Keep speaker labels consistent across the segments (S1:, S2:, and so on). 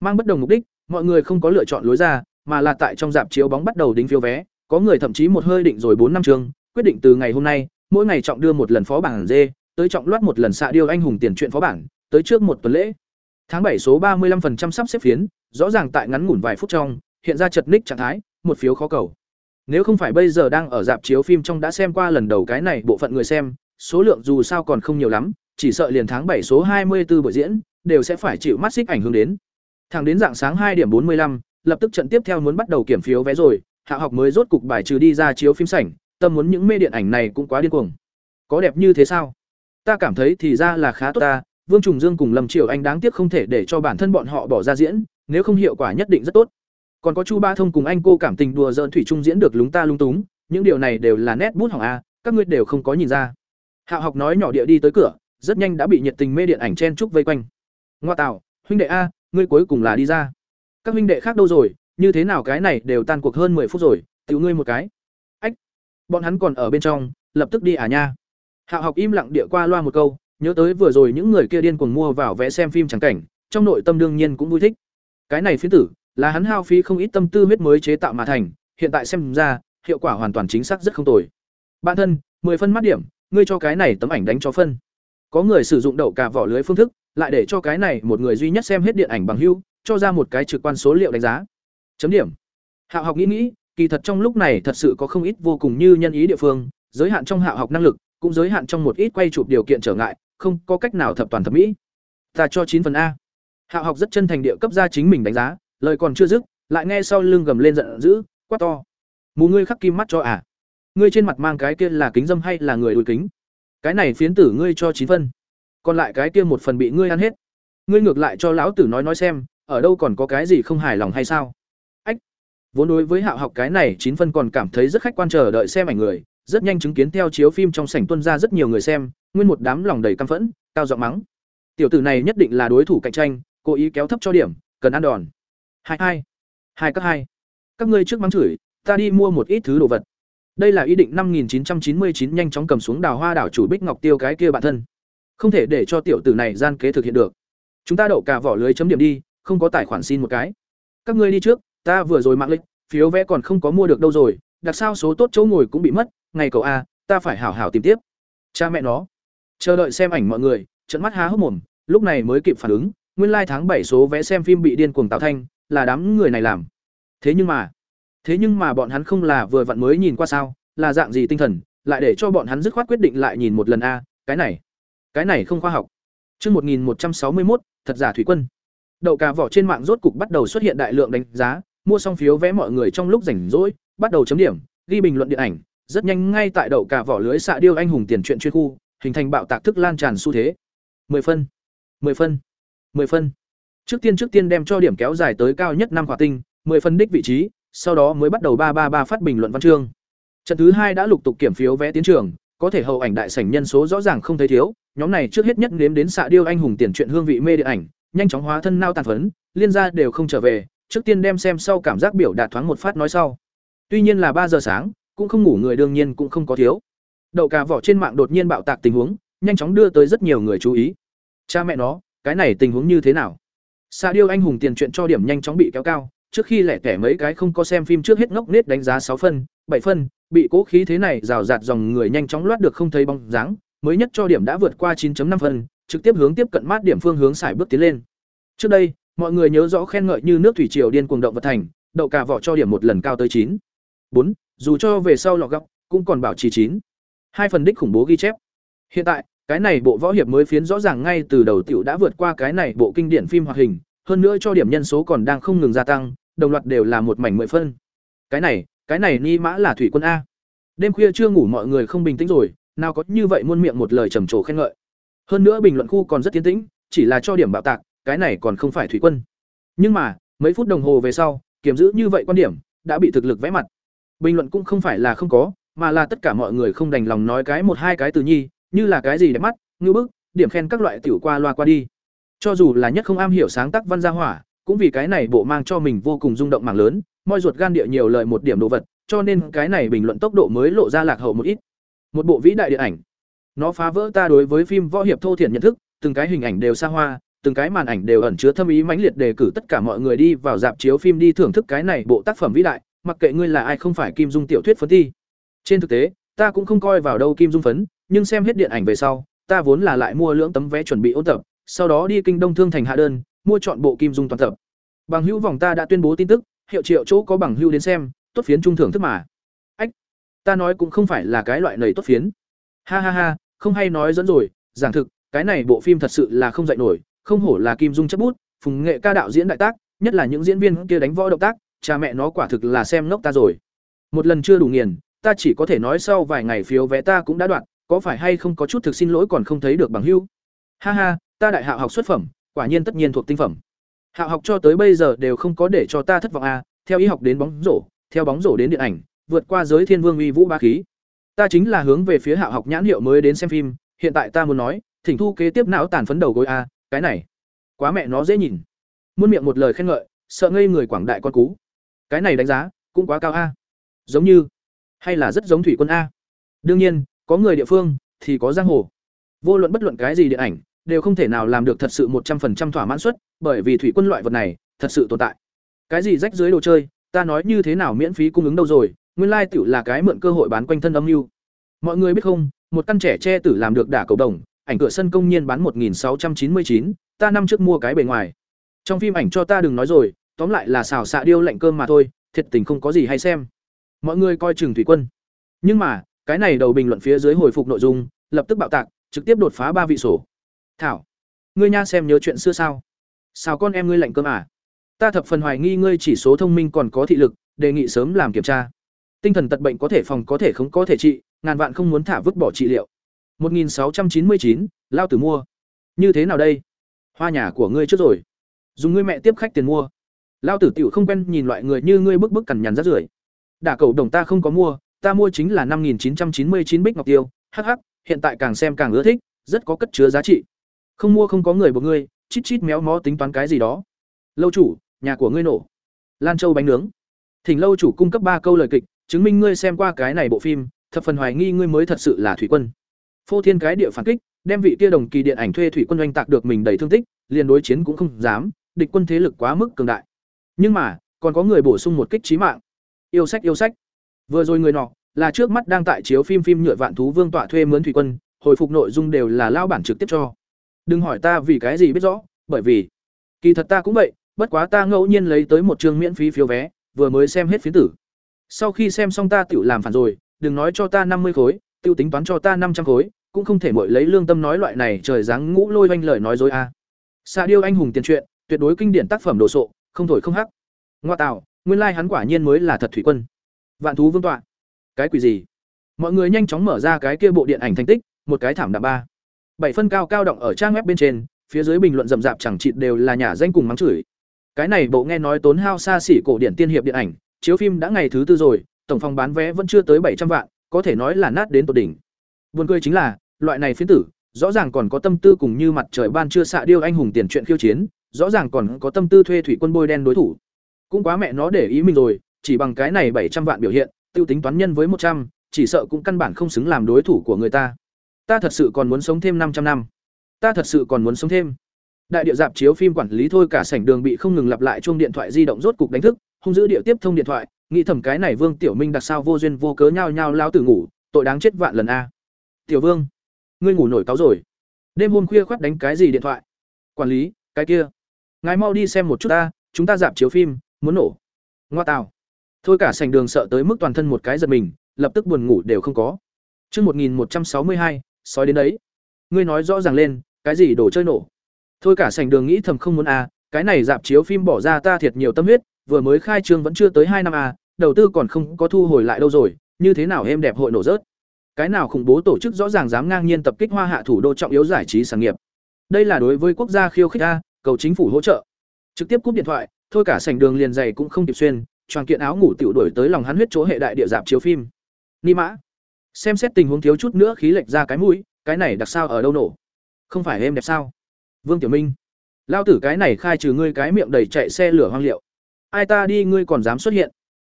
S1: mang bất đồng mục đích, mọi người không có lựa chọn lối ra, mà là tại trong dạp chiếu bóng bắt đầu đính phiếu vé. Có người thậm chí một hơi định rồi bốn năm chương, quyết định từ ngày hôm nay, mỗi ngày trọng đưa một lần phó bảng dê, tới trọng loát một lần xạ điêu anh hùng tiền truyện phó bảng, tới trước một tuần lễ. Tháng bảy số ba mươi 35% sắp xếp phiến, rõ ràng tại ngắn ngủn vài phút trong, hiện ra chật ních trạng thái, một phiếu khó cầu. Nếu không phải bây giờ đang ở dạp chiếu phim trong đã xem qua lần đầu cái này bộ phận người xem, số lượng dù sao còn không nhiều lắm, chỉ sợ liền tháng bảy số hai mươi 24 buổi diễn, đều sẽ phải chịu mắt xích ảnh hưởng đến thẳng đến dạng sáng hai điểm bốn mươi 45, lập tức trận tiếp theo muốn bắt đầu kiểm phiếu vé rồi hạ học mới rốt cục bài trừ đi ra chiếu phim sảnh tâm muốn những mê điện ảnh này cũng quá điên cuồng. Có đẹp như thế sao? Ta cảm thấy thì ra là khá tốt ta vương trùng dương cùng lâm triều anh đáng tiếc không thể để cho bản thân bọn họ bỏ ra diễn nếu không hiệu quả nhất định rất tốt. Còn có chu ba thông cùng anh cô cảm tình đùa giỡn thủy trung diễn được lúng ta lung túng những điều này đều là nét bút hỏng a các ngươi đều không có nhìn ra. Hạ học nói nhỏ địa đi tới cửa rất nhanh đã bị nhiệt tình mê điện ảnh chen trúc vây quanh. Ngoa tạo huynh đệ a ngươi cuối cùng là đi ra. Các huynh đệ khác đâu rồi, như thế nào cái này đều tan cuộc hơn mười phút rồi tự ngươi một cái. Ách, bọn hắn còn ở bên trong, lập tức đi à nha. Hạo học im lặng địa qua loa một câu, nhớ tới vừa rồi những người kia điên cuồng mua vào vé xem phim trắng cảnh, trong nội tâm đương nhiên cũng vui thích. Cái này phiến tử, là hắn hao phí không ít tâm tư huyết mới chế tạo mà thành, hiện tại xem ra, hiệu quả hoàn toàn chính xác rất không tồi. Bạn thân, mười phân mắt điểm, ngươi cho cái này tấm ảnh đánh cho phân. Có người sử dụng đậu cả vỏ lưới phương thức lại để cho cái này một người duy nhất xem hết điện ảnh bằng hưu, cho ra một cái trực quan số liệu đánh giá. Chấm điểm. Hạ học nghĩ nghĩ, kỳ thật trong lúc này thật sự có không ít vô cùng như nhân ý địa phương, giới hạn trong hạ học năng lực, cũng giới hạn trong một ít quay chụp điều kiện trở ngại, không có cách nào thập toàn thập mỹ. Ta cho chín phần a. Hạ học rất chân thành địa cấp ra chính mình đánh giá, lời còn chưa dứt, lại nghe sau lưng gầm lên giận dữ, quát to. Mù ngươi khắc kim mắt cho à? Ngươi trên mặt mang cái kia là kính dâm hay là người đùi kính? Cái này phiến tử ngươi cho chín phân còn lại cái kia một phần bị ngươi ăn hết. Ngươi ngược lại cho lão tử nói nói xem, ở đâu còn có cái gì không hài lòng hay sao? Ách! Vốn đối với hạo học cái này, chín phân còn cảm thấy rất khách quan chờ đợi xem ảnh người, rất nhanh chứng kiến theo chiếu phim trong sảnh tuân ra rất nhiều người xem, nguyên một đám lòng đầy căm phẫn, cao giọng mắng. Tiểu tử này nhất định là đối thủ cạnh tranh, cố ý kéo thấp cho điểm, cần ăn đòn. Hai hai. Hai các hai. Các ngươi trước mắng chửi, ta đi mua một ít thứ đồ vật. Đây là ý định năm 1999 nhanh chóng cầm xuống đào hoa đảo chủ bích ngọc tiêu cái kia bản thân không thể để cho tiểu tử này gian kế thực hiện được. Chúng ta đậu cả vỏ lưới chấm điểm đi, không có tài khoản xin một cái. Các ngươi đi trước, ta vừa rồi mạng lịch phiếu vé còn không có mua được đâu rồi, đặc sao số tốt chỗ ngồi cũng bị mất, ngày cậu a, ta phải hảo hảo tìm tiếp. Cha mẹ nó. Chờ đợi xem ảnh mọi người, trận mắt há hốc mồm, lúc này mới kịp phản ứng, nguyên lai tháng bảy số vé xem phim bị điên cuồng tạo thanh là đám người này làm. Thế nhưng mà, thế nhưng mà bọn hắn không là vừa vặn mới nhìn qua sao, là dạng gì tinh thần, lại để cho bọn hắn dứt khoát quyết định lại nhìn một lần a, cái này cái này không khoa học Chương 1161, thật giả thủy quân. Đậu cà vỏ trên mạng rốt cục bắt đầu xuất hiện đại lượng đánh giá, mua xong phiếu vé mọi người trong lúc rảnh rỗi, bắt đầu chấm điểm, ghi bình luận điện ảnh, rất nhanh ngay tại đậu cà vỏ lưới xạ điêu anh hùng tiền truyện chuyên khu, hình thành bạo tạc thức lan tràn xu thế. 10 phân, 10 phân, 10 phân. Trước tiên trước tiên đem cho điểm kéo dài tới cao nhất năm quả tinh, 10 phân đích vị trí, sau đó mới bắt đầu 333 phát bình luận văn chương. Trận thứ hai đã lục tục kiểm phiếu vé tiến trường, có thể hậu ảnh đại sảnh nhân số rõ ràng không thấy thiếu, nhóm này trước hết nhất nếm đến xạ điêu anh hùng tiền truyện hương vị mê điện ảnh, nhanh chóng hóa thân nao tàn phấn, liên gia đều không trở về, trước tiên đem xem sau cảm giác biểu đạt thoáng một phát nói sau. Tuy nhiên là ba giờ sáng, cũng không ngủ người đương nhiên cũng không có thiếu. Đậu cả vỏ trên mạng đột nhiên bạo tạc tình huống, nhanh chóng đưa tới rất nhiều người chú ý. Cha mẹ nó, cái này tình huống như thế nào? Xạ điêu anh hùng tiền truyện cho điểm nhanh chóng bị kéo cao, trước khi lẻ tẻ mấy cái không có xem phim trước hết ngốc nết đánh giá sáu phân, bảy phân, bị cố khí thế này rào rạt dòng người nhanh chóng loát được không thấy bóng dáng, mới nhất cho điểm đã vượt qua 9.5 phân, trực tiếp hướng tiếp cận mát điểm phương hướng xài bước tiến lên. Trước đây, mọi người nhớ rõ khen ngợi như nước thủy triều điên cuồng động vật thành, đậu cả vỏ cho điểm một lần cao tới 9. 4, dù cho về sau lọ góc, cũng còn bảo trì 9. Hai phần đích khủng bố ghi chép. Hiện tại, cái này bộ võ hiệp mới phiến rõ ràng ngay từ đầu tiểu đã vượt qua cái này bộ kinh điển phim hoạt hình, hơn nữa cho điểm nhân số còn đang không ngừng gia tăng, đồng loạt đều là một mảnh mười phân. Cái này, cái này ni mã là thủy quân a. Đêm khuya chưa ngủ mọi người không bình tĩnh rồi, nào có như vậy muôn miệng một lời trầm trồ khen ngợi. Hơn nữa bình luận khu còn rất tiến tĩnh, chỉ là cho điểm bạo tạc, cái này còn không phải thủy quân. Nhưng mà, mấy phút đồng hồ về sau, kiểm giữ như vậy quan điểm đã bị thực lực vẽ mặt. Bình luận cũng không phải là không có, mà là tất cả mọi người không đành lòng nói cái một hai cái từ nhi, như là cái gì đẹp mắt, ngưỡng bức, điểm khen các loại tiểu qua loa qua đi. Cho dù là nhất không am hiểu sáng tác văn gia hỏa, cũng vì cái này bộ mang cho mình vô cùng rung động mảng lớn, moi ruột gan địa nhiều lời một điểm đồ vật, cho nên cái này bình luận tốc độ mới lộ ra lạc hậu một ít. Một bộ vĩ đại điện ảnh. Nó phá vỡ ta đối với phim võ hiệp thô thiển nhận thức, từng cái hình ảnh đều xa hoa, từng cái màn ảnh đều ẩn chứa thâm ý mãnh liệt đề cử tất cả mọi người đi vào dạp chiếu phim đi thưởng thức cái này bộ tác phẩm vĩ đại, mặc kệ ngươi là ai không phải Kim Dung tiểu thuyết phấn thi. Trên thực tế, ta cũng không coi vào đâu Kim Dung phấn, nhưng xem hết điện ảnh về sau, ta vốn là lại mua lưỡng tấm vé chuẩn bị ôn tập, sau đó đi kinh Đông Thương thành hạ đơn, mua chọn bộ Kim Dung toàn tập. Bằng hữu vòng ta đã tuyên bố tin tức, hiệu triệu chỗ có bằng hưu đến xem, tốt phiến trung thưởng thức mà. Ách, ta nói cũng không phải là cái loại này tốt phiến. Ha ha ha, không hay nói dẫn rồi, giảng thực, cái này bộ phim thật sự là không dạy nổi, không hổ là Kim Dung chấp bút, phùng nghệ ca đạo diễn đại tác, nhất là những diễn viên kia đánh võ động tác, cha mẹ nó quả thực là xem ngốc ta rồi. Một lần chưa đủ nghiền, ta chỉ có thể nói sau vài ngày phiếu vé ta cũng đã đoạn, có phải hay không có chút thực xin lỗi còn không thấy được bằng hưu Ha ha, ta đại hạo học xuất phẩm, quả nhiên tất nhiên thuộc tinh phẩm. Hạo học cho tới bây giờ đều không có để cho ta thất vọng a, à, theo y học đến bóng rổ, theo bóng rổ đến điện ảnh, vượt qua giới thiên vương uy vũ ba khí. Ta chính là hướng về phía Hạo học nhãn hiệu mới đến xem phim, hiện tại ta muốn nói, thỉnh thu kế tiếp não tàn phấn đầu gối a, cái này, quá mẹ nó dễ nhìn. Muôn miệng một lời khen ngợi, sợ ngây người quảng đại con cú. Cái này đánh giá cũng quá cao a. Giống như hay là rất giống thủy quân a. Đương nhiên, có người địa phương thì có giang hồ. Vô luận bất luận cái gì điện ảnh, đều không thể nào làm được thật sự một trăm 100% thỏa mãn suất, bởi vì thủy quân loại vật này thật sự tồn tại. Cái gì rách dưới đồ chơi, ta nói như thế nào miễn phí cung ứng đâu rồi, nguyên lai tiểu là cái mượn cơ hội bán quanh thân âm mưu. Mọi người biết không, một căn trẻ che tử làm được đả cầu đồng, ảnh cửa sân công nhiên bán 1699, ta năm trước mua cái bề ngoài. Trong phim ảnh cho ta đừng nói rồi, tóm lại là xào xạ điêu lạnh cơm mà thôi, thiệt tình không có gì hay xem. Mọi người coi chừng thủy quân. Nhưng mà, cái này đầu bình luận phía dưới hồi phục nội dung, lập tức bạo tạc, trực tiếp đột phá ba vị sổ. Thảo, ngươi nha xem nhớ chuyện xưa sao? Sao con em ngươi lạnh cơm à? Ta thập phần hoài nghi ngươi chỉ số thông minh còn có thị lực, đề nghị sớm làm kiểm tra. Tinh thần tật bệnh có thể phòng có thể không có thể trị, ngàn vạn không muốn thả vứt bỏ trị liệu. 1699, lao tử mua. Như thế nào đây? Hoa nhà của ngươi trước rồi. Dùng ngươi mẹ tiếp khách tiền mua. Lao tử tiểu không quen nhìn loại người như ngươi bức bức cằn nhằn rất rưởi. Đả cầu đồng ta không có mua, ta mua chính là 5999 bích ngọc tiêu, hắc hắc, hiện tại càng xem càng ưa thích, rất có cất chứa giá trị. Không mua không có người buộc ngươi, chít chít méo mó tính toán cái gì đó. Lâu chủ, nhà của ngươi nổ. Lan Châu bánh nướng. Thỉnh lâu chủ cung cấp ba câu lời kịch, chứng minh ngươi xem qua cái này bộ phim, thập phần hoài nghi ngươi mới thật sự là thủy quân. Phô Thiên cái địa phản kích, đem vị kia đồng kỳ điện ảnh thuê thủy quân oanh tạc được mình đầy thương tích, liền đối chiến cũng không dám, địch quân thế lực quá mức cường đại. Nhưng mà, còn có người bổ sung một kích trí mạng. Yêu sách yêu sách. Vừa rồi người nọ, là trước mắt đang tại chiếu phim phim nhựa vạn thú vương tọa thuê mướn thủy quân, hồi phục nội dung đều là lao bản trực tiếp cho. Đừng hỏi ta vì cái gì biết rõ, bởi vì kỳ thật ta cũng vậy, bất quá ta ngẫu nhiên lấy tới một chương miễn phí phiếu vé, vừa mới xem hết phiến tử. Sau khi xem xong ta tự làm phản rồi, đừng nói cho ta năm mươi khối, tiêu tính toán cho ta năm trăm khối, cũng không thể mội lấy lương tâm nói loại này trời dáng ngũ lôi oanh lời nói dối a. À. Xạ điêu anh hùng tiền truyện, tuyệt đối kinh điển tác phẩm đồ sộ, không thổi không hắc. Ngoa tạo, nguyên lai hắn quả nhiên mới là thật thủy quân. Vạn thú vương tọa. Cái quỷ gì? Mọi người nhanh chóng mở ra cái kia bộ điện ảnh thành tích, một cái thảm đạm ba. Bảy phân cao cao động ở trang web bên trên, phía dưới bình luận rậm rạp chẳng chịt đều là nhà danh cùng mắng chửi. Cái này bộ nghe nói tốn hao xa xỉ cổ điển tiên hiệp điện ảnh, chiếu phim đã ngày thứ tư rồi, tổng phòng bán vé vẫn chưa tới bảy trăm vạn, có thể nói là nát đến tột đỉnh. Buồn cười chính là, loại này phiến tử, rõ ràng còn có tâm tư cùng như mặt trời ban chưa xạ điêu anh hùng tiền chuyện khiêu chiến, rõ ràng còn có tâm tư thuê thủy quân bôi đen đối thủ. Cũng quá mẹ nó để ý mình rồi, chỉ bằng cái này bảy trăm vạn biểu hiện, tiêu tính toán nhân với một trăm, chỉ sợ cũng căn bản không xứng làm đối thủ của người ta. Ta thật sự còn muốn sống thêm 500 năm. Ta thật sự còn muốn sống thêm. Đại địa dạp chiếu phim quản lý thôi cả sảnh đường bị không ngừng lặp lại chuông điện thoại di động rốt cục đánh thức, hung dữ địa tiếp thông điện thoại, nghĩ thầm cái này Vương Tiểu Minh đặc sao vô duyên vô cớ nhao nhao lao tử ngủ, tội đáng chết vạn lần a. Tiểu Vương, ngươi ngủ nổi cáo rồi. Đêm hôm khuya khoắt đánh cái gì điện thoại? Quản lý, cái kia. Ngài mau đi xem một chút ta, chúng ta dạp chiếu phim, muốn nổ. Ngoa tào. Thôi cả sảnh đường sợ tới mức toàn thân một cái giật mình, lập tức buồn ngủ đều không có. Chương 1162, sói đến đấy. Ngươi nói rõ ràng lên, cái gì đồ chơi nổ? Thôi cả sành đường nghĩ thầm không muốn à, cái này dạp chiếu phim bỏ ra ta thiệt nhiều tâm huyết, vừa mới khai trương vẫn chưa tới hai năm à, đầu tư còn không có thu hồi lại đâu rồi, như thế nào em đẹp hội nổ rớt. Cái nào khủng bố tổ chức rõ ràng dám ngang nhiên tập kích hoa hạ thủ đô trọng yếu giải trí sản nghiệp. Đây là đối với quốc gia khiêu khích a, cầu chính phủ hỗ trợ. Trực tiếp cúp điện thoại, thôi cả sành đường liền giày cũng không kịp xuyên, choàng kiện áo ngủ tiểu đuổi tới lòng hắn huyết chỗ hệ đại địa dạp chiếu phim. Ni mã, xem xét tình huống thiếu chút nữa khí lệch ra cái mũi, cái này đặc sao ở đâu nổ? Không phải em đẹp sao? Vương Tiểu Minh, lao tử cái này khai trừ ngươi cái miệng đầy chạy xe lửa hoang liệu. Ai ta đi ngươi còn dám xuất hiện?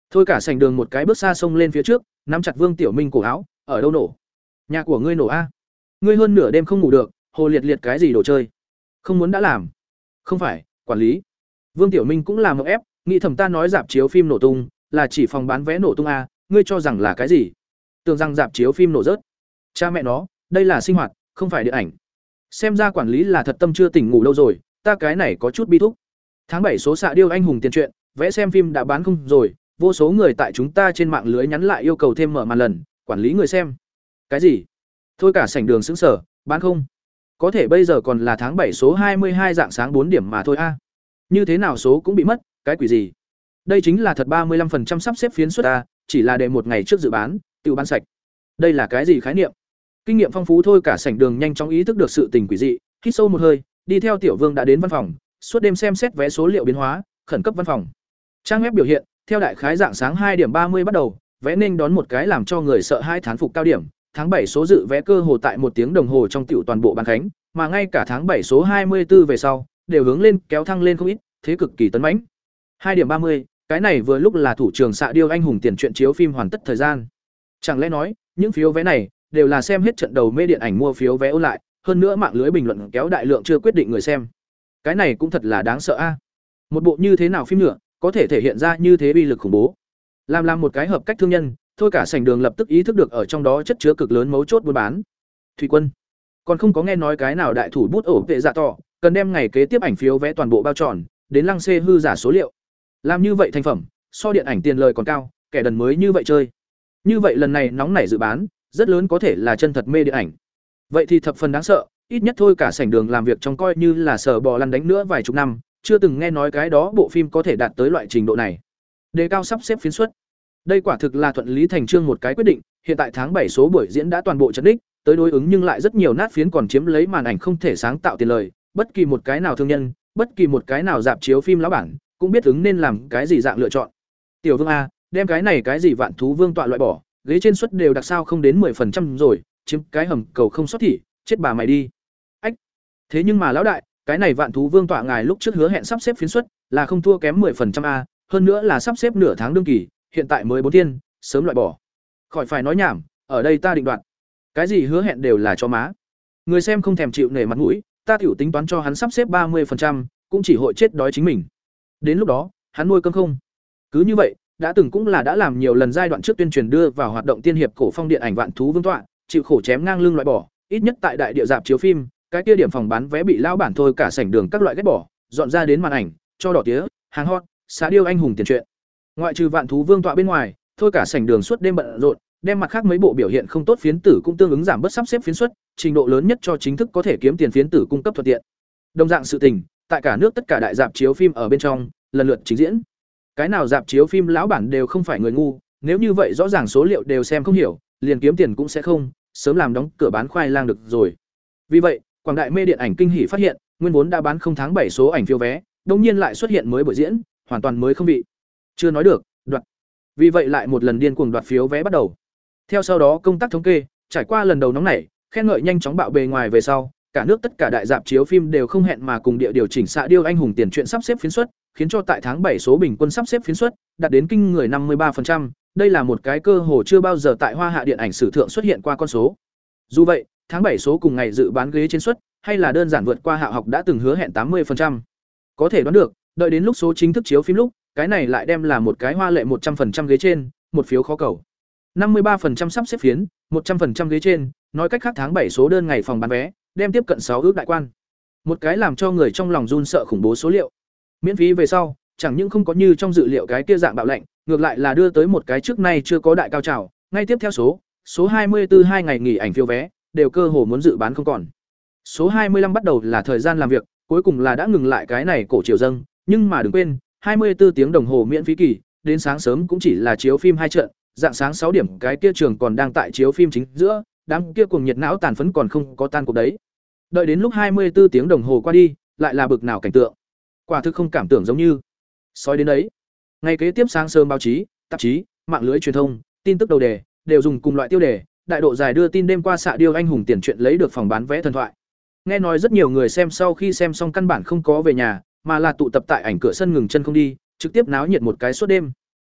S1: Thôi cả sành đường một cái bước xa sông lên phía trước, nắm chặt Vương Tiểu Minh cổ áo, ở đâu nổ? Nhà của ngươi nổ a? Ngươi hơn nửa đêm không ngủ được, hồ liệt liệt cái gì đồ chơi? Không muốn đã làm, Không phải, quản lý. Vương Tiểu Minh cũng là một ép, nghĩ thầm ta nói dạp chiếu phim nổ tung, là chỉ phòng bán vé nổ tung a, ngươi cho rằng là cái gì? Tưởng rằng dạp chiếu phim nổ rớt. Cha mẹ nó, đây là sinh hoạt, không phải điện ảnh. Xem ra quản lý là thật tâm chưa tỉnh ngủ lâu rồi, ta cái này có chút bi thúc. Tháng bảy số xạ điêu anh hùng tiền truyện, vẽ xem phim đã bán không rồi, vô số người tại chúng ta trên mạng lưới nhắn lại yêu cầu thêm mở màn lần, quản lý người xem. Cái gì? Thôi cả sảnh đường sững sở, bán không? Có thể bây giờ còn là tháng bảy số hai mươi hai dạng sáng bốn điểm mà thôi a. Như thế nào số cũng bị mất, cái quỷ gì? Đây chính là thật ba mươi 35% sắp xếp phiến suất a, chỉ là để một ngày trước dự bán, tiêu bán sạch. Đây là cái gì khái niệm? Kinh nghiệm phong phú thôi cả sảnh đường nhanh chóng ý thức được sự tình quỷ dị, hít sâu một hơi, đi theo Tiểu Vương đã đến văn phòng, suốt đêm xem xét vé số liệu biến hóa, khẩn cấp văn phòng. Trang web biểu hiện, theo đại khái dạng sáng hai điểm ba mươi bắt đầu, vé nên đón một cái làm cho người sợ hai thán phục cao điểm, tháng bảy số dự vé cơ hồ tại một tiếng đồng hồ trong tiểu toàn bộ bán khánh, mà ngay cả tháng bảy số hai mươi 24 về sau, đều hướng lên kéo thăng lên không ít, thế cực kỳ tấn mãnh. hai điểm ba mươi, cái này vừa lúc là thủ trường xạ điêu anh hùng tiền truyện chiếu phim hoàn tất thời gian. Chẳng lẽ nói, những phiếu vé này đều là xem hết trận đầu mê điện ảnh mua phiếu vé ôn lại, hơn nữa mạng lưới bình luận kéo đại lượng chưa quyết định người xem. Cái này cũng thật là đáng sợ a. Một bộ như thế nào phim nữa, có thể thể hiện ra như thế uy lực khủng bố. Làm làm một cái hợp cách thương nhân, thôi cả sảnh đường lập tức ý thức được ở trong đó chất chứa cực lớn mấu chốt buôn bán. Thủy quân, còn không có nghe nói cái nào đại thủ bút ổ vệ dạ tỏ, cần đem ngày kế tiếp ảnh phiếu vé toàn bộ bao tròn, đến lăng xê hư giả số liệu. Làm như vậy thành phẩm, so điện ảnh tiền lời còn cao, kẻ đần mới như vậy chơi. Như vậy lần này nóng nảy dự bán, rất lớn có thể là chân thật mê điện ảnh. Vậy thì thập phần đáng sợ, ít nhất thôi cả sảnh đường làm việc trong coi như là sở bò lăn đánh nữa vài chục năm, chưa từng nghe nói cái đó bộ phim có thể đạt tới loại trình độ này. Đề cao sắp xếp phiến suất. Đây quả thực là thuận lý thành trương một cái quyết định, hiện tại tháng bảy số buổi diễn đã toàn bộ chấn đích, tới đối ứng nhưng lại rất nhiều nát phiến còn chiếm lấy màn ảnh không thể sáng tạo tiền lời, bất kỳ một cái nào thương nhân, bất kỳ một cái nào dạp chiếu phim lão bản, cũng biết ứng nên làm cái gì dạng lựa chọn. Tiểu Vương a, đem cái này cái gì vạn thú vương tọa loại bỏ, ghế trên suất đều đặc sao không đến 10% rồi, chiếm cái hầm cầu không sót thị, chết bà mày đi. Ách. Thế nhưng mà lão đại, cái này vạn thú vương tọa ngài lúc trước hứa hẹn sắp xếp phiến suất là không thua kém 10% a, hơn nữa là sắp xếp nửa tháng đương kỳ, hiện tại mới bốn thiên, sớm loại bỏ. Khỏi phải nói nhảm, ở đây ta định đoạt. Cái gì hứa hẹn đều là cho má. Người xem không thèm chịu nể mặt mũi, ta tiểu tính toán cho hắn sắp xếp 30%, cũng chỉ hội chết đói chính mình. Đến lúc đó, hắn nuôi cơm không. Cứ như vậy, đã từng cũng là đã làm nhiều lần giai đoạn trước tuyên truyền đưa vào hoạt động tiên hiệp cổ phong điện ảnh vạn thú vương tọa, chịu khổ chém ngang lưng loại bỏ, ít nhất tại đại địa dạp chiếu phim, cái kia điểm phòng bán vé bị lão bản thôi cả sảnh đường các loại ghét bỏ, dọn ra đến màn ảnh, cho đỏ tía, hàng hot, xã điêu anh hùng tiền truyện. Ngoại trừ vạn thú vương tọa bên ngoài, thôi cả sảnh đường suốt đêm bận rộn, đem mặt khác mấy bộ biểu hiện không tốt phiến tử cũng tương ứng giảm bớt sắp xếp phiến suất, trình độ lớn nhất cho chính thức có thể kiếm tiền phiến tử cung cấp thuận tiện. Đồng dạng sự tình, tại cả nước tất cả đại dạp chiếu phim ở bên trong, lần lượt trình diễn. Cái nào dạp chiếu phim lão bản đều không phải người ngu, nếu như vậy rõ ràng số liệu đều xem không hiểu, liền kiếm tiền cũng sẽ không, sớm làm đóng cửa bán khoai lang được rồi. Vì vậy, Quảng Đại Mê điện ảnh kinh hỉ phát hiện, nguyên vốn đã bán không tháng bảy số ảnh phiếu vé, đông nhiên lại xuất hiện mới buổi diễn, hoàn toàn mới không bị. Chưa nói được, đoạt. Vì vậy lại một lần điên cuồng đoạt phiếu vé bắt đầu. Theo sau đó công tác thống kê, trải qua lần đầu nóng nảy, khen ngợi nhanh chóng bạo bề ngoài về sau, cả nước tất cả đại dạp chiếu phim đều không hẹn mà cùng địa điều chỉnh xạ điêu anh hùng tiền truyện sắp xếp phiến suất, khiến cho tại tháng bảy số bình quân sắp xếp phiến suất đạt đến kinh người 53%, đây là một cái cơ hồ chưa bao giờ tại Hoa Hạ điện ảnh sử thượng xuất hiện qua con số. Dù vậy, tháng bảy số cùng ngày dự bán ghế trên suất, hay là đơn giản vượt qua Hạ học đã từng hứa hẹn 80%. Có thể đoán được, đợi đến lúc số chính thức chiếu phim lúc, cái này lại đem là một cái hoa lệ 100% ghế trên, một phiếu khó cầu. 53% sắp xếp phiến, 100% ghế trên, nói cách khác tháng bảy số đơn ngày phòng bán vé, đem tiếp cận sáu ước đại quan. Một cái làm cho người trong lòng run sợ khủng bố số liệu. Miễn phí về sau, chẳng những không có như trong dự liệu cái kia dạng bạo lệnh, ngược lại là đưa tới một cái trước nay chưa có đại cao trào, ngay tiếp theo số, số 24 hai ngày nghỉ ảnh phiếu vé, đều cơ hồ muốn dự bán không còn. Số 25 bắt đầu là thời gian làm việc, cuối cùng là đã ngừng lại cái này cổ chiều dâng, nhưng mà đừng quên, 24 tiếng đồng hồ miễn phí kỳ, đến sáng sớm cũng chỉ là chiếu phim hai trận, dạng sáng 6 điểm cái kia trường còn đang tại chiếu phim chính giữa, đám kia cùng nhiệt não tàn phấn còn không có tan cuộc đấy. Đợi đến lúc 24 tiếng đồng hồ qua đi, lại là bực nào cảnh tượng. Quả thực không cảm tưởng giống như sói đến đấy. Ngày kế tiếp sáng sớm báo chí, tạp chí, mạng lưới truyền thông, tin tức đầu đề đều dùng cùng loại tiêu đề, đại độ dài đưa tin đêm qua xạ điêu anh hùng tiền chuyện lấy được phòng bán vé thần thoại. Nghe nói rất nhiều người xem sau khi xem xong căn bản không có về nhà, mà là tụ tập tại ảnh cửa sân ngừng chân không đi, trực tiếp náo nhiệt một cái suốt đêm.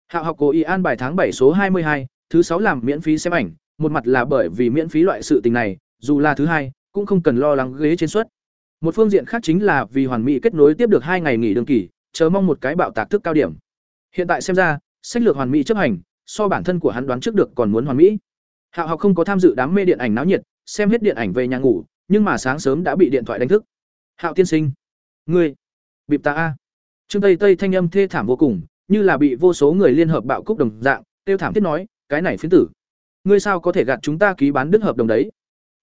S1: Hạ học cố ý an bài tháng bảy số 22, thứ sáu làm miễn phí xem ảnh, một mặt là bởi vì miễn phí loại sự tình này, dù là thứ hai, cũng không cần lo lắng ghế trên suất. Một phương diện khác chính là vì hoàn mỹ kết nối tiếp được hai ngày nghỉ đường kỳ, chờ mong một cái bạo tạc thức cao điểm. Hiện tại xem ra, sách lược hoàn mỹ chấp hành, so bản thân của hắn đoán trước được còn muốn hoàn mỹ. Hạo học không có tham dự đám mê điện ảnh náo nhiệt, xem hết điện ảnh về nhà ngủ, nhưng mà sáng sớm đã bị điện thoại đánh thức. Hạo tiên sinh, ngươi, bịp ta a. Trương Tây Tây thanh âm thê thảm vô cùng, như là bị vô số người liên hợp bạo cúc đồng dạng, tiêu thảm thiết nói, cái này phiến tử, ngươi sao có thể gạt chúng ta ký bán đứt hợp đồng đấy?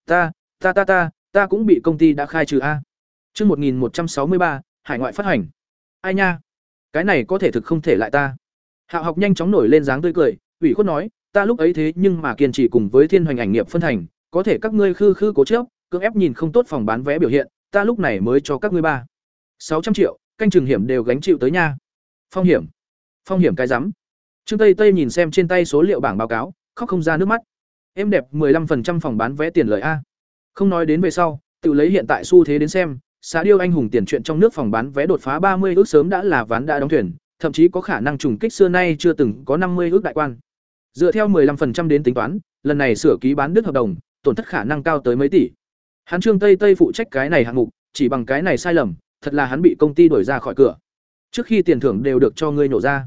S1: Ta, ta ta ta, ta cũng bị công ty đã khai trừ a. Chương một nghìn một trăm sáu mươi ba, hải ngoại phát hành. Ai nha, cái này có thể thực không thể lại ta. Hạo học nhanh chóng nổi lên dáng tươi cười, ủy khuất nói, ta lúc ấy thế nhưng mà kiên trì cùng với Thiên Hoành ảnh nghiệp phân thành, có thể các ngươi khư khư cố chấp, cưỡng ép nhìn không tốt phòng bán vé biểu hiện, ta lúc này mới cho các ngươi ba sáu trăm triệu, canh trường hiểm đều gánh chịu tới nha. Phong hiểm. Phong hiểm cái rắm. Trương Tây Tây nhìn xem trên tay số liệu bảng báo cáo, khóc không ra nước mắt. Em đẹp 15% phòng bán vé tiền lời a. Không nói đến về sau, tự lấy hiện tại xu thế đến xem, xã điêu anh hùng tiền chuyện trong nước phòng bán vé đột phá 30 ước sớm đã là ván đã đóng thuyền, thậm chí có khả năng trùng kích xưa nay chưa từng có 50 ước đại quan. Dựa theo 15% đến tính toán, lần này sửa ký bán đứt hợp đồng, tổn thất khả năng cao tới mấy tỷ. Hắn Trương Tây Tây phụ trách cái này hạng mục, chỉ bằng cái này sai lầm, thật là hắn bị công ty đuổi ra khỏi cửa. Trước khi tiền thưởng đều được cho ngươi nổ ra.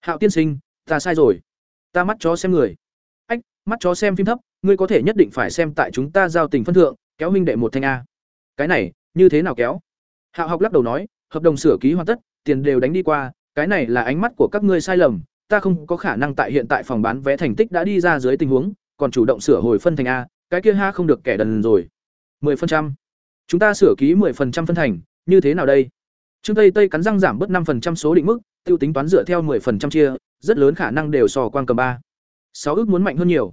S1: Hạo tiên sinh, ta sai rồi. Ta mắt chó xem người. Ách, mắt chó xem phim thấp, ngươi có thể nhất định phải xem tại chúng ta giao tình phân thượng, kéo huynh đệ một thanh a. Cái này, như thế nào kéo? Hạo học lắc đầu nói, hợp đồng sửa ký hoàn tất, tiền đều đánh đi qua, cái này là ánh mắt của các ngươi sai lầm, ta không có khả năng tại hiện tại phòng bán vé thành tích đã đi ra dưới tình huống, còn chủ động sửa hồi phân thành a, cái kia ha không được kẻ đần rồi. 10%. Chúng ta sửa ký 10% phân thành, như thế nào đây? Trương Tây Tây cắn răng giảm bớt 5% số định mức, tiêu tính toán dựa theo 10% chia, rất lớn khả năng đều sò quang cầm 3. 6 ước muốn mạnh hơn nhiều.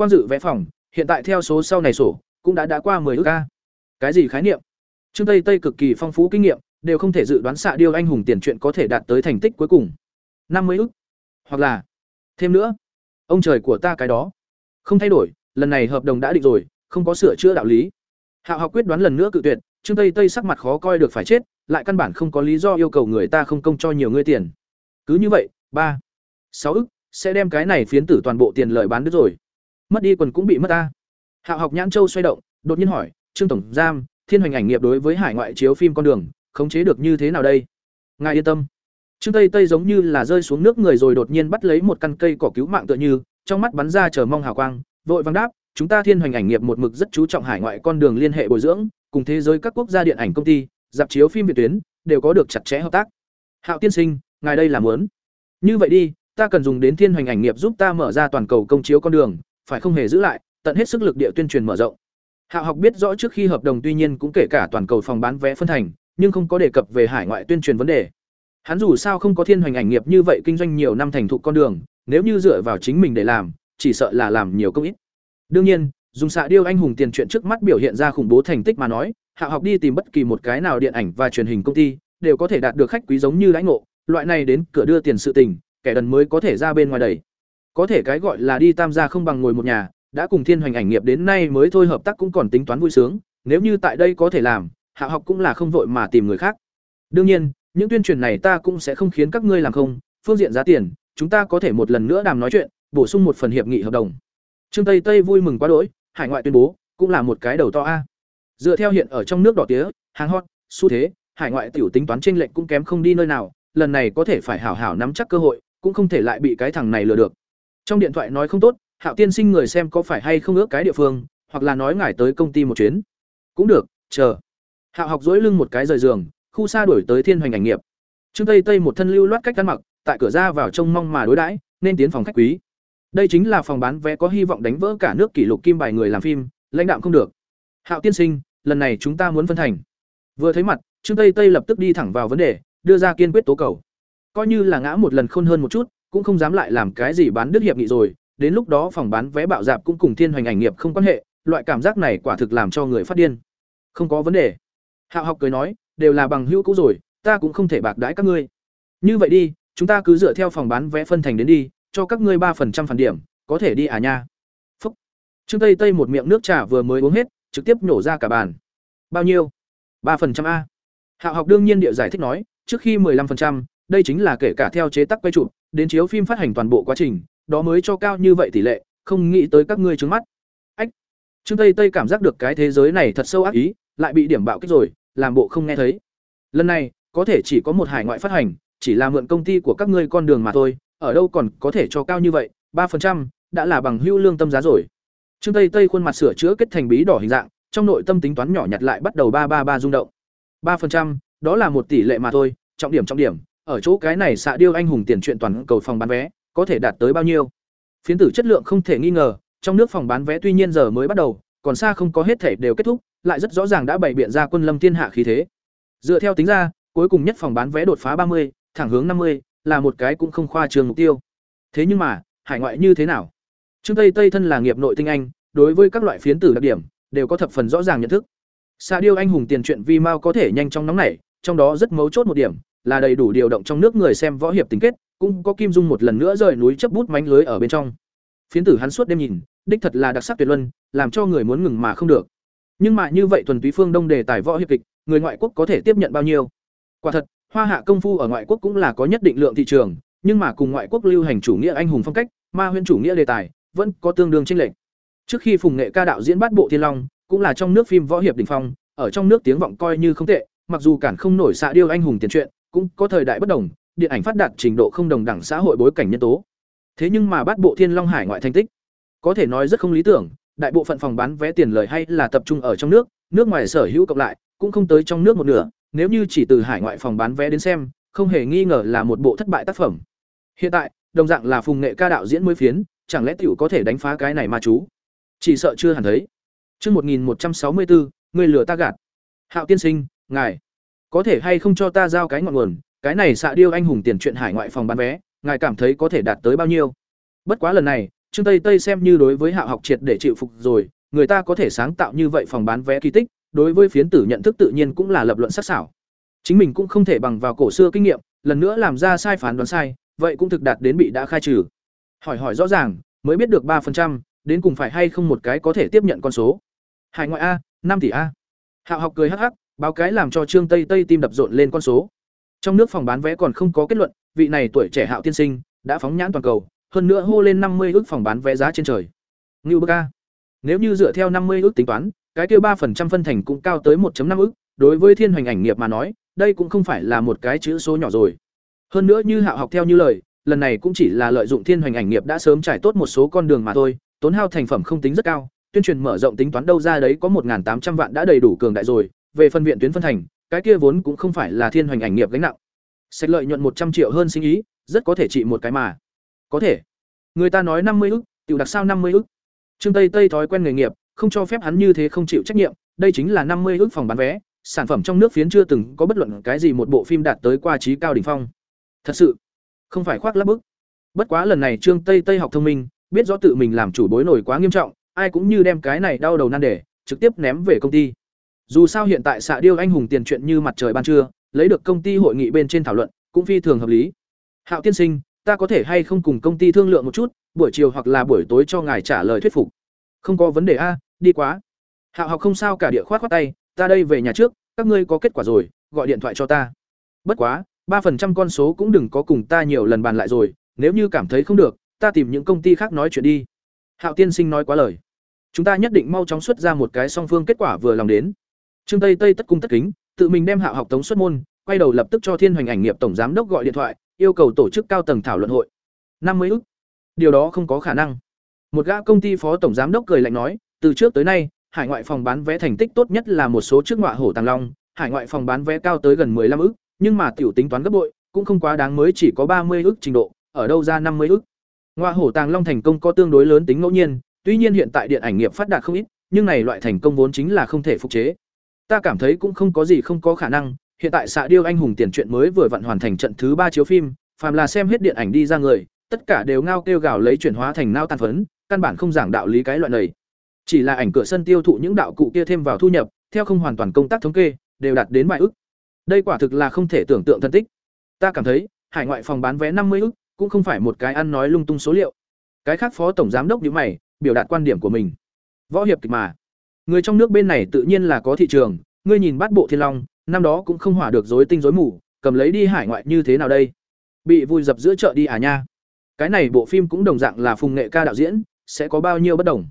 S1: Quan dự vẽ phòng, hiện tại theo số sau này sổ, cũng đã đã qua 10 ước a. Cái gì khái niệm? Trương Tây Tây cực kỳ phong phú kinh nghiệm, đều không thể dự đoán xạ điêu anh hùng tiền chuyện có thể đạt tới thành tích cuối cùng. 50 ước. Hoặc là thêm nữa. Ông trời của ta cái đó. Không thay đổi, lần này hợp đồng đã định rồi, không có sửa chữa đạo lý. Hạo học quyết đoán lần nữa cự tuyệt, Trương Tây Tây sắc mặt khó coi được phải chết, lại căn bản không có lý do yêu cầu người ta không công cho nhiều người tiền. Cứ như vậy, ba, sáu ức sẽ đem cái này phiến tử toàn bộ tiền lợi bán đứt rồi. Mất đi quần cũng bị mất ta. Hạo học nhãn châu xoay động, đột nhiên hỏi, "Trương tổng giám, Thiên Hoành ảnh nghiệp đối với hải ngoại chiếu phim con đường, khống chế được như thế nào đây?" Ngài yên tâm. Trương Tây Tây giống như là rơi xuống nước người rồi đột nhiên bắt lấy một căn cây cỏ cứu mạng tựa như, trong mắt bắn ra chờ mong hào quang, vội vàng đáp, "Chúng ta Thiên Hoành ảnh nghiệp một mực rất chú trọng hải ngoại con đường liên hệ bồi dưỡng, cùng thế giới các quốc gia điện ảnh công ty, dạp chiếu phim Việt tuyến đều có được chặt chẽ hợp tác. Hạo tiên sinh, ngài đây là muốn. Như vậy đi, ta cần dùng đến Thiên Hoành ảnh nghiệp giúp ta mở ra toàn cầu công chiếu con đường, phải không hề giữ lại, tận hết sức lực địa tuyên truyền mở rộng. Hạo học biết rõ trước khi hợp đồng tuy nhiên cũng kể cả toàn cầu phòng bán vé phân thành, nhưng không có đề cập về hải ngoại tuyên truyền vấn đề. Hắn dù sao không có Thiên Hoành ảnh nghiệp như vậy kinh doanh nhiều năm thành thục con đường, nếu như dựa vào chính mình để làm, chỉ sợ là làm nhiều công ít. Đương nhiên, dùng xạ điêu anh hùng tiền chuyện trước mắt biểu hiện ra khủng bố thành tích mà nói hạ học đi tìm bất kỳ một cái nào điện ảnh và truyền hình công ty đều có thể đạt được khách quý giống như lãnh ngộ loại này đến cửa đưa tiền sự tình kẻ đần mới có thể ra bên ngoài đẩy có thể cái gọi là đi tam gia không bằng ngồi một nhà, đã cùng thiên hoành ảnh nghiệp đến nay mới thôi hợp tác cũng còn tính toán vui sướng, nếu như tại đây có thể làm, hạ học cũng là không vội mà tìm người khác. Đương nhiên, những tuyên truyền này ta cũng sẽ không khiến các ngươi làm không, phương diện giá tiền, chúng ta có thể một lần nữa đàm nói chuyện, bổ sung một phần hiệp nghị hợp đồng. Trương tây tây vui mừng quá đỗi, hải ngoại tuyên bố, cũng là một cái đầu to a. Dựa theo hiện ở trong nước đỏ tía, hàng hot, xu thế, hải ngoại tiểu tính toán tranh lệch cũng kém không đi nơi nào, lần này có thể phải hảo hảo nắm chắc cơ hội, cũng không thể lại bị cái thằng này lừa được trong điện thoại nói không tốt hạo tiên sinh người xem có phải hay không ước cái địa phương hoặc là nói ngài tới công ty một chuyến cũng được chờ hạo học dỗi lưng một cái rời giường khu xa đổi tới thiên hoành ảnh nghiệp trương tây tây một thân lưu loát cách ăn mặc tại cửa ra vào trông mong mà đối đãi nên tiến phòng khách quý đây chính là phòng bán vé có hy vọng đánh vỡ cả nước kỷ lục kim bài người làm phim, lãnh đạm không được. Hạo tiên sinh, lần này chúng ta muốn phân thành. Vừa thấy mặt, Trương Tây Tây lập tức đi thẳng vào vấn đề, đưa ra kiên quyết tố cầu. Coi như là ngã một lần khôn hơn một chút, cũng không dám lại làm cái gì bán đứt hiệp nghị rồi, đến lúc đó phòng bán vé bạo dạp cũng cùng Thiên Hoành ảnh nghiệp không quan hệ, loại cảm giác này quả thực làm cho người phát điên. Không có vấn đề. Hạo học cười nói, đều là bằng hữu cũ rồi, ta cũng không thể bạc đãi các ngươi. Như vậy đi, chúng ta cứ dựa theo phòng bán vé phân thành đến đi, cho các ngươi ba phần trăm phản điểm, có thể đi à nha. Phúc. Trương Tây Tây một miệng nước trà vừa mới uống hết, trực tiếp nhổ ra cả bàn. Bao nhiêu? ba phần trăm a. Hạo học đương nhiên địa giải thích nói, trước khi 15%, đây chính là kể cả theo chế tác quay chụp, đến chiếu phim phát hành toàn bộ quá trình, đó mới cho cao như vậy tỷ lệ, không nghĩ tới các ngươi trứng mắt. Ách. Trương Tây Tây cảm giác được cái thế giới này thật sâu ác ý, lại bị điểm bạo kích rồi, làm bộ không nghe thấy. Lần này, có thể chỉ có một hải ngoại phát hành, chỉ là mượn công ty của các ngươi con đường mà thôi, ở đâu còn có thể cho cao như vậy, 3%, đã là bằng hữu lương tâm giá rồi. Trương Tây Tây khuôn mặt sửa chữa kết thành bí đỏ hình dạng, trong nội tâm tính toán nhỏ nhặt lại bắt đầu ba ba ba rung động. 3%, đó là một tỷ lệ mà thôi, trọng điểm trọng điểm, ở chỗ cái này xạ điêu anh hùng tiền truyện toàn cầu phòng bán vé, có thể đạt tới bao nhiêu? Phiến tử chất lượng không thể nghi ngờ, trong nước phòng bán vé tuy nhiên giờ mới bắt đầu, còn xa không có hết thể đều kết thúc, lại rất rõ ràng đã bày biện ra quân lâm thiên hạ khí thế. Dựa theo tính ra, cuối cùng nhất phòng bán vé đột phá ba mươi, thẳng hướng năm mươi, là một cái cũng không khoa trương mục tiêu. Thế nhưng mà, hải ngoại như thế nào? Trương Tây Tây thân là nghiệp nội tinh anh, đối với các loại phiến tử đặc điểm đều có thập phần rõ ràng nhận thức. Sa điêu anh hùng tiền truyện vi mao có thể nhanh chóng nóng nảy, trong đó rất mấu chốt một điểm, là đầy đủ điều động trong nước người xem võ hiệp tình kết, cũng có Kim Dung một lần nữa rời núi chấp bút mánh lưới ở bên trong. Phiến tử hắn suốt đêm nhìn, đích thật là đặc sắc tuyệt luân, làm cho người muốn ngừng mà không được. Nhưng mà như vậy thuần túy phương Đông đề tài võ hiệp kịch, người ngoại quốc có thể tiếp nhận bao nhiêu? Quả thật, hoa hạ công phu ở ngoại quốc cũng là có nhất định lượng thị trường, nhưng mà cùng ngoại quốc lưu hành chủ nghĩa anh hùng phong cách, ma huyễn chủ nghĩa đề tài, vẫn có tương đương chênh lệch. Trước khi Phùng Nghệ ca đạo diễn bắt bộ Thiên Long, cũng là trong nước phim võ hiệp đỉnh phong, ở trong nước tiếng vọng coi như không tệ, mặc dù cản không nổi xạ điêu anh hùng tiền truyện, cũng có thời đại bất đồng, điện ảnh phát đạt trình độ không đồng đẳng xã hội bối cảnh nhân tố. Thế nhưng mà bát bộ Thiên Long hải ngoại thành tích, có thể nói rất không lý tưởng, đại bộ phận phòng bán vé tiền lời hay là tập trung ở trong nước, nước ngoài sở hữu cộng lại, cũng không tới trong nước một nửa, nếu như chỉ từ hải ngoại phòng bán vé đến xem, không hề nghi ngờ là một bộ thất bại tác phẩm. Hiện tại, đồng dạng là phùng nghệ ca đạo diễn mới phiến, chẳng lẽ tiểu có thể đánh phá cái này mà chú? Chỉ sợ chưa hẳn thấy. Chương 1164, người lừa ta gạt. Hạo tiên sinh, ngài có thể hay không cho ta giao cái ngọn nguồn, cái này xạ điêu anh hùng tiền chuyện hải ngoại phòng bán vé, ngài cảm thấy có thể đạt tới bao nhiêu? Bất quá lần này, Trương Tây Tây xem như đối với Hạo học triệt để chịu phục rồi, người ta có thể sáng tạo như vậy phòng bán vé kỳ tích, đối với phiến tử nhận thức tự nhiên cũng là lập luận sắc sảo. Chính mình cũng không thể bằng vào cổ xưa kinh nghiệm, lần nữa làm ra sai phán đoán sai, vậy cũng thực đạt đến bị đã khai trừ. Hỏi hỏi rõ ràng, mới biết được 3%, đến cùng phải hay không một cái có thể tiếp nhận con số. Hải ngoại a, năm tỷ a. Hạo học cười hắc hắc, báo cái làm cho Trương Tây Tây tim đập rộn lên con số. Trong nước phòng bán vé còn không có kết luận, vị này tuổi trẻ Hạo tiên sinh đã phóng nhãn toàn cầu, hơn nữa hô lên năm mươi ước phòng bán vé giá trên trời. Ngưu Bơ Nếu như dựa theo năm mươi ước tính toán, cái kia ba phần trăm phân thành cũng cao tới 1.5 ước, đối với thiên hoành ảnh nghiệp mà nói, đây cũng không phải là một cái chữ số nhỏ rồi. Hơn nữa như Hạo học theo như lời, lần này cũng chỉ là lợi dụng thiên hoành ảnh nghiệp đã sớm trải tốt một số con đường mà thôi, tốn hao thành phẩm không tính rất cao, tuyên truyền mở rộng tính toán đâu ra đấy có 1800 vạn đã đầy đủ cường đại rồi, về phân viện tuyến phân thành, cái kia vốn cũng không phải là thiên hoành ảnh nghiệp gánh nặng. Sạch lợi nhuận 100 triệu hơn sinh ý, rất có thể trị một cái mà. Có thể. Người ta nói 50 ức, tiểu đặc sao 50 ức. Trương Tây Tây thói quen nghề nghiệp, không cho phép hắn như thế không chịu trách nhiệm, đây chính là 50 ức phòng bán vé, sản phẩm trong nước phiến chưa từng có bất luận cái gì một bộ phim đạt tới qua trí cao đỉnh phong. Thật sự, không phải khoác lác bức. Bất quá lần này Trương Tây Tây học thông minh, biết rõ tự mình làm chủ bối nổi quá nghiêm trọng, ai cũng như đem cái này đau đầu nan đề, trực tiếp ném về công ty. Dù sao hiện tại xạ điêu anh hùng tiền chuyện như mặt trời ban trưa, lấy được công ty hội nghị bên trên thảo luận, cũng phi thường hợp lý. Hạo tiên sinh, ta có thể hay không cùng công ty thương lượng một chút, buổi chiều hoặc là buổi tối cho ngài trả lời thuyết phục. Không có vấn đề a, đi quá. Hạo học không sao cả địa khoát khoát tay, ta đây về nhà trước, các ngươi có kết quả rồi, gọi điện thoại cho ta. Bất quá, ba phần trăm con số cũng đừng có cùng ta nhiều lần bàn lại rồi, nếu như cảm thấy không được, ta tìm những công ty khác nói chuyện đi. Hạo tiên sinh nói quá lời. Chúng ta nhất định mau chóng xuất ra một cái song phương kết quả vừa lòng đến. Trương Tây Tây tất cung tất kính, tự mình đem Hạo học tống xuất môn, quay đầu lập tức cho Thiên Hoành ảnh nghiệp tổng giám đốc gọi điện thoại, yêu cầu tổ chức cao tầng thảo luận hội. năm mươi ức. Điều đó không có khả năng. Một gã công ty phó tổng giám đốc cười lạnh nói, từ trước tới nay, hải ngoại phòng bán vé thành tích tốt nhất là một số trước ngọa hổ tàng long, hải ngoại phòng bán vé cao tới gần 15 ức, nhưng mà tiểu tính toán gấp bội, cũng không quá đáng mới chỉ có 30 ức trình độ, ở đâu ra 50 ức. Ngọa hổ tàng long thành công có tương đối lớn tính ngẫu nhiên, tuy nhiên hiện tại điện ảnh nghiệp phát đạt không ít, nhưng này loại thành công vốn chính là không thể phục chế. Ta cảm thấy cũng không có gì không có khả năng, hiện tại xạ điêu anh hùng tiền truyện mới vừa vặn hoàn thành trận thứ ba chiếu phim, phàm là xem hết điện ảnh đi ra người, tất cả đều ngao kêu gào lấy chuyển hóa thành nao tàn phấn, căn bản không giảng đạo lý cái loại này. Chỉ là ảnh cửa sân tiêu thụ những đạo cụ kia thêm vào thu nhập, theo không hoàn toàn công tác thống kê, đều đạt đến vài ức. Đây quả thực là không thể tưởng tượng thân tích. Ta cảm thấy, hải ngoại phòng bán vé năm mươi ức, cũng không phải một cái ăn nói lung tung số liệu. Cái khác phó tổng giám đốc như mày, biểu đạt quan điểm của mình. Võ hiệp kịch mà, người trong nước bên này tự nhiên là có thị trường, ngươi nhìn bát bộ thiên long, năm đó cũng không hỏa được rối tinh rối mù, cầm lấy đi hải ngoại như thế nào đây? Bị vui dập giữa chợ đi à nha. Cái này bộ phim cũng đồng dạng là phùng nghệ ca đạo diễn, sẽ có bao nhiêu bất đồng?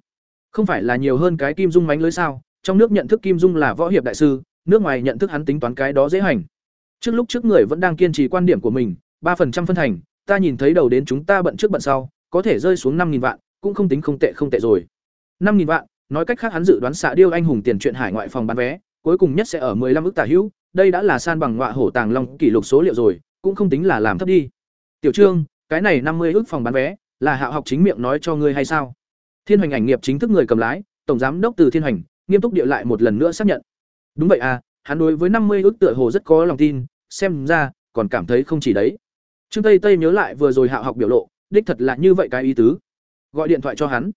S1: Không phải là nhiều hơn cái Kim Dung mánh lưới sao? Trong nước nhận thức Kim Dung là võ hiệp đại sư, nước ngoài nhận thức hắn tính toán cái đó dễ hành. Trước lúc trước người vẫn đang kiên trì quan điểm của mình, ba phần trăm phân thành, ta nhìn thấy đầu đến chúng ta bận trước bận sau, có thể rơi xuống năm nghìn vạn, cũng không tính không tệ không tệ rồi. năm nghìn vạn, nói cách khác hắn dự đoán xạ điêu anh hùng tiền chuyện hải ngoại phòng bán vé, cuối cùng nhất sẽ ở 15 ức tả hữu, đây đã là san bằng ngọa hổ tàng long kỷ lục số liệu rồi, cũng không tính là làm thấp đi. Tiểu Trương, cái này năm mươi ức phòng bán vé, là Hạo học chính miệng nói cho ngươi hay sao? Thiên Hoành ảnh nghiệp chính thức người cầm lái, tổng giám đốc từ Thiên Hoành, nghiêm túc địa lại một lần nữa xác nhận. Đúng vậy à, hắn đối với năm mươi ức tựa hồ rất có lòng tin, xem ra còn cảm thấy không chỉ đấy. Trương Tây Tây nhớ lại vừa rồi Hạo học biểu lộ, đích thật là như vậy cái ý tứ. Gọi điện thoại cho hắn.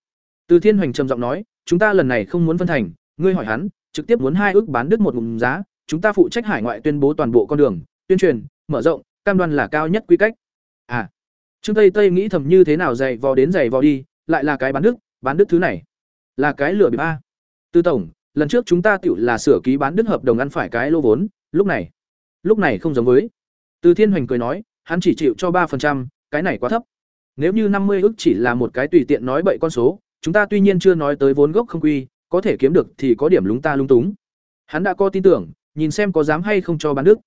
S1: Từ Thiên Hoành trầm giọng nói, chúng ta lần này không muốn phân thành, ngươi hỏi hắn, trực tiếp muốn hai ước bán đứt một ngụm giá, chúng ta phụ trách hải ngoại tuyên bố toàn bộ con đường, tuyên truyền, mở rộng, cam đoan là cao nhất quy cách. À. Trương Tây Tây nghĩ thầm như thế nào dày vò đến dày vò đi, lại là cái bán đứt, bán đứt thứ này, là cái lửa bịp a. Tư tổng, lần trước chúng ta tiểu là sửa ký bán đứt hợp đồng ăn phải cái lô vốn, lúc này, lúc này không giống với. Từ Thiên Hoành cười nói, hắn chỉ chịu cho 3%, cái này quá thấp. Nếu như năm mươi ức chỉ là một cái tùy tiện nói bậy con số, chúng ta tuy nhiên chưa nói tới vốn gốc không quy, có thể kiếm được thì có điểm lúng ta lung túng. Hắn đã có tin tưởng, nhìn xem có dám hay không cho bán đức.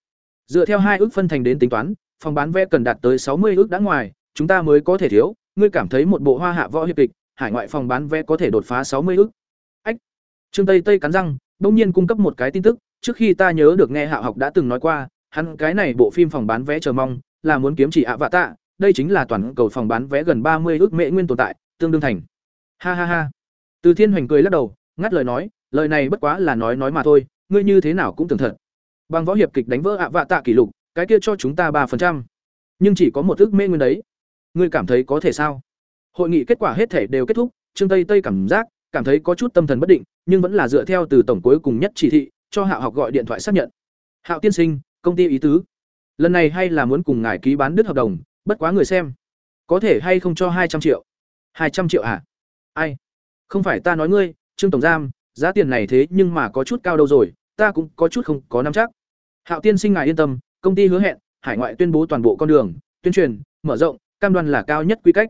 S1: Dựa theo hai ước phân thành đến tính toán, phòng bán vé cần đạt tới sáu mươi ước đã ngoài, chúng ta mới có thể thiếu. Ngươi cảm thấy một bộ hoa hạ võ hiệp kịch, hải ngoại phòng bán vé có thể đột phá sáu mươi ước. Ách. Trương Tây Tây cắn răng, bỗng nhiên cung cấp một cái tin tức, trước khi ta nhớ được nghe Hạ học đã từng nói qua, hắn cái này bộ phim phòng bán vé chờ mong là muốn kiếm chỉ ạ vạ tạ, đây chính là toàn cầu phòng bán vé gần ba mươi ước mệ nguyên tồn tại, tương đương thành. Ha ha ha. Từ Thiên Hoành cười lắc đầu, ngắt lời nói, lời này bất quá là nói nói mà thôi, ngươi như thế nào cũng tưởng thật. Bằng võ hiệp kịch đánh vỡ ạ vạ tạ kỷ lục, cái kia cho chúng ta ba phần trăm, Nhưng chỉ có một ước mê nguyên đấy. Ngươi cảm thấy có thể sao? Hội nghị kết quả hết thể đều kết thúc, Trương Tây Tây cảm giác, cảm thấy có chút tâm thần bất định, nhưng vẫn là dựa theo từ tổng cuối cùng nhất chỉ thị, cho Hạo học gọi điện thoại xác nhận. Hạo tiên sinh, công ty ý tứ. Lần này hay là muốn cùng ngài ký bán đứt hợp đồng, bất quá người xem, có thể hay không cho hai trăm triệu? hai trăm triệu à? Ai? Không phải ta nói ngươi, Trương tổng giám, giá tiền này thế nhưng mà có chút cao đâu rồi, ta cũng có chút không có nắm chắc. Hạo tiên sinh ngài yên tâm, công ty hứa hẹn, hải ngoại tuyên bố toàn bộ con đường, tuyên truyền, mở rộng, cam đoan là cao nhất quy cách.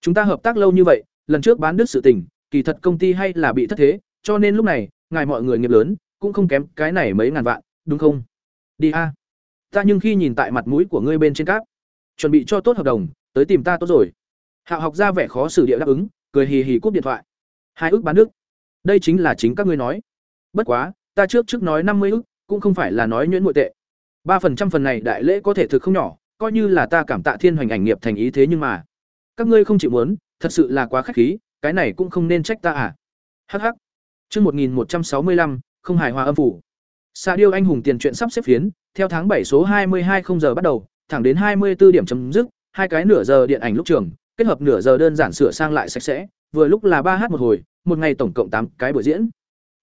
S1: Chúng ta hợp tác lâu như vậy, lần trước bán đứt sự tình, kỳ thật công ty hay là bị thất thế, cho nên lúc này, ngài mọi người nghiệp lớn, cũng không kém cái này mấy ngàn vạn, đúng không? Đi a. Ta nhưng khi nhìn tại mặt mũi của ngươi bên trên cáp, chuẩn bị cho tốt hợp đồng, tới tìm ta tốt rồi. Hạo học ra vẻ khó xử địa đáp ứng, cười hì hì cúp điện thoại. Hai ước bán nước. Đây chính là chính các ngươi nói. Bất quá, ta trước trước nói năm mươi ước, cũng không phải là nói nhuyễn muội tệ. ba phần trăm phần này đại lễ có thể thực không nhỏ, coi như là ta cảm tạ thiên hoành ảnh nghiệp thành ý thế nhưng mà, các ngươi không chịu muốn, thật sự là quá khách khí, cái này cũng không nên trách ta à. Hắc hắc. Chương một nghìn một trăm sáu mươi lăm, không hài hòa âm phủ. Sa điêu anh hùng tiền truyện sắp xếp phiến, theo tháng bảy số hai mươi hai không giờ bắt đầu, thẳng đến hai mươi 24 điểm chấm dứt, hai cái nửa giờ điện ảnh lúc trường, kết hợp nửa giờ đơn giản sửa sang lại sạch sẽ, vừa lúc là ba h một hồi, một ngày tổng cộng tám cái buổi diễn.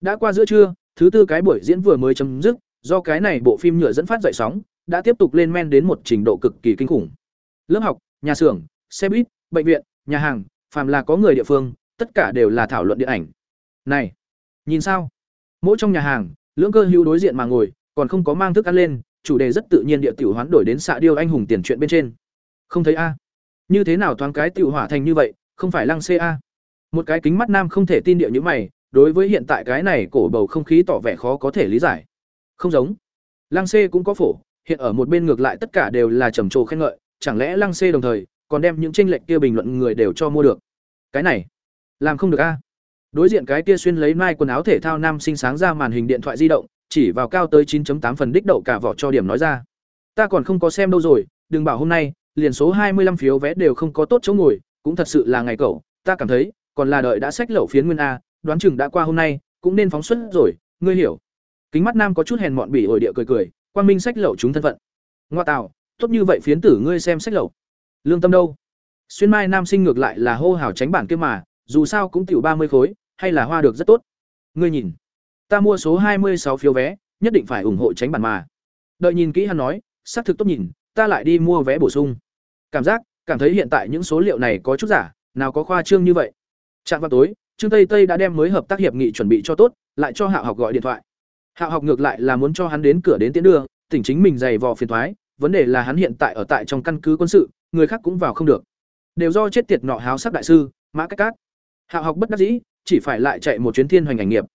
S1: Đã qua giữa trưa, thứ tư cái buổi diễn vừa mới chấm dứt, do cái này bộ phim nhựa dẫn phát dậy sóng, đã tiếp tục lên men đến một trình độ cực kỳ kinh khủng. Lớp học, nhà xưởng, xe buýt, bệnh viện, nhà hàng, phàm là có người địa phương, tất cả đều là thảo luận điện ảnh. Này, nhìn sao? Mỗi trong nhà hàng, lưỡng cơ hữu đối diện mà ngồi, còn không có mang thức ăn lên, chủ đề rất tự nhiên địa tiểu hoán đổi đến xạ điêu anh hùng tiền chuyện bên trên. Không thấy a? Như thế nào thoáng cái tiểu hỏa thành như vậy, không phải lăng a? Một cái kính mắt nam không thể tin địa như mày, đối với hiện tại cái này cổ bầu không khí tỏ vẻ khó có thể lý giải. Không giống. Lăng C cũng có phổ, hiện ở một bên ngược lại tất cả đều là trầm trồ khen ngợi, chẳng lẽ Lăng C đồng thời còn đem những tranh lệch kia bình luận người đều cho mua được. Cái này, làm không được a. Đối diện cái kia xuyên lấy mai quần áo thể thao nam sinh sáng ra màn hình điện thoại di động, chỉ vào cao tới 9.8 phần đích đậu cả vỏ cho điểm nói ra. Ta còn không có xem đâu rồi, đừng bảo hôm nay, liền số 25 phiếu vé đều không có tốt chỗ ngồi, cũng thật sự là ngày cậu, ta cảm thấy, còn là đợi đã sách lậu phiến nguyên a, đoán chừng đã qua hôm nay, cũng nên phóng xuất rồi, ngươi hiểu. Kính mắt nam có chút hèn mọn bỉ ổi địa cười cười, quang minh sách lậu chúng thân phận. Ngoa tạo, tốt như vậy phiến tử ngươi xem sách lậu. Lương tâm đâu? Xuyên mai nam sinh ngược lại là hô hào tránh bản kia mà, dù sao cũng tiểu mươi khối, hay là hoa được rất tốt. Ngươi nhìn, ta mua số hai mươi sáu phiếu vé, nhất định phải ủng hộ tránh bản mà. Đợi nhìn kỹ hắn nói, xác thực tốt nhìn, ta lại đi mua vé bổ sung. Cảm giác, cảm thấy hiện tại những số liệu này có chút giả, nào có khoa trương như vậy. chạm vào tối, Trương Tây Tây đã đem mới hợp tác hiệp nghị chuẩn bị cho tốt, lại cho hạ Học gọi điện thoại. hạ Học ngược lại là muốn cho hắn đến cửa đến tiến đưa, tỉnh chính mình dày vò phiền thoái, vấn đề là hắn hiện tại ở tại trong căn cứ quân sự, người khác cũng vào không được. Đều do chết tiệt nọ háo sắc đại sư, Mã Cách Cát. hạ Học bất đắc dĩ, chỉ phải lại chạy một chuyến thiên hoành ảnh nghiệp.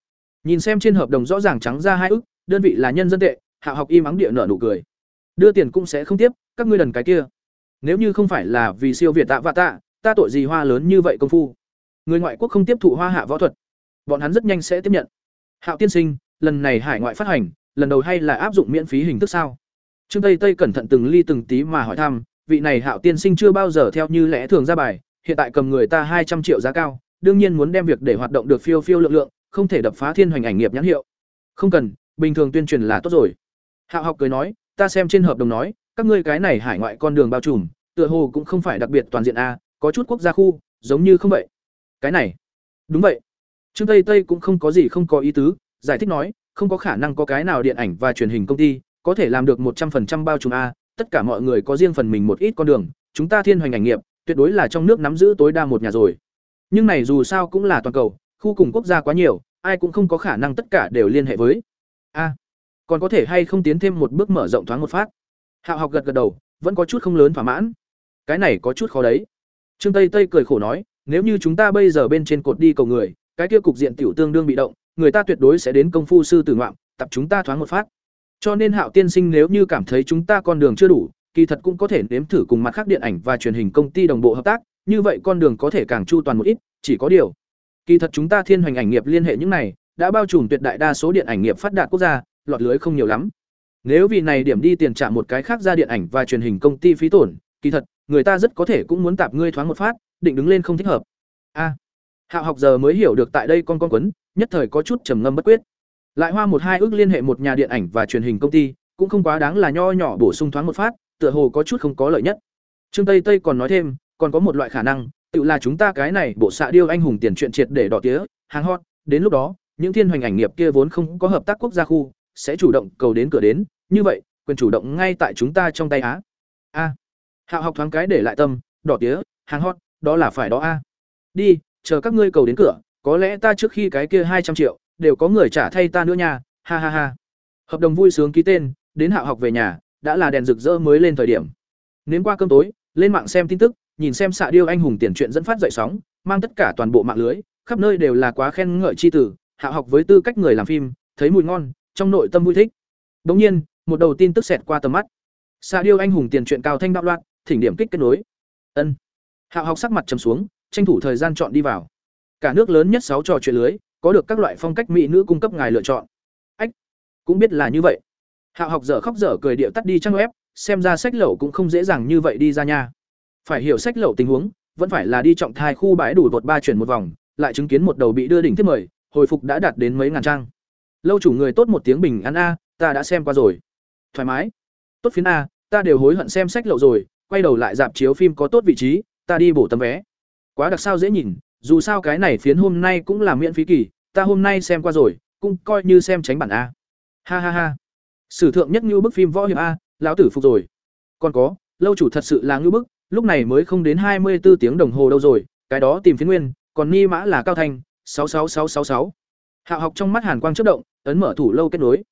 S1: Nhìn xem trên hợp đồng rõ ràng trắng ra hai ức, đơn vị là nhân dân tệ hạ học im ắng địa nợ nụ cười đưa tiền cũng sẽ không tiếp các ngươi đần cái kia nếu như không phải là vì siêu việt tạ và tạ, ta tội gì hoa lớn như vậy công phu? Người ngoại quốc không tiếp thụ hoa hạ võ thuật. Bọn hắn rất nhanh sẽ tiếp nhận. Hạo tiên sinh, lần này hải ngoại phát hành, lần đầu hay là áp dụng miễn phí hình thức sao? Trương tây tây cẩn thận từng ly từng tí mà hỏi thăm, vị này hạo tiên sinh chưa bao giờ theo như lẽ thường ra bài, hiện tại cầm người ta hai trăm triệu giá cao, đương nhiên muốn đem việc để hoạt động được phiêu phiêu lượng lượng, không thể đập phá thiên hoành ảnh nghiệp nhãn hiệu. Không cần, bình thường tuyên truyền là tốt rồi. Hạo học cười nói, ta xem trên hợp đồng nói các ngươi cái này hải ngoại con đường bao trùm, tựa hồ cũng không phải đặc biệt toàn diện a, có chút quốc gia khu, giống như không vậy. Cái này, đúng vậy. Trương tây tây cũng không có gì không có ý tứ, giải thích nói, không có khả năng có cái nào điện ảnh và truyền hình công ty có thể làm được một trăm 100% bao trùm a, tất cả mọi người có riêng phần mình một ít con đường, chúng ta thiên hoành ảnh nghiệp, tuyệt đối là trong nước nắm giữ tối đa một nhà rồi. Nhưng này dù sao cũng là toàn cầu, khu cùng quốc gia quá nhiều, ai cũng không có khả năng tất cả đều liên hệ với. A, còn có thể hay không tiến thêm một bước mở rộng thoáng một phát? Hạo học gật gật đầu, vẫn có chút không lớn thỏa mãn. Cái này có chút khó đấy. Trương tây tây cười khổ nói, nếu như chúng ta bây giờ bên trên cột đi cầu người, cái kia cục diện tiểu tương đương bị động, người ta tuyệt đối sẽ đến công phu sư tử ngoạm, tập chúng ta thoáng một phát. Cho nên hạo tiên sinh nếu như cảm thấy chúng ta con đường chưa đủ, kỳ thật cũng có thể nếm thử cùng mặt khác điện ảnh và truyền hình công ty đồng bộ hợp tác, như vậy con đường có thể càng chu toàn một ít, chỉ có điều. Kỳ thật chúng ta thiên hoành ảnh nghiệp liên hệ những này, đã bao trùm tuyệt đại đa số điện ảnh nghiệp phát đạt quốc gia, lọt lưới không nhiều lắm nếu vì này điểm đi tiền trả một cái khác ra điện ảnh và truyền hình công ty phí tổn, kỳ thật, người ta rất có thể cũng muốn tạp ngươi thoáng một phát, định đứng lên không thích hợp. A. Hạo học giờ mới hiểu được tại đây con con quấn, nhất thời có chút trầm ngâm bất quyết. Lại hoa một hai ước liên hệ một nhà điện ảnh và truyền hình công ty, cũng không quá đáng là nho nhỏ bổ sung thoáng một phát, tựa hồ có chút không có lợi nhất. Trương tây tây còn nói thêm, còn có một loại khả năng, tự là chúng ta cái này bộ xạ điêu anh hùng tiền chuyện triệt để đỏ tía hàng hot, đến lúc đó, những thiên hoành ảnh nghiệp kia vốn không có hợp tác quốc gia khu, sẽ chủ động cầu đến cửa đến như vậy, quyền chủ động ngay tại chúng ta trong tay á. A. Hạo học thoáng cái để lại tâm, đỏ tía, hàng hot, đó là phải đó a. Đi, chờ các ngươi cầu đến cửa, có lẽ ta trước khi cái kia hai trăm triệu, đều có người trả thay ta nữa nha, ha ha ha. Hợp đồng vui sướng ký tên, đến hạo học về nhà, đã là đèn rực rỡ mới lên thời điểm. Nến qua cơm tối, lên mạng xem tin tức, nhìn xem xạ điêu anh hùng tiền chuyện dẫn phát dậy sóng, mang tất cả toàn bộ mạng lưới, khắp nơi đều là quá khen ngợi chi tử hạo học với tư cách người làm phim, thấy mùi ngon, trong nội tâm vui thích. Đống nhiên một đầu tin tức xẹt qua tầm mắt. Xạ điêu anh hùng tiền truyện cao thanh đạo loạn, thỉnh điểm kích kết nối. Ân. Hạo học sắc mặt trầm xuống, tranh thủ thời gian chọn đi vào. Cả nước lớn nhất sáu trò chuyện lưới, có được các loại phong cách mỹ nữ cung cấp ngài lựa chọn. Ách, cũng biết là như vậy. Hạo học dở khóc dở cười điệu tắt đi trang web, xem ra sách lậu cũng không dễ dàng như vậy đi ra nha. Phải hiểu sách lậu tình huống, vẫn phải là đi trọng thai khu bãi đủ vột ba chuyển một vòng, lại chứng kiến một đầu bị đưa đỉnh thiết mời, hồi phục đã đạt đến mấy ngàn trang. Lâu chủ người tốt một tiếng bình ăn a, ta đã xem qua rồi thoải mái. Tốt phiến a ta đều hối hận xem sách lậu rồi quay đầu lại dạp chiếu phim có tốt vị trí ta đi bổ tấm vé. Quá đặc sao dễ nhìn dù sao cái này phiến hôm nay cũng là miễn phí kỳ ta hôm nay xem qua rồi cũng coi như xem tránh bản a. Ha ha ha. Sử thượng nhất như bức phim võ hiệp a lão tử phục rồi. Còn có lâu chủ thật sự là ngưu bức lúc này mới không đến hai mươi 24 tiếng đồng hồ đâu rồi cái đó tìm phiến nguyên còn ni mã là cao thành, sáu sáu sáu sáu sáu. Hạo học trong mắt hàn quang chất động ấn mở thủ lâu kết nối.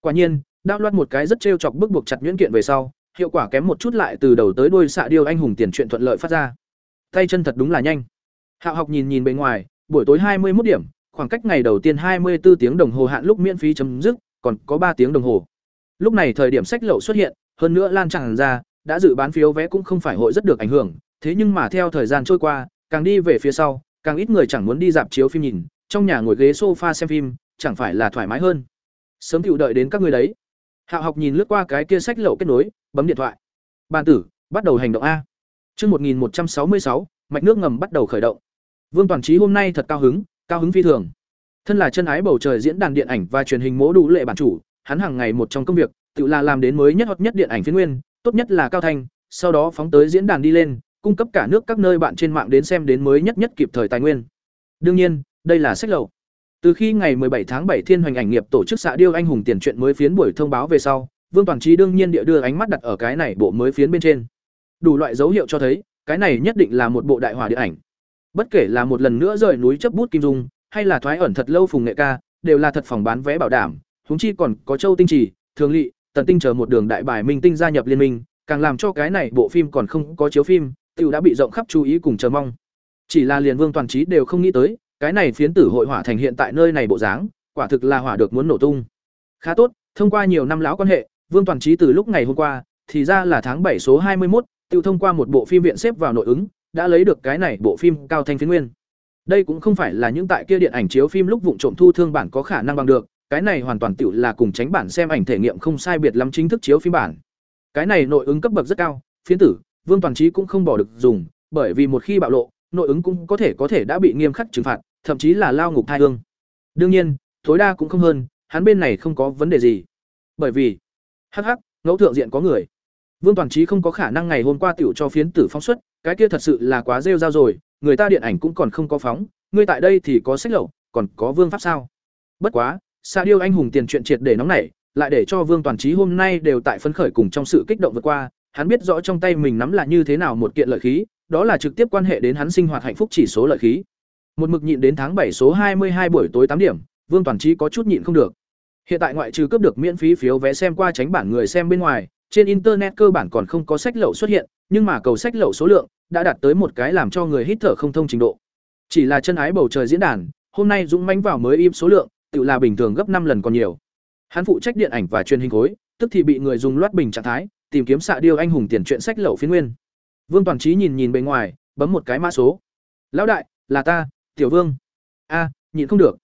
S1: Quả nhiên đao loát một cái rất trêu chọc bức buộc chặt nhuyễn kiện về sau, hiệu quả kém một chút lại từ đầu tới đuôi xạ điêu anh hùng tiền chuyện thuận lợi phát ra. Tay chân thật đúng là nhanh. Hạo học nhìn nhìn bên ngoài, buổi tối hai mươi 21 điểm, khoảng cách ngày đầu tiên hai mươi 24 tiếng đồng hồ hạn lúc miễn phí chấm dứt, còn có ba tiếng đồng hồ. Lúc này thời điểm sách lậu xuất hiện, hơn nữa lan tràn ra, đã dự bán phiếu vé cũng không phải hội rất được ảnh hưởng, thế nhưng mà theo thời gian trôi qua, càng đi về phía sau, càng ít người chẳng muốn đi dạp chiếu phim nhìn, trong nhà ngồi ghế sofa xem phim, chẳng phải là thoải mái hơn. Sớm chịu đợi đến các người đấy. Hạ học nhìn lướt qua cái kia sách lậu kết nối, bấm điện thoại. Bàn tử, bắt đầu hành động a. Chương một nghìn một trăm sáu mươi sáu, mạch nước ngầm bắt đầu khởi động. Vương toàn trí hôm nay thật cao hứng cao hứng phi thường. Thân là chân ái bầu trời diễn đàn điện ảnh và truyền hình mỗ đủ lệ bản chủ, hắn hàng ngày một trong công việc, tự là làm đến mới nhất hot nhất điện ảnh phiên nguyên, tốt nhất là cao thanh, sau đó phóng tới diễn đàn đi lên, cung cấp cả nước các nơi bạn trên mạng đến xem đến mới nhất nhất kịp thời tài nguyên. Đương nhiên, đây là sách lậu từ khi ngày 17 tháng 7 Thiên Hoành ảnh nghiệp tổ chức xạ điêu anh hùng tiền truyện mới phiến buổi thông báo về sau, Vương Toàn Trí đương nhiên địa đưa ánh mắt đặt ở cái này bộ mới phiến bên trên. Đủ loại dấu hiệu cho thấy, cái này nhất định là một bộ đại hỏa điện ảnh. Bất kể là một lần nữa rời núi chấp bút kim dung, hay là thoái ẩn thật lâu phùng nghệ ca, đều là thật phòng bán vé bảo đảm, huống chi còn có Châu Tinh Trì, Thường lệ Tần Tinh chờ một đường đại bài minh tinh gia nhập liên minh, càng làm cho cái này bộ phim còn không có chiếu phim, tiểu đã bị rộng khắp chú ý cùng chờ mong. Chỉ là liền Vương Toàn Trí đều không nghĩ tới, cái này phiến tử hội hỏa thành hiện tại nơi này bộ dáng, quả thực là hỏa được muốn nổ tung. Khá tốt, thông qua nhiều năm lão quan hệ, Vương Toàn Trí từ lúc ngày hôm qua, thì ra là tháng bảy số hai mươi một, tự thông qua một bộ phim viện xếp vào nội ứng, đã lấy được cái này bộ phim cao thanh phiến nguyên. Đây cũng không phải là những tại kia điện ảnh chiếu phim lúc vụng trộm thu thương bản có khả năng bằng được, cái này hoàn toàn tiểu là cùng tránh bản xem ảnh thể nghiệm không sai biệt lắm chính thức chiếu phim bản. Cái này nội ứng cấp bậc rất cao, phiến tử, Vương Toàn Trí cũng không bỏ được dùng, bởi vì một khi bạo lộ, nội ứng cũng có thể có thể đã bị nghiêm khắc trừng phạt, thậm chí là lao ngục thai hương. Đương nhiên, tối đa cũng không hơn, hắn bên này không có vấn đề gì. Bởi vì, hắc hắc, ngẫu thượng diện có người. Vương Toàn Trí không có khả năng ngày hôm qua tiểu cho phiến tử phóng xuất, cái kia thật sự là quá rêu rao rồi, người ta điện ảnh cũng còn không có phóng, ngươi tại đây thì có sách lậu, còn có vương pháp sao? Bất quá, Sa Điêu anh hùng tiền chuyện triệt để nóng nảy, lại để cho Vương Toàn Trí hôm nay đều tại phấn khởi cùng trong sự kích động vượt qua, hắn biết rõ trong tay mình nắm là như thế nào một kiện lợi khí, đó là trực tiếp quan hệ đến hắn sinh hoạt hạnh phúc chỉ số lợi khí. Một mực nhịn đến tháng bảy số hai mươi hai buổi tối tám điểm, Vương Toàn Trí có chút nhịn không được. Hiện tại ngoại trừ cướp được miễn phí phiếu vé xem qua tránh bản người xem bên ngoài, trên internet cơ bản còn không có sách lậu xuất hiện, nhưng mà cầu sách lậu số lượng đã đạt tới một cái làm cho người hít thở không thông trình độ. Chỉ là chân ái bầu trời diễn đàn, hôm nay dũng mãnh vào mới im số lượng, tự là bình thường gấp năm lần còn nhiều. Hắn phụ trách điện ảnh và truyền hình khối, tức thì bị người dùng loát bình trạng thái, tìm kiếm xạ điêu anh hùng tiền truyện sách lậu phiên nguyên. Vương Toàn Trí nhìn nhìn bên ngoài, bấm một cái mã số. "Lão đại, là ta, Tiểu Vương." "A, nhịn không được."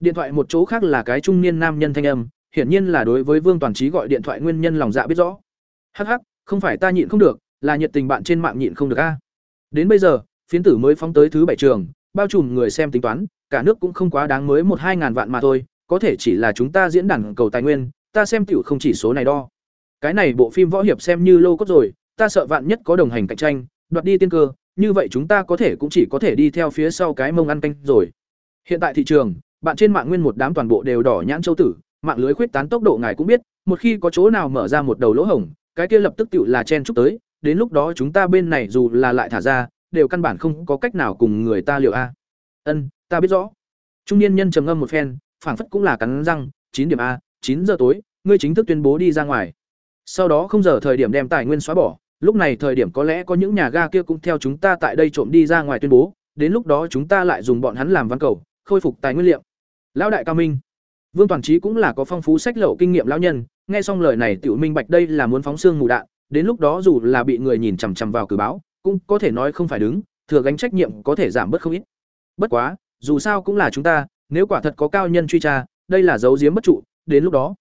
S1: Điện thoại một chỗ khác là cái trung niên nam nhân thanh âm, hiển nhiên là đối với Vương Toàn Trí gọi điện thoại nguyên nhân lòng dạ biết rõ. "Hắc hắc, không phải ta nhịn không được, là nhiệt tình bạn trên mạng nhịn không được a." Đến bây giờ, phiến tử mới phóng tới thứ bảy trường, bao trùm người xem tính toán, cả nước cũng không quá đáng mới một hai ngàn vạn mà thôi, có thể chỉ là chúng ta diễn đàn cầu tài nguyên, ta xem tiểu không chỉ số này đo. Cái này bộ phim võ hiệp xem như lô cốt rồi, ta sợ vạn nhất có đồng hành cạnh tranh, đoạt đi tiên cơ, như vậy chúng ta có thể cũng chỉ có thể đi theo phía sau cái mông ăn canh rồi. Hiện tại thị trường, bạn trên mạng nguyên một đám toàn bộ đều đỏ nhãn châu tử, mạng lưới khuyết tán tốc độ ngài cũng biết, một khi có chỗ nào mở ra một đầu lỗ hổng, cái kia lập tức tựu là chen chúc tới, đến lúc đó chúng ta bên này dù là lại thả ra, đều căn bản không có cách nào cùng người ta liệu a. Ân, ta biết rõ. Trung niên nhân trầm ngâm một phen, phảng phất cũng là cắn răng, chín điểm a, chín giờ tối, ngươi chính thức tuyên bố đi ra ngoài. Sau đó không giờ thời điểm đem tài nguyên xóa bỏ, lúc này thời điểm có lẽ có những nhà ga kia cũng theo chúng ta tại đây trộm đi ra ngoài tuyên bố, đến lúc đó chúng ta lại dùng bọn hắn làm văn cầu, khôi phục tài nguyên liệu. Lão đại cao minh. Vương Toàn Trí cũng là có phong phú sách lậu kinh nghiệm lão nhân, nghe xong lời này tiểu minh bạch đây là muốn phóng xương mù đạn, đến lúc đó dù là bị người nhìn chằm chằm vào cử báo, cũng có thể nói không phải đứng, thừa gánh trách nhiệm có thể giảm bớt không ít. Bất quá, dù sao cũng là chúng ta, nếu quả thật có cao nhân truy tra, đây là dấu giếm bất trụ, đến lúc đó.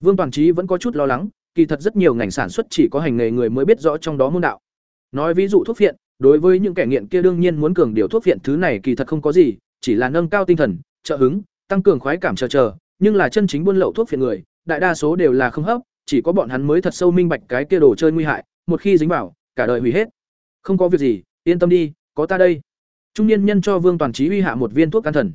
S1: Vương Toàn Trí vẫn có chút lo lắng, kỳ thật rất nhiều ngành sản xuất chỉ có hành nghề người mới biết rõ trong đó môn đạo. Nói ví dụ thuốc phiện, đối với những kẻ nghiện kia đương nhiên muốn cường điều thuốc phiện thứ này kỳ thật không có gì, chỉ là nâng cao tinh thần, trợ hứng, tăng cường khoái cảm chờ chờ, nhưng là chân chính buôn lậu thuốc phiện người, đại đa số đều là không hấp, chỉ có bọn hắn mới thật sâu minh bạch cái kia đồ chơi nguy hại, một khi dính vào, cả đời hủy hết. Không có việc gì, yên tâm đi, có ta đây. Trung niên nhân cho Vương Toàn Chí uy hạ một viên thuốc can thần.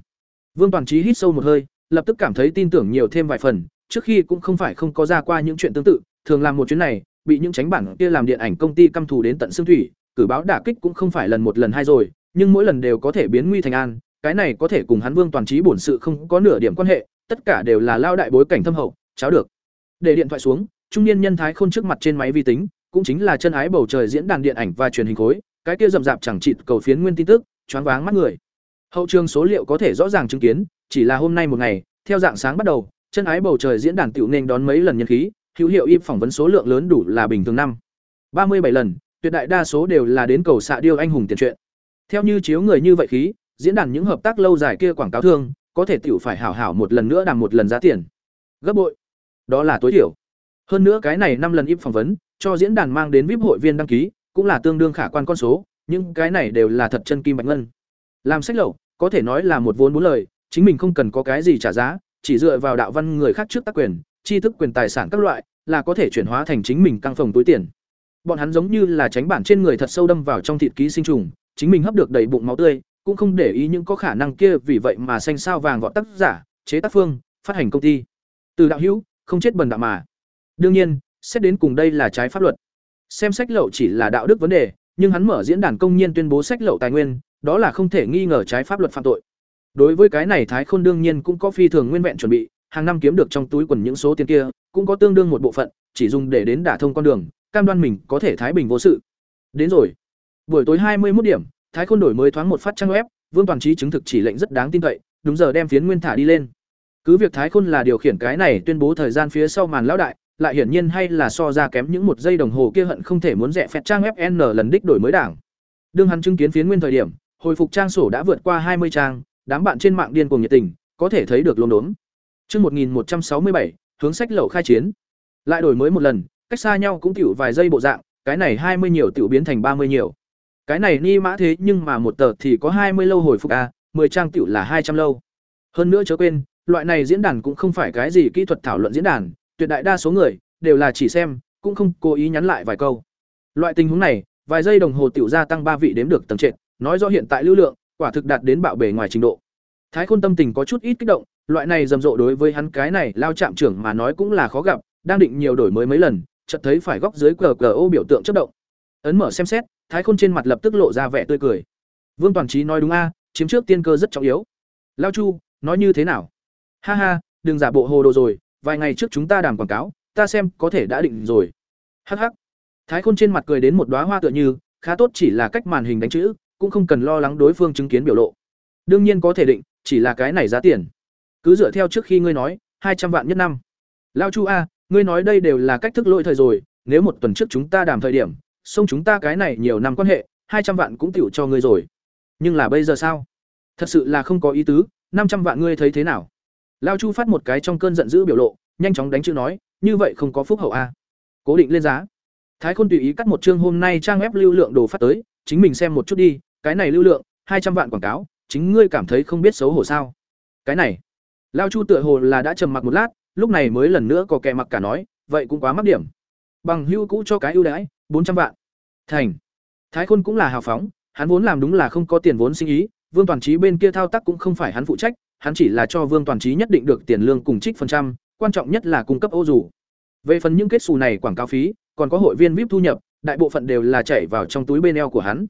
S1: Vương Toàn Chí hít sâu một hơi, lập tức cảm thấy tin tưởng nhiều thêm vài phần, trước khi cũng không phải không có ra qua những chuyện tương tự, thường làm một chuyến này, bị những tránh bản kia làm điện ảnh công ty căm thù đến tận xương thủy, cử báo đả kích cũng không phải lần một lần hai rồi, nhưng mỗi lần đều có thể biến nguy thành an, cái này có thể cùng hắn Vương Toàn trí bổn sự không có nửa điểm quan hệ, tất cả đều là lao đại bối cảnh thâm hậu, cháo được. Để điện thoại xuống, trung niên nhân thái khôn trước mặt trên máy vi tính, cũng chính là chân ái bầu trời diễn đàn điện ảnh và truyền hình khối, cái kia rậm rạp chẳng chịt cầu phiến nguyên tin tức, choáng váng mắt người. Hậu trường số liệu có thể rõ ràng chứng kiến, chỉ là hôm nay một ngày, theo dạng sáng bắt đầu, chân ái bầu trời diễn đàn tiểu nên đón mấy lần nhân khí, hữu hiệu im phỏng vấn số lượng lớn đủ là bình thường năm. ba mươi bảy lần, tuyệt đại đa số đều là đến cầu xạ điêu anh hùng tiền truyện. Theo như chiếu người như vậy khí, diễn đàn những hợp tác lâu dài kia quảng cáo thương, có thể tiểu phải hảo hảo một lần nữa đàm một lần giá tiền. Gấp bội. Đó là tối thiểu. Hơn nữa cái này năm lần im phỏng vấn, cho diễn đàn mang đến VIP hội viên đăng ký, cũng là tương đương khả quan con số, nhưng cái này đều là thật chân kim bạch ngân. Làm sách lậu, có thể nói là một vốn bốn lời, chính mình không cần có cái gì trả giá, chỉ dựa vào đạo văn người khác trước tác quyền, tri thức quyền tài sản các loại, là có thể chuyển hóa thành chính mình căng phòng túi tiền. Bọn hắn giống như là tránh bản trên người thật sâu đâm vào trong thịt ký sinh trùng, chính mình hấp được đầy bụng máu tươi, cũng không để ý những có khả năng kia vì vậy mà xanh sao vàng vọt tác giả, chế tác phương, phát hành công ty. Từ đạo hữu, không chết bần đạo mà. Đương nhiên, xét đến cùng đây là trái pháp luật. Xem sách lậu chỉ là đạo đức vấn đề, nhưng hắn mở diễn đàn công nhiên tuyên bố sách lậu tài nguyên, đó là không thể nghi ngờ trái pháp luật phạm tội. Đối với cái này Thái Khôn đương nhiên cũng có phi thường nguyên vẹn chuẩn bị, hàng năm kiếm được trong túi quần những số tiền kia, cũng có tương đương một bộ phận, chỉ dùng để đến đả thông con đường, cam đoan mình có thể thái bình vô sự. Đến rồi. Buổi tối hai mươi 21 điểm, Thái Khôn đổi mới thoáng một phát trang web, Vương Toàn Trí chứng thực chỉ lệnh rất đáng tin cậy, đúng giờ đem phiến nguyên thả đi lên. cứ việc thái khôn là điều khiển cái này tuyên bố thời gian phía sau màn lão đại lại hiển nhiên hay là so ra kém những một giây đồng hồ kia hận không thể muốn rẻ phẹt trang fn lần đích đổi mới đảng đương hắn chứng kiến phiến nguyên thời điểm hồi phục trang sổ đã vượt qua hai mươi trang đám bạn trên mạng điên cuồng nhiệt tình có thể thấy được lốm đốm Chương 1167, hướng sách lậu khai chiến. Lại đổi mới một lần, cách xa nhau cũng tiểu vài giây bộ dạng, cái này hai mươi nhiều tiểu biến thành ba mươi nhiều. Cái này ni mã thế nhưng mà một tờ thì có hai mươi lâu hồi phục à, a, 10 trang tiểu là hai trăm lâu. Hơn nữa chớ quên, loại này diễn đàn cũng không phải cái gì kỹ thuật thảo luận diễn đàn, tuyệt đại đa số người đều là chỉ xem, cũng không cố ý nhắn lại vài câu. Loại tình huống này, vài giây đồng hồ tiểu gia tăng ba vị đếm được tầng trệt, nói rõ hiện tại lưu lượng, quả thực đạt đến bạo bề ngoài trình độ. Thái Khôn tâm tình có chút ít kích động, loại này rầm rộ đối với hắn cái này lao chạm trưởng mà nói cũng là khó gặp, đang định nhiều đổi mới mấy lần, chợt thấy phải góc dưới cờ cờ ô biểu tượng chớp động. Ấn mở xem xét, Thái Khôn trên mặt lập tức lộ ra vẻ tươi cười. Vương Toàn Trí nói đúng a, chiếm trước tiên cơ rất trọng yếu. Lao Chu, nói như thế nào? Ha ha, đừng giả bộ hồ đồ rồi, vài ngày trước chúng ta đàm quảng cáo, ta xem có thể đã định rồi. Hắc hắc. Thái Khôn trên mặt cười đến một đóa hoa tựa như, khá tốt chỉ là cách màn hình đánh chữ, cũng không cần lo lắng đối phương chứng kiến biểu lộ. Đương nhiên có thể định, chỉ là cái này giá tiền. Cứ dựa theo trước khi ngươi nói hai trăm vạn nhất năm. Lao chu a ngươi nói đây đều là cách thức lỗi thời rồi nếu một tuần trước chúng ta đàm thời điểm xong chúng ta cái này nhiều năm quan hệ hai trăm vạn cũng tiểu cho ngươi rồi. Nhưng là bây giờ sao? Thật sự là không có ý tứ năm trăm vạn ngươi thấy thế nào? Lao chu phát một cái trong cơn giận dữ biểu lộ nhanh chóng đánh chữ nói như vậy không có phúc hậu a. Cố định lên giá. Thái khôn tùy ý cắt một chương hôm nay trang web lưu lượng đồ phát tới chính mình xem một chút đi cái này lưu lượng, hai trăm vạn quảng cáo, chính ngươi cảm thấy không biết xấu hổ sao? Cái này, lao chu tựa hồ là đã trầm mặc một lát, lúc này mới lần nữa có kẻ mặc cả nói, vậy cũng quá mắc điểm. Bằng hưu cũ cho cái ưu đãi, bốn trăm vạn. Thành. Thái khôn cũng là hào phóng, hắn vốn làm đúng là không có tiền vốn sinh ý, vương toàn trí bên kia thao tác cũng không phải hắn phụ trách, hắn chỉ là cho vương toàn trí nhất định được tiền lương cùng trích phần trăm, quan trọng nhất là cung cấp ô dù. Về phần những kết xù này quảng cáo phí, còn có hội viên vip thu nhập, đại bộ phận đều là chảy vào trong túi bên eo của hắn.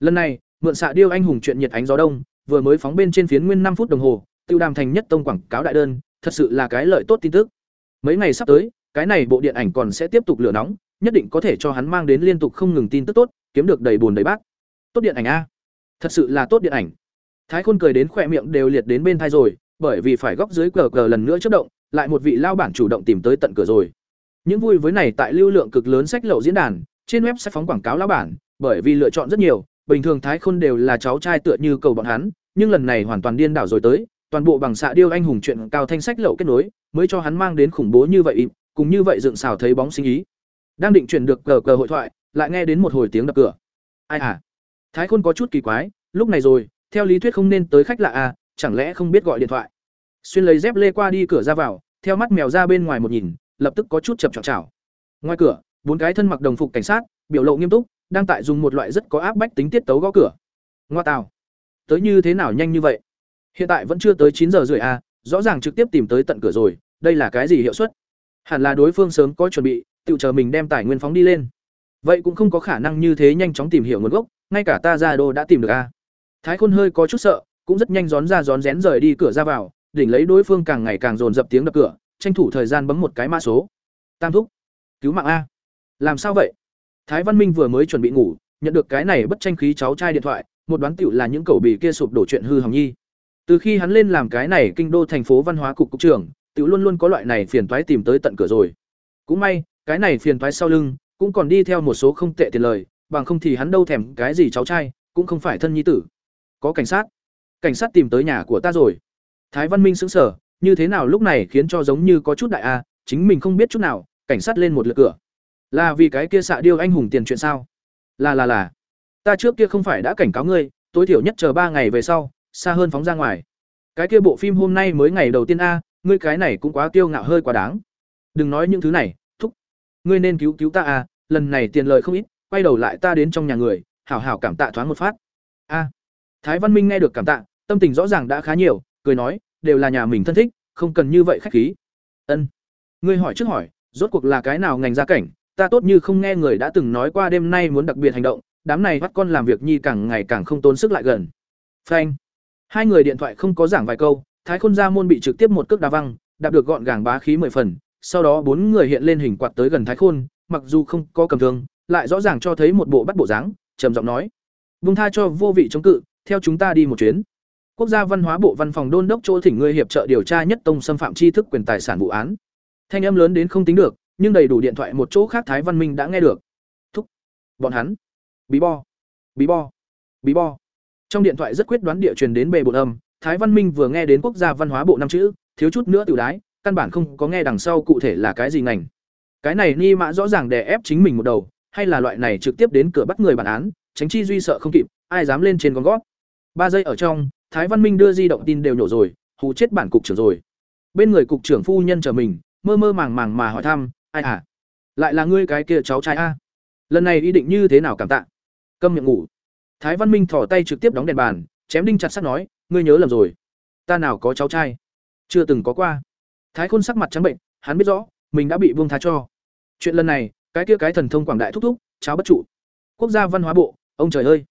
S1: Lần này mượn xạ điêu anh hùng chuyện nhiệt ánh gió đông, vừa mới phóng bên trên phiến nguyên năm phút đồng hồ, tiêu đàm thành nhất tông quảng cáo đại đơn, thật sự là cái lợi tốt tin tức. Mấy ngày sắp tới, cái này bộ điện ảnh còn sẽ tiếp tục lửa nóng, nhất định có thể cho hắn mang đến liên tục không ngừng tin tức tốt, kiếm được đầy bùn đầy bác tốt điện ảnh a. Thật sự là tốt điện ảnh. Thái khôn cười đến khỏe miệng đều liệt đến bên thai rồi, bởi vì phải góc dưới cờ cờ lần nữa chất động, lại một vị lao bản chủ động tìm tới tận cửa rồi. Những vui với này tại lưu lượng cực lớn sách lậu diễn đàn, trên web sẽ phóng quảng cáo lao bản, bởi vì lựa chọn rất nhiều bình thường thái khôn đều là cháu trai tựa như cầu bọn hắn, nhưng lần này hoàn toàn điên đảo rồi tới, toàn bộ bằng xạ điêu anh hùng chuyện cao thanh sách lậu kết nối, mới cho hắn mang đến khủng bố như vậy cùng như vậy dựng xào thấy bóng sinh ý. Đang định chuyển được cờ cờ hội thoại, lại nghe đến một hồi tiếng đập cửa. Ai à? Thái khôn có chút kỳ quái, lúc này rồi, theo lý thuyết không nên tới khách lạ à chẳng lẽ không biết gọi điện thoại? Xuyên lấy dép lê qua đi cửa ra vào, theo mắt mèo ra bên ngoài một nhìn, lập tức có chút chập chọn chảo. Ngoài cửa, bốn cái thân mặc đồng phục cảnh sát, biểu lộ nghiêm túc đang tại dùng một loại rất có áp bách tính tiết tấu gõ cửa ngoa tào tới như thế nào nhanh như vậy Hiện tại vẫn chưa tới chín giờ rưỡi a, à, rõ ràng trực tiếp tìm tới tận cửa rồi, đây là cái gì hiệu suất? Hẳn là đối phương sớm có chuẩn bị, tự chờ mình đem tài nguyên phóng đi lên. Vậy cũng không có khả năng như thế nhanh chóng tìm hiểu nguồn gốc, ngay cả ta ra đô đã tìm được a. À. Thái Khôn hơi có chút sợ, cũng rất nhanh rón ra rón rén rời đi cửa ra vào, đỉnh lấy đối phương càng ngày càng dồn dập tiếng đập cửa, tranh thủ thời gian bấm một cái mã số. Tam thúc, cứu mạng a. Làm sao vậy? Thái Văn Minh vừa mới chuẩn bị ngủ, nhận được cái này bất tranh khí cháu trai điện thoại, một đoán tiểu là những cậu bì kia sụp đổ chuyện hư hỏng nhi. Từ khi hắn lên làm cái này kinh đô thành phố văn hóa cục cục trưởng, tiểu luôn luôn có loại này phiền toái tìm tới tận cửa rồi. Cũng may, cái này phiền toái sau lưng, cũng còn đi theo một số không tệ tiền lời, bằng không thì hắn đâu thèm cái gì cháu trai, cũng không phải thân nhi tử. Có cảnh sát. Cảnh sát tìm tới nhà của ta rồi. Thái Văn Minh sững sờ, như thế nào lúc này khiến cho giống như có chút đại a, chính mình không biết chút nào, cảnh sát lên một lượt cửa. Là vì cái kia xạ điêu anh hùng tiền chuyện sao? Là là là. Ta trước kia không phải đã cảnh cáo ngươi, tối thiểu nhất chờ ba ngày về sau, xa hơn phóng ra ngoài. Cái kia bộ phim hôm nay mới ngày đầu tiên a ngươi cái này cũng quá kiêu ngạo hơi quá đáng. Đừng nói những thứ này thúc. Ngươi nên cứu cứu ta a lần này tiền lời không ít quay đầu lại ta đến trong nhà người hảo hảo cảm tạ thoáng một phát. A. Thái văn minh nghe được cảm tạ tâm tình rõ ràng đã khá nhiều cười nói đều là nhà mình thân thích không cần như vậy khách khí. Ân. Ngươi hỏi trước hỏi rốt cuộc là cái nào ngành gia cảnh ta tốt như không nghe người đã từng nói qua đêm nay muốn đặc biệt hành động đám này bắt con làm việc nhi càng ngày càng không tốn sức lại gần phanh Hai người điện thoại không có giảng vài câu, Thái Khôn gia môn bị trực tiếp một cước đá văng, đạp được gọn gàng bá khí mười phần, sau đó bốn người hiện lên hình quạt tới gần Thái Khôn, mặc dù không có cầm thương, lại rõ ràng cho thấy một bộ bắt bộ dáng, trầm giọng nói: "Vung tha cho vô vị chống cự, theo chúng ta đi một chuyến." Quốc gia Văn hóa Bộ Văn phòng đôn đốc chỗ thỉnh ngươi hiệp trợ điều tra nhất tông xâm phạm tri thức quyền tài sản vụ án. Thanh âm lớn đến không tính được, nhưng đầy đủ điện thoại một chỗ khác Thái Văn Minh đã nghe được. Thúc, bọn hắn, bí bo, bí bo, bí bo. Trong điện thoại rất quyết đoán địa truyền đến bề bộn âm, Thái Văn Minh vừa nghe đến Quốc gia Văn hóa Bộ năm chữ, thiếu chút nữa tiểu đái, căn bản không có nghe đằng sau cụ thể là cái gì ngành. Cái này ni mã rõ ràng đè ép chính mình một đầu, hay là loại này trực tiếp đến cửa bắt người bản án, tránh chi duy sợ không kịp, ai dám lên trên con gót. Ba giây ở trong, Thái Văn Minh đưa di động tin đều nhổ rồi, hù chết bản cục trưởng rồi. Bên người cục trưởng phu nhân chờ mình, mơ mơ màng màng mà hỏi thăm, "Ai à? Lại là ngươi cái kia cháu trai a? Lần này ý định như thế nào cảm tạ?" Câm miệng ngủ. Thái Văn Minh thò tay trực tiếp đóng đèn bàn, chém đinh chặt sắt nói, "Ngươi nhớ lầm rồi. Ta nào có cháu trai? Chưa từng có qua." Thái Khôn sắc mặt trắng bệnh, hắn biết rõ, mình đã bị buông tha cho. Chuyện lần này, cái kia cái thần thông quảng đại thúc thúc, cháu bất trụ. Quốc gia văn hóa bộ, ông trời ơi.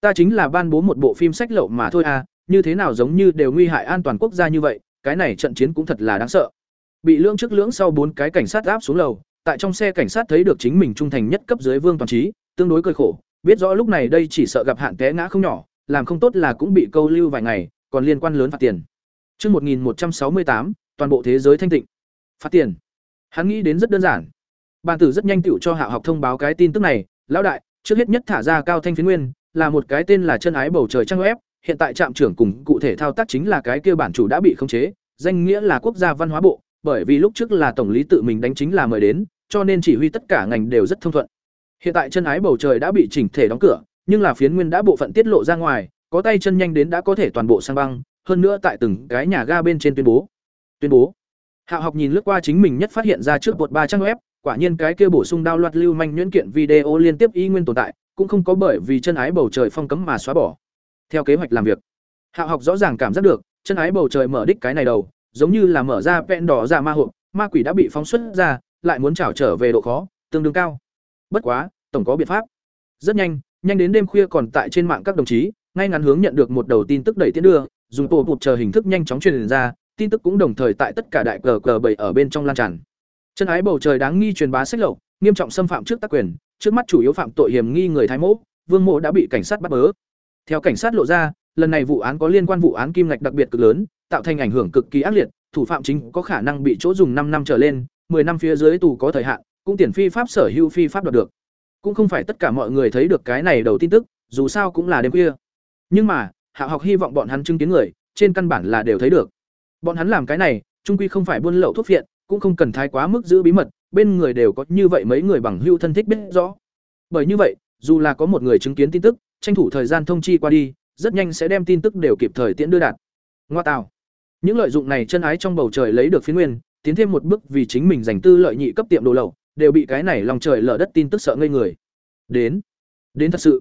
S1: Ta chính là ban bố một bộ phim sách lậu mà thôi à, như thế nào giống như đều nguy hại an toàn quốc gia như vậy, cái này trận chiến cũng thật là đáng sợ. Bị lưỡng trước lưỡng sau bốn cái cảnh sát áp xuống lầu, tại trong xe cảnh sát thấy được chính mình trung thành nhất cấp dưới Vương Toàn Trí, tương đối cơi khổ, biết rõ lúc này đây chỉ sợ gặp hạn té ngã không nhỏ, làm không tốt là cũng bị câu lưu vài ngày, còn liên quan lớn phạt tiền. Trước 1168, toàn bộ thế giới thanh tịnh. Phạt tiền. Hắn nghĩ đến rất đơn giản. Bàn tử rất nhanh tựu cho Hạ học thông báo cái tin tức này, lão đại, trước hết nhất thả ra cao thanh phiến nguyên, là một cái tên là chân ái bầu trời trang web, hiện tại trạm trưởng cùng cụ thể thao tác chính là cái kia bản chủ đã bị khống chế, danh nghĩa là quốc gia văn hóa bộ, bởi vì lúc trước là tổng lý tự mình đánh chính là mời đến, cho nên chỉ huy tất cả ngành đều rất thông thuận. Hiện tại chân ái bầu trời đã bị chỉnh thể đóng cửa, nhưng là phiến nguyên đã bộ phận tiết lộ ra ngoài, có tay chân nhanh đến đã có thể toàn bộ sang băng, hơn nữa tại từng cái nhà ga bên trên tuyên bố. Tuyên bố. Hạo học nhìn lướt qua chính mình nhất phát hiện ra trước bột ba trang web, quả nhiên cái kia bổ sung đao loạt lưu manh nhuyễn kiện video liên tiếp y nguyên tồn tại, cũng không có bởi vì chân ái bầu trời phong cấm mà xóa bỏ. Theo kế hoạch làm việc, Hạo học rõ ràng cảm giác được, chân ái bầu trời mở đích cái này đầu, giống như là mở ra vẹn đỏ ra ma hộp, ma quỷ đã bị phóng xuất ra, lại muốn trảo trở về độ khó, tương đương cao. Bất quá, tổng có biện pháp. Rất nhanh, nhanh đến đêm khuya còn tại trên mạng các đồng chí, ngay ngắn hướng nhận được một đầu tin tức đẩy tiến đưa, dùng tổ bụt chờ hình thức nhanh chóng truyền ra, tin tức cũng đồng thời tại tất cả đại cờ cờ bảy ở bên trong lan tràn. Chân ái bầu trời đáng nghi truyền bá sách lậu, nghiêm trọng xâm phạm trước tác quyền, trước mắt chủ yếu phạm tội hiểm nghi người thái mỗ, Vương Mộ đã bị cảnh sát bắt bớ. Theo cảnh sát lộ ra, lần này vụ án có liên quan vụ án kim ngạch đặc biệt cực lớn, tạo thành ảnh hưởng cực kỳ ác liệt, thủ phạm chính có khả năng bị chỗ dùng năm năm trở lên, 10 năm phía dưới tù có thời hạn, cũng tiền phi pháp sở hữu phi pháp đoạt được. Cũng không phải tất cả mọi người thấy được cái này đầu tin tức, dù sao cũng là đêm khuya. Nhưng mà, Hạ học hy vọng bọn hắn chứng kiến người, trên căn bản là đều thấy được. Bọn hắn làm cái này, trung quy không phải buôn lậu thuốc phiện, cũng không cần thái quá mức giữ bí mật, bên người đều có như vậy mấy người bằng hữu thân thích biết rõ. Bởi như vậy, dù là có một người chứng kiến tin tức, tranh thủ thời gian thông chi qua đi, rất nhanh sẽ đem tin tức đều kịp thời tiễn đưa đạt. Ngoa tào. Những lợi dụng này chân ái trong bầu trời lấy được phiến nguyên, tiến thêm một bước vì chính mình giành tư lợi nhị cấp tiệm đồ lậu, đều bị cái này lòng trời lở đất tin tức sợ ngây người. Đến, đến thật sự.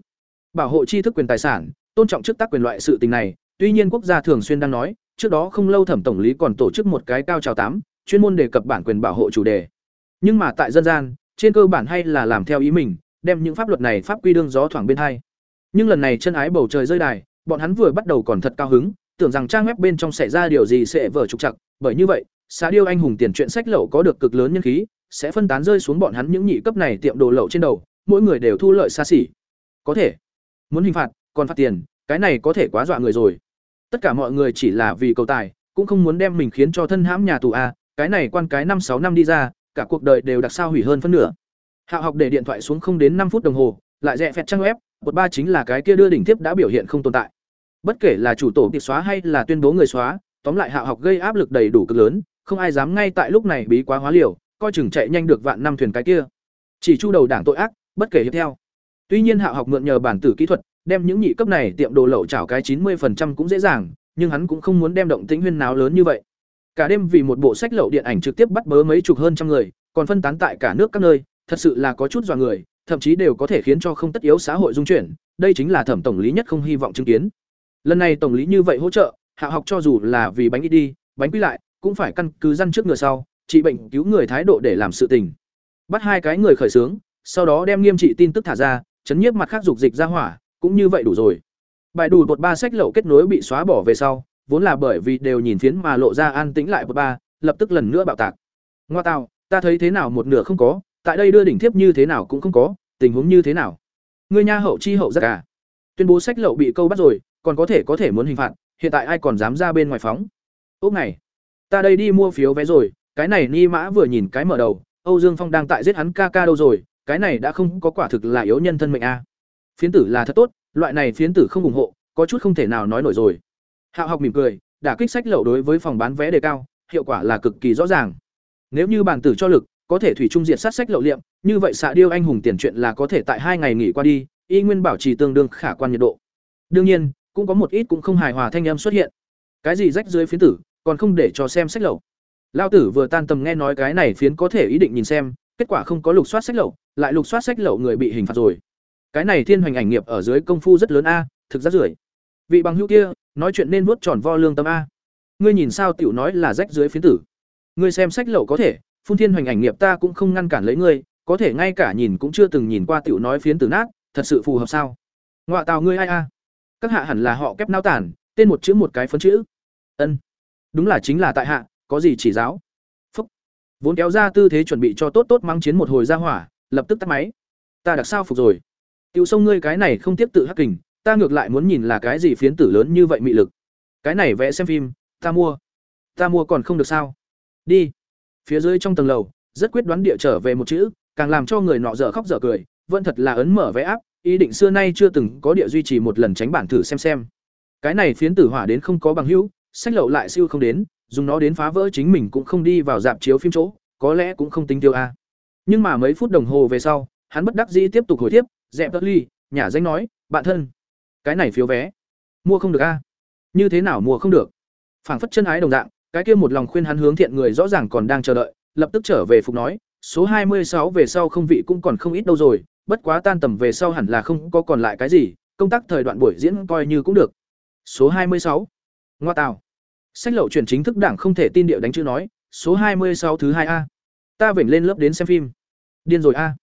S1: Bảo hộ tri thức quyền tài sản, tôn trọng trước tác quyền loại sự tình này, tuy nhiên quốc gia thường xuyên đang nói, trước đó không lâu thẩm tổng lý còn tổ chức một cái cao chào tám, chuyên môn đề cập bản quyền bảo hộ chủ đề. Nhưng mà tại dân gian, trên cơ bản hay là làm theo ý mình, đem những pháp luật này pháp quy đương gió thoảng bên hai. Nhưng lần này chân ái bầu trời rơi đài, bọn hắn vừa bắt đầu còn thật cao hứng, tưởng rằng trang web bên trong xảy ra điều gì sẽ vở trục trặc, bởi như vậy, xã điêu anh hùng tiền truyện sách lậu có được cực lớn nhân khí, sẽ phân tán rơi xuống bọn hắn những nhị cấp này tiệm đồ lậu trên đầu, mỗi người đều thu lợi xa xỉ. Có thể, muốn hình phạt, còn phạt tiền, cái này có thể quá dọa người rồi. Tất cả mọi người chỉ là vì cầu tài, cũng không muốn đem mình khiến cho thân hãm nhà tù a, cái này quan cái năm sáu năm đi ra, cả cuộc đời đều đặc sao hủy hơn phân nửa. hạ học để điện thoại xuống không đến năm phút đồng hồ, lại rẽ phẹt trang web, một ba chính là cái kia đưa đỉnh tiếp đã biểu hiện không tồn tại. Bất kể là chủ tổ tiệp xóa hay là tuyên bố người xóa, tóm lại hạ học gây áp lực đầy đủ cực lớn, không ai dám ngay tại lúc này bí quá hóa liều, coi chừng chạy nhanh được vạn năm thuyền cái kia. Chỉ chu đầu đảng tội ác, bất kể hiệp theo. Tuy nhiên hạ học mượn nhờ bản tử kỹ thuật, đem những nhị cấp này tiệm đồ lậu chảo cái chín 90% cũng dễ dàng, nhưng hắn cũng không muốn đem động tĩnh huyên náo lớn như vậy. Cả đêm vì một bộ sách lậu điện ảnh trực tiếp bắt bớ mấy chục hơn trăm người, còn phân tán tại cả nước các nơi, thật sự là có chút dọa người, thậm chí đều có thể khiến cho không tất yếu xã hội dung chuyển, đây chính là thẩm tổng lý nhất không hy vọng chứng kiến. Lần này tổng lý như vậy hỗ trợ, hạ học cho dù là vì bánh ít đi, bánh quy lại, cũng phải căn cứ răn trước ngựa sau, trị bệnh cứu người thái độ để làm sự tình. Bắt hai cái người khởi sướng, sau đó đem nghiêm trị tin tức thả ra, chấn nhiếp mặt khác dục dịch ra hỏa, cũng như vậy đủ rồi. Bài đủ một ba sách lậu kết nối bị xóa bỏ về sau, vốn là bởi vì đều nhìn phiến mà lộ ra an tĩnh lại một ba, lập tức lần nữa bạo tạc. Ngoa tạo ta thấy thế nào một nửa không có, tại đây đưa đỉnh thiếp như thế nào cũng không có, tình huống như thế nào? Ngươi nha hậu chi hậu rất cả. À? Tuyên bố sách lậu bị câu bắt rồi, còn có thể có thể muốn hình phạt, hiện tại ai còn dám ra bên ngoài phóng. Ốc này, ta đây đi mua phiếu vé rồi, cái này Ni Mã vừa nhìn cái mở đầu, Âu Dương Phong đang tại giết hắn ca ca đâu rồi, cái này đã không có quả thực là yếu nhân thân mệnh a. Phiến tử là thật tốt, loại này phiến tử không ủng hộ, có chút không thể nào nói nổi rồi. Hạo học mỉm cười, đả kích sách lậu đối với phòng bán vé đề cao, hiệu quả là cực kỳ rõ ràng. Nếu như bản tử cho lực, có thể thủy trung diệt sát sách lậu liệm, như vậy xạ điêu anh hùng tiền chuyện là có thể tại hai ngày nghỉ qua đi, y nguyên bảo trì tương đương khả quan nhiệt độ. Đương nhiên, cũng có một ít cũng không hài hòa thanh âm xuất hiện. Cái gì rách dưới phiến tử, còn không để cho xem sách lậu. Lao tử vừa tan tầm nghe nói cái này phiến có thể ý định nhìn xem, kết quả không có lục soát sách lậu, lại lục soát sách lậu người bị hình phạt rồi. Cái này thiên hoành ảnh nghiệp ở dưới công phu rất lớn a, thực rất rưởi. Vị bằng hữu kia, nói chuyện nên vuốt tròn vo lương tâm a. Ngươi nhìn sao tiểu nói là rách dưới phiến tử. Ngươi xem sách lậu có thể, phun thiên hoành ảnh nghiệp ta cũng không ngăn cản lấy ngươi, có thể ngay cả nhìn cũng chưa từng nhìn qua tiểu nói phiến tử nát, thật sự phù hợp sao? Ngoại tào ngươi ai a? Các hạ hẳn là họ kép nao tản, tên một chữ một cái phấn chữ. Ân. Đúng là chính là tại hạ, có gì chỉ giáo? Phúc. Vốn kéo ra tư thế chuẩn bị cho tốt tốt mang chiến một hồi ra hỏa, lập tức tắt máy. Ta đặc sao phục rồi. Tiểu sông ngươi cái này không tiếp tự hắc kình, ta ngược lại muốn nhìn là cái gì phiến tử lớn như vậy mị lực. Cái này vẽ xem phim, ta mua. Ta mua còn không được sao? Đi. Phía dưới trong tầng lầu, rất quyết đoán địa trở về một chữ, càng làm cho người nọ dở khóc dở cười, vẫn thật là ấn mở vẽ áp, ý định xưa nay chưa từng có địa duy trì một lần tránh bản thử xem xem. Cái này phiến tử hỏa đến không có bằng hữu, sách lậu lại siêu không đến, dùng nó đến phá vỡ chính mình cũng không đi vào dạp chiếu phim chỗ, có lẽ cũng không tính tiêu a. Nhưng mà mấy phút đồng hồ về sau, hắn bất đắc dĩ tiếp tục hồi tiếp, dẹp tất ly, nhà danh nói, bạn thân, cái này phiếu vé, mua không được a. Như thế nào mua không được? Phảng phất chân ái đồng dạng, cái kia một lòng khuyên hắn hướng thiện người rõ ràng còn đang chờ đợi, lập tức trở về phục nói, số hai mươi sáu về sau không vị cũng còn không ít đâu rồi, bất quá tan tầm về sau hẳn là không có còn lại cái gì, công tác thời đoạn buổi diễn coi như cũng được. Số hai mươi sáu Ngoa tào. Sách lậu chuyển chính thức đảng không thể tin điệu đánh chữ nói, số hai mươi sáu thứ hai a. Ta vểnh lên lớp đến xem phim. Điên rồi a.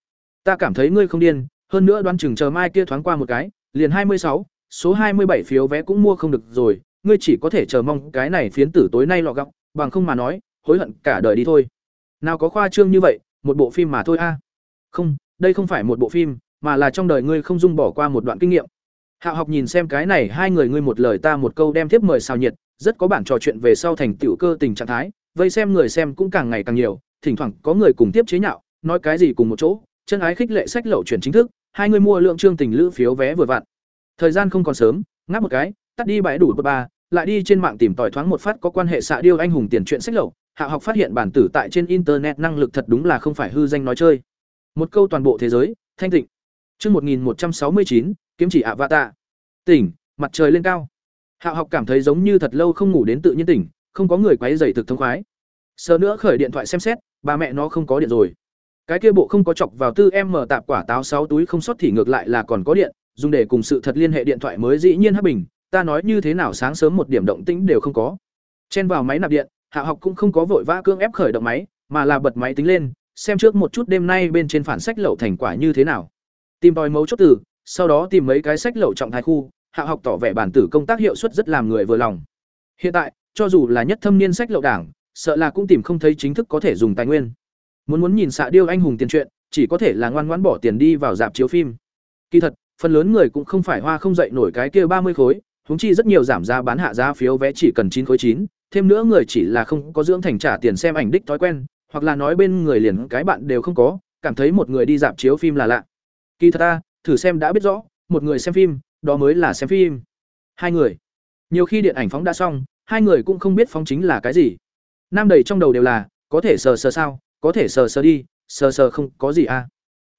S1: Ta cảm thấy ngươi không điên, hơn nữa đoán chừng chờ mai kia thoáng qua một cái, liền hai mươi sáu, số hai mươi bảy phiếu vé cũng mua không được rồi, ngươi chỉ có thể chờ mong cái này phiến tử tối nay lọ gọng, bằng không mà nói, hối hận cả đời đi thôi. Nào có khoa trương như vậy, một bộ phim mà thôi a. Không, đây không phải một bộ phim, mà là trong đời ngươi không dung bỏ qua một đoạn kinh nghiệm. Hạo học nhìn xem cái này hai người ngươi một lời ta một câu đem tiếp mời xào nhiệt, rất có bản trò chuyện về sau thành tiểu cơ tình trạng thái, vây xem người xem cũng càng ngày càng nhiều, thỉnh thoảng có người cùng tiếp chế nhạo, nói cái gì cùng một chỗ, chân ái khích lệ sách lậu chuyển chính thức, hai người mua lượng chương tình lữ phiếu vé vừa vặn. Thời gian không còn sớm, ngáp một cái, tắt đi bãi đủ ba, lại đi trên mạng tìm tòi thoáng một phát có quan hệ xạ điêu anh hùng tiền chuyện sách lậu, Hạ học phát hiện bản tử tại trên internet năng lực thật đúng là không phải hư danh nói chơi. Một câu toàn bộ thế giới, thanh tịnh. Chương 1169, kiếm chỉ Avatar. Tỉnh, mặt trời lên cao. hạo học cảm thấy giống như thật lâu không ngủ đến tự nhiên tỉnh, không có người quấy rầy thực thông khoái. Sờ nữa khởi điện thoại xem xét, bà mẹ nó không có điện rồi. Cái kia bộ không có chọc vào tư em mở tạp quả táo sáu túi không sót thì ngược lại là còn có điện, dùng để cùng sự thật liên hệ điện thoại mới dĩ nhiên hấp bình, ta nói như thế nào sáng sớm một điểm động tĩnh đều không có. Chen vào máy nạp điện, Hạ học cũng không có vội vã cưỡng ép khởi động máy, mà là bật máy tính lên, xem trước một chút đêm nay bên trên phản sách lậu thành quả như thế nào. Tìm tòi mấu chốt từ, sau đó tìm mấy cái sách lậu trọng thái khu, Hạ học tỏ vẻ bản tử công tác hiệu suất rất làm người vừa lòng. Hiện tại, cho dù là nhất thâm niên sách lậu đảng, sợ là cũng tìm không thấy chính thức có thể dùng tài nguyên. Muốn muốn nhìn xạ điêu anh hùng tiền truyện, chỉ có thể là ngoan ngoãn bỏ tiền đi vào dạp chiếu phim. Kỳ thật, phần lớn người cũng không phải hoa không dậy nổi cái kia ba mươi khối, húng chi rất nhiều giảm giá bán hạ giá phiếu vé chỉ cần chín khối chín, thêm nữa người chỉ là không có dưỡng thành trả tiền xem ảnh đích thói quen, hoặc là nói bên người liền cái bạn đều không có, cảm thấy một người đi dạp chiếu phim là lạ. Kỳ thật ta, thử xem đã biết rõ, một người xem phim, đó mới là xem phim. Hai người. Nhiều khi điện ảnh phóng đã xong, hai người cũng không biết phóng chính là cái gì. Nam đầy trong đầu đều là, có thể sờ sờ sao, có thể sờ sờ đi, sờ sờ không có gì à.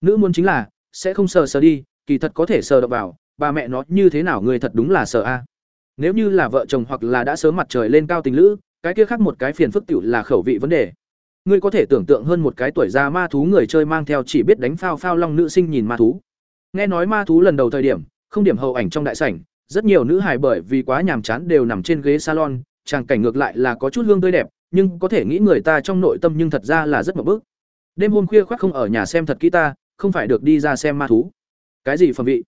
S1: Nữ muốn chính là, sẽ không sờ sờ đi, kỳ thật có thể sờ đập vào, bà mẹ nó như thế nào người thật đúng là sờ a. À. Nếu như là vợ chồng hoặc là đã sớm mặt trời lên cao tình lữ, cái kia khác một cái phiền phức tiểu là khẩu vị vấn đề. Ngươi có thể tưởng tượng hơn một cái tuổi già ma thú người chơi mang theo chỉ biết đánh phao phao long nữ sinh nhìn ma thú. Nghe nói ma thú lần đầu thời điểm, không điểm hậu ảnh trong đại sảnh, rất nhiều nữ hài bởi vì quá nhàm chán đều nằm trên ghế salon, Tràng cảnh ngược lại là có chút hương tươi đẹp, nhưng có thể nghĩ người ta trong nội tâm nhưng thật ra là rất mập bức Đêm hôm khuya khoác không ở nhà xem thật kỹ ta, không phải được đi ra xem ma thú. Cái gì phẩm vị?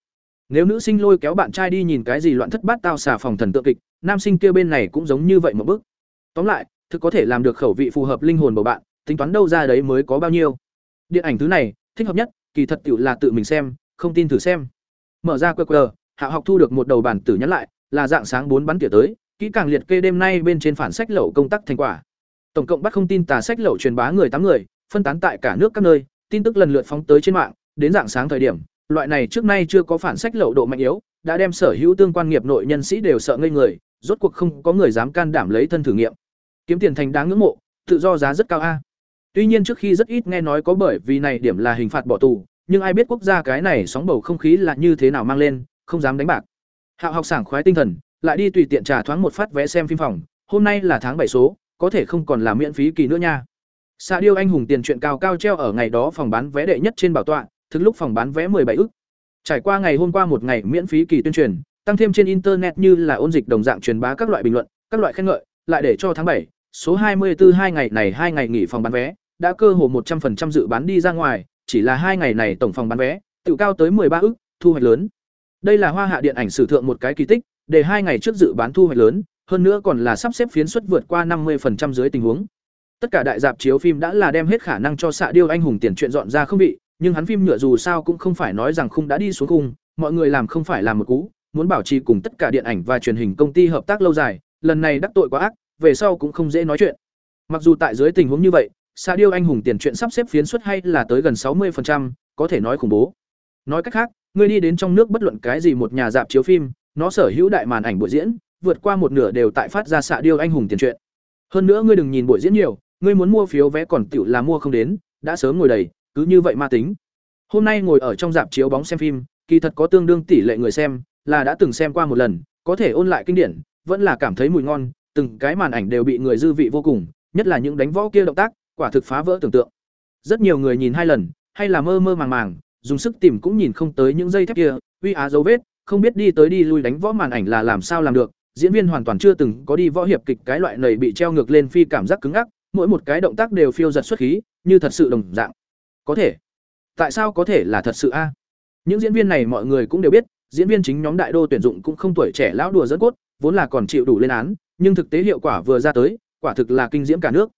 S1: Nếu nữ sinh lôi kéo bạn trai đi nhìn cái gì loạn thất bát tao xà phòng thần tượng kịch, nam sinh kia bên này cũng giống như vậy một bức. Tóm lại, thực có thể làm được khẩu vị phù hợp linh hồn bầu bạn, tính toán đâu ra đấy mới có bao nhiêu. Điện ảnh thứ này, thích hợp nhất, kỳ thật tiểu là tự mình xem, không tin thử xem. Mở ra QR, Hạ học thu được một đầu bản tử nhắn lại, là dạng sáng bốn bắn tỉa tới, kỹ càng liệt kê đêm nay bên trên phản sách lậu công tác thành quả. Tổng cộng bắt không tin tà sách lậu truyền bá người tám người, phân tán tại cả nước các nơi, tin tức lần lượt phóng tới trên mạng, đến dạng sáng thời điểm, loại này trước nay chưa có phản sách lậu độ mạnh yếu, đã đem sở hữu tương quan nghiệp nội nhân sĩ đều sợ ngây người, rốt cuộc không có người dám can đảm lấy thân thử nghiệm. Kiếm tiền thành đáng ngưỡng mộ, tự do giá rất cao a. Tuy nhiên trước khi rất ít nghe nói có bởi vì này điểm là hình phạt bỏ tù, nhưng ai biết quốc gia cái này sóng bầu không khí là như thế nào mang lên, không dám đánh bạc. Hạo học sảng khoái tinh thần, lại đi tùy tiện trả thoáng một phát vé xem phim phòng, hôm nay là tháng bảy số, có thể không còn là miễn phí kỳ nữa nha. Sa điêu anh hùng tiền chuyện cao cao treo ở ngày đó phòng bán vé đệ nhất trên bảo tọa, thực lúc phòng bán vé 17 ức. Trải qua ngày hôm qua một ngày miễn phí kỳ tuyên truyền, tăng thêm trên internet như là ôn dịch đồng dạng truyền bá các loại bình luận, các loại khen ngợi, lại để cho tháng bảy số 24 hai ngày này hai ngày nghỉ phòng bán vé, đã cơ hồ 100% dự bán đi ra ngoài, chỉ là hai ngày này tổng phòng bán vé, tự cao tới 13 ức, thu hoạch lớn. Đây là hoa hạ điện ảnh sử thượng một cái kỳ tích, để hai ngày trước dự bán thu hoạch lớn, hơn nữa còn là sắp xếp phiến suất vượt qua 50% dưới tình huống. Tất cả đại dạp chiếu phim đã là đem hết khả năng cho xạ điêu anh hùng tiền chuyện dọn ra không bị, nhưng hắn phim nhựa dù sao cũng không phải nói rằng khung đã đi xuống khung, mọi người làm không phải làm một cú, muốn bảo trì cùng tất cả điện ảnh và truyền hình công ty hợp tác lâu dài, lần này đắc tội quá ác, về sau cũng không dễ nói chuyện. Mặc dù tại dưới tình huống như vậy, sa điêu anh hùng tiền chuyện sắp xếp phiến suất hay là tới gần 60%, có thể nói khủng bố. Nói cách khác, người đi đến trong nước bất luận cái gì một nhà dạp chiếu phim, nó sở hữu đại màn ảnh buổi diễn, vượt qua một nửa đều tại phát ra sa điêu anh hùng tiền truyện. Hơn nữa ngươi đừng nhìn buổi diễn nhiều, ngươi muốn mua phiếu vé còn tiểu là mua không đến, đã sớm ngồi đầy, cứ như vậy mà tính. Hôm nay ngồi ở trong dạp chiếu bóng xem phim, kỳ thật có tương đương tỷ lệ người xem, là đã từng xem qua một lần, có thể ôn lại kinh điển, vẫn là cảm thấy mùi ngon, từng cái màn ảnh đều bị người dư vị vô cùng, nhất là những đánh võ kia động tác, quả thực phá vỡ tưởng tượng. Rất nhiều người nhìn hai lần, hay là mơ mơ màng màng, dùng sức tìm cũng nhìn không tới những dây thép kia, uy á dấu vết, không biết đi tới đi lui đánh võ màn ảnh là làm sao làm được, diễn viên hoàn toàn chưa từng có đi võ hiệp kịch cái loại này bị treo ngược lên phi cảm giác cứng ngắc, mỗi một cái động tác đều phiêu giật xuất khí, như thật sự đồng dạng. Có thể. Tại sao có thể là thật sự a? Những diễn viên này mọi người cũng đều biết, diễn viên chính nhóm đại đô tuyển dụng cũng không tuổi trẻ lão đùa dẫn cốt, vốn là còn chịu đủ lên án, nhưng thực tế hiệu quả vừa ra tới, quả thực là kinh diễm cả nước.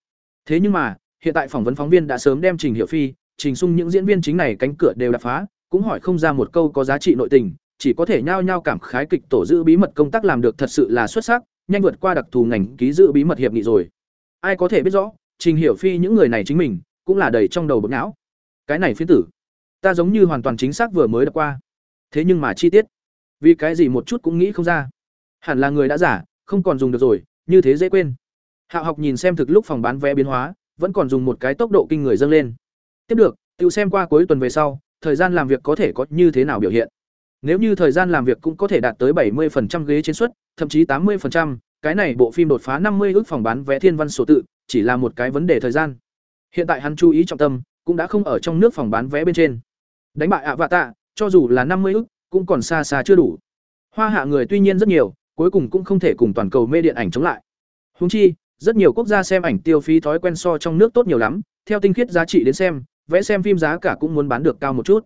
S1: Thế nhưng mà, hiện tại phỏng vấn phóng viên đã sớm đem Trình Hiểu Phi, Trình Sung những diễn viên chính này cánh cửa đều đập phá, cũng hỏi không ra một câu có giá trị nội tình, chỉ có thể nhao nhao cảm khái kịch tổ giữ bí mật công tác làm được thật sự là xuất sắc, nhanh vượt qua đặc thù ngành ký giữ bí mật hiệp nghị rồi. Ai có thể biết rõ, Trình Hiểu Phi những người này chính mình cũng là đầy trong đầu bực não. Cái này phiến tử, ta giống như hoàn toàn chính xác vừa mới đọc qua. Thế nhưng mà chi tiết, vì cái gì một chút cũng nghĩ không ra. Hẳn là người đã giả, không còn dùng được rồi, như thế dễ quên. Hạo học nhìn xem thực lúc phòng bán vé biến hóa, vẫn còn dùng một cái tốc độ kinh người dâng lên. Tiếp được, tiêu xem qua cuối tuần về sau, thời gian làm việc có thể có như thế nào biểu hiện. Nếu như thời gian làm việc cũng có thể đạt tới 70% ghế trên suất, thậm chí 80%, cái này bộ phim đột phá 50 ước phòng bán vé thiên văn Sổ tự, chỉ là một cái vấn đề thời gian. Hiện tại hắn chú ý trọng tâm, cũng đã không ở trong nước phòng bán vé bên trên. Đánh bại ạ vạ tạ, cho dù là 50 ước, cũng còn xa xa chưa đủ. Hoa hạ người tuy nhiên rất nhiều, cuối cùng cũng không thể cùng toàn cầu mê điện ảnh chống lại. Huống chi, rất nhiều quốc gia xem ảnh tiêu phí thói quen so trong nước tốt nhiều lắm, theo tinh khiết giá trị đến xem, vẽ xem phim giá cả cũng muốn bán được cao một chút.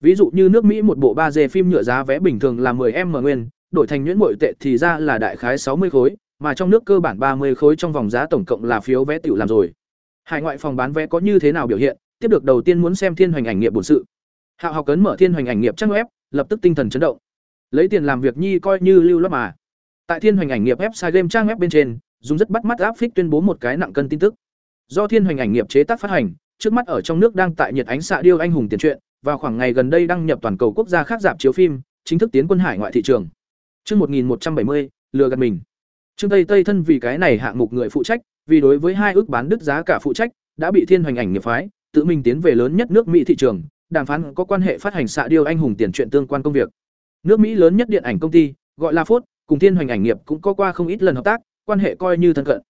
S1: Ví dụ như nước Mỹ một bộ 3D phim nhựa giá vé bình thường là 10M nguyên, đổi thành nhuyễn bội tệ thì ra là đại khái 60 khối, mà trong nước cơ bản 30 khối trong vòng giá tổng cộng là phiếu vé tiểu làm rồi. Hải ngoại phòng bán vé có như thế nào biểu hiện, tiếp được đầu tiên muốn xem Thiên Hoành ảnh nghiệp bổn sự. Hạo học cấn mở Thiên Hoành ảnh nghiệp trang web, lập tức tinh thần chấn động. Lấy tiền làm việc nhi coi như lưu loát mà. Tại Thiên Hoành ảnh nghiệp website game trang web bên trên, dùng rất bắt mắt áp phích tuyên bố một cái nặng cân tin tức. Do Thiên Hoành ảnh nghiệp chế tác phát hành, trước mắt ở trong nước đang tại nhiệt ánh xạ điêu anh hùng tiền truyện, vào khoảng ngày gần đây đăng nhập toàn cầu quốc gia khác dạp chiếu phim, chính thức tiến quân hải ngoại thị trường. Chương 1170, lừa gạt mình. Trương Tây Tây thân vì cái này hạng mục người phụ trách, vì đối với hai ước bán đứt giá cả phụ trách, đã bị Thiên Hoành ảnh nghiệp phái, tự mình tiến về lớn nhất nước Mỹ thị trường, đàm phán có quan hệ phát hành xạ điêu anh hùng tiền truyện tương quan công việc. Nước Mỹ lớn nhất điện ảnh công ty, gọi là Phốt, cùng Thiên Hoành ảnh nghiệp cũng có qua không ít lần hợp tác, quan hệ coi như thân cận.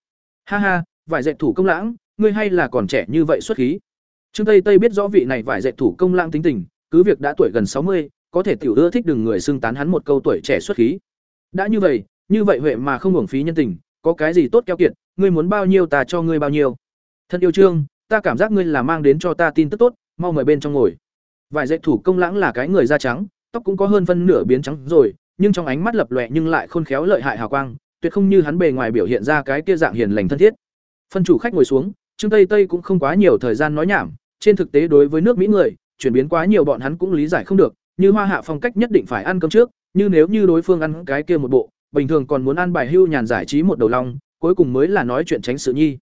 S1: Ha ha, vài dạy thủ công lãng, ngươi hay là còn trẻ như vậy xuất khí. Trương Tây Tây biết rõ vị này vải dạy thủ công lãng tính tình, cứ việc đã tuổi gần sáu mươi, có thể tiểu ưa thích đừng người xưng tán hắn một câu tuổi trẻ xuất khí. Đã như vậy, như vậy huệ mà không hưởng phí nhân tình, có cái gì tốt keo kiệt, ngươi muốn bao nhiêu ta cho ngươi bao nhiêu. Thân yêu Trương, ta cảm giác ngươi là mang đến cho ta tin tức tốt, mau mời bên trong ngồi. Vải dạy thủ công lãng là cái người da trắng, tóc cũng có hơn phân nửa biến trắng rồi, nhưng trong ánh mắt lập lòe nhưng lại khôn khéo lợi hại hào quang, tuyệt không như hắn bề ngoài biểu hiện ra cái kia dạng hiền lành thân thiết. Phân chủ khách ngồi xuống, Trương Tây Tây cũng không quá nhiều thời gian nói nhảm, trên thực tế đối với nước Mỹ người, chuyển biến quá nhiều bọn hắn cũng lý giải không được, như Hoa Hạ phong cách nhất định phải ăn cơm trước, như nếu như đối phương ăn cái kia một bộ, bình thường còn muốn ăn bài hưu nhàn giải trí một đầu long, cuối cùng mới là nói chuyện tránh sự nhi.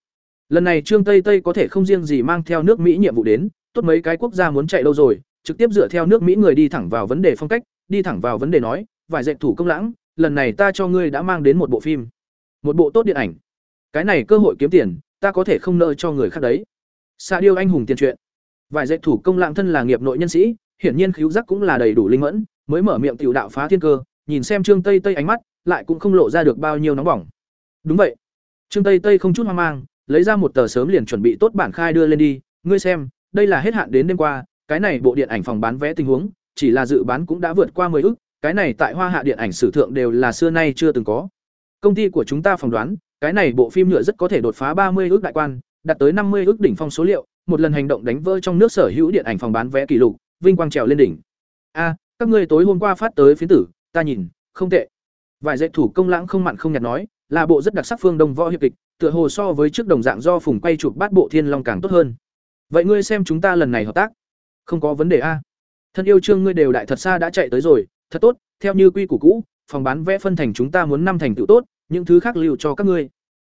S1: Lần này Trương Tây Tây có thể không riêng gì mang theo nước Mỹ nhiệm vụ đến, tốt mấy cái quốc gia muốn chạy lâu rồi, trực tiếp dựa theo nước Mỹ người đi thẳng vào vấn đề phong cách, đi thẳng vào vấn đề nói, vài dạy thủ công lãng, lần này ta cho ngươi đã mang đến một bộ phim, một bộ tốt điện ảnh. Cái này cơ hội kiếm tiền, ta có thể không nợ cho người khác đấy. Sa điêu anh hùng tiền truyện. Vài dạy thủ công lãng thân là nghiệp nội nhân sĩ, hiển nhiên khiếu giác cũng là đầy đủ linh mẫn, mới mở miệng tiểu đạo phá thiên cơ, nhìn xem Trương Tây Tây ánh mắt, lại cũng không lộ ra được bao nhiêu nóng bỏng. Đúng vậy. Trương Tây Tây không chút hoang mang, lấy ra một tờ sớm liền chuẩn bị tốt bản khai đưa lên đi, ngươi xem, đây là hết hạn đến đêm qua, cái này bộ điện ảnh phòng bán vé tình huống, chỉ là dự bán cũng đã vượt qua 10 ức, cái này tại Hoa Hạ điện ảnh sử thượng đều là xưa nay chưa từng có. Công ty của chúng ta phỏng đoán, cái này bộ phim nhựa rất có thể đột phá 30 ước đại quan, đạt tới 50 ước đỉnh phong số liệu, một lần hành động đánh vỡ trong nước sở hữu điện ảnh phòng bán vé kỷ lục, vinh quang trèo lên đỉnh. A, các ngươi tối hôm qua phát tới phiến tử, ta nhìn, không tệ. Vài dạy thủ công lãng không mặn không nhạt nói, là bộ rất đặc sắc phương đông võ hiệp kịch, tựa hồ so với trước đồng dạng do phùng quay chụp bát bộ thiên long càng tốt hơn. Vậy ngươi xem chúng ta lần này hợp tác, không có vấn đề a. Thân yêu trương ngươi đều đại thật xa đã chạy tới rồi, thật tốt, theo như quy củ cũ, phòng bán vẽ phân thành chúng ta muốn năm thành tựu tốt, những thứ khác lưu cho các ngươi.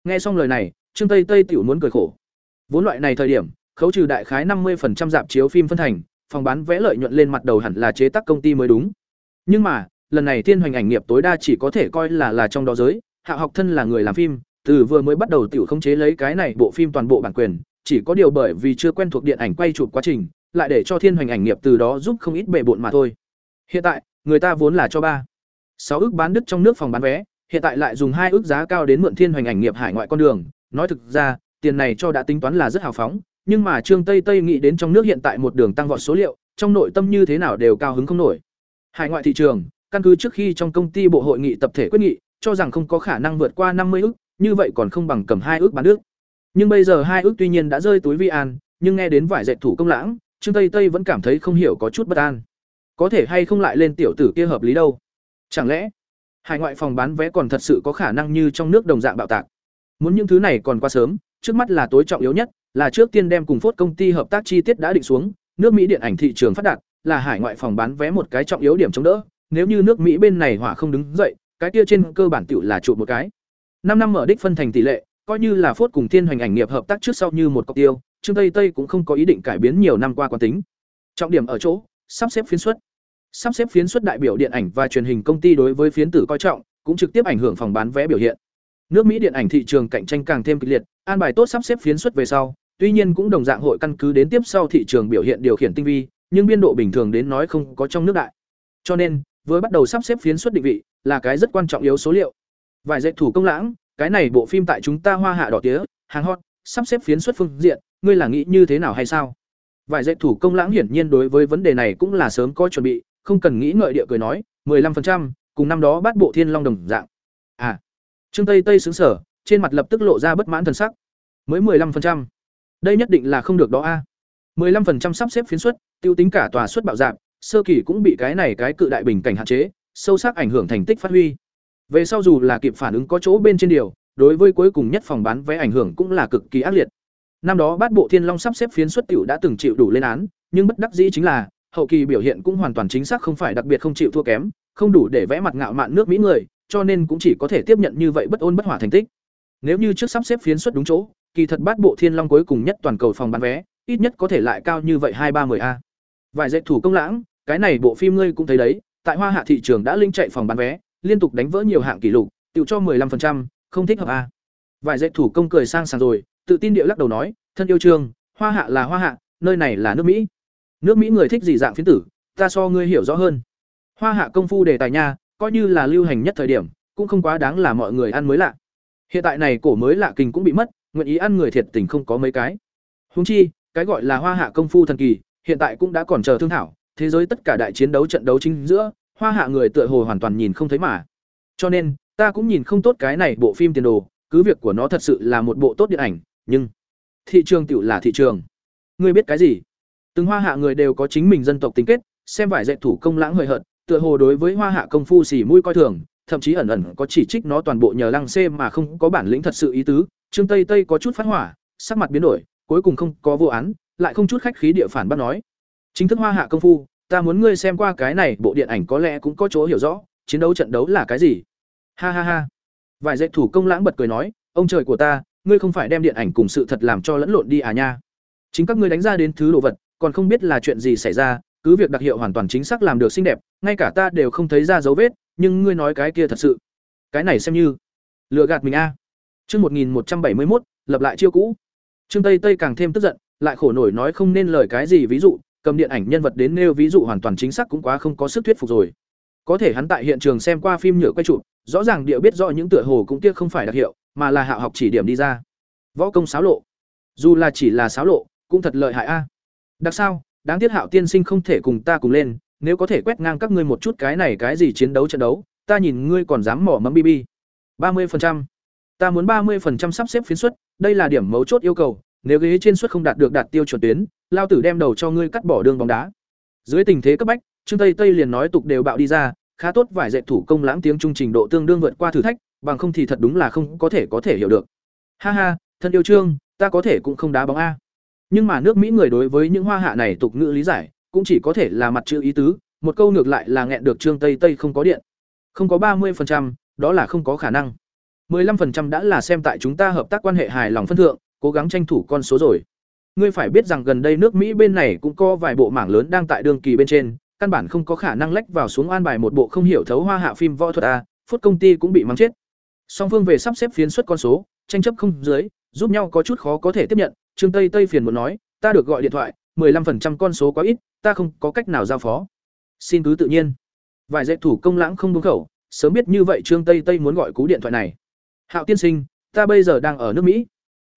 S1: Nghe xong lời này, Trương Tây Tây tiểu muốn cười khổ. Vốn loại này thời điểm, khấu trừ đại khái năm 50% dạp chiếu phim phân thành, phòng bán vẽ lợi nhuận lên mặt đầu hẳn là chế tác công ty mới đúng. Nhưng mà, lần này Thiên Hoành ảnh nghiệp tối đa chỉ có thể coi là là trong đó giới, Hạ học thân là người làm phim, từ vừa mới bắt đầu tiểu không chế lấy cái này bộ phim toàn bộ bản quyền, chỉ có điều bởi vì chưa quen thuộc điện ảnh quay chụp quá trình, lại để cho Thiên Hoành ảnh nghiệp từ đó giúp không ít bệ bộn mà thôi. Hiện tại, người ta vốn là cho ba sáu ước bán đứt trong nước phòng bán vé, hiện tại lại dùng hai ước giá cao đến mượn Thiên Hoành ảnh nghiệp hải ngoại con đường, nói thực ra, tiền này cho đã tính toán là rất hào phóng, nhưng mà Trương Tây Tây nghĩ đến trong nước hiện tại một đường tăng vọt số liệu, trong nội tâm như thế nào đều cao hứng không nổi. Hải ngoại thị trường, căn cứ trước khi trong công ty bộ hội nghị tập thể quyết nghị, cho rằng không có khả năng vượt qua năm mươi ước, như vậy còn không bằng cầm hai ước bán nước. Nhưng bây giờ hai ước tuy nhiên đã rơi túi vi an, nhưng nghe đến vải dạy thủ công lãng, Trương Tây Tây vẫn cảm thấy không hiểu có chút bất an. Có thể hay không lại lên tiểu tử kia hợp lý đâu? Chẳng lẽ hải ngoại phòng bán vé còn thật sự có khả năng như trong nước đồng dạng bạo tạc? Muốn những thứ này còn quá sớm, trước mắt là tối trọng yếu nhất, là trước tiên đem cùng phốt công ty hợp tác chi tiết đã định xuống, nước Mỹ điện ảnh thị trường phát đạt, là hải ngoại phòng bán vé một cái trọng yếu điểm chống đỡ, nếu như nước Mỹ bên này hỏa không đứng dậy, cái kia trên cơ bản tựu là trụ một cái. năm năm mở đích phân thành tỷ lệ, coi như là phốt cùng thiên hoành ảnh nghiệp hợp tác trước sau như một cọc tiêu, Trương Tây Tây cũng không có ý định cải biến nhiều năm qua quán tính. Trọng điểm ở chỗ, sắp xếp phiến suất. Sắp xếp phiến suất đại biểu điện ảnh và truyền hình công ty đối với phiến tử coi trọng, cũng trực tiếp ảnh hưởng phòng bán vé biểu hiện. Nước Mỹ điện ảnh thị trường cạnh tranh càng thêm kịch liệt, an bài tốt sắp xếp phiến suất về sau, tuy nhiên cũng đồng dạng hội căn cứ đến tiếp sau thị trường biểu hiện điều khiển tinh vi, nhưng biên độ bình thường đến nói không có trong nước đại. Cho nên, với bắt đầu sắp xếp phiến suất định vị, là cái rất quan trọng yếu số liệu. Vài dạy thủ công lãng, cái này bộ phim tại chúng ta hoa hạ đỏ tía, hàng hot, sắp xếp phiến suất phương diện, ngươi là nghĩ như thế nào hay sao? Vài dạy thủ công lãng hiển nhiên đối với vấn đề này cũng là sớm có chuẩn bị, không cần nghĩ ngợi địa cười nói, 15%, cùng năm đó bắt bộ thiên long đồng dạng. À. Trương Tây Tây sững sở, trên mặt lập tức lộ ra bất mãn thần sắc. Mới 15%. Đây nhất định là không được đó a. À. 15% sắp xếp phiến suất, tiêu tính cả tòa suất bạo giảm sơ kỳ cũng bị cái này cái cự đại bình cảnh hạn chế, sâu sắc ảnh hưởng thành tích phát huy. Về sau dù là kịp phản ứng có chỗ bên trên điều, đối với cuối cùng nhất phòng bán vé ảnh hưởng cũng là cực kỳ ác liệt. Năm đó bát bộ Thiên Long sắp xếp phiến xuất tiểu đã từng chịu đủ lên án, nhưng bất đắc dĩ chính là hậu kỳ biểu hiện cũng hoàn toàn chính xác không phải đặc biệt không chịu thua kém, không đủ để vẽ mặt ngạo mạn nước Mỹ người, cho nên cũng chỉ có thể tiếp nhận như vậy bất ôn bất hỏa thành tích. Nếu như trước sắp xếp phiến xuất đúng chỗ, kỳ thật bát bộ Thiên Long cuối cùng nhất toàn cầu phòng bán vé, ít nhất có thể lại cao như vậy hai ba 10 a. Vài dạy thủ công lãng, cái này bộ phim ngươi cũng thấy đấy, tại Hoa Hạ thị trường đã linh chạy phòng bán vé, liên tục đánh vỡ nhiều hạng kỷ lục, tiêu cho 15%, không thích hợp a. Vài dạy thủ công cười sang sảng rồi, tự tin điệu lắc đầu nói, thân yêu trường, Hoa Hạ là Hoa Hạ, nơi này là nước Mỹ. Nước Mỹ người thích gì dạng phiến tử, ta so ngươi hiểu rõ hơn. Hoa Hạ công phu đề tài nha, coi như là lưu hành nhất thời điểm, cũng không quá đáng là mọi người ăn mới lạ. Hiện tại này cổ mới lạ kinh cũng bị mất, nguyện ý ăn người thiệt tình không có mấy cái. Huống chi, cái gọi là Hoa Hạ công phu thần kỳ, hiện tại cũng đã còn chờ thương thảo, thế giới tất cả đại chiến đấu trận đấu chính giữa, Hoa Hạ người tựa hồ hoàn toàn nhìn không thấy mà. Cho nên, ta cũng nhìn không tốt cái này bộ phim tiền đồ, cứ việc của nó thật sự là một bộ tốt điện ảnh, nhưng thị trường tiểu là thị trường. Ngươi biết cái gì? Từng Hoa Hạ người đều có chính mình dân tộc tính kết, xem vải dạy thủ công lãng hời hợt, tựa hồ đối với Hoa Hạ công phu xỉ mũi coi thường, thậm chí ẩn ẩn có chỉ trích nó toàn bộ nhờ lăng xê mà không có bản lĩnh thật sự ý tứ. Trương Tây Tây có chút phát hỏa, sắc mặt biến đổi, cuối cùng không có vô án, lại không chút khách khí địa phản bác nói: "Chính thức Hoa Hạ công phu, ta muốn ngươi xem qua cái này bộ điện ảnh có lẽ cũng có chỗ hiểu rõ, chiến đấu trận đấu là cái gì?" Ha ha ha. Vài dạy thủ công lãng bật cười nói, ông trời của ta, ngươi không phải đem điện ảnh cùng sự thật làm cho lẫn lộn đi à nha. Chính các ngươi đánh ra đến thứ đồ vật, còn không biết là chuyện gì xảy ra, cứ việc đặc hiệu hoàn toàn chính xác làm được xinh đẹp, ngay cả ta đều không thấy ra dấu vết, nhưng ngươi nói cái kia thật sự. Cái này xem như lừa gạt mình a. À. Chương 1171, lập lại chiêu cũ. Trương Tây Tây càng thêm tức giận, lại khổ nổi nói không nên lời cái gì ví dụ, cầm điện ảnh nhân vật đến nêu ví dụ hoàn toàn chính xác cũng quá không có sức thuyết phục rồi. Có thể hắn tại hiện trường xem qua phim nhựa quay chụp, rõ ràng địa biết rõ những tựa hồ cũng kia không phải đặc hiệu, mà là hạ học chỉ điểm đi ra. Võ công xáo lộ. Dù là chỉ là xáo lộ, cũng thật lợi hại a. Đặc sao, đáng tiếc Hạo tiên sinh không thể cùng ta cùng lên, nếu có thể quét ngang các ngươi một chút cái này cái gì chiến đấu trận đấu, ta nhìn ngươi còn dám mỏ mẫm bb. 30%. Ta muốn 30% sắp xếp phiến suất, đây là điểm mấu chốt yêu cầu, nếu ghế trên suất không đạt được đạt tiêu chuẩn tuyến, lao tử đem đầu cho ngươi cắt bỏ đường bóng đá. Dưới tình thế cấp bách, Trương Tây Tây liền nói tục đều bạo đi ra, khá tốt vài dạy thủ công lãng tiếng trung trình độ tương đương vượt qua thử thách, bằng không thì thật đúng là không có thể có thể hiểu được. Ha ha, thân yêu Trương, ta có thể cũng không đá bóng a. Nhưng mà nước Mỹ người đối với những hoa hạ này tục ngữ lý giải, cũng chỉ có thể là mặt chữ ý tứ, một câu ngược lại là nghẹn được Trương Tây Tây không có điện. Không có ba 30%, đó là không có khả năng. 15% đã là xem tại chúng ta hợp tác quan hệ hài lòng phân thượng, cố gắng tranh thủ con số rồi. Ngươi phải biết rằng gần đây nước Mỹ bên này cũng có vài bộ mảng lớn đang tại đường kỳ bên trên, căn bản không có khả năng lách vào xuống an bài một bộ không hiểu thấu hoa hạ phim võ thuật a, phút công ty cũng bị mắng chết. Song phương về sắp xếp phiến xuất con số, tranh chấp không dưới, giúp nhau có chút khó có thể tiếp nhận, Trương Tây Tây phiền muốn nói, ta được gọi điện thoại, 15% con số quá ít, ta không có cách nào giao phó. Xin cứ tự nhiên. Vài dạy thủ công lãng không đúng khẩu, sớm biết như vậy Trương Tây Tây muốn gọi cú điện thoại này. Hạo tiên sinh, ta bây giờ đang ở nước Mỹ.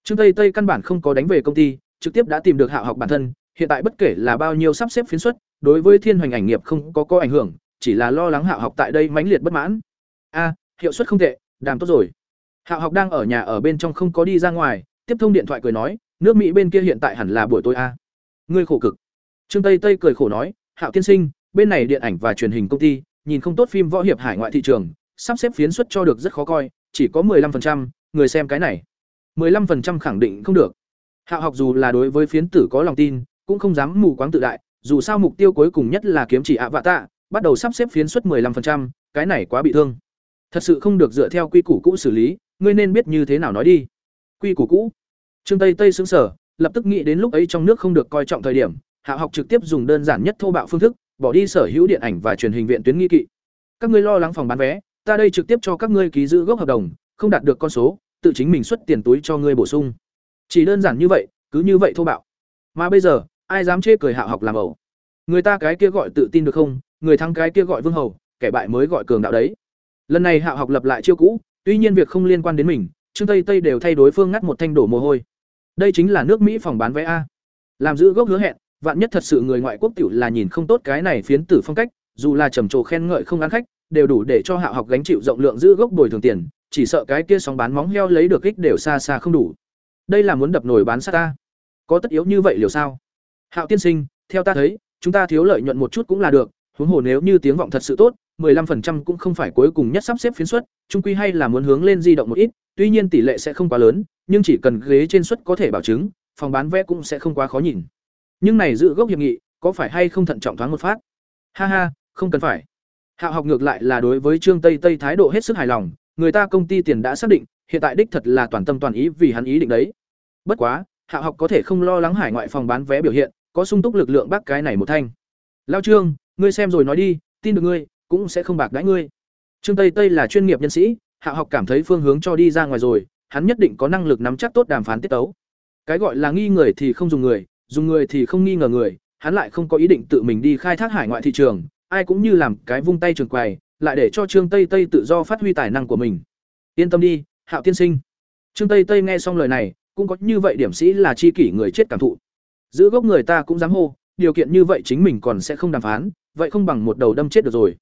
S1: Trương Tây Tây căn bản không có đánh về công ty, trực tiếp đã tìm được Hạo học bản thân, hiện tại bất kể là bao nhiêu sắp xếp phiến xuất, đối với Thiên Hoành ảnh nghiệp không có có ảnh hưởng, chỉ là lo lắng Hạo học tại đây mãnh liệt bất mãn. A, hiệu suất không tệ, đàm tốt rồi. Hạo học đang ở nhà ở bên trong không có đi ra ngoài, tiếp thông điện thoại cười nói, nước Mỹ bên kia hiện tại hẳn là buổi tối a. Ngươi khổ cực. Trương Tây Tây cười khổ nói, Hạo tiên sinh, bên này điện ảnh và truyền hình công ty, nhìn không tốt phim võ hiệp hải ngoại thị trường, sắp xếp phiến xuất cho được rất khó coi, chỉ có 15%, người xem cái này. 15% khẳng định không được. Hạo học dù là đối với phiến tử có lòng tin, cũng không dám mù quáng tự đại, dù sao mục tiêu cuối cùng nhất là kiếm chỉ ạ vạ tạ, bắt đầu sắp xếp phiến suất 15%, cái này quá bị thương. Thật sự không được dựa theo quy củ cũ xử lý, ngươi nên biết như thế nào nói đi. Quy củ cũ. Trương Tây Tây sững sở, lập tức nghĩ đến lúc ấy trong nước không được coi trọng thời điểm, hạ học trực tiếp dùng đơn giản nhất thô bạo phương thức, bỏ đi sở hữu điện ảnh và truyền hình viện tuyến nghi kỵ. Các ngươi lo lắng phòng bán vé, ta đây trực tiếp cho các ngươi ký giữ gốc hợp đồng, không đạt được con số, tự chính mình xuất tiền túi cho ngươi bổ sung. Chỉ đơn giản như vậy, cứ như vậy thô bạo. Mà bây giờ, ai dám chê cười hạ học làm ẩu? Người ta cái kia gọi tự tin được không? Người thắng cái kia gọi vương hầu, kẻ bại mới gọi cường đạo đấy. Lần này Hạo học lập lại chiêu cũ, tuy nhiên việc không liên quan đến mình, Trương Tây Tây đều thay đối phương ngắt một thanh đổ mồ hôi. Đây chính là nước Mỹ phòng bán vé a. Làm giữ gốc hứa hẹn, vạn nhất thật sự người ngoại quốc tiểu là nhìn không tốt cái này phiến tử phong cách, dù là trầm trồ khen ngợi không ăn khách, đều đủ để cho Hạo học gánh chịu rộng lượng giữ gốc bồi thường tiền, chỉ sợ cái kia sóng bán móng heo lấy được ích đều xa xa không đủ. Đây là muốn đập nổi bán sát ta. Có tất yếu như vậy liều sao? Hạo tiên sinh, theo ta thấy, chúng ta thiếu lợi nhuận một chút cũng là được, huống hồ nếu như tiếng vọng thật sự tốt, 15% cũng không phải cuối cùng nhất sắp xếp phiến suất, trung quy hay là muốn hướng lên di động một ít, tuy nhiên tỷ lệ sẽ không quá lớn, nhưng chỉ cần ghế trên suất có thể bảo chứng, phòng bán vé cũng sẽ không quá khó nhìn. Nhưng này giữ gốc hiệp nghị, có phải hay không thận trọng thoáng một phát? Ha ha, không cần phải. hạ học ngược lại là đối với Trương Tây Tây thái độ hết sức hài lòng, người ta công ty tiền đã xác định, hiện tại đích thật là toàn tâm toàn ý vì hắn ý định đấy. Bất quá, hạ học có thể không lo lắng hải ngoại phòng bán vé biểu hiện, có sung túc lực lượng bác cái này một thanh. Lao Trương, ngươi xem rồi nói đi, tin được ngươi, cũng sẽ không bạc đãi ngươi. Trương Tây Tây là chuyên nghiệp nhân sĩ, Hạo học cảm thấy phương hướng cho đi ra ngoài rồi, hắn nhất định có năng lực nắm chắc tốt đàm phán tiết tấu. Cái gọi là nghi người thì không dùng người, dùng người thì không nghi ngờ người, hắn lại không có ý định tự mình đi khai thác hải ngoại thị trường, ai cũng như làm cái vung tay trường quầy, lại để cho Trương Tây Tây tự do phát huy tài năng của mình. Yên tâm đi, Hạo tiên sinh. Trương Tây Tây nghe xong lời này, cũng có như vậy điểm sĩ là chi kỷ người chết cảm thụ. Giữ gốc người ta cũng dám hô, điều kiện như vậy chính mình còn sẽ không đàm phán, vậy không bằng một đầu đâm chết được rồi.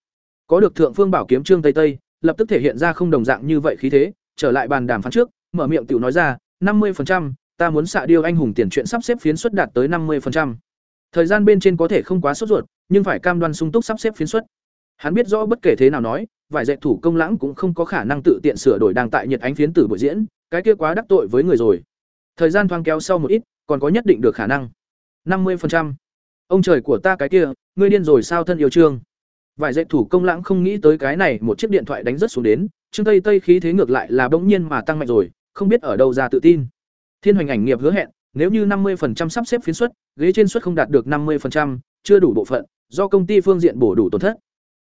S1: Có được thượng phương bảo kiếm Trương Tây Tây, lập tức thể hiện ra không đồng dạng như vậy khí thế, trở lại bàn đàm phán trước, mở miệng tiểu nói ra, năm 50%, ta muốn xạ điêu anh hùng tiền chuyện sắp xếp phiến suất đạt tới năm 50%. Thời gian bên trên có thể không quá sốt ruột, nhưng phải cam đoan sung túc sắp xếp phiến suất. Hắn biết rõ bất kể thế nào nói, vài dạy thủ công lãng cũng không có khả năng tự tiện sửa đổi đang tại nhiệt ánh phiến tử buổi diễn, cái kia quá đắc tội với người rồi. Thời gian thoáng kéo sau một ít, còn có nhất định được khả năng. năm 50%. Ông trời của ta cái kia, ngươi điên rồi sao thân yêu trương? Vài dạy thủ công lãng không nghĩ tới cái này một chiếc điện thoại đánh rất xuống đến, Trương Tây Tây khí thế ngược lại là bỗng nhiên mà tăng mạnh rồi, không biết ở đâu ra tự tin. Thiên Hoành ảnh nghiệp hứa hẹn, nếu như 50% sắp xếp phiến suất, ghế trên suất không đạt được 50%, chưa đủ bộ phận, do công ty phương diện bổ đủ tổn thất.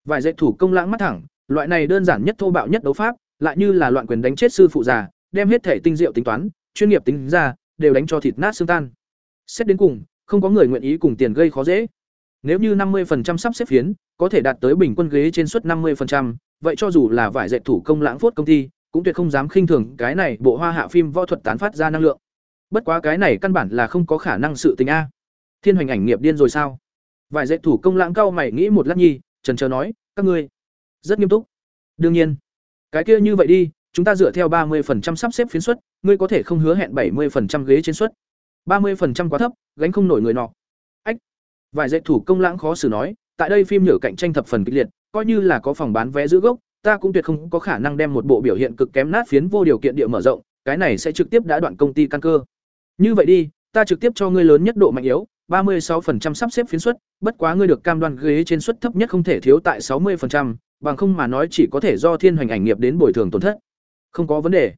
S1: Vài dạy thủ công lãng mắt thẳng, loại này đơn giản nhất thô bạo nhất đấu pháp, lại như là loạn quyền đánh chết sư phụ già, đem hết thể tinh diệu tính toán, chuyên nghiệp tính ra, đều đánh cho thịt nát xương tan. Xét đến cùng, không có người nguyện ý cùng tiền gây khó dễ. Nếu như 50% sắp xếp phiến, có thể đạt tới bình quân ghế trên suất 50%, vậy cho dù là vải dệt thủ công lãng phốt công ty, cũng tuyệt không dám khinh thường cái này bộ hoa hạ phim võ thuật tán phát ra năng lượng. Bất quá cái này căn bản là không có khả năng sự tình a. Thiên hoành ảnh nghiệp điên rồi sao? Vải dệt thủ công lãng cao mày nghĩ một lát nhi, trần chờ nói, các ngươi rất nghiêm túc. Đương nhiên, cái kia như vậy đi, chúng ta dựa theo 30% sắp xếp phiến suất, ngươi có thể không hứa hẹn 70% ghế trên suất. 30% quá thấp, gánh không nổi người nọ. Ách. Vài dệt thủ công lãng khó xử nói, tại đây phim nhở cạnh tranh thập phần kịch liệt, coi như là có phòng bán vé giữ gốc, ta cũng tuyệt không có khả năng đem một bộ biểu hiện cực kém nát phiến vô điều kiện địa mở rộng, cái này sẽ trực tiếp đã đoạn công ty căn cơ. Như vậy đi, ta trực tiếp cho ngươi lớn nhất độ mạnh yếu, 36% sắp xếp phiến suất, bất quá ngươi được cam đoan ghế trên suất thấp nhất không thể thiếu tại 60%, bằng không mà nói chỉ có thể do thiên hoành ảnh nghiệp đến bồi thường tổn thất. Không có vấn đề.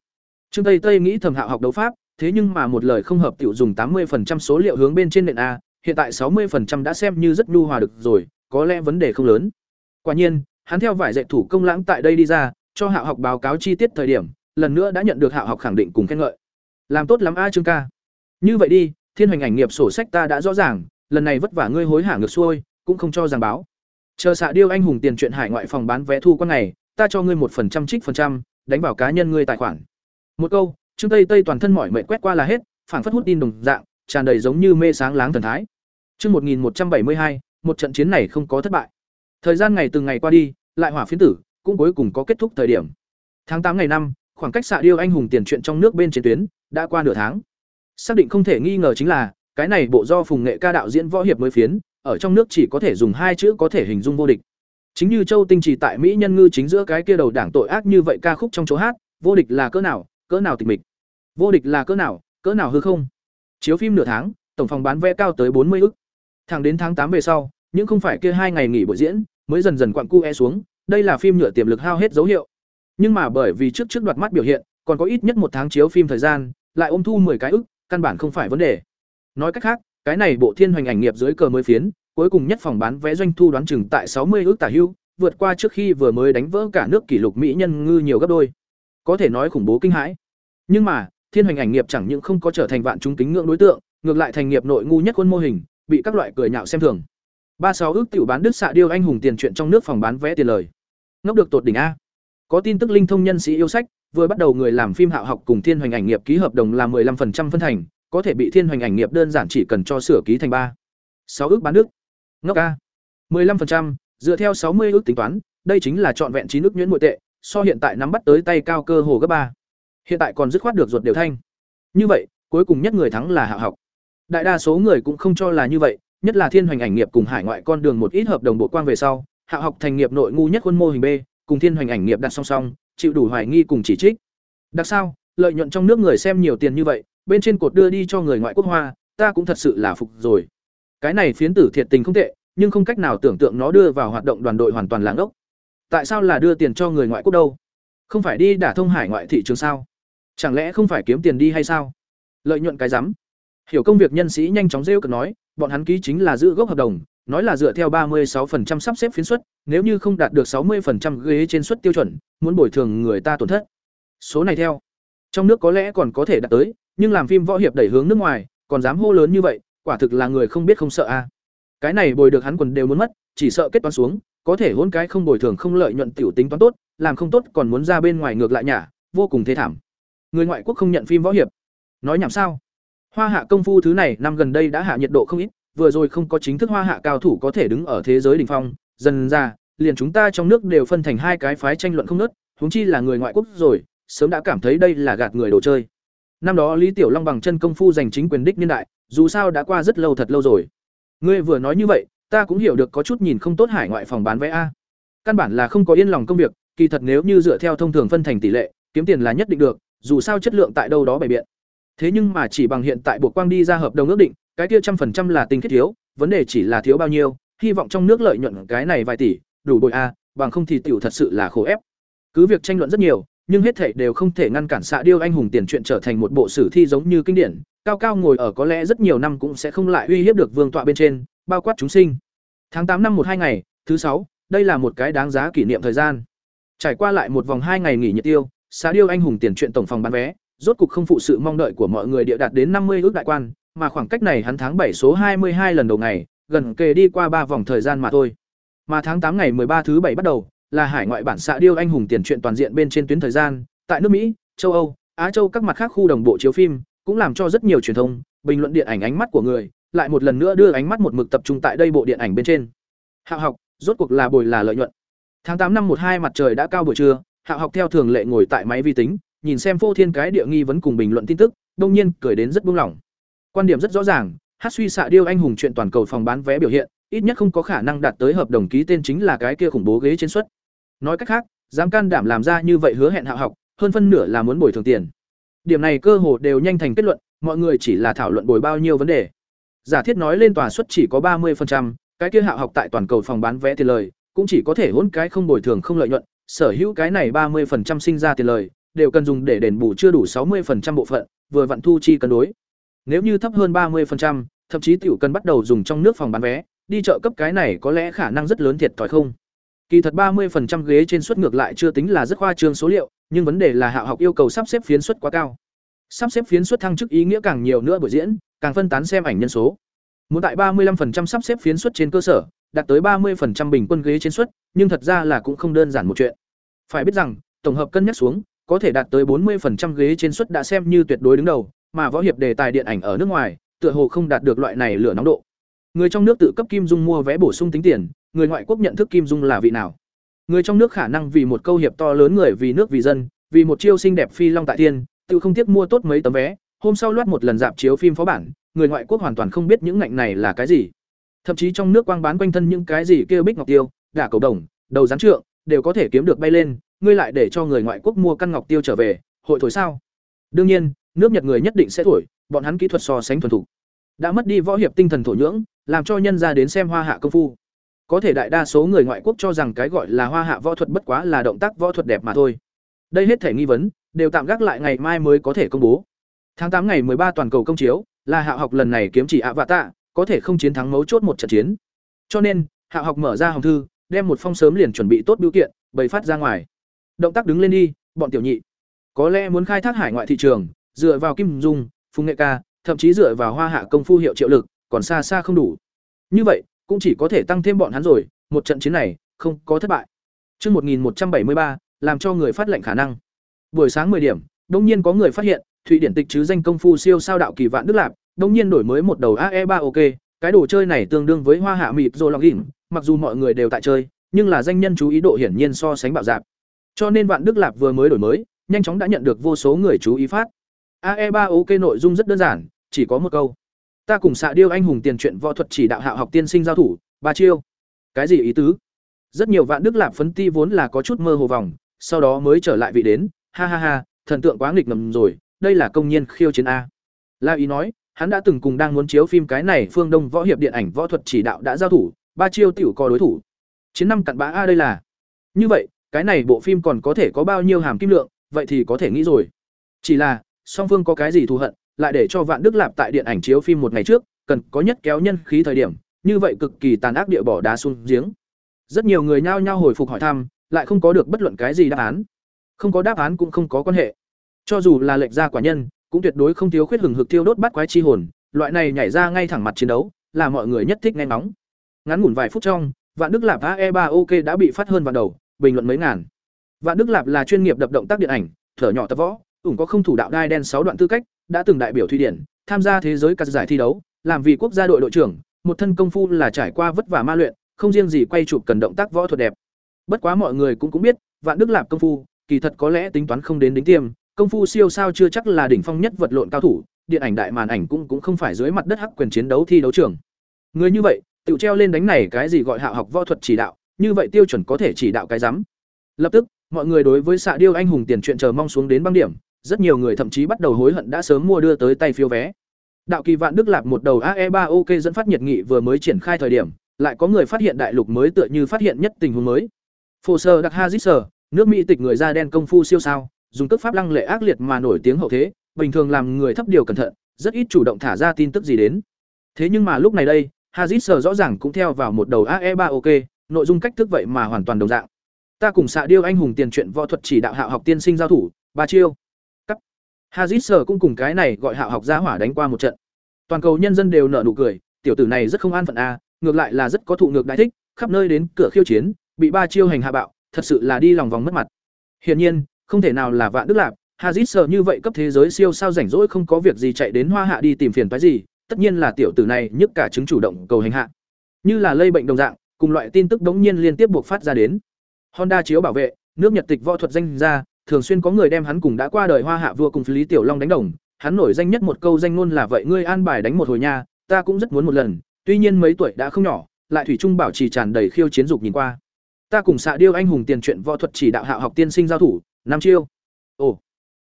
S1: Trương Tây Tây nghĩ thầm hạo học đấu pháp, thế nhưng mà một lời không hợp tiểu dùng 80% số liệu hướng bên trên nền a, hiện tại 60% đã xem như rất nhu hòa được rồi, có lẽ vấn đề không lớn. Quả nhiên, hắn theo vải dạy thủ công lãng tại đây đi ra, cho Hạo học báo cáo chi tiết thời điểm, lần nữa đã nhận được Hạo học khẳng định cùng khen ngợi. Làm tốt lắm a Trương ca. Như vậy đi, thiên hành ảnh nghiệp sổ sách ta đã rõ ràng, lần này vất vả ngươi hối hả ngược xuôi, cũng không cho giảng báo. Chờ xạ điêu anh hùng tiền chuyện hải ngoại phòng bán vé thu quan ngày, ta cho ngươi một phần trăm trích phần trăm, đánh vào cá nhân ngươi tài khoản. Một câu, Trương Tây Tây toàn thân mỏi mệt quét qua là hết, phảng phất hút tin đồng dạng, tràn đầy giống như mê sáng láng thần thái. Chương 1172, một trận chiến này không có thất bại. Thời gian ngày từng ngày qua đi, lại hỏa phiến tử, cũng cuối cùng có kết thúc thời điểm. Tháng tám ngày năm, khoảng cách xạ điêu anh hùng tiền chuyện trong nước bên chiến tuyến, đã qua nửa tháng. Xác định không thể nghi ngờ chính là, cái này bộ do Phùng Nghệ ca đạo diễn võ hiệp mới phiến, ở trong nước chỉ có thể dùng hai chữ có thể hình dung vô địch. Chính như Châu Tinh chỉ tại Mỹ nhân ngư chính giữa cái kia đầu đảng tội ác như vậy ca khúc trong chỗ hát, vô địch là cỡ nào, cỡ nào tịch mịch. Vô địch là cỡ nào, cỡ nào hư không. Chiếu phim nửa tháng, tổng phòng bán vé cao tới bốn mươi ức. Thẳng đến tháng tám về sau, nhưng không phải kia hai ngày nghỉ buổi diễn, mới dần dần quặn cu e xuống, đây là phim nhựa tiềm lực hao hết dấu hiệu. Nhưng mà bởi vì trước trước đoạt mắt biểu hiện, còn có ít nhất một tháng chiếu phim thời gian, lại ôm thu 10 cái ức, căn bản không phải vấn đề. Nói cách khác, cái này bộ thiên hoành ảnh nghiệp dưới cờ mới phiến, cuối cùng nhất phòng bán vé doanh thu đoán chừng tại 60 ức tả hưu, vượt qua trước khi vừa mới đánh vỡ cả nước kỷ lục mỹ nhân ngư nhiều gấp đôi. Có thể nói khủng bố kinh hãi. Nhưng mà, thiên hoành ảnh nghiệp chẳng những không có trở thành vạn chúng kính ngưỡng đối tượng, ngược lại thành nghiệp nội ngu nhất quân mô hình, bị các loại cười nhạo xem thường. Ba sáu ước tiểu bán đứt xạ điêu anh hùng tiền chuyện trong nước phòng bán vé tiền lời. Ngốc được tột đỉnh a. Có tin tức linh thông nhân sĩ yêu sách, vừa bắt đầu người làm phim Hạo học cùng Thiên Hoành ảnh nghiệp ký hợp đồng là 15% phân thành, có thể bị Thiên Hoành ảnh nghiệp đơn giản chỉ cần cho sửa ký thành ba sáu ước bán đức. Ngốc a. 15%, dựa theo 60 ước tính toán, đây chính là trọn vẹn chín ước nhuyễn nội tệ, so hiện tại nắm bắt tới tay cao cơ hồ gấp ba. Hiện tại còn dứt khoát được ruột đều thanh. Như vậy, cuối cùng nhất người thắng là hạ học. Đại đa số người cũng không cho là như vậy, nhất là thiên hoành ảnh nghiệp cùng hải ngoại con đường một ít hợp đồng bộ quang về sau, hạ học thành nghiệp nội ngu nhất khuôn mô hình B, cùng thiên hoành ảnh nghiệp đặt song song, chịu đủ hoài nghi cùng chỉ trích. Đặc sao, lợi nhuận trong nước người xem nhiều tiền như vậy, bên trên cột đưa đi cho người ngoại quốc hoa, ta cũng thật sự là phục rồi. Cái này phiến tử thiệt tình không tệ, nhưng không cách nào tưởng tượng nó đưa vào hoạt động đoàn đội hoàn toàn lãng ốc. Tại sao là đưa tiền cho người ngoại quốc đâu? Không phải đi đả thông hải ngoại thị trường sao? Chẳng lẽ không phải kiếm tiền đi hay sao? Lợi nhuận cái rắm. Hiểu công việc nhân sĩ nhanh chóng rêu cực nói, bọn hắn ký chính là giữ gốc hợp đồng, nói là dựa theo 36% sắp xếp phiến suất, nếu như không đạt được 60% ghế trên suất tiêu chuẩn, muốn bồi thường người ta tổn thất. Số này theo, trong nước có lẽ còn có thể đạt tới, nhưng làm phim võ hiệp đẩy hướng nước ngoài, còn dám hô lớn như vậy, quả thực là người không biết không sợ a. Cái này bồi được hắn quần đều muốn mất, chỉ sợ kết toán xuống, có thể hôn cái không bồi thường không lợi nhuận tiểu tính toán tốt, làm không tốt còn muốn ra bên ngoài ngược lại nhả, vô cùng thế thảm. Người ngoại quốc không nhận phim võ hiệp. Nói nhảm sao? Hoa hạ công phu thứ này năm gần đây đã hạ nhiệt độ không ít, vừa rồi không có chính thức hoa hạ cao thủ có thể đứng ở thế giới đỉnh phong, dần ra, liền chúng ta trong nước đều phân thành hai cái phái tranh luận không nớt, huống chi là người ngoại quốc rồi, sớm đã cảm thấy đây là gạt người đồ chơi. Năm đó Lý Tiểu Long bằng chân công phu giành chính quyền đích niên đại, dù sao đã qua rất lâu thật lâu rồi. Ngươi vừa nói như vậy, ta cũng hiểu được có chút nhìn không tốt hải ngoại phòng bán vé a. Căn bản là không có yên lòng công việc, kỳ thật nếu như dựa theo thông thường phân thành tỷ lệ, kiếm tiền là nhất định được, dù sao chất lượng tại đâu đó bày biện. Thế nhưng mà chỉ bằng hiện tại buộc quang đi ra hợp đồng ước định, cái kia trăm phần trăm là tinh khiết thiếu, vấn đề chỉ là thiếu bao nhiêu, hy vọng trong nước lợi nhuận cái này vài tỷ, đủ bội a, bằng không thì tiểu thật sự là khổ ép. Cứ việc tranh luận rất nhiều, nhưng hết thảy đều không thể ngăn cản xạ điêu anh hùng tiền truyện trở thành một bộ sử thi giống như kinh điển, cao cao ngồi ở có lẽ rất nhiều năm cũng sẽ không lại uy hiếp được vương tọa bên trên, bao quát chúng sinh. Tháng tám năm một hai ngày, thứ sáu, đây là một cái đáng giá kỷ niệm thời gian. Trải qua lại một vòng hai ngày nghỉ nhiệt tiêu, xá điêu anh hùng tiền truyện tổng phòng bán vé, rốt cục không phụ sự mong đợi của mọi người địa đạt đến năm mươi ước đại quan, mà khoảng cách này hắn tháng bảy số hai mươi hai lần đầu ngày, gần kề đi qua ba vòng thời gian mà thôi. Mà tháng tám ngày ba thứ bảy bắt đầu, là hải ngoại bản xạ điêu anh hùng tiền truyện toàn diện bên trên tuyến thời gian, tại nước Mỹ, châu Âu, Á Châu các mặt khác khu đồng bộ chiếu phim, cũng làm cho rất nhiều truyền thông, bình luận điện ảnh ánh mắt của người, lại một lần nữa đưa ánh mắt một mực tập trung tại đây bộ điện ảnh bên trên. Hạo học, rốt cuộc là bồi là lợi nhuận. Tháng tám năm một hai mặt trời đã cao buổi trưa, Hạ học theo thường lệ ngồi tại máy vi tính, nhìn xem phô thiên cái địa nghi vấn cùng bình luận tin tức, đông nhiên cười đến rất buông lỏng. Quan điểm rất rõ ràng, hát suy xạ điêu anh hùng chuyện toàn cầu phòng bán vé biểu hiện, ít nhất không có khả năng đạt tới hợp đồng ký tên chính là cái kia khủng bố ghế trên suất. Nói cách khác, dám can đảm làm ra như vậy hứa hẹn Hạ học, hơn phân nửa là muốn bồi thường tiền. Điểm này cơ hồ đều nhanh thành kết luận, mọi người chỉ là thảo luận bồi bao nhiêu vấn đề. Giả thiết nói lên tòa suất chỉ có ba 30%, cái kia Hạ học tại toàn cầu phòng bán vé tiền lời, cũng chỉ có thể hỗn cái không bồi thường không lợi nhuận, sở hữu cái này ba 30% sinh ra tiền lời, đều cần dùng để đền bù chưa đủ sáu 60% bộ phận, vừa vặn thu chi cân đối. Nếu như thấp hơn ba 30%, thậm chí tiểu cần bắt đầu dùng trong nước phòng bán vé, đi chợ cấp cái này có lẽ khả năng rất lớn thiệt thòi không. Kỳ thật 30% ghế trên suất ngược lại chưa tính là rất khoa trương số liệu, nhưng vấn đề là hạ học yêu cầu sắp xếp phiến suất quá cao. Sắp xếp phiến suất thăng chức ý nghĩa càng nhiều nữa buổi diễn, càng phân tán xem ảnh nhân số. Muốn tại 35% sắp xếp phiến suất trên cơ sở, đạt tới 30% bình quân ghế trên suất, nhưng thật ra là cũng không đơn giản một chuyện. Phải biết rằng, tổng hợp cân nhắc xuống, có thể đạt tới 40% ghế trên suất đã xem như tuyệt đối đứng đầu, mà võ hiệp đề tài điện ảnh ở nước ngoài, tựa hồ không đạt được loại này lửa nóng độ. Người trong nước tự cấp Kim Dung mua vé bổ sung tính tiền, người ngoại quốc nhận thức Kim Dung là vị nào? Người trong nước khả năng vì một câu hiệp to lớn người vì nước vì dân, vì một chiêu xinh đẹp phi long tại thiên, tự không tiếc mua tốt mấy tấm vé, hôm sau loát một lần dạp chiếu phim phó bản, người ngoại quốc hoàn toàn không biết những ngạnh này là cái gì. Thậm chí trong nước quang bán quanh thân những cái gì kia bích ngọc tiêu, đả cầu đồng, đầu rắn trượng, đều có thể kiếm được bay lên, ngươi lại để cho người ngoại quốc mua căn ngọc tiêu trở về, hội thổi sao? Đương nhiên, nước Nhật người nhất định sẽ thổi, bọn hắn kỹ thuật so sánh thuần thủ. Đã mất đi võ hiệp tinh thần thổ nhưỡng, làm cho nhân ra đến xem hoa hạ công phu. Có thể đại đa số người ngoại quốc cho rằng cái gọi là hoa hạ võ thuật bất quá là động tác võ thuật đẹp mà thôi. Đây hết thể nghi vấn, đều tạm gác lại ngày mai mới có thể công bố. Tháng tám ngày ba toàn cầu công chiếu, là hạ học lần này kiếm chỉ ạ vạ tạ, có thể không chiến thắng mấu chốt một trận chiến. Cho nên, hạ học mở ra hồng thư, đem một phong sớm liền chuẩn bị tốt biểu kiện, bày phát ra ngoài. Động tác đứng lên đi, bọn tiểu nhị. Có lẽ muốn khai thác hải ngoại thị trường, dựa vào Kim Dung, Phùng Nghệ Ca, thậm chí dựa vào Hoa Hạ công phu hiệu triệu lực, còn xa xa không đủ. Như vậy, cũng chỉ có thể tăng thêm bọn hắn rồi, một trận chiến này không có thất bại. Chương 1173, làm cho người phát lệnh khả năng. Buổi sáng 10 điểm, đột nhiên có người phát hiện, Thụy Điển tịch chứ danh công phu siêu sao đạo kỳ vạn Đức Lạp, đột nhiên đổi mới một đầu AE3 OK, cái đồ chơi này tương đương với Hoa Hạ mịp rồi login, mặc dù mọi người đều tại chơi, nhưng là danh nhân chú ý độ hiển nhiên so sánh bạo dạp. Cho nên vạn Đức Lạp vừa mới đổi mới, nhanh chóng đã nhận được vô số người chú ý phát. AE3 OK nội dung rất đơn giản, chỉ có một câu. Ta cùng xạ điêu anh hùng tiền truyện võ thuật chỉ đạo hạ học tiên sinh giao thủ, ba chiêu. Cái gì ý tứ? Rất nhiều vạn Đức Lạp phấn ti vốn là có chút mơ hồ vòng, sau đó mới trở lại vị đến, ha ha ha, thần tượng quá nghịch ngầm rồi, đây là công nhiên khiêu chiến a. La ý nói, hắn đã từng cùng đang muốn chiếu phim cái này phương Đông võ hiệp điện ảnh võ thuật chỉ đạo đã giao thủ, ba chiêu tiểu có đối thủ. Chiến năm cặn bã a đây là. Như vậy, cái này bộ phim còn có thể có bao nhiêu hàm kim lượng, vậy thì có thể nghĩ rồi. Chỉ là, song phương có cái gì thù hận, lại để cho Vạn Đức Lạp tại điện ảnh chiếu phim một ngày trước, cần có nhất kéo nhân khí thời điểm, như vậy cực kỳ tàn ác địa bỏ đá xuống giếng. Rất nhiều người nhao nhao hồi phục hỏi thăm, lại không có được bất luận cái gì đáp án. Không có đáp án cũng không có quan hệ. Cho dù là lệch ra quả nhân, cũng tuyệt đối không thiếu khuyết hừng hực tiêu đốt bắt quái chi hồn, loại này nhảy ra ngay thẳng mặt chiến đấu, là mọi người nhất thích nghe nóng. Ngắn ngủn vài phút trong, Vạn Đức Lạp ae ba OK đã bị phát hơn vào đầu, bình luận mấy ngàn. Vạn Đức Lạp là chuyên nghiệp đập động tác điện ảnh, thở nhỏ tập võ, ủng có không thủ đạo đai đen sáu đoạn tư cách, đã từng đại biểu Thụy Điển, tham gia thế giới các giải thi đấu, làm vì quốc gia đội đội trưởng, một thân công phu là trải qua vất vả ma luyện, không riêng gì quay chụp cần động tác võ thuật đẹp. Bất quá mọi người cũng cũng biết, Vạn Đức Lạp công phu, kỳ thật có lẽ tính toán không đến đỉnh tiêm, công phu siêu sao chưa chắc là đỉnh phong nhất vật lộn cao thủ, điện ảnh đại màn ảnh cũng cũng không phải dưới mặt đất hắc quyền chiến đấu thi đấu trường. Người như vậy, tự treo lên đánh này cái gì gọi hạ học võ thuật chỉ đạo, như vậy tiêu chuẩn có thể chỉ đạo cái rắm. Lập tức, mọi người đối với xạ điêu anh hùng tiền chuyện chờ mong xuống đến băng điểm, rất nhiều người thậm chí bắt đầu hối hận đã sớm mua đưa tới tay phiếu vé. Đạo kỳ vạn Đức Lạp một đầu AE3 OK dẫn phát nhiệt nghị vừa mới triển khai thời điểm, lại có người phát hiện đại lục mới tựa như phát hiện nhất tình huống mới. Phổ sơ đặc Hazit nước Mỹ tịch người da đen công phu siêu sao, dùng tức pháp lăng lệ ác liệt mà nổi tiếng hậu thế, bình thường làm người thấp điều cẩn thận, rất ít chủ động thả ra tin tức gì đến. Thế nhưng mà lúc này đây, Hazit rõ ràng cũng theo vào một đầu AE3 OK, nội dung cách thức vậy mà hoàn toàn đồng dạng. Ta cùng xạ điêu anh hùng tiền truyện võ thuật chỉ đạo hạ học tiên sinh giao thủ, ba chiêu. Cắt. Hazit cũng cùng cái này gọi hạ học giá hỏa đánh qua một trận. Toàn cầu nhân dân đều nở nụ cười, tiểu tử này rất không an phận a, ngược lại là rất có thụ ngược đại thích, khắp nơi đến cửa khiêu chiến, bị ba chiêu hành hạ bạo, thật sự là đi lòng vòng mất mặt. Hiển nhiên, không thể nào là vạn đức lạp, Hazit như vậy cấp thế giới siêu sao rảnh rỗi không có việc gì chạy đến Hoa Hạ đi tìm phiền toái gì, tất nhiên là tiểu tử này nhức cả chứng chủ động cầu hành hạ. Như là lây bệnh đồng dạng, cùng loại tin tức đống nhiên liên tiếp buộc phát ra đến. Honda chiếu bảo vệ, nước Nhật tịch võ thuật danh ra, thường xuyên có người đem hắn cùng đã qua đời Hoa Hạ vua cùng Lý Tiểu Long đánh đồng, hắn nổi danh nhất một câu danh ngôn là vậy ngươi an bài đánh một hồi nha, ta cũng rất muốn một lần, tuy nhiên mấy tuổi đã không nhỏ, lại thủy chung bảo trì tràn đầy khiêu chiến dục nhìn qua. Ta cùng xạ điêu anh hùng tiền truyện võ thuật chỉ đạo hạ học tiên sinh giao thủ, năm chiêu. Ồ,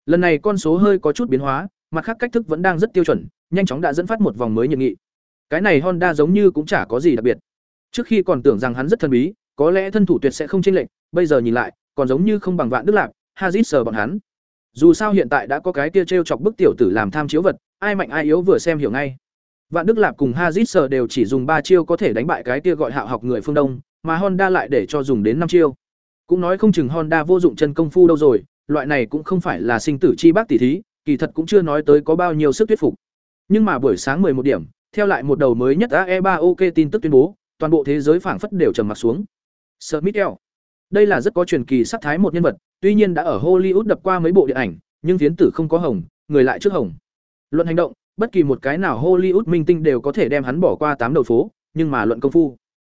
S1: lần này con số hơi có chút biến hóa, mặt khác cách thức vẫn đang rất tiêu chuẩn, nhanh chóng đã dẫn phát một vòng mới nhiệt nghị. Cái này Honda giống như cũng chả có gì đặc biệt. Trước khi còn tưởng rằng hắn rất thần bí, có lẽ thân thủ tuyệt sẽ không chênh lệch, bây giờ nhìn lại, còn giống như không bằng vạn đức lạc, Hazit sờ bọn hắn. Dù sao hiện tại đã có cái kia trêu chọc bức tiểu tử làm tham chiếu vật, ai mạnh ai yếu vừa xem hiểu ngay. Vạn Đức Lạp cùng Hazit sờ đều chỉ dùng ba chiêu có thể đánh bại cái kia gọi hạo học người phương Đông, mà Honda lại để cho dùng đến năm chiêu. Cũng nói không chừng Honda vô dụng chân công phu đâu rồi, loại này cũng không phải là sinh tử chi bác tỷ thí, kỳ thật cũng chưa nói tới có bao nhiêu sức thuyết phục. Nhưng mà buổi sáng một điểm, theo lại một đầu mới nhất AE3 OK tin tức tuyên bố, toàn bộ thế giới phảng phất đều trầm mặc xuống. Smith Đây là rất có truyền kỳ sắc thái một nhân vật, tuy nhiên đã ở Hollywood đập qua mấy bộ điện ảnh, nhưng phiến tử không có hồng, người lại trước hồng. Luận hành động, bất kỳ một cái nào Hollywood minh tinh đều có thể đem hắn bỏ qua tám đầu phố, nhưng mà luận công phu,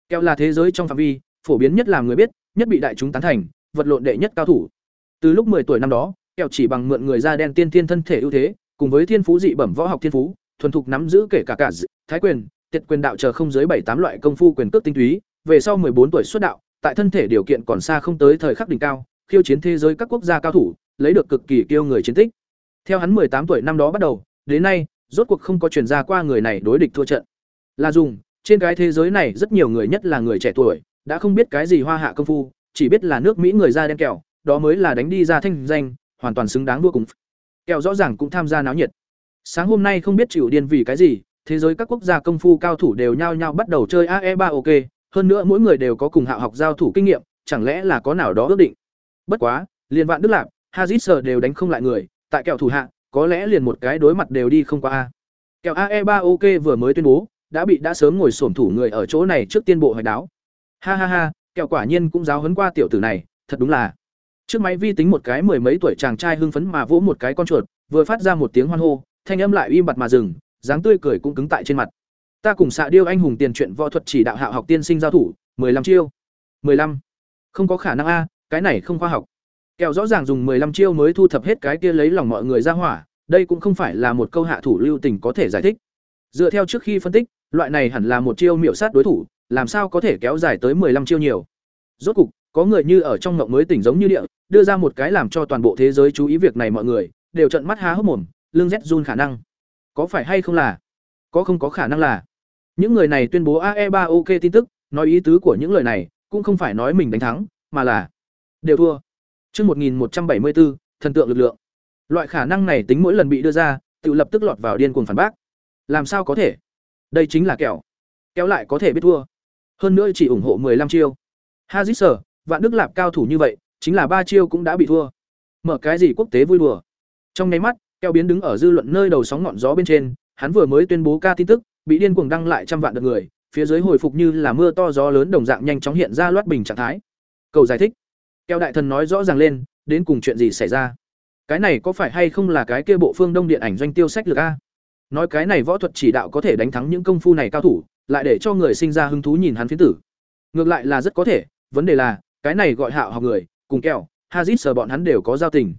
S1: keo là thế giới trong phạm vi, phổ biến nhất làm người biết, nhất bị đại chúng tán thành, vật lộn đệ nhất cao thủ. Từ lúc 10 tuổi năm đó, Kẹo chỉ bằng mượn người da đen tiên tiên thân thể ưu thế, cùng với thiên phú dị bẩm võ học thiên phú, thuần thục nắm giữ kể cả cả thái quyền, tiệt quyền đạo chờ không dưới bảy tám loại công phu quyền cước tinh túy, về sau 14 tuổi xuất đạo, tại thân thể điều kiện còn xa không tới thời khắc đỉnh cao, khiêu chiến thế giới các quốc gia cao thủ, lấy được cực kỳ kiêu người chiến tích. Theo hắn 18 tuổi năm đó bắt đầu, đến nay, rốt cuộc không có truyền ra qua người này đối địch thua trận. Là dùng, trên cái thế giới này rất nhiều người nhất là người trẻ tuổi, đã không biết cái gì hoa hạ công phu, chỉ biết là nước Mỹ người da đen kẹo, đó mới là đánh đi ra thanh danh, hoàn toàn xứng đáng đua cùng. Kẹo rõ ràng cũng tham gia náo nhiệt. Sáng hôm nay không biết chịu điên vì cái gì, thế giới các quốc gia công phu cao thủ đều nhao nhao bắt đầu chơi AE3 OK, hơn nữa mỗi người đều có cùng hạo học giao thủ kinh nghiệm, chẳng lẽ là có nào đó ước định. Bất quá, liền vạn Đức Lạc, Hazit sở đều đánh không lại người, tại kẹo thủ hạ, có lẽ liền một cái đối mặt đều đi không qua a. Kẹo AE3 OK vừa mới tuyên bố, đã bị đã sớm ngồi xổm thủ người ở chỗ này trước tiên bộ hoạch đáo. Ha ha ha, kẹo quả nhiên cũng giáo huấn qua tiểu tử này, thật đúng là. Trước máy vi tính một cái mười mấy tuổi chàng trai hưng phấn mà vỗ một cái con chuột, vừa phát ra một tiếng hoan hô, thanh âm lại im bặt mà dừng, dáng tươi cười cũng cứng tại trên mặt. Ta cùng xạ điêu anh hùng tiền truyện võ thuật chỉ đạo hạ học tiên sinh giao thủ, 15 chiêu. 15. Không có khả năng a, cái này không khoa học. Kẹo rõ ràng dùng 15 chiêu mới thu thập hết cái kia lấy lòng mọi người ra hỏa, đây cũng không phải là một câu hạ thủ lưu tình có thể giải thích. Dựa theo trước khi phân tích, loại này hẳn là một chiêu miểu sát đối thủ, làm sao có thể kéo dài tới 15 chiêu nhiều. Rốt cục, có người như ở trong ngộng mới tỉnh giống như địa, đưa ra một cái làm cho toàn bộ thế giới chú ý việc này mọi người, đều trợn mắt há hốc mồm, lưng rét run khả năng. Có phải hay không là? Có không có khả năng là? Những người này tuyên bố AE3 OK tin tức, nói ý tứ của những lời này, cũng không phải nói mình đánh thắng, mà là đều thua. Chương 1174, thần tượng lực lượng. Loại khả năng này tính mỗi lần bị đưa ra, tự lập tức lọt vào điên cuồng phản bác. Làm sao có thể? Đây chính là kẹo. Kéo lại có thể biết thua. Hơn nữa chỉ ủng hộ 15 chiêu. Hazit sở, vạn đức lạp cao thủ như vậy, chính là ba chiêu cũng đã bị thua. Mở cái gì quốc tế vui đùa. Trong nháy mắt, keo biến đứng ở dư luận nơi đầu sóng ngọn gió bên trên, hắn vừa mới tuyên bố ca tin tức, bị điên cuồng đăng lại trăm vạn lượt người, phía dưới hồi phục như là mưa to gió lớn đồng dạng nhanh chóng hiện ra loát bình trạng thái. Cầu giải thích. Keo đại thần nói rõ ràng lên, đến cùng chuyện gì xảy ra? Cái này có phải hay không là cái kia bộ phương Đông điện ảnh doanh tiêu sách lược a? Nói cái này võ thuật chỉ đạo có thể đánh thắng những công phu này cao thủ, lại để cho người sinh ra hứng thú nhìn hắn phiến tử. Ngược lại là rất có thể, vấn đề là, cái này gọi hạo học người, cùng kẹo, Hazit sờ bọn hắn đều có giao tình.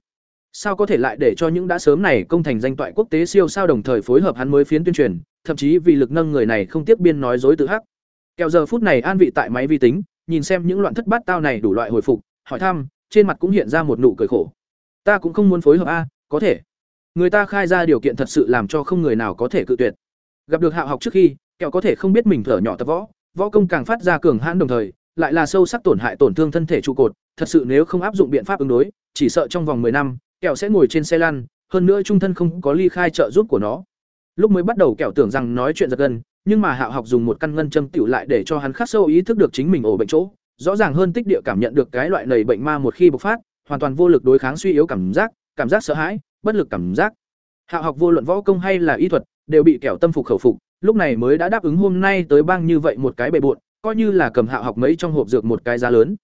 S1: Sao có thể lại để cho những đã sớm này công thành danh toại quốc tế siêu sao đồng thời phối hợp hắn mới phiến tuyên truyền, thậm chí vì lực nâng người này không tiếp biên nói dối tự hắc. Kẹo giờ phút này an vị tại máy vi tính, nhìn xem những loạn thất bát tao này đủ loại hồi phục, hỏi thăm, trên mặt cũng hiện ra một nụ cười khổ. Ta cũng không muốn phối hợp a, có thể. Người ta khai ra điều kiện thật sự làm cho không người nào có thể cự tuyệt. Gặp được Hạo học trước khi, kẹo có thể không biết mình thở nhỏ tập võ, võ công càng phát ra cường hãn đồng thời lại là sâu sắc tổn hại tổn thương thân thể trụ cột, thật sự nếu không áp dụng biện pháp ứng đối, chỉ sợ trong vòng 10 năm, kẹo sẽ ngồi trên xe lăn, hơn nữa trung thân không có ly khai trợ giúp của nó. Lúc mới bắt đầu kẹo tưởng rằng nói chuyện giật gần nhưng mà hạo học dùng một căn ngân châm tiểu lại để cho hắn khắc sâu ý thức được chính mình ổ bệnh chỗ, rõ ràng hơn tích địa cảm nhận được cái loại nầy bệnh ma một khi bộc phát, hoàn toàn vô lực đối kháng suy yếu cảm giác cảm giác sợ hãi, bất lực cảm giác. Hạo học vô luận võ công hay là y thuật, đều bị kẻo tâm phục khẩu phục, lúc này mới đã đáp ứng hôm nay tới bang như vậy một cái bệ bộn coi như là cầm hạo học mấy trong hộp dược một cái giá lớn.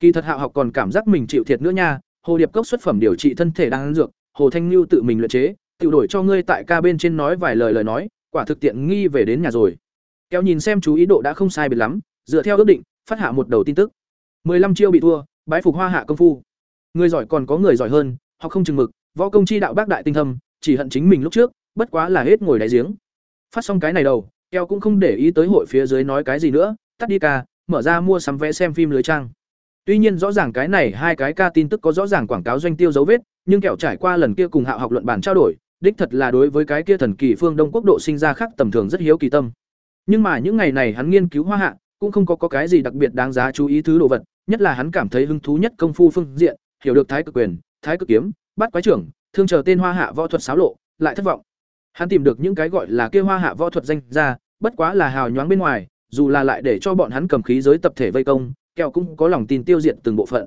S1: Kỳ thật hạo học còn cảm giác mình chịu thiệt nữa nha, hồ điệp cốc xuất phẩm điều trị thân thể đang ăn dược, hồ thanh lưu tự mình luyện chế tự đổi cho ngươi tại ca bên trên nói vài lời lời nói, quả thực tiện nghi về đến nhà rồi. Kéo nhìn xem chú ý độ đã không sai biệt lắm, dựa theo ước định, phát hạ một đầu tin tức. 15 chiêu bị thua, bái phục hoa hạ công phu. Người giỏi còn có người giỏi hơn họ không chừng mực, võ công chi đạo bác đại tinh thâm, chỉ hận chính mình lúc trước, bất quá là hết ngồi đáy giếng. Phát xong cái này đầu, keo cũng không để ý tới hội phía dưới nói cái gì nữa tắt đi ca mở ra mua sắm vé xem phim lưới trang. Tuy nhiên rõ ràng cái này hai cái ca tin tức có rõ ràng quảng cáo doanh tiêu dấu vết nhưng kẹo trải qua lần kia cùng hạo học luận bản trao đổi đích thật là đối với cái kia thần kỳ phương đông quốc độ sinh ra khác tầm thường rất hiếu kỳ tâm. Nhưng mà những ngày này hắn nghiên cứu hoa hạ cũng không có, có cái gì đặc biệt đáng giá chú ý thứ đồ vật nhất là hắn cảm thấy hứng thú nhất công phu phương diện hiểu được thái cực quyền thái cực kiếm bắt quái trưởng thương chờ tên hoa hạ võ thuật xáo lộ lại thất vọng. Hắn tìm được những cái gọi là kia hoa hạ võ thuật danh ra bất quá là hào nhoáng bên ngoài dù là lại để cho bọn hắn cầm khí giới tập thể vây công, kẹo cũng có lòng tin tiêu diệt từng bộ phận.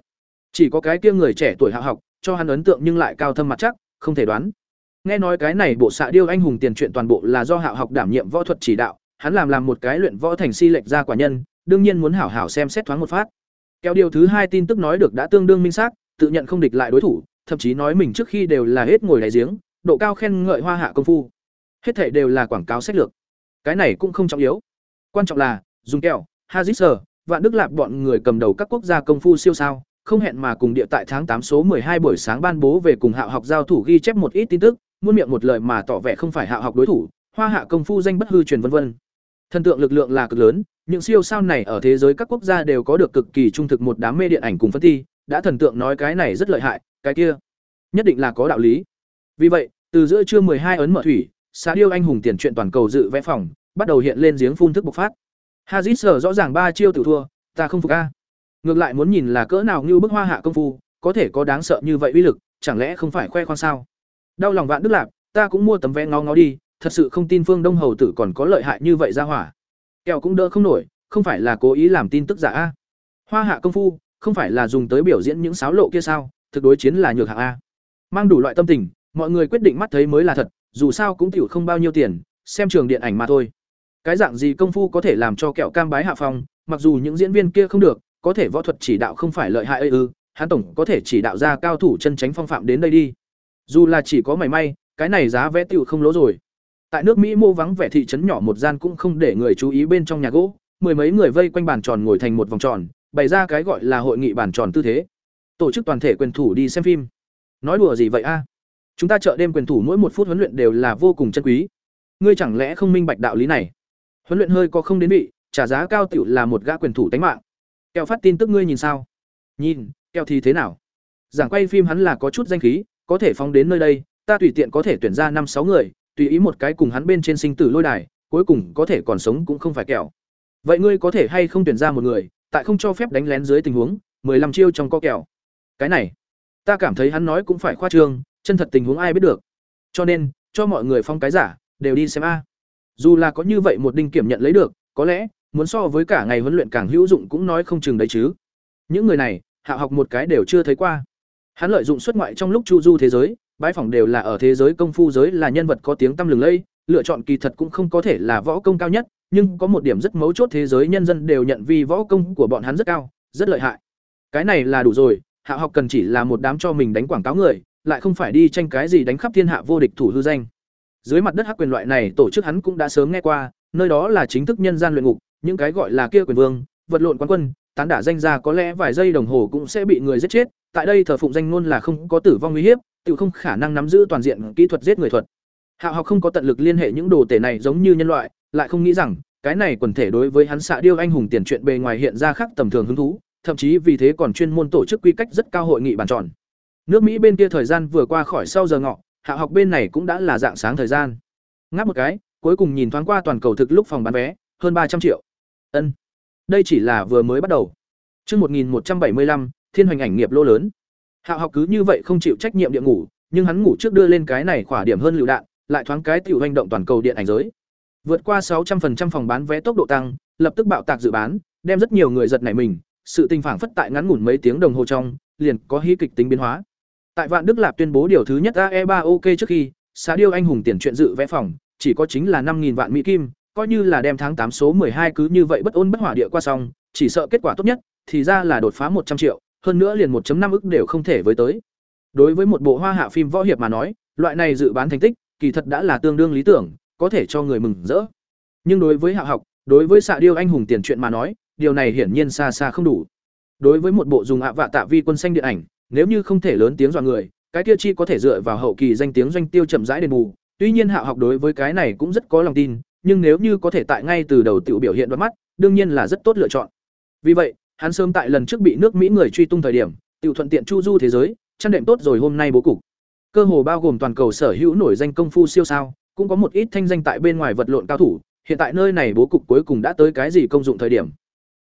S1: Chỉ có cái kia người trẻ tuổi hạ học, cho hắn ấn tượng nhưng lại cao thâm mặt chắc, không thể đoán. Nghe nói cái này bộ xạ điêu anh hùng tiền truyện toàn bộ là do hạ học đảm nhiệm võ thuật chỉ đạo, hắn làm làm một cái luyện võ thành si lệch ra quả nhân, đương nhiên muốn hảo hảo xem xét thoáng một phát. Kéo điều thứ hai tin tức nói được đã tương đương minh xác, tự nhận không địch lại đối thủ, thậm chí nói mình trước khi đều là hết ngồi đáy giếng, độ cao khen ngợi hoa hạ công phu. Hết thảy đều là quảng cáo sách lược. Cái này cũng không trọng yếu quan trọng là dùng kẹo hazit vạn đức lạp bọn người cầm đầu các quốc gia công phu siêu sao không hẹn mà cùng địa tại tháng tám số hai buổi sáng ban bố về cùng Hạo học giao thủ ghi chép một ít tin tức, muôn miệng một lời mà tỏ vẻ không phải Hạo học đối thủ, hoa hạ công phu danh bất hư truyền vân vân. Thần tượng lực lượng là cực lớn, những siêu sao này ở thế giới các quốc gia đều có được cực kỳ trung thực một đám mê điện ảnh cùng phân thi, đã thần tượng nói cái này rất lợi hại, cái kia nhất định là có đạo lý. Vì vậy, từ giữa trưa hai ấn mở thủy, xã điêu anh hùng tiền truyện toàn cầu dự vẽ phòng, bắt đầu hiện lên giếng phun thức bộc phát. Hazit sở rõ ràng ba chiêu tự thua, ta không phục a. Ngược lại muốn nhìn là cỡ nào như bức hoa hạ công phu, có thể có đáng sợ như vậy uy lực, chẳng lẽ không phải khoe khoang sao? Đau lòng vạn đức lạc, ta cũng mua tấm vé ngó ngó đi, thật sự không tin Phương Đông hầu tử còn có lợi hại như vậy ra hỏa. Kẹo cũng đỡ không nổi, không phải là cố ý làm tin tức giả a. Hoa hạ công phu, không phải là dùng tới biểu diễn những sáo lộ kia sao? Thực đối chiến là nhược hạng a. Mang đủ loại tâm tình, mọi người quyết định mắt thấy mới là thật, dù sao cũng tiểu không bao nhiêu tiền, xem trường điện ảnh mà thôi. Cái dạng gì công phu có thể làm cho kẹo cam bái hạ phong, mặc dù những diễn viên kia không được, có thể võ thuật chỉ đạo không phải lợi hại ư? hắn tổng có thể chỉ đạo ra cao thủ chân tránh phong phạm đến đây đi. Dù là chỉ có mảy may, cái này giá vé tiểu không lỗ rồi. Tại nước Mỹ mô vắng vẻ thị trấn nhỏ một gian cũng không để người chú ý bên trong nhà gỗ, mười mấy người vây quanh bàn tròn ngồi thành một vòng tròn, bày ra cái gọi là hội nghị bàn tròn tư thế. Tổ chức toàn thể quyền thủ đi xem phim. Nói đùa gì vậy a? Chúng ta chợ đêm quyền thủ mỗi một phút huấn luyện đều là vô cùng chân quý. Ngươi chẳng lẽ không minh bạch đạo lý này? Huấn luyện hơi có không đến vị, trả giá cao tiểu là một gã quyền thủ tánh mạng. Kẹo phát tin tức ngươi nhìn sao? Nhìn, kẹo thì thế nào? Giảng quay phim hắn là có chút danh khí, có thể phóng đến nơi đây, ta tùy tiện có thể tuyển ra năm sáu người, tùy ý một cái cùng hắn bên trên sinh tử lôi đài, cuối cùng có thể còn sống cũng không phải kẹo. Vậy ngươi có thể hay không tuyển ra một người, tại không cho phép đánh lén dưới tình huống, 15 chiêu trong co kẹo. Cái này, ta cảm thấy hắn nói cũng phải khoa trương, chân thật tình huống ai biết được. Cho nên, cho mọi người phong cái giả, đều đi xem a. Dù là có như vậy một đinh kiểm nhận lấy được, có lẽ muốn so với cả ngày huấn luyện càng hữu dụng cũng nói không chừng đấy chứ. Những người này, hạ học một cái đều chưa thấy qua. Hắn lợi dụng xuất ngoại trong lúc chu du thế giới, bãi phỏng đều là ở thế giới công phu giới là nhân vật có tiếng tăm lừng lây, lựa chọn kỳ thật cũng không có thể là võ công cao nhất, nhưng có một điểm rất mấu chốt thế giới nhân dân đều nhận vì võ công của bọn hắn rất cao, rất lợi hại. Cái này là đủ rồi, hạ học cần chỉ là một đám cho mình đánh quảng cáo người, lại không phải đi tranh cái gì đánh khắp thiên hạ vô địch thủ hư danh. Dưới mặt đất hắc quyền loại này tổ chức hắn cũng đã sớm nghe qua, nơi đó là chính thức nhân gian luyện ngục, những cái gọi là kia quyền vương, vật lộn quán quân, tán đả danh ra có lẽ vài giây đồng hồ cũng sẽ bị người giết chết, tại đây thờ phụng danh ngôn là không có tử vong nguy hiểm, tự không khả năng nắm giữ toàn diện kỹ thuật giết người thuật. hạ học không có tận lực liên hệ những đồ tể này giống như nhân loại, lại không nghĩ rằng cái này quần thể đối với hắn xạ điêu anh hùng tiền truyện bề ngoài hiện ra khác tầm thường hứng thú, thậm chí vì thế còn chuyên môn tổ chức quy cách rất cao hội nghị bàn tròn. Nước Mỹ bên kia thời gian vừa qua khỏi sau giờ ngọ, Hạ học bên này cũng đã là dạng sáng thời gian. Ngáp một cái, cuối cùng nhìn thoáng qua toàn cầu thực lúc phòng bán vé, hơn ba trăm triệu. Ân. đây chỉ là vừa mới bắt đầu. Chương 1175, Thiên Hoành ảnh nghiệp lô lớn. Hạo học cứ như vậy không chịu trách nhiệm địa ngủ, nhưng hắn ngủ trước đưa lên cái này khỏa điểm hơn lựu đạn, lại thoáng cái tiểu hành động toàn cầu điện ảnh giới. Vượt qua 600% phòng bán vé tốc độ tăng, lập tức bạo tạc dự bán, đem rất nhiều người giật nảy mình, sự tình phản phất tại ngắn ngủn mấy tiếng đồng hồ trong, liền có hí kịch tính biến hóa. Tại Vạn Đức Lạp tuyên bố điều thứ nhất AE3 OK trước khi, xã điêu anh hùng tiền chuyện dự vẽ phòng, chỉ có chính là 5000 vạn mỹ kim, coi như là đem tháng tám số 12 cứ như vậy bất ôn bất hỏa địa qua xong, chỉ sợ kết quả tốt nhất thì ra là đột phá 100 triệu, hơn nữa liền 1.5 ức đều không thể với tới. Đối với một bộ hoa hạ phim võ hiệp mà nói, loại này dự bán thành tích, kỳ thật đã là tương đương lý tưởng, có thể cho người mừng rỡ. Nhưng đối với hạ học, đối với xạ điêu anh hùng tiền chuyện mà nói, điều này hiển nhiên xa xa không đủ. Đối với một bộ dùng ạ vạ tạ vi quân xanh điện ảnh, nếu như không thể lớn tiếng dọa người, cái kia chi có thể dựa vào hậu kỳ danh tiếng doanh tiêu chậm rãi đền bù. Tuy nhiên hạ học đối với cái này cũng rất có lòng tin, nhưng nếu như có thể tại ngay từ đầu tiểu biểu hiện đoạt mắt, đương nhiên là rất tốt lựa chọn. Vì vậy, hắn sớm tại lần trước bị nước Mỹ người truy tung thời điểm, tiểu thuận tiện chu du thế giới, chăn đệm tốt rồi hôm nay bố cục. Cơ hồ bao gồm toàn cầu sở hữu nổi danh công phu siêu sao, cũng có một ít thanh danh tại bên ngoài vật lộn cao thủ, hiện tại nơi này bố cục cuối cùng đã tới cái gì công dụng thời điểm.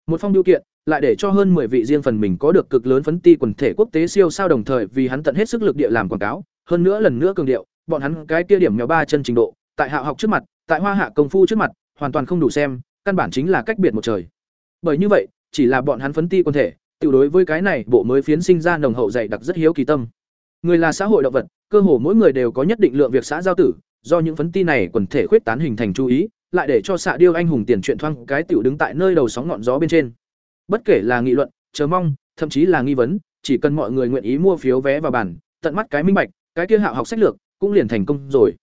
S1: Một phong điều kiện, lại để cho hơn 10 vị riêng phần mình có được cực lớn phấn ti quần thể quốc tế siêu sao đồng thời vì hắn tận hết sức lực địa làm quảng cáo, hơn nữa lần nữa cường điệu, bọn hắn cái kia điểm nhỏ ba chân trình độ, tại hạ học trước mặt, tại hoa hạ công phu trước mặt, hoàn toàn không đủ xem, căn bản chính là cách biệt một trời. Bởi như vậy, chỉ là bọn hắn phấn ti quần thể, tiểu đối với cái này bộ mới phiến sinh ra nồng hậu dày đặc rất hiếu kỳ tâm. Người là xã hội động vật, cơ hồ mỗi người đều có nhất định lượng việc xã giao tử, do những phấn ti này quần thể khuyết tán hình thành chú ý, lại để cho xạ điêu anh hùng tiền chuyện thoang cái tiểu đứng tại nơi đầu sóng ngọn gió bên trên. Bất kể là nghị luận, chờ mong, thậm chí là nghi vấn, chỉ cần mọi người nguyện ý mua phiếu vé vào bản, tận mắt cái minh bạch, cái kia hạo học sách lược cũng liền thành công rồi.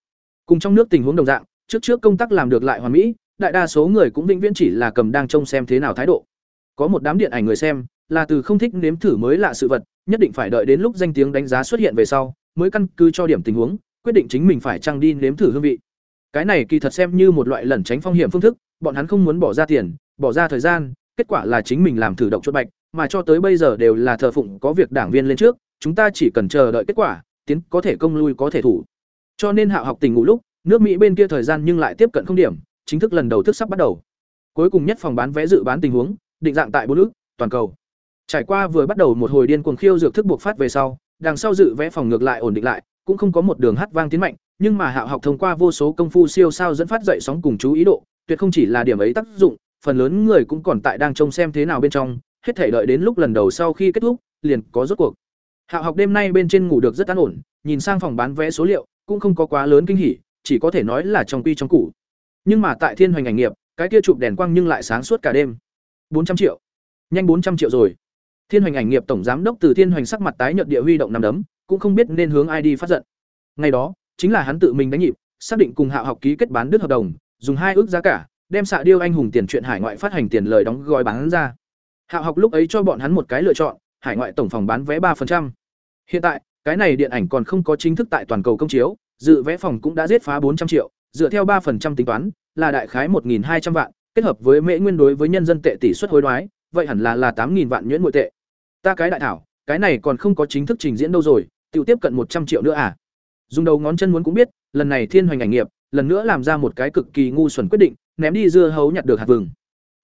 S1: Cùng trong nước tình huống đồng dạng, trước trước công tác làm được lại hoàn mỹ, đại đa số người cũng vĩnh viễn chỉ là cầm đang trông xem thế nào thái độ. Có một đám điện ảnh người xem, là từ không thích nếm thử mới lạ sự vật, nhất định phải đợi đến lúc danh tiếng đánh giá xuất hiện về sau, mới căn cứ cho điểm tình huống, quyết định chính mình phải chăng đi nếm thử hương vị. Cái này kỳ thật xem như một loại lẩn tránh phong hiểm phương thức, bọn hắn không muốn bỏ ra tiền, bỏ ra thời gian, kết quả là chính mình làm thử động chốt bạch, mà cho tới bây giờ đều là thờ phụng có việc đảng viên lên trước, chúng ta chỉ cần chờ đợi kết quả, tiến có thể công lui có thể thủ. Cho nên Hạo học tình ngủ lúc, nước Mỹ bên kia thời gian nhưng lại tiếp cận không điểm, chính thức lần đầu thức sắp bắt đầu. Cuối cùng nhất phòng bán vé dự bán tình huống, định dạng tại bốn nước, toàn cầu. Trải qua vừa bắt đầu một hồi điên cuồng khiêu dược thức buộc phát về sau, đằng sau dự vẽ phòng ngược lại ổn định lại, cũng không có một đường hát vang tiến mạnh, nhưng mà Hạo học thông qua vô số công phu siêu sao dẫn phát dậy sóng cùng chú ý độ, tuyệt không chỉ là điểm ấy tác dụng, phần lớn người cũng còn tại đang trông xem thế nào bên trong, hết thể đợi đến lúc lần đầu sau khi kết thúc, liền có rốt cuộc. Hạo học đêm nay bên trên ngủ được rất an ổn, nhìn sang phòng bán vé số liệu, cũng không có quá lớn kinh hỉ, chỉ có thể nói là trong quy trong củ. Nhưng mà tại Thiên Hoành ảnh nghiệp, cái kia chụp đèn quang nhưng lại sáng suốt cả đêm. bốn trăm triệu. Nhanh bốn trăm triệu rồi. Thiên Hoành ảnh nghiệp tổng giám đốc Từ Thiên Hoành sắc mặt tái nhợt địa huy động nằm đấm, cũng không biết nên hướng ai đi phát giận. Ngày đó, chính là hắn tự mình đánh nhịp, xác định cùng Hạo học ký kết bán đứt hợp đồng, dùng hai ước giá cả, đem xạ điêu anh hùng tiền chuyện hải ngoại phát hành tiền lời đóng gói bán ra. Hạo học lúc ấy cho bọn hắn một cái lựa chọn, hải ngoại tổng phòng bán vé 3%. Hiện tại, cái này điện ảnh còn không có chính thức tại toàn cầu công chiếu, dự vé phòng cũng đã giết phá 400 triệu, dựa theo 3% tính toán, là đại khái 1200 vạn, kết hợp với mễ nguyên đối với nhân dân tệ tỷ suất hối đoái, vậy hẳn là là 8000 vạn nhuyễn nội tệ. Ta cái đại thảo, cái này còn không có chính thức trình diễn đâu rồi, tiểu tiếp cận 100 triệu nữa à? Dùng đầu ngón chân muốn cũng biết, lần này Thiên Hoành ảnh nghiệp, lần nữa làm ra một cái cực kỳ ngu xuẩn quyết định, ném đi dưa hấu nhặt được hạt vừng.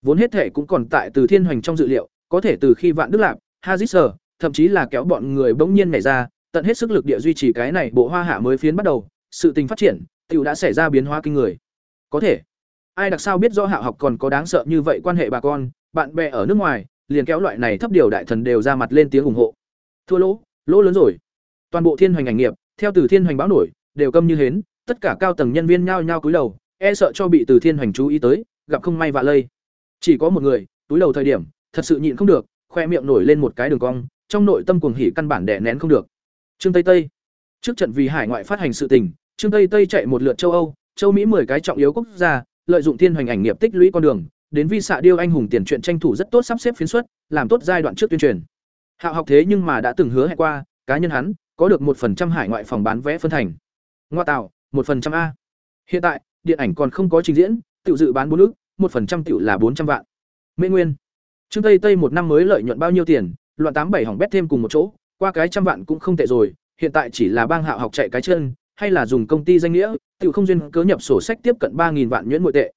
S1: Vốn hết thể cũng còn tại từ Thiên Hoành trong dự liệu, có thể từ khi Vạn Đức Lạc, Hazisser, thậm chí là kéo bọn người bỗng nhiên nhảy ra, tận hết sức lực địa duy trì cái này bộ hoa hạ mới phiến bắt đầu, sự tình phát triển, tiểu đã xảy ra biến hóa kinh người. Có thể, ai đặc sao biết rõ hạ học còn có đáng sợ như vậy quan hệ bà con, bạn bè ở nước ngoài, liền kéo loại này thấp điều đại thần đều ra mặt lên tiếng ủng hộ. Thua lỗ, lỗ lớn rồi. Toàn bộ Thiên Hoành ảnh nghiệp, theo từ Thiên Hoành báo nổi, đều câm như hến, tất cả cao tầng nhân viên nhao nhao cúi đầu, e sợ cho bị từ Thiên Hoành chú ý tới, gặp không may vạ lây. Chỉ có một người, túi đầu thời điểm, thật sự nhịn không được, khoe miệng nổi lên một cái đường cong, trong nội tâm cuồng hỉ căn bản đè nén không được. Trương Tây Tây. Trước trận vì hải ngoại phát hành sự tình, Trương Tây Tây chạy một lượt châu Âu, châu Mỹ 10 cái trọng yếu quốc gia, lợi dụng thiên hoành ảnh nghiệp tích lũy con đường, đến vi xạ điêu anh hùng tiền truyện tranh thủ rất tốt sắp xếp phiến xuất, làm tốt giai đoạn trước tuyên truyền. Hạo học thế nhưng mà đã từng hứa hẹn qua, cá nhân hắn có được một phần trăm hải ngoại phòng bán vé phân thành. Ngoa tạo, một phần trăm a. Hiện tại, điện ảnh còn không có trình diễn, tiểu dự bán 4 ức, một phần trăm tiểu là bốn trăm vạn. Mễ Nguyên. Trương Tây Tây một năm mới lợi nhuận bao nhiêu tiền, loạn tám bảy hỏng bét thêm cùng một chỗ, qua cái trăm vạn cũng không tệ rồi, hiện tại chỉ là bang Hạo học chạy cái chân, hay là dùng công ty danh nghĩa, tiểu không duyên cớ nhập sổ sách tiếp cận ba nghìn vạn nhuyễn nội tệ.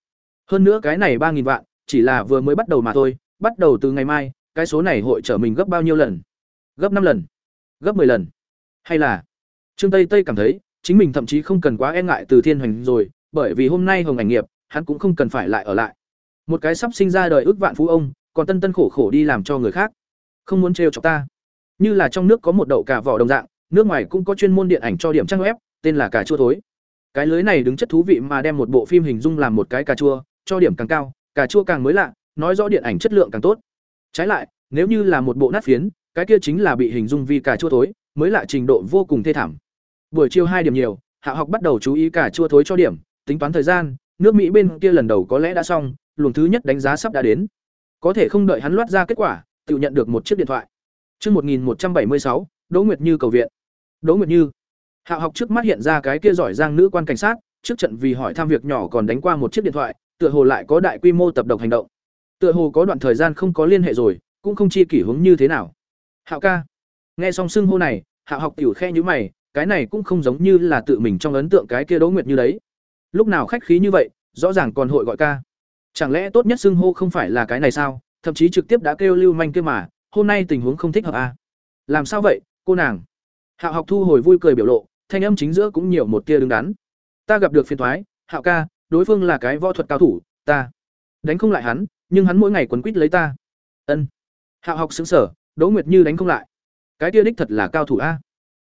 S1: Hơn nữa cái này ba nghìn vạn, chỉ là vừa mới bắt đầu mà thôi, bắt đầu từ ngày mai, cái số này hội trở mình gấp bao nhiêu lần? Gấp năm lần, gấp 10 lần. Hay là Trương Tây Tây cảm thấy, chính mình thậm chí không cần quá e ngại Từ Thiên hành rồi, bởi vì hôm nay Hồng ảnh nghiệp, hắn cũng không cần phải lại ở lại. Một cái sắp sinh ra đời ước vạn phú ông, còn tân tân khổ khổ đi làm cho người khác, không muốn trêu chọc ta. Như là trong nước có một đậu cà vỏ đồng dạng, nước ngoài cũng có chuyên môn điện ảnh cho điểm trang web, tên là cà chua thối. Cái lưới này đứng chất thú vị mà đem một bộ phim hình dung làm một cái cà chua, cho điểm càng cao, cà chua càng mới lạ, nói rõ điện ảnh chất lượng càng tốt. Trái lại, nếu như là một bộ nát phiến, cái kia chính là bị hình dung vì cà chua thối, mới lạ trình độ vô cùng thê thảm. Buổi chiều hai điểm nhiều, Hạ học bắt đầu chú ý cà chua thối cho điểm, tính toán thời gian, nước Mỹ bên kia lần đầu có lẽ đã xong, luồng thứ nhất đánh giá sắp đã đến. Có thể không đợi hắn loát ra kết quả, tự nhận được một chiếc điện thoại. Chương 1176, Đỗ Nguyệt Như cầu viện. Đỗ Nguyệt Như. Hạ học trước mắt hiện ra cái kia giỏi giang nữ quan cảnh sát, trước trận vì hỏi thăm việc nhỏ còn đánh qua một chiếc điện thoại, tựa hồ lại có đại quy mô tập độc hành động. Tựa hồ có đoạn thời gian không có liên hệ rồi, cũng không chi kỷ hướng như thế nào. Hạo ca. Nghe xong xưng hô này, Hạ học tiểu khe như mày, cái này cũng không giống như là tự mình trong ấn tượng cái kia Đỗ Nguyệt Như đấy. Lúc nào khách khí như vậy, rõ ràng còn hội gọi ca. Chẳng lẽ tốt nhất xưng hô không phải là cái này sao? Thậm chí trực tiếp đã kêu Lưu Manh kia mà, hôm nay tình huống không thích hợp à? Làm sao vậy, cô nàng? Hạo học thu hồi vui cười biểu lộ, thanh âm chính giữa cũng nhiều một tia đứng đắn. Ta gặp được phiền thoái, Hạo ca, đối phương là cái võ thuật cao thủ, ta đánh không lại hắn, nhưng hắn mỗi ngày quấn quýt lấy ta. Ân. Hạo học sững sở, Đỗ Nguyệt Như đánh không lại. Cái kia đích thật là cao thủ a.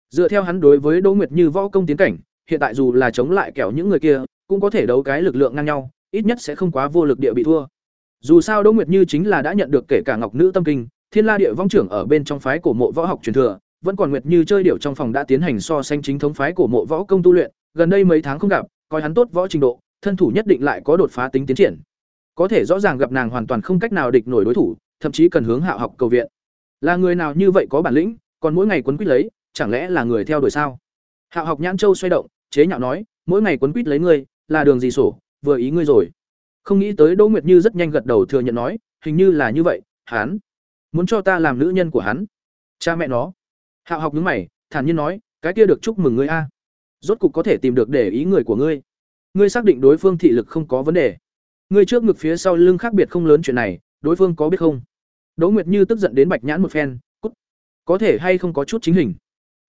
S1: Dựa theo hắn đối với Đỗ Nguyệt Như võ công tiến cảnh, hiện tại dù là chống lại kẻo những người kia, cũng có thể đấu cái lực lượng ngang nhau, ít nhất sẽ không quá vô lực địa bị thua. Dù sao Đỗ Nguyệt Như chính là đã nhận được kể cả Ngọc Nữ Tâm Kinh, Thiên La Địa Vong trưởng ở bên trong phái cổ mộ võ học truyền thừa, vẫn còn Nguyệt Như chơi điệu trong phòng đã tiến hành so sánh chính thống phái cổ mộ võ công tu luyện, gần đây mấy tháng không gặp, coi hắn tốt võ trình độ, thân thủ nhất định lại có đột phá tính tiến triển. Có thể rõ ràng gặp nàng hoàn toàn không cách nào địch nổi đối thủ, thậm chí cần hướng Hạo học cầu viện. Là người nào như vậy có bản lĩnh, còn mỗi ngày quấn quýt lấy, chẳng lẽ là người theo đuổi sao? Hạo học nhãn châu xoay động, chế nhạo nói, mỗi ngày quấn quýt lấy ngươi, là đường gì sổ, vừa ý ngươi rồi. Không nghĩ tới Đỗ Nguyệt Như rất nhanh gật đầu thừa nhận nói, hình như là như vậy, hắn muốn cho ta làm nữ nhân của hắn. Cha mẹ nó. Hạo học nhướng mày, thản nhiên nói, cái kia được chúc mừng ngươi a. Rốt cục có thể tìm được để ý người của ngươi. Ngươi xác định đối phương thị lực không có vấn đề. Ngươi trước ngực phía sau lưng khác biệt không lớn chuyện này, đối phương có biết không? Đỗ Nguyệt Như tức giận đến bạch nhãn một phen, cút. Có thể hay không có chút chính hình.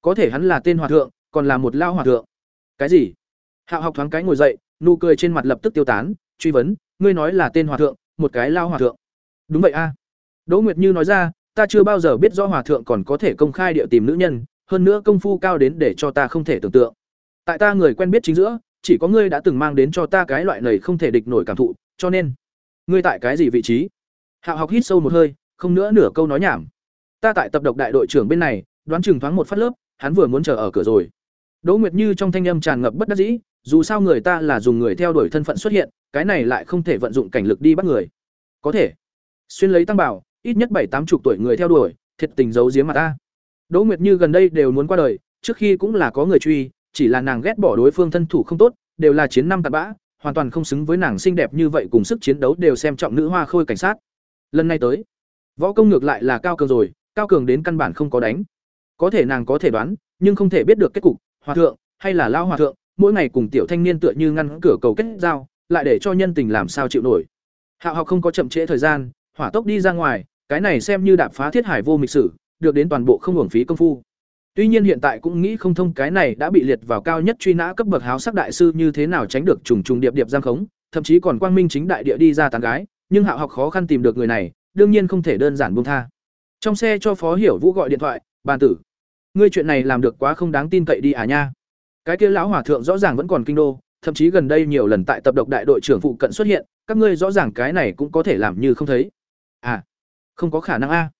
S1: Có thể hắn là tên hòa thượng, còn là một lao hòa thượng. Cái gì? Hạo học thoáng cái ngồi dậy, nụ cười trên mặt lập tức tiêu tán, truy vấn, ngươi nói là tên hòa thượng, một cái lao hòa thượng. Đúng vậy a. Đỗ Nguyệt Như nói ra, ta chưa bao giờ biết rõ hòa thượng còn có thể công khai địa tìm nữ nhân, hơn nữa công phu cao đến để cho ta không thể tưởng tượng. Tại ta người quen biết chính giữa, chỉ có ngươi đã từng mang đến cho ta cái loại này không thể địch nổi cảm thụ, cho nên, ngươi tại cái gì vị trí? Hạo học hít sâu một hơi, không nữa nửa câu nói nhảm. Ta tại tập độc đại đội trưởng bên này, đoán chừng thoáng một phát lớp, hắn vừa muốn chờ ở cửa rồi. Đỗ Nguyệt Như trong thanh âm tràn ngập bất đắc dĩ, dù sao người ta là dùng người theo đuổi thân phận xuất hiện, cái này lại không thể vận dụng cảnh lực đi bắt người. Có thể. Xuyên lấy tăng bảo, ít nhất bảy tám chục tuổi người theo đuổi, thiệt tình giấu giếm mà ta. Đỗ Nguyệt Như gần đây đều muốn qua đời, trước khi cũng là có người truy, chỉ là nàng ghét bỏ đối phương thân thủ không tốt, đều là chiến năm tạt bã, hoàn toàn không xứng với nàng xinh đẹp như vậy cùng sức chiến đấu đều xem trọng nữ hoa khôi cảnh sát. Lần này tới, võ công ngược lại là cao cường rồi, cao cường đến căn bản không có đánh. Có thể nàng có thể đoán, nhưng không thể biết được kết cục, hòa thượng hay là lao hòa thượng, mỗi ngày cùng tiểu thanh niên tựa như ngăn cửa cầu kết giao, lại để cho nhân tình làm sao chịu nổi. Hạo học không có chậm trễ thời gian, hỏa tốc đi ra ngoài, cái này xem như đạp phá thiết hải vô mịch sử, được đến toàn bộ không hưởng phí công phu. Tuy nhiên hiện tại cũng nghĩ không thông cái này đã bị liệt vào cao nhất truy nã cấp bậc háo sắc đại sư như thế nào tránh được trùng trùng điệp điệp giam khống, thậm chí còn quang minh chính đại địa đi ra tán gái, nhưng Hạo học khó khăn tìm được người này, đương nhiên không thể đơn giản buông tha. Trong xe cho Phó Hiểu Vũ gọi điện thoại, "Bàn tử, ngươi chuyện này làm được quá không đáng tin cậy đi à nha." Cái kia lão hòa thượng rõ ràng vẫn còn kinh đô, thậm chí gần đây nhiều lần tại tập độc đại đội trưởng phụ cận xuất hiện, các ngươi rõ ràng cái này cũng có thể làm như không thấy. À, không có khả năng a.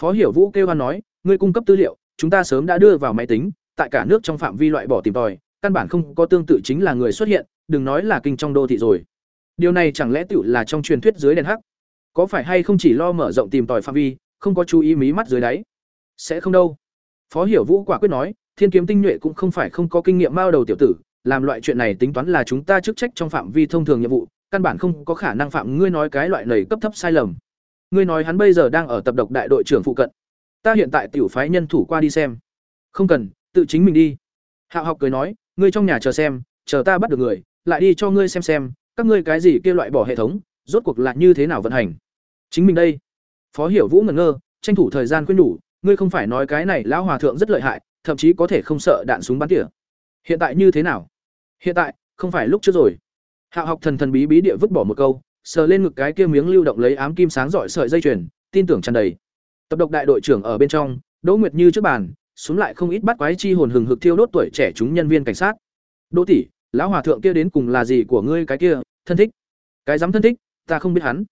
S1: Phó Hiểu Vũ kêu hoan nói, ngươi cung cấp tư liệu, chúng ta sớm đã đưa vào máy tính, tại cả nước trong phạm vi loại bỏ tìm tòi, căn bản không có tương tự chính là người xuất hiện, đừng nói là kinh trong đô thị rồi. Điều này chẳng lẽ tựu là trong truyền thuyết dưới đèn hắc? Có phải hay không chỉ lo mở rộng tìm tòi phạm vi, không có chú ý mí mắt dưới đáy? Sẽ không đâu. Phó Hiểu Vũ quả quyết nói, Thiên kiếm tinh nhuệ cũng không phải không có kinh nghiệm mao đầu tiểu tử, làm loại chuyện này tính toán là chúng ta chức trách trong phạm vi thông thường nhiệm vụ, căn bản không có khả năng phạm ngươi nói cái loại này cấp thấp sai lầm. Ngươi nói hắn bây giờ đang ở tập độc đại đội trưởng phụ cận. Ta hiện tại tiểu phái nhân thủ qua đi xem. Không cần, tự chính mình đi. Hạo học cười nói, ngươi trong nhà chờ xem, chờ ta bắt được người, lại đi cho ngươi xem xem, các ngươi cái gì kia loại bỏ hệ thống, rốt cuộc là như thế nào vận hành. Chính mình đây. phó hiểu vũ ngẩn ngơ tranh thủ thời gian khuyên nhủ ngươi không phải nói cái này lão hòa thượng rất lợi hại thậm chí có thể không sợ đạn súng bắn tỉa. Hiện tại như thế nào? Hiện tại, không phải lúc trước rồi. Hạo học thần thần bí bí địa vứt bỏ một câu, sờ lên ngực cái kia miếng lưu động lấy ám kim sáng giỏi sợi dây chuyền, tin tưởng tràn đầy. Tập độc đại đội trưởng ở bên trong, đỗ nguyệt như trước bàn, xuống lại không ít bắt quái chi hồn hừng hực thiêu đốt tuổi trẻ chúng nhân viên cảnh sát. Đỗ tỷ, lão hòa thượng kia đến cùng là gì của ngươi cái kia? Thân thích? Cái dám thân thích, ta không biết hắn.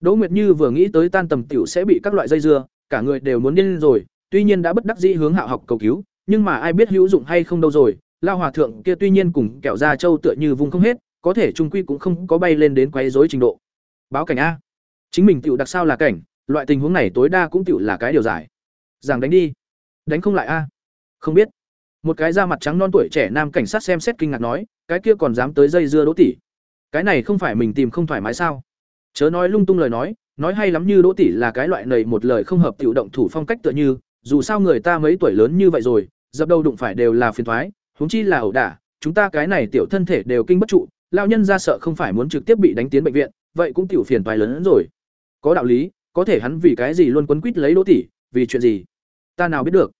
S1: Đỗ nguyệt như vừa nghĩ tới tan tầm tiểu sẽ bị các loại dây dưa, cả người đều muốn điên rồi, tuy nhiên đã bất đắc dĩ hướng hạo học cầu cứu nhưng mà ai biết hữu dụng hay không đâu rồi, lao hòa thượng kia tuy nhiên cùng kẹo da trâu tựa như vùng không hết, có thể trung quy cũng không có bay lên đến quấy rối trình độ. Báo cảnh a. Chính mình tựu đặc sao là cảnh, loại tình huống này tối đa cũng tựu là cái điều giải. Giảng đánh đi. Đánh không lại a. Không biết. Một cái da mặt trắng non tuổi trẻ nam cảnh sát xem xét kinh ngạc nói, cái kia còn dám tới dây dưa đỗ tỷ. Cái này không phải mình tìm không thoải mái sao? Chớ nói lung tung lời nói nói hay lắm như đỗ tỷ là cái loại này một lời không hợp tiểu động thủ phong cách tựa như, dù sao người ta mấy tuổi lớn như vậy rồi dập đầu đụng phải đều là phiền thoái, huống chi là ẩu đả, chúng ta cái này tiểu thân thể đều kinh bất trụ lao nhân ra sợ không phải muốn trực tiếp bị đánh tiến bệnh viện, vậy cũng tiểu phiền toái lớn hơn rồi. Có đạo lý, có thể hắn vì cái gì luôn quấn quýt lấy đỗ tỷ, vì chuyện gì? Ta nào biết được.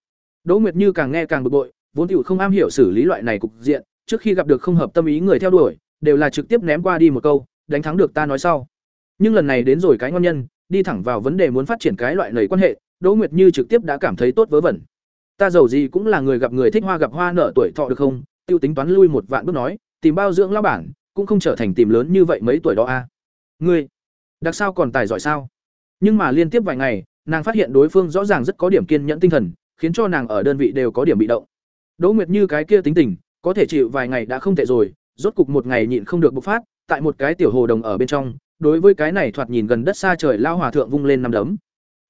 S1: Đỗ nguyệt như càng nghe càng bực bội, vốn tiểu không am hiểu xử lý loại này cục diện, trước khi gặp được không hợp tâm ý người theo đuổi, đều là trực tiếp ném qua đi một câu, đánh thắng được ta nói sau. Nhưng lần này đến rồi cái ngon nhân, đi thẳng vào vấn đề muốn phát triển cái loại lầy quan hệ, đỗ nguyệt như trực tiếp đã cảm thấy tốt vớ vẩn ta giàu gì cũng là người gặp người thích hoa gặp hoa nợ tuổi thọ được không? Tiêu tính toán lui một vạn bước nói, tìm bao dưỡng lao bản, cũng không trở thành tìm lớn như vậy mấy tuổi đó a à. ngươi, đặc sao còn tài giỏi sao? Nhưng mà liên tiếp vài ngày, nàng phát hiện đối phương rõ ràng rất có điểm kiên nhẫn tinh thần, khiến cho nàng ở đơn vị đều có điểm bị động. Đỗ nguyệt như cái kia tính tình, có thể chịu vài ngày đã không tệ rồi, rốt cục một ngày nhịn không được bộc phát, tại một cái tiểu hồ đồng ở bên trong, đối với cái này thoạt nhìn gần đất xa trời lao hòa thượng vung lên năm đấm.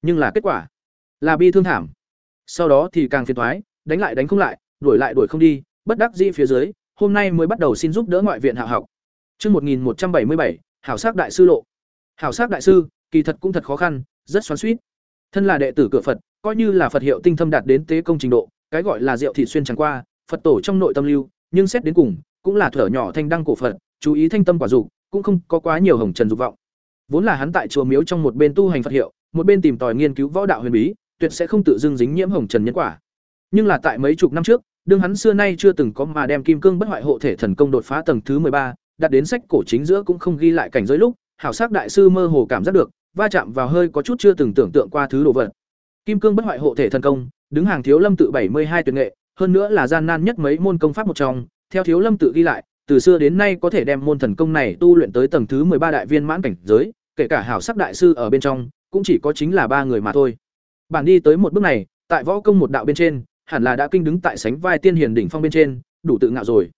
S1: Nhưng là kết quả là bi thương thảm sau đó thì càng phiền thoái đánh lại đánh không lại đuổi lại đuổi không đi bất đắc dĩ phía dưới hôm nay mới bắt đầu xin giúp đỡ ngoại viện hạ học Chương 1177, Hảo sắc đại sư lộ. Hảo sắc đại sư, kỳ thật cũng thật khó khăn, rất xoắn xuýt. Thân là đệ tử cửa Phật, coi như là Phật hiệu tinh thâm đạt đến tế công trình độ, cái gọi là diệu thị xuyên chẳng qua, Phật tổ trong nội tâm lưu, nhưng xét đến cùng, cũng là thở nhỏ thanh đăng cổ Phật, chú ý thanh tâm quả dục, cũng không có quá nhiều hồng trần dục vọng. Vốn là hắn tại chùa miếu trong một bên tu hành Phật hiệu, một bên tìm tòi nghiên cứu võ đạo huyền bí, tuyệt sẽ không tự dưng dính nhiễm hồng trần nhân quả. Nhưng là tại mấy chục năm trước, đương hắn xưa nay chưa từng có mà đem kim cương bất hoại hộ thể thần công đột phá tầng thứ ba, đặt đến sách cổ chính giữa cũng không ghi lại cảnh giới lúc, hảo sắc đại sư mơ hồ cảm giác được, va chạm vào hơi có chút chưa từng tưởng tượng qua thứ đồ vật. Kim cương bất hoại hộ thể thần công, đứng hàng Thiếu Lâm tự bảy mươi hai tuyệt nghệ, hơn nữa là gian nan nhất mấy môn công pháp một trong, theo Thiếu Lâm tự ghi lại, từ xưa đến nay có thể đem môn thần công này tu luyện tới tầng thứ ba đại viên mãn cảnh giới, kể cả hảo sắc đại sư ở bên trong, cũng chỉ có chính là ba người mà thôi. Bản đi tới một bước này, tại võ công một đạo bên trên, hẳn là đã kinh đứng tại sánh vai tiên hiền đỉnh phong bên trên, đủ tự ngạo rồi.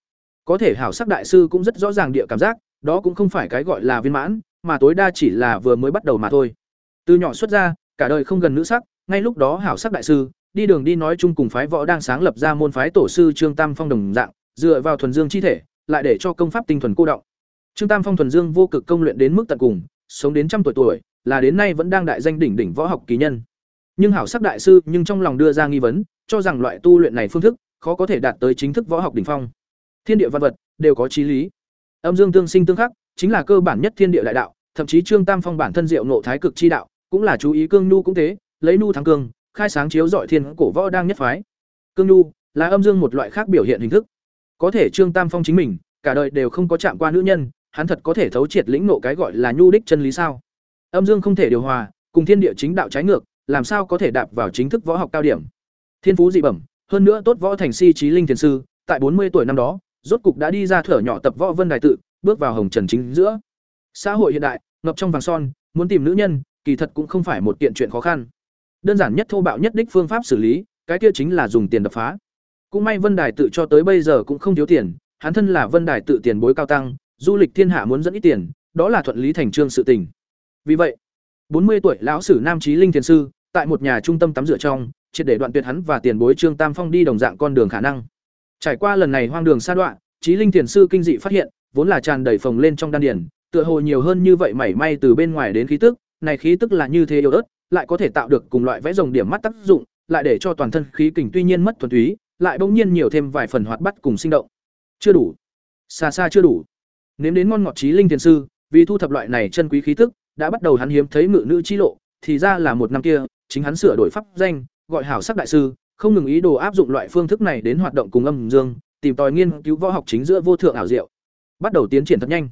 S1: Có thể hảo sắc đại sư cũng rất rõ ràng địa cảm giác, đó cũng không phải cái gọi là viên mãn, mà tối đa chỉ là vừa mới bắt đầu mà thôi. Từ nhỏ xuất ra, cả đời không gần nữ sắc, ngay lúc đó hảo sắc đại sư, đi đường đi nói chung cùng phái võ đang sáng lập ra môn phái tổ sư Trương Tam Phong đồng dạng, dựa vào thuần dương chi thể, lại để cho công pháp tinh thuần cô động. Trương Tam Phong thuần dương vô cực công luyện đến mức tận cùng, sống đến trăm tuổi tuổi, là đến nay vẫn đang đại danh đỉnh đỉnh võ học kỳ nhân. Nhưng hảo sắc đại sư nhưng trong lòng đưa ra nghi vấn, cho rằng loại tu luyện này phương thức khó có thể đạt tới chính thức võ học đỉnh phong. Thiên địa văn vật đều có trí lý. Âm dương tương sinh tương khắc, chính là cơ bản nhất thiên địa đại đạo, thậm chí Trương Tam Phong bản thân diệu nộ thái cực chi đạo, cũng là chú ý cương nhu cũng thế, lấy nhu thắng cương, khai sáng chiếu dọi thiên cổ võ đang nhất phái. Cương nhu là âm dương một loại khác biểu hiện hình thức. Có thể Trương Tam Phong chính mình, cả đời đều không có chạm qua nữ nhân, hắn thật có thể thấu triệt lĩnh nộ cái gọi là nhu đích chân lý sao? Âm dương không thể điều hòa, cùng thiên địa chính đạo trái ngược, làm sao có thể đạp vào chính thức võ học cao điểm? Thiên phú dị bẩm, hơn nữa tốt võ thành si trí linh thiền sư, tại bốn mươi tuổi năm đó, rốt cục đã đi ra thở nhỏ tập võ vân đài tự, bước vào hồng trần chính giữa. Xã hội hiện đại, ngập trong vàng son, muốn tìm nữ nhân, kỳ thật cũng không phải một kiện chuyện khó khăn. Đơn giản nhất thô bạo nhất đích phương pháp xử lý, cái kia chính là dùng tiền đập phá. Cũng may Vân Đài tự cho tới bây giờ cũng không thiếu tiền, hắn thân là Vân Đài tự tiền bối cao tăng, du lịch thiên hạ muốn dẫn ít tiền, đó là thuận lý thành trương sự tình. Vì vậy, bốn mươi tuổi lão sử Nam trí Linh thiền sư, tại một nhà trung tâm tắm rửa trong, triệt để đoạn tuyệt hắn và tiền bối Trương Tam Phong đi đồng dạng con đường khả năng. Trải qua lần này hoang đường sa đoạn, trí Linh thiền sư kinh dị phát hiện, vốn là tràn đầy phồng lên trong đan điền, tựa hồ nhiều hơn như vậy mảy may từ bên ngoài đến khí tức, này khí tức là như thế yếu ớt, lại có thể tạo được cùng loại vẽ rồng điểm mắt tác dụng, lại để cho toàn thân khí kình tuy nhiên mất thuần túy, lại bỗng nhiên nhiều thêm vài phần hoạt bát cùng sinh động. Chưa đủ, xa xa chưa đủ. Nếm đến ngon ngọt trí Linh thiền sư, vì thu thập loại này chân quý khí tức, đã bắt đầu hắn hiếm thấy ngự nữ chi lộ, thì ra là một năm kia, chính hắn sửa đổi pháp danh, gọi hảo sắc đại sư, không ngừng ý đồ áp dụng loại phương thức này đến hoạt động cùng âm dương, tìm tòi nghiên cứu võ học chính giữa vô thượng ảo diệu. Bắt đầu tiến triển thật nhanh.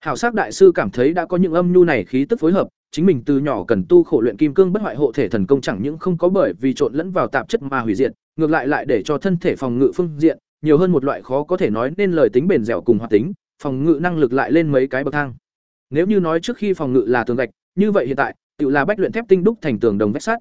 S1: Hảo sắc đại sư cảm thấy đã có những âm nhu này khí tức phối hợp, chính mình từ nhỏ cần tu khổ luyện kim cương bất hoại hộ thể thần công chẳng những không có bởi vì trộn lẫn vào tạp chất mà hủy diệt, ngược lại lại để cho thân thể phòng ngự phương diện nhiều hơn một loại khó có thể nói nên lời tính bền dẻo cùng hoạt tính, phòng ngự năng lực lại lên mấy cái bậc thang. Nếu như nói trước khi phòng ngự là tường gạch, như vậy hiện tại, tự là bách luyện thép tinh đúc thành tường đồng vách sắt.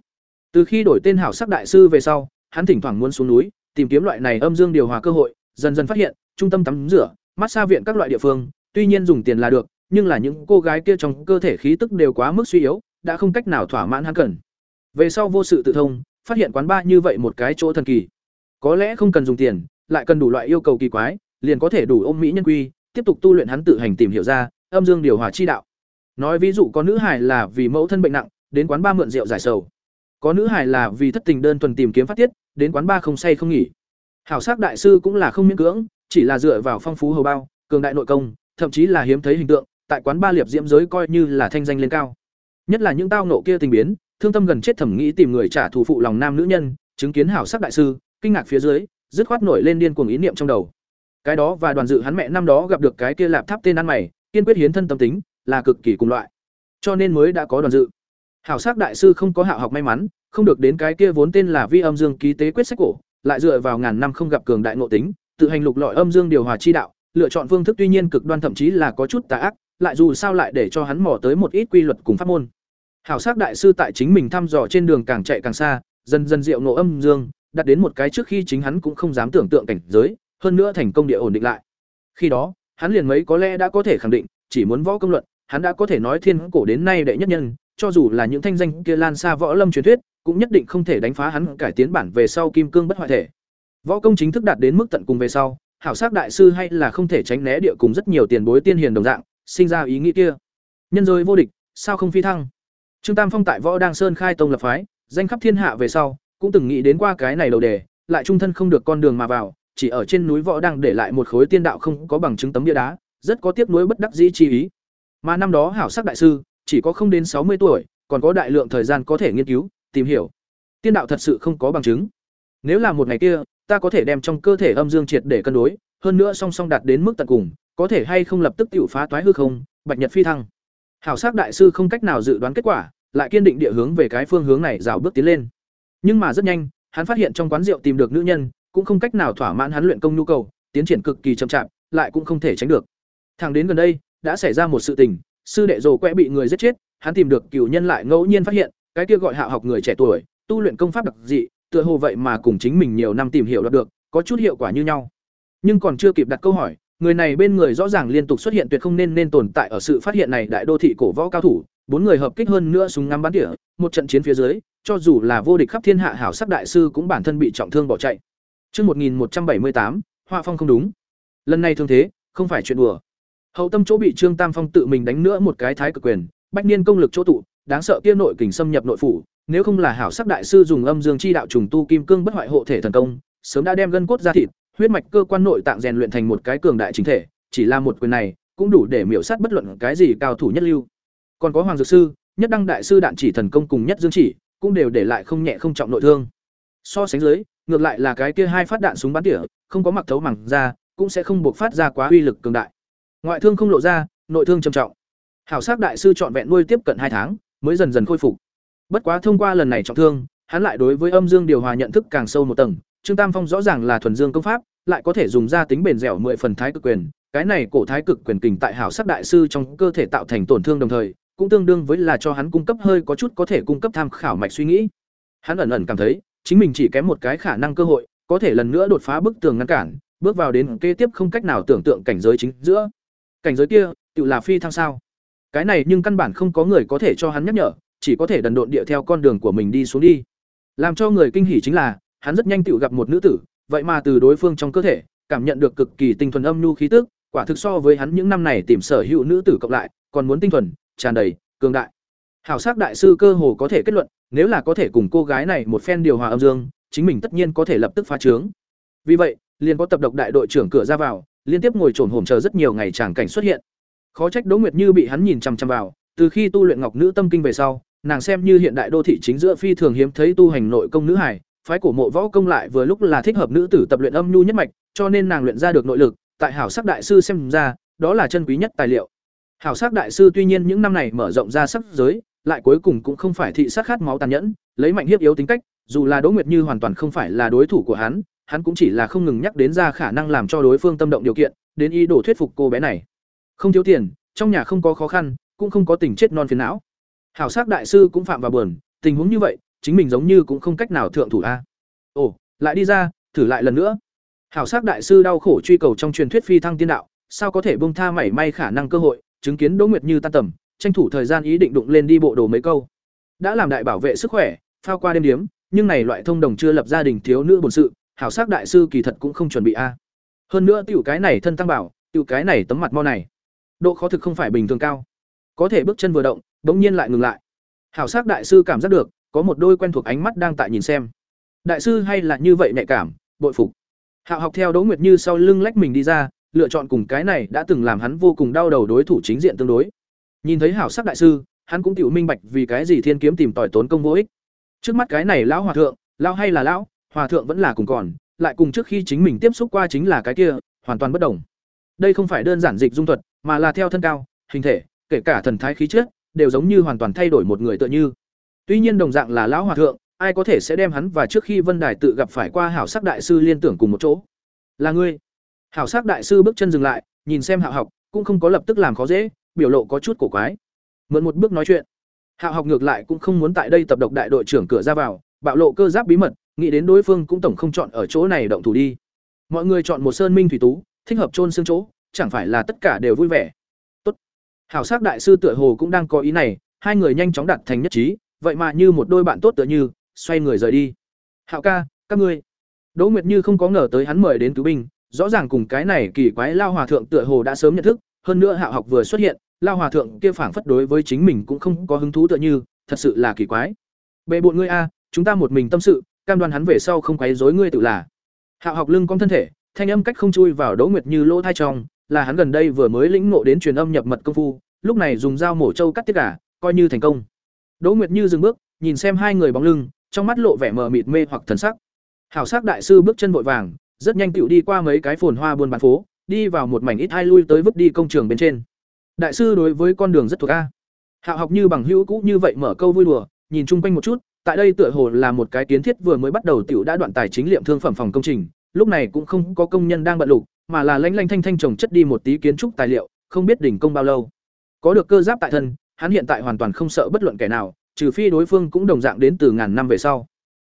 S1: Từ khi đổi tên hảo sắc đại sư về sau, hắn thỉnh thoảng muốn xuống núi, tìm kiếm loại này âm dương điều hòa cơ hội, dần dần phát hiện, trung tâm tắm rửa, massage viện các loại địa phương, tuy nhiên dùng tiền là được, nhưng là những cô gái kia trong cơ thể khí tức đều quá mức suy yếu, đã không cách nào thỏa mãn hắn cần. Về sau vô sự tự thông, phát hiện quán ba như vậy một cái chỗ thần kỳ. Có lẽ không cần dùng tiền, lại cần đủ loại yêu cầu kỳ quái, liền có thể đủ ôm mỹ nhân quy, tiếp tục tu luyện hắn tự hành tìm hiểu ra, âm dương điều hòa chi đạo. Nói ví dụ có nữ hải là vì mẫu thân bệnh nặng, đến quán ba mượn rượu giải sầu. Có nữ hải là vì thất tình đơn thuần tìm kiếm phát tiết, đến quán ba không say không nghỉ. Hảo sắc đại sư cũng là không miễn cưỡng, chỉ là dựa vào phong phú hầu bao, cường đại nội công, thậm chí là hiếm thấy hình tượng, tại quán ba liệp diễm giới coi như là thanh danh lên cao. Nhất là những tao nộ kia tình biến, thương tâm gần chết thẩm nghĩ tìm người trả thù phụ lòng nam nữ nhân, chứng kiến hảo sắc đại sư, kinh ngạc phía dưới, dứt khoát nổi lên điên cuồng ý niệm trong đầu. Cái đó và đoàn dự hắn mẹ năm đó gặp được cái kia lạp tháp tên ăn mày, kiên quyết hiến thân tâm tính, là cực kỳ cùng loại. Cho nên mới đã có đoàn dự. Hảo sắc đại sư không có hạo học may mắn, không được đến cái kia vốn tên là Vi Âm Dương ký tế quyết sách cổ, lại dựa vào ngàn năm không gặp cường đại ngộ tính, tự hành lục lọi âm dương điều hòa chi đạo, lựa chọn phương thức tuy nhiên cực đoan thậm chí là có chút tà ác, lại dù sao lại để cho hắn mò tới một ít quy luật cùng pháp môn. Hảo sắc đại sư tại chính mình thăm dò trên đường càng chạy càng xa, dần dần diệu nộ âm dương, đặt đến một cái trước khi chính hắn cũng không dám tưởng tượng cảnh giới, hơn nữa thành công địa ổn định lại. Khi đó, hắn liền mấy có lẽ đã có thể khẳng định, chỉ muốn võ công luận, hắn đã có thể nói thiên cổ đến nay đệ nhất nhân, cho dù là những thanh danh kia lan xa võ lâm truyền thuyết, cũng nhất định không thể đánh phá hắn cải tiến bản về sau kim cương bất hoại thể. Võ công chính thức đạt đến mức tận cùng về sau, hảo sắc đại sư hay là không thể tránh né địa cùng rất nhiều tiền bối tiên hiền đồng dạng, sinh ra ý nghĩ kia. Nhân rồi vô địch, sao không phi thăng? Trương Tam Phong tại Võ đang Sơn khai tông lập phái, danh khắp thiên hạ về sau, cũng từng nghĩ đến qua cái này đầu đề, lại trung thân không được con đường mà vào, chỉ ở trên núi Võ đang để lại một khối tiên đạo không có bằng chứng tấm bia đá, rất có tiếc nuối bất đắc dĩ chi ý. Mà năm đó hảo sắc đại sư, chỉ có không đến sáu mươi tuổi, còn có đại lượng thời gian có thể nghiên cứu, tìm hiểu. Tiên đạo thật sự không có bằng chứng. Nếu là một ngày kia, ta có thể đem trong cơ thể âm dương triệt để cân đối, hơn nữa song song đạt đến mức tận cùng, có thể hay không lập tức tiểu phá toái hư không, bạch nhật phi thăng. Hảo sắc đại sư không cách nào dự đoán kết quả, lại kiên định địa hướng về cái phương hướng này dạo bước tiến lên. Nhưng mà rất nhanh, hắn phát hiện trong quán rượu tìm được nữ nhân, cũng không cách nào thỏa mãn hắn luyện công nhu cầu, tiến triển cực kỳ chậm chạp, lại cũng không thể tránh được. Thẳng đến gần đây, đã xảy ra một sự tình, sư đệ rồ quẽ bị người giết chết, hắn tìm được cửu nhân lại ngẫu nhiên phát hiện, cái kia gọi hạ học người trẻ tuổi, tu luyện công pháp đặc dị, tựa hồ vậy mà cùng chính mình nhiều năm tìm hiểu được, có chút hiệu quả như nhau. Nhưng còn chưa kịp đặt câu hỏi, người này bên người rõ ràng liên tục xuất hiện tuyệt không nên nên tồn tại ở sự phát hiện này đại đô thị cổ võ cao thủ, bốn người hợp kích hơn nữa súng ngắm bắn tỉa, một trận chiến phía dưới, cho dù là vô địch khắp thiên hạ hảo sắc đại sư cũng bản thân bị trọng thương bỏ chạy. Chương 1178, Họa Phong không đúng. Lần này thương thế, không phải chuyện đùa. Hậu tâm chỗ bị Trương Tam Phong tự mình đánh nữa một cái thái cực quyền, bách niên công lực chỗ tụ, đáng sợ kia nội kình xâm nhập nội phủ, nếu không là hảo sắc đại sư dùng âm dương chi đạo trùng tu kim cương bất hoại hộ thể thần công, sớm đã đem gân cốt ra thịt, huyết mạch cơ quan nội tạng rèn luyện thành một cái cường đại chính thể, chỉ là một quyền này, cũng đủ để miểu sát bất luận cái gì cao thủ nhất lưu. Còn có Hoàng Dược sư, Nhất Đăng đại sư đạn chỉ thần công cùng Nhất Dương chỉ, cũng đều để lại không nhẹ không trọng nội thương. So sánh dưới, ngược lại là cái kia hai phát đạn súng bắn tỉa, không có mặc thấu mẳng ra, cũng sẽ không buộc phát ra quá uy lực cường đại. Ngoại thương không lộ ra, nội thương trầm trọng. Hảo sắc đại sư trọn vẹn nuôi tiếp cận hai tháng, mới dần dần khôi phục. Bất quá thông qua lần này trọng thương, hắn lại đối với âm dương điều hòa nhận thức càng sâu một tầng, Trương Tam Phong rõ ràng là thuần dương công pháp, lại có thể dùng ra tính bền dẻo mười phần thái cực quyền, cái này cổ thái cực quyền kình tại hảo sắc đại sư trong cơ thể tạo thành tổn thương đồng thời, cũng tương đương với là cho hắn cung cấp hơi có chút có thể cung cấp tham khảo mạch suy nghĩ. Hắn ẩn ẩn cảm thấy, chính mình chỉ kém một cái khả năng cơ hội, có thể lần nữa đột phá bức tường ngăn cản, bước vào đến kế tiếp không cách nào tưởng tượng cảnh giới chính giữa. Cảnh giới kia, tự là phi thăng sao? Cái này nhưng căn bản không có người có thể cho hắn nhắc nhở, chỉ có thể đần độn địa theo con đường của mình đi xuống đi. Làm cho người kinh hỉ chính là, hắn rất nhanh tự gặp một nữ tử, vậy mà từ đối phương trong cơ thể, cảm nhận được cực kỳ tinh thuần âm nhu khí tức, quả thực so với hắn những năm này tìm sở hữu nữ tử cộng lại, còn muốn tinh thuần, tràn đầy, cường đại. Hảo sắc đại sư cơ hồ có thể kết luận, nếu là có thể cùng cô gái này một phen điều hòa âm dương, chính mình tất nhiên có thể lập tức phá trướng. Vì vậy, liền có tập độc đại đội trưởng cửa ra vào, liên tiếp ngồi trồn hổm chờ rất nhiều ngày tràng cảnh xuất hiện. Khó trách Đỗ Nguyệt Như bị hắn nhìn chằm chằm vào, từ khi tu luyện Ngọc Nữ Tâm Kinh về sau, nàng xem như hiện đại đô thị chính giữa phi thường hiếm thấy tu hành nội công nữ hải, phái cổ mộ võ công lại vừa lúc là thích hợp nữ tử tập luyện âm nhu nhất mạch, cho nên nàng luyện ra được nội lực, tại hảo sắc đại sư xem ra, đó là chân quý nhất tài liệu. Hảo sắc đại sư tuy nhiên những năm này mở rộng ra sắc giới, lại cuối cùng cũng không phải thị sát khát máu tàn nhẫn, lấy mạnh hiếp yếu tính cách, dù là Đỗ Nguyệt Như hoàn toàn không phải là đối thủ của hắn, hắn cũng chỉ là không ngừng nhắc đến ra khả năng làm cho đối phương tâm động điều kiện, đến ý đồ thuyết phục cô bé này. Không thiếu tiền, trong nhà không có khó khăn, cũng không có tình chết non phiền não. Hảo sắc đại sư cũng phạm vào buồn, tình huống như vậy, chính mình giống như cũng không cách nào thượng thủ a. Ồ, lại đi ra, thử lại lần nữa. Hảo sắc đại sư đau khổ truy cầu trong truyền thuyết phi thăng tiên đạo, sao có thể buông tha mảy may khả năng cơ hội, chứng kiến Đỗ Nguyệt Như tan tầm, tranh thủ thời gian ý định đụng lên đi bộ đồ mấy câu. Đã làm đại bảo vệ sức khỏe, phao qua đêm điếm, nhưng này loại thông đồng chưa lập gia đình thiếu nữ bổn sự, hảo sắc đại sư kỳ thật cũng không chuẩn bị a. Hơn nữa tiểu cái này thân tăng bảo, tiểu cái này tấm mặt mo này, độ khó thực không phải bình thường cao. Có thể bước chân vừa động, bỗng nhiên lại ngừng lại. Hảo sắc đại sư cảm giác được, có một đôi quen thuộc ánh mắt đang tại nhìn xem. Đại sư hay là như vậy nhạy cảm, bội phục. Hạo học theo Đỗ Nguyệt Như sau lưng lách mình đi ra, lựa chọn cùng cái này đã từng làm hắn vô cùng đau đầu đối thủ chính diện tương đối. Nhìn thấy hảo sắc đại sư, hắn cũng tiểu minh bạch vì cái gì thiên kiếm tìm tỏi tốn công vô ích. Trước mắt cái này lão hòa thượng, lão hay là lão, hòa thượng vẫn là cùng còn, lại cùng trước khi chính mình tiếp xúc qua chính là cái kia, hoàn toàn bất đồng. Đây không phải đơn giản dịch dung thuật, mà là theo thân cao, hình thể, kể cả thần thái khí chất, đều giống như hoàn toàn thay đổi một người tựa như. Tuy nhiên đồng dạng là lão hòa thượng, ai có thể sẽ đem hắn và trước khi Vân Đài tự gặp phải qua hảo sắc đại sư liên tưởng cùng một chỗ. Là ngươi. Hảo sắc đại sư bước chân dừng lại, nhìn xem Hạo học, cũng không có lập tức làm khó dễ, biểu lộ có chút cổ quái. Mượn một bước nói chuyện. Hạo học ngược lại cũng không muốn tại đây tập độc đại đội trưởng cửa ra vào, bạo lộ cơ giáp bí mật, nghĩ đến đối phương cũng tổng không chọn ở chỗ này động thủ đi. Mọi người chọn một sơn minh thủy tú, thích hợp chôn xương chỗ, chẳng phải là tất cả đều vui vẻ. Tốt. Hảo sắc đại sư tựa hồ cũng đang có ý này, hai người nhanh chóng đạt thành nhất trí, vậy mà như một đôi bạn tốt tựa như, xoay người rời đi. Hạo ca, các ngươi. Đỗ Nguyệt Như không có ngờ tới hắn mời đến cứu binh, rõ ràng cùng cái này kỳ quái lao hòa thượng tựa hồ đã sớm nhận thức, hơn nữa hạ học vừa xuất hiện, lao hòa thượng kia phảng phất đối với chính mình cũng không có hứng thú tựa như, thật sự là kỳ quái. Bệ bộn ngươi a, chúng ta một mình tâm sự, cam đoan hắn về sau không quấy rối ngươi tự là. hạ học lưng cong thân thể, thanh âm cách không chui vào Đỗ Nguyệt Như lỗ thai trong, là hắn gần đây vừa mới lĩnh ngộ đến truyền âm nhập mật công phu, lúc này dùng dao mổ trâu cắt tiết cả, coi như thành công. Đỗ Nguyệt Như dừng bước, nhìn xem hai người bóng lưng, trong mắt lộ vẻ mờ mịt mê hoặc thần sắc. Hảo sắc đại sư bước chân vội vàng, rất nhanh tựu đi qua mấy cái phồn hoa buôn bán phố, đi vào một mảnh ít hai lui tới vứt đi công trường bên trên. Đại sư đối với con đường rất thuộc a. Hạo học như bằng hữu cũ như vậy mở câu vui đùa, nhìn chung quanh một chút, tại đây tựa hồ là một cái kiến thiết vừa mới bắt đầu tiểu đã đoạn tài chính liệm thương phẩm phòng công trình, lúc này cũng không có công nhân đang bận lục, mà là lanh lanh thanh thanh trồng chất đi một tí kiến trúc tài liệu, không biết đỉnh công bao lâu. Có được cơ giáp tại thân, hắn hiện tại hoàn toàn không sợ bất luận kẻ nào, trừ phi đối phương cũng đồng dạng đến từ ngàn năm về sau.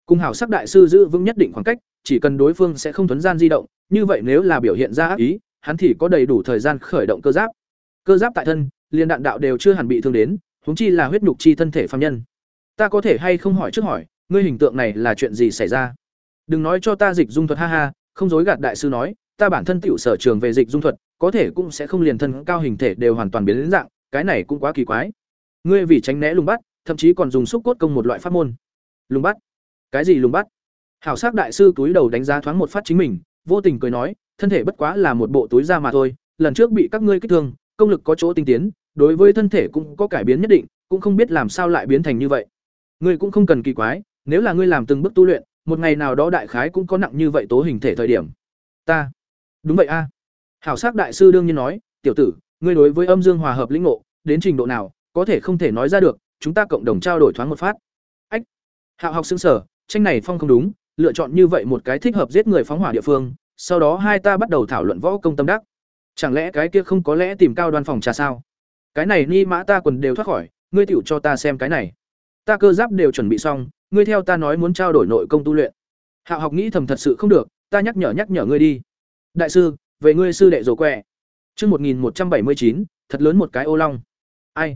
S1: Cùng hảo sắc đại sư giữ vững nhất định khoảng cách, chỉ cần đối phương sẽ không thuấn gian di động, như vậy nếu là biểu hiện ra ác ý, hắn thì có đầy đủ thời gian khởi động cơ giáp. Cơ giáp tại thân, liền đạn đạo đều chưa hẳn bị thương đến, huống chi là huyết nhục chi thân thể phàm nhân. Ta có thể hay không hỏi trước hỏi, ngươi hình tượng này là chuyện gì xảy ra? Đừng nói cho ta dịch dung thuật ha ha, không dối gạt đại sư nói, ta bản thân tiểu sở trường về dịch dung thuật, có thể cũng sẽ không liền thân cao hình thể đều hoàn toàn biến đến dạng, cái này cũng quá kỳ quái. Ngươi vì tránh né lùng bắt, thậm chí còn dùng xúc cốt công một loại pháp môn. Lùng bắt? Cái gì lùng bắt? Hảo sắc đại sư túi đầu đánh giá thoáng một phát chính mình, vô tình cười nói, thân thể bất quá là một bộ túi da mà thôi, lần trước bị các ngươi kích thương, công lực có chỗ tinh tiến, đối với thân thể cũng có cải biến nhất định, cũng không biết làm sao lại biến thành như vậy. Ngươi cũng không cần kỳ quái, nếu là ngươi làm từng bước tu luyện, một ngày nào đó đại khái cũng có nặng như vậy tố hình thể thời điểm. Ta. Đúng vậy a. Hảo sắc đại sư đương nhiên nói, tiểu tử, ngươi đối với âm dương hòa hợp lĩnh ngộ, đến trình độ nào, có thể không thể nói ra được, chúng ta cộng đồng trao đổi thoáng một phát. Ách. Hạo học xứng sở, tranh này phong không đúng, lựa chọn như vậy một cái thích hợp giết người phóng hỏa địa phương, sau đó hai ta bắt đầu thảo luận võ công tâm đắc. Chẳng lẽ cái kia không có lẽ tìm cao đoan phòng trà sao? Cái này ni mã ta quần đều thoát khỏi, ngươi tiểu cho ta xem cái này. Ta cơ giáp đều chuẩn bị xong, ngươi theo ta nói muốn trao đổi nội công tu luyện. Hạo học nghĩ thầm thật sự không được, ta nhắc nhở nhắc nhở ngươi đi. Đại sư, về ngươi sư đệ rồ quẹ. Chương một nghìn một trăm bảy mươi chín, thật lớn một cái ô long. Ai?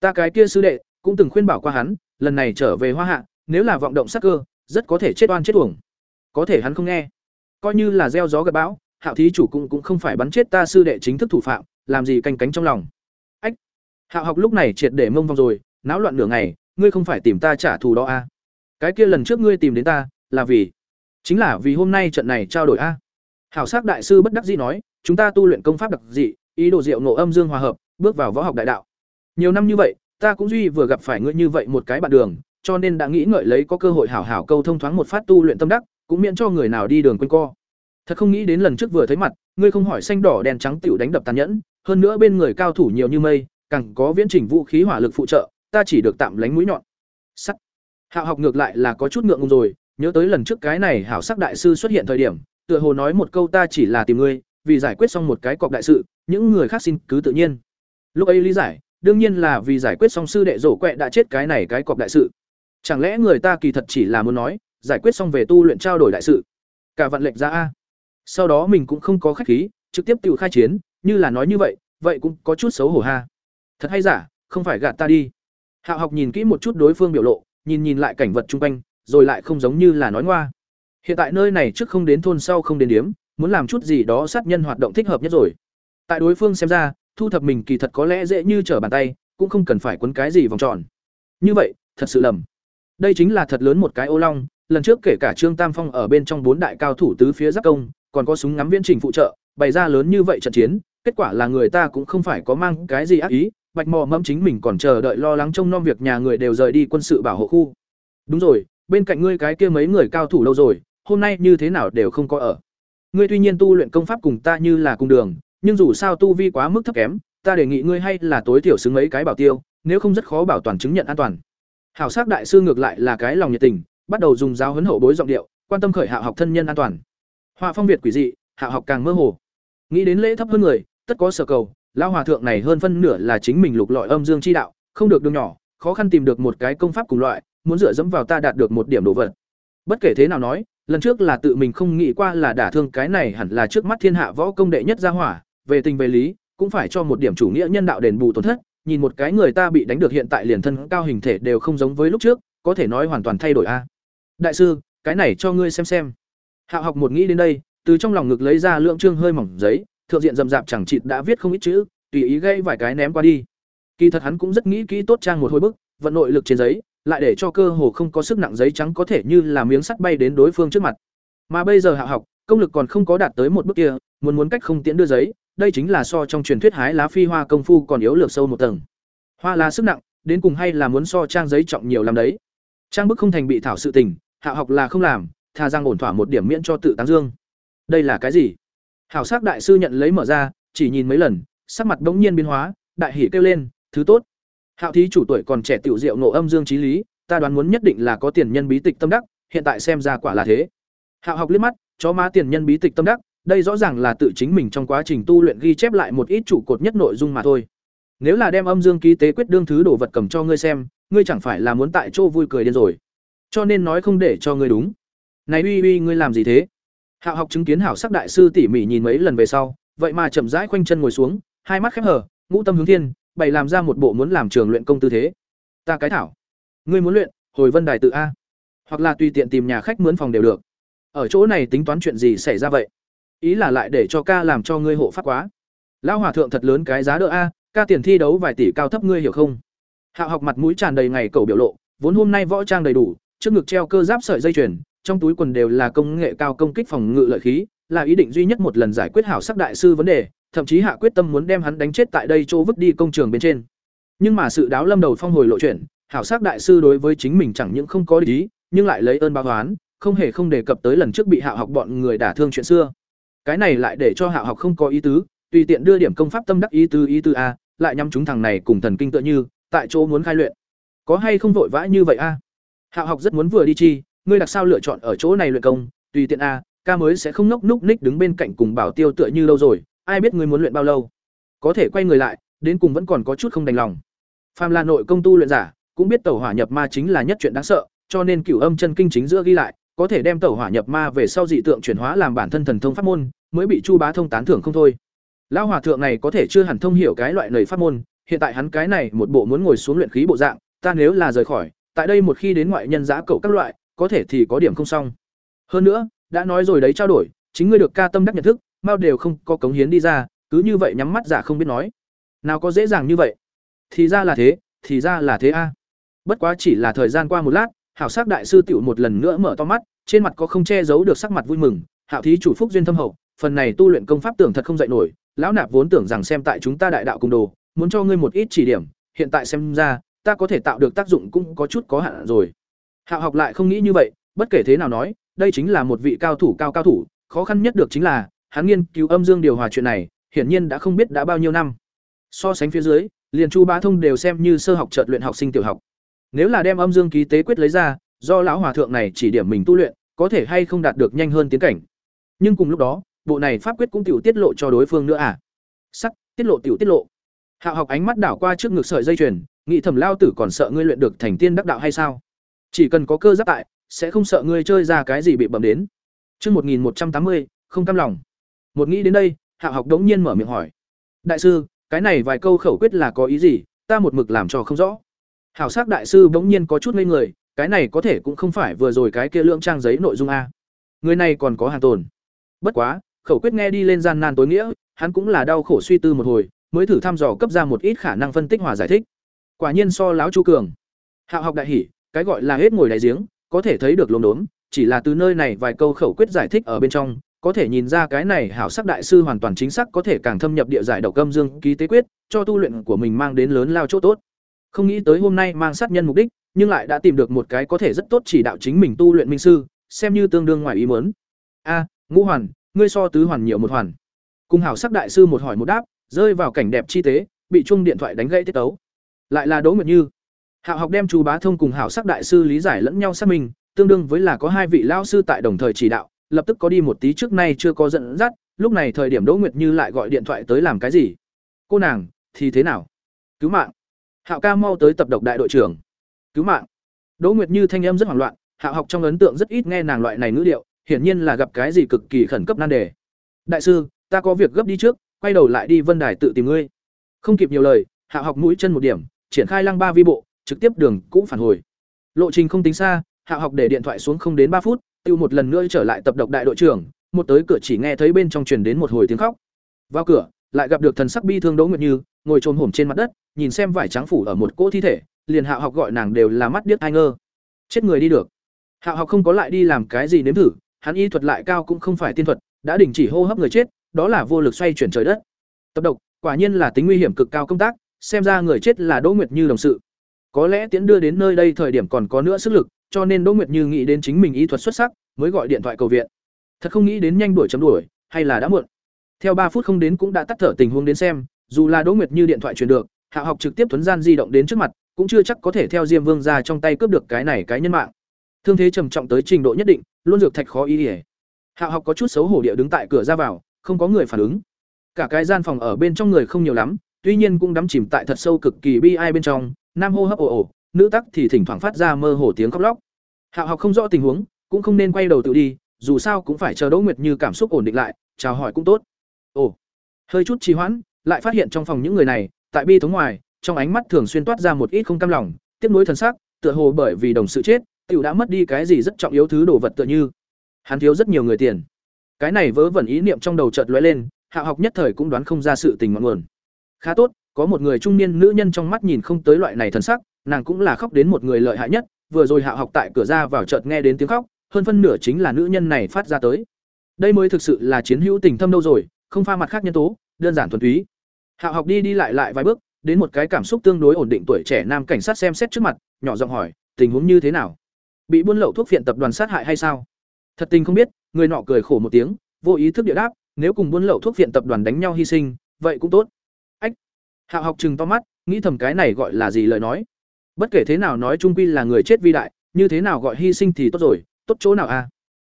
S1: Ta cái kia sư đệ cũng từng khuyên bảo qua hắn, lần này trở về Hoa Hạ, nếu là vọng động sát cơ, rất có thể chết oan chết uổng. Có thể hắn không nghe. Coi như là gieo gió gặt bão, Hạo thí chủ cũng cũng không phải bắn chết ta sư đệ chính thức thủ phạm, làm gì canh cánh trong lòng. Ách. Hạo học lúc này triệt để mông vòng rồi, náo loạn nửa ngày, ngươi không phải tìm ta trả thù đó a? À? Cái kia lần trước ngươi tìm đến ta, là vì chính là vì hôm nay trận này trao đổi a. À? Hảo sắc đại sư bất đắc dĩ nói, chúng ta tu luyện công pháp đặc dị, ý đồ diệu ngộ âm dương hòa hợp, bước vào võ học đại đạo. Nhiều năm như vậy, ta cũng duy vừa gặp phải ngươi như vậy một cái bạn đường, cho nên đã nghĩ ngợi lấy có cơ hội hảo hảo câu thông thoáng một phát tu luyện tâm đắc, cũng miễn cho người nào đi đường quanh co. Thật không nghĩ đến lần trước vừa thấy mặt, ngươi không hỏi xanh đỏ đèn trắng tiểu đánh đập tàn nhẫn, hơn nữa bên người cao thủ nhiều như mây, càng có viễn trình vũ khí hỏa lực phụ trợ, ta chỉ được tạm lánh mũi nhọn. Sắt. Hạo học ngược lại là có chút ngượng ngùng rồi, nhớ tới lần trước cái này hảo sắc đại sư xuất hiện thời điểm, tựa hồ nói một câu ta chỉ là tìm ngươi, vì giải quyết xong một cái cọc đại sự, những người khác xin cứ tự nhiên. Lúc ấy lý giải, đương nhiên là vì giải quyết xong sư đệ rổ quẹ đã chết cái này cái cọc đại sự. Chẳng lẽ người ta kỳ thật chỉ là muốn nói, giải quyết xong về tu luyện trao đổi đại sự. Cả vạn lệnh ra a. Sau đó mình cũng không có khách khí, trực tiếp tự khai chiến, như là nói như vậy, vậy cũng có chút xấu hổ ha. Thật hay giả, không phải gạt ta đi. Hạo học nhìn kỹ một chút đối phương biểu lộ, nhìn nhìn lại cảnh vật chung quanh, rồi lại không giống như là nói ngoa. Hiện tại nơi này trước không đến thôn sau không đến điếm, muốn làm chút gì đó sát nhân hoạt động thích hợp nhất rồi. Tại đối phương xem ra, thu thập mình kỳ thật có lẽ dễ như trở bàn tay, cũng không cần phải quấn cái gì vòng tròn. Như vậy, thật sự lầm. Đây chính là thật lớn một cái ô long, lần trước kể cả Trương Tam Phong ở bên trong bốn đại cao thủ tứ phía giáp công, còn có súng ngắm viễn trình phụ trợ, bày ra lớn như vậy trận chiến, kết quả là người ta cũng không phải có mang cái gì ác ý, Bạch Mò Mẫm chính mình còn chờ đợi lo lắng trông nom việc nhà người đều rời đi quân sự bảo hộ khu. Đúng rồi, bên cạnh ngươi cái kia mấy người cao thủ đâu rồi, hôm nay như thế nào đều không có ở. Ngươi tuy nhiên tu luyện công pháp cùng ta như là cùng đường, nhưng dù sao tu vi quá mức thấp kém, ta đề nghị ngươi hay là tối thiểu xứng mấy cái bảo tiêu, nếu không rất khó bảo toàn chứng nhận an toàn. Hảo sắc đại sư ngược lại là cái lòng nhiệt tình, bắt đầu dùng giáo huấn hậu bối giọng điệu, quan tâm khởi hạ học thân nhân an toàn. Họa phong việt quỷ dị, hạ học càng mơ hồ. Nghĩ đến lễ thấp hơn người, tất có sở cầu, lao hòa thượng này hơn phân nửa là chính mình lục lọi âm dương chi đạo, không được đường nhỏ, khó khăn tìm được một cái công pháp cùng loại, muốn dựa dẫm vào ta đạt được một điểm đồ vật. Bất kể thế nào nói, lần trước là tự mình không nghĩ qua là đả thương cái này hẳn là trước mắt thiên hạ võ công đệ nhất gia hỏa, về tình về lý, cũng phải cho một điểm chủ nghĩa nhân đạo đền bù tổn thất, nhìn một cái người ta bị đánh được hiện tại liền thân cao hình thể đều không giống với lúc trước, có thể nói hoàn toàn thay đổi a. Đại sư, cái này cho ngươi xem xem. Hạo học một nghĩ đến đây, từ trong lòng ngực lấy ra lượng trương hơi mỏng giấy, thượng diện rậm rạp chẳng chịt đã viết không ít chữ, tùy ý gây vài cái ném qua đi. Kỳ thật hắn cũng rất nghĩ kỹ tốt trang một hồi bức, vận nội lực trên giấy, lại để cho cơ hồ không có sức nặng giấy trắng có thể như là miếng sắt bay đến đối phương trước mặt. Mà bây giờ Hạo học, công lực còn không có đạt tới một bước kia, muốn muốn cách không tiễn đưa giấy, đây chính là so trong truyền thuyết hái lá phi hoa công phu còn yếu lược sâu một tầng. Hoa lá sức nặng, đến cùng hay là muốn so trang giấy trọng nhiều lắm đấy. Trang bức không thành bị thảo sự tình, Hạo học là không làm, tha rằng ổn thỏa một điểm miễn cho tự tán dương. Đây là cái gì? Hảo sắc đại sư nhận lấy mở ra, chỉ nhìn mấy lần, sắc mặt bỗng nhiên biến hóa, đại hỉ kêu lên, thứ tốt. Hạo thí chủ tuổi còn trẻ tiểu diệu nộ âm dương trí lý, ta đoán muốn nhất định là có tiền nhân bí tịch tâm đắc, hiện tại xem ra quả là thế. Hạo học liếc mắt, chó má tiền nhân bí tịch tâm đắc, đây rõ ràng là tự chính mình trong quá trình tu luyện ghi chép lại một ít trụ cột nhất nội dung mà thôi. Nếu là đem âm dương ký tế quyết đương thứ đồ vật cầm cho ngươi xem, ngươi chẳng phải là muốn tại chỗ vui cười điên rồi. Cho nên nói không để cho ngươi đúng. Này uy uy ngươi làm gì thế? Hạo học chứng kiến hảo sắc đại sư tỉ mỉ nhìn mấy lần về sau, vậy mà chậm rãi khoanh chân ngồi xuống, hai mắt khép hờ, ngũ tâm hướng thiên, bày làm ra một bộ muốn làm trường luyện công tư thế. Ta cái thảo, ngươi muốn luyện, hồi vân đài tự a, hoặc là tùy tiện tìm nhà khách mướn phòng đều được. Ở chỗ này tính toán chuyện gì xảy ra vậy? Ý là lại để cho ca làm cho ngươi hộ pháp quá. Lão hòa thượng thật lớn cái giá đỡ a, ca tiền thi đấu vài tỷ cao thấp ngươi hiểu không? Hạo học mặt mũi tràn đầy ngày cầu biểu lộ, vốn hôm nay võ trang đầy đủ, trước ngực treo cơ giáp sợi dây chuyền, trong túi quần đều là công nghệ cao công kích phòng ngự lợi khí, là ý định duy nhất một lần giải quyết hảo sắc đại sư vấn đề, thậm chí hạ quyết tâm muốn đem hắn đánh chết tại đây chỗ vứt đi công trường bên trên. Nhưng mà sự đáo lâm đầu phong hồi lộ chuyện, hảo sắc đại sư đối với chính mình chẳng những không có lý nhưng lại lấy ơn báo toán không hề không đề cập tới lần trước bị Hạo học bọn người đả thương chuyện xưa. Cái này lại để cho Hạo học không có ý tứ, tùy tiện đưa điểm công pháp tâm đắc ý tứ ý tứ a, lại nhắm chúng thằng này cùng thần kinh tựa như, tại chỗ muốn khai luyện. Có hay không vội vã như vậy a? Hạo học rất muốn vừa đi chi, ngươi đặc sao lựa chọn ở chỗ này luyện công, tùy tiện a, ca mới sẽ không nốc núc ních đứng bên cạnh cùng bảo tiêu tựa như lâu rồi, ai biết ngươi muốn luyện bao lâu. Có thể quay người lại, đến cùng vẫn còn có chút không đành lòng. Phàm là nội công tu luyện giả, cũng biết tẩu hỏa nhập ma chính là nhất chuyện đáng sợ, cho nên cửu âm chân kinh chính giữa ghi lại, có thể đem tẩu hỏa nhập ma về sau dị tượng chuyển hóa làm bản thân thần thông pháp môn, mới bị Chu Bá thông tán thưởng không thôi. Lão hòa thượng này có thể chưa hẳn thông hiểu cái loại lời pháp môn, hiện tại hắn cái này một bộ muốn ngồi xuống luyện khí bộ dạng, ta nếu là rời khỏi, tại đây một khi đến ngoại nhân giã cậu các loại, có thể thì có điểm không xong. Hơn nữa, đã nói rồi đấy trao đổi, chính ngươi được ca tâm đắc nhận thức, mau đều không có cống hiến đi ra, cứ như vậy nhắm mắt giả không biết nói. Nào có dễ dàng như vậy. Thì ra là thế, thì ra là thế a. Bất quá chỉ là thời gian qua một lát, hảo sắc đại sư tiểu một lần nữa mở to mắt, trên mặt có không che giấu được sắc mặt vui mừng, hạo thí chủ phúc duyên thâm hậu, phần này tu luyện công pháp tưởng thật không dậy nổi, lão nạp vốn tưởng rằng xem tại chúng ta đại đạo cùng đồ, muốn cho ngươi một ít chỉ điểm, hiện tại xem ra, ta có thể tạo được tác dụng cũng có chút có hạn rồi. Hạo học lại không nghĩ như vậy bất kể thế nào nói đây chính là một vị cao thủ cao cao thủ khó khăn nhất được chính là hắn nghiên cứu âm dương điều hòa chuyện này hiển nhiên đã không biết đã bao nhiêu năm. So sánh phía dưới liền chu bá thông đều xem như sơ học trợt luyện học sinh tiểu học. Nếu là đem âm dương ký tế quyết lấy ra do lão hòa thượng này chỉ điểm mình tu luyện có thể hay không đạt được nhanh hơn tiến cảnh. Nhưng cùng lúc đó bộ này pháp quyết cũng tiểu tiết lộ cho đối phương nữa à sắc tiết lộ tiểu tiết lộ hạo học ánh mắt đảo qua trước ngực sợi dây chuyền nghĩ thầm lao tử còn sợ ngươi luyện được thành tiên đắc đạo hay sao chỉ cần có cơ giáp tại sẽ không sợ ngươi chơi ra cái gì bị bẩm đến Chương 1180, không cam lòng. Một nghĩ đến đây, Hạo Học đống nhiên mở miệng hỏi: "Đại sư, cái này vài câu khẩu quyết là có ý gì, ta một mực làm cho không rõ." Hảo sắc đại sư bỗng nhiên có chút ngây người, cái này có thể cũng không phải vừa rồi cái kia lượng trang giấy nội dung a. Người này còn có hàng tồn. Bất quá, khẩu quyết nghe đi lên gian nan tối nghĩa, hắn cũng là đau khổ suy tư một hồi, mới thử thăm dò cấp ra một ít khả năng phân tích hòa giải thích. Quả nhiên so láo Chu Cường. Hạo học đại hỉ, cái gọi là hết ngồi đại giếng, có thể thấy được lồn đốn, chỉ là từ nơi này vài câu khẩu quyết giải thích ở bên trong, có thể nhìn ra cái này hảo sắc đại sư hoàn toàn chính xác có thể càng thâm nhập địa giải độc âm dương ký tế quyết, cho tu luyện của mình mang đến lớn lao chỗ tốt. Không nghĩ tới hôm nay mang sát nhân mục đích, nhưng lại đã tìm được một cái có thể rất tốt chỉ đạo chính mình tu luyện minh sư, xem như tương đương ngoài ý muốn. A, Ngũ Hoàn, ngươi so tứ hoàn nhiều một hoàn. Cùng hảo sắc đại sư một hỏi một đáp, rơi vào cảnh đẹp chi tế, bị chuông điện thoại đánh gãy tiết tấu. Lại là Đỗ Nguyệt Như. Hạo học đem chú bá thông cùng hảo sắc đại sư lý giải lẫn nhau xác minh, tương đương với là có hai vị lao sư tại đồng thời chỉ đạo, lập tức có đi một tí trước nay chưa có dẫn dắt, lúc này thời điểm Đỗ Nguyệt Như lại gọi điện thoại tới làm cái gì? Cô nàng, thì thế nào? Cứu mạng. Hạo ca mau tới tập độc đại đội trưởng. Cứu mạng. Đỗ Nguyệt Như thanh âm rất hoảng loạn, Hạo học trong ấn tượng rất ít nghe nàng loại này ngữ điệu, hiển nhiên là gặp cái gì cực kỳ khẩn cấp nan đề. Đại sư, ta có việc gấp đi trước, quay đầu lại đi Vân Đài tự tìm ngươi. Không kịp nhiều lời, hạ học mũi chân một điểm, triển khai lăng ba vi bộ, trực tiếp đường cũng phản hồi. Lộ trình không tính xa, Hạ học để điện thoại xuống không đến ba phút, tiêu một lần nữa trở lại tập độc đại đội trưởng, một tới cửa chỉ nghe thấy bên trong truyền đến một hồi tiếng khóc. Vào cửa, lại gặp được thần sắc bi thương Đỗ Nguyệt Như, ngồi chồm hổm trên mặt đất, nhìn xem vải trắng phủ ở một cỗ thi thể, liền Hạ học gọi nàng đều là mắt điếc ai ngơ. Chết người đi được. Hạ học không có lại đi làm cái gì nếm thử, hắn y thuật lại cao cũng không phải tiên thuật, đã đình chỉ hô hấp người chết, đó là vô lực xoay chuyển trời đất. Tập độc, quả nhiên là tính nguy hiểm cực cao công tác, xem ra người chết là Đỗ Nguyệt Như đồng sự. Có lẽ tiến đưa đến nơi đây thời điểm còn có nữa sức lực, cho nên Đỗ Nguyệt Như nghĩ đến chính mình y thuật xuất sắc, mới gọi điện thoại cầu viện. Thật không nghĩ đến nhanh đuổi chấm đuổi, hay là đã muộn. Theo ba phút không đến cũng đã tắt thở tình huống đến xem, dù là Đỗ Nguyệt Như điện thoại truyền được, Hạ học trực tiếp thuấn gian di động đến trước mặt, cũng chưa chắc có thể theo Diêm Vương ra trong tay cướp được cái này cái nhân mạng. Thương thế trầm trọng tới trình độ nhất định, luôn dược thạch khó ý ỉa. Hạ học có chút xấu hổ địa đứng tại cửa ra vào, không có người phản ứng. Cả cái gian phòng ở bên trong người không nhiều lắm, tuy nhiên cũng đắm chìm tại thật sâu cực kỳ bi ai bên trong, nam hô hấp ồ ồ, nữ tắc thì thỉnh thoảng phát ra mơ hồ tiếng khóc lóc hạo học không rõ tình huống cũng không nên quay đầu tự đi dù sao cũng phải chờ đỗ nguyệt như cảm xúc ổn định lại chào hỏi cũng tốt ồ hơi chút trì hoãn lại phát hiện trong phòng những người này tại bi thống ngoài trong ánh mắt thường xuyên toát ra một ít không cam lòng tiếp nối thần sắc tựa hồ bởi vì đồng sự chết tiểu đã mất đi cái gì rất trọng yếu thứ đồ vật tựa như. Hắn thiếu rất nhiều người tiền. Cái này vớ vẩn ý niệm trong đầu chợt lóe lên, hạ học nhất thời cũng đoán không ra sự tình ngọn nguồn. Khá tốt, có một người trung niên nữ nhân trong mắt nhìn không tới loại này thần sắc, nàng cũng là khóc đến một người lợi hại nhất, vừa rồi hạ học tại cửa ra vào chợt nghe đến tiếng khóc, hơn phân nửa chính là nữ nhân này phát ra tới. Đây mới thực sự là chiến hữu tình thâm đâu rồi, không pha mặt khác nhân tố, đơn giản thuần túy. Hạ học đi đi lại lại vài bước, đến một cái cảm xúc tương đối ổn định tuổi trẻ nam cảnh sát xem xét trước mặt, nhỏ giọng hỏi, tình huống như thế nào? Bị buôn lậu thuốc phiện tập đoàn sát hại hay sao? Thật tình không biết, người nọ cười khổ một tiếng, vô ý thức địa đáp, nếu cùng buôn lậu thuốc phiện tập đoàn đánh nhau hy sinh, vậy cũng tốt. Ách! Hạ học chừng to mắt, nghĩ thầm cái này gọi là gì lời nói. Bất kể thế nào nói trung quy là người chết vi đại, như thế nào gọi hy sinh thì tốt rồi, tốt chỗ nào à?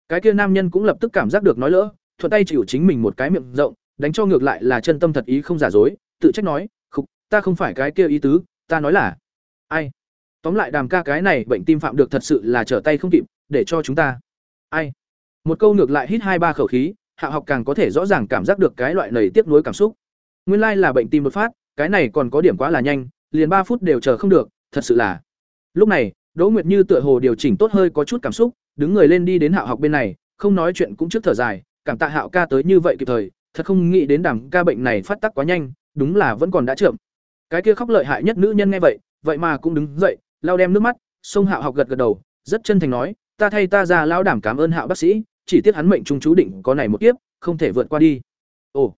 S1: cái kia nam nhân cũng lập tức cảm giác được nói lỡ, thuận tay chịu chính mình một cái miệng rộng, đánh cho ngược lại là chân tâm thật ý không giả dối, tự trách nói, khục, ta không phải cái kia ý tứ, ta nói là ai? Tóm lại đàm ca cái này bệnh tim phạm được thật sự là trở tay không kịp, để cho chúng ta. Ai? Một câu ngược lại hít hai ba khẩu khí, hạ học càng có thể rõ ràng cảm giác được cái loại nầy tiếp nối cảm xúc. Nguyên lai là bệnh tim đột phát, cái này còn có điểm quá là nhanh, liền ba phút đều chờ không được, thật sự là. Lúc này, đỗ nguyệt như tựa hồ điều chỉnh tốt hơi có chút cảm xúc, đứng người lên đi đến hạo học bên này, không nói chuyện cũng trước thở dài, cảm tạ hạo ca tới như vậy kịp thời, thật không nghĩ đến đàm ca bệnh này phát tác quá nhanh, đúng là vẫn còn đã chậm. Cái kia khóc lợi hại nhất nữ nhân nghe vậy vậy mà cũng đứng dậy lao đem nước mắt, sông hạo học gật gật đầu, rất chân thành nói, ta thay ta ra lao đảm cảm ơn hạo bác sĩ, chỉ tiếc hắn mệnh trung chú định có này một kiếp, không thể vượt qua đi. Ồ.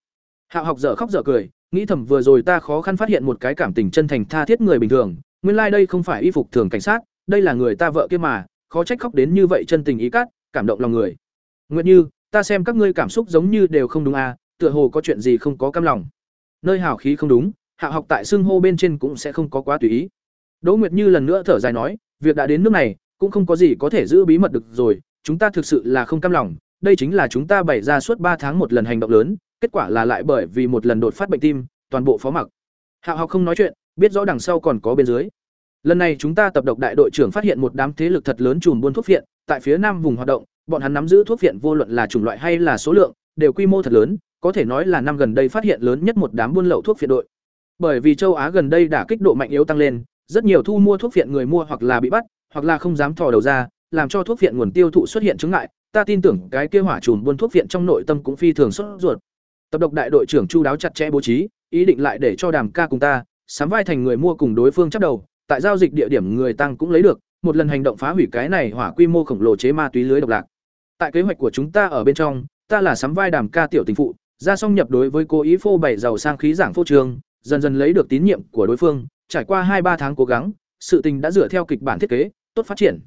S1: Hạo học dở khóc dở cười, nghĩ thầm vừa rồi ta khó khăn phát hiện một cái cảm tình chân thành tha thiết người bình thường, nguyên lai đây không phải y phục thường cảnh sát, đây là người ta vợ kia mà, khó trách khóc đến như vậy chân tình ý cát, cảm động lòng người. Nguyện như, ta xem các ngươi cảm xúc giống như đều không đúng à tựa hồ có chuyện gì không có cam lòng. Nơi hào khí không đúng hạ học tại xưng hô bên trên cũng sẽ không có quá tùy ý đỗ nguyệt như lần nữa thở dài nói, việc đã đến nước này, cũng không có gì có thể giữ bí mật được rồi, chúng ta thực sự là không cam lòng. Đây chính là chúng ta bày ra suốt ba tháng một lần hành động lớn, kết quả là lại bởi vì một lần đột phát bệnh tim, toàn bộ phó mặc. Hạo học không nói chuyện, biết rõ đằng sau còn có bên dưới. Lần này chúng ta tập độc đại đội trưởng phát hiện một đám thế lực thật lớn chùm buôn thuốc viện tại phía nam vùng hoạt động, bọn hắn nắm giữ thuốc viện vô luận là chủng loại hay là số lượng, đều quy mô thật lớn, có thể nói là năm gần đây phát hiện lớn nhất một đám buôn lậu thuốc viện đội. Bởi vì châu á gần đây đã kích độ mạnh yếu tăng lên rất nhiều thu mua thuốc phiện người mua hoặc là bị bắt, hoặc là không dám thò đầu ra, làm cho thuốc phiện nguồn tiêu thụ xuất hiện chứng ngại. Ta tin tưởng cái kia hỏa chùm buôn thuốc phiện trong nội tâm cũng phi thường sốt ruột. Tập độc đại đội trưởng chu đáo chặt chẽ bố trí, ý định lại để cho đàm ca cùng ta sắm vai thành người mua cùng đối phương chấp đầu. Tại giao dịch địa điểm người tăng cũng lấy được, một lần hành động phá hủy cái này hỏa quy mô khổng lồ chế ma túy lưới độc lạc. Tại kế hoạch của chúng ta ở bên trong, ta là sắm vai đàm ca tiểu tình phụ, ra song nhập đối với cố ý phô bày giàu sang khí giảng phô trường, dần dần lấy được tín nhiệm của đối phương trải qua hai ba tháng cố gắng, sự tình đã dựa theo kịch bản thiết kế, tốt phát triển.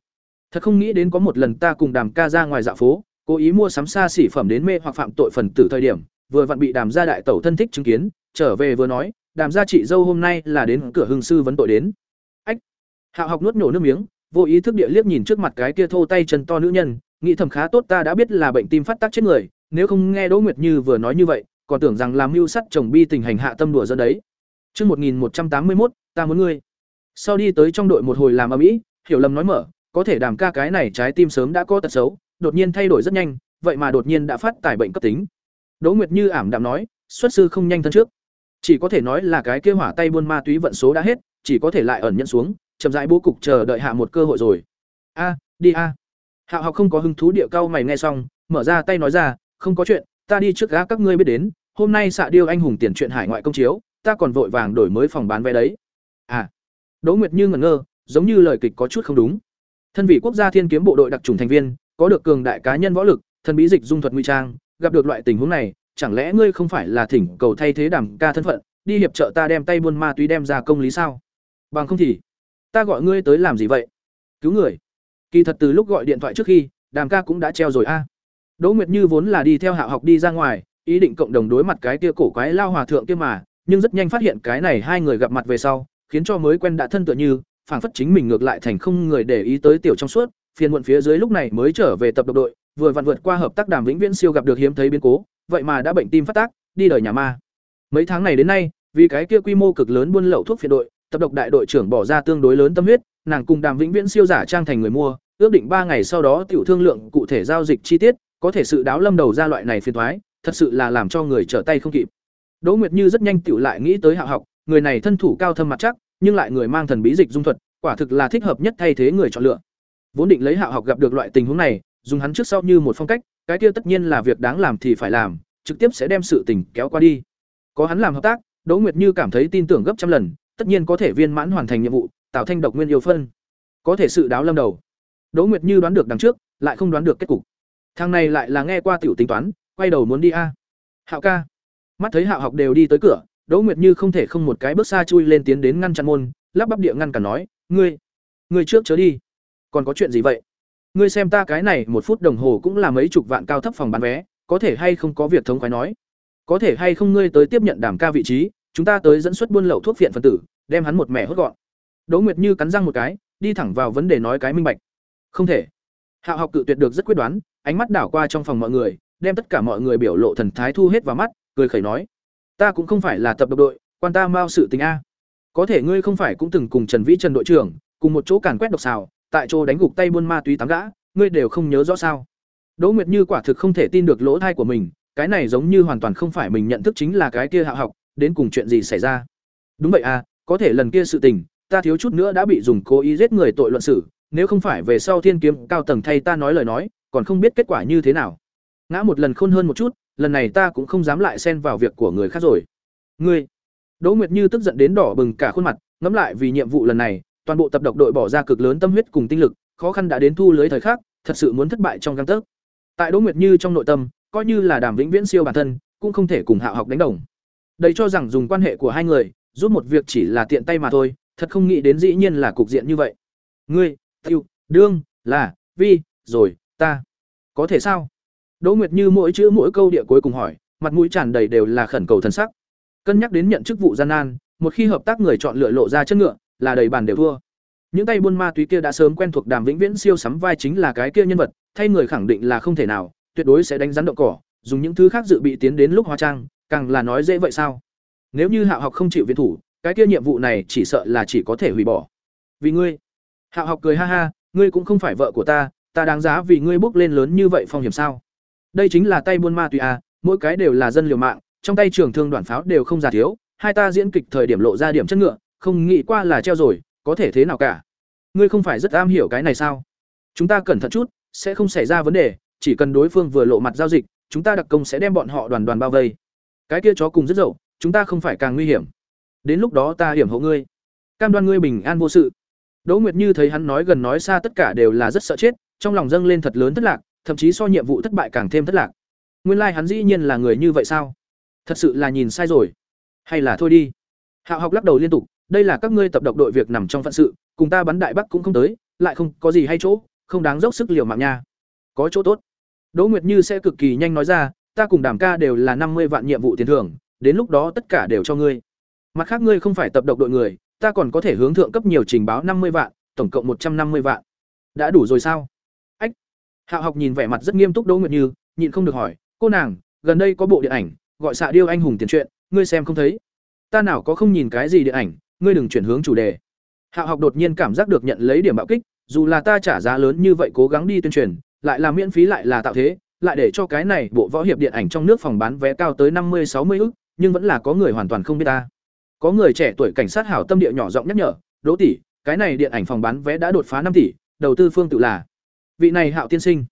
S1: Thật không nghĩ đến có một lần ta cùng đàm ca ra ngoài dạo phố, cố ý mua sắm xa xỉ phẩm đến mê hoặc phạm tội phần tử thời điểm, vừa vặn bị đàm gia đại tẩu thân thích chứng kiến, trở về vừa nói, đàm gia chị dâu hôm nay là đến cửa hưng sư vấn tội đến. Ách! Hạo học nuốt nổ nước miếng, vô ý thức địa liếc nhìn trước mặt cái kia thô tay chân to nữ nhân, nghĩ thầm khá tốt ta đã biết là bệnh tim phát tác chết người, nếu không nghe đỗ nguyệt như vừa nói như vậy, còn tưởng rằng làm mưu sắt chồng bi tình hành hạ tâm đùa dân đấy chương một nghìn một trăm tám mươi một ta muốn ngươi. Sau đi tới trong đội một hồi làm ở mỹ hiểu lầm nói mở, có thể đàm ca cái này trái tim sớm đã có tật xấu, đột nhiên thay đổi rất nhanh, vậy mà đột nhiên đã phát tài bệnh cấp tính. Đỗ nguyệt như ảm đạm nói, xuất sư không nhanh thân trước. Chỉ có thể nói là cái kế hỏa tay buôn ma túy vận số đã hết, chỉ có thể lại ẩn nhận xuống, chậm rãi bố cục chờ đợi hạ một cơ hội rồi. A, đi a. Hạo học không có hứng thú địa cao mày nghe xong, mở ra tay nói ra, không có chuyện, ta đi trước gã các ngươi biết đến, hôm nay xạ điêu anh hùng tiền chuyện hải ngoại công chiếu ta còn vội vàng đổi mới phòng bán vé đấy. À đỗ nguyệt như ngẩn ngơ, giống như lời kịch có chút không đúng. Thân vị quốc gia thiên kiếm bộ đội đặc trùng thành viên, có được cường đại cá nhân võ lực, thần bí dịch dung thuật nguy trang, gặp được loại tình huống này, chẳng lẽ ngươi không phải là thỉnh cầu thay thế đàm ca thân phận, đi hiệp trợ ta đem tay buôn ma túy đem ra công lý sao? Bằng không thì, ta gọi ngươi tới làm gì vậy? Cứu người. Kỳ thật từ lúc gọi điện thoại trước khi, đàm ca cũng đã treo rồi a. Đỗ nguyệt như vốn là đi theo hạ học đi ra ngoài, ý định cộng đồng đối mặt cái kia cổ quái lao hòa thượng kia mà nhưng rất nhanh phát hiện cái này hai người gặp mặt về sau, khiến cho mới quen đã thân tựa như, phảng phất chính mình ngược lại thành không người để ý tới tiểu trong suốt, phiền muộn phía dưới lúc này mới trở về tập độc đội, vừa vặn vượt qua hợp tác đàm vĩnh viễn siêu gặp được hiếm thấy biến cố, vậy mà đã bệnh tim phát tác, đi đời nhà ma. Mấy tháng này đến nay, vì cái kia quy mô cực lớn buôn lậu thuốc phiện đội, tập độc đại đội trưởng bỏ ra tương đối lớn tâm huyết, nàng cùng đàm vĩnh viễn siêu giả trang thành người mua, ước định ba ngày sau đó tiểu thương lượng cụ thể giao dịch chi tiết, có thể sự đáo lâm đầu ra loại này phiền thoái thật sự là làm cho người trở tay không kịp đỗ nguyệt như rất nhanh tiểu lại nghĩ tới Hạo học, người này thân thủ cao thâm mặt chắc, nhưng lại người mang thần bí dịch dung thuật, quả thực là thích hợp nhất thay thế người chọn lựa. Vốn định lấy Hạo học gặp được loại tình huống này, dùng hắn trước sau như một phong cách, cái kia tất nhiên là việc đáng làm thì phải làm, trực tiếp sẽ đem sự tình kéo qua đi. Có hắn làm hợp tác, đỗ nguyệt như cảm thấy tin tưởng gấp trăm lần, tất nhiên có thể viên mãn hoàn thành nhiệm vụ, tạo thanh độc nguyên yêu phân. Có thể sự đáo lâm đầu. Đỗ nguyệt như đoán được đằng trước, lại không đoán được kết cục. Thằng này lại là nghe qua tiểu tính toán, quay đầu muốn đi a. Hạo ca mắt thấy hạo học đều đi tới cửa, đỗ nguyệt như không thể không một cái bước xa chui lên tiến đến ngăn chặn môn, lắp bắp địa ngăn cả nói, ngươi ngươi trước chớ đi. Còn có chuyện gì vậy? Ngươi xem ta cái này một phút đồng hồ cũng là mấy chục vạn cao thấp phòng bán vé, có thể hay không có việc thống khoái nói? Có thể hay không ngươi tới tiếp nhận đảm ca vị trí, chúng ta tới dẫn xuất buôn lậu thuốc phiện phân tử, đem hắn một mẻ hốt gọn. Đỗ nguyệt như cắn răng một cái, đi thẳng vào vấn đề nói cái minh bạch. Không thể. Hạo học cự tuyệt được rất quyết đoán, ánh mắt đảo qua trong phòng mọi người, đem tất cả mọi người biểu lộ thần thái thu hết vào mắt cười khẩy nói, ta cũng không phải là tập độc đội, quan ta mao sự tình a. Có thể ngươi không phải cũng từng cùng trần vĩ trần đội trưởng, cùng một chỗ càn quét độc xào, tại chỗ đánh gục tay buôn ma túy tám gã, ngươi đều không nhớ rõ sao? Đỗ nguyệt như quả thực không thể tin được lỗ thai của mình, cái này giống như hoàn toàn không phải mình nhận thức chính là cái kia hạ học, đến cùng chuyện gì xảy ra? Đúng vậy à có thể lần kia sự tình, ta thiếu chút nữa đã bị dùng cố ý giết người tội luận xử, nếu không phải về sau thiên kiếm cao tầng thay ta nói lời nói, còn không biết kết quả như thế nào. Ngã một lần khôn hơn một chút lần này ta cũng không dám lại xen vào việc của người khác rồi ngươi đỗ nguyệt như tức giận đến đỏ bừng cả khuôn mặt ngẫm lại vì nhiệm vụ lần này toàn bộ tập độc đội bỏ ra cực lớn tâm huyết cùng tinh lực khó khăn đã đến thu lưới thời khắc thật sự muốn thất bại trong găng tấc tại đỗ nguyệt như trong nội tâm coi như là đàm vĩnh viễn siêu bản thân cũng không thể cùng hạ học đánh đồng đây cho rằng dùng quan hệ của hai người giúp một việc chỉ là tiện tay mà thôi thật không nghĩ đến dĩ nhiên là cục diện như vậy. Ngươi, tiêu, đương, là, vi, rồi, ta. Có thể sao? Đỗ Nguyệt Như mỗi chữ mỗi câu địa cuối cùng hỏi, mặt mũi tràn đầy đều là khẩn cầu thần sắc. Cân nhắc đến nhận chức vụ gian nan, một khi hợp tác người chọn lựa lộ ra chân ngựa, là đầy bàn đều thua. Những tay buôn ma túy kia đã sớm quen thuộc Đàm Vĩnh Viễn siêu sắm vai chính là cái kia nhân vật, thay người khẳng định là không thể nào, tuyệt đối sẽ đánh rắn động cỏ, dùng những thứ khác dự bị tiến đến lúc hóa trang, càng là nói dễ vậy sao? Nếu như Hạo học không chịu viện thủ, cái kia nhiệm vụ này chỉ sợ là chỉ có thể hủy bỏ. Vì ngươi. Hạo học cười ha ha, ngươi cũng không phải vợ của ta, ta đáng giá vì ngươi bước lên lớn như vậy phong hiểm sao? Đây chính là tay buôn ma túy à, mỗi cái đều là dân liều mạng, trong tay trường thương đoàn pháo đều không già thiếu, hai ta diễn kịch thời điểm lộ ra điểm chất ngựa, không nghĩ qua là treo rồi, có thể thế nào cả. Ngươi không phải rất am hiểu cái này sao? Chúng ta cẩn thận chút, sẽ không xảy ra vấn đề, chỉ cần đối phương vừa lộ mặt giao dịch, chúng ta đặc công sẽ đem bọn họ đoàn đoàn bao vây. Cái kia chó cùng rất dậu, chúng ta không phải càng nguy hiểm. Đến lúc đó ta hiểm hộ ngươi, cam đoan ngươi bình an vô sự. Đỗ Nguyệt Như thấy hắn nói gần nói xa tất cả đều là rất sợ chết, trong lòng dâng lên thật lớn thất lạc, thậm chí so nhiệm vụ thất bại càng thêm thất lạc. Nguyên lai like hắn dĩ nhiên là người như vậy sao? Thật sự là nhìn sai rồi. Hay là thôi đi. Hạo học lắc đầu liên tục, đây là các ngươi tập độc đội việc nằm trong phận sự, cùng ta bắn đại bắc cũng không tới, lại không có gì hay chỗ, không đáng dốc sức liều mạng nha. Có chỗ tốt. Đỗ Nguyệt Như sẽ cực kỳ nhanh nói ra, ta cùng Đàm ca đều là năm mươi vạn nhiệm vụ tiền thưởng, đến lúc đó tất cả đều cho ngươi. Mặt khác ngươi không phải tập độc đội người, ta còn có thể hướng thượng cấp nhiều trình báo năm mươi vạn, tổng cộng một trăm năm mươi vạn. Đã đủ rồi sao? Hạ học nhìn vẻ mặt rất nghiêm túc Đỗ Nguyệt Như, nhịn không được hỏi, cô nàng, gần đây có bộ điện ảnh, gọi xạ điêu anh hùng tiền truyện, ngươi xem không thấy? Ta nào có không nhìn cái gì điện ảnh, ngươi đừng chuyển hướng chủ đề. hạ học đột nhiên cảm giác được nhận lấy điểm bạo kích, dù là ta trả giá lớn như vậy cố gắng đi tuyên truyền, lại là miễn phí lại là tạo thế, lại để cho cái này bộ võ hiệp điện ảnh trong nước phòng bán vé cao tới năm mươi sáu mươi ức, nhưng vẫn là có người hoàn toàn không biết ta. Có người trẻ tuổi cảnh sát hảo tâm địa nhỏ giọng nhắc nhở, "Đỗ tỷ, cái này điện ảnh phòng bán vé đã đột phá năm tỷ, đầu tư phương tự là." Vị này Hạo tiên sinh.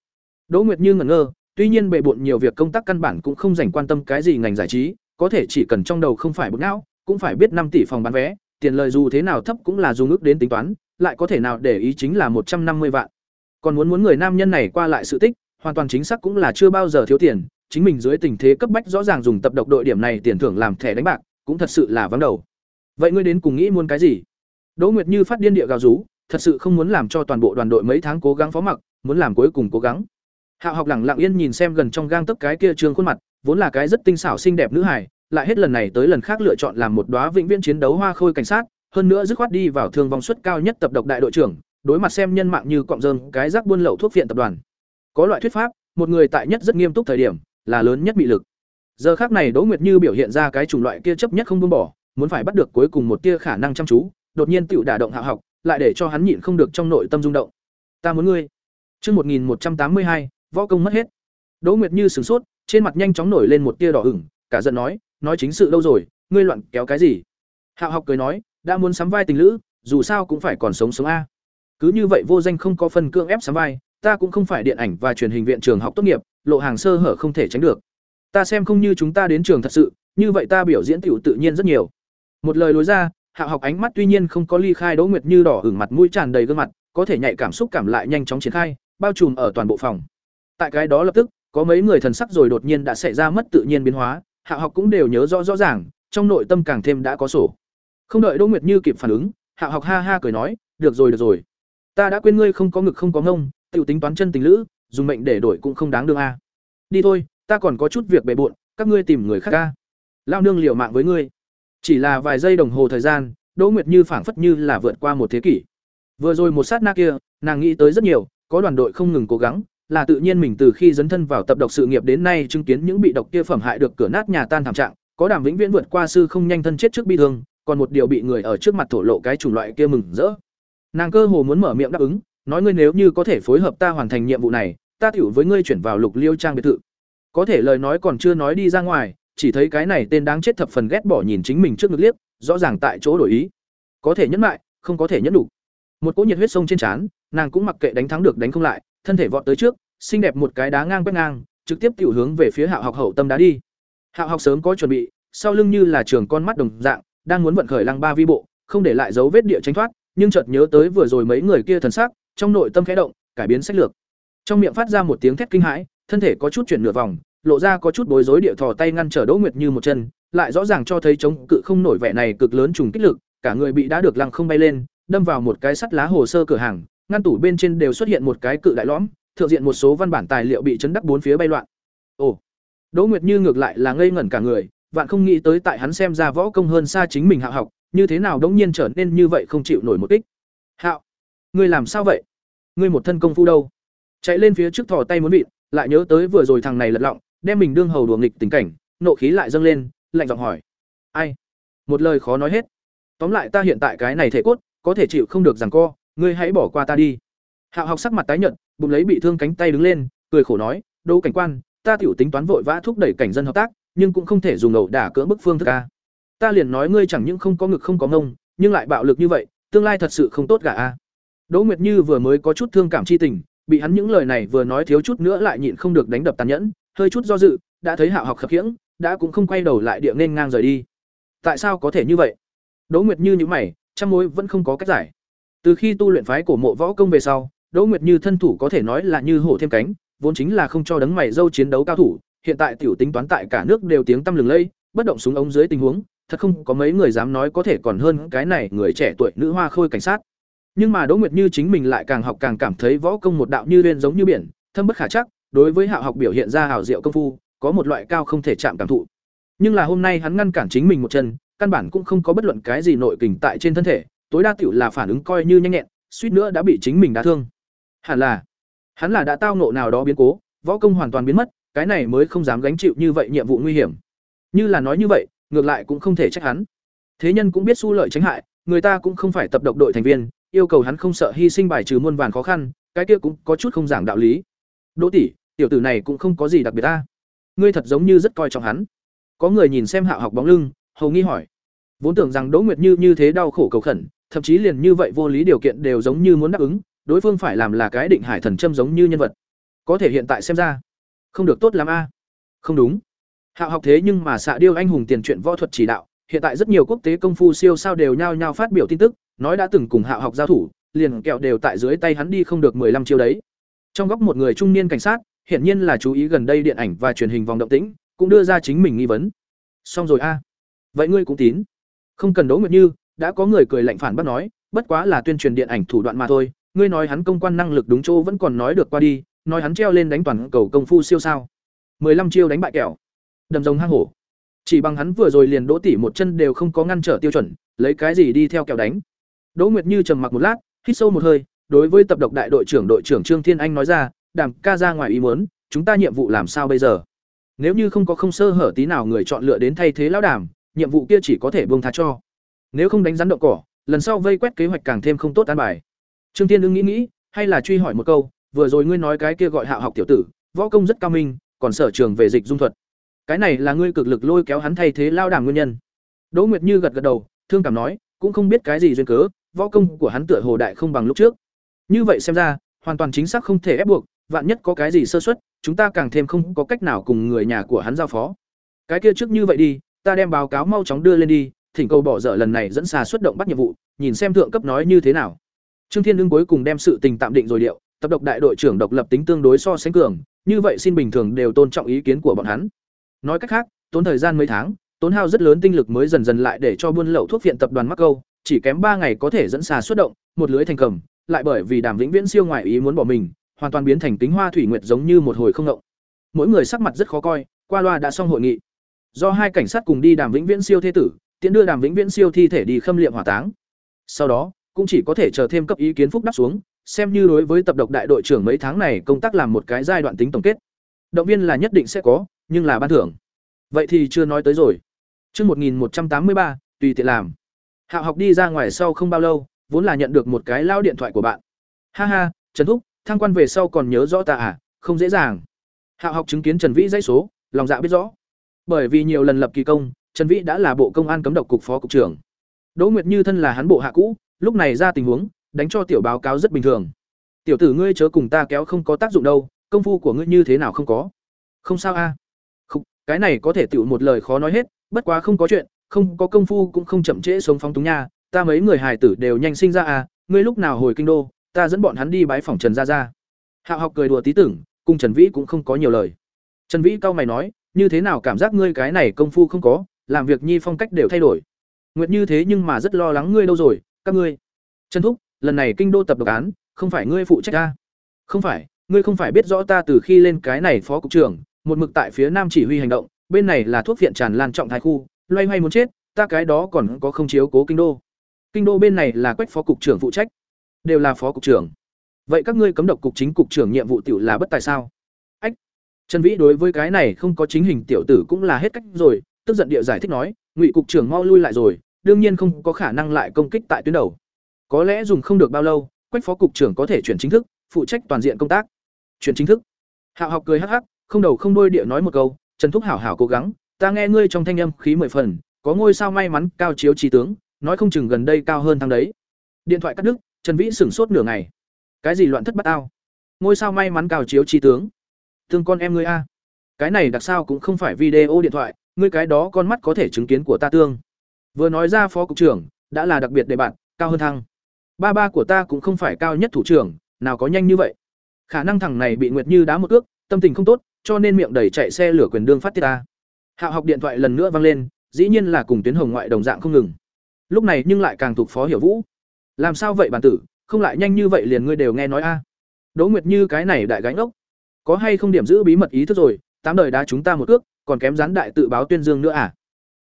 S1: Đỗ Nguyệt Như ngẩn ngơ, tuy nhiên bề bộn nhiều việc công tác căn bản cũng không dành quan tâm cái gì ngành giải trí, có thể chỉ cần trong đầu không phải bực não, cũng phải biết năm tỷ phòng bán vé, tiền lời dù thế nào thấp cũng là dùng ước đến tính toán, lại có thể nào để ý chính là một trăm năm mươi vạn. Còn muốn muốn người nam nhân này qua lại sự tích, hoàn toàn chính xác cũng là chưa bao giờ thiếu tiền, chính mình dưới tình thế cấp bách rõ ràng dùng tập độc đội điểm này tiền thưởng làm thẻ đánh bạc, cũng thật sự là vắng đầu. Vậy ngươi đến cùng nghĩ muốn cái gì? Đỗ Nguyệt Như phát điên địa gào rú, thật sự không muốn làm cho toàn bộ đoàn đội mấy tháng cố gắng phó mặc, muốn làm cuối cùng cố gắng. Hạo học lẳng lặng yên nhìn xem gần trong gang tấc cái kia trương khuôn mặt, vốn là cái rất tinh xảo xinh đẹp nữ hài, lại hết lần này tới lần khác lựa chọn làm một đóa vĩnh viễn chiến đấu hoa khôi cảnh sát, hơn nữa dứt khoát đi vào thương vong suất cao nhất tập độc đại đội trưởng, đối mặt xem nhân mạng như cọng rơm, cái rác buôn lậu thuốc viện tập đoàn. Có loại thuyết pháp, một người tại nhất rất nghiêm túc thời điểm, là lớn nhất bị lực. Giờ khác này Đỗ Nguyệt Như biểu hiện ra cái chủng loại kia chấp nhất không buông bỏ, muốn phải bắt được cuối cùng một tia khả năng chăm chú, đột nhiên tiểu đả động hạ học, lại để cho hắn nhịn không được trong nội tâm rung động. Ta muốn ngươi. Chương 1182, võ công mất hết. Đỗ Nguyệt Như sửng sốt, trên mặt nhanh chóng nổi lên một tia đỏ ửng, cả giận nói, nói chính sự đâu rồi, ngươi loạn kéo cái gì? Hạo học cười nói, đã muốn sắm vai tình lữ, dù sao cũng phải còn sống sống a. Cứ như vậy vô danh không có phần cương ép sắm vai, ta cũng không phải điện ảnh và truyền hình viện trường học tốt nghiệp, lộ hàng sơ hở không thể tránh được. Ta xem không như chúng ta đến trường thật sự, như vậy ta biểu diễn tiểu tự nhiên rất nhiều. Một lời lối ra, Hạo học ánh mắt tuy nhiên không có ly khai Đỗ Nguyệt Như đỏ ửng mặt mũi tràn đầy gương mặt, có thể nhạy cảm xúc cảm lại nhanh chóng triển khai, bao trùm ở toàn bộ phòng. Tại cái đó lập tức, có mấy người thần sắc rồi đột nhiên đã xảy ra mất tự nhiên biến hóa, hạ học cũng đều nhớ rõ rõ ràng, trong nội tâm càng thêm đã có sổ. Không đợi Đỗ Nguyệt Như kịp phản ứng, hạ học ha ha cười nói, "Được rồi được rồi, ta đã quên ngươi không có ngực không có ngông, tiểu tính toán chân tình lữ, dùng mệnh để đổi cũng không đáng đương a. Đi thôi, ta còn có chút việc bề bộn, các ngươi tìm người khác a." Lao nương liều mạng với ngươi. Chỉ là vài giây đồng hồ thời gian, Đỗ Nguyệt Như phảng phất như là vượt qua một thế kỷ. Vừa rồi một sát na kia, nàng nghĩ tới rất nhiều, có đoàn đội không ngừng cố gắng, là tự nhiên mình từ khi dấn thân vào tập độc sự nghiệp đến nay chứng kiến những bị độc kia phẩm hại được cửa nát nhà tan thảm trạng, có đàm vĩnh viễn vượt qua sư không nhanh thân chết trước bi thương, còn một điều bị người ở trước mặt thổ lộ cái chủng loại kia mừng rỡ. Nàng cơ hồ muốn mở miệng đáp ứng, nói ngươi nếu như có thể phối hợp ta hoàn thành nhiệm vụ này, ta tiểu với ngươi chuyển vào Lục Liêu trang biệt thự. Có thể lời nói còn chưa nói đi ra ngoài, chỉ thấy cái này tên đáng chết thập phần ghét bỏ nhìn chính mình trước ngực liếc, rõ ràng tại chỗ đổi ý. Có thể nhẫn lại, không có thể nhẫn đủ. Một cỗ nhiệt huyết sông trên trán, nàng cũng mặc kệ đánh thắng được đánh không lại, thân thể vọt tới trước, xinh đẹp một cái đá ngang quét ngang, trực tiếp tiểu hướng về phía Hạo Học hậu tâm đá đi. Hạo Học sớm có chuẩn bị, sau lưng như là trường con mắt đồng dạng, đang muốn vận khởi lăng ba vi bộ, không để lại dấu vết địa tránh thoát, nhưng chợt nhớ tới vừa rồi mấy người kia thần sắc, trong nội tâm khẽ động, cải biến sách lược. Trong miệng phát ra một tiếng thét kinh hãi, thân thể có chút chuyển nửa vòng, lộ ra có chút bối rối địa thò tay ngăn trở Đỗ Nguyệt Như một chân, lại rõ ràng cho thấy chống cự không nổi vẻ này cực lớn trùng kích lực, cả người bị đá được lăng không bay lên, đâm vào một cái sắt lá hồ sơ cửa hàng, ngăn tủ bên trên đều xuất hiện một cái cự đại lõm, thượng diện một số văn bản tài liệu bị chấn đắc bốn phía bay loạn. Ồ. Đỗ Nguyệt Như ngược lại là ngây ngẩn cả người, vạn không nghĩ tới tại hắn xem ra võ công hơn xa chính mình hạ học, như thế nào đống nhiên trở nên như vậy không chịu nổi một kích. Hạo, ngươi làm sao vậy? Ngươi một thân công phu đâu? Chạy lên phía trước thò tay muốn bịt, lại nhớ tới vừa rồi thằng này lật lọng, đem mình đương hầu đùa nghịch tình cảnh, nộ khí lại dâng lên, lạnh giọng hỏi: "Ai?" Một lời khó nói hết. Tóm lại ta hiện tại cái này thể cốt, có thể chịu không được rằng co, ngươi hãy bỏ qua ta đi. Hạo học sắc mặt tái nhợt, bụng lấy bị thương cánh tay đứng lên, cười khổ nói: "Đỗ cảnh quan, ta tiểu tính toán vội vã thúc đẩy cảnh dân hợp tác, nhưng cũng không thể dùng ẩu đả cưỡng bức phương thức a. Ta liền nói ngươi chẳng những không có ngực không có ngông, nhưng lại bạo lực như vậy, tương lai thật sự không tốt cả a." Đỗ Nguyệt Như vừa mới có chút thương cảm chi tình, bị hắn những lời này vừa nói thiếu chút nữa lại nhịn không được đánh đập tàn nhẫn, hơi chút do dự, đã thấy Hạo học khập khiễng, đã cũng không quay đầu lại địa nên ngang rời đi. Tại sao có thể như vậy? Đỗ Nguyệt Như nhíu mày, trong mối vẫn không có cách giải. Từ khi tu luyện phái cổ mộ võ công về sau, Đỗ Nguyệt Như thân thủ có thể nói là như hổ thêm cánh, vốn chính là không cho đấng mày dâu chiến đấu cao thủ, hiện tại tiểu tính toán tại cả nước đều tiếng tăm lừng lây, bất động súng ống dưới tình huống, thật không có mấy người dám nói có thể còn hơn cái này người trẻ tuổi nữ hoa khôi cảnh sát. Nhưng mà Đỗ Nguyệt Như chính mình lại càng học càng cảm thấy võ công một đạo như liên giống như biển, thâm bất khả chắc, đối với Hạo học biểu hiện ra hảo diệu công phu, có một loại cao không thể chạm cảm thụ. Nhưng là hôm nay hắn ngăn cản chính mình một chân, căn bản cũng không có bất luận cái gì nội kình tại trên thân thể, tối đa tiểu là phản ứng coi như nhanh nhẹn, suýt nữa đã bị chính mình đả thương. Hẳn là, hắn là đã tao ngộ nào đó biến cố, võ công hoàn toàn biến mất, cái này mới không dám gánh chịu như vậy nhiệm vụ nguy hiểm. Như là nói như vậy, ngược lại cũng không thể trách hắn. Thế nhân cũng biết su lợi tránh hại, người ta cũng không phải tập độc đội thành viên, yêu cầu hắn không sợ hy sinh bài trừ muôn vàn khó khăn, cái kia cũng có chút không giảng đạo lý. Đỗ tỷ, tiểu tử này cũng không có gì đặc biệt ta. Ngươi thật giống như rất coi trọng hắn. Có người nhìn xem Hạo học bóng lưng, hầu nghi hỏi. Vốn tưởng rằng Đỗ Nguyệt Như như thế đau khổ cầu khẩn, thậm chí liền như vậy vô lý điều kiện đều giống như muốn đáp ứng, đối phương phải làm là cái định hải thần châm giống như nhân vật. Có thể hiện tại xem ra, không được tốt lắm a. À? Không đúng. Hạo học thế nhưng mà xạ điêu anh hùng tiền truyện võ thuật chỉ đạo, hiện tại rất nhiều quốc tế công phu siêu sao đều nhao nhao phát biểu tin tức, nói đã từng cùng Hạo học giao thủ, liền kẹo đều tại dưới tay hắn đi không được 15 chiêu đấy. Trong góc một người trung niên cảnh sát, hiển nhiên là chú ý gần đây điện ảnh và truyền hình vòng động tĩnh, cũng đưa ra chính mình nghi vấn. Xong rồi a. Vậy ngươi cũng tín? Không cần Đỗ Nguyệt Như, đã có người cười lạnh phản bác nói, bất quá là tuyên truyền điện ảnh thủ đoạn mà thôi, ngươi nói hắn công quan năng lực đúng chỗ vẫn còn nói được qua đi, nói hắn treo lên đánh toàn cầu công phu siêu sao. 15 chiêu đánh bại kẻo. Đầm rồng hang hổ. Chỉ bằng hắn vừa rồi liền Đỗ tỷ một chân đều không có ngăn trở tiêu chuẩn, lấy cái gì đi theo kẹo đánh. Đỗ Nguyệt Như trầm mặc một lát, hít sâu một hơi, đối với tập độc đại đội trưởng đội trưởng Trương Thiên Anh nói ra, "Đàm ca ra ngoài ý muốn, chúng ta nhiệm vụ làm sao bây giờ? Nếu như không có không sơ hở tí nào người chọn lựa đến thay thế lão đàm, nhiệm vụ kia chỉ có thể buông tha cho. Nếu không đánh rắn động cỏ, lần sau vây quét kế hoạch càng thêm không tốt an bài." Trương Thiên ưng nghĩ nghĩ, hay là truy hỏi một câu, "Vừa rồi ngươi nói cái kia gọi hạ học tiểu tử, võ công rất cao minh, còn sở trường về dịch dung thuật. Cái này là ngươi cực lực lôi kéo hắn thay thế lao đàm nguyên nhân?" Đỗ Nguyệt Như gật gật đầu, thương cảm nói, cũng không biết cái gì duyên cớ, võ công của hắn tựa hồ đại không bằng lúc trước. Như vậy xem ra, hoàn toàn chính xác không thể ép buộc, vạn nhất có cái gì sơ suất, chúng ta càng thêm không có cách nào cùng người nhà của hắn giao phó. Cái kia trước như vậy đi, ta đem báo cáo mau chóng đưa lên đi, thỉnh cầu bỏ dở lần này dẫn xà xuất động bắt nhiệm vụ, nhìn xem thượng cấp nói như thế nào. Trương Thiên Dương cuối cùng đem sự tình tạm định rồi điệu, tập độc đại đội trưởng độc lập tính tương đối so sánh cường, như vậy xin bình thường đều tôn trọng ý kiến của bọn hắn. Nói cách khác, tốn thời gian mấy tháng, tốn hao rất lớn tinh lực mới dần dần lại để cho buôn lậu thuốc viện tập đoàn mắc câu, chỉ kém ba ngày có thể dẫn xà xuất động, một lưới thành cầm, lại bởi vì Đàm Vĩnh Viễn siêu ngoại ý muốn bỏ mình, hoàn toàn biến thành tính hoa thủy nguyệt giống như một hồi không động. Mỗi người sắc mặt rất khó coi, qua loa đã xong hội nghị. Do hai cảnh sát cùng đi Đàm Vĩnh Viễn siêu thế tử, tiễn đưa Đàm Vĩnh Viễn siêu thi thể đi khâm liệm hỏa táng. Sau đó, cũng chỉ có thể chờ thêm cấp ý kiến phúc đáp xuống, xem như đối với tập độc đại đội trưởng mấy tháng này công tác làm một cái giai đoạn tính tổng kết. Động viên là nhất định sẽ có, nhưng là ban thưởng. Vậy thì chưa nói tới rồi. Chương 1183, tùy tiện làm. Hạo học đi ra ngoài sau không bao lâu, vốn là nhận được một cái lao điện thoại của bạn. Ha ha, Trần Thúc, thăng quan về sau còn nhớ rõ ta à, không dễ dàng. Hạo học chứng kiến Trần Vĩ dãy số, lòng dạ biết rõ. Bởi vì nhiều lần lập kỳ công, Trần Vĩ đã là bộ công an cấm độc cục phó cục trưởng. Đỗ Nguyệt Như thân là hắn bộ hạ cũ, lúc này ra tình huống, đánh cho tiểu báo cáo rất bình thường. Tiểu tử ngươi chớ cùng ta kéo không có tác dụng đâu, công phu của ngươi như thế nào không có. Không sao a. Không, cái này có thể tiểu một lời khó nói hết, bất quá không có chuyện, không có công phu cũng không chậm trễ sống phóng túng nha, ta mấy người hài tử đều nhanh sinh ra à, ngươi lúc nào hồi kinh đô, ta dẫn bọn hắn đi bái phỏng Trần gia gia. Hạo học cười đùa tí tưởng, cùng Trần Vĩ cũng không có nhiều lời. Trần Vĩ cao mày nói, như thế nào cảm giác ngươi cái này công phu không có, làm việc nhi phong cách đều thay đổi. nguyệt như thế nhưng mà rất lo lắng ngươi đâu rồi, các ngươi. Trần thúc, lần này kinh đô tập độc án, không phải ngươi phụ trách ta. Không phải, ngươi không phải biết rõ ta từ khi lên cái này phó cục trưởng, một mực tại phía nam chỉ huy hành động, bên này là thuốc viện tràn lan trọng thái khu, loay hoay muốn chết, ta cái đó còn có không chiếu cố kinh đô. Kinh đô bên này là quách phó cục trưởng phụ trách. Đều là phó cục trưởng. Vậy các ngươi cấm độc cục chính cục trưởng nhiệm vụ tiểu là bất tài sao? Ách, trần vĩ đối với cái này không có chính hình tiểu tử cũng là hết cách rồi tức giận địa giải thích nói, ngụy cục trưởng mau lui lại rồi, đương nhiên không có khả năng lại công kích tại tuyến đầu. Có lẽ dùng không được bao lâu, quách phó cục trưởng có thể chuyển chính thức, phụ trách toàn diện công tác. Chuyển chính thức? Hạo học cười hắc hắc, không đầu không đôi địa nói một câu, trần thúc hảo hảo cố gắng, ta nghe ngươi trong thanh âm khí mười phần, có ngôi sao may mắn cao chiếu trí tướng, nói không chừng gần đây cao hơn thằng đấy. Điện thoại cắt đứt, trần vĩ sửng sốt nửa ngày. Cái gì loạn thất bát ao ngôi sao may mắn cao chiếu trí tướng? Thương con em ngươi a. Cái này đặc sao cũng không phải video điện thoại ngươi cái đó con mắt có thể chứng kiến của ta tương. Vừa nói ra phó cục trưởng, đã là đặc biệt để bạn cao hơn thăng. Ba ba của ta cũng không phải cao nhất thủ trưởng, nào có nhanh như vậy. Khả năng thằng này bị nguyệt như đá một ước tâm tình không tốt, cho nên miệng đầy chạy xe lửa quyền đương phát tiết ta. Hạo học điện thoại lần nữa vang lên, dĩ nhiên là cùng tuyến hồng ngoại đồng dạng không ngừng. Lúc này nhưng lại càng thuộc phó hiểu vũ. Làm sao vậy bản tử, không lại nhanh như vậy liền ngươi đều nghe nói a? Đỗ nguyệt như cái này đại gánh ốc. Có hay không điểm giữ bí mật ý thức rồi tám đời đá chúng ta một cước, còn kém gián đại tự báo tuyên dương nữa à?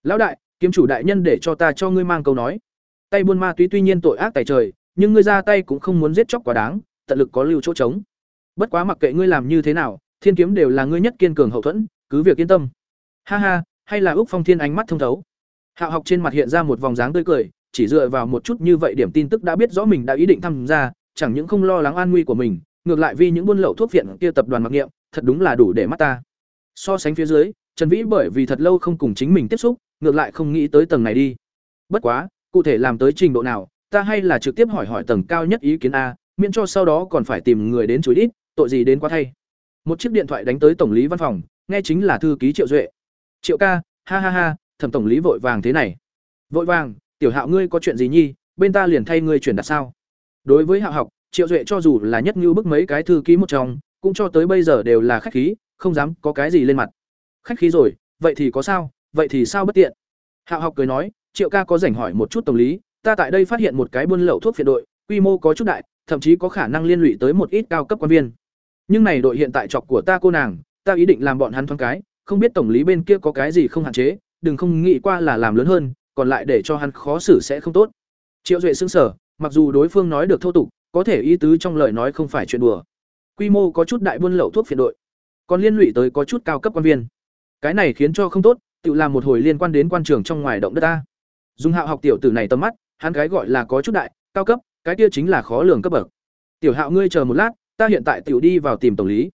S1: Lão đại, kiếm chủ đại nhân để cho ta cho ngươi mang câu nói. Tay buôn ma túy tuy nhiên tội ác tài trời, nhưng ngươi ra tay cũng không muốn giết chóc quá đáng, tận lực có lưu chỗ trống. Bất quá mặc kệ ngươi làm như thế nào, thiên kiếm đều là ngươi nhất kiên cường hậu thuẫn, cứ việc yên tâm. Ha ha, hay là úc phong thiên ánh mắt thông thấu. Hạo học trên mặt hiện ra một vòng dáng tươi cười, chỉ dựa vào một chút như vậy điểm tin tức đã biết rõ mình đã ý định tham gia, chẳng những không lo lắng an nguy của mình, ngược lại vì những buôn lậu thuốc viện kia tập đoàn mặc niệm, thật đúng là đủ để mắt ta so sánh phía dưới, trần vĩ bởi vì thật lâu không cùng chính mình tiếp xúc, ngược lại không nghĩ tới tầng này đi. Bất quá, cụ thể làm tới trình độ nào, ta hay là trực tiếp hỏi hỏi tầng cao nhất ý kiến a, miễn cho sau đó còn phải tìm người đến chối ít tội gì đến quá thay. Một chiếc điện thoại đánh tới tổng lý văn phòng, nghe chính là thư ký triệu duệ. Triệu ca, ha ha ha, thẩm tổng lý vội vàng thế này. Vội vàng, tiểu hạo ngươi có chuyện gì nhi, bên ta liền thay ngươi chuyển đặt sao? Đối với hạo học, triệu duệ cho dù là nhất như bức mấy cái thư ký một trong, cũng cho tới bây giờ đều là khách khí không dám có cái gì lên mặt. Khách khí rồi, vậy thì có sao, vậy thì sao bất tiện? Hạo học cười nói, triệu ca có rảnh hỏi một chút tổng lý, ta tại đây phát hiện một cái buôn lậu thuốc phiện đội, quy mô có chút đại, thậm chí có khả năng liên lụy tới một ít cao cấp quan viên. Nhưng này đội hiện tại chọc của ta cô nàng, ta ý định làm bọn hắn thoáng cái, không biết tổng lý bên kia có cái gì không hạn chế, đừng không nghĩ qua là làm lớn hơn, còn lại để cho hắn khó xử sẽ không tốt. Triệu duệ xưng sở mặc dù đối phương nói được thô tục, có thể ý tứ trong lời nói không phải chuyện đùa. Quy mô có chút đại buôn lậu thuốc phiện đội còn liên lụy tới có chút cao cấp quan viên. Cái này khiến cho không tốt, tự làm một hồi liên quan đến quan trường trong ngoài động đất ta. Dùng hạo học tiểu tử này tầm mắt, hắn cái gọi là có chút đại, cao cấp, cái kia chính là khó lường cấp bậc. Tiểu hạo ngươi chờ một lát, ta hiện tại tiểu đi vào tìm tổng lý.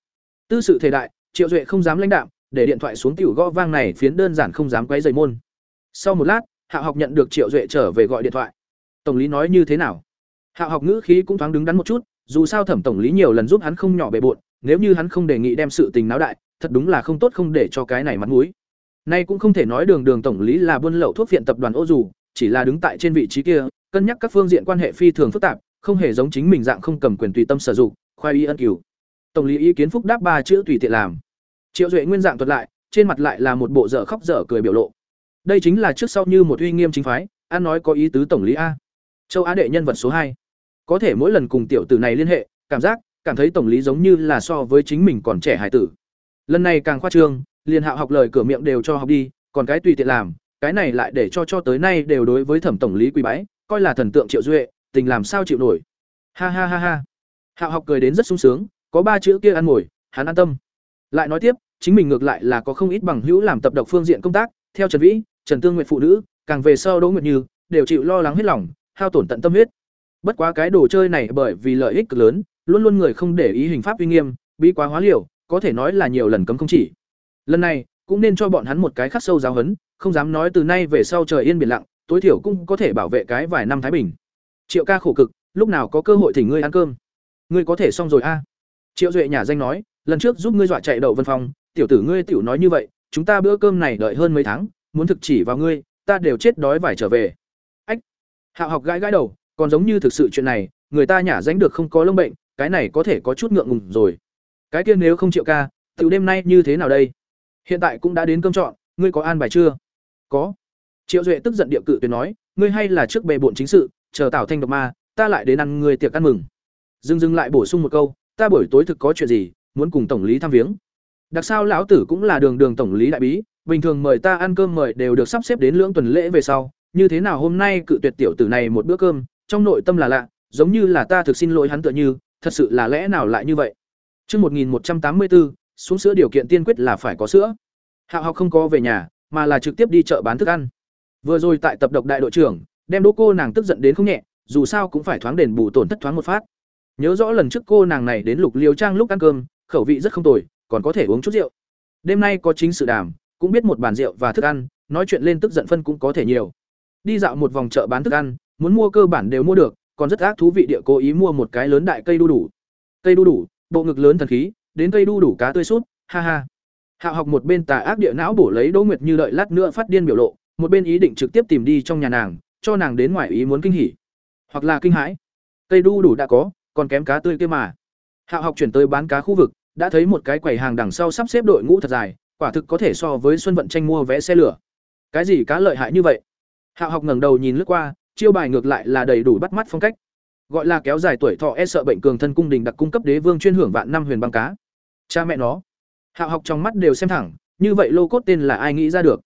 S1: Tư sự thể đại, triệu duệ không dám lãnh đạm, để điện thoại xuống tiểu gõ vang này phiến đơn giản không dám quấy dày môn. Sau một lát, hạo học nhận được triệu duệ trở về gọi điện thoại. Tổng lý nói như thế nào? Hạo học ngữ khí cũng thoáng đứng đắn một chút, dù sao thẩm tổng lý nhiều lần giúp hắn không nhỏ bề bộn nếu như hắn không đề nghị đem sự tình náo đại, thật đúng là không tốt không để cho cái này mặt mũi. Nay cũng không thể nói đường đường tổng lý là buôn lậu thuốc viện tập đoàn ô dù, chỉ là đứng tại trên vị trí kia, cân nhắc các phương diện quan hệ phi thường phức tạp, không hề giống chính mình dạng không cầm quyền tùy tâm sử dụng, khoai y ân cửu. Tổng lý ý kiến phúc đáp ba chữ tùy tiện làm. Triệu duệ nguyên dạng thuật lại, trên mặt lại là một bộ dở khóc dở cười biểu lộ. Đây chính là trước sau như một uy nghiêm chính phái an nói có ý tứ tổng lý a. Châu á đệ nhân vật số hai. Có thể mỗi lần cùng tiểu tử này liên hệ, cảm giác cảm thấy tổng lý giống như là so với chính mình còn trẻ hải tử. Lần này càng khoa trương, liền hạo học lời cửa miệng đều cho học đi, còn cái tùy tiện làm, cái này lại để cho cho tới nay đều đối với thẩm tổng lý quý bái, coi là thần tượng triệu duệ, tình làm sao chịu nổi. Ha ha ha ha. Hạo học cười đến rất sung sướng, có ba chữ kia ăn ngồi, hắn an tâm. Lại nói tiếp, chính mình ngược lại là có không ít bằng hữu làm tập độc phương diện công tác, theo trần vĩ, trần tương nguyện phụ nữ, càng về sau đỗ nguyệt như, đều chịu lo lắng hết lòng, hao tổn tận tâm huyết. Bất quá cái đồ chơi này bởi vì lợi ích cực lớn luôn luôn người không để ý hình pháp uy nghiêm bí quá hóa liều có thể nói là nhiều lần cấm không chỉ. Lần này cũng nên cho bọn hắn một cái khắc sâu giáo hấn không dám nói từ nay về sau trời yên biển lặng tối thiểu cũng có thể bảo vệ cái vài năm thái bình. Triệu ca khổ cực lúc nào có cơ hội thỉnh ngươi ăn cơm? Ngươi có thể xong rồi a. Triệu duệ nhà danh nói lần trước giúp ngươi dọa chạy đậu vân phòng, tiểu tử ngươi tiểu nói như vậy chúng ta bữa cơm này đợi hơn mấy tháng muốn thực chỉ vào ngươi ta đều chết đói vải trở về. Ách hạo học gãi gãi đầu còn giống như thực sự chuyện này người ta nhả danh được không có lông bệnh cái này có thể có chút ngượng ngùng rồi. Cái kia nếu không triệu ca, tiểu đêm nay như thế nào đây? Hiện tại cũng đã đến cơm trọn, ngươi có an bài chưa? Có. Triệu duệ tức giận địa cự tuyệt nói, ngươi hay là trước bề bộn chính sự, chờ tảo thanh độc ma, ta lại đến ăn người tiệc ăn mừng. Dừng dừng lại bổ sung một câu, ta buổi tối thực có chuyện gì, muốn cùng tổng lý thăm viếng. Đặc sao lão tử cũng là đường đường tổng lý đại bí, bình thường mời ta ăn cơm mời đều được sắp xếp đến lưỡng tuần lễ về sau, như thế nào hôm nay cự tuyệt tiểu tử này một bữa cơm, trong nội tâm là lạ, giống như là ta thực xin lỗi hắn tựa như thật sự là lẽ nào lại như vậy Chương 1184, xuống sữa điều kiện tiên quyết là phải có sữa. Hạo học không có về nhà, mà là trực tiếp đi chợ bán thức ăn. Vừa rồi tại tập độc đại đội trưởng, đem đỗ cô nàng tức giận đến không nhẹ, dù sao cũng phải thoáng đền bù tổn thất thoáng một phát. Nhớ rõ lần trước cô nàng này đến Lục Liêu Trang lúc ăn cơm, khẩu vị rất không tồi, còn có thể uống chút rượu. Đêm nay có chính sự đàm, cũng biết một bàn rượu và thức ăn, nói chuyện lên tức giận phân cũng có thể nhiều. Đi dạo một vòng chợ bán thức ăn, muốn mua cơ bản đều mua được, còn rất ác thú vị địa cố ý mua một cái lớn đại cây đu đủ. Cây đu đủ, bộ ngực lớn thần khí, đến cây đu đủ cá tươi sút, ha ha. Hạo học một bên tà ác địa não bổ lấy Đỗ Nguyệt Như đợi lát nữa phát điên biểu lộ, một bên ý định trực tiếp tìm đi trong nhà nàng, cho nàng đến ngoài ý muốn kinh hỉ, hoặc là kinh hãi. Cây đu đủ đã có, còn kém cá tươi kia mà. Hạo học chuyển tới bán cá khu vực, đã thấy một cái quầy hàng đằng sau sắp xếp đội ngũ thật dài, quả thực có thể so với Xuân vận tranh mua vé xe lửa. Cái gì cá lợi hại như vậy? Hạo học ngẩng đầu nhìn lướt qua, chiêu bài ngược lại là đầy đủ bắt mắt phong cách. Gọi là kéo dài tuổi thọ e sợ bệnh cường thân cung đình đặc cung cấp đế vương chuyên hưởng vạn năm huyền băng cá. Cha mẹ nó. Hạo học trong mắt đều xem thẳng, như vậy lô cốt tên là ai nghĩ ra được?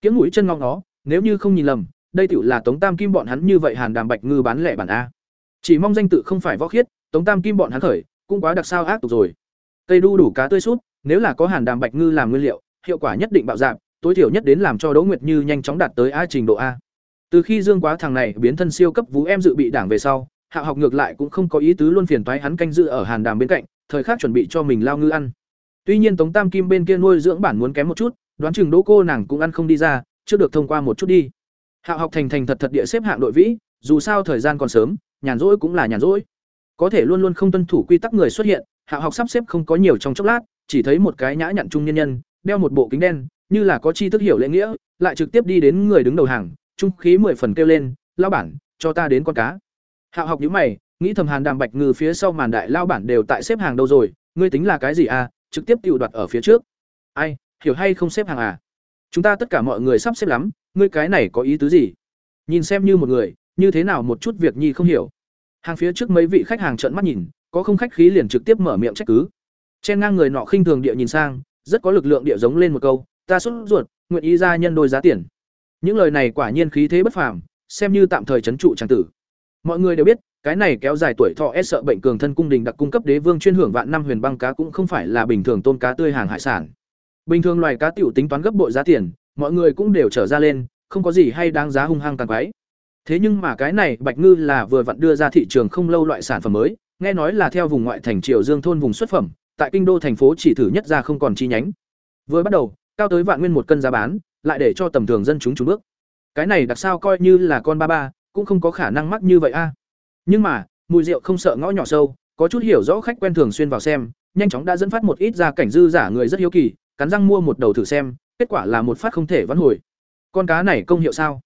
S1: Kiếm mũi chân ngong nó nếu như không nhìn lầm, đây tựu là tống tam kim bọn hắn như vậy hàn đàm bạch ngư bán lẻ bản a. Chỉ mong danh tự không phải võ khiết, tống tam kim bọn hắn khởi, cũng quá đặc sao ác tục rồi. Cây đu đủ cá tươi sút, nếu là có hàn đàm bạch ngư làm nguyên liệu, hiệu quả nhất định bạo dạng tối thiểu nhất đến làm cho đỗ nguyệt như nhanh chóng đạt tới a trình độ a từ khi dương quá thằng này biến thân siêu cấp vũ em dự bị đảng về sau, hạ học ngược lại cũng không có ý tứ luôn phiền toái hắn canh giữ ở hàn đàm bên cạnh, thời khắc chuẩn bị cho mình lao ngư ăn. Tuy nhiên tống tam kim bên kia nuôi dưỡng bản muốn kém một chút, đoán chừng đỗ cô nàng cũng ăn không đi ra, chưa được thông qua một chút đi. Hạ học thành thành thật thật địa xếp hạng đội vĩ, dù sao thời gian còn sớm, nhàn rỗi cũng là nhàn rỗi. Có thể luôn luôn không tuân thủ quy tắc người xuất hiện, hạ học sắp xếp không có nhiều trong chốc lát, chỉ thấy một cái nhã nhặn trung nhân nhân, đeo một bộ kính đen, như là có chi thức hiểu lễ nghĩa, lại trực tiếp đi đến người đứng đầu hàng trung khí mười phần kêu lên lao bản cho ta đến con cá Hạo học nhữ mày, nghĩ thầm Hàn Đàm Bạch Ngư phía sau màn đại lao bản đều tại xếp hàng đâu rồi, ngươi tính là cái gì à, trực tiếp tự đoạt ở phía trước. Ai, hiểu hay không xếp hàng à? Chúng ta tất cả mọi người sắp xếp lắm, ngươi cái này có ý tứ gì? Nhìn xem như một người, như thế nào một chút việc nhi không hiểu. Hàng phía trước mấy vị khách hàng trợn mắt nhìn, có không khách khí liền trực tiếp mở miệng trách cứ. Chen ngang người nọ khinh thường địa nhìn sang, rất có lực lượng địa giống lên một câu, ta sốt ruột, nguyện ý ra nhân đôi giá tiền. Những lời này quả nhiên khí thế bất phàm, xem như tạm thời trấn trụ chàng tử. Mọi người đều biết, cái này kéo dài tuổi thọ e sợ bệnh cường thân cung đình đặc cung cấp đế vương chuyên hưởng vạn năm huyền băng cá cũng không phải là bình thường tôm cá tươi hàng hải sản. Bình thường loài cá tiểu tính toán gấp bội giá tiền, mọi người cũng đều trở ra lên, không có gì hay đáng giá hung hăng càng quái. Thế nhưng mà cái này bạch ngư là vừa vặn đưa ra thị trường không lâu loại sản phẩm mới, nghe nói là theo vùng ngoại thành Triều Dương thôn vùng xuất phẩm, tại kinh đô thành phố chỉ thử nhất ra không còn chi nhánh. Vừa bắt đầu, cao tới vạn nguyên một cân giá bán, lại để cho tầm thường dân chúng trúng bước. Cái này đặc sao coi như là con ba ba, cũng không có khả năng mắc như vậy a. Nhưng mà, mùi rượu không sợ ngõ nhỏ sâu, có chút hiểu rõ khách quen thường xuyên vào xem, nhanh chóng đã dẫn phát một ít ra cảnh dư giả người rất hiếu kỳ, cắn răng mua một đầu thử xem, kết quả là một phát không thể vãn hồi. Con cá này công hiệu sao?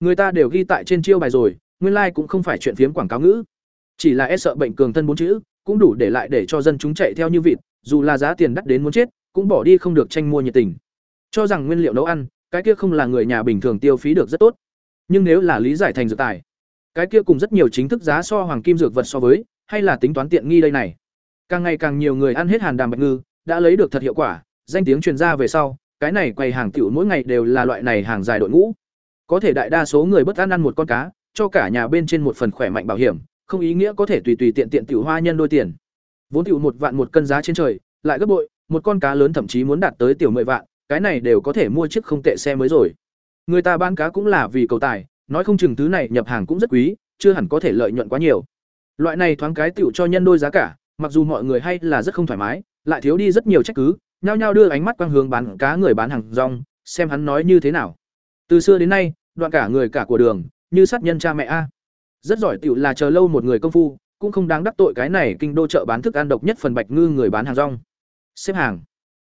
S1: Người ta đều ghi tại trên chiêu bài rồi, nguyên lai cũng không phải chuyện phiếm quảng cáo ngữ. Chỉ là e sợ bệnh cường thân bốn chữ, cũng đủ để lại để cho dân chúng chạy theo như vịt, dù là giá tiền đắt đến muốn chết, cũng bỏ đi không được tranh mua nhiệt tình. Cho rằng nguyên liệu nấu ăn, cái kia không là người nhà bình thường tiêu phí được rất tốt. Nhưng nếu là lý giải thành dược tài, cái kia cùng rất nhiều chính thức giá so hoàng kim dược vật so với, hay là tính toán tiện nghi đây này. Càng ngày càng nhiều người ăn hết hàn đàm bạch ngư, đã lấy được thật hiệu quả, danh tiếng truyền ra về sau, cái này quầy hàng tiểu mỗi ngày đều là loại này hàng dài đội ngũ. Có thể đại đa số người bất ăn ăn một con cá, cho cả nhà bên trên một phần khỏe mạnh bảo hiểm, không ý nghĩa có thể tùy tùy tiện tiện tiểu hoa nhân đôi tiền. Vốn tiểu một vạn một cân giá trên trời, lại gấp bội, một con cá lớn thậm chí muốn đạt tới tiểu mười vạn cái này đều có thể mua chiếc không tệ xe mới rồi Người ta bán cá cũng là vì cầu tài, nói không chừng thứ này nhập hàng cũng rất quý, chưa hẳn có thể lợi nhuận quá nhiều. Loại này thoáng cái tiểu cho nhân đôi giá cả, mặc dù mọi người hay là rất không thoải mái, lại thiếu đi rất nhiều trách cứ, nhao nhao đưa ánh mắt quang hướng bán cá người bán hàng rong, xem hắn nói như thế nào. Từ xưa đến nay, đoạn cả người cả của đường, như sát nhân cha mẹ a. Rất giỏi tiểu là chờ lâu một người công phu, cũng không đáng đắc tội cái này kinh đô chợ bán thức ăn độc nhất phần bạch ngư người bán hàng rong. Xếp hàng.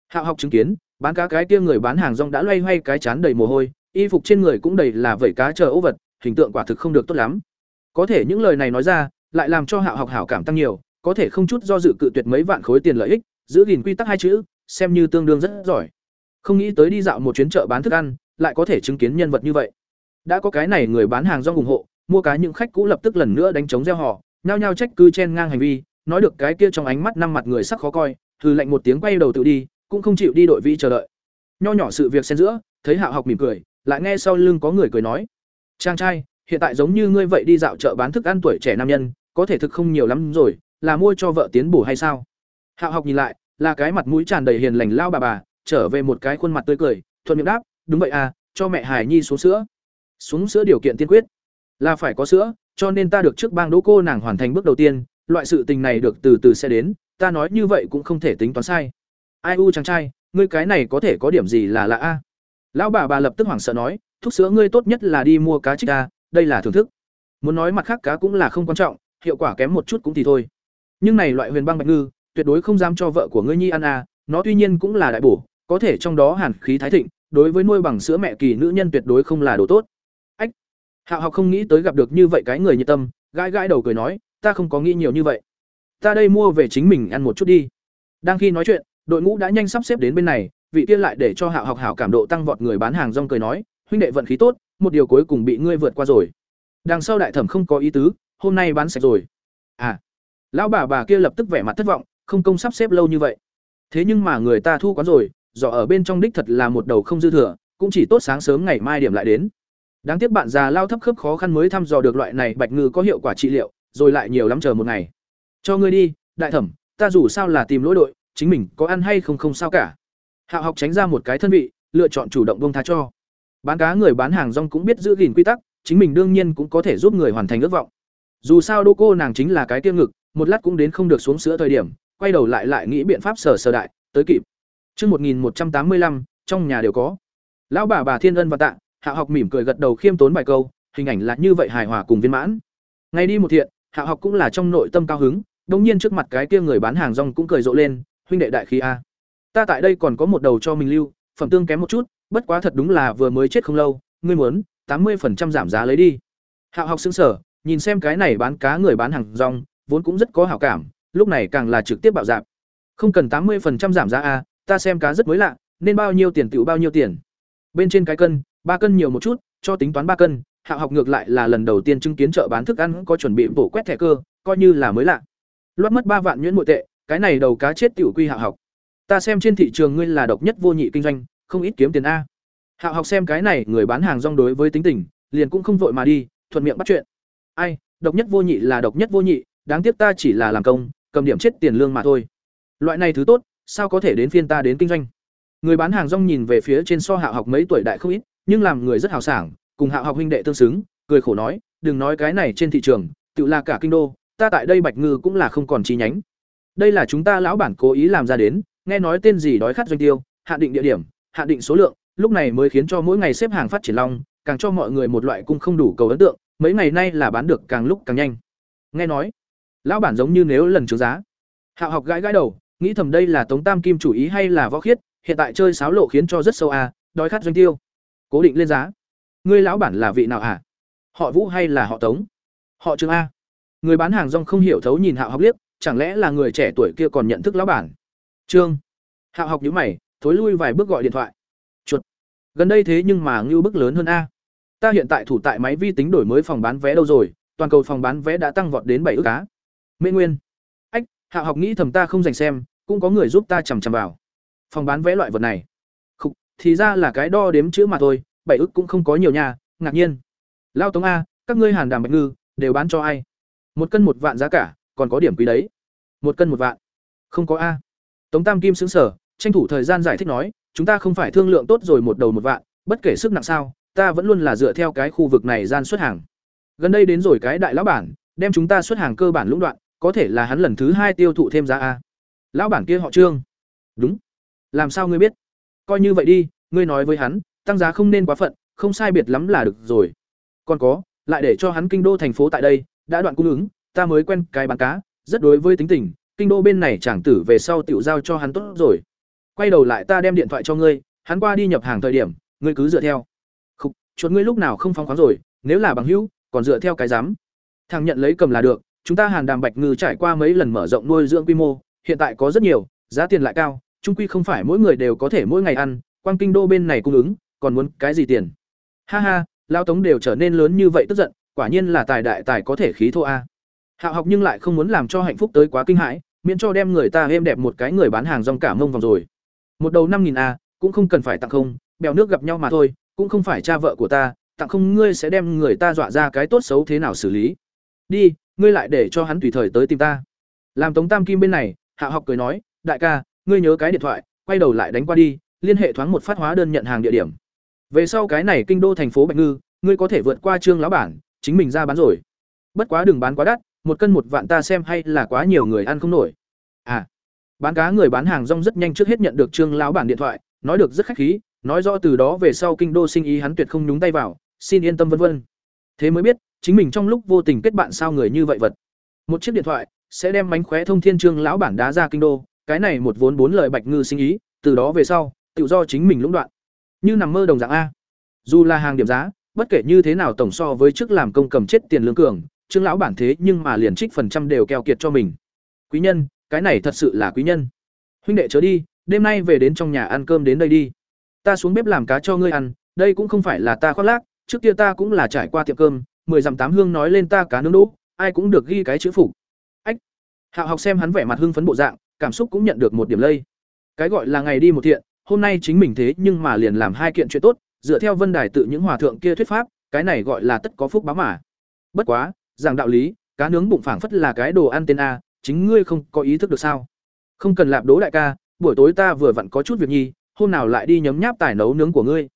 S1: Hạo học chứng kiến, bán cá cái kia người bán hàng rong đã loay hoay cái chán đầy mồ hôi, y phục trên người cũng đầy là vẩy cá chờ ấu vật hình tượng quả thực không được tốt lắm. Có thể những lời này nói ra lại làm cho hạo học hảo cảm tăng nhiều có thể không chút do dự cự tuyệt mấy vạn khối tiền lợi ích giữ gìn quy tắc hai chữ xem như tương đương rất giỏi. Không nghĩ tới đi dạo một chuyến chợ bán thức ăn lại có thể chứng kiến nhân vật như vậy. Đã có cái này người bán hàng rong ủng hộ mua cá những khách cũ lập tức lần nữa đánh chống gieo họ nhao nhao trách cứ chen ngang hành vi nói được cái kia trong ánh mắt năm mặt người sắc khó coi hừ lạnh một tiếng quay đầu tự đi cũng không chịu đi đội vị chờ đợi. Nho nhỏ sự việc xen giữa, thấy hạo học mỉm cười, lại nghe sau lưng có người cười nói. Trang trai, hiện tại giống như ngươi vậy đi dạo chợ bán thức ăn tuổi trẻ nam nhân, có thể thực không nhiều lắm rồi, là mua cho vợ tiến bổ hay sao? Hạo học nhìn lại, là cái mặt mũi tràn đầy hiền lành lao bà bà, trở về một cái khuôn mặt tươi cười, thuận miệng đáp, đúng vậy à cho mẹ hải nhi xuống sữa. Xuống sữa điều kiện tiên quyết. Là phải có sữa, cho nên ta được trước bang đỗ cô nàng hoàn thành bước đầu tiên, loại sự tình này được từ từ sẽ đến, ta nói như vậy cũng không thể tính toán sai ai u chàng trai, ngươi cái này có thể có điểm gì là lạ a? Lão bà bà lập tức hoảng sợ nói thuốc sữa ngươi tốt nhất là đi mua cá trích ca đây là thưởng thức. Muốn nói mặt khác cá cũng là không quan trọng, hiệu quả kém một chút cũng thì thôi. Nhưng này loại huyền băng bạch ngư, tuyệt đối không dám cho vợ của ngươi nhi ăn a, nó tuy nhiên cũng là đại bổ, có thể trong đó hàn khí thái thịnh, đối với nuôi bằng sữa mẹ kỳ nữ nhân tuyệt đối không là đồ tốt. Ách! Hạo học không nghĩ tới gặp được như vậy cái người nhiệt tâm, gãi gãi đầu cười nói, ta không có nghĩ nhiều như vậy. Ta đây mua về chính mình ăn một chút đi. Đang khi nói chuyện đội ngũ đã nhanh sắp xếp đến bên này, vị kia lại để cho hạo học hảo cảm độ tăng vọt người bán hàng rong cười nói, huynh đệ vận khí tốt, một điều cuối cùng bị ngươi vượt qua rồi. Đằng sau đại thẩm không có ý tứ, hôm nay bán sạch rồi. À lão bà bà kia lập tức vẻ mặt thất vọng, không công sắp xếp lâu như vậy. Thế nhưng mà người ta thu quán rồi dò ở bên trong đích thật là một đầu không dư thừa, cũng chỉ tốt sáng sớm ngày mai điểm lại đến. Đáng tiếc bạn già lao thấp khớp khó khăn mới thăm dò được loại này bạch ngư có hiệu quả trị liệu, rồi lại nhiều lắm chờ một ngày. Cho ngươi đi, đại thẩm, ta dù sao là tìm lỗi đội chính mình có ăn hay không không sao cả hạo học tránh ra một cái thân vị lựa chọn chủ động bông tha cho bán cá người bán hàng rong cũng biết giữ gìn quy tắc chính mình đương nhiên cũng có thể giúp người hoàn thành ước vọng dù sao đô cô nàng chính là cái tiêu ngực một lát cũng đến không được xuống sữa thời điểm quay đầu lại lại nghĩ biện pháp sở sở đại tới kịp Trước 1185, trong nhà đều có. Lão bà bà Thiên Ân và Tạ, Hạ học mỉm cười gật đầu khiêm tốn bài câu, hình ảnh là như vậy hài hòa cùng viên mãn. Ngay đi một thiện, Hạ học cũng là trong nội tâm cao hứng, đột nhiên trước mặt cái kia người bán hàng rong cũng cười rộ lên, huynh đệ đại khí a. Ta tại đây còn có một đầu cho mình lưu, phẩm tương kém một chút, bất quá thật đúng là vừa mới chết không lâu, ngươi muốn, tám 80% giảm giá lấy đi. Hạo học sững sở, nhìn xem cái này bán cá người bán hàng rong, vốn cũng rất có hảo cảm, lúc này càng là trực tiếp bạo giảm. Không cần tám 80% giảm giá a, ta xem cá rất mới lạ, nên bao nhiêu tiền tiểu bao nhiêu tiền. Bên trên cái cân, ba cân nhiều một chút, cho tính toán ba cân, Hạo học ngược lại là lần đầu tiên chứng kiến chợ bán thức ăn có chuẩn bị bổ quét thẻ cơ, coi như là mới lạ. Loát mất ba vạn nhuyễn nội tệ, cái này đầu cá chết tiểu quy Hạ học. Ta xem trên thị trường ngươi là độc nhất vô nhị kinh doanh, không ít kiếm tiền a. Hạ học xem cái này, người bán hàng rong đối với tính tình, liền cũng không vội mà đi, thuận miệng bắt chuyện. Ai, độc nhất vô nhị là độc nhất vô nhị, đáng tiếc ta chỉ là làm công, cầm điểm chết tiền lương mà thôi. Loại này thứ tốt, sao có thể đến phiên ta đến kinh doanh người bán hàng rong nhìn về phía trên so hạ học mấy tuổi đại không ít nhưng làm người rất hào sảng cùng hạ học huynh đệ tương xứng cười khổ nói đừng nói cái này trên thị trường tự là cả kinh đô ta tại đây bạch ngư cũng là không còn chi nhánh đây là chúng ta lão bản cố ý làm ra đến nghe nói tên gì đói khát doanh tiêu hạ định địa điểm hạ định số lượng lúc này mới khiến cho mỗi ngày xếp hàng phát triển long càng cho mọi người một loại cung không đủ cầu ấn tượng mấy ngày nay là bán được càng lúc càng nhanh. Nghe nói lão bản giống như nếu lần trướng giá. Hạ học gãi gãi đầu nghĩ thầm đây là tống tam kim chủ ý hay là võ khiết hiện tại chơi sáo lộ khiến cho rất sâu à, đói khát doanh tiêu. Cố định lên giá. Ngươi lão bản là vị nào à? Họ vũ hay là họ tống? Họ trương a. Người bán hàng rong không hiểu thấu nhìn hạ học liếc chẳng lẽ là người trẻ tuổi kia còn nhận thức lão bản trương hạo học nhíu mày thối lui vài bước gọi điện thoại chuột gần đây thế nhưng mà ngưu bức lớn hơn a ta hiện tại thủ tại máy vi tính đổi mới phòng bán vé đâu rồi toàn cầu phòng bán vé đã tăng vọt đến bảy ước cá mỹ nguyên ách, Hạ học nghĩ thầm ta không dành xem, cũng có người giúp ta chằm chằm vào. Phòng bán vé loại vật này. Khục, thì ra là cái đo đếm chữ mà thôi, bảy ức cũng không có nhiều nhà ngạc nhiên. Lao Tống a, các ngươi Hàn Đàm Bạch Ngư đều bán cho ai? Một cân một vạn giá cả, còn có điểm quý đấy. Một cân một vạn. Không có a. Tống Tam Kim xứng sở, tranh thủ thời gian giải thích nói, chúng ta không phải thương lượng tốt rồi một đầu một vạn, bất kể sức nặng sao, ta vẫn luôn là dựa theo cái khu vực này gian xuất hàng. Gần đây đến rồi cái đại lão bản, đem chúng ta xuất hàng cơ bản lũng đoạn, có thể là hắn lần thứ hai tiêu thụ thêm giá a lão bản kia họ trương đúng làm sao ngươi biết coi như vậy đi ngươi nói với hắn tăng giá không nên quá phận không sai biệt lắm là được rồi còn có lại để cho hắn kinh đô thành phố tại đây đã đoạn cung ứng ta mới quen cái bán cá rất đối với tính tình kinh đô bên này chẳng tử về sau tiểu giao cho hắn tốt rồi. Quay đầu lại ta đem điện thoại cho ngươi hắn qua đi nhập hàng thời điểm ngươi cứ dựa theo. Khúc, chuột ngươi lúc nào không phóng khoáng rồi nếu là bằng hữu còn dựa theo cái dám. Thằng nhận lấy cầm là được chúng ta Hàn Đàm Bạch Ngư trải qua mấy lần mở rộng nuôi dưỡng quy mô, hiện tại có rất nhiều, giá tiền lại cao, chung quy không phải mỗi người đều có thể mỗi ngày ăn, quang kinh đô bên này cung ứng, còn muốn cái gì tiền? Ha ha, lão tống đều trở nên lớn như vậy tức giận quả nhiên là tài đại tài có thể khí thô a hạo học nhưng lại không muốn làm cho hạnh phúc tới quá kinh hãi, miễn cho đem người ta êm đẹp một cái người bán hàng rong cả mông vòng rồi. Một đầu năm nghìn a, cũng không cần phải tặng không, bèo nước gặp nhau mà thôi, cũng không phải cha vợ của ta, tặng không ngươi sẽ đem người ta dọa ra cái tốt xấu thế nào xử lý. Đi, ngươi lại để cho hắn tùy thời tới tìm ta. Làm tống tam kim bên này hạ học cười nói, đại ca, ngươi nhớ cái điện thoại, quay đầu lại đánh qua đi, liên hệ thoáng một phát hóa đơn nhận hàng địa điểm. Về sau cái này kinh đô thành phố bạch ngư, ngươi có thể vượt qua trương lão bản, chính mình ra bán rồi. Bất quá đừng bán quá đắt một cân một vạn ta xem hay là quá nhiều người ăn không nổi. À bán cá người bán hàng rong rất nhanh trước hết nhận được trương lão bản điện thoại, nói được rất khách khí, nói rõ từ đó về sau kinh đô sinh ý hắn tuyệt không nhúng tay vào, xin yên tâm vân vân. Thế mới biết, chính mình trong lúc vô tình kết bạn sao người như vậy vật. Một chiếc điện thoại sẽ đem mánh khóe thông thiên trương lão bản đá ra kinh đô, cái này một vốn bốn lời bạch ngư sinh ý, từ đó về sau, tự do chính mình lũng đoạn. Như nằm mơ đồng dạng a. Dù là hàng điểm giá, bất kể như thế nào tổng so với trước làm công cầm chết tiền lương cường trương lão bản thế nhưng mà liền trích phần trăm đều keo kiệt cho mình. Quý nhân, cái này thật sự là quý nhân. Huynh đệ chớ đi, đêm nay về đến trong nhà ăn cơm đến đây đi. Ta xuống bếp làm cá cho ngươi ăn, đây cũng không phải là ta khoác lác, trước kia ta cũng là trải qua tiệm cơm, mười dặm tám hương nói lên ta cá nướng đỗ, ai cũng được ghi cái chữ phục. Ách hạo học xem hắn vẻ mặt hưng phấn bộ dạng, cảm xúc cũng nhận được một điểm lây. Cái gọi là ngày đi một thiện, hôm nay chính mình thế nhưng mà liền làm hai kiện chuyện tốt, dựa theo vân đài tự những hòa thượng kia thuyết pháp, cái này gọi là tất có phúc báo mà. Bất quá giảng đạo lý, cá nướng bụng phảng phất là cái đồ ăn tên a, chính ngươi không có ý thức được sao? Không cần lạp đố đại ca, buổi tối ta vừa vặn có chút việc nhi, hôm nào lại đi nhấm nháp tài nấu nướng của ngươi.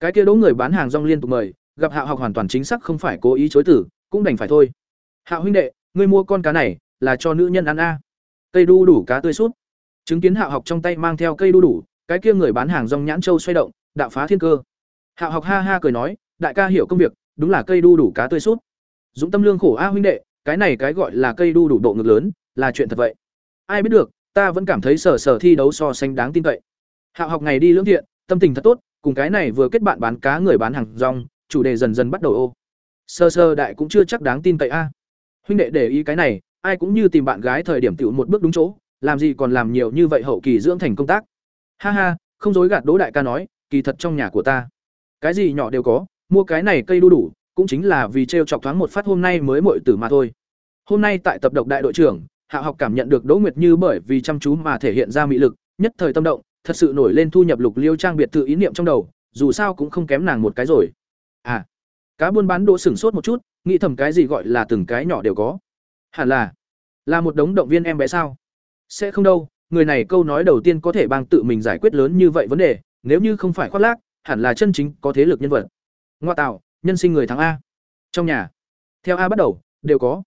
S1: Cái kia đố người bán hàng rong liên tục mời, gặp hạo học hoàn toàn chính xác không phải cố ý chối tử cũng đành phải thôi. Hạo huynh đệ, ngươi mua con cá này, là cho nữ nhân ăn a. Cây đu đủ cá tươi sút. Chứng kiến hạo học trong tay mang theo cây đu đủ, cái kia người bán hàng rong nhãn châu xoay động, đạo phá thiên cơ. Hạo học ha ha cười nói, đại ca hiểu công việc, đúng là cây đu đủ cá tươi sút dũng tâm lương khổ, a huynh đệ, cái này cái gọi là cây đu đủ độ ngực lớn, là chuyện thật vậy? Ai biết được, ta vẫn cảm thấy sở sở thi đấu so sánh đáng tin cậy. Hạo học ngày đi lưỡng thiện, tâm tình thật tốt, cùng cái này vừa kết bạn bán cá người bán hàng rong, chủ đề dần dần bắt đầu ô. Sơ sơ đại cũng chưa chắc đáng tin cậy a. Huynh đệ để ý cái này, ai cũng như tìm bạn gái thời điểm tiểu một bước đúng chỗ, làm gì còn làm nhiều như vậy hậu kỳ dưỡng thành công tác. Ha ha, không dối gạt đỗ đại ca nói, kỳ thật trong nhà của ta, cái gì nhỏ đều có, mua cái này cây đu đủ cũng chính là vì trêu chọc thoáng một phát hôm nay mới muội tử mà thôi. Hôm nay tại tập độc đại đội trưởng, hạ học cảm nhận được đỗ nguyệt như bởi vì chăm chú mà thể hiện ra mị lực, nhất thời tâm động, thật sự nổi lên thu nhập lục liêu trang biệt tự ý niệm trong đầu, dù sao cũng không kém nàng một cái rồi. À cá buôn bán đỗ sửng sốt một chút, nghĩ thầm cái gì gọi là từng cái nhỏ đều có. Hẳn là là một đống động viên em bé sao? Sẽ không đâu, người này câu nói đầu tiên có thể bằng tự mình giải quyết lớn như vậy vấn đề, nếu như không phải khoác lác, hẳn là chân chính có thế lực nhân vật. Ngoa tạo nhân sinh người thắng a. Trong nhà. Theo a bắt đầu, đều có.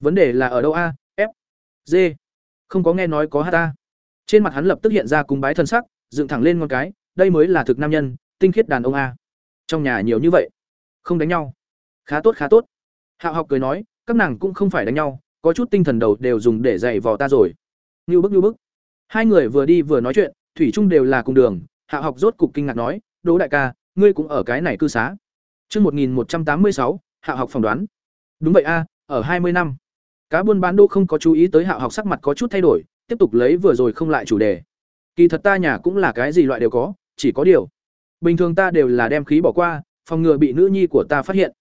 S1: Vấn đề là ở đâu a? F. G. Không có nghe nói có h a. Trên mặt hắn lập tức hiện ra cung bái thân sắc, dựng thẳng lên ngon cái, đây mới là thực nam nhân, tinh khiết đàn ông a. Trong nhà nhiều như vậy. Không đánh nhau. Khá tốt khá tốt. Hạo học cười nói, các nàng cũng không phải đánh nhau, có chút tinh thần đầu đều dùng để dạy vò ta rồi. Như bức như bức. Hai người vừa đi vừa nói chuyện, thủy chung đều là cùng đường. Hạ học rốt cục kinh ngạc nói, đỗ đại ca, ngươi cũng ở cái này cư xá. Chương 1186, Hạ học phỏng đoán. Đúng vậy a, ở hai mươi năm. Cá buôn bán đô không có chú ý tới Hạ học sắc mặt có chút thay đổi, tiếp tục lấy vừa rồi không lại chủ đề. Kỳ thật ta nhà cũng là cái gì loại đều có, chỉ có điều, bình thường ta đều là đem khí bỏ qua, phòng ngừa bị nữ nhi của ta phát hiện.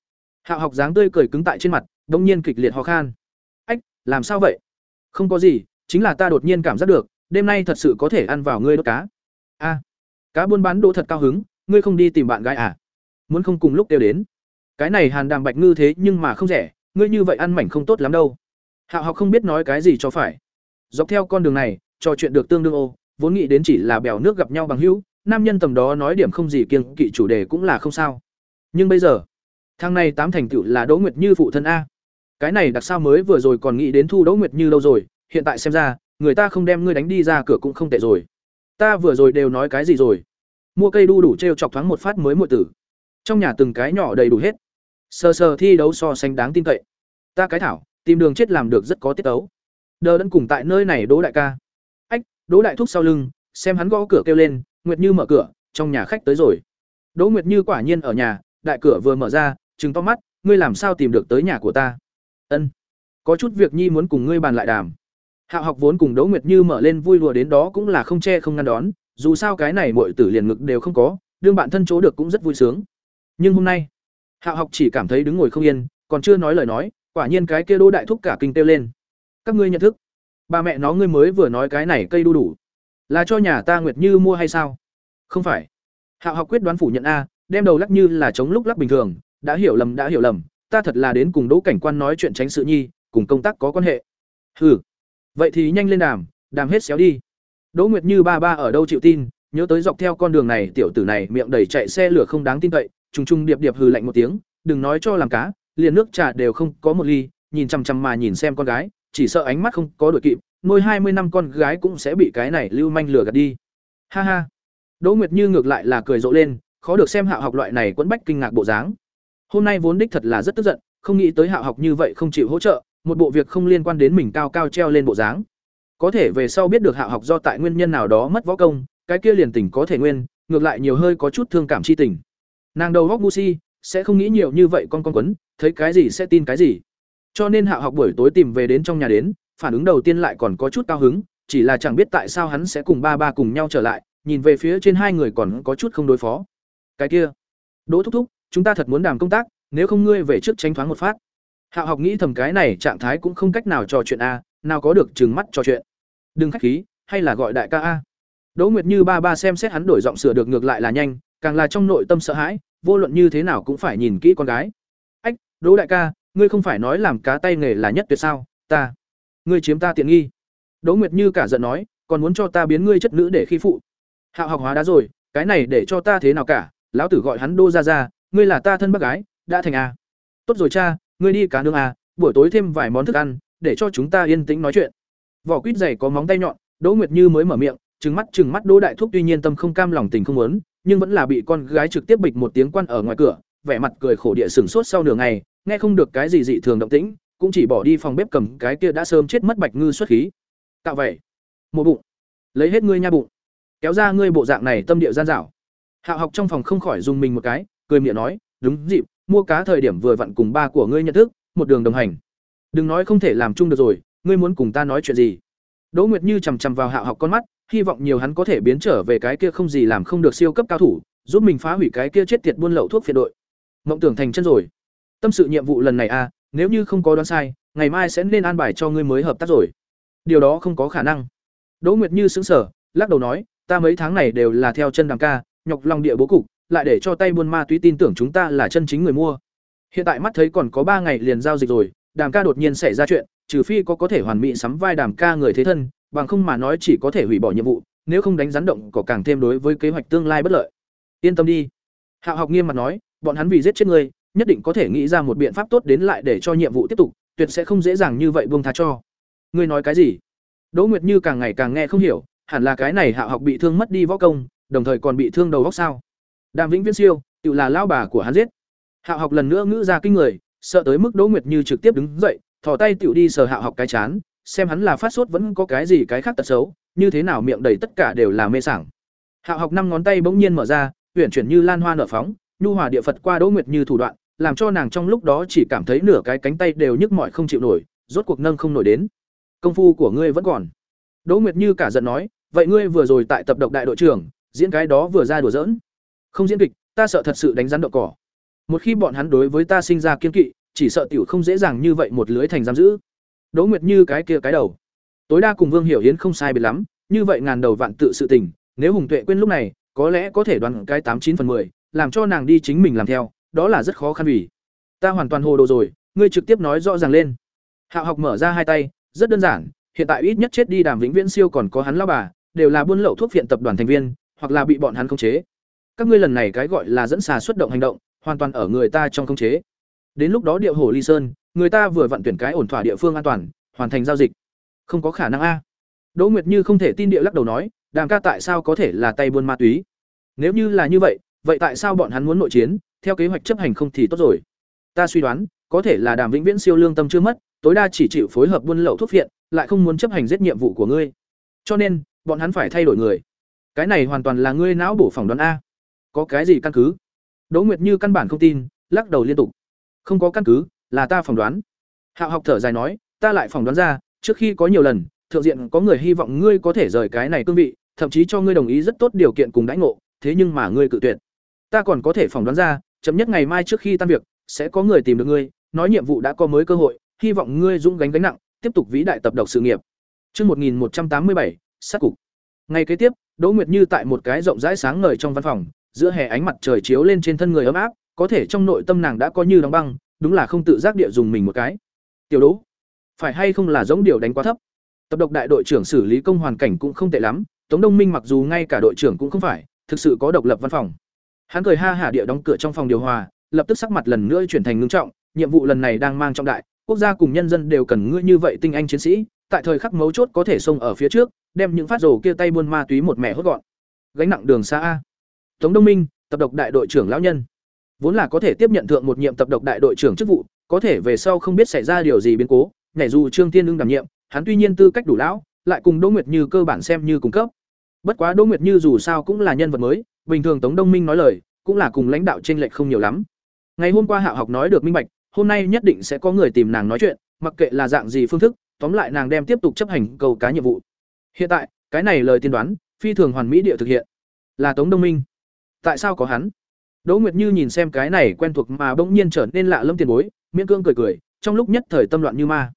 S1: Hạ học dáng tươi cười cứng tại trên mặt, đột nhiên kịch liệt ho khan. "Ách, làm sao vậy?" "Không có gì, chính là ta đột nhiên cảm giác được, đêm nay thật sự có thể ăn vào ngươi đốt cá." "A." cá buôn bán đỗ thật cao hứng, "Ngươi không đi tìm bạn gái à?" Muốn không cùng lúc tiêu đến. Cái này hàn đàm bạch ngư thế nhưng mà không rẻ, ngươi như vậy ăn mảnh không tốt lắm đâu. Hạo học không biết nói cái gì cho phải. Dọc theo con đường này, trò chuyện được tương đương ô, vốn nghĩ đến chỉ là bèo nước gặp nhau bằng hữu, nam nhân tầm đó nói điểm không gì kiêng kỵ chủ đề cũng là không sao. Nhưng bây giờ, thang này tám thành tựu là đỗ nguyệt như phụ thân a. Cái này đặc sao mới vừa rồi còn nghĩ đến thu đỗ nguyệt như lâu rồi, hiện tại xem ra, người ta không đem ngươi đánh đi ra cửa cũng không tệ rồi. Ta vừa rồi đều nói cái gì rồi? Mua cây đu đủ t r e o chọc thoáng một phát mới muội tử trong nhà từng cái nhỏ đầy đủ hết. Sờ sờ thi đấu so sánh đáng tin cậy. Ta cái thảo, tìm đường chết làm được rất có tiết tấu. Đờ đẫn cùng tại nơi này đỗ đại ca. Ách, đỗ đại thúc sau lưng, xem hắn gõ cửa kêu lên, nguyệt như mở cửa, trong nhà khách tới rồi. Đỗ nguyệt như quả nhiên ở nhà, đại cửa vừa mở ra chừng to mắt, ngươi làm sao tìm được tới nhà của ta? Ân, có chút việc nhi muốn cùng ngươi bàn lại đàm. Hạo học vốn cùng đỗ nguyệt như mở lên vui lùa đến đó cũng là không che không ngăn đón, dù sao cái này mọi tử liền ngực đều không có, đương bạn thân chỗ được cũng rất vui sướng nhưng hôm nay Hạo học chỉ cảm thấy đứng ngồi không yên, còn chưa nói lời nói, quả nhiên cái kia Đỗ đại thúc cả kinh kêu lên. Các ngươi nhận thức? bà mẹ nó ngươi mới vừa nói cái này cây đu đủ, là cho nhà ta Nguyệt Như mua hay sao? Không phải. Hạo học quyết đoán phủ nhận a, đem đầu lắc như là chống lúc lắc bình thường, đã hiểu lầm đã hiểu lầm, ta thật là đến cùng Đỗ cảnh quan nói chuyện tránh sự nhi, cùng công tác có quan hệ. Hừ. Vậy thì nhanh lên đàm, đàm hết xéo đi. Đỗ Nguyệt Như ba ba ở đâu chịu tin, nhớ tới dọc theo con đường này tiểu tử này miệng đầy chạy xe lửa không đáng tin cậy, trùng trùng điệp điệp hừ lạnh một tiếng, đừng nói cho làm cá, liền nước trà đều không có một ly, nhìn chằm chằm mà nhìn xem con gái, chỉ sợ ánh mắt không có đuổi kịp, nuôi hai mươi năm con gái cũng sẽ bị cái này lưu manh lừa gạt đi. Ha ha. Đỗ Nguyệt Như ngược lại là cười rộ lên, khó được xem Hạo học loại này quẫn bách kinh ngạc bộ dáng. Hôm nay vốn đích thật là rất tức giận, không nghĩ tới Hạo học như vậy không chịu hỗ trợ, một bộ việc không liên quan đến mình cao cao treo lên bộ dáng. Có thể về sau biết được Hạo học do tại nguyên nhân nào đó mất võ công, cái kia liền tình có thể nguyên, ngược lại nhiều hơi có chút thương cảm chi tình. Nàng đầu góc ngu si, sẽ không nghĩ nhiều như vậy con con quấn, thấy cái gì sẽ tin cái gì. Cho nên Hạ học buổi tối tìm về đến trong nhà đến, phản ứng đầu tiên lại còn có chút cao hứng, chỉ là chẳng biết tại sao hắn sẽ cùng ba ba cùng nhau trở lại, nhìn về phía trên hai người còn có chút không đối phó. Cái kia, Đỗ thúc thúc, chúng ta thật muốn đàm công tác, nếu không ngươi về trước tránh thoáng một phát. Hạ học nghĩ thầm cái này trạng thái cũng không cách nào trò chuyện a, nào có được trừng mắt trò chuyện. Đừng khách khí, hay là gọi đại ca a. Đỗ Nguyệt Như ba ba xem xét hắn đổi giọng sửa được ngược lại là nhanh, càng là trong nội tâm sợ hãi, vô luận như thế nào cũng phải nhìn kỹ con gái. "Ách, Đỗ đại ca, ngươi không phải nói làm cá tay nghề là nhất tuyệt sao? Ta, ngươi chiếm ta tiện nghi." Đỗ Nguyệt Như cả giận nói, "Còn muốn cho ta biến ngươi chất nữ để khi phụ?" Hạo học hóa đã rồi, cái này để cho ta thế nào cả, lão tử gọi hắn Đô ra ra, ngươi là ta thân bác gái, đã thành à? Tốt rồi cha, ngươi đi cá nướng à, buổi tối thêm vài món thức ăn, để cho chúng ta yên tĩnh nói chuyện. Vỏ quýt dày có móng tay nhọn, Đỗ Nguyệt Như mới mở miệng, trừng mắt trừng mắt Đỗ Đại Thúc tuy nhiên tâm không cam lòng tình không muốn, nhưng vẫn là bị con gái trực tiếp bịch một tiếng quan ở ngoài cửa, vẻ mặt cười khổ địa sừng sốt sau nửa ngày, nghe không được cái gì dị thường động tĩnh, cũng chỉ bỏ đi phòng bếp cầm cái kia đã sớm chết mất bạch ngư xuất khí. Tạo vậy, một bụng, lấy hết ngươi nha bụng, kéo ra ngươi bộ dạng này tâm địa gian dảo. Hạo học trong phòng không khỏi dùng mình một cái, cười miệng nói, đúng dịp, mua cá thời điểm vừa vặn cùng ba của ngươi nhận thức, một đường đồng hành. Đừng nói không thể làm chung được rồi, ngươi muốn cùng ta nói chuyện gì? Đỗ Nguyệt Như chằm chằm vào Hạo học con mắt, hy vọng nhiều hắn có thể biến trở về cái kia không gì làm không được siêu cấp cao thủ, giúp mình phá hủy cái kia chết tiệt buôn lậu thuốc phiện đội. Mộng tưởng thành chân rồi. Tâm sự nhiệm vụ lần này a, à, nếu như không có đoán sai, ngày mai sẽ nên an bài cho ngươi mới hợp tác rồi. Điều đó không có khả năng. Đỗ Nguyệt Như sững sờ, lắc đầu nói, ta mấy tháng này đều là theo chân đàm ca, nhọc lòng địa bố cục, lại để cho tay buôn ma túy tin tưởng chúng ta là chân chính người mua. Hiện tại mắt thấy còn có ba ngày liền giao dịch rồi, đàm ca đột nhiên xảy ra chuyện, trừ phi có có thể hoàn mỹ sắm vai đàm ca người thế thân, bằng không mà nói chỉ có thể hủy bỏ nhiệm vụ, nếu không đánh rắn động có càng thêm đối với kế hoạch tương lai bất lợi. Yên tâm đi. Hạo học nghiêm mặt nói, bọn hắn vì giết chết người, nhất định có thể nghĩ ra một biện pháp tốt đến lại để cho nhiệm vụ tiếp tục, tuyệt sẽ không dễ dàng như vậy buông tha cho. Ngươi nói cái gì? Đỗ Nguyệt Như càng ngày càng nghe không hiểu, hẳn là cái này Hạo học bị thương mất đi võ công, đồng thời còn bị thương đầu óc sao? Đàm Vĩnh Viễn siêu, tự là lao bà của hắn giết. Hạo học lần nữa ngữ ra kinh người, sợ tới mức Đỗ Nguyệt Như trực tiếp đứng dậy, thò tay tiểu đi sờ Hạo học cái chán, xem hắn là phát sốt vẫn có cái gì cái khác tật xấu, như thế nào miệng đầy tất cả đều là mê sảng. Hạo học năm ngón tay bỗng nhiên mở ra, uyển chuyển như lan hoa nở phóng, nhu hòa địa Phật qua Đỗ Nguyệt Như thủ đoạn, làm cho nàng trong lúc đó chỉ cảm thấy nửa cái cánh tay đều nhức mỏi không chịu nổi, rốt cuộc nâng không nổi đến. Công phu của ngươi vẫn còn. Đỗ Nguyệt Như cả giận nói, vậy ngươi vừa rồi tại tập độc đại đội trưởng, diễn cái đó vừa ra đùa giỡn. Không diễn kịch, ta sợ thật sự đánh rắn độ cỏ. Một khi bọn hắn đối với ta sinh ra kiên kỵ, chỉ sợ tiểu không dễ dàng như vậy một lưới thành giam giữ. Đỗ Nguyệt Như cái kia cái đầu. Tối đa cùng Vương Hiểu Yến không sai biệt lắm, như vậy ngàn đầu vạn tự sự tình, nếu Hùng Tuệ quên lúc này, có lẽ có thể đoán cái tám chín phần 10, làm cho nàng đi chính mình làm theo, đó là rất khó khăn vì. Ta hoàn toàn hồ đồ rồi, ngươi trực tiếp nói rõ ràng lên. Hạo học mở ra hai tay, rất đơn giản, hiện tại ít nhất chết đi Đàm Vĩnh Viễn siêu còn có hắn lão bà, đều là buôn lậu thuốc viện tập đoàn thành viên, hoặc là bị bọn hắn khống chế. Các ngươi lần này cái gọi là dẫn xà xuất động hành động, hoàn toàn ở người ta trong khống chế. Đến lúc đó điệu hổ ly sơn, người ta vừa vận tuyển cái ổn thỏa địa phương an toàn, hoàn thành giao dịch. Không có khả năng a. Đỗ Nguyệt Như không thể tin địa lắc đầu nói, Đàm ca tại sao có thể là tay buôn ma túy? Nếu như là như vậy, vậy tại sao bọn hắn muốn nội chiến, theo kế hoạch chấp hành không thì tốt rồi. Ta suy đoán, có thể là Đàm Vĩnh Viễn siêu lương tâm chưa mất, tối đa chỉ chịu phối hợp buôn lậu thuốc viện, lại không muốn chấp hành giết nhiệm vụ của ngươi. Cho nên, bọn hắn phải thay đổi người. Cái này hoàn toàn là ngươi não bổ phỏng đoán a. Có cái gì căn cứ? Đỗ Nguyệt Như căn bản không tin, lắc đầu liên tục. Không có căn cứ, là ta phỏng đoán. Hạo học thở dài nói, ta lại phỏng đoán ra, trước khi có nhiều lần, thượng diện có người hy vọng ngươi có thể rời cái này cương vị, thậm chí cho ngươi đồng ý rất tốt điều kiện cùng đãi ngộ, thế nhưng mà ngươi cự tuyệt. Ta còn có thể phỏng đoán ra, chấm nhất ngày mai trước khi tan việc sẽ có người tìm được ngươi nói nhiệm vụ đã có mới cơ hội hy vọng ngươi dũng gánh gánh nặng tiếp tục vĩ đại tập độc sự nghiệp Trước 1187, sát cục. Ngày kế tiếp, Đỗ Nguyệt Như tại một cái rộng rãi sáng ngời trong văn phòng, giữa hè ánh mặt trời chiếu lên trên thân người ấm áp, có thể trong nội tâm nàng đã có như đóng băng, đúng là không tự giác địa dùng mình một cái. Tiểu Đỗ, phải hay không là giống điều đánh quá thấp? Tập độc đại đội trưởng xử lý công hoàn cảnh cũng không tệ lắm, Tống Đông Minh mặc dù ngay cả đội trưởng cũng không phải, thực sự có độc lập văn phòng. Hắn cười ha hả địa đóng cửa trong phòng điều hòa, lập tức sắc mặt lần nữa chuyển thành ngưng trọng, nhiệm vụ lần này đang mang trọng đại, quốc gia cùng nhân dân đều cần ngươi như vậy tinh anh chiến sĩ, tại thời khắc mấu chốt có thể xông ở phía trước, đem những phát rồ kia tay buôn ma túy một mẹ hốt gọn. Gánh nặng đường xa a. Tống Đông Minh, tập độc đại đội trưởng lão nhân, vốn là có thể tiếp nhận thượng một nhiệm tập độc đại đội trưởng chức vụ, có thể về sau không biết xảy ra điều gì biến cố, nhảy dù Trương Tiên ưng đảm nhiệm, hắn tuy nhiên tư cách đủ lão, lại cùng Đỗ Nguyệt Như cơ bản xem như cùng cấp. Bất quá Đỗ Nguyệt Như dù sao cũng là nhân vật mới, bình thường Tống Đông Minh nói lời, cũng là cùng lãnh đạo chênh lệch không nhiều lắm. Ngày hôm qua Hạ học nói được minh bạch, hôm nay nhất định sẽ có người tìm nàng nói chuyện, mặc kệ là dạng gì phương thức, tóm lại nàng đem tiếp tục chấp hành cầu cá nhiệm vụ. Hiện tại, cái này lời tiên đoán, phi thường hoàn mỹ địa thực hiện. Là Tống Đông Minh. Tại sao có hắn? Đỗ Nguyệt Như nhìn xem cái này quen thuộc mà bỗng nhiên trở nên lạ lẫm tiền bối, miễn cương cười cười, trong lúc nhất thời tâm loạn như ma.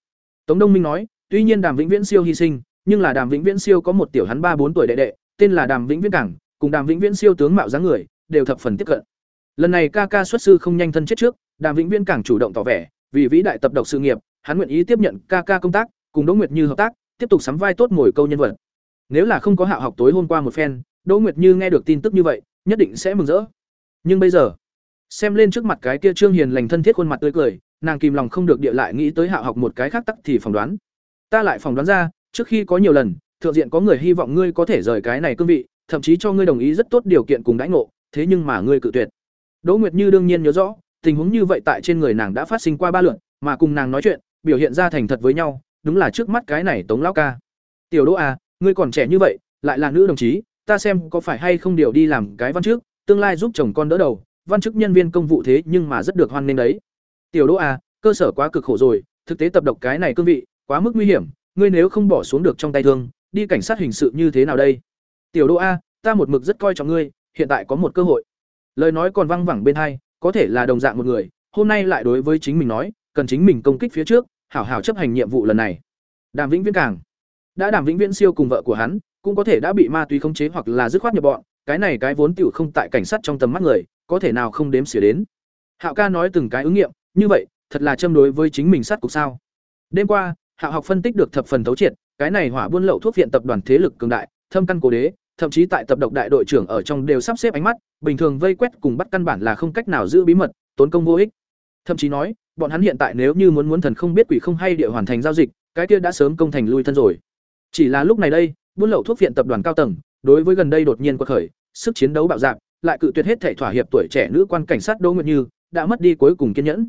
S1: Tống Đông Minh nói, tuy nhiên Đàm Vĩnh Viễn siêu hy sinh, nhưng là Đàm Vĩnh Viễn siêu có một tiểu hắn ba bốn tuổi đệ đệ, tên là Đàm Vĩnh Viễn Cảng, cùng Đàm Vĩnh Viễn siêu tướng mạo dáng người, đều thập phần tiếp cận. Lần này ca ca xuất sư không nhanh thân chết trước, Đàm Vĩnh Viễn Cảng chủ động tỏ vẻ, vì vĩ đại tập độc sự nghiệp, hắn nguyện ý tiếp nhận ca ca công tác, cùng Đỗ Nguyệt Như hợp tác, tiếp tục sắm vai tốt ngồi câu nhân vật. Nếu là không có hạ học tối hôm qua một phen, Đỗ Nguyệt Như nghe được tin tức như vậy, nhất định sẽ mừng rỡ. Nhưng bây giờ, xem lên trước mặt cái kia Trương Hiền lành thân thiết khuôn mặt tươi cười, nàng kìm lòng không được địa lại nghĩ tới Hạo học một cái khác tắc thì phỏng đoán. Ta lại phỏng đoán ra, trước khi có nhiều lần, thượng diện có người hy vọng ngươi có thể rời cái này cương vị, thậm chí cho ngươi đồng ý rất tốt điều kiện cùng đãi ngộ, thế nhưng mà ngươi cự tuyệt. Đỗ Nguyệt Như đương nhiên nhớ rõ, tình huống như vậy tại trên người nàng đã phát sinh qua ba lượt, mà cùng nàng nói chuyện, biểu hiện ra thành thật với nhau, đúng là trước mắt cái này Tống lão ca. Tiểu Đỗ à, ngươi còn trẻ như vậy, lại là nữ đồng chí, ta xem có phải hay không điều đi làm cái văn trước, tương lai giúp chồng con đỡ đầu, văn chức nhân viên công vụ thế nhưng mà rất được hoan nghênh đấy. Tiểu Đỗ à, cơ sở quá cực khổ rồi, thực tế tập độc cái này cương vị, quá mức nguy hiểm, ngươi nếu không bỏ xuống được trong tay thương, đi cảnh sát hình sự như thế nào đây? Tiểu Đỗ a, ta một mực rất coi trọng ngươi, hiện tại có một cơ hội. Lời nói còn văng vẳng bên hai, có thể là đồng dạng một người, hôm nay lại đối với chính mình nói, cần chính mình công kích phía trước, hảo hảo chấp hành nhiệm vụ lần này. Đàm Vĩnh Viễn càng đã Đàm Vĩnh Viễn siêu cùng vợ của hắn, cũng có thể đã bị ma túy khống chế hoặc là dứt khoát nhập bọn, cái này cái vốn tiểu không tại cảnh sát trong tầm mắt người, có thể nào không đếm xỉa đến. Hạo ca nói từng cái ứng nghiệm, như vậy, thật là châm đối với chính mình sát cục sao? Đêm qua, Hạo học phân tích được thập phần thấu triệt, cái này hỏa buôn lậu thuốc viện tập đoàn thế lực cường đại, thâm căn cố đế, thậm chí tại tập độc đại đội trưởng ở trong đều sắp xếp ánh mắt, bình thường vây quét cùng bắt căn bản là không cách nào giữ bí mật, tốn công vô ích. Thậm chí nói, bọn hắn hiện tại nếu như muốn muốn thần không biết quỷ không hay địa hoàn thành giao dịch, cái kia đã sớm công thành lui thân rồi. Chỉ là lúc này đây, buôn lậu thuốc viện tập đoàn cao tầng, đối với gần đây đột nhiên quật khởi, sức chiến đấu bạo dạn, lại cự tuyệt hết thể thỏa hiệp tuổi trẻ nữ quan cảnh sát Đỗ Nguyệt Như, đã mất đi cuối cùng kiên nhẫn.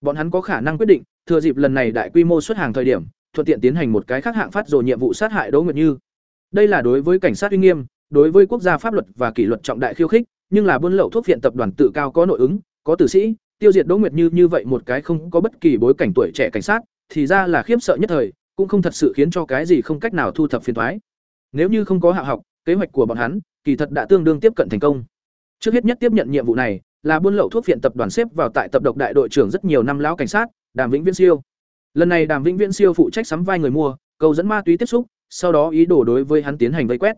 S1: Bọn hắn có khả năng quyết định, thừa dịp lần này đại quy mô xuất hàng thời điểm, thuận tiện tiến hành một cái khác hạng phát rồi nhiệm vụ sát hại Đỗ Nguyệt Như. Đây là đối với cảnh sát uy nghiêm, đối với quốc gia pháp luật và kỷ luật trọng đại khiêu khích, nhưng là buôn lậu thuốc viện tập đoàn tự cao có nội ứng, có tử sĩ, tiêu diệt Đỗ Nguyệt Như như vậy một cái không có bất kỳ bối cảnh tuổi trẻ cảnh sát, thì ra là khiếp sợ nhất thời, cũng không thật sự khiến cho cái gì không cách nào thu thập phiền toái. Nếu như không có hạ học, kế hoạch của bọn hắn, kỳ thật đã tương đương tiếp cận thành công. Trước hết nhất tiếp nhận nhiệm vụ này, là buôn lậu thuốc viện tập đoàn xếp vào tại tập độc đại đội trưởng rất nhiều năm lão cảnh sát, Đàm Vĩnh Viễn Siêu. Lần này Đàm Vĩnh Viễn Siêu phụ trách sắm vai người mua, cầu dẫn ma túy tiếp xúc, sau đó ý đồ đối với hắn tiến hành vây quét.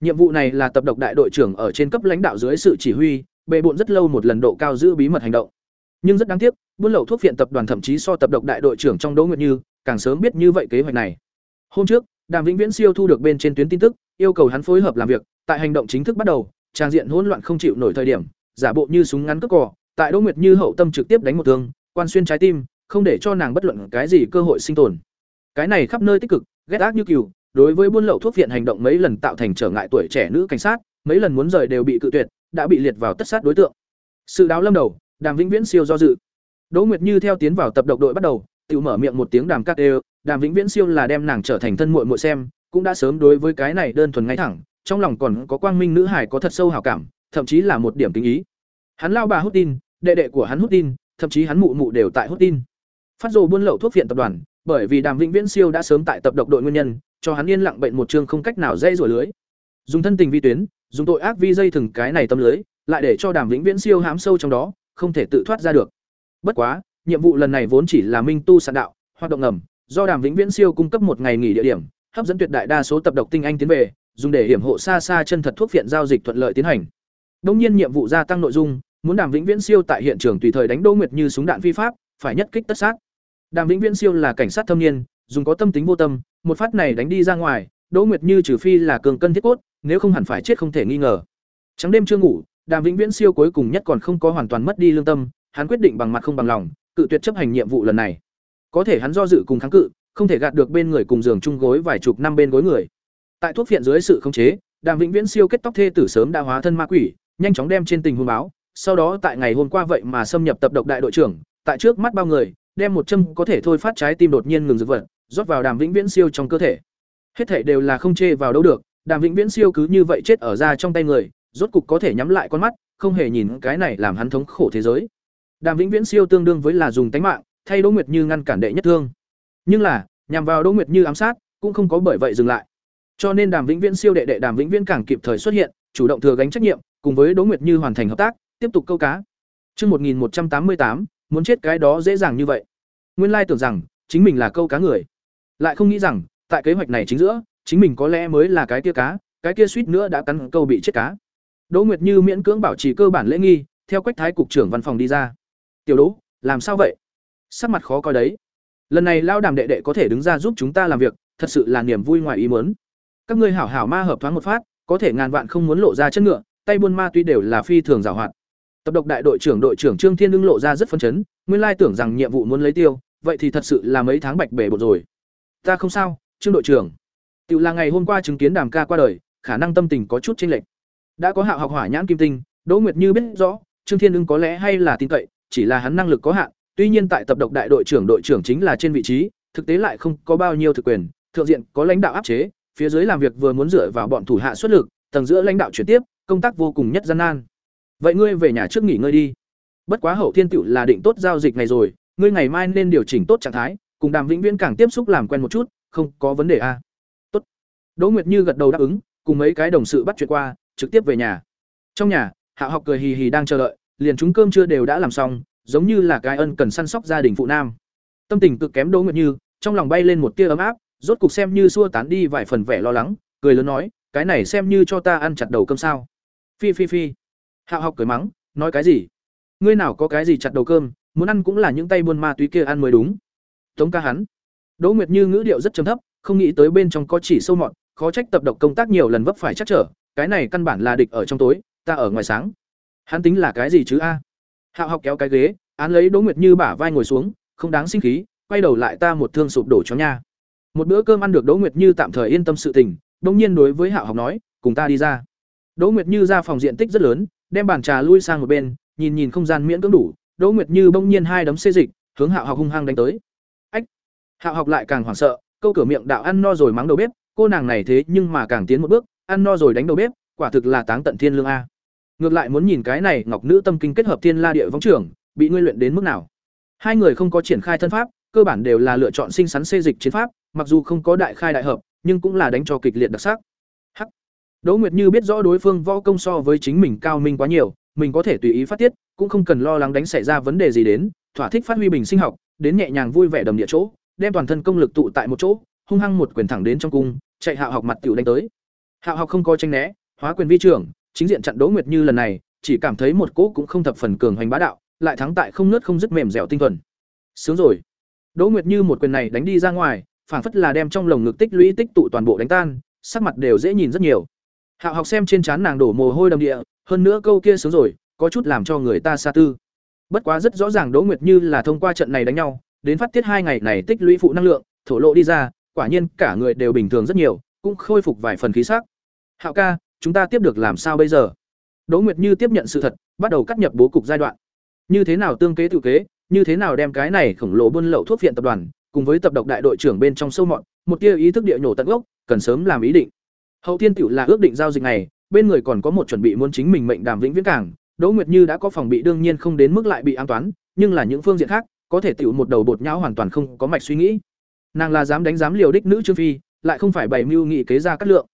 S1: Nhiệm vụ này là tập độc đại đội trưởng ở trên cấp lãnh đạo dưới sự chỉ huy, bệ bộn rất lâu một lần độ cao giữ bí mật hành động. Nhưng rất đáng tiếc, buôn lậu thuốc viện tập đoàn thậm chí so tập độc đại đội trưởng trong Đỗ Nguyệt Như, càng sớm biết như vậy kế hoạch này. Hôm trước, Đàm Vĩnh Viễn siêu thu được bên trên tuyến tin tức, yêu cầu hắn phối hợp làm việc, tại hành động chính thức bắt đầu, trang diện hỗn loạn không chịu nổi thời điểm, giả bộ như súng ngắn cướp cỏ, tại Đỗ Nguyệt Như hậu tâm trực tiếp đánh một thương, quan xuyên trái tim, không để cho nàng bất luận cái gì cơ hội sinh tồn. Cái này khắp nơi tích cực, ghét ác như cừu, đối với buôn lậu thuốc viện hành động mấy lần tạo thành trở ngại tuổi trẻ nữ cảnh sát, mấy lần muốn rời đều bị cự tuyệt, đã bị liệt vào tất sát đối tượng. Sự đáo lâm đầu, Đàm Vĩnh Viễn siêu do dự. Đỗ Nguyệt Như theo tiến vào tập độc đội bắt đầu, tự mở miệng một tiếng đàm cắt đều, Đàm Vĩnh Viễn siêu là đem nàng trở thành thân muội muội xem, cũng đã sớm đối với cái này đơn thuần ngay thẳng, trong lòng còn có quang minh nữ hải có thật sâu hảo cảm, thậm chí là một điểm kính ý. Hắn lao bà hút tin, đệ đệ của hắn hút tin, thậm chí hắn mụ mụ đều tại hút tin. Phát rồ buôn lậu thuốc viện tập đoàn, bởi vì Đàm Vĩnh Viễn siêu đã sớm tại tập độc đội nguyên nhân, cho hắn yên lặng bệnh một chương không cách nào dây rủa lưới. Dùng thân tình vi tuyến, dùng tội ác vi dây thừng cái này tâm lưới, lại để cho Đàm Vĩnh Viễn siêu hám sâu trong đó, không thể tự thoát ra được. Bất quá, nhiệm vụ lần này vốn chỉ là minh tu sạn đạo, hoạt động ngầm, do Đàm Vĩnh Viễn siêu cung cấp một ngày nghỉ địa điểm, hấp dẫn tuyệt đại đa số tập độc tinh anh tiến về, dùng để hiểm hộ xa xa chân thật thuốc viện giao dịch thuận lợi tiến hành. đông nhiên nhiệm vụ gia tăng nội dung, muốn Đàm Vĩnh Viễn siêu tại hiện trường tùy thời đánh Đỗ Nguyệt như súng đạn vi pháp, phải nhất kích tất sát. Đàm Vĩnh Viễn siêu là cảnh sát thâm niên, dùng có tâm tính vô tâm, một phát này đánh đi ra ngoài, Đỗ Nguyệt Như trừ phi là cường cân thiết cốt, nếu không hẳn phải chết không thể nghi ngờ. Trắng đêm chưa ngủ, Đàm Vĩnh Viễn siêu cuối cùng nhất còn không có hoàn toàn mất đi lương tâm, hắn quyết định bằng mặt không bằng lòng, cự tuyệt chấp hành nhiệm vụ lần này. Có thể hắn do dự cùng kháng cự, không thể gạt được bên người cùng giường chung gối vài chục năm bên gối người. Tại thuốc viện dưới sự khống chế, Đàm Vĩnh Viễn siêu kết tóc thê tử sớm đã hóa thân ma quỷ, nhanh chóng đem trên tình huống báo, sau đó tại ngày hôm qua vậy mà xâm nhập tập độc đại đội trưởng, tại trước mắt bao người, đem một châm có thể thôi phát trái tim đột nhiên ngừng dược vật, rót vào Đàm Vĩnh Viễn siêu trong cơ thể. Hết thể đều là không chê vào đâu được, Đàm Vĩnh Viễn siêu cứ như vậy chết ở ra trong tay người, rốt cục có thể nhắm lại con mắt, không hề nhìn cái này làm hắn thống khổ thế giới. Đàm Vĩnh Viễn siêu tương đương với là dùng tánh mạng, thay Đỗ Nguyệt Như ngăn cản đệ nhất thương. Nhưng là, nhằm vào Đỗ Nguyệt Như ám sát, cũng không có bởi vậy dừng lại. Cho nên Đàm Vĩnh Viễn siêu đệ đệ Đàm Vĩnh Viễn càng kịp thời xuất hiện, chủ động thừa gánh trách nhiệm, cùng với Đỗ Nguyệt Như hoàn thành hợp tác, tiếp tục câu cá. Chương 1188, muốn chết cái đó dễ dàng như vậy. Nguyên lai tưởng rằng chính mình là câu cá người, lại không nghĩ rằng, tại kế hoạch này chính giữa, chính mình có lẽ mới là cái kia cá, cái kia suýt nữa đã cắn câu bị chết cá. Đỗ Nguyệt Như miễn cưỡng bảo trì cơ bản lễ nghi, theo Quách Thái cục trưởng văn phòng đi ra. "Tiểu Đỗ, làm sao vậy?" Sắc mặt khó coi đấy. Lần này lao đàm đệ đệ có thể đứng ra giúp chúng ta làm việc, thật sự là niềm vui ngoài ý muốn. Các ngươi hảo hảo ma hợp thoáng một phát, có thể ngàn vạn không muốn lộ ra chân ngựa, tay buôn ma tuy đều là phi thường giảo hoạt. Tập độc đại đội trưởng đội trưởng Trương Thiên Lương lộ ra rất phấn chấn, nguyên lai tưởng rằng nhiệm vụ muốn lấy tiêu, vậy thì thật sự là mấy tháng bạch bể bột rồi. Ta không sao, Trương đội trưởng. tự là ngày hôm qua chứng kiến Đàm ca qua đời, khả năng tâm tình có chút chênh lệch. Đã có Hạo học hỏa nhãn kim tinh, Đỗ Nguyệt Như biết rõ, Trương Thiên Ưng có lẽ hay là tin cậy, chỉ là hắn năng lực có hạn, tuy nhiên tại tập độc đại đội trưởng đội trưởng chính là trên vị trí, thực tế lại không có bao nhiêu thực quyền, thượng diện có lãnh đạo áp chế, phía dưới làm việc vừa muốn dựa vào bọn thủ hạ xuất lực, tầng giữa lãnh đạo chuyển tiếp, công tác vô cùng nhất gian nan. Vậy ngươi về nhà trước nghỉ ngơi đi. Bất quá hậu thiên tiểu là định tốt giao dịch ngày rồi, ngươi ngày mai nên điều chỉnh tốt trạng thái, cùng Đàm Vĩnh Viễn càng tiếp xúc làm quen một chút, không có vấn đề a. À? Tốt. Đỗ Nguyệt Như gật đầu đáp ứng, cùng mấy cái đồng sự bắt chuyện qua, trực tiếp về nhà. Trong nhà, Hạ học cười hì hì đang chờ đợi, liền chúng cơm chưa đều đã làm xong, giống như là cái ân cần săn sóc gia đình phụ nam. Tâm tình cực kém Đỗ Nguyệt Như, trong lòng bay lên một tia ấm áp, rốt cục xem như xua tán đi vài phần vẻ lo lắng, cười lớn nói, cái này xem như cho ta ăn chặt đầu cơm sao? Phi phi phi. Hạ học cười mắng, nói cái gì? Ngươi nào có cái gì chặt đầu cơm, muốn ăn cũng là những tay buôn ma túy kia ăn mới đúng. Tống ca hắn. Đỗ Nguyệt Như ngữ điệu rất trầm thấp, không nghĩ tới bên trong có chỉ sâu mọt, khó trách tập độc công tác nhiều lần vấp phải chắc trở, cái này căn bản là địch ở trong tối, ta ở ngoài sáng. Hắn tính là cái gì chứ a? Hạo học kéo cái ghế, án lấy Đỗ Nguyệt Như bả vai ngồi xuống, không đáng sinh khí, quay đầu lại ta một thương sụp đổ cho nha. Một bữa cơm ăn được Đỗ Nguyệt Như tạm thời yên tâm sự tình, đương nhiên đối với Hạo học nói, cùng ta đi ra. Đỗ Nguyệt Như ra phòng diện tích rất lớn, đem bàn trà lui sang một bên, nhìn nhìn không gian miễn cưỡng đủ, Đỗ Nguyệt Như bỗng nhiên hai đấm xê dịch, hướng Hạo học hung hăng đánh tới. Ách! Hạo học lại càng hoảng sợ, câu cửa miệng đạo ăn no rồi mắng đầu bếp, cô nàng này thế nhưng mà càng tiến một bước, ăn no rồi đánh đầu bếp, quả thực là táng tận thiên lương a. Ngược lại muốn nhìn cái này Ngọc Nữ Tâm Kinh kết hợp Thiên La Địa Võng trưởng, bị ngươi luyện đến mức nào. Hai người không có triển khai thân pháp, cơ bản đều là lựa chọn sinh sắn xê dịch chiến pháp, mặc dù không có đại khai đại hợp, nhưng cũng là đánh cho kịch liệt đặc sắc. Hắc. Đỗ Nguyệt Như biết rõ đối phương võ công so với chính mình cao minh quá nhiều, mình có thể tùy ý phát tiết, cũng không cần lo lắng đánh xảy ra vấn đề gì đến, thỏa thích phát huy bình sinh học, đến nhẹ nhàng vui vẻ đầm địa chỗ, đem toàn thân công lực tụ tại một chỗ, hung hăng một quyền thẳng đến trong cung, chạy Hạo học mặt tiểu đánh tới. Hạo học không có tranh né, hóa quyền vi trưởng, chính diện chặn Đỗ Nguyệt Như lần này, chỉ cảm thấy một cỗ cũng không thập phần cường hành bá đạo, lại thắng tại không nứt không dứt mềm dẻo tinh thuần. Sướng rồi. Đỗ Nguyệt Như một quyền này đánh đi ra ngoài, phảng phất là đem trong lồng ngực tích lũy tích tụ toàn bộ đánh tan, sắc mặt đều dễ nhìn rất nhiều. Hạo học xem trên trán nàng đổ mồ hôi đầm địa, hơn nữa câu kia sướng rồi, có chút làm cho người ta xa tư. Bất quá rất rõ ràng Đỗ Nguyệt Như là thông qua trận này đánh nhau, đến phát tiết hai ngày này tích lũy phụ năng lượng, thổ lộ đi ra, quả nhiên cả người đều bình thường rất nhiều, cũng khôi phục vài phần khí sắc. Hạo ca, chúng ta tiếp được làm sao bây giờ? Đỗ Nguyệt Như tiếp nhận sự thật, bắt đầu cắt nhập bố cục giai đoạn. Như thế nào tương kế tự kế, như thế nào đem cái này khổng lồ buôn lậu thuốc viện tập đoàn, cùng với tập độc đại đội trưởng bên trong sâu mọn, một tia ý thức địa nhổ tận gốc, cần sớm làm ý định. Hậu Thiên tiểu là ước định giao dịch này, bên người còn có một chuẩn bị muốn chính mình mệnh đàm vĩnh viễn cảng, Đỗ Nguyệt Như đã có phòng bị đương nhiên không đến mức lại bị an toán, nhưng là những phương diện khác, có thể tiểu một đầu bột nhão hoàn toàn không có mạch suy nghĩ. Nàng là dám đánh dám liều đích nữ Trương Phi, lại không phải bày mưu nghị kế ra cắt lượng.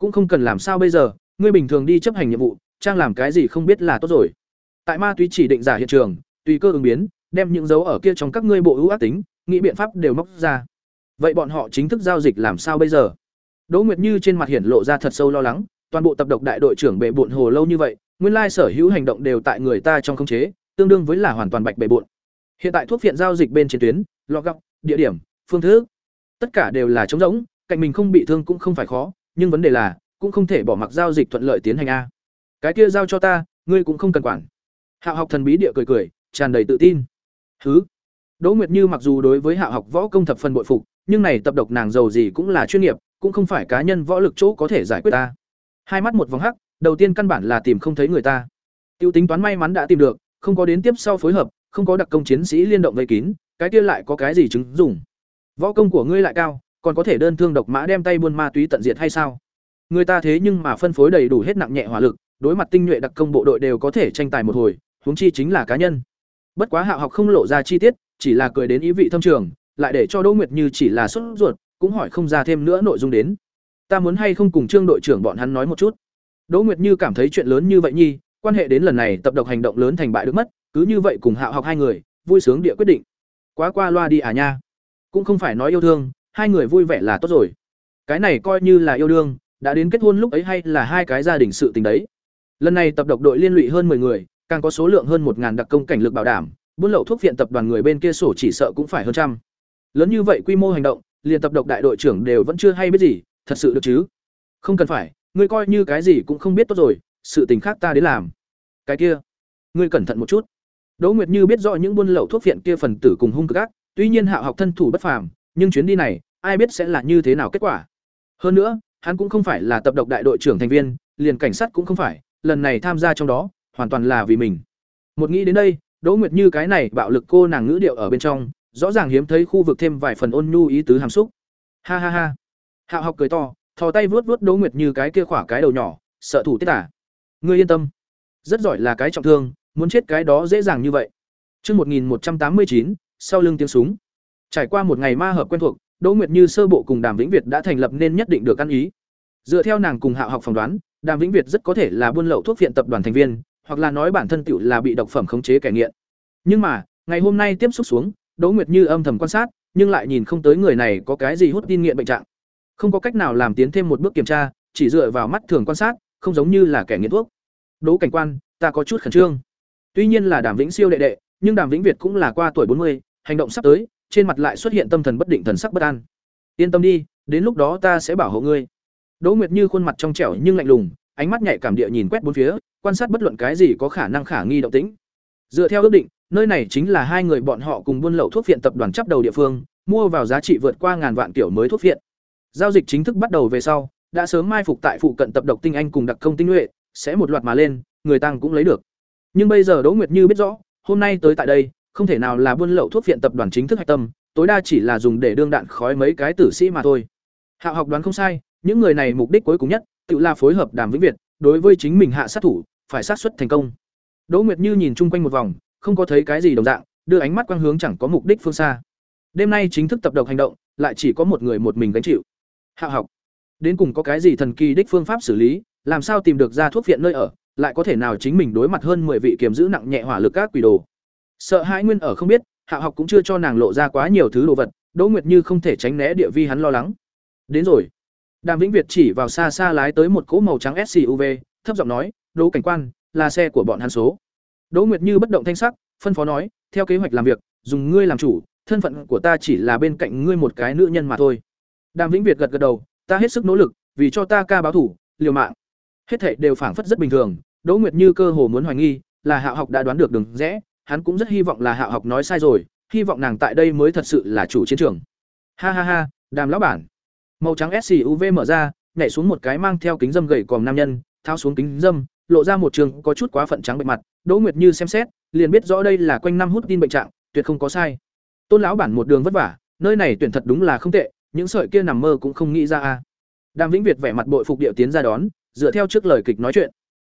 S1: Cũng không cần làm sao bây giờ, ngươi bình thường đi chấp hành nhiệm vụ, trang làm cái gì không biết là tốt rồi. tại ma túy chỉ định giả hiện trường tùy cơ ứng biến đem những dấu ở kia trong các ngươi bộ ưu ác tính nghĩ biện pháp đều móc ra. Vậy bọn họ chính thức giao dịch làm sao bây giờ? Đỗ nguyệt như trên mặt hiển lộ ra thật sâu lo lắng toàn bộ tập độc đại đội trưởng bệ bộn hồ lâu như vậy nguyên lai sở hữu hành động đều tại người ta trong khống chế tương đương với là hoàn toàn bạch bệ bộn. Hiện tại thuốc viện giao dịch bên trên tuyến lọ gọc địa điểm phương thức tất cả đều là trống rỗng cạnh mình không bị thương cũng không phải khó nhưng vấn đề là, cũng không thể bỏ mặc giao dịch thuận lợi tiến hành a. Cái kia giao cho ta, ngươi cũng không cần quản. Hạo học thần bí địa cười cười, tràn đầy tự tin. Thứ đỗ nguyệt như mặc dù đối với hạo học võ công thập phần bội phục, nhưng này tập độc nàng giàu gì cũng là chuyên nghiệp, cũng không phải cá nhân võ lực chỗ có thể giải quyết ta. Hai mắt một vòng hắc, đầu tiên căn bản là tìm không thấy người ta. Tiêu tính toán may mắn đã tìm được, không có đến tiếp sau phối hợp, không có đặc công chiến sĩ liên động vây kín, cái kia lại có cái gì chứng dùng võ công của ngươi lại cao còn có thể đơn thương độc mã đem tay buôn ma túy tận diệt hay sao? Người ta thế nhưng mà phân phối đầy đủ hết nặng nhẹ hỏa lực, đối mặt tinh nhuệ đặc công bộ đội đều có thể tranh tài một hồi, huống chi chính là cá nhân. Bất quá hạo học không lộ ra chi tiết, chỉ là cười đến ý vị thâm trường, lại để cho đỗ nguyệt như chỉ là xuất ruột, cũng hỏi không ra thêm nữa nội dung đến. Ta muốn hay không cùng trương đội trưởng bọn hắn nói một chút? Đỗ nguyệt như cảm thấy chuyện lớn như vậy nhi, quan hệ đến lần này tập độc hành động lớn thành bại được mất, cứ như vậy cùng hạo học hai người, vui sướng địa quyết định. Quá qua loa đi à nha. Cũng không phải nói yêu thương hai người vui vẻ là tốt rồi. Cái này coi như là yêu đương, đã đến kết hôn lúc ấy hay là hai cái gia đình sự tình đấy. Lần này tập độc đội liên lụy hơn 10 người, càng có số lượng hơn một đặc công cảnh lực bảo đảm, buôn lậu thuốc viện tập đoàn người bên kia sổ chỉ sợ cũng phải hơn trăm. Lớn như vậy quy mô hành động, liền tập độc đại đội trưởng đều vẫn chưa hay biết gì, thật sự được chứ? Không cần phải, ngươi coi như cái gì cũng không biết tốt rồi, sự tình khác ta đến làm. Cái kia, ngươi cẩn thận một chút. Đỗ nguyệt như biết rõ những buôn lậu thuốc viện kia phần tử cùng hung cực ác, tuy nhiên hạ học thân thủ bất phàm nhưng chuyến đi này ai biết sẽ là như thế nào kết quả. Hơn nữa hắn cũng không phải là tập độc đại đội trưởng thành viên liền cảnh sát cũng không phải lần này tham gia trong đó hoàn toàn là vì mình. Một nghĩ đến đây đỗ nguyệt như cái này bạo lực cô nàng ngữ điệu ở bên trong rõ ràng hiếm thấy khu vực thêm vài phần ôn nhu ý tứ hàm xúc. Ha ha ha. Hạ học cười to thò tay vuốt vuốt đỗ nguyệt như cái kia khỏa cái đầu nhỏ sợ thủ tiết tả. Ngươi yên tâm. Rất giỏi là cái trọng thương muốn chết cái đó dễ dàng như vậy. Trước 1189, sau lưng tiếng súng. Trải qua một ngày ma hợp quen thuộc, Đỗ Nguyệt Như sơ bộ cùng Đàm Vĩnh Việt đã thành lập nên nhất định được căn ý. Dựa theo nàng cùng Hạo học phỏng đoán, Đàm Vĩnh Việt rất có thể là buôn lậu thuốc viện tập đoàn thành viên, hoặc là nói bản thân tiểu là bị độc phẩm khống chế kẻ nghiện. Nhưng mà, ngày hôm nay tiếp xúc xuống, Đỗ Nguyệt Như âm thầm quan sát, nhưng lại nhìn không tới người này có cái gì hút tin nghiện bệnh trạng. Không có cách nào làm tiến thêm một bước kiểm tra, chỉ dựa vào mắt thường quan sát, không giống như là kẻ nghiện thuốc. Đỗ cảnh quan, ta có chút khẩn trương. Tuy nhiên là Đàm Vĩnh Siêu đệ đệ, nhưng Đàm Vĩnh Việt cũng là qua tuổi bốn mươi, hành động sắp tới, trên mặt lại xuất hiện tâm thần bất định thần sắc bất an. Yên tâm đi, đến lúc đó ta sẽ bảo hộ ngươi. Đỗ Nguyệt Như khuôn mặt trong trẻo nhưng lạnh lùng, ánh mắt nhạy cảm địa nhìn quét bốn phía, quan sát bất luận cái gì có khả năng khả nghi động tĩnh. Dựa theo ước định, nơi này chính là hai người bọn họ cùng buôn lậu thuốc viện tập đoàn chấp đầu địa phương, mua vào giá trị vượt qua ngàn vạn tiểu mới thuốc viện. Giao dịch chính thức bắt đầu về sau, đã sớm mai phục tại phụ cận tập độc tinh anh cùng đặc công tinh nhuệ, sẽ một loạt mà lên, người tăng cũng lấy được. Nhưng bây giờ Đỗ Nguyệt Như biết rõ, hôm nay tới tại đây, không thể nào là buôn lậu thuốc viện tập đoàn chính thức hạch tâm, tối đa chỉ là dùng để đương đạn khói mấy cái tử sĩ mà thôi. Hạ học đoán không sai, những người này mục đích cuối cùng nhất, tự là phối hợp Đàm Vĩnh Việt, đối với chính mình hạ sát thủ, phải sát xuất thành công. Đỗ Nguyệt Như nhìn chung quanh một vòng, không có thấy cái gì đồng dạng, đưa ánh mắt quang hướng chẳng có mục đích phương xa. Đêm nay chính thức tập độc hành động, lại chỉ có một người một mình gánh chịu. Hạ học, đến cùng có cái gì thần kỳ đích phương pháp xử lý, làm sao tìm được ra thuốc viện nơi ở, lại có thể nào chính mình đối mặt hơn 10 vị kiềm giữ nặng nhẹ hỏa lực các quỷ đồ. Sợ hãi nguyên ở không biết, Hạ học cũng chưa cho nàng lộ ra quá nhiều thứ đồ vật, Đỗ Nguyệt Như không thể tránh né địa vi hắn lo lắng. Đến rồi. Đàm Vĩnh Việt chỉ vào xa xa lái tới một cỗ màu trắng SUV, thấp giọng nói, "Đỗ cảnh quan, là xe của bọn hắn số." Đỗ Nguyệt Như bất động thanh sắc, phân phó nói, "Theo kế hoạch làm việc, dùng ngươi làm chủ, thân phận của ta chỉ là bên cạnh ngươi một cái nữ nhân mà thôi." Đàm Vĩnh Việt gật gật đầu, "Ta hết sức nỗ lực, vì cho ta ca báo thủ, liều mạng." Hết thệ đều phảng phất rất bình thường, Đỗ Nguyệt Như cơ hồ muốn hoài nghi, là Hạ học đã đoán được đường rẽ, hắn cũng rất hy vọng là Hạ học nói sai rồi, hy vọng nàng tại đây mới thật sự là chủ chiến trường. Ha ha ha, Đàm lão bản. Màu trắng SUV mở ra, nhảy xuống một cái mang theo kính dâm gầy còm nam nhân, thao xuống kính dâm, lộ ra một trường có chút quá phận trắng bệ mặt, Đỗ Nguyệt Như xem xét, liền biết rõ đây là quanh năm hút tin bệnh trạng, tuyệt không có sai. Tôn lão bản một đường vất vả, nơi này tuyển thật đúng là không tệ, những sợi kia nằm mơ cũng không nghĩ ra a. Đàm Vĩnh Việt vẻ mặt bội phục điệu tiến ra đón, dựa theo trước lời kịch nói chuyện.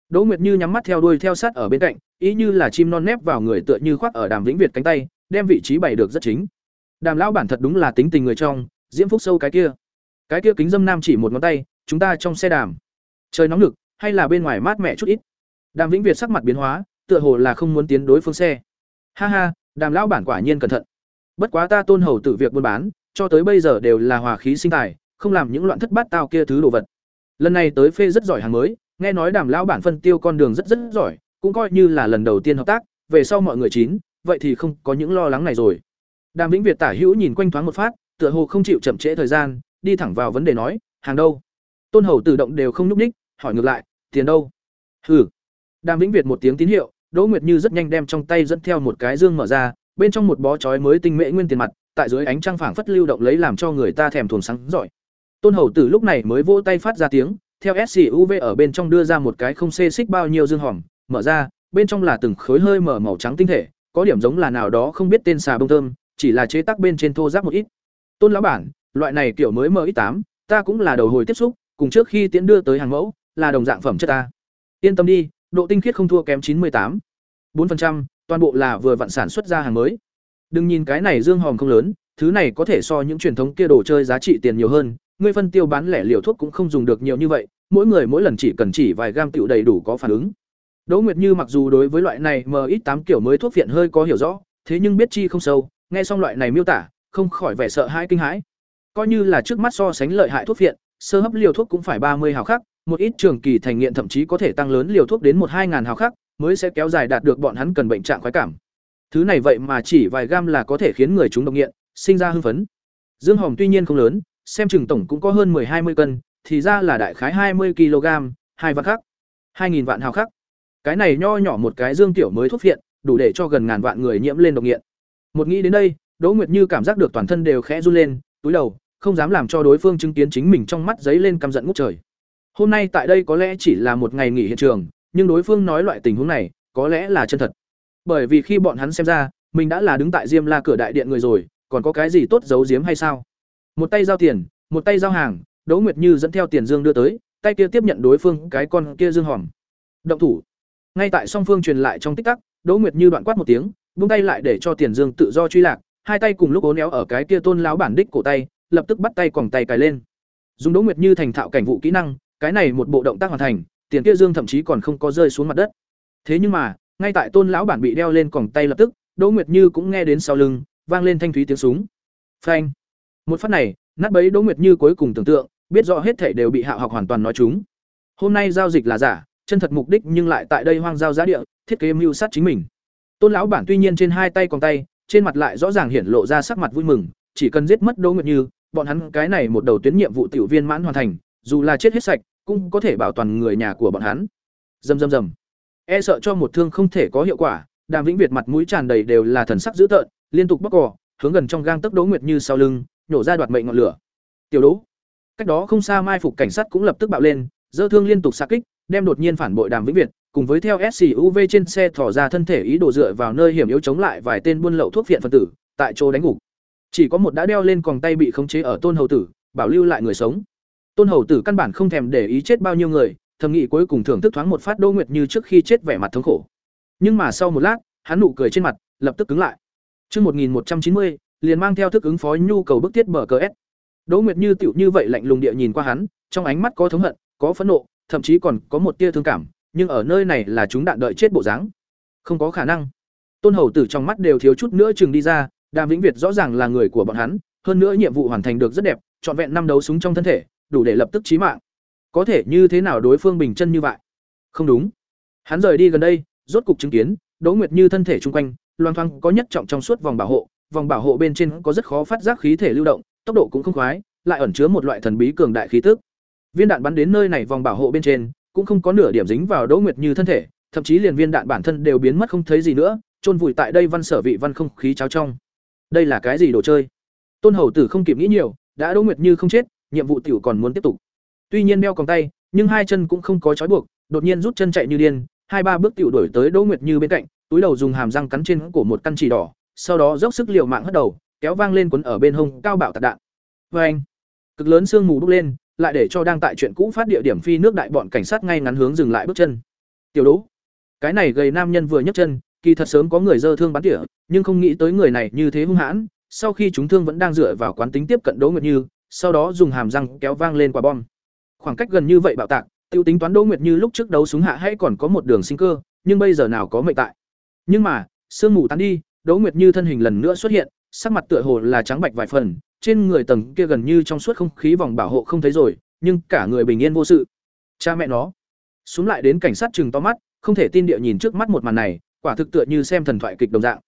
S1: Đỗ Nguyệt Như nhắm mắt theo đuôi theo sát ở bên cạnh, ý như là chim non nép vào người tựa như khoác ở Đàm Vĩnh Việt cánh tay, đem vị trí bày được rất chính. Đàm lão bản thật đúng là tính tình người trong, diễm phúc sâu cái kia. Cái kia kính dâm nam chỉ một ngón tay, chúng ta trong xe đàm. Trời nóng lực, hay là bên ngoài mát mẻ chút ít. Đàm Vĩnh Việt sắc mặt biến hóa, tựa hồ là không muốn tiến đối phương xe. Ha ha, Đàm lão bản quả nhiên cẩn thận. Bất quá ta Tôn Hầu tử việc buôn bán, cho tới bây giờ đều là hòa khí sinh tài, không làm những loạn thất bát tao kia thứ đồ vật. Lần này tới phê rất giỏi hàng mới, nghe nói Đàm lão bản phân tiêu con đường rất rất giỏi, cũng coi như là lần đầu tiên hợp tác, về sau mọi người chín, vậy thì không có những lo lắng này rồi. Đàm Vĩnh Việt tả hữu nhìn quanh thoáng một phát, tựa hồ không chịu chậm trễ thời gian, đi thẳng vào vấn đề nói, hàng đâu? Tôn Hầu tự động đều không nhúc ních, hỏi ngược lại, tiền đâu? Hừ. Đàm Vĩnh Việt một tiếng tín hiệu, Đỗ Nguyệt Như rất nhanh đem trong tay dẫn theo một cái dương mở ra, bên trong một bó chói mới tinh mễ nguyên tiền mặt, tại dưới ánh trăng phảng phất lưu động lấy làm cho người ta thèm thuồng sáng giỏi. Tôn Hầu Tử lúc này mới vỗ tay phát ra tiếng, theo SCUV ở bên trong đưa ra một cái không xê xích bao nhiêu dương hòm, mở ra, bên trong là từng khối hơi mở màu trắng tinh thể, có điểm giống là nào đó không biết tên xà bông thơm, chỉ là chế tác bên trên thô ráp một ít. Tôn lão bản, loại này kiểu mới mx tám ta cũng là đầu hồi tiếp xúc, cùng trước khi tiến đưa tới hàng mẫu, là đồng dạng phẩm chất ta. Yên tâm đi, độ tinh khiết không thua kém 98. 4%, toàn bộ là vừa vặn sản xuất ra hàng mới. Đừng nhìn cái này dương hòm không lớn, thứ này có thể so những truyền thống kia đồ chơi giá trị tiền nhiều hơn, ngươi phân tiêu bán lẻ liều thuốc cũng không dùng được nhiều như vậy, mỗi người mỗi lần chỉ cần chỉ vài gam tiểu đầy đủ có phản ứng. Đỗ Nguyệt Như mặc dù đối với loại này MX8 kiểu mới thuốc viện hơi có hiểu rõ, thế nhưng biết chi không sâu, nghe xong loại này miêu tả, không khỏi vẻ sợ hãi kinh hãi. Coi như là trước mắt so sánh lợi hại thuốc viện, sơ hấp liều thuốc cũng phải ba mươi hào khắc, một ít trường kỳ thành nghiện thậm chí có thể tăng lớn liều thuốc đến một hai ngàn hào khắc, mới sẽ kéo dài đạt được bọn hắn cần bệnh trạng khoái cảm. Thứ này vậy mà chỉ vài gam là có thể khiến người chúng độc nghiện, sinh ra hưng phấn. Dương Hồng tuy nhiên không lớn, xem chừng tổng cũng có hơn 10-20 cân, thì ra là đại khái 20 kg, hai vạn khắc. 2000 vạn hào khắc. Cái này nho nhỏ một cái dương tiểu mới thuốc phiện đủ để cho gần ngàn vạn người nhiễm lên độc nghiện. Một nghĩ đến đây, Đỗ Nguyệt Như cảm giác được toàn thân đều khẽ run lên, túi đầu, không dám làm cho đối phương chứng kiến chính mình trong mắt giấy lên căm giận ngút trời. Hôm nay tại đây có lẽ chỉ là một ngày nghỉ hiện trường, nhưng đối phương nói loại tình huống này, có lẽ là chân thật. Bởi vì khi bọn hắn xem ra, mình đã là đứng tại Diêm La cửa đại điện người rồi, còn có cái gì tốt giấu giếm hay sao? Một tay giao tiền, một tay giao hàng, Đỗ Nguyệt Như dẫn theo tiền dương đưa tới, tay kia tiếp nhận đối phương cái con kia dương hòm. Động thủ. Ngay tại song phương truyền lại trong tích tắc, Đỗ Nguyệt Như đoạn quát một tiếng, buông tay lại để cho tiền dương tự do truy lạc, hai tay cùng lúc ố néo ở cái kia tôn láo bản đích cổ tay, lập tức bắt tay quòng tay cài lên. Dùng Đỗ Nguyệt Như thành thạo cảnh vụ kỹ năng, cái này một bộ động tác hoàn thành, tiền kia dương thậm chí còn không có rơi xuống mặt đất. Thế nhưng mà, ngay tại tôn lão bản bị đeo lên còng tay lập tức, Đỗ Nguyệt Như cũng nghe đến sau lưng vang lên thanh thúy tiếng súng. Phanh. Một phát này, nát bấy Đỗ Nguyệt Như cuối cùng tưởng tượng, biết rõ hết thảy đều bị hạ học hoàn toàn nói chúng. Hôm nay giao dịch là giả, chân thật mục đích nhưng lại tại đây hoang giao giá địa, thiết kế mưu sát chính mình. Tôn lão bản tuy nhiên trên hai tay còn tay, trên mặt lại rõ ràng hiển lộ ra sắc mặt vui mừng, chỉ cần giết mất Đỗ Nguyệt Như, bọn hắn cái này một đầu tuyến nhiệm vụ tiểu viên mãn hoàn thành, dù là chết hết sạch, cũng có thể bảo toàn người nhà của bọn hắn. Rầm rầm rầm. E sợ cho một thương không thể có hiệu quả, Đàm Vĩnh Việt mặt mũi tràn đầy đều là thần sắc dữ tợn, liên tục bóc cò, hướng gần trong gang tấc Đỗ Nguyệt Như sau lưng, nhổ ra đoạt mệnh ngọn lửa. Tiểu Đỗ. Cách đó không xa mai phục cảnh sát cũng lập tức bạo lên, dơ thương liên tục xa kích, đem đột nhiên phản bội Đàm Vĩnh Việt, cùng với theo SCUV trên xe thỏ ra thân thể ý đồ dựa vào nơi hiểm yếu chống lại vài tên buôn lậu thuốc viện phân tử, tại chỗ đánh gục. Chỉ có một đã đeo lên còng tay bị khống chế ở Tôn Hầu tử, bảo lưu lại người sống. Tôn Hầu tử căn bản không thèm để ý chết bao nhiêu người, thầm nghĩ cuối cùng thưởng thức thoáng một phát Đỗ Nguyệt như trước khi chết vẻ mặt thống khổ. Nhưng mà sau một lát, hắn nụ cười trên mặt lập tức cứng lại. Chương 1190, liền mang theo thức ứng phó nhu cầu bức tiết bờ cờ S. Đỗ Nguyệt Như tiểu như vậy lạnh lùng địa nhìn qua hắn, trong ánh mắt có thống hận, có phẫn nộ, thậm chí còn có một tia thương cảm, nhưng ở nơi này là chúng đạn đợi chết bộ dáng. Không có khả năng. Tôn Hầu tử trong mắt đều thiếu chút nữa chừng đi ra, Đàm Vĩnh Việt rõ ràng là người của bọn hắn, hơn nữa nhiệm vụ hoàn thành được rất đẹp, trọn vẹn năm đấu súng trong thân thể, đủ để lập tức chí mạng. Có thể như thế nào đối phương bình chân như vậy? Không đúng. Hắn rời đi gần đây, rốt cục chứng kiến, Đỗ Nguyệt Như thân thể trung quanh, loang thoáng có nhất trọng trong suốt vòng bảo hộ, vòng bảo hộ bên trên có rất khó phát giác khí thể lưu động, tốc độ cũng không khoái, lại ẩn chứa một loại thần bí cường đại khí tức. Viên đạn bắn đến nơi này vòng bảo hộ bên trên, cũng không có nửa điểm dính vào Đỗ Nguyệt Như thân thể, thậm chí liền viên đạn bản thân đều biến mất không thấy gì nữa, chôn vùi tại đây văn sở vị văn không khí cháo trong. Đây là cái gì đồ chơi? Tôn Hầu Tử không kịp nghĩ nhiều, đã Đỗ Nguyệt Như không chết, nhiệm vụ tiểu còn muốn tiếp tục. Tuy nhiên đeo còng tay, nhưng hai chân cũng không có trói buộc, đột nhiên rút chân chạy như điên, hai ba bước tiểu đuổi tới Đỗ Nguyệt Như bên cạnh, túi đầu dùng hàm răng cắn trên cổ một căn chỉ đỏ, sau đó dốc sức liều mạng hất đầu, kéo vang lên quấn ở bên hông cao bạo tạc đạn. Oeng! Cực lớn sương mù bốc lên, lại để cho đang tại chuyện cũ phát địa điểm phi nước đại bọn cảnh sát ngay ngắn hướng dừng lại bước chân. Tiểu Đỗ, cái này gầy nam nhân vừa nhấc chân, kỳ thật sớm có người dơ thương bắn tỉa, nhưng không nghĩ tới người này như thế hung hãn, sau khi chúng thương vẫn đang dựa vào quán tính tiếp cận Đỗ Nguyệt Như, sau đó dùng hàm răng kéo vang lên quả bom. Khoảng cách gần như vậy bạo tạc, tiêu tính toán Đỗ Nguyệt Như lúc trước đấu súng hạ hay còn có một đường sinh cơ, nhưng bây giờ nào có mệnh tại. Nhưng mà, sương mù tan đi, Đỗ Nguyệt Như thân hình lần nữa xuất hiện, sắc mặt tựa hồ là trắng bạch vài phần, trên người tầng kia gần như trong suốt không khí vòng bảo hộ không thấy rồi, nhưng cả người bình yên vô sự. Cha mẹ nó, xuống lại đến cảnh sát trừng to mắt, không thể tin địa nhìn trước mắt một màn này, quả thực tựa như xem thần thoại kịch đồng dạng.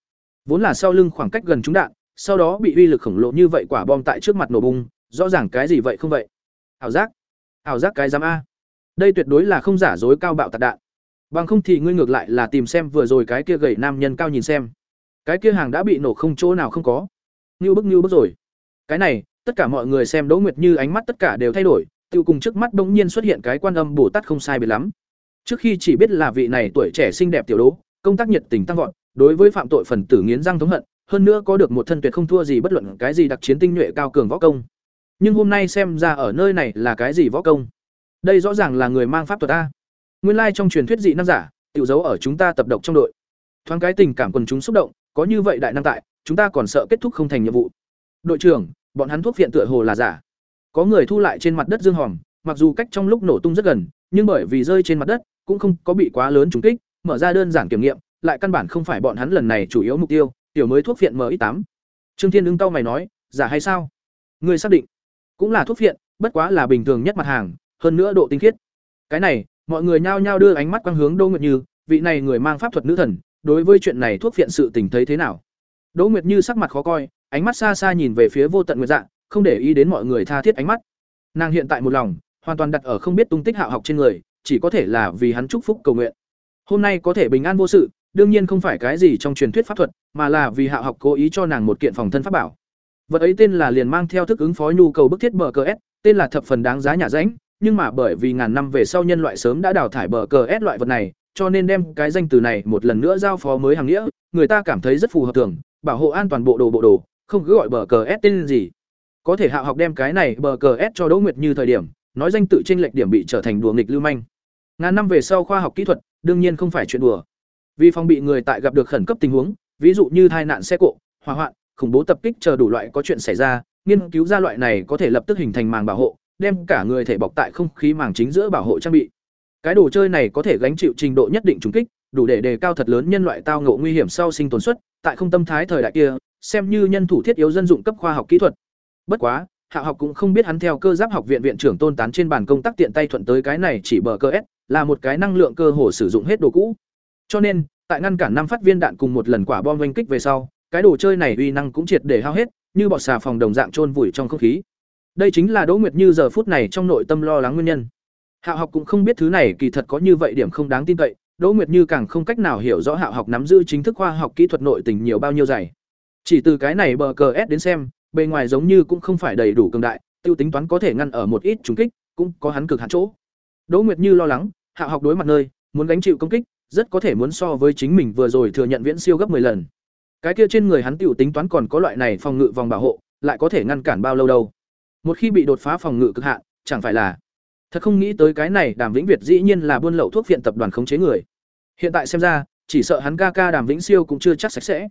S1: Vốn là sau lưng khoảng cách gần trúng đạn, sau đó bị uy lực khổng lồ như vậy quả bom tại trước mặt nổ bung, rõ ràng cái gì vậy không vậy? Ảo giác, ảo giác cái giám a. Đây tuyệt đối là không giả dối cao bạo tạc đạn. Bằng không thì ngươi ngược lại là tìm xem vừa rồi cái kia gầy nam nhân cao nhìn xem. Cái kia hàng đã bị nổ không chỗ nào không có. Như bức như bức rồi. Cái này, tất cả mọi người xem Đỗ Nguyệt Như ánh mắt tất cả đều thay đổi, tiêu cùng trước mắt bỗng nhiên xuất hiện cái quan âm Bồ Tát không sai biệt lắm. Trước khi chỉ biết là vị này tuổi trẻ xinh đẹp tiểu đố, công tác nhiệt tình tăng vọt, đối với phạm tội phần tử nghiến răng thống hận, hơn nữa có được một thân tuyệt không thua gì bất luận cái gì đặc chiến tinh nhuệ cao cường võ công. Nhưng hôm nay xem ra ở nơi này là cái gì võ công? Đây rõ ràng là người mang pháp thuật a. Nguyên lai trong truyền thuyết dị năng giả, tiểu dấu ở chúng ta tập độc trong đội. Thoáng cái tình cảm quần chúng xúc động, có như vậy đại năng tại, chúng ta còn sợ kết thúc không thành nhiệm vụ. Đội trưởng, bọn hắn thuốc phiện tựa hồ là giả. Có người thu lại trên mặt đất dương hòm, mặc dù cách trong lúc nổ tung rất gần, nhưng bởi vì rơi trên mặt đất, cũng không có bị quá lớn trùng kích, mở ra đơn giản kiểm nghiệm, lại căn bản không phải bọn hắn lần này chủ yếu mục tiêu, tiểu mới thuốc phiện MX8. Trương Thiên ứng tao mày nói, giả hay sao? Người xác định, cũng là thuốc phiện, bất quá là bình thường nhất mặt hàng, hơn nữa độ tinh khiết. Cái này, mọi người nhao nhao đưa ánh mắt quang hướng Đỗ Nguyệt Như, vị này người mang pháp thuật nữ thần, đối với chuyện này thuốc phiện sự tình thấy thế nào? Đỗ Nguyệt Như sắc mặt khó coi, ánh mắt xa xa nhìn về phía Vô Tận Nguyệt Dạ, không để ý đến mọi người tha thiết ánh mắt. Nàng hiện tại một lòng, hoàn toàn đặt ở không biết tung tích Hạo học trên người, chỉ có thể là vì hắn chúc phúc cầu nguyện. Hôm nay có thể bình an vô sự, đương nhiên không phải cái gì trong truyền thuyết pháp thuật, mà là vì Hạo học cố ý cho nàng một kiện phòng thân pháp bảo. Vật ấy tên là liền mang theo thức ứng phó nhu cầu bức thiết bờ cờ S, tên là thập phần đáng giá nhà rãnh, nhưng mà bởi vì ngàn năm về sau nhân loại sớm đã đào thải bờ cờ S loại vật này, cho nên đem cái danh từ này một lần nữa giao phó mới hàng nghĩa, người ta cảm thấy rất phù hợp thường, bảo hộ an toàn bộ đồ bộ đồ, không cứ gọi bờ cờ S tên gì. Có thể hạ học đem cái này bờ cờ S cho Đỗ Nguyệt như thời điểm, nói danh tự trên lệch điểm bị trở thành đùa nghịch lưu manh. Ngàn năm về sau khoa học kỹ thuật, đương nhiên không phải chuyện đùa. Vì phòng bị người tại gặp được khẩn cấp tình huống, ví dụ như tai nạn xe cộ, hỏa hoạn, khủng bố tập kích chờ đủ loại có chuyện xảy ra, nghiên cứu ra loại này có thể lập tức hình thành màng bảo hộ, đem cả người thể bọc tại không khí màng chính giữa bảo hộ trang bị. Cái đồ chơi này có thể gánh chịu trình độ nhất định trùng kích, đủ để đề cao thật lớn nhân loại tao ngộ nguy hiểm sau sinh tồn suất, tại không tâm thái thời đại kia, xem như nhân thủ thiết yếu dân dụng cấp khoa học kỹ thuật. Bất quá, Hạ học cũng không biết hắn theo cơ giáp học viện viện trưởng Tôn Tán trên bàn công tác tiện tay thuận tới cái này chỉ bờ cơ S, là một cái năng lượng cơ hồ sử dụng hết đồ cũ. Cho nên, tại ngăn cản năm phát viên đạn cùng một lần quả bom vênh kích về sau, cái đồ chơi này uy năng cũng triệt để hao hết, như bọt xà phòng đồng dạng trôn vùi trong không khí. Đây chính là Đỗ Nguyệt Như giờ phút này trong nội tâm lo lắng nguyên nhân. Hạ học cũng không biết thứ này kỳ thật có như vậy điểm không đáng tin cậy, Đỗ Nguyệt Như càng không cách nào hiểu rõ hạ học nắm giữ chính thức khoa học kỹ thuật nội tình nhiều bao nhiêu dày. Chỉ từ cái này bờ cờ S đến xem, bề ngoài giống như cũng không phải đầy đủ cường đại, tiêu tính toán có thể ngăn ở một ít trùng kích, cũng có hắn cực hạn chỗ. Đỗ Nguyệt Như lo lắng, hạ học đối mặt nơi, muốn gánh chịu công kích, rất có thể muốn so với chính mình vừa rồi thừa nhận viễn siêu gấp 10 lần. Cái kia trên người hắn tiểu tính toán còn có loại này phòng ngự vòng bảo hộ, lại có thể ngăn cản bao lâu đâu. Một khi bị đột phá phòng ngự cực hạn, chẳng phải là Thật không nghĩ tới cái này Đàm Vĩnh Việt dĩ nhiên là buôn lậu thuốc viện tập đoàn khống chế người. Hiện tại xem ra, chỉ sợ hắn ca ca Đàm Vĩnh Siêu cũng chưa chắc sạch sẽ.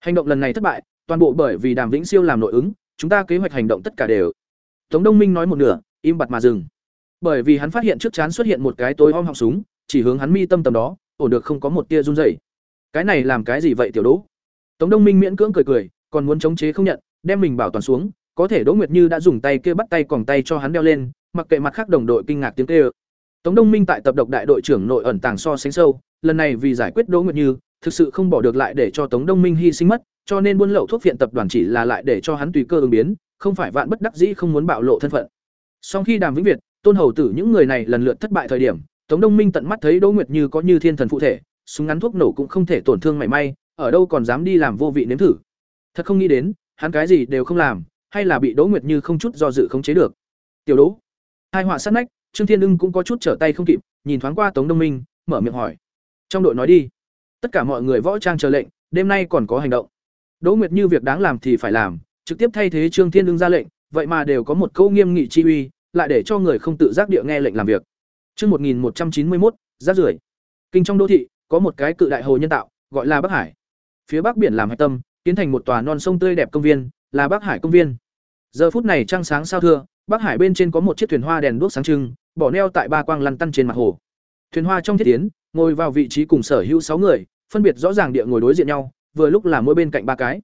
S1: Hành động lần này thất bại, toàn bộ bởi vì Đàm Vĩnh Siêu làm nội ứng, chúng ta kế hoạch hành động tất cả đều. Tống Đông Minh nói một nửa, im bặt mà dừng. Bởi vì hắn phát hiện trước chán xuất hiện một cái tối om họng súng, chỉ hướng hắn mi tâm tầm đó, ổn được không có một tia run rẩy. Cái này làm cái gì vậy tiểu Đỗ? Tống Đông Minh miễn cưỡng cười cười, còn muốn chống chế không nhận, đem mình bảo toàn xuống, có thể Đỗ Nguyệt Như đã dùng tay kia bắt tay còng tay cho hắn đeo lên, mặc kệ mặt khác đồng đội kinh ngạc tiếng kêu. Tống Đông Minh tại tập độc đại đội trưởng nội ẩn tàng so sánh sâu, lần này vì giải quyết Đỗ Nguyệt Như, thực sự không bỏ được lại để cho Tống Đông Minh hy sinh mất, cho nên buôn lậu thuốc viện tập đoàn chỉ là lại để cho hắn tùy cơ ứng biến, không phải vạn bất đắc dĩ không muốn bạo lộ thân phận. Sau khi Đàm Vĩnh Việt, Tôn Hầu Tử những người này lần lượt thất bại thời điểm, Tống Đông Minh tận mắt thấy Đỗ Nguyệt Như có như thiên thần phụ thể, súng ngắn thuốc nổ cũng không thể tổn thương mảy may, ở đâu còn dám đi làm vô vị nếm thử. Thật không nghĩ đến, hắn cái gì đều không làm, hay là bị Đỗ Nguyệt Như không chút do dự khống chế được. Tiểu Đỗ, hai họa sát nách, Trương Thiên Ưng cũng có chút trở tay không kịp, nhìn thoáng qua Tống Đông Minh, mở miệng hỏi: "Trong đội nói đi." Tất cả mọi người võ trang chờ lệnh, đêm nay còn có hành động. Đỗ Nguyệt Như việc đáng làm thì phải làm, trực tiếp thay thế Trương Thiên Ưng ra lệnh, vậy mà đều có một câu nghiêm nghị chi uy, lại để cho người không tự giác địa nghe lệnh làm việc. Chương 1191, rác rưởi. Kinh trong đô thị, có một cái cự đại hồ nhân tạo, gọi là Bắc Hải. Phía bắc biển làm hạch tâm, kiến thành một tòa non sông tươi đẹp công viên, là Bắc Hải công viên. Giờ phút này trăng sáng sao thưa, Bắc Hải bên trên có một chiếc thuyền hoa đèn đuốc sáng trưng, bỏ neo tại ba quang lăn tăn trên mặt hồ. Thuyền hoa trong thiết tiến, ngồi vào vị trí cùng sở hữu sáu người, phân biệt rõ ràng địa ngồi đối diện nhau, vừa lúc là mỗi bên cạnh ba cái.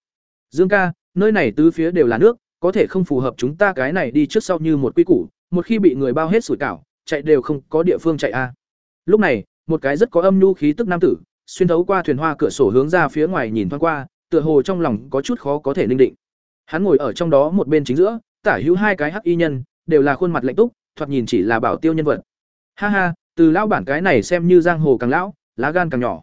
S1: Dương ca, nơi này tứ phía đều là nước, có thể không phù hợp chúng ta cái này đi trước sau như một quy củ, một khi bị người bao hết sủi cảo, chạy đều không có địa phương chạy a. À. Lúc này, một cái rất có âm nhu khí tức nam tử, xuyên thấu qua thuyền hoa cửa sổ hướng ra phía ngoài nhìn thoáng qua, tựa hồ trong lòng có chút khó có thể ninh định. Hắn ngồi ở trong đó một bên chính giữa, tả hữu hai cái hắc y nhân, đều là khuôn mặt lạnh túc, thoạt nhìn chỉ là bảo tiêu nhân vật. Ha ha từ lão bản cái này xem như giang hồ càng lão, lá gan càng nhỏ.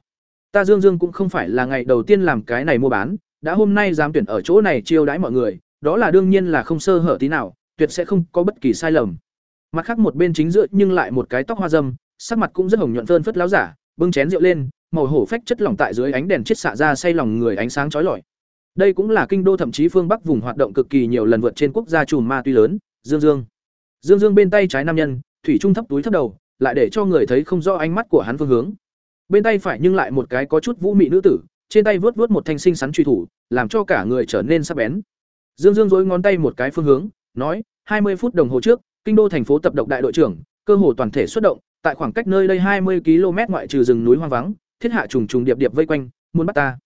S1: Ta dương dương cũng không phải là ngày đầu tiên làm cái này mua bán, đã hôm nay dám tuyển ở chỗ này chiêu đãi mọi người, đó là đương nhiên là không sơ hở tí nào, tuyệt sẽ không có bất kỳ sai lầm. Mặt khác một bên chính giữa nhưng lại một cái tóc hoa dâm, sắc mặt cũng rất hồng nhuận phơn phất láo giả, bưng chén rượu lên, màu hổ phách chất lỏng tại dưới ánh đèn chết xạ ra say lòng người ánh sáng chói lọi. Đây cũng là kinh đô thậm chí phương bắc vùng hoạt động cực kỳ nhiều lần vượt trên quốc gia chùm ma túy lớn, dương dương. Dương dương bên tay trái nam nhân, thủy trung thấp túi thấp đầu lại để cho người thấy không rõ ánh mắt của hắn phương hướng. Bên tay phải nhưng lại một cái có chút vũ mị nữ tử, trên tay vớt vớt một thanh sinh sắn truy thủ, làm cho cả người trở nên sắc bén. Dương dương dối ngón tay một cái phương hướng, nói, hai mươi phút đồng hồ trước, kinh đô thành phố tập độc đại đội trưởng, cơ hồ toàn thể xuất động, tại khoảng cách nơi đây hai mươi km ngoại trừ rừng núi hoang vắng, thiết hạ trùng trùng điệp điệp vây quanh, muốn bắt ta.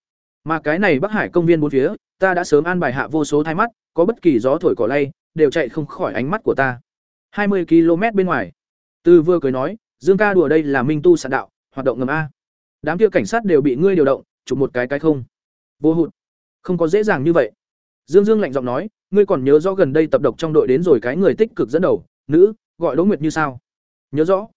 S1: Mà cái này bắc hải công viên bốn phía, ta đã sớm an bài hạ vô số thai mắt, có bất kỳ gió thổi cỏ lay, đều chạy không khỏi ánh mắt của ta. Hai mươi km bên ngoài từ vừa cười nói, dương ca đùa đây là minh tu sạn đạo, hoạt động ngầm a. Đám kia cảnh sát đều bị ngươi điều động, chụp một cái cái không. Vô hụt. Không có dễ dàng như vậy. Dương dương lạnh giọng nói, ngươi còn nhớ rõ gần đây tập độc trong đội đến rồi cái người tích cực dẫn đầu, nữ, gọi đỗ nguyệt như sao? Nhớ rõ.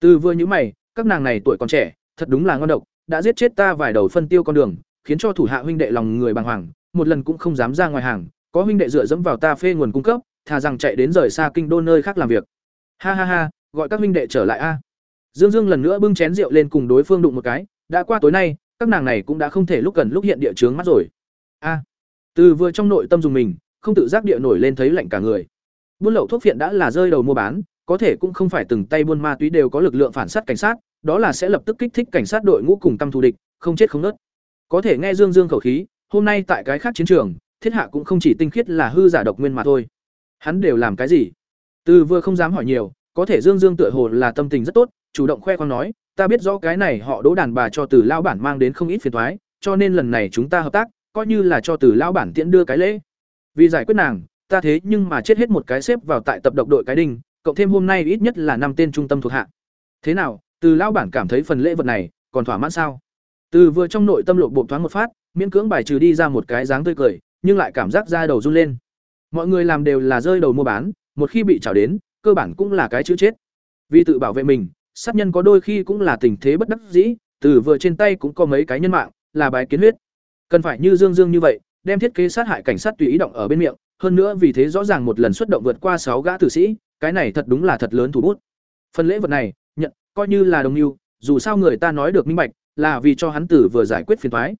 S1: Từ vừa như mày, các nàng này tuổi còn trẻ, thật đúng là ngon độc, đã giết chết ta vài đầu phân tiêu con đường, khiến cho thủ hạ huynh đệ lòng người bàng hoàng, một lần cũng không dám ra ngoài hàng, có huynh đệ dựa dẫm vào ta phê nguồn cung cấp, thà rằng chạy đến rời xa kinh đô nơi khác làm việc. Ha ha ha gọi các huynh đệ trở lại a. Dương dương lần nữa bưng chén rượu lên cùng đối phương đụng một cái, đã qua tối nay, các nàng này cũng đã không thể lúc gần lúc hiện địa chướng mắt rồi. A. Từ vừa trong nội tâm dùng mình, không tự giác địa nổi lên thấy lạnh cả người. Buôn lậu thuốc phiện đã là rơi đầu mua bán, có thể cũng không phải từng tay buôn ma túy đều có lực lượng phản sát cảnh sát, đó là sẽ lập tức kích thích cảnh sát đội ngũ cùng tâm thù địch, không chết không nớt có thể nghe dương dương khẩu khí, hôm nay tại cái khác chiến trường, thiết hạ cũng không chỉ tinh khiết là hư giả độc nguyên mà thôi. Hắn đều làm cái gì? Từ vừa không dám hỏi nhiều có thể dương dương tựa hồ là tâm tình rất tốt, chủ động khoe khoang nói, ta biết rõ cái này họ đỗ đàn bà cho từ lao bản mang đến không ít phiền thoái cho nên lần này chúng ta hợp tác, coi như là cho từ lao bản tiễn đưa cái lễ. Vì giải quyết nàng, ta thế nhưng mà chết hết một cái xếp vào tại tập độc đội cái đinh, cộng thêm hôm nay ít nhất là năm tên trung tâm thuộc hạ. Thế nào, từ lao bản cảm thấy phần lễ vật này còn thỏa mãn sao? Từ vừa trong nội tâm lộ bộ thoáng một phát, miễn cưỡng bài trừ đi ra một cái dáng tươi cười, nhưng lại cảm giác da đầu run lên. Mọi người làm đều là rơi đầu mua bán, một khi bị chảo đến cơ bản cũng là cái chữ chết. Vì tự bảo vệ mình, sát nhân có đôi khi cũng là tình thế bất đắc dĩ, từ vừa trên tay cũng có mấy cái nhân mạng, là bài kiến huyết. Cần phải như dương dương như vậy, đem thiết kế sát hại cảnh sát tùy ý động ở bên miệng, hơn nữa vì thế rõ ràng một lần xuất động vượt qua sáu gã tử sĩ, cái này thật đúng là thật lớn thủ bút. Phần lễ vật này, nhận, coi như là đồng mưu, dù sao người ta nói được minh bạch, là vì cho hắn tử vừa giải quyết phiền thoái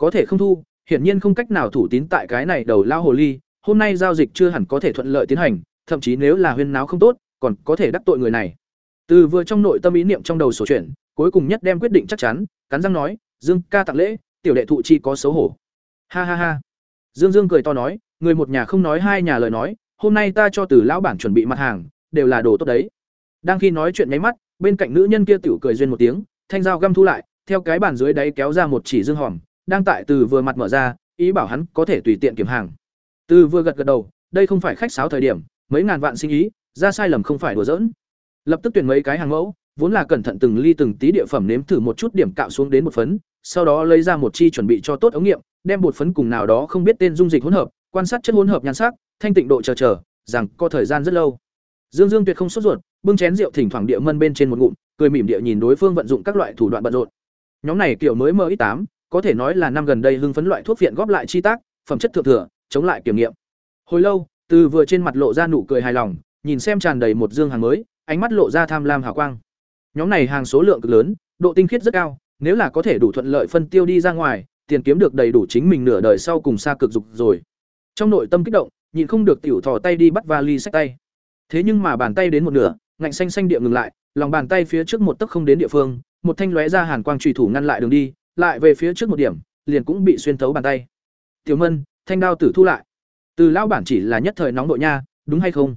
S1: có thể không thu, hiển nhiên không cách nào thủ tín tại cái này đầu lao hồ ly, hôm nay giao dịch chưa hẳn có thể thuận lợi tiến hành thậm chí nếu là huyên náo không tốt, còn có thể đắc tội người này. Từ vừa trong nội tâm ý niệm trong đầu sổ chuyển, cuối cùng nhất đem quyết định chắc chắn, cắn răng nói, dương ca tặng lễ, tiểu đệ thụ chi có xấu hổ. Ha ha ha. Dương dương cười to nói, người một nhà không nói hai nhà lời nói, hôm nay ta cho từ lão bản chuẩn bị mặt hàng, đều là đồ tốt đấy. Đang khi nói chuyện nháy mắt, bên cạnh nữ nhân kia tiểu cười duyên một tiếng, thanh dao găm thu lại, theo cái bàn dưới đáy kéo ra một chỉ dương hòm, đang tại từ vừa mặt mở ra, ý bảo hắn có thể tùy tiện kiểm hàng. Từ vừa gật gật đầu, đây không phải khách sáo thời điểm mấy ngàn vạn sinh ý, ra sai lầm không phải đùa giỡn. Lập tức tuyển mấy cái hàng mẫu, vốn là cẩn thận từng ly từng tí địa phẩm nếm thử một chút điểm cạo xuống đến một phấn, sau đó lấy ra một chi chuẩn bị cho tốt ống nghiệm, đem bột phấn cùng nào đó không biết tên dung dịch hỗn hợp, quan sát chất hỗn hợp nhan sắc, thanh tịnh độ chờ chờ, rằng có thời gian rất lâu. Dương dương tuyệt không sốt ruột, bưng chén rượu thỉnh thoảng địa mân bên trên một ngụm, cười mỉm địa nhìn đối phương vận dụng các loại thủ đoạn bận rộn. Nhóm này kiểu mới mx tám, có thể nói là năm gần đây hưng phấn loại thuốc viện góp lại chi tác, phẩm chất thượng thừa, chống lại kiểm nghiệm. Hồi lâu từ vừa trên mặt lộ ra nụ cười hài lòng, nhìn xem tràn đầy một dương hàng mới, ánh mắt lộ ra tham lam hào quang. Nhóm này hàng số lượng cực lớn, độ tinh khiết rất cao, nếu là có thể đủ thuận lợi phân tiêu đi ra ngoài, tiền kiếm được đầy đủ chính mình nửa đời sau cùng xa cực dục rồi. Trong nội tâm kích động, nhịn không được tiểu thò tay đi bắt vali sách tay. Thế nhưng mà bàn tay đến một nửa, ngạnh xanh xanh địa ngừng lại, lòng bàn tay phía trước một tấc không đến địa phương, một thanh lóe ra hàn quang trùy thủ ngăn lại đường đi, lại về phía trước một điểm, liền cũng bị xuyên thấu bàn tay. Tiểu mân, thanh đao tử thu lại từ lão bản chỉ là nhất thời nóng nội nha đúng hay không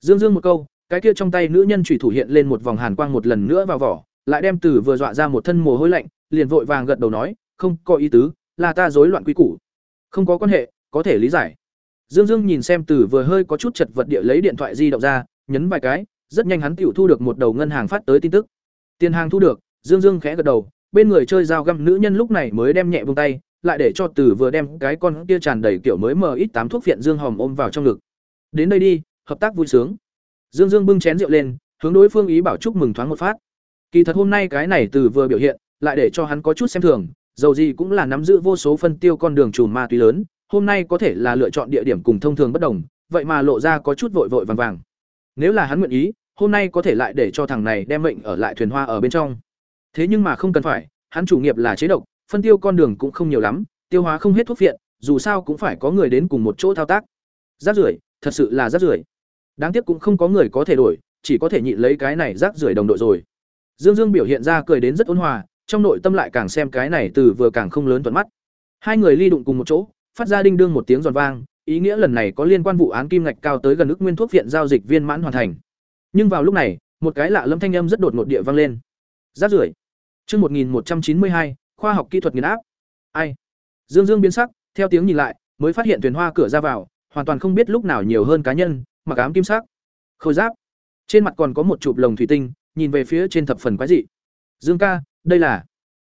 S1: dương dương một câu cái kia trong tay nữ nhân trùy thủ hiện lên một vòng hàn quang một lần nữa vào vỏ lại đem Từ vừa dọa ra một thân mồ hôi lạnh, liền vội vàng gật đầu nói, "Không, có ý tứ, là ta rối loạn quy củ." "Không có quan hệ, có thể lý giải." Dương Dương nhìn xem Từ vừa hơi có chút chật vật địa lấy điện thoại di động ra, nhấn vài cái, rất nhanh hắn tiểu thu được một đầu ngân hàng phát tới tin tức. Tiền hàng thu được, Dương Dương khẽ gật đầu, bên người chơi dao găm nữ nhân lúc này mới đem nhẹ buông tay, lại để cho Từ vừa đem cái con kia tràn đầy kiểu mới mờ ít tám thuốc viện Dương hòm ôm vào trong ngực. "Đến đây đi, hợp tác vui sướng." Dương Dương bưng chén rượu lên, hướng đối phương ý bảo chúc mừng thoáng một phát. Kỳ thật hôm nay cái này Từ vừa biểu hiện, lại để cho hắn có chút xem thường, dầu gì cũng là nắm giữ vô số phân tiêu con đường trùm ma túy lớn, hôm nay có thể là lựa chọn địa điểm cùng thông thường bất đồng, vậy mà lộ ra có chút vội vội vàng vàng. Nếu là hắn nguyện ý, hôm nay có thể lại để cho thằng này đem mệnh ở lại thuyền hoa ở bên trong. Thế nhưng mà không cần phải, hắn chủ nghiệp là chế độc, phân tiêu con đường cũng không nhiều lắm, tiêu hóa không hết thuốc viện, dù sao cũng phải có người đến cùng một chỗ thao tác. Rác rưởi, thật sự là rác rưởi. Đáng tiếc cũng không có người có thể đổi, chỉ có thể nhịn lấy cái này rác rưởi đồng đội rồi. Dương Dương biểu hiện ra cười đến rất ôn hòa, trong nội tâm lại càng xem cái này từ vừa càng không lớn thuận mắt. Hai người ly đụng cùng một chỗ, phát ra đinh đương một tiếng giòn vang, ý nghĩa lần này có liên quan vụ án kim ngạch cao tới gần ức nguyên thuốc viện giao dịch viên mãn hoàn thành. Nhưng vào lúc này, một cái lạ lâm thanh âm rất đột ngột địa vang lên. Rác rưởi. Chương 1192, khoa học kỹ thuật nghiền áp. Ai? Dương Dương biến sắc, theo tiếng nhìn lại, mới phát hiện thuyền hoa cửa ra vào, hoàn toàn không biết lúc nào nhiều hơn cá nhân, mặc ám kim sắc. Khôi giáp. Trên mặt còn có một chụp lồng thủy tinh, nhìn về phía trên thập phần quái dị. Dương ca, đây là.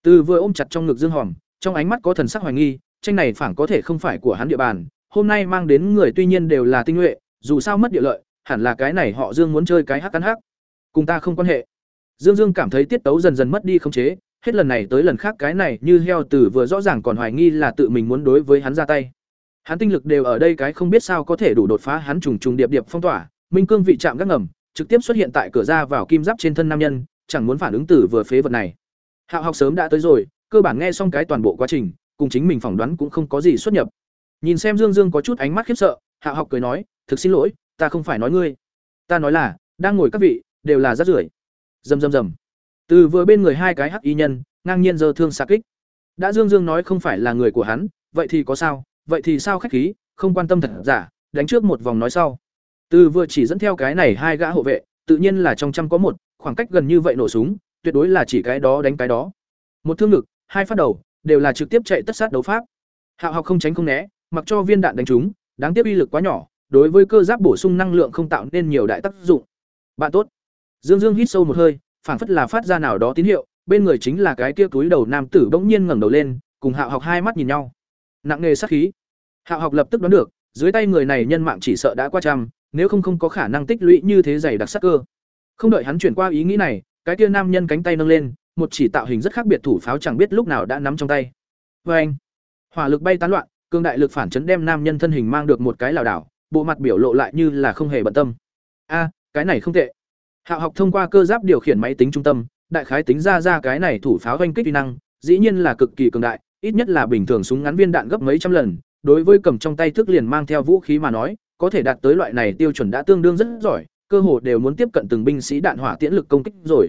S1: Từ vừa ôm chặt trong ngực Dương Hòm, trong ánh mắt có thần sắc hoài nghi, tranh này phảng có thể không phải của hắn địa bàn, hôm nay mang đến người tuy nhiên đều là tinh nhuệ, dù sao mất địa lợi, hẳn là cái này họ Dương muốn chơi cái hắc cắn hắc. Cùng ta không quan hệ. Dương Dương cảm thấy tiết tấu dần dần mất đi khống chế, hết lần này tới lần khác cái này như heo tử vừa rõ ràng còn hoài nghi là tự mình muốn đối với hắn ra tay. Hắn tinh lực đều ở đây cái không biết sao có thể đủ đột phá hắn trùng trùng điệp điệp phong tỏa, minh cương vị chạm gác ngầm, trực tiếp xuất hiện tại cửa ra vào kim giáp trên thân nam nhân, chẳng muốn phản ứng tử vừa phế vật này. Hạo học sớm đã tới rồi, cơ bản nghe xong cái toàn bộ quá trình, cùng chính mình phỏng đoán cũng không có gì xuất nhập. Nhìn xem Dương Dương có chút ánh mắt khiếp sợ, Hạo học cười nói, "Thực xin lỗi, ta không phải nói ngươi. Ta nói là, đang ngồi các vị đều là rát rưởi." Rầm rầm rầm. Từ vừa bên người hai cái hắc y nhân, ngang nhiên giơ thương xạ kích. Đã Dương Dương nói không phải là người của hắn, vậy thì có sao? Vậy thì sao khách khí, không quan tâm thật giả, đánh trước một vòng nói sau. Từ vừa chỉ dẫn theo cái này hai gã hộ vệ, tự nhiên là trong trăm có một, khoảng cách gần như vậy nổ súng, tuyệt đối là chỉ cái đó đánh cái đó. Một thương ngực, hai phát đầu, đều là trực tiếp chạy tất sát đấu pháp. Hạo học không tránh không né, mặc cho viên đạn đánh trúng, đáng tiếc uy lực quá nhỏ, đối với cơ giáp bổ sung năng lượng không tạo nên nhiều đại tác dụng. Bạn tốt. Dương Dương hít sâu một hơi, phảng phất là phát ra nào đó tín hiệu, bên người chính là cái kia túi đầu nam tử bỗng nhiên ngẩng đầu lên, cùng Hạo học hai mắt nhìn nhau. Nặng nề sát khí. Hạo học lập tức đoán được, dưới tay người này nhân mạng chỉ sợ đã qua trăm, nếu không không có khả năng tích lũy như thế dày đặc sắc cơ. Không đợi hắn chuyển qua ý nghĩ này, cái kia nam nhân cánh tay nâng lên, một chỉ tạo hình rất khác biệt thủ pháo chẳng biết lúc nào đã nắm trong tay. Và anh, hỏa lực bay tán loạn, cương đại lực phản chấn đem nam nhân thân hình mang được một cái lảo đảo, bộ mặt biểu lộ lại như là không hề bận tâm. A, cái này không tệ. Hạo học thông qua cơ giáp điều khiển máy tính trung tâm, đại khái tính ra ra cái này thủ pháo doanh kích uy năng, dĩ nhiên là cực kỳ cường đại, ít nhất là bình thường súng ngắn viên đạn gấp mấy trăm lần, đối với cầm trong tay thức liền mang theo vũ khí mà nói, có thể đạt tới loại này tiêu chuẩn đã tương đương rất giỏi, cơ hồ đều muốn tiếp cận từng binh sĩ đạn hỏa tiễn lực công kích rồi.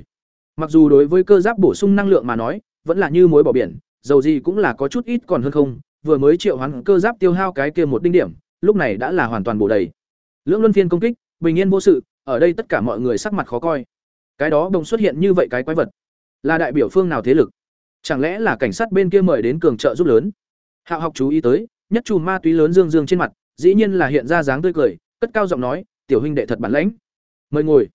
S1: Mặc dù đối với cơ giáp bổ sung năng lượng mà nói, vẫn là như muối bỏ biển, dầu gì cũng là có chút ít còn hơn không, vừa mới triệu hoán cơ giáp tiêu hao cái kia một đinh điểm, lúc này đã là hoàn toàn bổ đầy. Lưỡng luân phiên công kích, bình yên vô sự, ở đây tất cả mọi người sắc mặt khó coi. Cái đó đồng xuất hiện như vậy cái quái vật, là đại biểu phương nào thế lực? Chẳng lẽ là cảnh sát bên kia mời đến cường trợ giúp lớn? Hạo học chú ý tới, nhất chùm ma túy lớn dương dương trên mặt, dĩ nhiên là hiện ra dáng tươi cười, cất cao giọng nói, "Tiểu huynh đệ thật bản lãnh." Mời ngồi.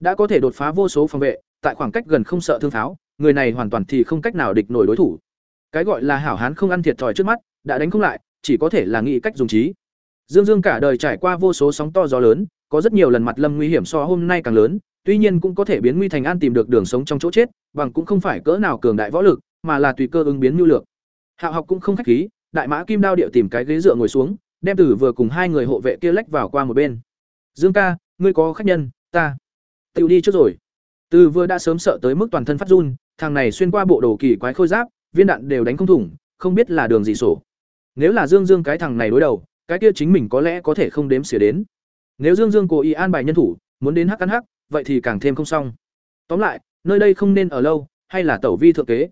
S1: Đã có thể đột phá vô số phòng vệ, tại khoảng cách gần không sợ thương tháo, người này hoàn toàn thì không cách nào địch nổi đối thủ. Cái gọi là hảo hán không ăn thiệt thòi trước mắt, đã đánh không lại, chỉ có thể là nghĩ cách dùng trí. Dương Dương cả đời trải qua vô số sóng to gió lớn, có rất nhiều lần mặt lâm nguy hiểm so hôm nay càng lớn, tuy nhiên cũng có thể biến nguy thành an tìm được đường sống trong chỗ chết, bằng cũng không phải cỡ nào cường đại võ lực, mà là tùy cơ ứng biến nhu lược. Hạo học cũng không khách khí, đại mã kim đao điệu tìm cái ghế dựa ngồi xuống, đem Tử vừa cùng hai người hộ vệ kia lách vào qua một bên. "Dương ca, ngươi có khách nhân, ta tự đi trước rồi." Từ vừa đã sớm sợ tới mức toàn thân phát run, thằng này xuyên qua bộ đồ kỳ quái khôi giáp, viên đạn đều đánh không thủng, không biết là đường gì sổ. Nếu là Dương Dương cái thằng này đối đầu, cái kia chính mình có lẽ có thể không đếm xỉa đến. Nếu Dương Dương cố ý an bài nhân thủ, muốn đến hắc ăn hắc, vậy thì càng thêm không xong. Tóm lại, nơi đây không nên ở lâu, hay là tẩu vi thượng kế.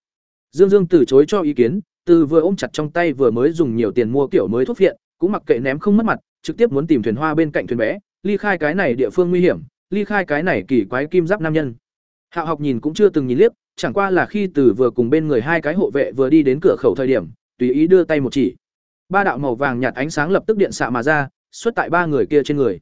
S1: Dương Dương từ chối cho ý kiến, từ vừa ôm chặt trong tay vừa mới dùng nhiều tiền mua kiểu mới thuốc viện, cũng mặc kệ ném không mất mặt, trực tiếp muốn tìm thuyền hoa bên cạnh thuyền bé, ly khai cái này địa phương nguy hiểm, ly khai cái này kỳ quái kim giáp nam nhân. Hạo học nhìn cũng chưa từng nhìn liếc, chẳng qua là khi từ vừa cùng bên người hai cái hộ vệ vừa đi đến cửa khẩu thời điểm, tùy ý đưa tay một chỉ. Ba đạo màu vàng nhạt ánh sáng lập tức điện xạ mà ra, xuất tại ba người kia trên người.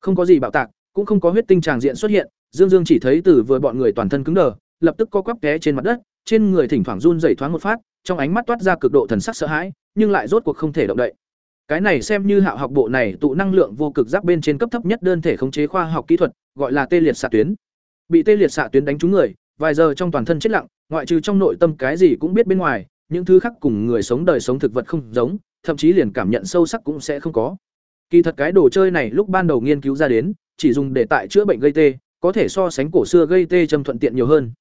S1: Không có gì bạo tạc, cũng không có huyết tinh tràng diện xuất hiện, Dương Dương chỉ thấy từ vừa bọn người toàn thân cứng đờ, lập tức co quắp té trên mặt đất, trên người thỉnh thoảng run rẩy thoáng một phát, trong ánh mắt toát ra cực độ thần sắc sợ hãi, nhưng lại rốt cuộc không thể động đậy. Cái này xem như Hạo học bộ này tụ năng lượng vô cực giáp bên trên cấp thấp nhất đơn thể khống chế khoa học kỹ thuật, gọi là tê liệt xạ tuyến. Bị tê liệt xạ tuyến đánh trúng người, vài giờ trong toàn thân chết lặng, ngoại trừ trong nội tâm cái gì cũng biết bên ngoài, những thứ khác cùng người sống đời sống thực vật không giống, thậm chí liền cảm nhận sâu sắc cũng sẽ không có. Kỳ thật cái đồ chơi này lúc ban đầu nghiên cứu ra đến, chỉ dùng để tại chữa bệnh gây tê, có thể so sánh cổ xưa gây tê châm thuận tiện nhiều hơn.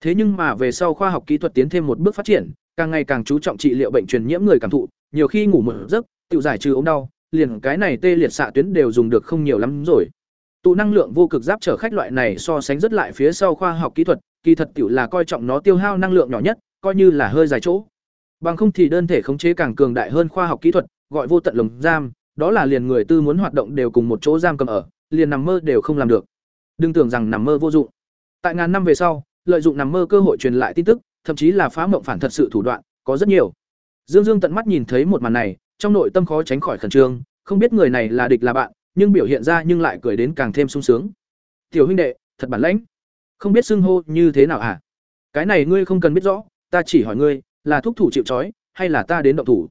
S1: Thế nhưng mà về sau khoa học kỹ thuật tiến thêm một bước phát triển, càng ngày càng chú trọng trị liệu bệnh truyền nhiễm người cảm thụ, nhiều khi ngủ một giấc, tự giải trừ ốm đau, liền cái này tê liệt xạ tuyến đều dùng được không nhiều lắm rồi. Tụ năng lượng vô cực giáp trở khách loại này so sánh rất lại phía sau khoa học kỹ thuật, kỳ thật tiểu là coi trọng nó tiêu hao năng lượng nhỏ nhất, coi như là hơi dài chỗ. Bằng không thì đơn thể khống chế càng cường đại hơn khoa học kỹ thuật, gọi vô tận lồng giam, đó là liền người tư muốn hoạt động đều cùng một chỗ giam cầm ở, liền nằm mơ đều không làm được. Đừng tưởng rằng nằm mơ vô dụng. Tại ngàn năm về sau, lợi dụng nằm mơ cơ hội truyền lại tin tức, thậm chí là phá mộng phản thật sự thủ đoạn, có rất nhiều. Dương Dương tận mắt nhìn thấy một màn này, trong nội tâm khó tránh khỏi khẩn trương, không biết người này là địch là bạn, nhưng biểu hiện ra nhưng lại cười đến càng thêm sung sướng. "Tiểu huynh đệ, thật bản lãnh. Không biết xưng hô như thế nào hả? Cái này ngươi không cần biết rõ, ta chỉ hỏi ngươi, là thúc thủ chịu trói, hay là ta đến động thủ?"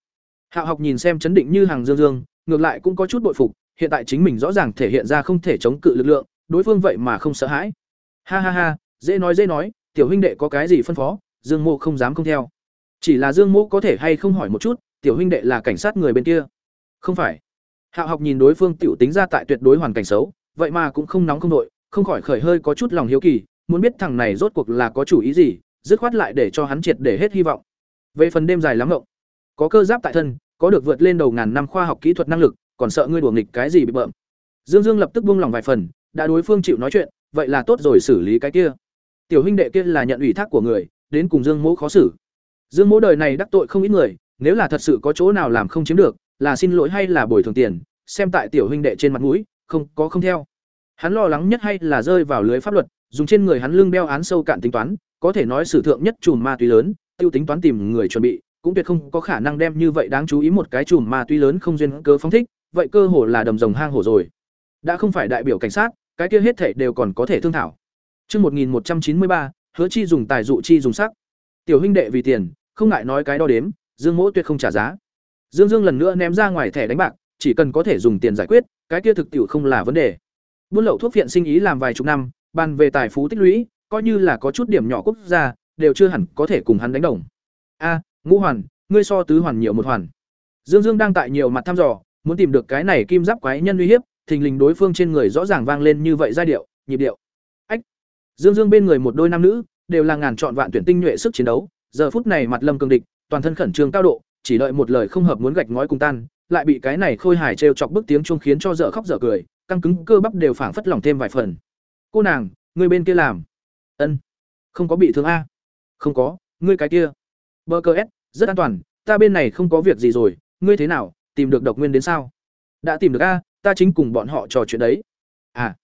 S1: Hạo Học nhìn xem chấn định như hàng Dương Dương, ngược lại cũng có chút bội phục, hiện tại chính mình rõ ràng thể hiện ra không thể chống cự lực lượng, đối phương vậy mà không sợ hãi. Ha ha ha, dễ nói dễ nói, tiểu huynh đệ có cái gì phân phó, Dương mô không dám không theo. Chỉ là Dương mô có thể hay không hỏi một chút, tiểu huynh đệ là cảnh sát người bên kia. Không phải. Hạo học nhìn đối phương tiểu tính ra tại tuyệt đối hoàn cảnh xấu, vậy mà cũng không nóng không đội, không khỏi khởi hơi có chút lòng hiếu kỳ, muốn biết thằng này rốt cuộc là có chủ ý gì, dứt khoát lại để cho hắn triệt để hết hy vọng. Về phần đêm dài lắm ngộng, có cơ giáp tại thân, có được vượt lên đầu ngàn năm khoa học kỹ thuật năng lực, còn sợ ngươi đùa nghịch cái gì bị bợm. Dương Dương lập tức buông lòng vài phần, đã đối phương chịu nói chuyện, vậy là tốt rồi xử lý cái kia. Tiểu huynh đệ kia là nhận ủy thác của người, đến cùng Dương Mỗ khó xử. Dương Mỗ đời này đắc tội không ít người, nếu là thật sự có chỗ nào làm không chiếm được, là xin lỗi hay là bồi thường tiền, xem tại tiểu huynh đệ trên mặt mũi, không có không theo. Hắn lo lắng nhất hay là rơi vào lưới pháp luật, dùng trên người hắn lưng đeo án sâu cạn tính toán, có thể nói sử thượng nhất chùm ma túy lớn, tiêu tính toán tìm người chuẩn bị, cũng tuyệt không có khả năng đem như vậy đáng chú ý một cái chùm ma túy lớn không duyên cớ phóng thích, vậy cơ hồ là đầm rồng hang hổ rồi. Đã không phải đại biểu cảnh sát, cái kia hết thảy đều còn có thể thương thảo. Chương 1193, hứa chi dùng tài dụ chi dùng sắc. Tiểu huynh đệ vì tiền, không ngại nói cái đo đếm, Dương Mỗ tuyệt không trả giá. Dương Dương lần nữa ném ra ngoài thẻ đánh bạc, chỉ cần có thể dùng tiền giải quyết, cái kia thực tiểu không là vấn đề. Buôn lậu thuốc viện sinh ý làm vài chục năm, bàn về tài phú tích lũy, coi như là có chút điểm nhỏ quốc gia, đều chưa hẳn có thể cùng hắn đánh đồng. A, Ngũ Hoàn, ngươi so tứ hoàn nhiều một hoàn. Dương Dương đang tại nhiều mặt thăm dò, muốn tìm được cái này kim giáp quái nhân uy hiếp, thình lình đối phương trên người rõ ràng vang lên như vậy giai điệu, nhịp điệu. Ách. Dương Dương bên người một đôi nam nữ, đều là ngàn chọn vạn tuyển tinh nhuệ sức chiến đấu, giờ phút này mặt lâm cường địch, toàn thân khẩn trương cao độ, chỉ đợi một lời không hợp muốn gạch ngói cùng tan, lại bị cái này khôi hài trêu chọc bức tiếng chuông khiến cho dở khóc dở cười, căng cứng cơ bắp đều phảng phất lỏng thêm vài phần. "Cô nàng, người bên kia làm?" "Ân." "Không có bị thương a?" "Không có, ngươi cái kia." "Bơ cơ S, rất an toàn, ta bên này không có việc gì rồi, ngươi thế nào, tìm được độc nguyên đến sao?" "Đã tìm được a, ta chính cùng bọn họ trò chuyện đấy." "À."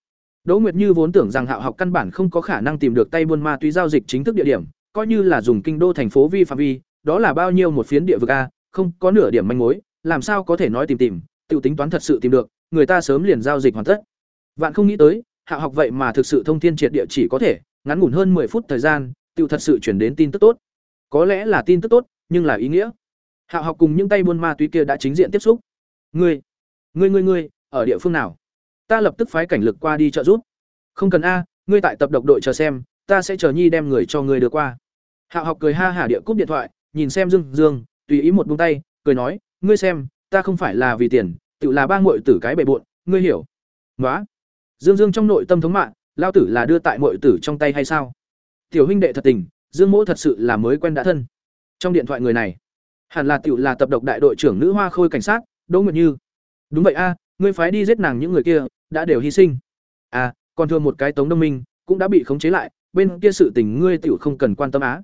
S1: Đỗ Nguyệt Như vốn tưởng rằng Hạo học căn bản không có khả năng tìm được tay buôn ma túy giao dịch chính thức địa điểm, coi như là dùng kinh đô thành phố vi phạm vi, đó là bao nhiêu một phiến địa vực a, không có nửa điểm manh mối, làm sao có thể nói tìm tìm, tiểu tính toán thật sự tìm được, người ta sớm liền giao dịch hoàn tất. Vạn không nghĩ tới, Hạ học vậy mà thực sự thông thiên triệt địa chỉ có thể, ngắn ngủn hơn 10 phút thời gian, tiểu thật sự chuyển đến tin tức tốt. Có lẽ là tin tức tốt, nhưng là ý nghĩa. Hạo học cùng những tay buôn ma túy kia đã chính diện tiếp xúc. Ngươi, ngươi ngươi ngươi, ở địa phương nào? Ta lập tức phái cảnh lực qua đi trợ giúp. Không cần a, ngươi tại tập độc đội chờ xem, ta sẽ chờ Nhi đem người cho ngươi đưa qua. Hạo học cười ha hả địa cúp điện thoại, nhìn xem Dương Dương, tùy ý một buông tay, cười nói, ngươi xem, ta không phải là vì tiền, tự là ba ngội tử cái bề bội, ngươi hiểu. nói Dương Dương trong nội tâm thống mạng, lao tử là đưa tại ngội tử trong tay hay sao? Tiểu huynh đệ thật tình, Dương Mỗ thật sự là mới quen đã thân. Trong điện thoại người này, hẳn là tiểu là tập độc đại đội trưởng nữ hoa khôi cảnh sát, Đỗ Nguyệt Như. Đúng vậy a, ngươi phái đi giết nàng những người kia, đã đều hy sinh. À, còn thừa một cái Tống Đông Minh, cũng đã bị khống chế lại, bên kia sự tình ngươi tiểu không cần quan tâm á.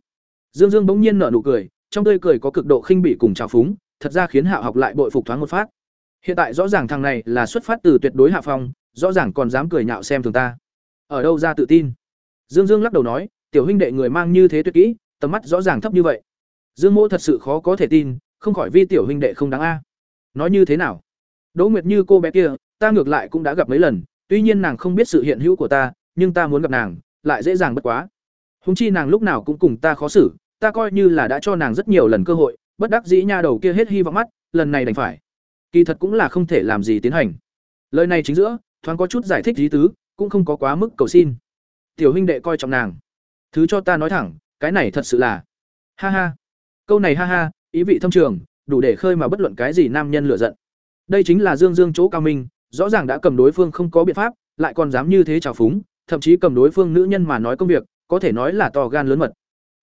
S1: Dương Dương bỗng nhiên nở nụ cười, trong tươi cười có cực độ khinh bỉ cùng trào phúng, thật ra khiến Hạo học lại bội phục thoáng một phát. Hiện tại rõ ràng thằng này là xuất phát từ tuyệt đối hạ phong, rõ ràng còn dám cười nhạo xem thường ta. Ở đâu ra tự tin? Dương Dương lắc đầu nói, tiểu huynh đệ người mang như thế tuyệt kỹ, tầm mắt rõ ràng thấp như vậy. Dương Mỗ thật sự khó có thể tin, không khỏi vi tiểu huynh đệ không đáng a. Nói như thế nào? Đỗ Nguyệt Như cô bé kia, ta ngược lại cũng đã gặp mấy lần, tuy nhiên nàng không biết sự hiện hữu của ta, nhưng ta muốn gặp nàng, lại dễ dàng bất quá. Húng chi nàng lúc nào cũng cùng ta khó xử, ta coi như là đã cho nàng rất nhiều lần cơ hội, bất đắc dĩ nha đầu kia hết hy vọng mắt, lần này đành phải. Kỳ thật cũng là không thể làm gì tiến hành. Lời này chính giữa, thoáng có chút giải thích lý tứ, cũng không có quá mức cầu xin. Tiểu huynh đệ coi trọng nàng. Thứ cho ta nói thẳng, cái này thật sự là. Ha ha. Câu này ha ha, ý vị thâm trường, đủ để khơi mà bất luận cái gì nam nhân lựa giận. Đây chính là Dương Dương chỗ cao minh, rõ ràng đã cầm đối phương không có biện pháp, lại còn dám như thế trào phúng, thậm chí cầm đối phương nữ nhân mà nói công việc, có thể nói là to gan lớn mật.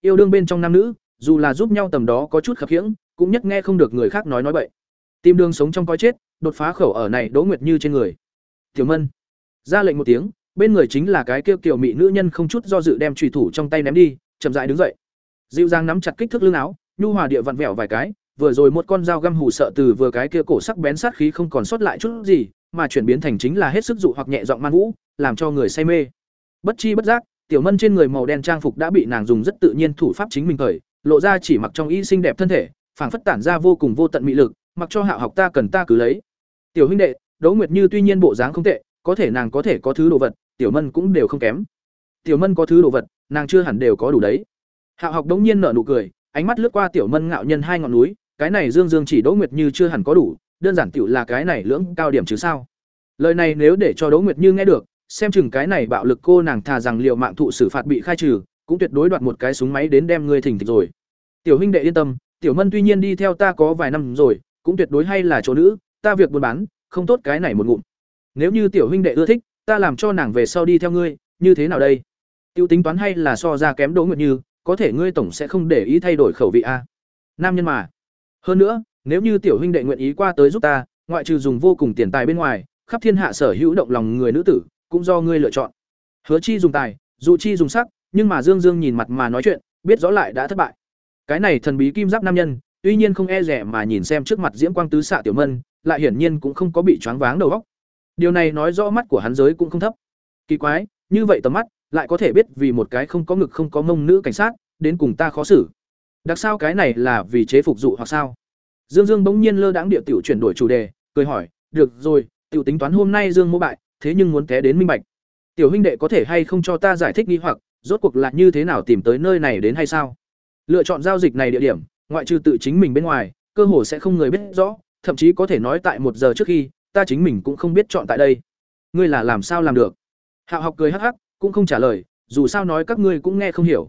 S1: Yêu đương bên trong nam nữ, dù là giúp nhau tầm đó có chút khập khiễng, cũng nhất nghe không được người khác nói nói bậy. Tìm đường sống trong coi chết, đột phá khẩu ở này Đỗ Nguyệt Như trên người. Tiểu Mân ra lệnh một tiếng, bên người chính là cái kia kiểu mỹ nữ nhân không chút do dự đem trùy thủ trong tay ném đi, chậm rãi đứng dậy. Dịu dàng nắm chặt kích thước lưng áo, nhu hòa địa vặn vẹo vài cái, vừa rồi một con dao găm hù sợ từ vừa cái kia cổ sắc bén sát khí không còn sót lại chút gì, mà chuyển biến thành chính là hết sức dụ hoặc nhẹ giọng man vũ, làm cho người say mê. Bất chi bất giác, tiểu mân trên người màu đen trang phục đã bị nàng dùng rất tự nhiên thủ pháp chính mình thời, lộ ra chỉ mặc trong y xinh đẹp thân thể, phảng phất tản ra vô cùng vô tận mỹ lực, mặc cho Hạo học ta cần ta cứ lấy. Tiểu huynh đệ, Đỗ Nguyệt Như tuy nhiên bộ dáng không tệ, có thể nàng có thể có thứ đồ vật, tiểu mân cũng đều không kém. Tiểu mân có thứ đồ vật, nàng chưa hẳn đều có đủ đấy. Hạo học đống nhiên nở nụ cười, ánh mắt lướt qua tiểu mân ngạo nhân hai ngọn núi, cái này Dương Dương chỉ Đỗ Nguyệt Như chưa hẳn có đủ, đơn giản tiểu là cái này lưỡng cao điểm chứ sao? Lời này nếu để cho Đỗ Nguyệt Như nghe được, xem chừng cái này bạo lực cô nàng thà rằng liệu mạng thụ xử phạt bị khai trừ, cũng tuyệt đối đoạt một cái súng máy đến đem ngươi thỉnh thịch rồi. Tiểu huynh đệ yên tâm, tiểu Mân tuy nhiên đi theo ta có vài năm rồi, cũng tuyệt đối hay là chỗ nữ, ta việc buôn bán, không tốt cái này một ngụm. Nếu như tiểu huynh đệ ưa thích, ta làm cho nàng về sau đi theo ngươi, như thế nào đây? Tiêu tính toán hay là so ra kém Đỗ Nguyệt Như, có thể ngươi tổng sẽ không để ý thay đổi khẩu vị a. Nam nhân mà. Hơn nữa, nếu như tiểu huynh đệ nguyện ý qua tới giúp ta, ngoại trừ dùng vô cùng tiền tài bên ngoài, khắp thiên hạ sở hữu động lòng người nữ tử, cũng do ngươi lựa chọn. Hứa Chi dùng tài, dụ Chi dùng sắc, nhưng mà Dương Dương nhìn mặt mà nói chuyện, biết rõ lại đã thất bại. Cái này thần bí kim giáp nam nhân, tuy nhiên không e rẻ mà nhìn xem trước mặt Diễm Quang tứ xạ tiểu mân, lại hiển nhiên cũng không có bị choáng váng đầu óc. Điều này nói rõ mắt của hắn giới cũng không thấp. Kỳ quái, như vậy tầm mắt, lại có thể biết vì một cái không có ngực không có mông nữ cảnh sát, đến cùng ta khó xử. Đặc sao cái này là vì chế phục dụ hoặc sao? Dương Dương bỗng nhiên lơ đãng địa tiểu chuyển đổi chủ đề, cười hỏi, "Được rồi, tiểu tính toán hôm nay Dương mô bại, thế nhưng muốn té đến minh bạch. Tiểu huynh đệ có thể hay không cho ta giải thích nghi hoặc, rốt cuộc là như thế nào tìm tới nơi này đến hay sao? Lựa chọn giao dịch này địa điểm, ngoại trừ tự chính mình bên ngoài, cơ hồ sẽ không người biết rõ, thậm chí có thể nói tại một giờ trước khi, ta chính mình cũng không biết chọn tại đây. Ngươi là làm sao làm được? Hạo học cười hắc hắc, cũng không trả lời, dù sao nói các ngươi cũng nghe không hiểu.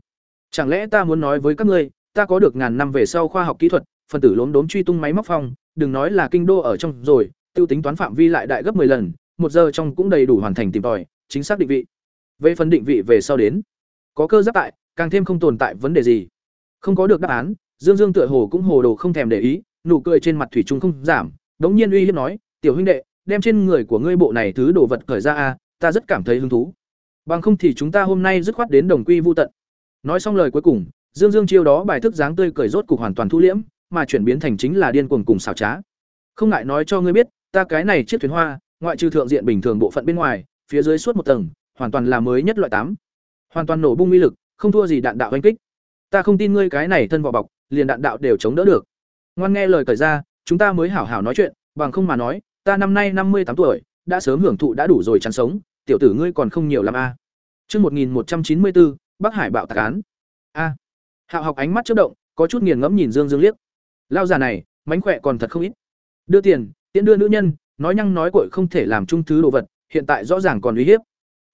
S1: Chẳng lẽ ta muốn nói với các ngươi, ta có được ngàn năm về sau khoa học kỹ thuật, phân tử lốm đốm truy tung máy móc phong, đừng nói là kinh đô ở trong rồi, tiêu tính toán phạm vi lại đại gấp 10 lần, một giờ trong cũng đầy đủ hoàn thành tìm tòi, chính xác định vị. Về phần định vị về sau đến, có cơ giáp tại, càng thêm không tồn tại vấn đề gì. Không có được đáp án, Dương Dương tựa hồ cũng hồ đồ không thèm để ý, nụ cười trên mặt thủy chung không giảm, đống nhiên uy hiếp nói, "Tiểu huynh đệ, đem trên người của ngươi bộ này thứ đồ vật cởi ra a, ta rất cảm thấy hứng thú. Bằng không thì chúng ta hôm nay dứt khoát đến đồng quy vu tận." Nói xong lời cuối cùng, Dương Dương chiêu đó bài thức dáng tươi cười rốt cục hoàn toàn thu liễm, mà chuyển biến thành chính là điên cuồng cùng xảo trá. Không ngại nói cho ngươi biết, ta cái này chiếc thuyền hoa, ngoại trừ thượng diện bình thường bộ phận bên ngoài, phía dưới suốt một tầng, hoàn toàn là mới nhất loại tám, Hoàn toàn nổ bung uy lực, không thua gì đạn đạo oanh kích. Ta không tin ngươi cái này thân vỏ bọc, liền đạn đạo đều chống đỡ được. Ngoan nghe lời cởi ra, chúng ta mới hảo hảo nói chuyện, bằng không mà nói, ta năm nay năm mươi tám tuổi, đã sớm hưởng thụ đã đủ rồi chán sống, tiểu tử ngươi còn không nhiều lắm à. a. chín Chương 1194, Bắc Hải bạo tạc án. A. Hạo học ánh mắt chớp động, có chút nghiền ngẫm nhìn Dương Dương liếc. Lao già này, mánh khỏe còn thật không ít. Đưa tiền, tiễn đưa nữ nhân, nói nhăng nói cội không thể làm chung thứ đồ vật, hiện tại rõ ràng còn uy hiếp.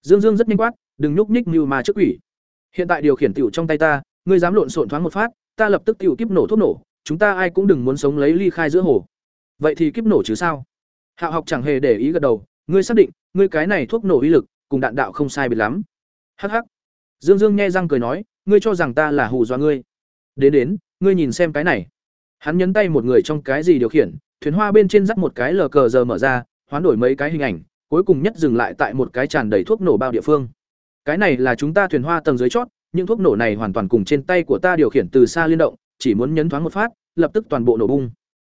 S1: Dương Dương rất nhanh quát, đừng nhúc nhích như mà trước quỷ. Hiện tại điều khiển tiểu trong tay ta, ngươi dám lộn xộn thoáng một phát, ta lập tức tiểu kiếp nổ thuốc nổ, chúng ta ai cũng đừng muốn sống lấy ly khai giữa hồ. Vậy thì kiếp nổ chứ sao? Hạo học chẳng hề để ý gật đầu, ngươi xác định, ngươi cái này thuốc nổ uy lực, cùng đạn đạo không sai biệt lắm. Hắc hắc. Dương Dương nghe răng cười nói, ngươi cho rằng ta là hù dọa ngươi. Đến đến, ngươi nhìn xem cái này. Hắn nhấn tay một người trong cái gì điều khiển, thuyền hoa bên trên dắt một cái lờ cờ giờ mở ra, hoán đổi mấy cái hình ảnh, cuối cùng nhất dừng lại tại một cái tràn đầy thuốc nổ bao địa phương. Cái này là chúng ta thuyền hoa tầng dưới chót, những thuốc nổ này hoàn toàn cùng trên tay của ta điều khiển từ xa liên động, chỉ muốn nhấn thoáng một phát, lập tức toàn bộ nổ bung.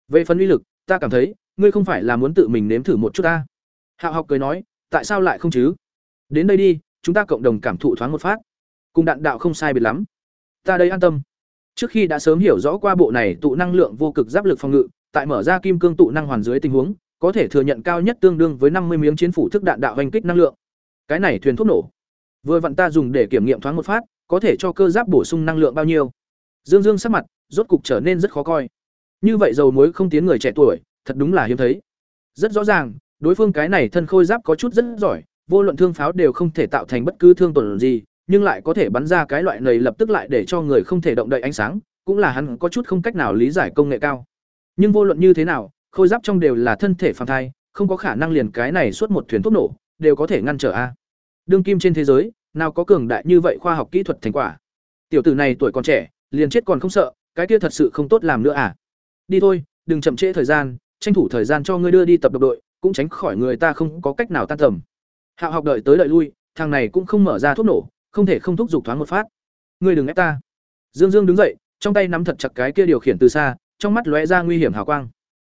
S1: Về phần uy lực, ta cảm thấy, ngươi không phải là muốn tự mình nếm thử một chút ta. Hạo học cười nói, tại sao lại không chứ? Đến đây đi, chúng ta cộng đồng cảm thụ thoáng một phát. cùng đạn đạo không sai biệt lắm ta đây an tâm trước khi đã sớm hiểu rõ qua bộ này tụ năng lượng vô cực giáp lực phòng ngự tại mở ra kim cương tụ năng hoàn dưới tình huống có thể thừa nhận cao nhất tương đương với năm mươi miếng chiến phủ thức đạn đạo hành kích năng lượng cái này thuyền thuốc nổ vừa vặn ta dùng để kiểm nghiệm thoáng một phát có thể cho cơ giáp bổ sung năng lượng bao nhiêu dương dương sắc mặt rốt cục trở nên rất khó coi như vậy dầu muối không tiến người trẻ tuổi, thật đúng là hiếm thấy. Rất rõ ràng, đối phương cái này thân khôi giáp có chút rất giỏi, vô luận thương pháo đều không thể tạo thành bất cứ thương tổn gì, nhưng lại có thể bắn ra cái loại này lập tức lại để cho người không thể động đậy ánh sáng, cũng là hắn có chút không cách nào lý giải công nghệ cao. Nhưng vô luận như thế nào, khôi giáp trong đều là thân thể phàm thai, không có khả năng liền cái này suốt một thuyền thuốc nổ, đều có thể ngăn trở a. Đương kim trên thế giới, nào có cường đại như vậy khoa học kỹ thuật thành quả? Tiểu tử này tuổi còn trẻ, liền chết còn không sợ, cái kia thật sự không tốt làm nữa à? Đi thôi, đừng chậm trễ thời gian, tranh thủ thời gian cho ngươi đưa đi tập độc đội, cũng tránh khỏi người ta không có cách nào tan tầm. Hạo học đợi tới đợi lui, thằng này cũng không mở ra thuốc nổ, không thể không thúc giục thoáng một phát. Ngươi đừng ép ta. Dương dương đứng dậy, trong tay nắm thật chặt cái kia điều khiển từ xa, trong mắt lóe ra nguy hiểm hào quang.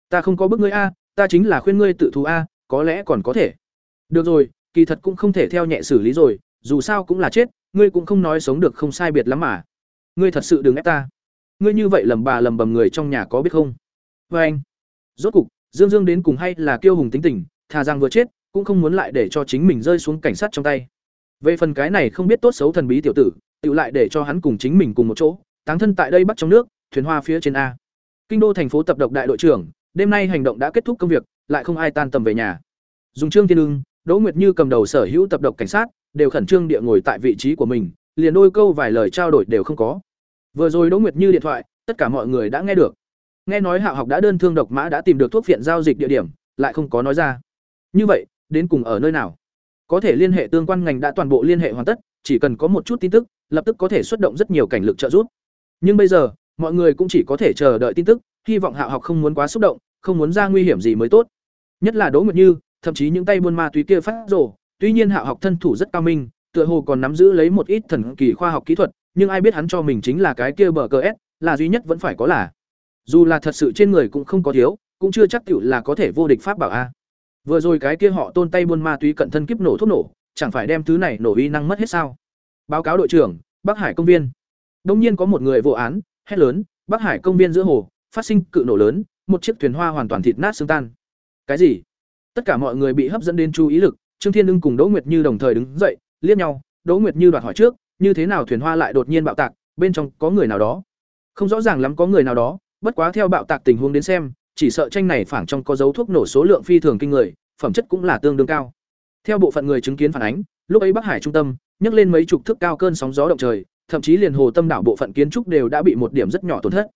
S1: Ta không có bức ngươi a, ta chính là khuyên ngươi tự thú a, có lẽ còn có thể. Được rồi, kỳ thật cũng không thể theo nhẹ xử lý rồi, dù sao cũng là chết, ngươi cũng không nói sống được không sai biệt lắm mà. Ngươi thật sự đừng ép ta ngươi như vậy lầm bà lầm bầm người trong nhà có biết không? Vê anh, rốt cục, dương dương đến cùng hay là kiêu hùng tính tình, thà rằng vừa chết, cũng không muốn lại để cho chính mình rơi xuống cảnh sát trong tay. Về phần cái này không biết tốt xấu thần bí tiểu tử, tự lại để cho hắn cùng chính mình cùng một chỗ, táng thân tại đây bắt trong nước, thuyền hoa phía trên a. Kinh đô thành phố tập độc đại đội trưởng, đêm nay hành động đã kết thúc công việc, lại không ai tan tầm về nhà. Dùng trương thiên ưng, đỗ nguyệt như cầm đầu sở hữu tập độc cảnh sát, đều khẩn trương địa ngồi tại vị trí của mình, liền đôi câu vài lời trao đổi đều không có vừa rồi đỗ nguyệt như điện thoại, tất cả mọi người đã nghe được. Nghe nói hạ học đã đơn thương độc mã đã tìm được thuốc phiện giao dịch địa điểm, lại không có nói ra. Như vậy, đến cùng ở nơi nào? Có thể liên hệ tương quan ngành đã toàn bộ liên hệ hoàn tất, chỉ cần có một chút tin tức, lập tức có thể xuất động rất nhiều cảnh lực trợ giúp. Nhưng bây giờ, mọi người cũng chỉ có thể chờ đợi tin tức, hy vọng hạ học không muốn quá xúc động, không muốn ra nguy hiểm gì mới tốt. Nhất là đỗ nguyệt như, thậm chí những tay buôn ma túy kia phát rồ, tuy nhiên hạ học thân thủ rất cao minh, tựa hồ còn nắm giữ lấy một ít thần kỳ khoa học kỹ thuật nhưng ai biết hắn cho mình chính là cái kia bờ cờ s, là duy nhất vẫn phải có là. Dù là thật sự trên người cũng không có thiếu, cũng chưa chắc cựu là có thể vô địch pháp bảo a. Vừa rồi cái kia họ tôn tay buôn ma túy cận thân kiếp nổ thuốc nổ, chẳng phải đem thứ này nổ uy năng mất hết sao? Báo cáo đội trưởng, bắc hải công viên. Đông nhiên có một người vô án, hét lớn, bắc hải công viên giữa hồ, phát sinh cự nổ lớn, một chiếc thuyền hoa hoàn toàn thịt nát xương tan. Cái gì? Tất cả mọi người bị hấp dẫn đến chú ý lực, trương thiên ưng cùng đỗ nguyệt như đồng thời đứng dậy, liếc nhau, đỗ nguyệt như đoạt hỏi trước như thế nào thuyền hoa lại đột nhiên bạo tạc, bên trong có người nào đó? Không rõ ràng lắm có người nào đó, bất quá theo bạo tạc tình huống đến xem, chỉ sợ tranh này phảng trong có dấu thuốc nổ số lượng phi thường kinh người, phẩm chất cũng là tương đương cao. Theo bộ phận người chứng kiến phản ánh, lúc ấy bắc hải trung tâm, nhấc lên mấy chục thước cao cơn sóng gió động trời, thậm chí liền hồ tâm đảo bộ phận kiến trúc đều đã bị một điểm rất nhỏ tổn thất.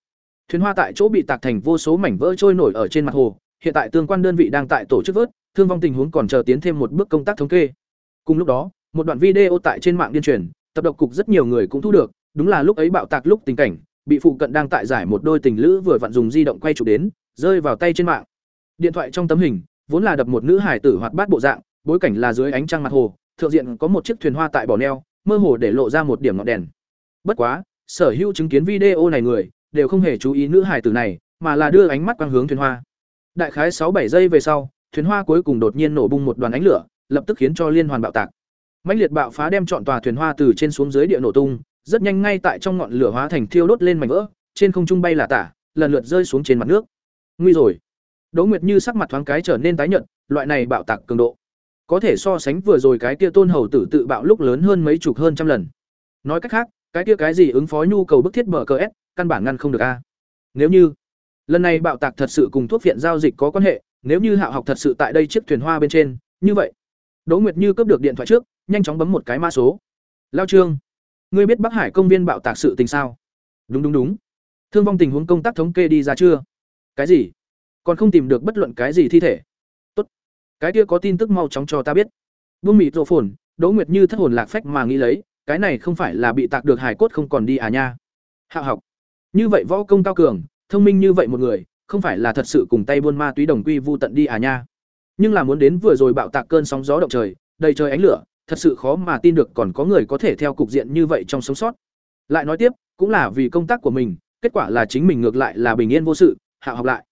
S1: Thuyền hoa tại chỗ bị tạc thành vô số mảnh vỡ trôi nổi ở trên mặt hồ, hiện tại tương quan đơn vị đang tại tổ chức vớt, thương vong tình huống còn chờ tiến thêm một bước công tác thống kê. Cùng lúc đó, một đoạn video tại trên mạng điên truyền tập độc cục rất nhiều người cũng thu được, đúng là lúc ấy bạo tạc lúc tình cảnh, bị phụ cận đang tại giải một đôi tình lữ vừa vặn dùng di động quay chụp đến, rơi vào tay trên mạng. Điện thoại trong tấm hình, vốn là đập một nữ hải tử hoạt bát bộ dạng, bối cảnh là dưới ánh trăng mặt hồ, thượng diện có một chiếc thuyền hoa tại bỏ neo, mơ hồ để lộ ra một điểm ngọn đèn. Bất quá, sở hữu chứng kiến video này người, đều không hề chú ý nữ hải tử này, mà là đưa ánh mắt quang hướng thuyền hoa. Đại khái sáu bảy giây về sau, thuyền hoa cuối cùng đột nhiên nổ bung một đoàn ánh lửa, lập tức khiến cho liên hoàn bạo tạc mãnh liệt bạo phá đem trọn tòa thuyền hoa từ trên xuống dưới địa nổ tung, rất nhanh ngay tại trong ngọn lửa hóa thành thiêu đốt lên mảnh vỡ, trên không trung bay là tả, lần lượt rơi xuống trên mặt nước. Nguy rồi. Đỗ nguyệt như sắc mặt thoáng cái trở nên tái nhợt, loại này bạo tạc cường độ, có thể so sánh vừa rồi cái kia tôn hầu tử tự bạo lúc lớn hơn mấy chục hơn trăm lần. Nói cách khác, cái kia cái gì ứng phó nhu cầu bức thiết bờ cờ s, căn bản ngăn không được a. Nếu như lần này bạo tạc thật sự cùng thuốc viện giao dịch có quan hệ, nếu như hạo học thật sự tại đây chiếc thuyền hoa bên trên, như vậy, đỗ nguyệt như cướp được điện thoại trước nhanh chóng bấm một cái mã số. Lao trương, ngươi biết bắc hải công viên bạo tạc sự tình sao? Đúng đúng đúng. Thương vong tình huống công tác thống kê đi ra chưa? Cái gì? Còn không tìm được bất luận cái gì thi thể? Tốt. Cái kia có tin tức mau chóng cho ta biết. Vương mịt rộ phồn, đỗ nguyệt như thất hồn lạc phách mà nghĩ lấy, cái này không phải là bị tạc được hải cốt không còn đi à nha. Hạ học. Như vậy võ công cao cường, thông minh như vậy một người, không phải là thật sự cùng tay buôn ma túy đồng quy vu tận đi à nha. Nhưng là muốn đến vừa rồi bạo tạc cơn sóng gió động trời, đầy trời ánh lửa thật sự khó mà tin được còn có người có thể theo cục diện như vậy trong sống sót lại nói tiếp cũng là vì công tác của mình kết quả là chính mình ngược lại là bình yên vô sự hạ học lại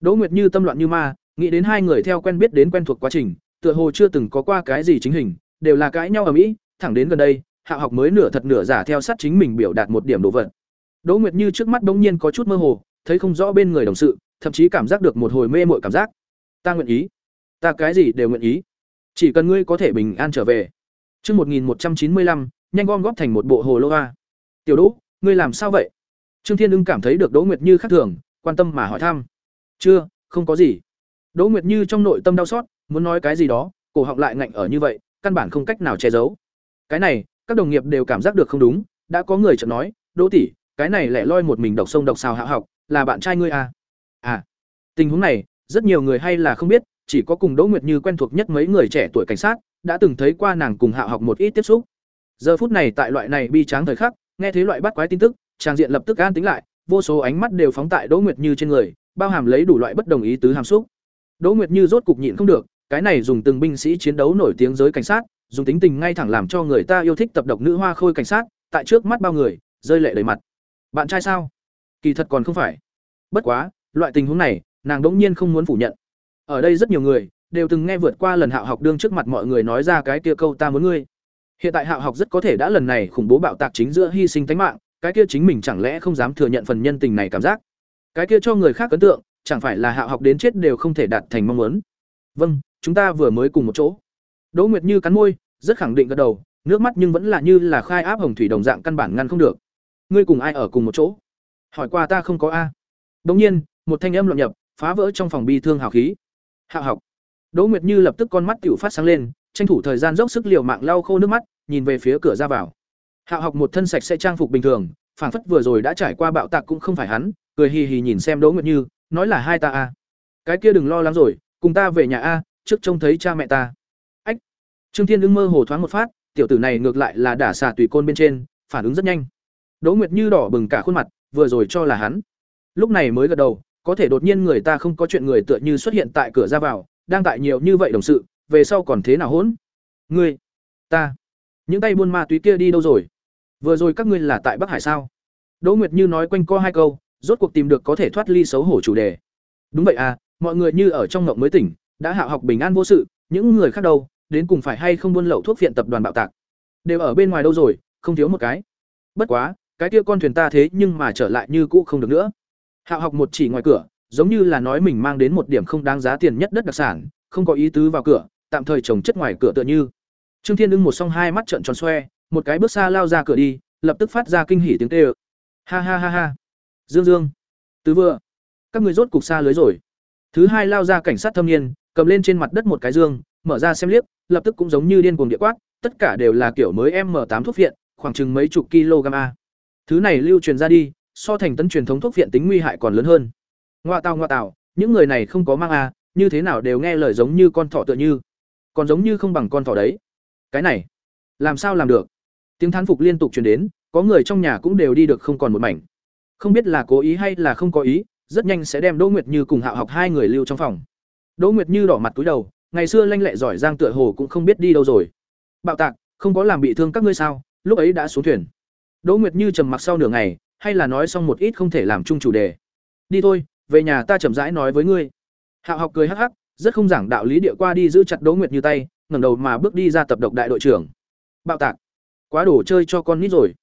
S1: đỗ nguyệt như tâm loạn như ma nghĩ đến hai người theo quen biết đến quen thuộc quá trình tựa hồ chưa từng có qua cái gì chính hình đều là cãi nhau ở mỹ thẳng đến gần đây Hạ học mới nửa thật nửa giả theo sát chính mình biểu đạt một điểm đồ vật. Đỗ Nguyệt Như trước mắt bỗng nhiên có chút mơ hồ, thấy không rõ bên người đồng sự, thậm chí cảm giác được một hồi mê mội cảm giác. Ta nguyện ý, ta cái gì đều nguyện ý, chỉ cần ngươi có thể bình an trở về. Chương 1195, nhanh gom góp thành một bộ hồ lô a. Tiểu Đỗ, ngươi làm sao vậy? Trương Thiên Ưng cảm thấy được Đỗ Nguyệt Như khác thường, quan tâm mà hỏi thăm. "Chưa, không có gì." Đỗ Nguyệt Như trong nội tâm đau xót, muốn nói cái gì đó, cổ họng lại ngạnh ở như vậy, căn bản không cách nào che giấu. Cái này, các đồng nghiệp đều cảm giác được không đúng, đã có người chợt nói, "Đỗ tỷ, cái này lẻ loi một mình độc sông độc xào hạ học, là bạn trai ngươi à?" À. Tình huống này, rất nhiều người hay là không biết, chỉ có cùng Đỗ Nguyệt Như quen thuộc nhất mấy người trẻ tuổi cảnh sát, đã từng thấy qua nàng cùng Hạ học một ít tiếp xúc. Giờ phút này tại loại này bi tráng thời khắc, nghe thấy loại bắt quái tin tức, trang diện lập tức an tính lại, vô số ánh mắt đều phóng tại Đỗ Nguyệt Như trên người, bao hàm lấy đủ loại bất đồng ý tứ hàm xúc. Đỗ Nguyệt Như rốt cục nhịn không được, cái này dùng từng binh sĩ chiến đấu nổi tiếng giới cảnh sát, dùng tính tình ngay thẳng làm cho người ta yêu thích tập độc nữ hoa khôi cảnh sát, tại trước mắt bao người, rơi lệ đầy mặt. Bạn trai sao? Kỳ thật còn không phải. Bất quá, loại tình huống này, nàng đỗng nhiên không muốn phủ nhận. Ở đây rất nhiều người đều từng nghe vượt qua lần Hạo học đương trước mặt mọi người nói ra cái kia câu ta muốn ngươi. Hiện tại Hạo học rất có thể đã lần này khủng bố bạo tạc chính giữa hy sinh tính mạng, cái kia chính mình chẳng lẽ không dám thừa nhận phần nhân tình này cảm giác. Cái kia cho người khác ấn tượng, chẳng phải là Hạo học đến chết đều không thể đạt thành mong muốn. Vâng, chúng ta vừa mới cùng một chỗ. Đỗ Nguyệt Như cắn môi, rất khẳng định gật đầu, nước mắt nhưng vẫn là như là khai áp hồng thủy đồng dạng căn bản ngăn không được. Ngươi cùng ai ở cùng một chỗ? Hỏi qua ta không có a. Đột nhiên, một thanh âm lọt nhập, phá vỡ trong phòng bi thương hào khí. Hạo học. Đỗ Nguyệt Như lập tức con mắt tiểu phát sáng lên, tranh thủ thời gian dốc sức liều mạng lau khô nước mắt, nhìn về phía cửa ra vào. Hạo học một thân sạch sẽ trang phục bình thường, phảng phất vừa rồi đã trải qua bạo tạc cũng không phải hắn, cười hì hì nhìn xem Đỗ Nguyệt Như, nói là hai ta a. Cái kia đừng lo lắng rồi, cùng ta về nhà a, trước trông thấy cha mẹ ta. Ách. Trương Thiên đứng mơ hồ thoáng một phát, tiểu tử này ngược lại là đả xà tùy côn bên trên, phản ứng rất nhanh. Đỗ Nguyệt Như đỏ bừng cả khuôn mặt, vừa rồi cho là hắn. Lúc này mới gật đầu, có thể đột nhiên người ta không có chuyện người tựa như xuất hiện tại cửa ra vào, đang tại nhiều như vậy đồng sự, về sau còn thế nào hỗn? Ngươi, ta, những tay buôn ma túy kia đi đâu rồi? Vừa rồi các ngươi là tại Bắc Hải sao? Đỗ Nguyệt Như nói quanh co hai câu, rốt cuộc tìm được có thể thoát ly xấu hổ chủ đề. Đúng vậy à, mọi người như ở trong ngộng mới tỉnh, đã hạ học bình an vô sự, những người khác đâu, đến cùng phải hay không buôn lậu thuốc viện tập đoàn bạo tạc. Đều ở bên ngoài đâu rồi, không thiếu một cái. Bất quá, cái kia con thuyền ta thế nhưng mà trở lại như cũ không được nữa. Hạo học một chỉ ngoài cửa, giống như là nói mình mang đến một điểm không đáng giá tiền nhất đất đặc sản, không có ý tứ vào cửa, tạm thời trồng chất ngoài cửa tựa như. Trương Thiên ưng một song hai mắt trợn tròn xoe, một cái bước xa lao ra cửa đi, lập tức phát ra kinh hỉ tiếng kêu. Ha ha ha ha. Dương Dương, Tứ vừa, các người rốt cục xa lưới rồi. Thứ hai lao ra cảnh sát thâm niên, cầm lên trên mặt đất một cái dương, mở ra xem liếc, lập tức cũng giống như điên cuồng địa quát, tất cả đều là kiểu mới m tám thuốc viện, khoảng chừng mấy chục kg a. Thứ này lưu truyền ra đi, so thành tấn truyền thống thuốc viện tính nguy hại còn lớn hơn. Ngoa tào ngoa tào, những người này không có mang a, như thế nào đều nghe lời giống như con thỏ tựa như, còn giống như không bằng con thỏ đấy. Cái này, làm sao làm được? Tiếng thán phục liên tục truyền đến, có người trong nhà cũng đều đi được không còn một mảnh. Không biết là cố ý hay là không có ý, rất nhanh sẽ đem Đỗ Nguyệt Như cùng Hạo Học hai người lưu trong phòng. Đỗ Nguyệt Như đỏ mặt túi đầu, ngày xưa lanh lẹ giỏi giang tựa hồ cũng không biết đi đâu rồi. Bạo tạc, không có làm bị thương các ngươi sao? Lúc ấy đã xuống thuyền. Đỗ Nguyệt Như trầm mặc sau nửa ngày, hay là nói xong một ít không thể làm chung chủ đề. Đi thôi, về nhà ta chậm rãi nói với ngươi. Hạo Học cười hắc hắc, rất không giảng đạo lý địa qua đi giữ chặt Đỗ Nguyệt Như tay, ngẩng đầu mà bước đi ra tập độc đại đội trưởng. Bạo tạc, quá đủ chơi cho con nít rồi.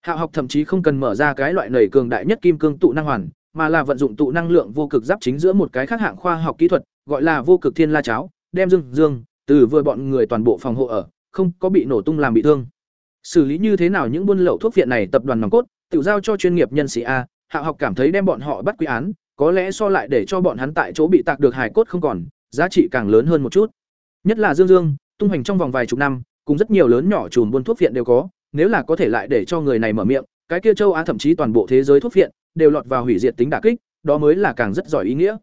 S1: Hạo Học thậm chí không cần mở ra cái loại nảy cường đại nhất kim cương tụ năng hoàn, mà là vận dụng tụ năng lượng vô cực giáp chính giữa một cái khác hạng khoa học kỹ thuật, gọi là vô cực thiên la cháo, đem dương dương từ vừa bọn người toàn bộ phòng hộ ở, không có bị nổ tung làm bị thương. Xử lý như thế nào những buôn lậu thuốc viện này tập đoàn nòng cốt, tự giao cho chuyên nghiệp nhân sĩ a, Hạ học cảm thấy đem bọn họ bắt quy án, có lẽ so lại để cho bọn hắn tại chỗ bị tạc được hài cốt không còn, giá trị càng lớn hơn một chút. Nhất là Dương Dương, tung hành trong vòng vài chục năm, cùng rất nhiều lớn nhỏ chùm buôn thuốc viện đều có, nếu là có thể lại để cho người này mở miệng, cái kia châu Á thậm chí toàn bộ thế giới thuốc viện đều lọt vào hủy diệt tính đả kích, đó mới là càng rất giỏi ý nghĩa.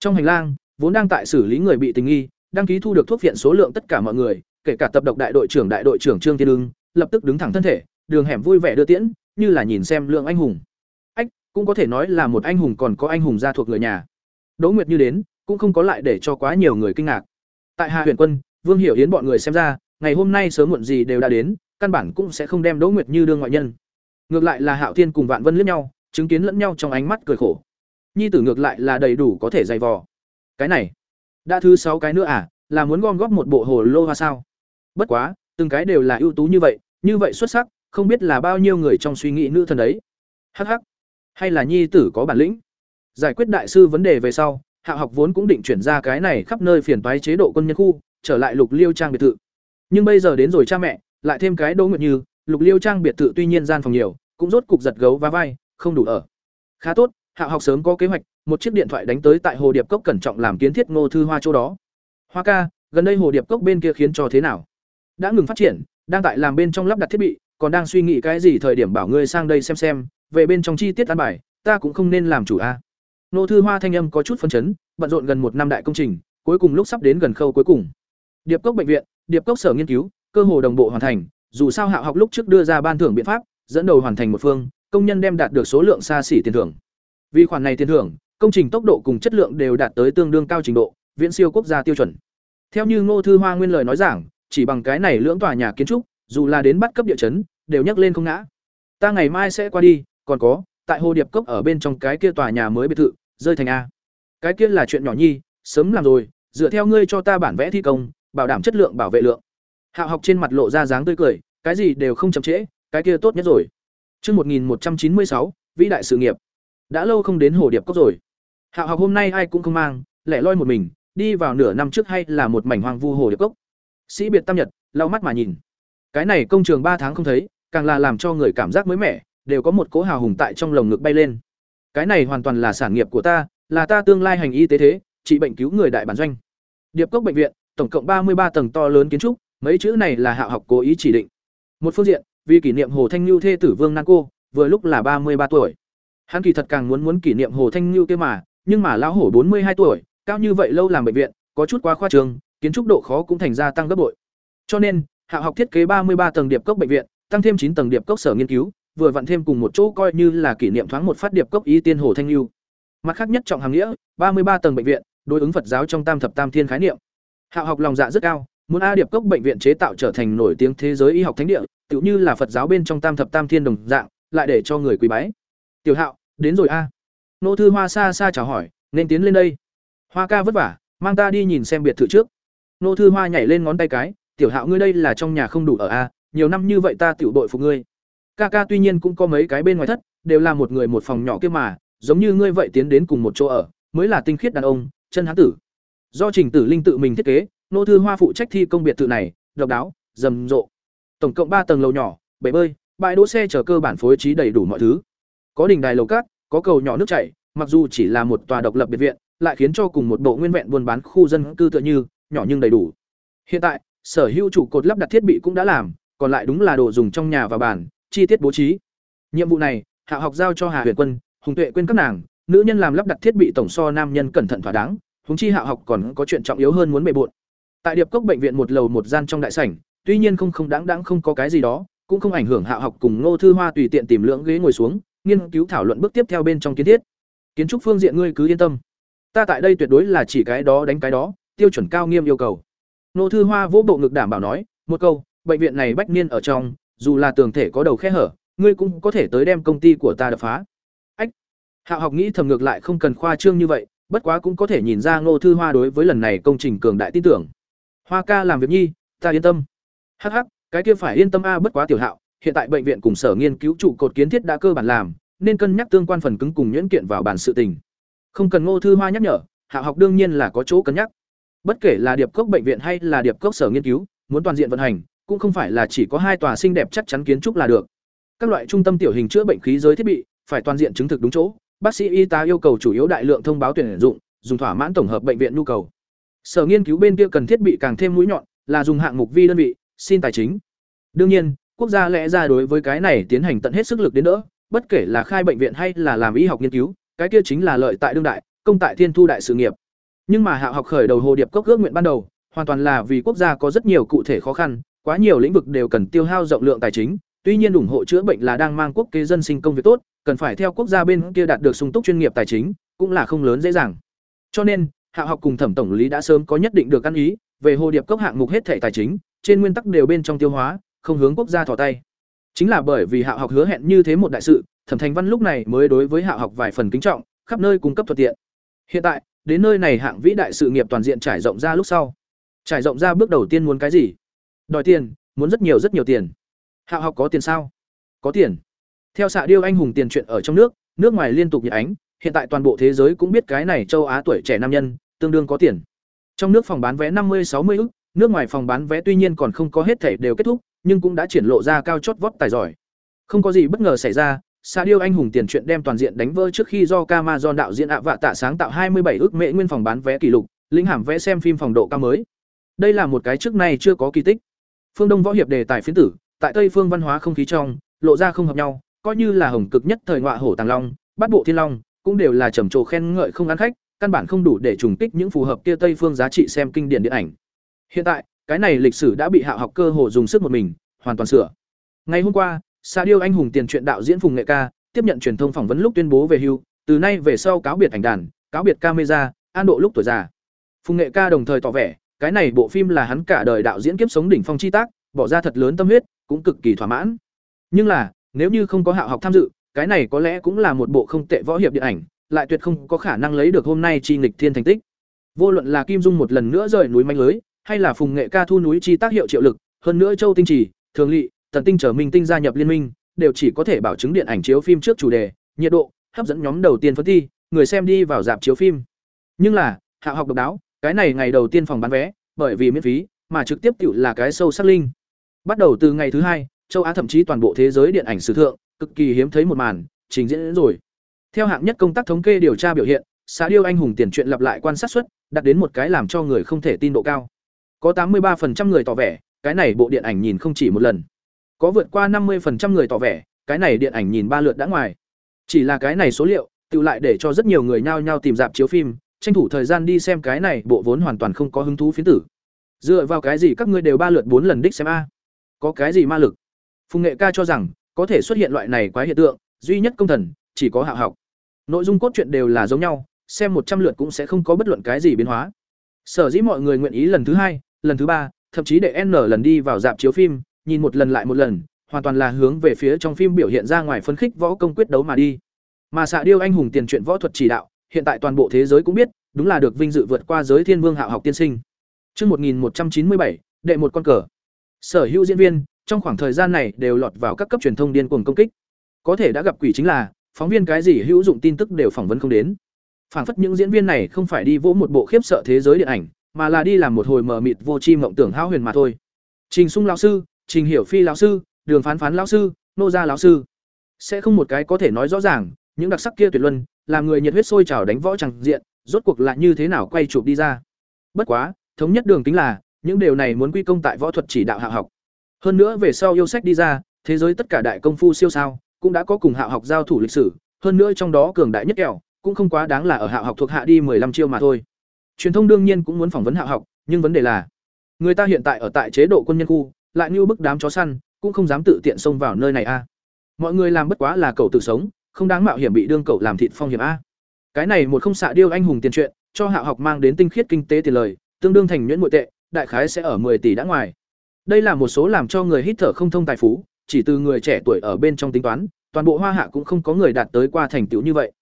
S1: Trong hành lang, vốn đang tại xử lý người bị tình nghi, đăng ký thu được thuốc viện số lượng tất cả mọi người, kể cả tập độc đại đội trưởng đại đội trưởng Trương Thiên Ưng, lập tức đứng thẳng thân thể, đường hẻm vui vẻ đưa tiễn, như là nhìn xem lượng anh hùng. Cũng có thể nói là một anh hùng còn có anh hùng gia thuộc người nhà. Đỗ Nguyệt như đến, cũng không có lại để cho quá nhiều người kinh ngạc. Tại Hà Huyền Quân, Vương Hiểu Yến bọn người xem ra, ngày hôm nay sớm muộn gì đều đã đến, căn bản cũng sẽ không đem Đỗ Nguyệt như đương ngoại nhân. Ngược lại là Hạo Thiên cùng Vạn Vân liếc nhau, chứng kiến lẫn nhau trong ánh mắt cười khổ. Nhi tử ngược lại là đầy đủ có thể dày vò. Cái này, đã thứ sáu cái nữa à, là muốn gom góp một bộ hồ lô hoa sao? Bất quá, từng cái đều là ưu tú như vậy, như vậy xuất sắc không biết là bao nhiêu người trong suy nghĩ nữ thần đấy hh hay là nhi tử có bản lĩnh? Giải quyết đại sư vấn đề về sau, hạ học vốn cũng định chuyển ra cái này khắp nơi phiền toái chế độ quân nhân khu, trở lại lục liêu trang biệt thự. Nhưng bây giờ đến rồi cha mẹ, lại thêm cái đỗ nguyệt như, lục liêu trang biệt thự tuy nhiên gian phòng nhiều, cũng rốt cục giật gấu và vai, không đủ ở. Khá tốt, hạ học sớm có kế hoạch, một chiếc điện thoại đánh tới tại hồ điệp cốc cẩn trọng làm kiến thiết ngô thư hoa chỗ đó. Hoa ca, gần đây hồ điệp cốc bên kia khiến cho thế nào? Đã ngừng phát triển, đang tại làm bên trong lắp đặt thiết bị còn đang suy nghĩ cái gì thời điểm bảo ngươi sang đây xem xem, về bên trong chi tiết an bài, ta cũng không nên làm chủ a. Nô thư hoa thanh âm có chút phân chấn, bận rộn gần một năm đại công trình, cuối cùng lúc sắp đến gần khâu cuối cùng. Điệp cốc bệnh viện, điệp cốc sở nghiên cứu, cơ hồ đồng bộ hoàn thành, dù sao hạ học lúc trước đưa ra ban thưởng biện pháp, dẫn đầu hoàn thành một phương, công nhân đem đạt được số lượng xa xỉ tiền thưởng. Vì khoản này tiền thưởng, công trình tốc độ cùng chất lượng đều đạt tới tương đương cao trình độ, viễn siêu quốc gia tiêu chuẩn. Theo như ngô thư hoa nguyên lời nói giảng, chỉ bằng cái này lưỡng tòa nhà kiến trúc dù là đến bắt cấp địa chấn đều nhấc lên không ngã ta ngày mai sẽ qua đi còn có tại hồ điệp cốc ở bên trong cái kia tòa nhà mới biệt thự rơi thành a cái kia là chuyện nhỏ nhi sớm làm rồi dựa theo ngươi cho ta bản vẽ thi công bảo đảm chất lượng bảo vệ lượng Hạo học trên mặt lộ ra dáng tươi cười cái gì đều không chậm trễ cái kia tốt nhất rồi Chương 1196, vĩ đại sự nghiệp. Đã lâu không đến hồ điệp cốc rồi. Hạo học hôm nay ai cũng không mang, lẻ loi một mình, đi vào nửa năm trước hay là một mảnh hoang vu hồ điệp cốc. Sĩ biệt tam nhật, lau mắt mà nhìn. Cái này công trường ba tháng không thấy, càng là làm cho người cảm giác mới mẻ, đều có một cỗ hào hùng tại trong lồng ngực bay lên. Cái này hoàn toàn là sản nghiệp của ta, là ta tương lai hành y tế thế, trị bệnh cứu người đại bản doanh. Điệp cốc bệnh viện, tổng cộng ba mươi ba tầng to lớn kiến trúc, mấy chữ này là hạ học cố ý chỉ định. Một phương diện, vì kỷ niệm Hồ Thanh Nưu thê tử Vương Nan cô, vừa lúc là ba mươi ba tuổi. Hắn kỳ thật càng muốn muốn kỷ niệm Hồ Thanh Nưu kia mà, nhưng mà lão hổ bốn mươi hai tuổi, cao như vậy lâu làm bệnh viện, có chút quá khoa trương, kiến trúc độ khó cũng thành ra tăng gấp bội. Cho nên, Hạ học thiết kế ba mươi ba tầng điệp cốc bệnh viện, tăng thêm chín tầng điệp cốc sở nghiên cứu, vừa vặn thêm cùng một chỗ coi như là kỷ niệm thoáng một phát điệp cốc ý tiên Hồ Thanh lưu. Mặt khác nhất trọng hàng nghĩa, ba mươi ba tầng bệnh viện, đối ứng Phật giáo trong Tam thập Tam thiên khái niệm. Hạ học lòng dạ rất cao, muốn A Điệp Cốc bệnh viện chế tạo trở thành nổi tiếng thế giới y học thánh địa, tựu như là Phật giáo bên trong Tam thập Tam thiên đồng dạng, lại để cho người quý bái. Tiểu Hạo, đến rồi a. Nô thư Hoa xa xa chào hỏi, nên tiến lên đây. Hoa ca vất vả, mang ta đi nhìn xem biệt thự trước. Nô thư Hoa nhảy lên ngón tay cái, "Tiểu Hạo ngươi đây là trong nhà không đủ ở a, nhiều năm như vậy ta tiểu đội phục ngươi." Ca ca tuy nhiên cũng có mấy cái bên ngoài thất, đều là một người một phòng nhỏ kia mà, giống như ngươi vậy tiến đến cùng một chỗ ở, mới là tinh khiết đàn ông, chân hán tử. Do Trình Tử Linh tự mình thiết kế, nô thư Hoa phụ trách thi công biệt thự này, độc đáo, rầm rộ. Tổng cộng ba tầng lầu nhỏ, bể bơi, bãi đỗ xe chở cơ bản phối trí đầy đủ mọi thứ. Có đình đài lầu cát, có cầu nhỏ nước chảy, mặc dù chỉ là một tòa độc lập biệt viện, lại khiến cho cùng một bộ nguyên vẹn buôn bán khu dân cư tựa như, nhỏ nhưng đầy đủ. Hiện tại, sở hữu trụ cột lắp đặt thiết bị cũng đã làm, còn lại đúng là đồ dùng trong nhà và bàn, chi tiết bố trí. Nhiệm vụ này, Hạ học giao cho Hà Huyền Quân, Hùng Tuệ quên các nàng, nữ nhân làm lắp đặt thiết bị tổng so nam nhân cẩn thận thỏa đáng, húng chi Hạ học còn có chuyện trọng yếu hơn muốn bề bộn. Tại Điệp Cốc bệnh viện một lầu một gian trong đại sảnh, tuy nhiên không không đáng đáng không có cái gì đó, cũng không ảnh hưởng Hạ học cùng Ngô Thư Hoa tùy tiện tìm lưỡng ghế ngồi xuống, nghiên cứu thảo luận bước tiếp theo bên trong kiến thiết. Kiến trúc phương diện ngươi cứ yên tâm. Ta tại đây tuyệt đối là chỉ cái đó đánh cái đó, tiêu chuẩn cao nghiêm yêu cầu. Nô Thư Hoa vỗ bộ ngực đảm bảo nói, một câu, bệnh viện này bách niên ở trong, dù là tường thể có đầu khe hở, ngươi cũng có thể tới đem công ty của ta đập phá. Ách. Hạ học nghĩ thầm ngược lại không cần khoa trương như vậy, bất quá cũng có thể nhìn ra Ngô Thư Hoa đối với lần này công trình cường đại tin tưởng. Hoa ca làm việc nhi, ta yên tâm. Hắc hắc, cái kia phải yên tâm a bất quá tiểu hạo, hiện tại bệnh viện cùng sở nghiên cứu trụ cột kiến thiết đã cơ bản làm, nên cân nhắc tương quan phần cứng cùng nhuyễn kiện vào bản sự tình. Không cần Ngô Thư Hoa nhắc nhở, Hạ học đương nhiên là có chỗ cân nhắc. Bất kể là điệp cốc bệnh viện hay là điệp cốc sở nghiên cứu, muốn toàn diện vận hành, cũng không phải là chỉ có hai tòa xinh đẹp chắc chắn kiến trúc là được. Các loại trung tâm tiểu hình chữa bệnh khí giới thiết bị, phải toàn diện chứng thực đúng chỗ. Bác sĩ y tá yêu cầu chủ yếu đại lượng thông báo tuyển dụng, dùng thỏa mãn tổng hợp bệnh viện nhu cầu. Sở nghiên cứu bên kia cần thiết bị càng thêm mũi nhọn, là dùng hạng mục vi đơn vị, xin tài chính. Đương nhiên, quốc gia lẽ ra đối với cái này tiến hành tận hết sức lực đến đỡ, bất kể là khai bệnh viện hay là làm y học nghiên cứu, cái kia chính là lợi tại đương đại, công tại thiên thu đại sự nghiệp. Nhưng mà hạ học khởi đầu hồ điệp cốc ước nguyện ban đầu, hoàn toàn là vì quốc gia có rất nhiều cụ thể khó khăn, quá nhiều lĩnh vực đều cần tiêu hao rộng lượng tài chính, tuy nhiên ủng hộ chữa bệnh là đang mang quốc kế dân sinh công việc tốt, cần phải theo quốc gia bên kia đạt được sung túc chuyên nghiệp tài chính, cũng là không lớn dễ dàng. Cho nên, hạ học cùng thẩm tổng lý đã sớm có nhất định được ăn ý, về hồ điệp cốc hạng mục hết thảy tài chính, trên nguyên tắc đều bên trong tiêu hóa, không hướng quốc gia thò tay. Chính là bởi vì Hạ học hứa hẹn như thế một đại sự, Thẩm Thành Văn lúc này mới đối với Hạ học vài phần kính trọng, khắp nơi cung cấp thuận tiện. Hiện tại, đến nơi này hạng vĩ đại sự nghiệp toàn diện trải rộng ra lúc sau. Trải rộng ra bước đầu tiên muốn cái gì? Đòi tiền, muốn rất nhiều rất nhiều tiền. Hạo học có tiền sao? Có tiền. Theo xạ điêu anh hùng tiền chuyện ở trong nước, nước ngoài liên tục nhiệt ánh, hiện tại toàn bộ thế giới cũng biết cái này châu Á tuổi trẻ nam nhân, tương đương có tiền. Trong nước phòng bán vé năm mươi sáu mươi ức, nước ngoài phòng bán vé tuy nhiên còn không có hết thể đều kết thúc, nhưng cũng đã triển lộ ra cao chót vót tài giỏi. Không có gì bất ngờ xảy ra, Sa điêu anh hùng tiền truyện đem toàn diện đánh vỡ trước khi do Amazon đạo diễn ạ vạ tạ sáng tạo 27 ước mệ nguyên phòng bán vé kỷ lục, linh hàm vẽ xem phim phòng độ cao mới. Đây là một cái trước nay chưa có kỳ tích. Phương Đông võ hiệp đề tài phiến tử, tại Tây phương văn hóa không khí trong, lộ ra không hợp nhau, coi như là hồng cực nhất thời ngọa hổ tàng long, bát bộ thiên long, cũng đều là trầm trồ khen ngợi không ăn khách, căn bản không đủ để trùng kích những phù hợp kia Tây phương giá trị xem kinh điển điện ảnh. Hiện tại, cái này lịch sử đã bị Hạ học cơ hồ dùng sức một mình, hoàn toàn sửa. Ngày hôm qua, Sa điêu anh hùng tiền truyện đạo diễn Phùng Nghệ Ca tiếp nhận truyền thông phỏng vấn lúc tuyên bố về hưu, từ nay về sau cáo biệt ảnh đàn, cáo biệt camera, an độ lúc tuổi già. Phùng Nghệ Ca đồng thời tỏ vẻ, cái này bộ phim là hắn cả đời đạo diễn kiếp sống đỉnh phong chi tác, bỏ ra thật lớn tâm huyết, cũng cực kỳ thỏa mãn. Nhưng là, nếu như không có Hạo học tham dự, cái này có lẽ cũng là một bộ không tệ võ hiệp điện ảnh, lại tuyệt không có khả năng lấy được hôm nay chi nghịch thiên thành tích. Vô luận là Kim Dung một lần nữa rời núi manh lưới, hay là Phùng Nghệ Ca thu núi chi tác hiệu triệu lực, hơn nữa Châu Tinh Trì, Thường lệ Tần Tinh trở Minh Tinh gia nhập liên minh, đều chỉ có thể bảo chứng điện ảnh chiếu phim trước chủ đề, nhiệt độ, hấp dẫn nhóm đầu tiên phân thi, người xem đi vào dạp chiếu phim. Nhưng là, hạ học độc đáo, cái này ngày đầu tiên phòng bán vé, bởi vì miễn phí, mà trực tiếp tự là cái sâu sắc linh. Bắt đầu từ ngày thứ hai, châu Á thậm chí toàn bộ thế giới điện ảnh sử thượng, cực kỳ hiếm thấy một màn, trình diễn đến rồi. Theo hạng nhất công tác thống kê điều tra biểu hiện, xã điêu anh hùng tiền truyện lặp lại quan sát suất, đạt đến một cái làm cho người không thể tin độ cao. Có tám mươi 83% người tỏ vẻ, cái này bộ điện ảnh nhìn không chỉ một lần. Có vượt qua 50% người tỏ vẻ, cái này điện ảnh nhìn ba lượt đã ngoài. Chỉ là cái này số liệu, tự lại để cho rất nhiều người nhao nhao tìm dạp chiếu phim, tranh thủ thời gian đi xem cái này bộ vốn hoàn toàn không có hứng thú phiến tử. Dựa vào cái gì các ngươi đều ba lượt bốn lần đích xem a? Có cái gì ma lực? Phùng Nghệ Ca cho rằng, có thể xuất hiện loại này quái hiện tượng, duy nhất công thần, chỉ có hạ học. Nội dung cốt truyện đều là giống nhau, xem một trăm lượt cũng sẽ không có bất luận cái gì biến hóa. Sở dĩ mọi người nguyện ý lần thứ hai, lần thứ ba, thậm chí để N lần đi vào dạp chiếu phim, nhìn một lần lại một lần, hoàn toàn là hướng về phía trong phim biểu hiện ra ngoài phân khích võ công quyết đấu mà đi. Mà xạ điêu anh hùng tiền truyện võ thuật chỉ đạo, hiện tại toàn bộ thế giới cũng biết, đúng là được vinh dự vượt qua giới thiên vương hạo học tiên sinh. Chương 1197, đệ một con cờ. Sở hữu diễn viên, trong khoảng thời gian này đều lọt vào các cấp truyền thông điên cuồng công kích. Có thể đã gặp quỷ chính là, phóng viên cái gì hữu dụng tin tức đều phỏng vấn không đến. Phản phất những diễn viên này không phải đi vỗ một bộ khiếp sợ thế giới điện ảnh, mà là đi làm một hồi mờ mịt vô tri mộng tưởng hao huyền mà thôi. Trình Sung lão sư, Trình Hiểu Phi lão sư, Đường Phán Phán lão sư, Nô gia lão sư, sẽ không một cái có thể nói rõ ràng, những đặc sắc kia tuyệt luân, làm người nhiệt huyết sôi trào đánh võ chẳng diện, rốt cuộc lại như thế nào quay chụp đi ra. Bất quá, thống nhất đường tính là, những điều này muốn quy công tại võ thuật chỉ đạo hạ học. Hơn nữa về sau yêu sách đi ra, thế giới tất cả đại công phu siêu sao, cũng đã có cùng hạ học giao thủ lịch sử, hơn nữa trong đó cường đại nhất kẹo, cũng không quá đáng là ở hạ học thuộc hạ đi 15 chiêu mà thôi. Truyền thông đương nhiên cũng muốn phỏng vấn hạ học, nhưng vấn đề là, người ta hiện tại ở tại chế độ quân nhân khu, lại như bức đám chó săn, cũng không dám tự tiện xông vào nơi này a. À. Mọi người làm bất quá là cầu tự sống, không đáng mạo hiểm bị đương cậu làm thịt phong hiểm a. À. Cái này một không xạ điêu anh hùng tiền truyện, cho Hạ học mang đến tinh khiết kinh tế tiền lời, tương đương thành nhuyễn nội tệ, đại khái sẽ ở 10 tỷ đã ngoài. Đây là một số làm cho người hít thở không thông tài phú, chỉ từ người trẻ tuổi ở bên trong tính toán, toàn bộ Hoa Hạ cũng không có người đạt tới qua thành tựu như vậy.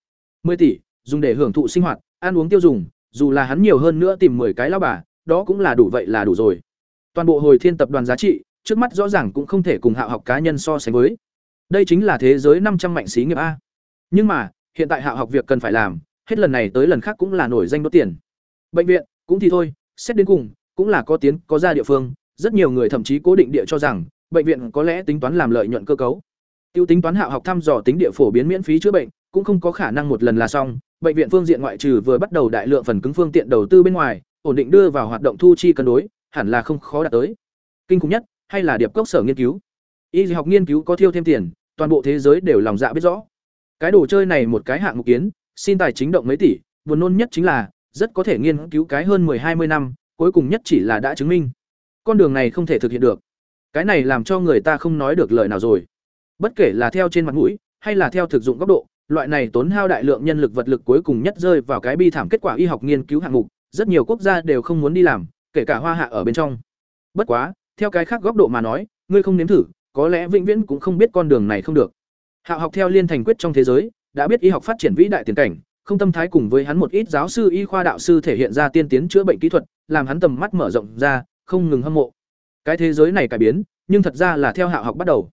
S1: 10 tỷ, dùng để hưởng thụ sinh hoạt, ăn uống tiêu dùng, dù là hắn nhiều hơn nữa tìm 10 cái lão bà, đó cũng là đủ vậy là đủ rồi. Toàn bộ hồi thiên tập đoàn giá trị, trước mắt rõ ràng cũng không thể cùng Hạ học cá nhân so sánh với. Đây chính là thế giới năm trăm mạnh xí nghiệp a. Nhưng mà, hiện tại Hạ học việc cần phải làm, hết lần này tới lần khác cũng là nổi danh đốt tiền. Bệnh viện, cũng thì thôi, xét đến cùng, cũng là có tiến có ra địa phương, rất nhiều người thậm chí cố định địa cho rằng, bệnh viện có lẽ tính toán làm lợi nhuận cơ cấu. Tiêu tính toán Hạ học thăm dò tính địa phổ biến miễn phí chữa bệnh, cũng không có khả năng một lần là xong, bệnh viện phương diện ngoại trừ vừa bắt đầu đại lượng phần cứng phương tiện đầu tư bên ngoài, ổn định đưa vào hoạt động thu chi cân đối, hẳn là không khó đạt tới. Kinh khủng nhất, hay là điệp cốc sở nghiên cứu? Y học nghiên cứu có thiêu thêm tiền toàn bộ thế giới đều lòng dạ biết rõ. Cái đồ chơi này một cái hạng mục kiến xin tài chính động mấy tỷ buồn nôn nhất chính là rất có thể nghiên cứu cái hơn 10-20 năm cuối cùng nhất chỉ là đã chứng minh. Con đường này không thể thực hiện được. Cái này làm cho người ta không nói được lời nào rồi. Bất kể là theo trên mặt mũi hay là theo thực dụng góc độ loại này tốn hao đại lượng nhân lực vật lực cuối cùng nhất rơi vào cái bi thảm kết quả y học nghiên cứu hạng mục rất nhiều quốc gia đều không muốn đi làm kể cả hoa hạ ở bên trong. Bất quá theo cái khác góc độ mà nói ngươi không nếm thử có lẽ vĩnh viễn cũng không biết con đường này không được. Hạo học theo liên thành quyết trong thế giới đã biết y học phát triển vĩ đại tiền cảnh không tâm thái cùng với hắn một ít giáo sư y khoa đạo sư thể hiện ra tiên tiến chữa bệnh kỹ thuật làm hắn tầm mắt mở rộng ra không ngừng hâm mộ. Cái thế giới này cải biến nhưng thật ra là theo Hạo học bắt đầu.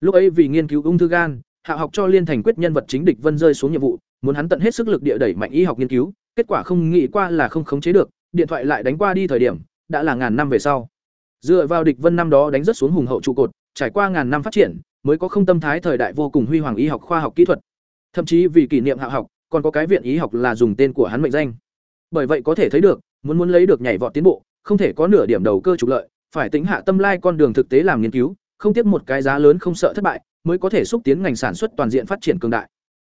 S1: Lúc ấy vì nghiên cứu ung thư gan, Hạo học cho Liên Thành quyết nhân vật chính địch Vân rơi xuống nhiệm vụ, muốn hắn tận hết sức lực địa đẩy mạnh y học nghiên cứu, kết quả không nghĩ qua là không khống chế được, điện thoại lại đánh qua đi thời điểm, đã là ngàn năm về sau. Dựa vào địch Vân năm đó đánh rất xuống hùng hậu trụ cột, trải qua ngàn năm phát triển, mới có không tâm thái thời đại vô cùng huy hoàng y học khoa học kỹ thuật. Thậm chí vì kỷ niệm hạ học, còn có cái viện y học là dùng tên của hắn mệnh danh. Bởi vậy có thể thấy được, muốn muốn lấy được nhảy vọt tiến bộ, không thể có nửa điểm đầu cơ trục lợi, phải tính hạ tâm lai con đường thực tế làm nghiên cứu, không tiếp một cái giá lớn không sợ thất bại, mới có thể xúc tiến ngành sản xuất toàn diện phát triển cường đại.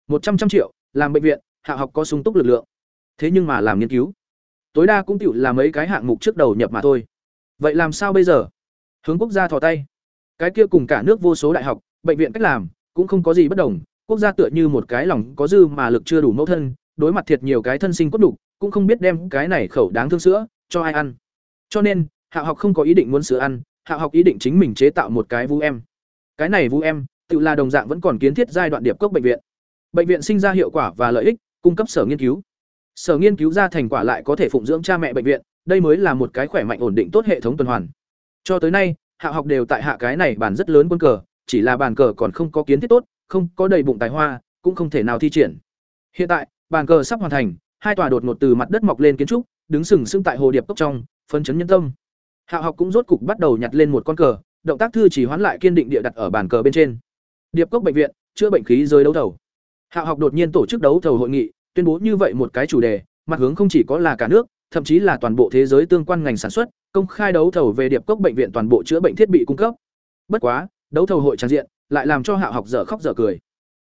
S1: Một trăm trăm triệu, làm bệnh viện, hạ học có sung túc lực lượng. Thế nhưng mà làm nghiên cứu, tối đa cũng tiểu là mấy cái hạng mục trước đầu nhập mà thôi. Vậy làm sao bây giờ? Hướng quốc gia thò tay. Cái kia cùng cả nước vô số đại học, bệnh viện cách làm, cũng không có gì bất đồng, quốc gia tựa như một cái lòng có dư mà lực chưa đủ mẫu thân, đối mặt thiệt nhiều cái thân sinh cốt đủ, cũng không biết đem cái này khẩu đáng thương sữa cho ai ăn. Cho nên, Hạ học không có ý định muốn sữa ăn, Hạ học ý định chính mình chế tạo một cái vũ em. Cái này vũ em, tự là đồng dạng vẫn còn kiến thiết giai đoạn điệp cốc bệnh viện. Bệnh viện sinh ra hiệu quả và lợi ích, cung cấp sở nghiên cứu. Sở nghiên cứu ra thành quả lại có thể phụng dưỡng cha mẹ bệnh viện, đây mới là một cái khỏe mạnh ổn định tốt hệ thống tuần hoàn. Cho tới nay, Hạ học đều tại hạ cái này bàn rất lớn quân cờ, chỉ là bàn cờ còn không có kiến thiết tốt, không có đầy bụng tài hoa, cũng không thể nào thi triển. Hiện tại, bàn cờ sắp hoàn thành, hai tòa đột ngột từ mặt đất mọc lên kiến trúc, đứng sừng sững tại hồ điệp cốc trong, phân chấn nhân tâm. Hạ học cũng rốt cục bắt đầu nhặt lên một con cờ, động tác thư chỉ hoán lại kiên định địa đặt ở bàn cờ bên trên. Điệp cốc bệnh viện, chữa bệnh khí giới đấu thầu. Hạ học đột nhiên tổ chức đấu thầu hội nghị, tuyên bố như vậy một cái chủ đề, mặt hướng không chỉ có là cả nước, thậm chí là toàn bộ thế giới tương quan ngành sản xuất, công khai đấu thầu về điệp cốc bệnh viện toàn bộ chữa bệnh thiết bị cung cấp. Bất quá, đấu thầu hội trang diện lại làm cho hạo học dở khóc dở cười.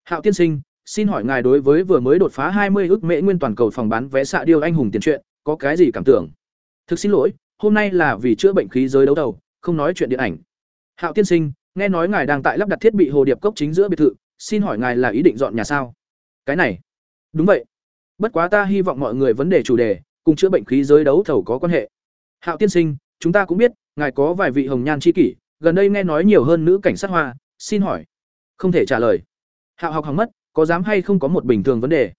S1: Hạo tiên sinh, xin hỏi ngài đối với vừa mới đột phá hai mươi ước mễ nguyên toàn cầu phòng bán vé xạ điêu anh hùng tiền truyện, có cái gì cảm tưởng? Thực xin lỗi, hôm nay là vì chữa bệnh khí giới đấu thầu, không nói chuyện điện ảnh. Hạo tiên sinh, nghe nói ngài đang tại lắp đặt thiết bị hồ điệp cốc chính giữa biệt thự, xin hỏi ngài là ý định dọn nhà sao? Cái này, đúng vậy. Bất quá ta hy vọng mọi người vấn đề chủ đề cùng chữa bệnh khí giới đấu thầu có quan hệ. Hạo tiên sinh, chúng ta cũng biết, ngài có vài vị hồng nhan chi kỷ, gần đây nghe nói nhiều hơn nữ cảnh sát hoa, xin hỏi. Không thể trả lời. Hạo học hỏng mất, có dám hay không có một bình thường vấn đề.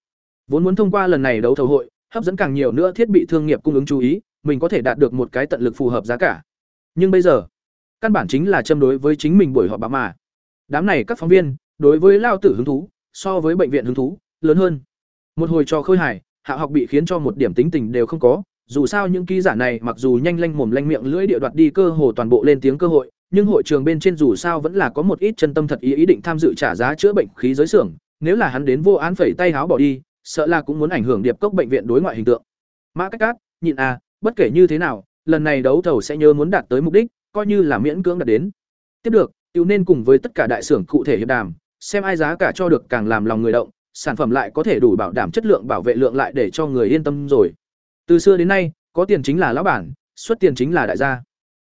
S1: Vốn muốn thông qua lần này đấu thầu hội, hấp dẫn càng nhiều nữa thiết bị thương nghiệp cung ứng chú ý, mình có thể đạt được một cái tận lực phù hợp giá cả. Nhưng bây giờ, căn bản chính là châm đối với chính mình buổi họp báo mà. Đám này các phóng viên, đối với lao tử hứng thú, so với bệnh viện hứng thú, lớn hơn. Một hồi trò khơi hài, Hạ học bị khiến cho một điểm tính tình đều không có, dù sao những ký giả này mặc dù nhanh lanh mồm lanh miệng lưỡi địa đoạt đi cơ hồ toàn bộ lên tiếng cơ hội, nhưng hội trường bên trên dù sao vẫn là có một ít chân tâm thật ý ý định tham dự trả giá chữa bệnh khí giới xưởng, nếu là hắn đến vô án phẩy tay háo bỏ đi, sợ là cũng muốn ảnh hưởng điệp cốc bệnh viện đối ngoại hình tượng. Mã Cách Cát, nhịn à, bất kể như thế nào, lần này đấu thầu sẽ nhớ muốn đạt tới mục đích, coi như là miễn cưỡng đạt đến. Tiếp được, tiểu nên cùng với tất cả đại xưởng cụ thể hiệp đàm, xem ai giá cả cho được càng làm lòng người động, sản phẩm lại có thể đủ bảo đảm chất lượng bảo vệ lượng lại để cho người yên tâm rồi. Từ xưa đến nay, có tiền chính là lão bản, xuất tiền chính là đại gia.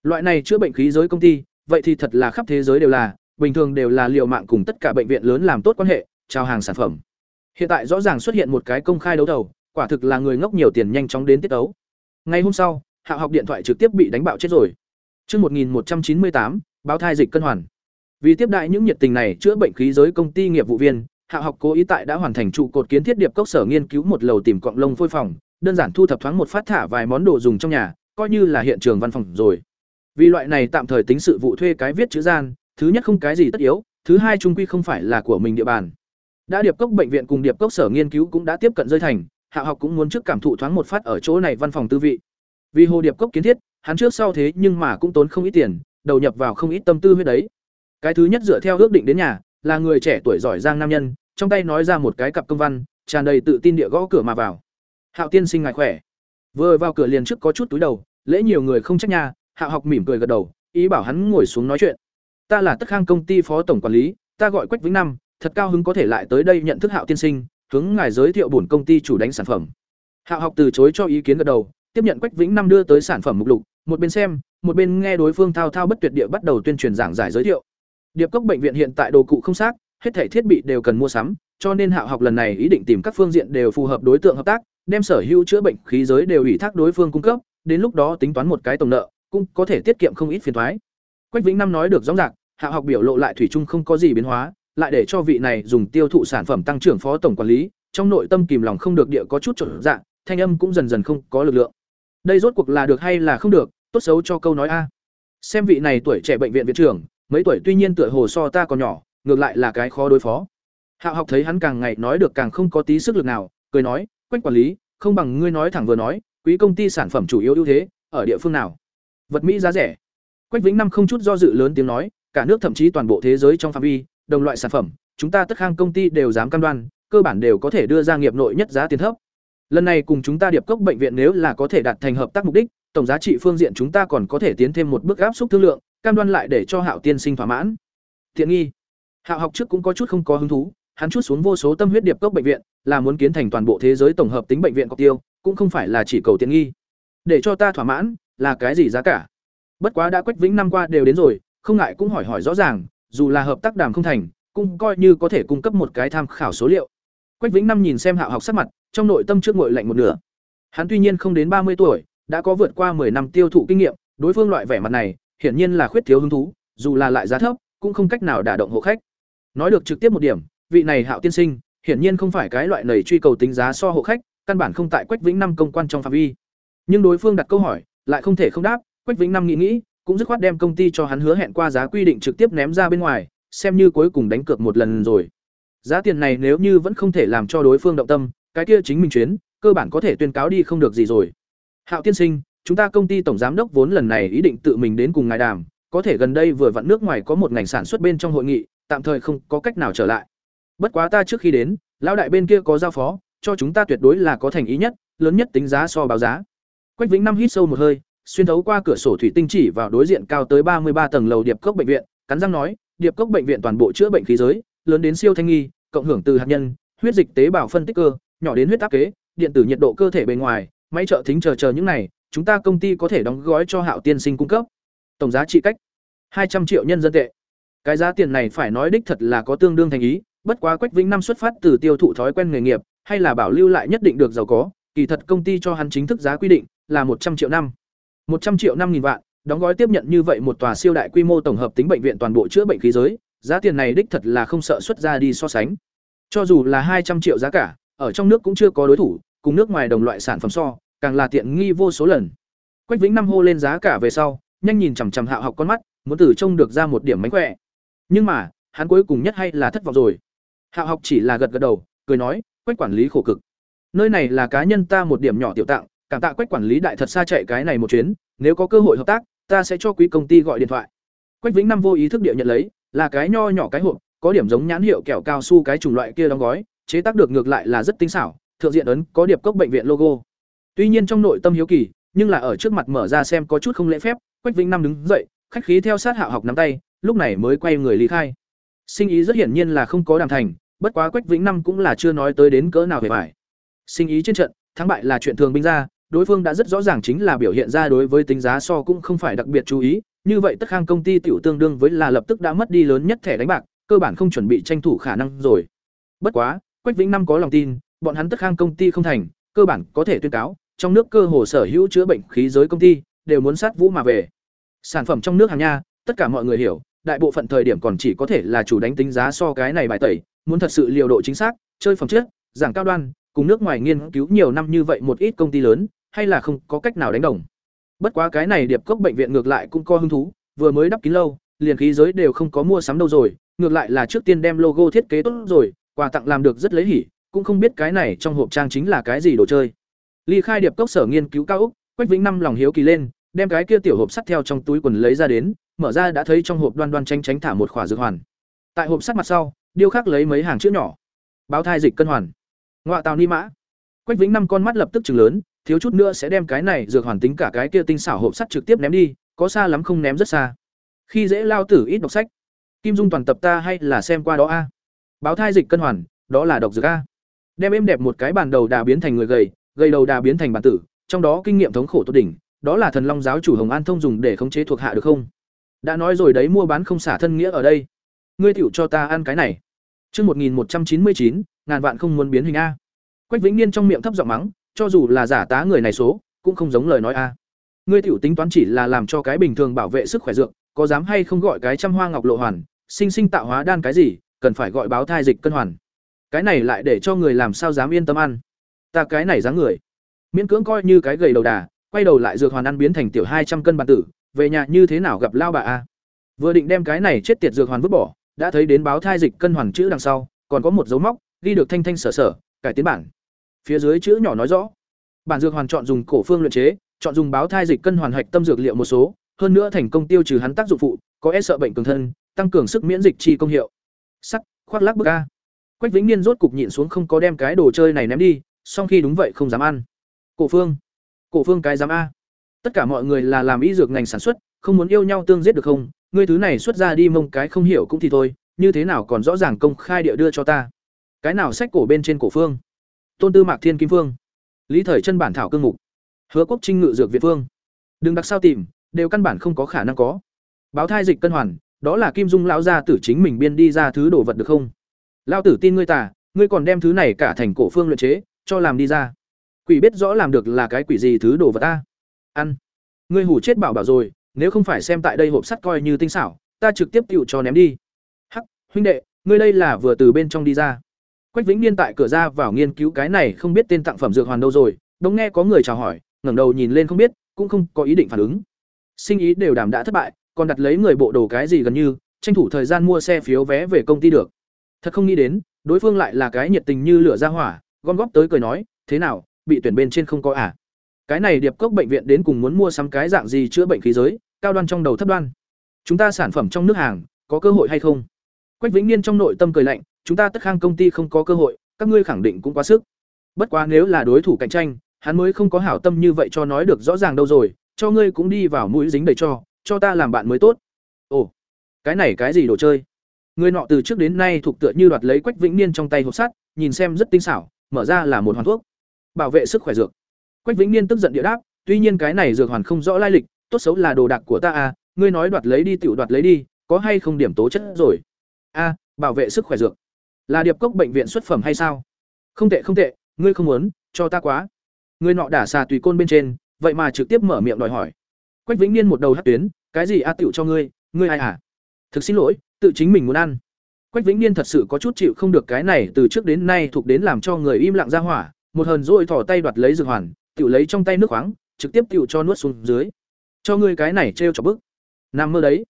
S1: Loại này chữa bệnh khí giới công ty, vậy thì thật là khắp thế giới đều là, bình thường đều là liều mạng cùng tất cả bệnh viện lớn làm tốt quan hệ, trao hàng sản phẩm. Hiện tại rõ ràng xuất hiện một cái công khai đấu thầu, quả thực là người ngốc nhiều tiền nhanh chóng đến tiết đấu. Ngày hôm sau, Hạ học điện thoại trực tiếp bị đánh bạo chết rồi. Chương 1198, báo thai dịch cân hoàn. Vì tiếp đại những nhiệt tình này chữa bệnh khí giới công ty nghiệp vụ viên, Hạ học cố ý tại đã hoàn thành trụ cột kiến thiết điệp cốc sở nghiên cứu một lầu tìm cọng lông phôi phòng, đơn giản thu thập thoáng một phát thả vài món đồ dùng trong nhà, coi như là hiện trường văn phòng rồi. Vì loại này tạm thời tính sự vụ thuê cái viết chữ gian, thứ nhất không cái gì tất yếu, thứ hai trung quy không phải là của mình địa bàn. Đã điệp cốc bệnh viện cùng điệp cốc sở nghiên cứu cũng đã tiếp cận rơi thành, Hạ học cũng muốn trước cảm thụ thoáng một phát ở chỗ này văn phòng tư vị. Vì hồ điệp cốc kiến thiết, hắn trước sau thế nhưng mà cũng tốn không ít tiền, đầu nhập vào không ít tâm tư huyết đấy. Cái thứ nhất dựa theo ước định đến nhà, là người trẻ tuổi giỏi giang nam nhân, trong tay nói ra một cái cặp công văn, tràn đầy tự tin địa gõ cửa mà vào. Hạo tiên sinh ngài khỏe. Vừa vào cửa liền trước có chút túi đầu, lễ nhiều người không trách nhà, Hạo học mỉm cười gật đầu, ý bảo hắn ngồi xuống nói chuyện. Ta là Tất Khang công ty phó tổng quản lý, ta gọi Quách Vĩnh Năm, thật cao hứng có thể lại tới đây nhận thức Hạo tiên sinh, hướng ngài giới thiệu bổn công ty chủ đánh sản phẩm. Hạo học từ chối cho ý kiến gật đầu, tiếp nhận Quách Vĩnh Năm đưa tới sản phẩm mục lục, một bên xem, một bên nghe đối phương thao thao bất tuyệt địa bắt đầu tuyên truyền giảng giải giới thiệu. Điệp Cốc bệnh viện hiện tại đồ cụ không xác, hết thảy thiết bị đều cần mua sắm, cho nên Hạo học lần này ý định tìm các phương diện đều phù hợp đối tượng hợp tác, đem sở hữu chữa bệnh khí giới đều ủy thác đối phương cung cấp, đến lúc đó tính toán một cái tổng nợ, cũng có thể tiết kiệm không ít phiền toái. Quách Vĩnh Năm nói được rõ ràng, Hạo học biểu lộ lại thủy chung không có gì biến hóa, lại để cho vị này dùng tiêu thụ sản phẩm tăng trưởng phó tổng quản lý, trong nội tâm kìm lòng không được địa có chút trở dạng, thanh âm cũng dần dần không có lực lượng. Đây rốt cuộc là được hay là không được, tốt xấu cho câu nói a. xem vị này tuổi trẻ bệnh viện viện trưởng mấy tuổi tuy nhiên tựa hồ so ta còn nhỏ ngược lại là cái khó đối phó. Hạo học thấy hắn càng ngày nói được càng không có tí sức lực nào, cười nói, quách quản lý, không bằng ngươi nói thẳng vừa nói, quý công ty sản phẩm chủ yếu ưu thế, ở địa phương nào? Vật mỹ giá rẻ. Quách vĩnh năm không chút do dự lớn tiếng nói, cả nước thậm chí toàn bộ thế giới trong phạm vi, đồng loại sản phẩm, chúng ta tất khang công ty đều dám cam đoan, cơ bản đều có thể đưa ra nghiệp nội nhất giá tiền thấp. Lần này cùng chúng ta điệp cốc bệnh viện nếu là có thể đạt thành hợp tác mục đích, tổng giá trị phương diện chúng ta còn có thể tiến thêm một bước áp xúc thương lượng, cam đoan lại để cho hạo tiên sinh thỏa mãn. Tiện nghi hạo học trước cũng có chút không có hứng thú hắn chút xuống vô số tâm huyết điệp cốc bệnh viện là muốn kiến thành toàn bộ thế giới tổng hợp tính bệnh viện cọc tiêu cũng không phải là chỉ cầu tiện nghi. Để cho ta thỏa mãn là cái gì giá cả? Bất quá đã quách vĩnh năm qua đều đến rồi không ngại cũng hỏi hỏi rõ ràng dù là hợp tác đàm không thành cũng coi như có thể cung cấp một cái tham khảo số liệu. Quách vĩnh năm nhìn xem hạo học sắc mặt trong nội tâm trước ngội lạnh một nửa. Hắn tuy nhiên không đến ba mươi tuổi đã có vượt qua 10 năm tiêu thụ kinh nghiệm, đối phương loại vẻ mặt này, hiển nhiên là khuyết thiếu hứng thú, dù là lại giá thấp, cũng không cách nào đả động hộ khách. Nói được trực tiếp một điểm, vị này Hạo tiên sinh, hiển nhiên không phải cái loại nảy truy cầu tính giá so hộ khách, căn bản không tại Quách Vĩnh năm công quan trong phạm vi. Nhưng đối phương đặt câu hỏi, lại không thể không đáp, Quách Vĩnh năm nghĩ nghĩ, cũng dứt khoát đem công ty cho hắn hứa hẹn qua giá quy định trực tiếp ném ra bên ngoài, xem như cuối cùng đánh cược một lần rồi. Giá tiền này nếu như vẫn không thể làm cho đối phương động tâm, cái kia chính mình chuyến, cơ bản có thể tuyên cáo đi không được gì rồi. Hạo tiên sinh, chúng ta công ty tổng giám đốc vốn lần này ý định tự mình đến cùng ngài đàm, có thể gần đây vừa vặn nước ngoài có một ngành sản xuất bên trong hội nghị, tạm thời không có cách nào trở lại. Bất quá ta trước khi đến, lão đại bên kia có giao phó, cho chúng ta tuyệt đối là có thành ý nhất, lớn nhất tính giá so báo giá. Quách Vĩnh năm hít sâu một hơi, xuyên thấu qua cửa sổ thủy tinh chỉ vào đối diện cao tới ba mươi ba tầng lầu Điệp Cốc bệnh viện, cắn răng nói, Điệp Cốc bệnh viện toàn bộ chữa bệnh khí giới, lớn đến siêu thanh nghi, cộng hưởng từ hạt nhân, huyết dịch tế bào phân tích cơ, nhỏ đến huyết áp kế, điện tử nhiệt độ cơ thể bên ngoài, máy trợ thính chờ chờ những này, chúng ta công ty có thể đóng gói cho Hạo tiên sinh cung cấp. Tổng giá trị cách hai trăm triệu nhân dân tệ. Cái giá tiền này phải nói đích thật là có tương đương thành ý, bất quá Quách Vĩnh năm xuất phát từ tiêu thụ thói quen nghề nghiệp, hay là bảo lưu lại nhất định được giàu có, kỳ thật công ty cho hắn chính thức giá quy định là một trăm triệu năm. một trăm triệu năm nghìn vạn, đóng gói tiếp nhận như vậy một tòa siêu đại quy mô tổng hợp tính bệnh viện toàn bộ chữa bệnh khí giới, giá tiền này đích thật là không sợ xuất ra đi so sánh. Cho dù là hai trăm triệu giá cả, ở trong nước cũng chưa có đối thủ, cùng nước ngoài đồng loại sản phẩm so, càng là tiện nghi vô số lần. Quách Vĩnh năm hô lên giá cả về sau, nhanh nhìn chằm chằm Hạo Học con mắt, muốn từ trông được ra một điểm mánh khỏe. Nhưng mà, hắn cuối cùng nhất hay là thất vọng rồi. Hạo Học chỉ là gật gật đầu, cười nói, Quách quản lý khổ cực. Nơi này là cá nhân ta một điểm nhỏ tiểu tặng, cảm tạ Quách quản lý đại thật xa chạy cái này một chuyến, nếu có cơ hội hợp tác, ta sẽ cho quý công ty gọi điện thoại. Quách Vĩnh năm vô ý thức địa nhận lấy, là cái nho nhỏ cái hộp, có điểm giống nhãn hiệu kẹo cao su cái chủng loại kia đóng gói, chế tác được ngược lại là rất tinh xảo, thượng diện ấn có điệp cốc bệnh viện logo. Tuy nhiên trong nội tâm hiếu kỳ, nhưng là ở trước mặt mở ra xem có chút không lễ phép, Quách Vĩnh Năm đứng dậy, khách khí theo sát Hạo Học nắm tay, lúc này mới quay người ly khai. Sinh ý rất hiển nhiên là không có đàm thành, bất quá Quách Vĩnh Năm cũng là chưa nói tới đến cỡ nào về phải. Sinh ý trên trận, thắng bại là chuyện thường binh ra, đối phương đã rất rõ ràng chính là biểu hiện ra đối với tính giá so cũng không phải đặc biệt chú ý, như vậy tất khang công ty tiểu tương đương với là lập tức đã mất đi lớn nhất thẻ đánh bạc, cơ bản không chuẩn bị tranh thủ khả năng rồi. Bất quá, Quách Vĩnh Năm có lòng tin, bọn hắn tất khang công ty không thành, cơ bản có thể tuyên cáo, trong nước cơ hồ sở hữu chữa bệnh khí giới công ty đều muốn sát vũ mà về. Sản phẩm trong nước hàng nha, tất cả mọi người hiểu, đại bộ phận thời điểm còn chỉ có thể là chủ đánh tính giá so cái này bài tẩy, muốn thật sự liều độ chính xác, chơi phẩm chất, giảng cao đoan, cùng nước ngoài nghiên cứu nhiều năm như vậy một ít công ty lớn, hay là không có cách nào đánh đồng. Bất quá cái này điệp cốc bệnh viện ngược lại cũng có hứng thú, vừa mới đắp kín lâu, liền khí giới đều không có mua sắm đâu rồi, ngược lại là trước tiên đem logo thiết kế tốt rồi, quà tặng làm được rất lấy hỉ, cũng không biết cái này trong hộp trang chính là cái gì đồ chơi ly khai điệp cốc sở nghiên cứu cao ốc, quách vĩnh năm lòng hiếu kỳ lên đem cái kia tiểu hộp sắt theo trong túi quần lấy ra đến mở ra đã thấy trong hộp đoan đoan tranh tránh thả một khỏa dược hoàn. Tại hộp sắt mặt sau điêu khắc lấy mấy hàng chữ nhỏ. Báo thai dịch cân hoàn. Ngoại tàu ni mã. Quách vĩnh năm con mắt lập tức chừng lớn thiếu chút nữa sẽ đem cái này dược hoàn tính cả cái kia tinh xảo hộp sắt trực tiếp ném đi có xa lắm không ném rất xa. Khi dễ lao tử ít đọc sách. Kim dung toàn tập ta hay là xem qua đó a? Báo thai dịch cân hoàn đó là độc dược a. Đem êm đẹp một cái bàn đầu đà biến thành người gầy gầy đầu đà biến thành bản tử, trong đó kinh nghiệm thống khổ tốt đỉnh, đó là thần long giáo chủ Hồng An thông dùng để khống chế thuộc hạ được không? Đã nói rồi đấy mua bán không xả thân nghĩa ở đây. Ngươi tiểu cho ta ăn cái này. Chương một nghìn một trăm chín mươi chín, ngàn vạn không muốn biến hình a. Quách Vĩnh Niên trong miệng thấp giọng mắng, cho dù là giả tá người này số, cũng không giống lời nói a. Ngươi tiểu tính toán chỉ là làm cho cái bình thường bảo vệ sức khỏe dược, có dám hay không gọi cái trăm hoa ngọc lộ hoàn, sinh sinh tạo hóa đan cái gì, cần phải gọi báo thai dịch cân hoàn. Cái này lại để cho người làm sao dám yên tâm ăn ta cái này dáng người miễn cưỡng coi như cái gầy đầu đà quay đầu lại dược hoàn ăn biến thành tiểu hai trăm cân bản tử về nhà như thế nào gặp lao bà a? Vừa định đem cái này chết tiệt dược hoàn vứt bỏ, đã thấy đến báo thai dịch cân hoàn chữ đằng sau, còn có một dấu móc, ghi được thanh thanh sở sở, cải tiến bản. Phía dưới chữ nhỏ nói rõ. Bản dược hoàn chọn dùng cổ phương luyện chế, chọn dùng báo thai dịch cân hoàn hạch tâm dược liệu một số, hơn nữa thành công tiêu trừ hắn tác dụng phụ, có e sợ bệnh cường thân, tăng cường sức miễn dịch chi công hiệu. Sắc, khoác lắc bức a. Quách vĩnh niên rốt cục nhịn xuống không có đem cái đồ chơi này ném đi, song khi đúng vậy không dám ăn. Cổ phương. Cổ phương cái dám a tất cả mọi người là làm y dược ngành sản xuất, không muốn yêu nhau tương giết được không? Ngươi thứ này xuất ra đi mông cái không hiểu cũng thì thôi, như thế nào còn rõ ràng công khai địa đưa cho ta? Cái nào sách cổ bên trên cổ phương? Tôn tư mạc thiên kim phương. Lý thời chân bản thảo cương mục. Hứa quốc trinh ngự dược việt phương. Đừng đặc sao tìm, đều căn bản không có khả năng có. Báo thai dịch cân hoàn, đó là kim dung lão gia tử chính mình biên đi ra thứ đồ vật được không? Lão tử tin ngươi tả ngươi còn đem thứ này cả thành cổ phương luyện chế, cho làm đi ra. Quỷ biết rõ làm được là cái quỷ gì thứ đồ vật ta? Ăn. Ngươi hủ chết bảo bảo rồi, nếu không phải xem tại đây hộp sắt coi như tinh xảo, ta trực tiếp tựu cho ném đi. Hắc, huynh đệ, ngươi đây là vừa từ bên trong đi ra. Quách vĩnh niên tại cửa ra vào nghiên cứu cái này không biết tên tặng phẩm dược hoàn đâu rồi, đống nghe có người chào hỏi, ngẩng đầu nhìn lên không biết, cũng không có ý định phản ứng. Sinh ý đều đảm đã thất bại, còn đặt lấy người bộ đồ cái gì gần như, tranh thủ thời gian mua xe phiếu vé về công ty được. Thật không nghĩ đến, đối phương lại là cái nhiệt tình như lửa ra hỏa, gom góp tới cười nói, thế nào, bị tuyển bên trên không có à? Cái này điệp cốc bệnh viện đến cùng muốn mua sắm cái dạng gì chữa bệnh khí giới, cao đoan trong đầu thấp đoan. Chúng ta sản phẩm trong nước hàng, có cơ hội hay không? Quách vĩnh niên trong nội tâm cười lạnh, chúng ta tất khang công ty không có cơ hội, các ngươi khẳng định cũng quá sức. Bất quá nếu là đối thủ cạnh tranh, hắn mới không có hảo tâm như vậy cho nói được rõ ràng đâu rồi, cho ngươi cũng đi vào mũi dính đầy cho cho ta làm bạn mới tốt. Ồ, cái này cái gì đồ chơi? Người nọ từ trước đến nay thuộc tựa như đoạt lấy quách vĩnh niên trong tay hộp sắt, nhìn xem rất tinh xảo, mở ra là một hoàn thuốc. Bảo vệ sức khỏe dược quách vĩnh niên tức giận địa đáp, tuy nhiên cái này dược hoàn không rõ lai lịch, tốt xấu là đồ đạc của ta à ngươi nói đoạt lấy đi tiểu đoạt lấy đi, có hay không điểm tố chất rồi? A, bảo vệ sức khỏe dược. Là điệp cốc bệnh viện xuất phẩm hay sao? Không tệ không tệ, ngươi không muốn, cho ta quá. Ngươi nọ đả xà tùy côn bên trên, vậy mà trực tiếp mở miệng đòi hỏi. Quách vĩnh niên một đầu hất tuyến, cái gì a, tiểu cho ngươi ngươi ai à? Thực xin lỗi, tự chính mình muốn ăn. Quách vĩnh niên thật sự có chút chịu không được cái này từ trước đến nay thuộc đến làm cho người im lặng ra hỏa, một hờn dỗi thò tay đoạt lấy dược hoàn tiểu lấy trong tay nước khoáng, trực tiếp tiểu cho nuốt xuống dưới. Cho ngươi cái này trêu cho bức. Nằm mơ đấy.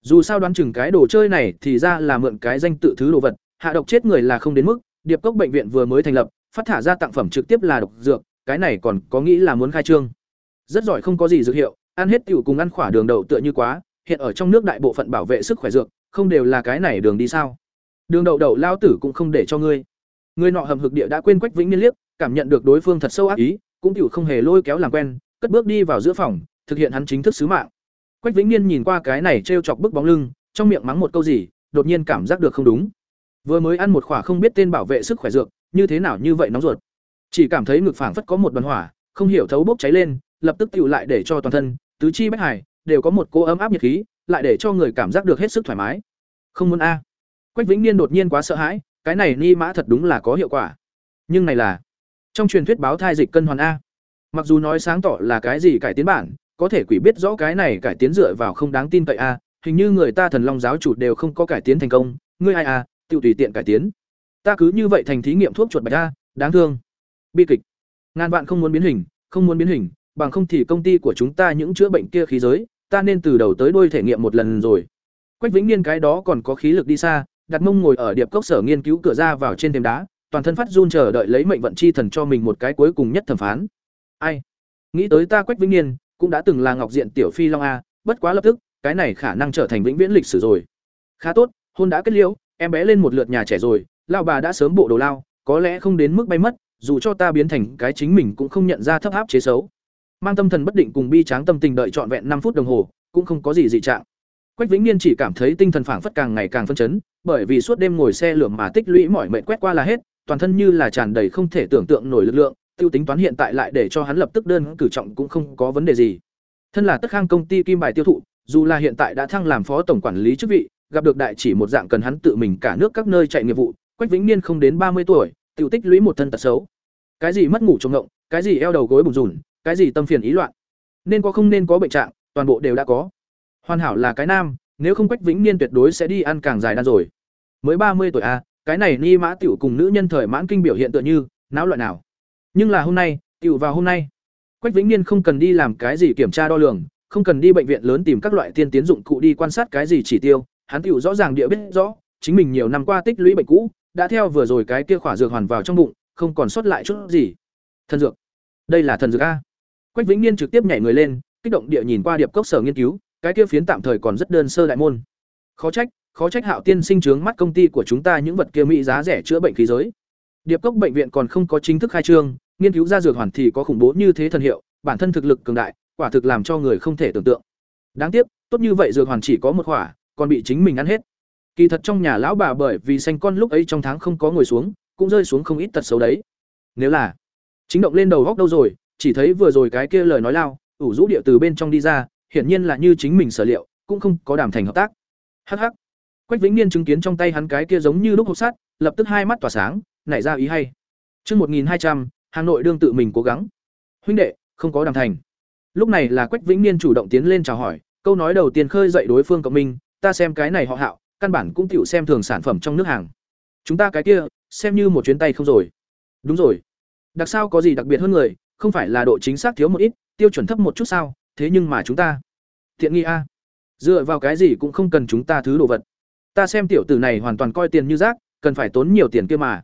S1: Dù sao đoán chừng cái đồ chơi này thì ra là mượn cái danh tự thứ đồ vật, hạ độc chết người là không đến mức, điệp cốc bệnh viện vừa mới thành lập, phát thả ra tặng phẩm trực tiếp là độc dược, cái này còn có nghĩ là muốn khai trương. Rất giỏi không có gì dược hiệu, ăn hết tiểu cùng ăn khỏa đường đậu tựa như quá, hiện ở trong nước đại bộ phận bảo vệ sức khỏe dược, không đều là cái này đường đi sao? Đường đậu đậu lao tử cũng không để cho ngươi. Ngươi nọ hầm hực địa đã quên quách vĩnh niên liếc, cảm nhận được đối phương thật sâu ác ý cũng tiểu không hề lôi kéo làm quen, cất bước đi vào giữa phòng, thực hiện hắn chính thức sứ mạng. Quách vĩnh niên nhìn qua cái này trêu chọc bức bóng lưng, trong miệng mắng một câu gì, đột nhiên cảm giác được không đúng. Vừa mới ăn một khỏa không biết tên bảo vệ sức khỏe dược, như thế nào như vậy nóng ruột. Chỉ cảm thấy ngực phảng phất có một đoàn hỏa, không hiểu thấu bốc cháy lên, lập tức tiểu lại để cho toàn thân, tứ chi bách hải, đều có một cô ấm áp nhiệt khí, lại để cho người cảm giác được hết sức thoải mái. Không muốn a. Quách vĩnh niên đột nhiên quá sợ hãi, cái này ni mã thật đúng là có hiệu quả. Nhưng này là trong truyền thuyết báo thai dịch cân hoàn a. Mặc dù nói sáng tỏ là cái gì cải tiến bản, có thể quỷ biết rõ cái này cải tiến dựa vào không đáng tin cậy a, hình như người ta thần long giáo chủ đều không có cải tiến thành công. Ngươi ai a, tự tùy tiện cải tiến. Ta cứ như vậy thành thí nghiệm thuốc chuột bạch a, đáng thương. Bi kịch. Ngàn vạn không muốn biến hình, không muốn biến hình, bằng không thì công ty của chúng ta những chữa bệnh kia khí giới, ta nên từ đầu tới đuôi thể nghiệm một lần rồi. Quách vĩnh niên cái đó còn có khí lực đi xa, đặt mông ngồi ở điệp cốc sở nghiên cứu cửa ra vào trên thềm đá toàn thân phát run chờ đợi lấy mệnh vận chi thần cho mình một cái cuối cùng nhất thẩm phán. Ai? Nghĩ tới ta quách vĩnh niên, cũng đã từng là ngọc diện tiểu phi long a, bất quá lập tức, cái này khả năng trở thành vĩnh viễn lịch sử rồi. Khá tốt, hôn đã kết liễu, em bé lên một lượt nhà trẻ rồi, lão bà đã sớm bộ đồ lao, có lẽ không đến mức bay mất, dù cho ta biến thành cái chính mình cũng không nhận ra thấp áp chế xấu. Mang tâm thần bất định cùng bi tráng tâm tình đợi trọn vẹn năm phút đồng hồ, cũng không có gì dị trạng. Quách vĩnh niên chỉ cảm thấy tinh thần phảng phất càng ngày càng phân chấn, bởi vì suốt đêm ngồi xe lửa mà tích lũy mỏi mệt quét qua là hết toàn thân như là tràn đầy không thể tưởng tượng nổi lực lượng tiêu tính toán hiện tại lại để cho hắn lập tức đơn cử trọng cũng không có vấn đề gì. Thân là tất khang công ty kim bài tiêu thụ dù là hiện tại đã thăng làm phó tổng quản lý chức vị gặp được đại chỉ một dạng cần hắn tự mình cả nước các nơi chạy nghiệp vụ quách vĩnh niên không đến ba mươi tuổi tiêu tích lũy một thân tật xấu. Cái gì mất ngủ trong ngộng cái gì eo đầu gối bùn rùn cái gì tâm phiền ý loạn. Nên có không nên có bệnh trạng toàn bộ đều đã có. Hoàn hảo là cái nam nếu không quách vĩnh niên tuyệt đối sẽ đi ăn càng dài đan rồi. Mới ba mươi tuổi a à, cái này ni mã tiểu cùng nữ nhân thời mãn kinh biểu hiện tựa như não loại nào nhưng là hôm nay tiểu vào hôm nay quách vĩnh niên không cần đi làm cái gì kiểm tra đo lường không cần đi bệnh viện lớn tìm các loại tiên tiến dụng cụ đi quan sát cái gì chỉ tiêu, hắn tiểu rõ ràng địa biết rõ, chính mình nhiều năm qua tích lũy bệnh cũ, đã theo vừa rồi cái kia khỏa dược hoàn vào trong bụng, không còn sót lại chút gì. Thần dược. Đây là thần dược a. Quách Vĩnh Niên trực tiếp nhảy người lên, kích động địa nhìn qua điệp cốc sở nghiên cứu, cái kia phiến tạm thời còn rất đơn sơ đại môn. Khó trách, khó trách Hạo Tiên sinh trướng mắt công ty của chúng ta những vật kia mỹ giá rẻ chữa bệnh khí giới. Điệp cốc bệnh viện còn không có chính thức khai trương, nghiên cứu ra dược hoàn thì có khủng bố như thế thần hiệu, bản thân thực lực cường đại, quả thực làm cho người không thể tưởng tượng. Đáng tiếc, tốt như vậy dược hoàn chỉ có một khỏa, còn bị chính mình ăn hết. Kỳ thật trong nhà lão bà bởi vì sinh con lúc ấy trong tháng không có ngồi xuống, cũng rơi xuống không ít tật xấu đấy. Nếu là chính động lên đầu góc đâu rồi, chỉ thấy vừa rồi cái kia lời nói lao, ủ rũ địa từ bên trong đi ra, hiển nhiên là như chính mình sở liệu, cũng không có đảm thành hợp tác. Hắc hắc. Quách Vĩnh Niên chứng kiến trong tay hắn cái kia giống như lúc hộp sắt, lập tức hai mắt tỏa sáng, nảy ra ý hay. Chương 1200, Hà Nội đương tự mình cố gắng. Huynh đệ, không có đàm thành. Lúc này là Quách Vĩnh Niên chủ động tiến lên chào hỏi, câu nói đầu tiên khơi dậy đối phương cộng minh, ta xem cái này họ Hạo, căn bản cũng tiểu xem thường sản phẩm trong nước hàng. Chúng ta cái kia, xem như một chuyến tay không rồi. Đúng rồi. Đặc sao có gì đặc biệt hơn người, không phải là độ chính xác thiếu một ít, tiêu chuẩn thấp một chút sao, thế nhưng mà chúng ta, tiện nghi a. Dựa vào cái gì cũng không cần chúng ta thứ đồ vật. Ta xem tiểu tử này hoàn toàn coi tiền như rác, cần phải tốn nhiều tiền kia mà.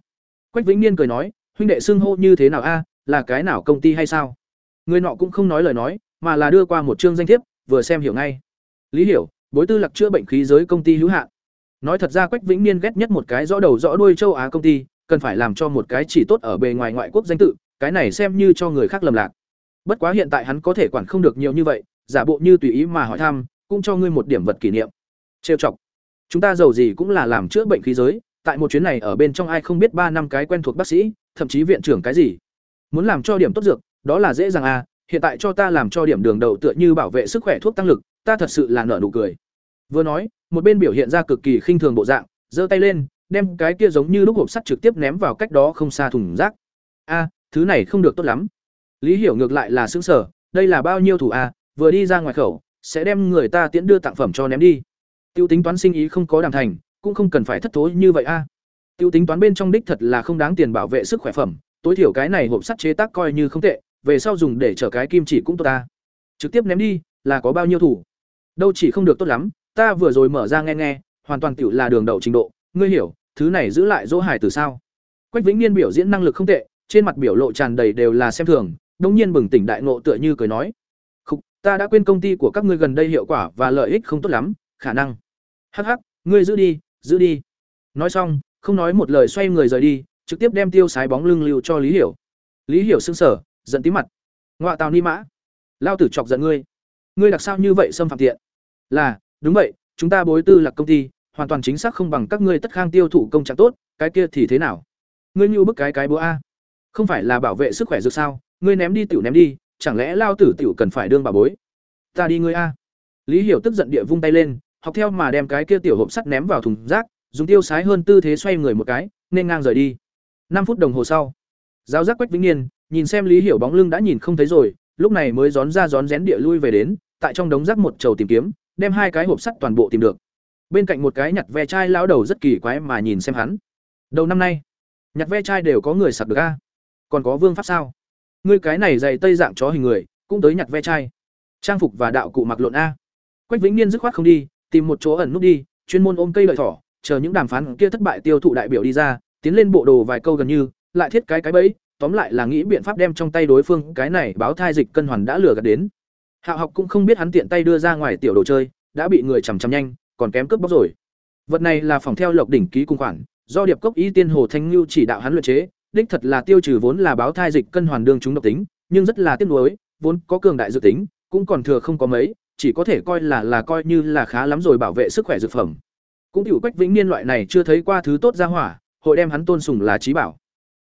S1: Quách Vĩnh Niên cười nói, huynh đệ xưng hô như thế nào a, là cái nào công ty hay sao? Người nọ cũng không nói lời nói, mà là đưa qua một chương danh thiếp, vừa xem hiểu ngay. Lý Hiểu, bối tư lạc chữa bệnh khí giới công ty hữu hạn. Nói thật ra Quách Vĩnh Niên ghét nhất một cái rõ đầu rõ đuôi châu Á công ty, cần phải làm cho một cái chỉ tốt ở bề ngoài ngoại quốc danh tự, cái này xem như cho người khác lầm lạc. Bất quá hiện tại hắn có thể quản không được nhiều như vậy, giả bộ như tùy ý mà hỏi thăm, cũng cho ngươi một điểm vật kỷ niệm. Trêu chọc. Chúng ta giàu gì cũng là làm chữa bệnh khí giới, tại một chuyến này ở bên trong ai không biết ba năm cái quen thuộc bác sĩ, thậm chí viện trưởng cái gì. Muốn làm cho điểm tốt dược, đó là dễ dàng à, hiện tại cho ta làm cho điểm đường đầu tựa như bảo vệ sức khỏe thuốc tăng lực, ta thật sự là nở nụ cười. Vừa nói, một bên biểu hiện ra cực kỳ khinh thường bộ dạng, giơ tay lên, đem cái kia giống như lúc hộp sắt trực tiếp ném vào cách đó không xa thùng rác. A, thứ này không được tốt lắm. Lý Hiểu ngược lại là xứng sở, đây là bao nhiêu thủ a, vừa đi ra ngoài khẩu, sẽ đem người ta tiễn đưa tặng phẩm cho ném đi. Tiêu tính toán sinh ý không có đàm thành, cũng không cần phải thất thối như vậy a. Tiêu tính toán bên trong đích thật là không đáng tiền bảo vệ sức khỏe phẩm, tối thiểu cái này hộp sắt chế tác coi như không tệ, về sau dùng để chở cái kim chỉ cũng tốt ta. Trực tiếp ném đi, là có bao nhiêu thủ? Đâu chỉ không được tốt lắm, ta vừa rồi mở ra nghe nghe, hoàn toàn tiểu là đường đậu trình độ, ngươi hiểu, thứ này giữ lại dỗ hải từ sao? Quách Vĩnh Niên biểu diễn năng lực không tệ, trên mặt biểu lộ tràn đầy đều là xem thường, đống nhiên bừng tỉnh đại ngộ tựa như cười nói: "Khục, ta đã quên công ty của các ngươi gần đây hiệu quả và lợi ích không tốt lắm, khả năng." "Hắc hắc, ngươi giữ đi, giữ đi." Nói xong, không nói một lời xoay người rời đi, trực tiếp đem tiêu sái bóng lưng lưu cho Lý Hiểu. Lý Hiểu sững sờ, giận tí mặt. "Ngoạ tào ni mã, lao tử chọc giận ngươi. Ngươi đặc sao như vậy xâm phạm tiện?" "Là, đúng vậy, chúng ta bối tư là công ty, hoàn toàn chính xác không bằng các ngươi tất khang tiêu thụ công trạng tốt, cái kia thì thế nào?" Ngươi như bức cái cái búa a không phải là bảo vệ sức khỏe dược sao ngươi ném đi tiểu ném đi chẳng lẽ lao tử tiểu cần phải đương bà bối ta đi ngươi a lý hiểu tức giận địa vung tay lên học theo mà đem cái kia tiểu hộp sắt ném vào thùng rác, dùng tiêu sái hơn tư thế xoay người một cái, nên ngang rời đi. Năm phút đồng hồ sau, giáo giác quách vĩnh niên nhìn xem lý hiểu bóng lưng đã nhìn không thấy rồi, lúc này mới rón ra rón rén địa lui về đến, tại trong đống rác một chầu tìm kiếm, đem hai cái hộp sắt toàn bộ tìm được. Bên cạnh một cái nhặt ve chai lão đầu rất kỳ quái mà nhìn xem hắn. Đầu năm nay, nhặt ve chai đều có người sặc được a? Còn có vương pháp sao? Ngươi cái này dày tây dạng chó hình người, cũng tới nhặt ve chai. Trang phục và đạo cụ mặc lộn a. Quách vĩnh niên dứt khoát không đi tìm một chỗ ẩn nút đi chuyên môn ôm cây lợi thỏ chờ những đàm phán kia thất bại tiêu thụ đại biểu đi ra tiến lên bộ đồ vài câu gần như lại thiết cái cái bẫy tóm lại là nghĩ biện pháp đem trong tay đối phương cái này báo thai dịch cân hoàn đã lừa gạt đến. Hạo học cũng không biết hắn tiện tay đưa ra ngoài tiểu đồ chơi đã bị người chằm chằm nhanh còn kém cướp bóc rồi. Vật này là phòng theo lộc đỉnh ký cung khoản do điệp cốc y tiên hồ thanh lưu chỉ đạo hắn luyện chế đích thật là tiêu trừ vốn là báo thai dịch cân hoàn đương chúng độc tính, nhưng rất là tiếc nuối, vốn có cường đại dự tính, cũng còn thừa không có mấy, chỉ có thể coi là là coi như là khá lắm rồi bảo vệ sức khỏe dược phẩm. Cũng tiểu Quách Vĩnh Niên loại này chưa thấy qua thứ tốt ra hỏa, hội đem hắn tôn sùng là trí bảo.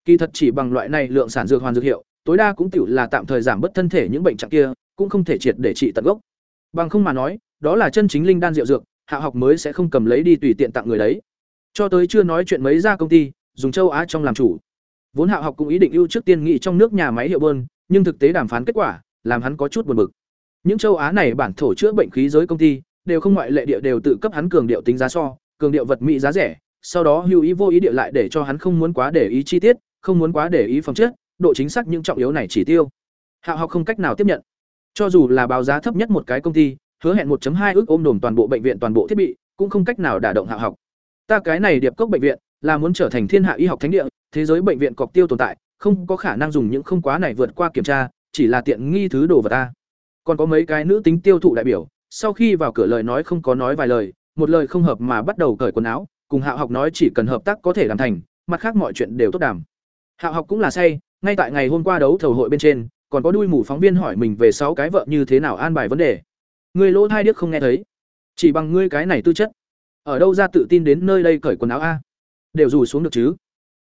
S1: Kỳ thật chỉ bằng loại này lượng sản dược hoàn dược hiệu, tối đa cũng tiểu là tạm thời giảm bớt thân thể những bệnh trạng kia, cũng không thể triệt để trị tận gốc. Bằng không mà nói, đó là chân chính linh đan rượu dược, hạ học mới sẽ không cầm lấy đi tùy tiện tặng người đấy. Cho tới chưa nói chuyện mấy ra công ty, dùng châu Á trong làm chủ. Vốn hạ học cũng ý định ưu trước tiên nghị trong nước nhà máy hiệu bơn, nhưng thực tế đàm phán kết quả, làm hắn có chút buồn bực. Những châu Á này bản thổ chữa bệnh khí giới công ty, đều không ngoại lệ địa đều tự cấp hắn cường điệu tính giá so, cường điệu vật mỹ giá rẻ, sau đó hưu ý vô ý địa lại để cho hắn không muốn quá để ý chi tiết, không muốn quá để ý phẩm chất, độ chính xác những trọng yếu này chỉ tiêu. Hạo học không cách nào tiếp nhận. Cho dù là báo giá thấp nhất một cái công ty, hứa hẹn 1.2 ước ôm đồm toàn bộ bệnh viện toàn bộ thiết bị, cũng không cách nào đả động hạo học. Ta cái này điệp cốc bệnh viện là muốn trở thành thiên hạ y học thánh địa, thế giới bệnh viện cọc tiêu tồn tại, không có khả năng dùng những không quá này vượt qua kiểm tra, chỉ là tiện nghi thứ đồ vật ta. Còn có mấy cái nữ tính tiêu thụ đại biểu, sau khi vào cửa lời nói không có nói vài lời, một lời không hợp mà bắt đầu cởi quần áo, cùng Hạo học nói chỉ cần hợp tác có thể làm thành, mặt khác mọi chuyện đều tốt đàm. Hạo học cũng là say, ngay tại ngày hôm qua đấu thầu hội bên trên, còn có đuôi mù phóng viên hỏi mình về sáu cái vợ như thế nào an bài vấn đề. Người lỗ thai điếc không nghe thấy, chỉ bằng ngươi cái này tư chất, ở đâu ra tự tin đến nơi đây cởi quần áo a? Đều dù xuống được chứ?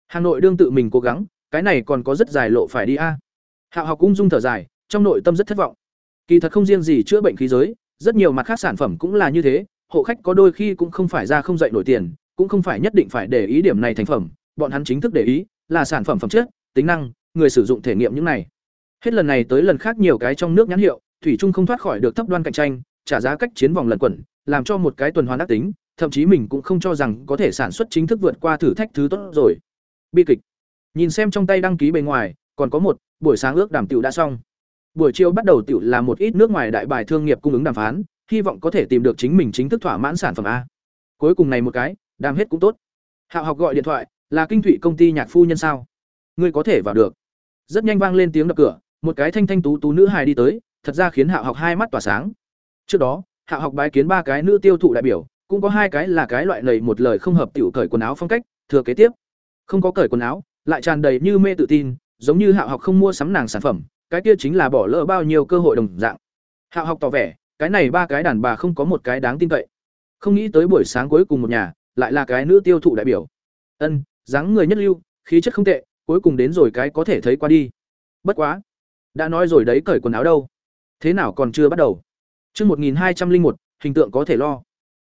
S1: Hà Nội đương tự mình cố gắng, cái này còn có rất dài lộ phải đi a. Hạo học cũng dung thở dài, trong nội tâm rất thất vọng. Kỳ thật không riêng gì chữa bệnh khí giới, rất nhiều mặt khác sản phẩm cũng là như thế, hộ khách có đôi khi cũng không phải ra không dậy nổi tiền, cũng không phải nhất định phải để ý điểm này thành phẩm, bọn hắn chính thức để ý là sản phẩm phẩm chất, tính năng, người sử dụng thể nghiệm những này. Hết lần này tới lần khác nhiều cái trong nước nhãn hiệu, thủy chung không thoát khỏi được thấp đoan cạnh tranh, trả giá cách chiến vòng lần quẩn, làm cho một cái tuần hoàn ác tính, thậm chí mình cũng không cho rằng có thể sản xuất chính thức vượt qua thử thách thứ tốt rồi. Bi kịch. Nhìn xem trong tay đăng ký bên ngoài, còn có một, buổi sáng ước đảm tiểu đã xong. Buổi chiều bắt đầu tiểu là một ít nước ngoài đại bài thương nghiệp cung ứng đàm phán, hy vọng có thể tìm được chính mình chính thức thỏa mãn sản phẩm a. Cuối cùng này một cái, đàm hết cũng tốt. Hạo học gọi điện thoại, là kinh thụy công ty nhạc phu nhân sao? Ngươi có thể vào được. Rất nhanh vang lên tiếng đập cửa, một cái thanh thanh tú tú nữ hài đi tới, thật ra khiến Hạo học hai mắt tỏa sáng. Trước đó, Hạo học bái kiến ba cái nữ tiêu thụ đại biểu, cũng có hai cái là cái loại lầy một lời không hợp tiểu cởi quần áo phong cách, thừa kế tiếp. Không có cởi quần áo, lại tràn đầy như mê tự tin, giống như Hạo học không mua sắm nàng sản phẩm, cái kia chính là bỏ lỡ bao nhiêu cơ hội đồng dạng. hạ học tỏ vẻ, cái này ba cái đàn bà không có một cái đáng tin cậy. Không nghĩ tới buổi sáng cuối cùng một nhà, lại là cái nữ tiêu thụ đại biểu. Ân, dáng người nhất lưu, khí chất không tệ, cuối cùng đến rồi cái có thể thấy qua đi. Bất quá, đã nói rồi đấy cởi quần áo đâu. Thế nào còn chưa bắt đầu? Chương một nghìn hai trăm linh một, hình tượng có thể lo.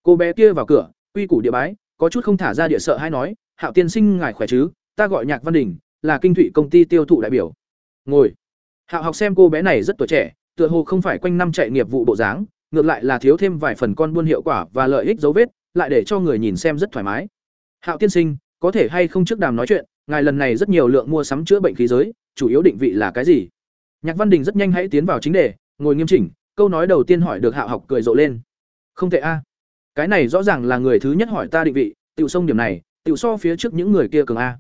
S1: Cô bé kia vào cửa, quy củ địa bái, có chút không thả ra địa sợ hay nói, "Hạo tiên sinh ngài khỏe chứ? Ta gọi Nhạc Văn Đình, là kinh thụy công ty tiêu thụ đại biểu." Ngồi. Hạo học xem cô bé này rất tuổi trẻ, tựa hồ không phải quanh năm chạy nghiệp vụ bộ dáng, ngược lại là thiếu thêm vài phần con buôn hiệu quả và lợi ích dấu vết, lại để cho người nhìn xem rất thoải mái. Hạo tiên sinh, có thể hay không trước đàm nói chuyện, ngài lần này rất nhiều lượng mua sắm chữa bệnh khí giới, chủ yếu định vị là cái gì? Nhạc Văn Đình rất nhanh hãy tiến vào chính đề, ngồi nghiêm chỉnh, câu nói đầu tiên hỏi được Hạo học cười rộ lên. Không tệ a. Cái này rõ ràng là người thứ nhất hỏi ta định vị, tiểu sông điểm này, tiểu so phía trước những người kia cường a.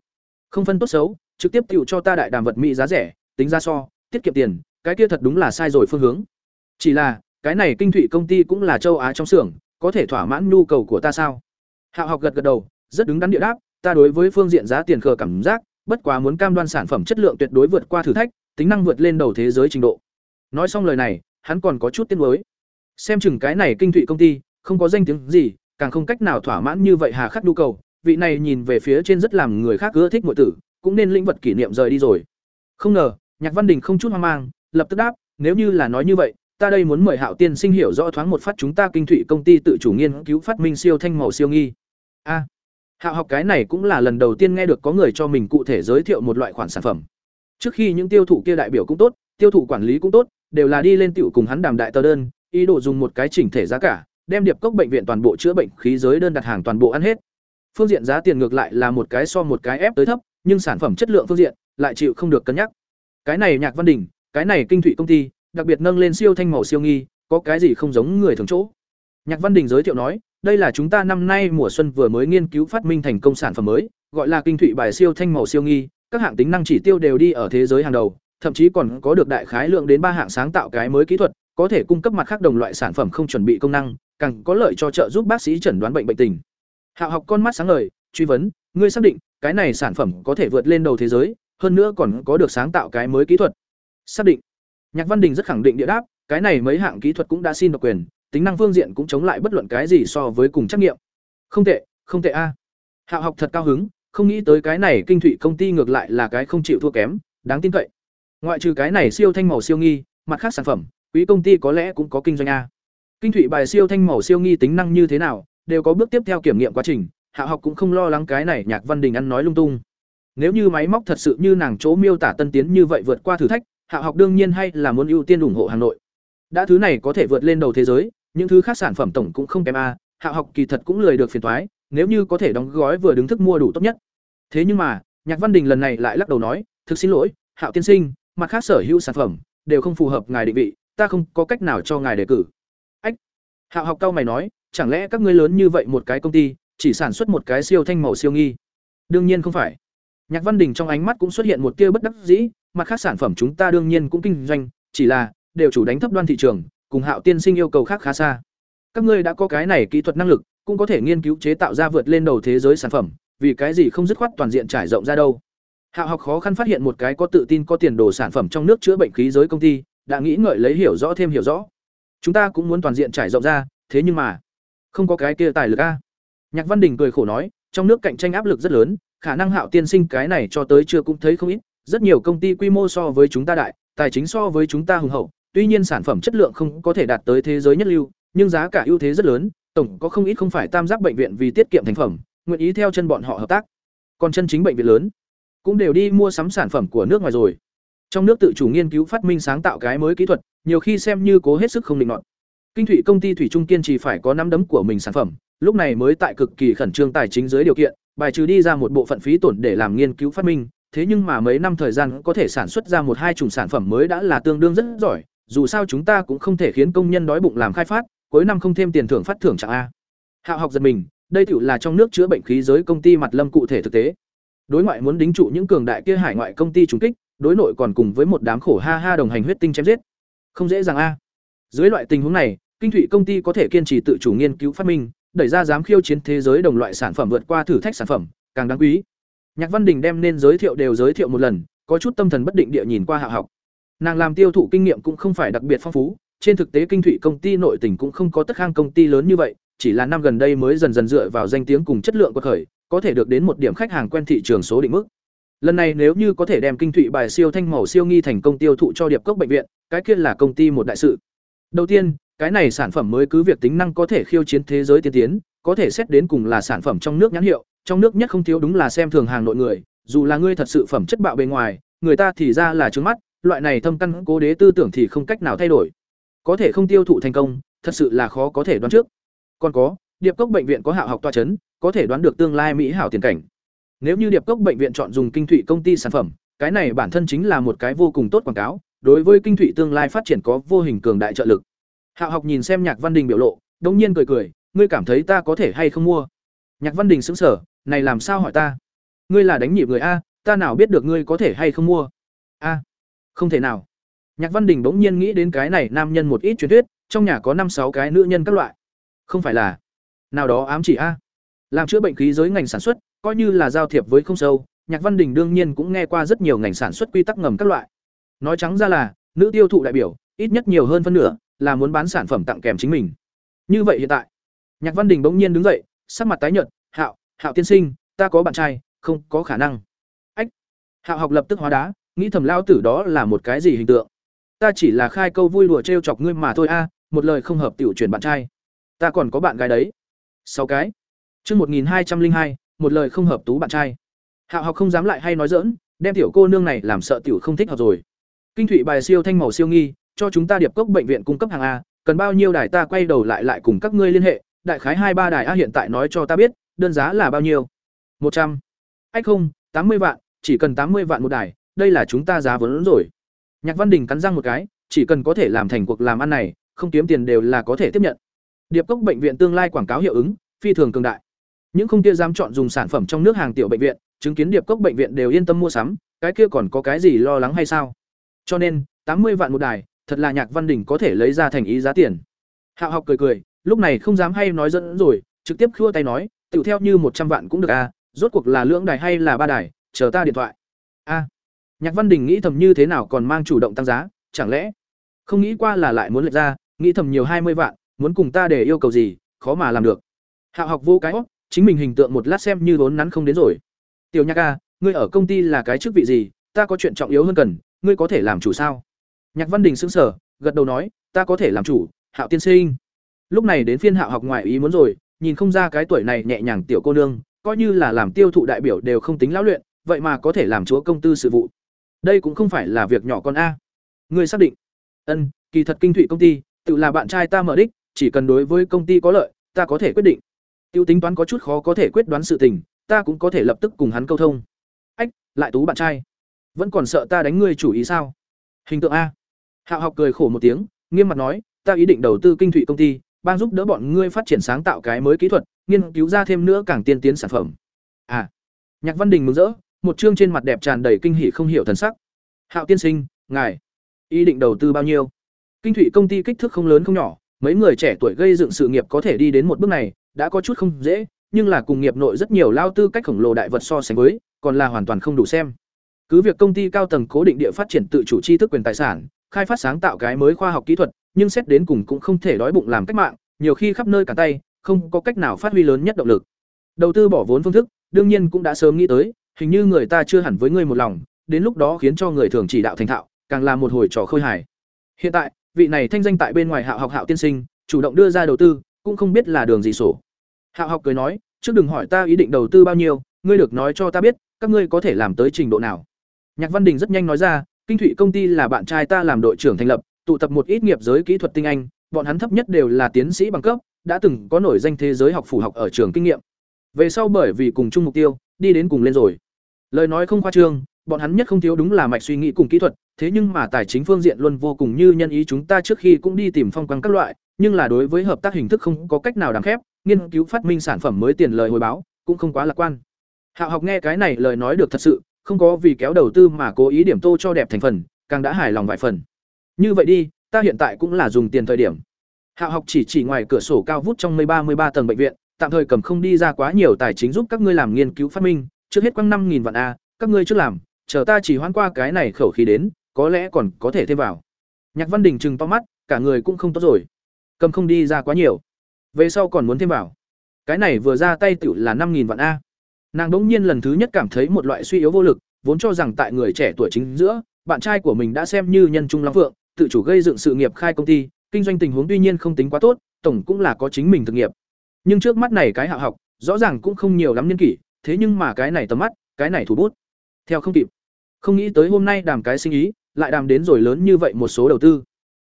S1: Không phân tốt xấu, trực tiếp tiểu cho ta đại đàm vật mỹ giá rẻ, tính ra so, tiết kiệm tiền, cái kia thật đúng là sai rồi phương hướng. Chỉ là, cái này kinh thụy công ty cũng là châu Á trong xưởng, có thể thỏa mãn nhu cầu của ta sao? Hạo học gật gật đầu, rất đứng đắn địa đáp, ta đối với phương diện giá tiền khờ cảm giác, bất quá muốn cam đoan sản phẩm chất lượng tuyệt đối vượt qua thử thách, tính năng vượt lên đầu thế giới trình độ. Nói xong lời này, hắn còn có chút tiếc nuối. Xem chừng cái này kinh thụy công ty, không có danh tiếng gì, càng không cách nào thỏa mãn như vậy hà khắc nhu cầu, vị này nhìn về phía trên rất làm người khác ưa thích muội tử, cũng nên lĩnh vật kỷ niệm rời đi rồi. Không ngờ, Nhạc Văn Đình không chút hoang mang, lập tức đáp, nếu như là nói như vậy, ta đây muốn mời Hạo tiên sinh hiểu rõ thoáng một phát chúng ta kinh thụy công ty tự chủ nghiên cứu phát minh siêu thanh màu siêu nghi. A. Hạo học cái này cũng là lần đầu tiên nghe được có người cho mình cụ thể giới thiệu một loại khoản sản phẩm. Trước khi những tiêu thụ kia đại biểu cũng tốt, tiêu thụ quản lý cũng tốt, đều là đi lên tiểu cùng hắn đàm đại tờ đơn, ý đồ dùng một cái chỉnh thể giá cả, đem điệp cốc bệnh viện toàn bộ chữa bệnh khí giới đơn đặt hàng toàn bộ ăn hết. Phương diện giá tiền ngược lại là một cái so một cái ép tới thấp, nhưng sản phẩm chất lượng phương diện lại chịu không được cân nhắc. Cái này Nhạc Văn Đình, cái này Kinh Thụy công ty, đặc biệt nâng lên siêu thanh màu siêu nghi, có cái gì không giống người thường chỗ. Nhạc Văn Đình giới thiệu nói, đây là chúng ta năm nay mùa xuân vừa mới nghiên cứu phát minh thành công sản phẩm mới, gọi là Kinh Thụy bài siêu thanh màu siêu nghi, các hạng tính năng chỉ tiêu đều đi ở thế giới hàng đầu, thậm chí còn có được đại khái lượng đến ba hạng sáng tạo cái mới kỹ thuật, có thể cung cấp mặt khác đồng loại sản phẩm không chuẩn bị công năng, càng có lợi cho trợ giúp bác sĩ chẩn đoán bệnh bệnh tình. Hạo học con mắt sáng ngời, truy vấn, ngươi xác định cái này sản phẩm có thể vượt lên đầu thế giới, hơn nữa còn có được sáng tạo cái mới kỹ thuật. Xác định. Nhạc Văn Đình rất khẳng định địa đáp, cái này mấy hạng kỹ thuật cũng đã xin độc quyền, tính năng phương diện cũng chống lại bất luận cái gì so với cùng trắc nghiệm. Không tệ, không tệ a. Hạo học thật cao hứng, không nghĩ tới cái này kinh thủy công ty ngược lại là cái không chịu thua kém, đáng tin cậy. Ngoại trừ cái này siêu thanh màu siêu nghi, mặt khác sản phẩm, quý công ty có lẽ cũng có kinh doanh a. Kinh thủy bài siêu thanh màu siêu nghi tính năng như thế nào, đều có bước tiếp theo kiểm nghiệm quá trình, Hạ học cũng không lo lắng cái này Nhạc Văn Đình ăn nói lung tung. Nếu như máy móc thật sự như nàng chỗ miêu tả tân tiến như vậy vượt qua thử thách, Hạ học đương nhiên hay là muốn ưu tiên ủng hộ Hà Nội. Đã thứ này có thể vượt lên đầu thế giới, những thứ khác sản phẩm tổng cũng không kém a, Hạ học kỳ thật cũng lười được phiền toái, nếu như có thể đóng gói vừa đứng thức mua đủ tốt nhất. Thế nhưng mà, Nhạc Văn Đình lần này lại lắc đầu nói, "Thực xin lỗi, Hạo tiên sinh, mặt khác sở hữu sản phẩm đều không phù hợp ngài định vị, ta không có cách nào cho ngài đề cử ách hạ học cao mày nói chẳng lẽ các ngươi lớn như vậy một cái công ty chỉ sản xuất một cái siêu thanh màu siêu nghi đương nhiên không phải nhạc văn đình trong ánh mắt cũng xuất hiện một tia bất đắc dĩ, mặt khác sản phẩm chúng ta đương nhiên cũng kinh doanh, chỉ là, đều chủ đánh thấp đoan thị trường, cùng hạo tiên sinh yêu cầu khác khá xa. Các ngươi đã có cái này kỹ thuật năng lực, cũng có thể nghiên cứu chế tạo ra vượt lên đầu thế giới sản phẩm, vì cái gì không dứt khoát toàn diện trải rộng ra đâu? Hạo học khó khăn phát hiện một cái có tự tin có tiền đồ sản phẩm trong nước chữa bệnh khí giới công ty, đã nghĩ ngợi lấy hiểu rõ thêm hiểu rõ. Chúng ta cũng muốn toàn diện trải rộng ra, thế nhưng mà, không có cái kia tài lực a. Nhạc văn đình cười khổ nói, trong nước cạnh tranh áp lực rất lớn khả năng hạo tiên sinh cái này cho tới chưa cũng thấy không ít, rất nhiều công ty quy mô so với chúng ta đại, tài chính so với chúng ta hùng hậu, tuy nhiên sản phẩm chất lượng không có thể đạt tới thế giới nhất lưu, nhưng giá cả ưu thế rất lớn, tổng có không ít không phải tam giác bệnh viện vì tiết kiệm thành phẩm, nguyện ý theo chân bọn họ hợp tác. Còn chân chính bệnh viện lớn, cũng đều đi mua sắm sản phẩm của nước ngoài rồi. Trong nước tự chủ nghiên cứu phát minh sáng tạo cái mới kỹ thuật, nhiều khi xem như cố hết sức không định nọt. Kinh thủy công ty thủy trung kiên trì phải có nắm đấm của mình sản phẩm, lúc này mới tại cực kỳ khẩn trương tài chính dưới điều kiện bài trừ đi ra một bộ phận phí tổn để làm nghiên cứu phát minh, thế nhưng mà mấy năm thời gian có thể sản xuất ra một hai chủng sản phẩm mới đã là tương đương rất giỏi, dù sao chúng ta cũng không thể khiến công nhân đói bụng làm khai phát, cuối năm không thêm tiền thưởng phát thưởng chẳng a. Hạo học giật mình, đây tựu là trong nước chữa bệnh khí giới công ty mặt lâm cụ thể thực tế. Đối ngoại muốn đính trụ những cường đại kia hải ngoại công ty trùng kích, đối nội còn cùng với một đám khổ ha ha đồng hành huyết tinh chém giết. Không dễ dàng a. Dưới loại tình huống này, kinh thụy công ty có thể kiên trì tự chủ nghiên cứu phát minh đẩy ra dám khiêu chiến thế giới đồng loại sản phẩm vượt qua thử thách sản phẩm, càng đáng quý. Nhạc văn đình đem nên giới thiệu đều giới thiệu một lần, có chút tâm thần bất định địa nhìn qua hạ học. Nàng làm tiêu thụ kinh nghiệm cũng không phải đặc biệt phong phú, trên thực tế kinh thủy công ty nội tỉnh cũng không có tất khang công ty lớn như vậy, chỉ là năm gần đây mới dần dần dựa vào danh tiếng cùng chất lượng của khởi có thể được đến một điểm khách hàng quen thị trường số định mức. Lần này nếu như có thể đem kinh thủy bài siêu thanh màu siêu nghi thành công tiêu thụ cho điệp cốc bệnh viện, cái kia là công ty một đại sự. Đầu tiên cái này sản phẩm mới cứ việc tính năng có thể khiêu chiến thế giới tiên tiến, có thể xét đến cùng là sản phẩm trong nước nhãn hiệu, trong nước nhất không thiếu đúng là xem thường hàng nội người, dù là ngươi thật sự phẩm chất bạo bề ngoài, người ta thì ra là trướng mắt, loại này thâm căn cố đế tư tưởng thì không cách nào thay đổi. Có thể không tiêu thụ thành công, thật sự là khó có thể đoán trước. Còn có, điệp cốc bệnh viện có hạo học toa chấn, có thể đoán được tương lai mỹ hảo tiền cảnh. Nếu như điệp cốc bệnh viện chọn dùng kinh thụy công ty sản phẩm, cái này bản thân chính là một cái vô cùng tốt quảng cáo, đối với kinh thụy tương lai phát triển có vô hình cường đại trợ lực hạo học nhìn xem nhạc văn đình biểu lộ đột nhiên cười cười, ngươi cảm thấy ta có thể hay không mua? Nhạc văn đình sững sờ, này làm sao hỏi ta? Ngươi là đánh nhịp người a, ta nào biết được ngươi có thể hay không mua? A, không thể nào. Nhạc văn đình bỗng nhiên nghĩ đến cái này nam nhân một ít truyền thuyết, trong nhà có năm sáu cái nữ nhân các loại. Không phải là, nào đó ám chỉ a. Làm chữa bệnh khí giới ngành sản xuất, coi như là giao thiệp với không sâu, nhạc văn đình đương nhiên cũng nghe qua rất nhiều ngành sản xuất quy tắc ngầm các loại. Nói trắng ra là, nữ tiêu thụ đại biểu ít nhất nhiều hơn phân nửa là muốn bán sản phẩm tặng kèm chính mình. Như vậy hiện tại, nhạc văn đình bỗng nhiên đứng dậy, sắc mặt tái nhợt, hạo hạo tiên sinh, ta có bạn trai, không có khả năng. Ách, hạo học lập tức hóa đá, nghĩ thầm lao tử đó là một cái gì hình tượng. Ta chỉ là khai câu vui đùa t chọc ngươi mà thôi a, một lời không hợp tiểu chuyển bạn trai. Ta còn có bạn gái đấy. Sáu cái. Chương một nghìn hai trăm linh hai, một lời không hợp tú bạn trai. Hạo học không dám lại hay nói dỡn đem tiểu cô nương này làm sợ tiểu không thích hợp rồi. Kinh thụy bài siêu thanh màu siêu nghi cho chúng ta điệp cốc bệnh viện cung cấp hàng a, cần bao nhiêu đài ta quay đầu lại lại cùng các ngươi liên hệ, đại khái hai ba đài a hiện tại nói cho ta biết, đơn giá là bao nhiêu? Một trăm. Ách không, tám mươi vạn, chỉ cần tám mươi vạn một đài, đây là chúng ta giá vốn rồi. Nhạc văn đình cắn răng một cái, chỉ cần có thể làm thành cuộc làm ăn này, không kiếm tiền đều là có thể tiếp nhận. Điệp cốc bệnh viện tương lai quảng cáo hiệu ứng, phi thường cường đại. Những không kia dám chọn dùng sản phẩm trong nước hàng tiểu bệnh viện, chứng kiến điệp cốc bệnh viện đều yên tâm mua sắm, cái kia còn có cái gì lo lắng hay sao? Cho nên, tám mươi vạn một đài thật là nhạc văn đình có thể lấy ra thành ý giá tiền. Hạo học cười cười, lúc này không dám hay nói dẫn rồi, trực tiếp khua tay nói, tự theo như một trăm vạn cũng được à rốt cuộc là lưỡng đài hay là ba đài, chờ ta điện thoại. A. Nhạc văn đình nghĩ thầm như thế nào còn mang chủ động tăng giá, chẳng lẽ không nghĩ qua là lại muốn lệch ra, nghĩ thầm nhiều hai mươi vạn, muốn cùng ta để yêu cầu gì, khó mà làm được. Hạo học vô cái chính mình hình tượng một lát xem như vốn nắn không đến rồi. Tiểu nhạc a ngươi ở công ty là cái chức vị gì, ta có chuyện trọng yếu hơn cần, ngươi có thể làm chủ sao? Nhạc văn đình sững sờ, gật đầu nói, ta có thể làm chủ, hạo tiên sinh. Lúc này đến phiên hạo học ngoại ý muốn rồi, nhìn không ra cái tuổi này nhẹ nhàng tiểu cô nương, coi như là làm tiêu thụ đại biểu đều không tính lão luyện, vậy mà có thể làm chúa công tư sự vụ. Đây cũng không phải là việc nhỏ con a. Ngươi xác định. Ân, kỳ thật kinh thủy công ty, tự là bạn trai ta mở đích, chỉ cần đối với công ty có lợi, ta có thể quyết định. Tiêu tính toán có chút khó có thể quyết đoán sự tình, ta cũng có thể lập tức cùng hắn câu thông. Ách, lại tú bạn trai. Vẫn còn sợ ta đánh ngươi chủ ý sao? Hình tượng a hạo học cười khổ một tiếng, nghiêm mặt nói, ta ý định đầu tư kinh thủy công ty ban giúp đỡ bọn ngươi phát triển sáng tạo cái mới kỹ thuật, nghiên cứu ra thêm nữa càng tiên tiến sản phẩm. À nhạc văn đình mừng rỡ, một trương trên mặt đẹp tràn đầy kinh hỉ không hiểu thần sắc. Hạo tiên sinh, ngài, ý định đầu tư bao nhiêu? Kinh thủy công ty kích thước không lớn không nhỏ, mấy người trẻ tuổi gây dựng sự nghiệp có thể đi đến một bước này, đã có chút không dễ, nhưng là cùng nghiệp nội rất nhiều lao tư cách khổng lồ đại vật so sánh với, còn là hoàn toàn không đủ xem. Cứ việc công ty cao tầng cố định địa phát triển tự chủ tri thức quyền tài sản khai phát sáng tạo cái mới khoa học kỹ thuật, nhưng xét đến cùng cũng không thể đói bụng làm cách mạng, nhiều khi khắp nơi cả tay, không có cách nào phát huy lớn nhất động lực. Đầu tư bỏ vốn phương thức, đương nhiên cũng đã sớm nghĩ tới, hình như người ta chưa hẳn với ngươi một lòng, đến lúc đó khiến cho người thường chỉ đạo thành thạo, càng là một hồi trò khơi hài. Hiện tại, vị này thanh danh tại bên ngoài hạo học hạo tiên sinh, chủ động đưa ra đầu tư, cũng không biết là đường gì sổ. Hạo học cười nói, trước đừng hỏi ta ý định đầu tư bao nhiêu, ngươi được nói cho ta biết, các ngươi có thể làm tới trình độ nào. Nhạc văn đình rất nhanh nói ra kinh thụy công ty là bạn trai ta làm đội trưởng thành lập, tụ tập một ít nghiệp giới kỹ thuật tinh anh, bọn hắn thấp nhất đều là tiến sĩ bằng cấp, đã từng có nổi danh thế giới học phủ học ở trường kinh nghiệm. Về sau bởi vì cùng chung mục tiêu, đi đến cùng lên rồi. Lời nói không khoa trương, bọn hắn nhất không thiếu đúng là mạch suy nghĩ cùng kỹ thuật, thế nhưng mà tài chính phương diện luôn vô cùng như nhân ý chúng ta trước khi cũng đi tìm phong quang các loại, nhưng là đối với hợp tác hình thức không có cách nào đáng khép, nghiên cứu phát minh sản phẩm mới tiền lời hồi báo, cũng không quá lạc quan. Hạo học nghe cái này lời nói được thật sự không có vì kéo đầu tư mà cố ý điểm tô cho đẹp thành phần, càng đã hài lòng vài phần. Như vậy đi, ta hiện tại cũng là dùng tiền thời điểm. Hạ học chỉ chỉ ngoài cửa sổ cao vút trong mây ba mươi ba tầng bệnh viện, tạm thời cầm không đi ra quá nhiều tài chính giúp các ngươi làm nghiên cứu phát minh, trước hết quăng năm nghìn vạn a, các ngươi trước làm, chờ ta chỉ hoãn qua cái này khẩu khí đến, có lẽ còn có thể thêm vào. Nhạc văn đình chừng to mắt, cả người cũng không tốt rồi. Cầm không đi ra quá nhiều. Về sau còn muốn thêm vào. Cái này vừa ra tay tựu là năm nghìn vạn a nàng đ ỗ n g nhiên lần thứ nhất cảm thấy một loại suy yếu vô lực, vốn cho rằng tại người trẻ tuổi chính giữa, bạn trai của mình đã xem như nhân trung lắm phượng, tự chủ gây dựng sự nghiệp khai công ty, kinh doanh tình huống tuy nhiên không tính quá tốt, tổng cũng là có chính mình thực nghiệp. Nhưng trước mắt này cái hạ học, rõ ràng cũng không nhiều lắm nhân kỷ, thế nhưng mà cái này tầm mắt, cái này thủ bút. Theo không kịp. Không nghĩ tới hôm nay đàm cái sinh ý, lại đàm đến rồi lớn như vậy một số đầu tư.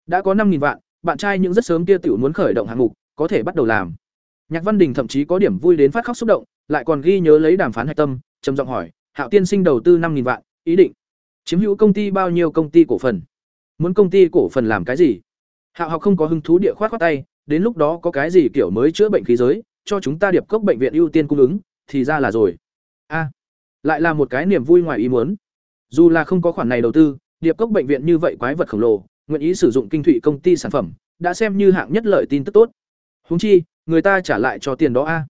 S1: Đã có năm vạn, bạn trai những rất sớm kia tiểu muốn khởi động hạng mục, có thể bắt đầu làm. Nhạc văn đình thậm chí có điểm vui đến phát khóc xúc động lại còn ghi nhớ lấy đàm phán hạch tâm, trầm giọng hỏi, hạo tiên sinh đầu tư năm vạn, ý định chiếm hữu công ty bao nhiêu công ty cổ phần? Muốn công ty cổ phần làm cái gì? Hạo học không có hứng thú địa khoát khoát tay, đến lúc đó có cái gì kiểu mới chữa bệnh khí giới, cho chúng ta điệp cốc bệnh viện ưu tiên cung ứng, thì ra là rồi. A, lại là một cái niềm vui ngoài ý muốn. Dù là không có khoản này đầu tư, điệp cốc bệnh viện như vậy quái vật khổng lồ, nguyện ý sử dụng kinh thụy công ty sản phẩm, đã xem như hạng nhất lợi tin tức tốt. Húng chi, người ta trả lại cho tiền đó a.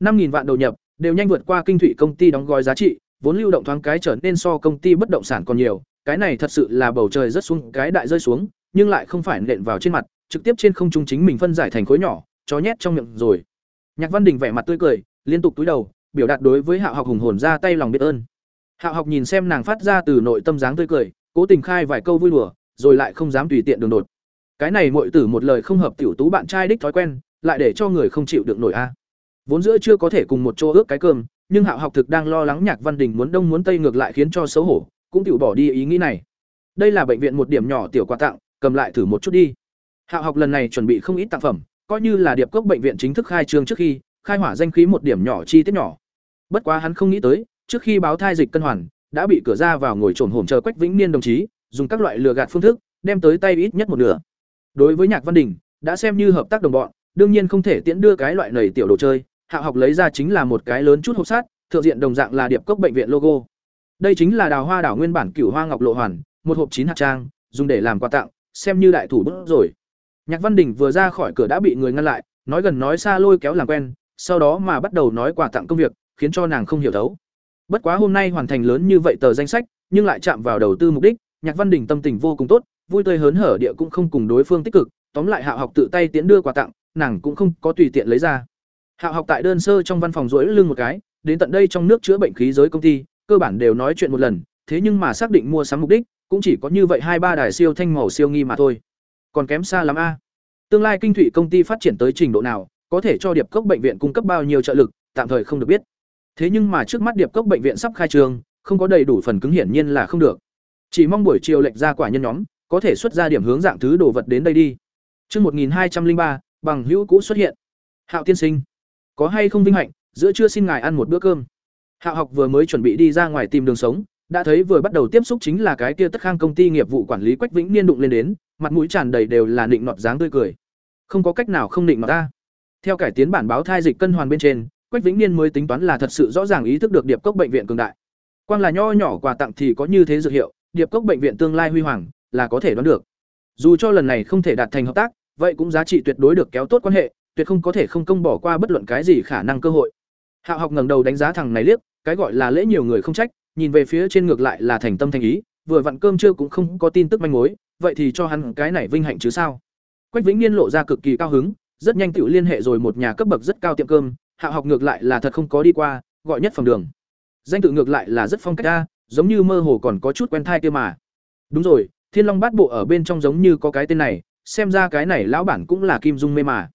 S1: Năm nghìn vạn đầu nhập đều nhanh vượt qua kinh thụy công ty đóng gói giá trị, vốn lưu động thoáng cái trở nên so công ty bất động sản còn nhiều, cái này thật sự là bầu trời rất xuống, cái đại rơi xuống, nhưng lại không phải nện vào trên mặt, trực tiếp trên không trung chính mình phân giải thành khối nhỏ, chó nhét trong miệng rồi. Nhạc văn đình vẻ mặt tươi cười, liên tục túi đầu, biểu đạt đối với hạo học hùng hồn ra tay lòng biết ơn. Hạo học nhìn xem nàng phát ra từ nội tâm dáng tươi cười, cố tình khai vài câu vui đùa, rồi lại không dám tùy tiện đường đột. Cái này muội tử một lời không hợp tiểu tú bạn trai đích thói quen, lại để cho người không chịu được nổi a vốn giữa chưa có thể cùng một chỗ ước cái cơm, nhưng hạo học thực đang lo lắng nhạc văn đình muốn đông muốn tây ngược lại khiến cho xấu hổ, cũng tự bỏ đi ý nghĩ này. Đây là bệnh viện một điểm nhỏ tiểu quà tặng, cầm lại thử một chút đi. Hạo học lần này chuẩn bị không ít tặng phẩm, coi như là điệp cốc bệnh viện chính thức khai trương trước khi, khai hỏa danh khí một điểm nhỏ chi tiết nhỏ. Bất quá hắn không nghĩ tới, trước khi báo thai dịch cân hoàn, đã bị cửa ra vào ngồi trồn hổm chờ quách vĩnh niên đồng chí, dùng các loại lừa gạt phương thức, đem tới tay ít nhất một nửa. Đối với nhạc văn đình, đã xem như hợp tác đồng bọn, đương nhiên không thể tiễn đưa cái loại nầy tiểu đồ chơi hạ học lấy ra chính là một cái lớn chút hộp sát thượng diện đồng dạng là điệp cốc bệnh viện logo. Đây chính là đào hoa đảo nguyên bản cửu hoa ngọc lộ hoàn, một hộp chín hạt trang, dùng để làm quà tặng, xem như đại thủ bức rồi. Nhạc văn đình vừa ra khỏi cửa đã bị người ngăn lại, nói gần nói xa lôi kéo làm quen, sau đó mà bắt đầu nói quà tặng công việc, khiến cho nàng không hiểu thấu. Bất quá hôm nay hoàn thành lớn như vậy tờ danh sách, nhưng lại chạm vào đầu tư mục đích, nhạc văn đình tâm tình vô cùng tốt, vui tươi hớn hở địa cũng không cùng đối phương tích cực, tóm lại hạ học tự tay tiến đưa quà tặng, nàng cũng không có tùy tiện lấy ra. Hạo học tại đơn sơ trong văn phòng rỗi lưng một cái đến tận đây trong nước chữa bệnh khí giới công ty cơ bản đều nói chuyện một lần thế nhưng mà xác định mua sắm mục đích cũng chỉ có như vậy hai ba đài siêu thanh màu siêu nghi mà thôi. Còn kém xa lắm a. Tương lai kinh thủy công ty phát triển tới trình độ nào có thể cho điệp cốc bệnh viện cung cấp bao nhiêu trợ lực tạm thời không được biết. Thế nhưng mà trước mắt điệp cốc bệnh viện sắp khai trương không có đầy đủ phần cứng hiển nhiên là không được. Chỉ mong buổi chiều lệch ra quả nhân nhóm có thể xuất ra điểm hướng dạng thứ đồ vật đến đây đi. Chương 1203, bằng hữu cũ xuất hiện. Hạo tiên sinh, có hay không vinh hạnh, giữa trưa xin ngài ăn một bữa cơm. Hạo học vừa mới chuẩn bị đi ra ngoài tìm đường sống, đã thấy vừa bắt đầu tiếp xúc chính là cái kia Tất Khang công ty nghiệp vụ quản lý Quách Vĩnh Niên đụng lên đến, mặt mũi tràn đầy đều là nịnh nọt dáng tươi cười. Không có cách nào không nịnh nọt ta. Theo cải tiến bản báo thai dịch cân hoàn bên trên quách vĩnh niên mới tính toán là thật sự rõ ràng ý thức được điệp cốc bệnh viện cường đại. Quang là nho nhỏ quà tặng thì có như thế dược hiệu điệp cốc bệnh viện tương lai huy hoàng là có thể đoán được. Dù cho lần này không thể đạt thành hợp tác vậy cũng giá trị tuyệt đối được kéo tốt quan hệ tuyệt không có thể không công bỏ qua bất luận cái gì khả năng cơ hội. Hạo học ngẩng đầu đánh giá thằng này liếc, cái gọi là lễ nhiều người không trách, nhìn về phía trên ngược lại là thành tâm thành ý, vừa vặn cơm trưa cũng không có tin tức manh mối, vậy thì cho hắn cái này vinh hạnh chứ sao? Quách vĩnh niên lộ ra cực kỳ cao hứng, rất nhanh tự liên hệ rồi một nhà cấp bậc rất cao tiệm cơm, hạo học ngược lại là thật không có đi qua, gọi nhất phòng đường. Danh tự ngược lại là rất phong cách a giống như mơ hồ còn có chút quen thai kia mà. Đúng rồi, thiên long bát bộ ở bên trong giống như có cái tên này, xem ra cái này lão bản cũng là kim dung mê mà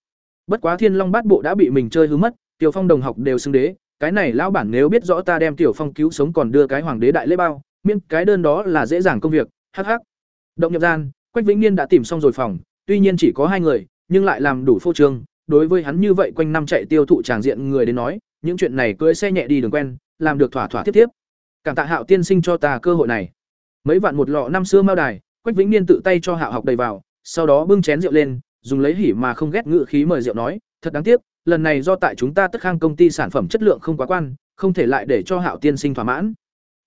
S1: bất quá thiên long bát bộ đã bị mình chơi hư mất, tiểu phong đồng học đều xưng đế, cái này lão bản nếu biết rõ ta đem tiểu phong cứu sống còn đưa cái hoàng đế đại lễ bao, miễn cái đơn đó là dễ dàng công việc, Hắc hắc. động nhập gian, quách vĩnh niên đã tìm xong rồi phòng, tuy nhiên chỉ có hai người, nhưng lại làm đủ phô trương, đối với hắn như vậy quanh năm chạy tiêu thụ tràng diện người đến nói, những chuyện này cưỡi xe nhẹ đi đường quen, làm được thỏa thỏa tiếp tiếp cảm tạ hạo tiên sinh cho ta cơ hội này mấy vạn một lọ năm xưa mao đài, quách vĩnh niên tự tay cho hạo học đầy vào, sau đó bưng chén rượu lên dùng lấy hỉ mà không ghét ngự khí mời rượu nói, thật đáng tiếc, lần này do tại chúng ta tất khang công ty sản phẩm chất lượng không quá quan, không thể lại để cho hạo tiên sinh thỏa mãn.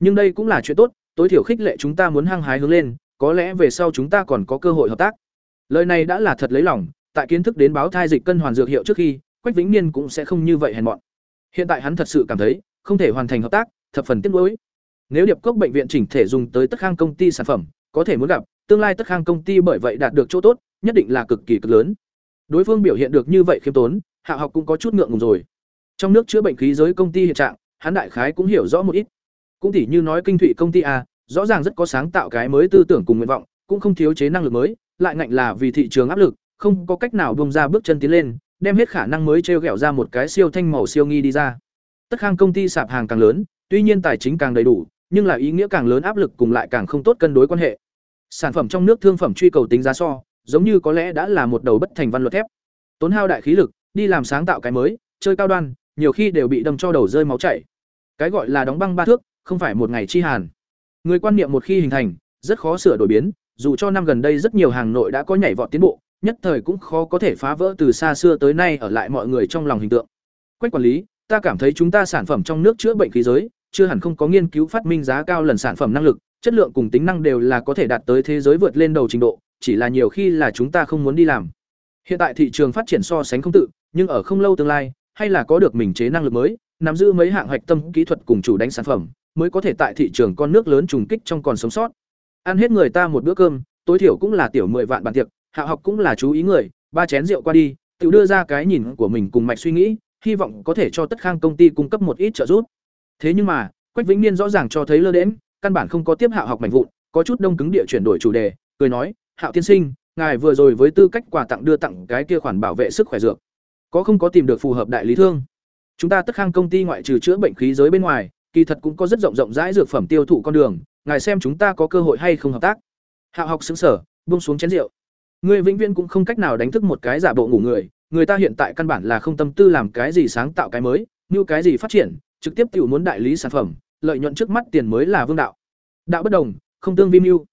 S1: Nhưng đây cũng là chuyện tốt, tối thiểu khích lệ chúng ta muốn hăng hái hướng lên, có lẽ về sau chúng ta còn có cơ hội hợp tác. Lời này đã là thật lấy lòng, tại kiến thức đến báo thai dịch cân hoàn dược hiệu trước khi, quách vĩnh niên cũng sẽ không như vậy hèn mọn. Hiện tại hắn thật sự cảm thấy, không thể hoàn thành hợp tác, thập phần tiếc nuối. Nếu điệp cốc bệnh viện chỉnh thể dùng tới tất khang công ty sản phẩm, có thể muốn gặp, tương lai tất khang công ty bởi vậy đạt được chỗ tốt nhất định là cực kỳ cực lớn. Đối phương biểu hiện được như vậy khiêm tốn, hạ học cũng có chút ngượng ngùng rồi. Trong nước chữa bệnh khí giới công ty hiện trạng, hắn đại khái cũng hiểu rõ một ít. Cũng tỉ như nói kinh thụy công ty a, rõ ràng rất có sáng tạo cái mới tư tưởng cùng nguyện vọng, cũng không thiếu chế năng lực mới, lại ngạnh là vì thị trường áp lực, không có cách nào bông ra bước chân tiến lên, đem hết khả năng mới t r e o g ẹ o ra một cái siêu thanh màu siêu nghi đi ra. Tất khang công ty sạp hàng càng lớn, tuy nhiên tài chính càng đầy đủ, nhưng là ý nghĩa càng lớn áp lực cùng lại càng không tốt cân đối quan hệ. Sản phẩm trong nước thương phẩm truy cầu tính giá so giống như có lẽ đã là một đầu bất thành văn luật thép. Tốn hao đại khí lực, đi làm sáng tạo cái mới, chơi cao đoan, nhiều khi đều bị đâm cho đầu rơi máu chảy. Cái gọi là đóng băng ba thước, không phải một ngày chi hàn. Người quan niệm một khi hình thành, rất khó sửa đổi biến, dù cho năm gần đây rất nhiều hàng nội đã có nhảy vọt tiến bộ, nhất thời cũng khó có thể phá vỡ từ xa xưa tới nay ở lại mọi người trong lòng hình tượng. Quách quản lý, ta cảm thấy chúng ta sản phẩm trong nước chữa bệnh khí giới, chưa hẳn không có nghiên cứu phát minh giá cao lần sản phẩm năng lực, chất lượng cùng tính năng đều là có thể đạt tới thế giới vượt lên đầu trình độ chỉ là nhiều khi là chúng ta không muốn đi làm. Hiện tại thị trường phát triển so sánh không tự nhưng ở không lâu tương lai hay là có được mình chế năng lực mới nắm giữ mấy hạng hoạch tâm kỹ thuật cùng chủ đánh sản phẩm mới có thể tại thị trường con nước lớn trùng kích trong còn sống sót. Ăn hết người ta một bữa cơm tối thiểu cũng là tiểu mười vạn bàn tiệc hạ học cũng là chú ý người ba chén rượu qua đi tự đưa ra cái nhìn của mình cùng mạch suy nghĩ hy vọng có thể cho tất khang công ty cung cấp một ít trợ giúp. Thế nhưng mà quách vĩnh niên rõ ràng cho thấy lơ đễnh, căn bản không có tiếp hạ học mạnh vụn có chút đông cứng địa chuyển đổi chủ đề cười nói hạo tiên sinh, ngài vừa rồi với tư cách quà tặng đưa tặng cái kia khoản bảo vệ sức khỏe dược, có không có tìm được phù hợp đại lý thương? Chúng ta tất khang công ty ngoại trừ chữa bệnh khí giới bên ngoài, kỳ thật cũng có rất rộng rộng rãi dược phẩm tiêu thụ con đường, ngài xem chúng ta có cơ hội hay không hợp tác. Hạo học xứng sở buông xuống chén rượu. Người vĩnh viễn cũng không cách nào đánh thức một cái giả bộ ngủ người người ta hiện tại căn bản là không tâm tư làm cái gì sáng tạo cái mới, như cái gì phát triển, trực tiếp tự muốn đại lý sản phẩm, lợi nhuận trước mắt tiền mới là vương đạo. Đạo bất đồng, không tương vi mưu.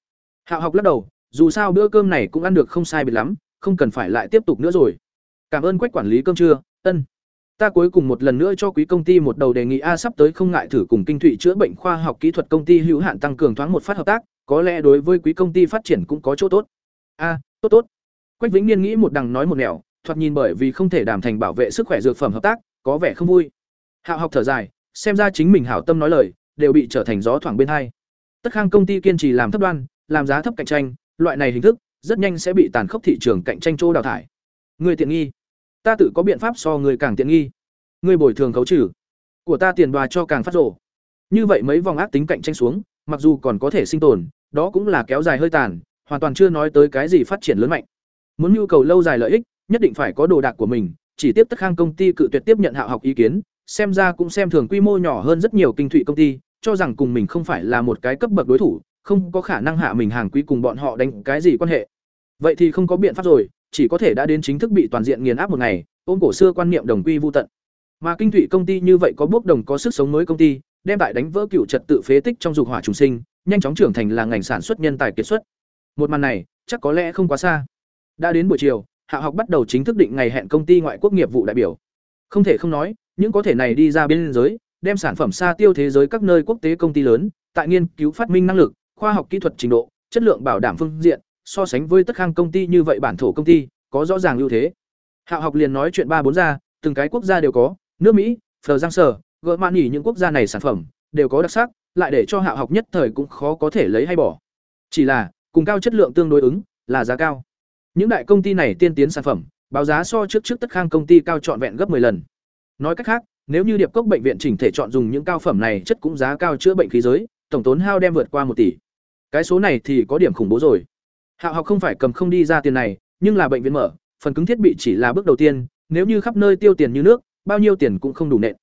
S1: Hạo học lắc đầu dù sao bữa cơm này cũng ăn được không sai biệt lắm, không cần phải lại tiếp tục nữa rồi. Cảm ơn quách quản lý cơm trưa, ân. Ta cuối cùng một lần nữa cho quý công ty một đầu đề nghị a sắp tới không ngại thử cùng kinh thụy chữa bệnh khoa học kỹ thuật công ty hữu hạn tăng cường thoáng một phát hợp tác, có lẽ đối với quý công ty phát triển cũng có chỗ tốt. A, tốt tốt. Quách vĩnh niên nghĩ một đằng nói một nẻo, thoạt nhìn bởi vì không thể đảm thành bảo vệ sức khỏe dược phẩm hợp tác, có vẻ không vui. Hạo học thở dài, xem ra chính mình hảo tâm nói lời, đều bị trở thành gió thoảng bên hai. Tất khang công ty kiên trì làm thấp đoan, làm giá thấp cạnh tranh loại này hình thức rất nhanh sẽ bị tàn khốc thị trường cạnh tranh chỗ đào thải. Người tiện nghi. Ta tự có biện pháp so người càng tiện nghi. Người bồi thường khấu trừ. Của ta tiền đoà cho càng phát rổ như vậy mấy vòng ác tính cạnh tranh xuống, mặc dù còn có thể sinh tồn, đó cũng là kéo dài hơi tàn, hoàn toàn chưa nói tới cái gì phát triển lớn mạnh. Muốn nhu cầu lâu dài lợi ích, nhất định phải có đồ đạc của mình, chỉ tiếp tất khang công ty cự tuyệt tiếp nhận hạ học ý kiến, xem ra cũng xem thường quy mô nhỏ hơn rất nhiều kinh thụy công ty, cho rằng cùng mình không phải là một cái cấp bậc đối thủ không có khả năng hạ mình hàng quý cùng bọn họ đánh cái gì quan hệ vậy thì không có biện pháp rồi chỉ có thể đã đến chính thức bị toàn diện nghiền áp một ngày ôm cổ xưa quan niệm đồng quy vô tận mà kinh thụy công ty như vậy có bước đồng có sức sống mới công ty đem lại đánh vỡ cựu trật tự phế tích trong dục hỏa trùng sinh nhanh chóng trưởng thành là ngành sản xuất nhân tài kiệt xuất một màn này chắc có lẽ không quá xa. Đã đến buổi chiều, Hạ học bắt đầu chính thức định ngày hẹn công ty ngoại quốc nghiệp vụ đại biểu. Không thể không nói, những có thể này đi ra biên giới, đem sản phẩm xa tiêu thế giới các nơi quốc tế công ty lớn, tại nghiên cứu phát minh năng lực, khoa học kỹ thuật trình độ, chất lượng bảo đảm phương diện, so sánh với tất khang công ty như vậy bản thổ công ty, có rõ ràng ưu thế. Hạo học liền nói chuyện ba bốn ra, từng cái quốc gia đều có, nước Mỹ, Phờ Giang Sở, gỡ mạn nhỉ những quốc gia này sản phẩm đều có đặc sắc, lại để cho Hạo học nhất thời cũng khó có thể lấy hay bỏ. Chỉ là, cùng cao chất lượng tương đối ứng, là giá cao. Những đại công ty này tiên tiến sản phẩm, báo giá so trước trước tất khang công ty cao trọn vẹn gấp 10 lần. Nói cách khác, nếu như điệp cốc bệnh viện chỉnh thể chọn dùng những cao phẩm này chất cũng giá cao chữa bệnh khí giới, tổng tốn hao đem vượt qua một tỷ. Cái số này thì có điểm khủng bố rồi. Hạo học không phải cầm không đi ra tiền này, nhưng là bệnh viện mở, phần cứng thiết bị chỉ là bước đầu tiên, nếu như khắp nơi tiêu tiền như nước, bao nhiêu tiền cũng không đủ nện.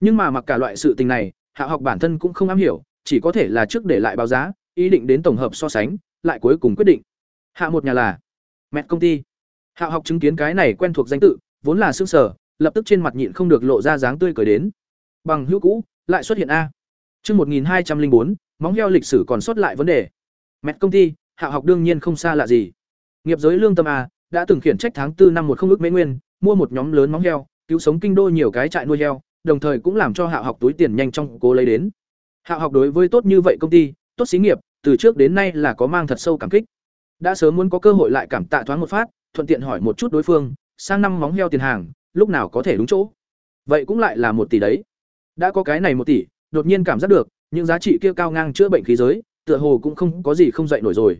S1: Nhưng mà mặc cả loại sự tình này, Hạo học bản thân cũng không am hiểu, chỉ có thể là trước để lại báo giá, ý định đến tổng hợp so sánh, lại cuối cùng quyết định. Hạ một nhà là mẹ công ty. Hạo học chứng kiến cái này quen thuộc danh tự, vốn là xương sở, lập tức trên mặt nhịn không được lộ ra dáng tươi cười đến. Bằng hữu cũ, lại xuất hiện a. Chương 1204, móng heo lịch sử còn sót lại vấn đề. Mẹ công ty, hạ học đương nhiên không xa lạ gì. Nghiệp giới lương tâm a, đã từng khiển trách tháng 4 năm một không ước mấy nguyên, mua một nhóm lớn móng heo, cứu sống kinh đô nhiều cái trại nuôi heo, đồng thời cũng làm cho hạ học túi tiền nhanh trong cố lấy đến. hạ học đối với tốt như vậy công ty, tốt xí nghiệp, từ trước đến nay là có mang thật sâu cảm kích. Đã sớm muốn có cơ hội lại cảm tạ thoáng một phát, thuận tiện hỏi một chút đối phương, sang năm móng heo tiền hàng, lúc nào có thể đúng chỗ. Vậy cũng lại là một tỷ đấy. Đã có cái này một tỷ, đột nhiên cảm giác được, những giá trị kia cao ngang chữa bệnh khí giới, tựa hồ cũng không có gì không dậy nổi rồi.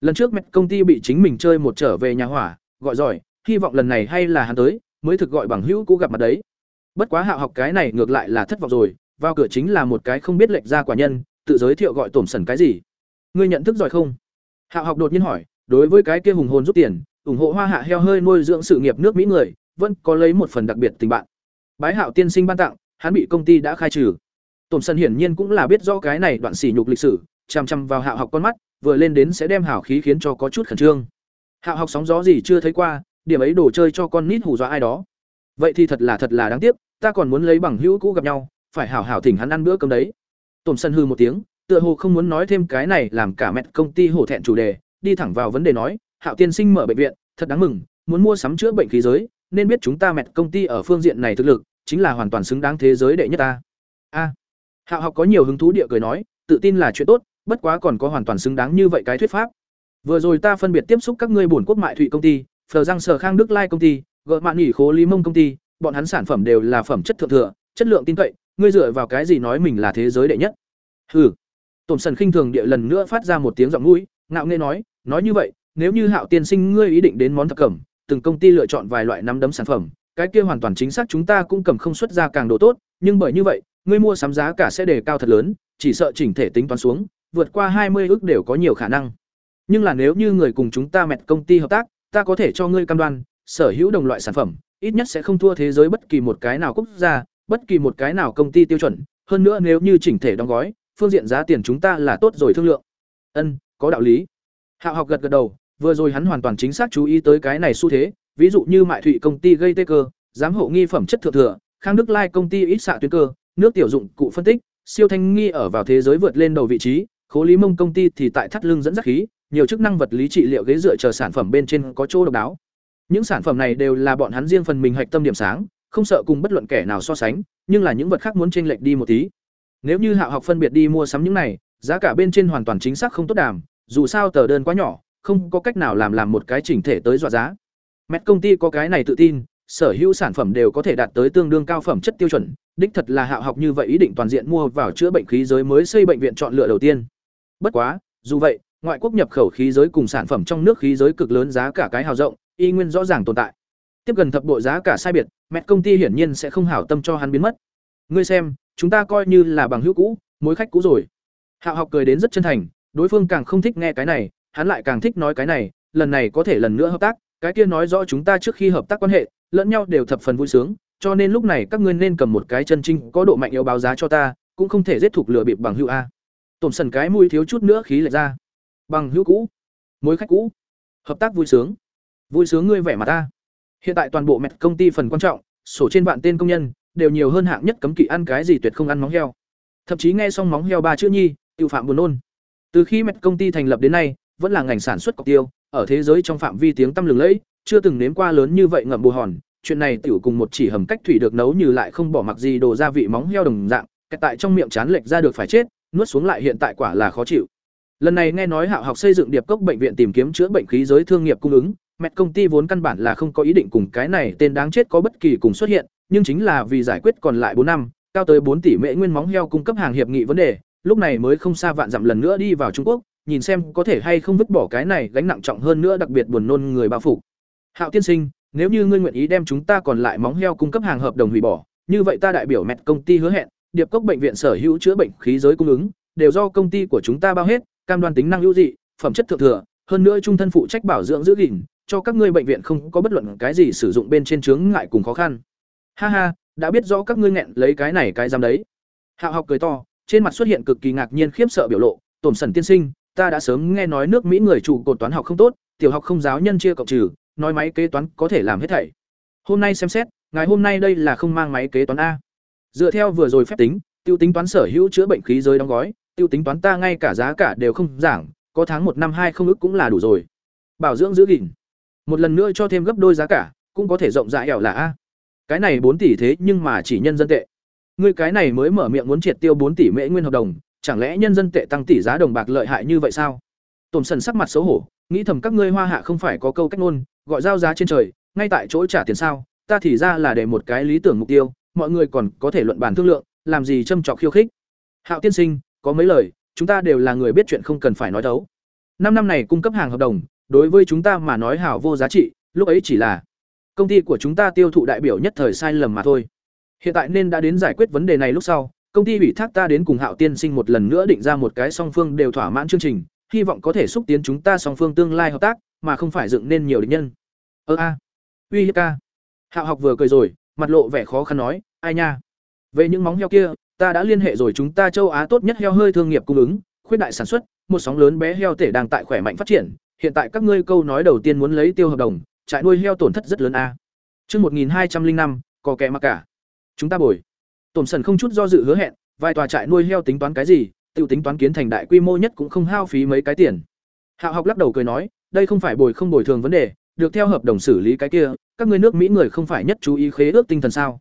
S1: Lần trước mẹ công ty bị chính mình chơi một trở về nhà hỏa, gọi giỏi, hy vọng lần này hay là hắn tới, mới thực gọi bằng hữu cũ gặp mặt đấy. Bất quá Hạo học cái này ngược lại là thất vọng rồi, vào cửa chính là một cái không biết lệch ra quả nhân, tự giới thiệu gọi tổm sần cái gì. Ngươi nhận thức giỏi không? Hạo học đột nhiên hỏi, đối với cái kia hùng hồn rút tiền, ủng hộ Hoa Hạ heo hơi nuôi dưỡng sự nghiệp nước Mỹ người, vẫn có lấy một phần đặc biệt tình bạn. Bái Hạo tiên sinh ban tặng, hắn bị công ty đã khai trừ. Tổm sân hiển nhiên cũng là biết rõ cái này đoạn sỉ nhục lịch sử, chằm chằm vào Hạo học con mắt, vừa lên đến sẽ đem hảo khí khiến cho có chút khẩn trương. Hạo học sóng gió gì chưa thấy qua, điểm ấy đồ chơi cho con nít hù dọa ai đó. Vậy thì thật là thật là đáng tiếc, ta còn muốn lấy bằng hữu cũ gặp nhau, phải hảo hảo thỉnh hắn ăn bữa cơm đấy. Tổm sân hư một tiếng, tựa hồ không muốn nói thêm cái này làm cả mẹ công ty hổ thẹn chủ đề, đi thẳng vào vấn đề nói, Hạo tiên sinh mở bệnh viện, thật đáng mừng, muốn mua sắm chữa bệnh khí giới, nên biết chúng ta mẹ công ty ở phương diện này thực lực, chính là hoàn toàn xứng đáng thế giới đệ nhất ta. A. Hạo học có nhiều hứng thú địa cười nói, tự tin là chuyện tốt, bất quá còn có hoàn toàn xứng đáng như vậy cái thuyết pháp. Vừa rồi ta phân biệt tiếp xúc các ngươi bổn quốc mại thủy công ty, Phờ Giang Sở Khang Đức Lai công ty, Gợn mạn Nhỉ khố Lý Mông công ty, bọn hắn sản phẩm đều là phẩm chất thượng thừa, chất lượng tin cậy, ngươi dựa vào cái gì nói mình là thế giới đệ nhất? Hừ. Tổn Sần khinh thường địa lần nữa phát ra một tiếng giọng mũi, ngạo nghễ nói, nói như vậy, nếu như Hạo tiên sinh ngươi ý định đến món thập cẩm, từng công ty lựa chọn vài loại nắm đấm sản phẩm, cái kia hoàn toàn chính xác chúng ta cũng cầm không xuất ra càng đồ tốt, nhưng bởi như vậy, ngươi mua sắm giá cả sẽ đề cao thật lớn, chỉ sợ chỉnh thể tính toán xuống, vượt qua hai mươi ước đều có nhiều khả năng. Nhưng là nếu như người cùng chúng ta mẹt công ty hợp tác, ta có thể cho ngươi cam đoan, sở hữu đồng loại sản phẩm, ít nhất sẽ không thua thế giới bất kỳ một cái nào quốc gia, bất kỳ một cái nào công ty tiêu chuẩn, hơn nữa nếu như chỉnh thể đóng gói, phương diện giá tiền chúng ta là tốt rồi thương lượng. Ân, có đạo lý. Hạo học gật gật đầu, vừa rồi hắn hoàn toàn chính xác chú ý tới cái này xu thế, ví dụ như Mại Thụy công ty gây tê cơ, giám hộ nghi phẩm chất thượng thừa, Khang Đức Lai công ty ít xạ tuyến cơ, nước tiểu dụng cụ phân tích, siêu thanh nghi ở vào thế giới vượt lên đầu vị trí, Khố Lý Mông công ty thì tại thắt lưng dẫn dắt khí, nhiều chức năng vật lý trị liệu ghế dựa chờ sản phẩm bên trên có chỗ độc đáo. Những sản phẩm này đều là bọn hắn riêng phần mình hạch tâm điểm sáng, không sợ cùng bất luận kẻ nào so sánh, nhưng là những vật khác muốn chênh lệch đi một tí. Nếu như Hạo học phân biệt đi mua sắm những này, giá cả bên trên hoàn toàn chính xác không tốt đàm, dù sao tờ đơn quá nhỏ, không có cách nào làm làm một cái chỉnh thể tới dọa giá. Mẹ công ty có cái này tự tin, sở hữu sản phẩm đều có thể đạt tới tương đương cao phẩm chất tiêu chuẩn, đích thật là Hạo học như vậy ý định toàn diện mua vào chữa bệnh khí giới mới xây bệnh viện chọn lựa đầu tiên. Bất quá, dù vậy, ngoại quốc nhập khẩu khí giới cùng sản phẩm trong nước khí giới cực lớn giá cả cái hào rộng, y nguyên rõ ràng tồn tại. Tiếp gần thập bộ giá cả sai biệt, mẹ công ty hiển nhiên sẽ không hảo tâm cho hắn biến mất. Ngươi xem, chúng ta coi như là bằng hữu cũ, mối khách cũ rồi. Hạo học cười đến rất chân thành, đối phương càng không thích nghe cái này, hắn lại càng thích nói cái này, lần này có thể lần nữa hợp tác, cái kia nói rõ chúng ta trước khi hợp tác quan hệ, lẫn nhau đều thập phần vui sướng, cho nên lúc này các ngươi nên cầm một cái chân trinh có độ mạnh yếu báo giá cho ta, cũng không thể giết thục lừa bịp bằng hữu a. tổn sần cái mũi thiếu chút nữa khí lại ra. Bằng hữu cũ, mối khách cũ, hợp tác vui sướng. Vui sướng ngươi vẻ mặt ta. Hiện tại toàn bộ mẹ công ty phần quan trọng, sổ trên vạn tên công nhân đều nhiều hơn hạng nhất cấm kỵ ăn cái gì tuyệt không ăn móng heo. Thậm chí nghe xong móng heo ba chữ nhi, tự phạm buồn nôn. Từ khi mẹ công ty thành lập đến nay, vẫn là ngành sản xuất cọc tiêu, ở thế giới trong phạm vi tiếng tăm lừng lẫy, chưa từng nếm qua lớn như vậy ngậm bù hòn, chuyện này tiểu cùng một chỉ hầm cách thủy được nấu như lại không bỏ mặc gì đồ gia vị móng heo đồng dạng, cái tại trong miệng chán lệch ra được phải chết, nuốt xuống lại hiện tại quả là khó chịu. Lần này nghe nói Hạo học xây dựng điệp cốc bệnh viện tìm kiếm chữa bệnh khí giới thương nghiệp cung ứng, mẹ công ty vốn căn bản là không có ý định cùng cái này tên đáng chết có bất kỳ cùng xuất hiện, nhưng chính là vì giải quyết còn lại bốn năm, cao tới bốn tỷ mễ nguyên móng heo cung cấp hàng hiệp nghị vấn đề, lúc này mới không xa vạn dặm lần nữa đi vào Trung Quốc, nhìn xem có thể hay không vứt bỏ cái này gánh nặng trọng hơn nữa đặc biệt buồn nôn người bao phủ. Hạo tiên sinh, nếu như ngươi nguyện ý đem chúng ta còn lại móng heo cung cấp hàng hợp đồng hủy bỏ, như vậy ta đại biểu mẹ công ty hứa hẹn, điệp cốc bệnh viện sở hữu chữa bệnh khí giới cung ứng, đều do công ty của chúng ta bao hết, cam đoan tính năng hữu dị, phẩm chất thượng thừa, hơn nữa trung thân phụ trách bảo dưỡng giữ gìn, cho các ngươi bệnh viện không có bất luận cái gì sử dụng bên trên chướng ngại cùng khó khăn. Ha ha, đã biết rõ các ngươi nghẹn lấy cái này cái giam đấy. Hạo học cười to, trên mặt xuất hiện cực kỳ ngạc nhiên khiếp sợ biểu lộ, "Tổn Sẩn tiên sinh, ta đã sớm nghe nói nước Mỹ người chủ cột toán học không tốt, tiểu học không giáo nhân chia cộng trừ, nói máy kế toán có thể làm hết thảy. Hôm nay xem xét, ngày hôm nay đây là không mang máy kế toán a. Dựa theo vừa rồi phép tính, tiêu tính toán sở hữu chữa bệnh khí giới đóng gói, tiêu tính toán ta ngay cả giá cả đều không giảng, có tháng một năm hai không ức cũng là đủ rồi. Bảo dưỡng giữ gìn. Một lần nữa cho thêm gấp đôi giá cả, cũng có thể rộng rãi ẻo là a. Cái này bốn tỷ thế nhưng mà chỉ nhân dân tệ. Ngươi cái này mới mở miệng muốn triệt tiêu bốn tỷ mễ nguyên hợp đồng, chẳng lẽ nhân dân tệ tăng tỷ giá đồng bạc lợi hại như vậy sao? Tổn Sần sắc mặt xấu hổ, nghĩ thầm các ngươi hoa hạ không phải có câu cách ngôn, gọi giao giá trên trời, ngay tại chỗ trả tiền sao? Ta thì ra là để một cái lý tưởng mục tiêu, mọi người còn có thể luận bàn thương lượng, làm gì châm chọc khiêu khích. Hạo tiên sinh, có mấy lời, chúng ta đều là người biết chuyện không cần phải nói đấu. Năm năm này cung cấp hàng hợp đồng, đối với chúng ta mà nói hảo vô giá trị, lúc ấy chỉ là công ty của chúng ta tiêu thụ đại biểu nhất thời sai lầm mà thôi. Hiện tại nên đã đến giải quyết vấn đề này lúc sau, công ty ủy thác ta đến cùng Hạo tiên sinh một lần nữa định ra một cái song phương đều thỏa mãn chương trình, hy vọng có thể xúc tiến chúng ta song phương tương lai hợp tác, mà không phải dựng nên nhiều địch nhân. Ơ a. Uy hiếp ca. Hạo học vừa cười rồi, mặt lộ vẻ khó khăn nói, ai nha. Về những móng heo kia, ta đã liên hệ rồi chúng ta châu Á tốt nhất heo hơi thương nghiệp cung ứng, khuyết đại sản xuất, một sóng lớn bé heo tể đang tại khỏe mạnh phát triển, hiện tại các ngươi câu nói đầu tiên muốn lấy tiêu hợp đồng, trại nuôi heo tổn thất rất lớn a. Chương 1205, có kẻ mà cả. Chúng ta bồi. Tổn Sần không chút do dự hứa hẹn, vài tòa trại nuôi heo tính toán cái gì, tiêu tính toán kiến thành đại quy mô nhất cũng không hao phí mấy cái tiền. Hạo học lắc đầu cười nói, đây không phải bồi không bồi thường vấn đề, được theo hợp đồng xử lý cái kia, các ngươi nước Mỹ người không phải nhất chú ý khế ước tinh thần sao?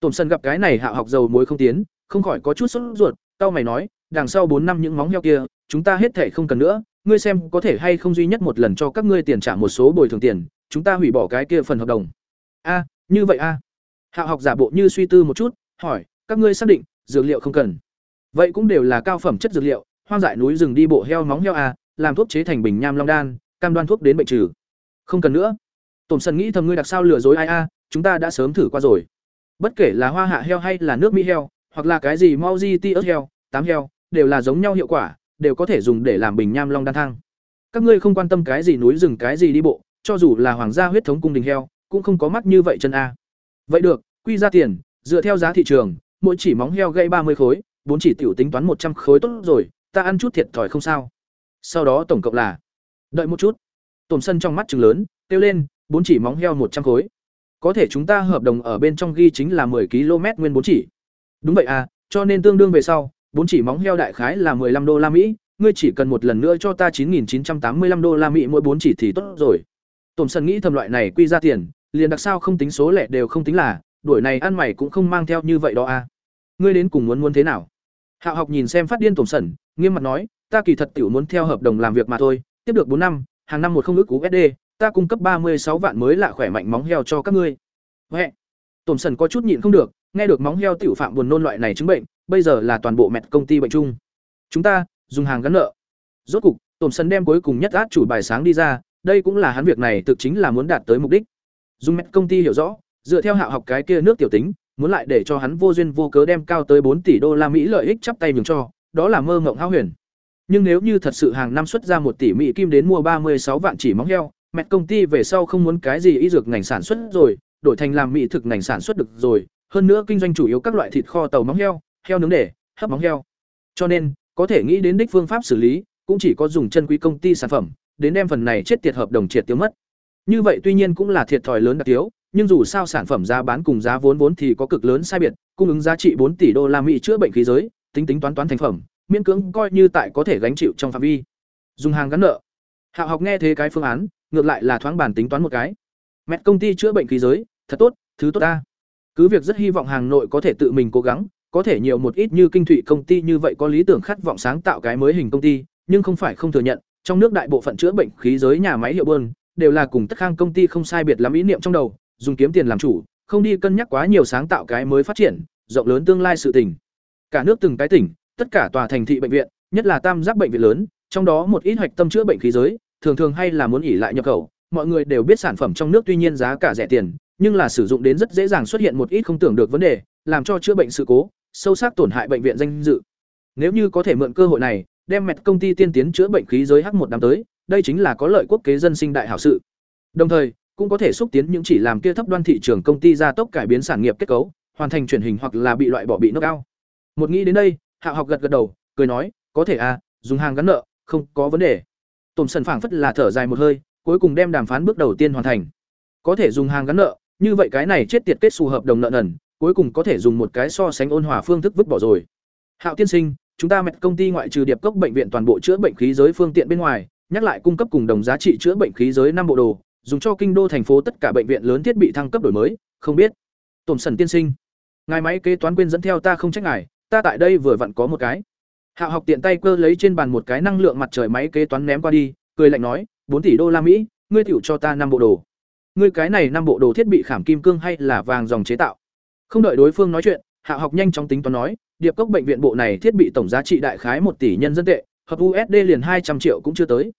S1: Tổn Sân gặp cái này Hạo học dầu muối không tiến, không khỏi có chút sốt ruột, tao mày nói, đằng sau bốn năm những móng heo kia, chúng ta hết thể không cần nữa, ngươi xem có thể hay không duy nhất một lần cho các ngươi tiền trả một số bồi thường tiền, chúng ta hủy bỏ cái kia phần hợp đồng. A, như vậy a. Hạo học giả bộ như suy tư một chút, hỏi, các ngươi xác định, dược liệu không cần. Vậy cũng đều là cao phẩm chất dược liệu, hoang dại núi rừng đi bộ heo móng heo a, làm thuốc chế thành bình nham long đan, cam đoan thuốc đến bệnh trừ. Không cần nữa. Tổn Sân nghĩ thầm ngươi đặc sao lừa dối ai a, chúng ta đã sớm thử qua rồi. Bất kể là hoa hạ heo hay là nước Mỹ heo, hoặc là cái gì mau di tuyết heo, tám heo, đều là giống nhau hiệu quả, đều có thể dùng để làm bình nham long đan thang. Các ngươi không quan tâm cái gì núi rừng cái gì đi bộ, cho dù là hoàng gia huyết thống cung đình heo, cũng không có mắt như vậy chân a. Vậy được, quy ra tiền, dựa theo giá thị trường, mỗi chỉ móng heo gây ba mươi khối, bốn chỉ tiểu tính toán một trăm khối tốt rồi, ta ăn chút thiệt thòi không sao. Sau đó tổng cộng là Đợi một chút. Tổn sân trong mắt trừng lớn, kêu lên, bốn chỉ móng heo một trăm khối. Có thể chúng ta hợp đồng ở bên trong ghi chính là 10 km nguyên bốn chỉ. Đúng vậy à, cho nên tương đương về sau, bốn chỉ móng heo đại khái là 15 đô la Mỹ, ngươi chỉ cần một lần nữa cho ta 9985 đô la Mỹ mỗi bốn chỉ thì tốt rồi. Tổn Sân nghĩ thầm loại này quy ra tiền, liền đặc sao không tính số lẻ đều không tính là, đuổi này ăn mày cũng không mang theo như vậy đó à. Ngươi đến cùng muốn muốn thế nào? Hạo học nhìn xem phát điên Tổn Sẩn, nghiêm mặt nói, ta kỳ thật tiểu muốn theo hợp đồng làm việc mà thôi, tiếp được bốn năm, hàng năm một không ước USD, ta cung cấp ba mươi sáu vạn mới lạ khỏe mạnh móng heo cho các ngươi. Huệ. Tổn sẩn có chút nhịn không được, nghe được móng heo tiểu phạm buồn nôn loại này chứng bệnh, bây giờ là toàn bộ mẹt công ty bệnh chung. Chúng ta dùng hàng gắn nợ. Rốt cục, Tổn sẩn đem cuối cùng nhất át chủ bài sáng đi ra, đây cũng là hắn việc này thực chính là muốn đạt tới mục đích. Dùng mẹt công ty hiểu rõ, dựa theo hạ học cái kia nước tiểu tính, muốn lại để cho hắn vô duyên vô cớ đem cao tới bốn tỷ đô la Mỹ lợi ích chắp tay nhường cho, đó là mơ ngộng hão huyền. Nhưng nếu như thật sự hàng năm xuất ra một tỷ Mỹ kim đến mua ba mươi sáu vạn chỉ móng heo, mẹ công ty về sau không muốn cái gì y dược ngành sản xuất rồi, đổi thành làm mỹ thực ngành sản xuất được rồi, hơn nữa kinh doanh chủ yếu các loại thịt kho tàu móng heo, heo nướng để, hấp móng heo. Cho nên, có thể nghĩ đến đích phương pháp xử lý, cũng chỉ có dùng chân quý công ty sản phẩm, đến đem phần này chết tiệt hợp đồng triệt tiêu mất. Như vậy tuy nhiên cũng là thiệt thòi lớn đặc tiếu, nhưng dù sao sản phẩm giá bán cùng giá vốn vốn thì có cực lớn sai biệt, cung ứng giá trị bốn tỷ đô la Mỹ chữa bệnh khí giới, tính tính toán toán thành phẩm, miễn cưỡng coi như tại có thể gánh chịu trong phạm vi. Dùng hàng gắn nợ. Hạo học nghe thế cái phương án, ngược lại là thoáng bản tính toán một cái. Mẹ công ty chữa bệnh khí giới, thật tốt, thứ tốt ta. Cứ việc rất hy vọng hàng nội có thể tự mình cố gắng, có thể nhiều một ít như kinh thủy công ty như vậy có lý tưởng khát vọng sáng tạo cái mới hình công ty, nhưng không phải không thừa nhận, trong nước đại bộ phận chữa bệnh khí giới nhà máy hiệu buồn, đều là cùng tất khang công ty không sai biệt lắm ý niệm trong đầu, dùng kiếm tiền làm chủ, không đi cân nhắc quá nhiều sáng tạo cái mới phát triển, rộng lớn tương lai sự tình. Cả nước từng cái tỉnh, tất cả tòa thành thị bệnh viện, nhất là tam giác bệnh viện lớn, trong đó một ít hoạch tâm chữa bệnh khí giới, thường thường hay là muốn ỉ lại nhập khẩu, mọi người đều biết sản phẩm trong nước tuy nhiên giá cả rẻ tiền, nhưng là sử dụng đến rất dễ dàng xuất hiện một ít không tưởng được vấn đề, làm cho chữa bệnh sự cố, sâu sắc tổn hại bệnh viện danh dự. Nếu như có thể mượn cơ hội này, đem mẹt công ty tiên tiến chữa bệnh khí giới H1 năm tới, đây chính là có lợi quốc kế dân sinh đại hảo sự. Đồng thời, cũng có thể xúc tiến những chỉ làm kia thấp đoan thị trường công ty gia tốc cải biến sản nghiệp kết cấu, hoàn thành chuyển hình hoặc là bị loại bỏ bị knock out. Một nghĩ đến đây, Hạ học gật gật đầu, cười nói, có thể à, dùng hàng gắn nợ, không có vấn đề. Tổn Sần phảng phất là thở dài một hơi, cuối cùng đem đàm phán bước đầu tiên hoàn thành. Có thể dùng hàng gắn nợ, như vậy cái này chết tiệt kết xù hợp đồng nợ nần, cuối cùng có thể dùng một cái so sánh ôn hòa phương thức vứt bỏ rồi. Hạo tiên sinh, chúng ta mệt công ty ngoại trừ điệp cốc bệnh viện toàn bộ chữa bệnh khí giới phương tiện bên ngoài, nhắc lại cung cấp cùng đồng giá trị chữa bệnh khí giới năm bộ đồ, dùng cho kinh đô thành phố tất cả bệnh viện lớn thiết bị thăng cấp đổi mới, không biết. Tổn Sần tiên sinh, ngài máy kế toán quên dẫn theo ta không trách ngài, ta tại đây vừa vặn có một cái. hạ học tiện tay cơ lấy trên bàn một cái năng lượng mặt trời máy kế toán ném qua đi, cười lạnh nói, bốn tỷ đô la Mỹ, ngươi tiểu cho ta năm bộ đồ. Ngươi cái này năm bộ đồ thiết bị khảm kim cương hay là vàng dòng chế tạo? Không đợi đối phương nói chuyện, hạ học nhanh chóng tính toán nói, điệp cốc bệnh viện bộ này thiết bị tổng giá trị đại khái một tỷ nhân dân tệ, hợp USD liền hai trăm triệu cũng chưa tới.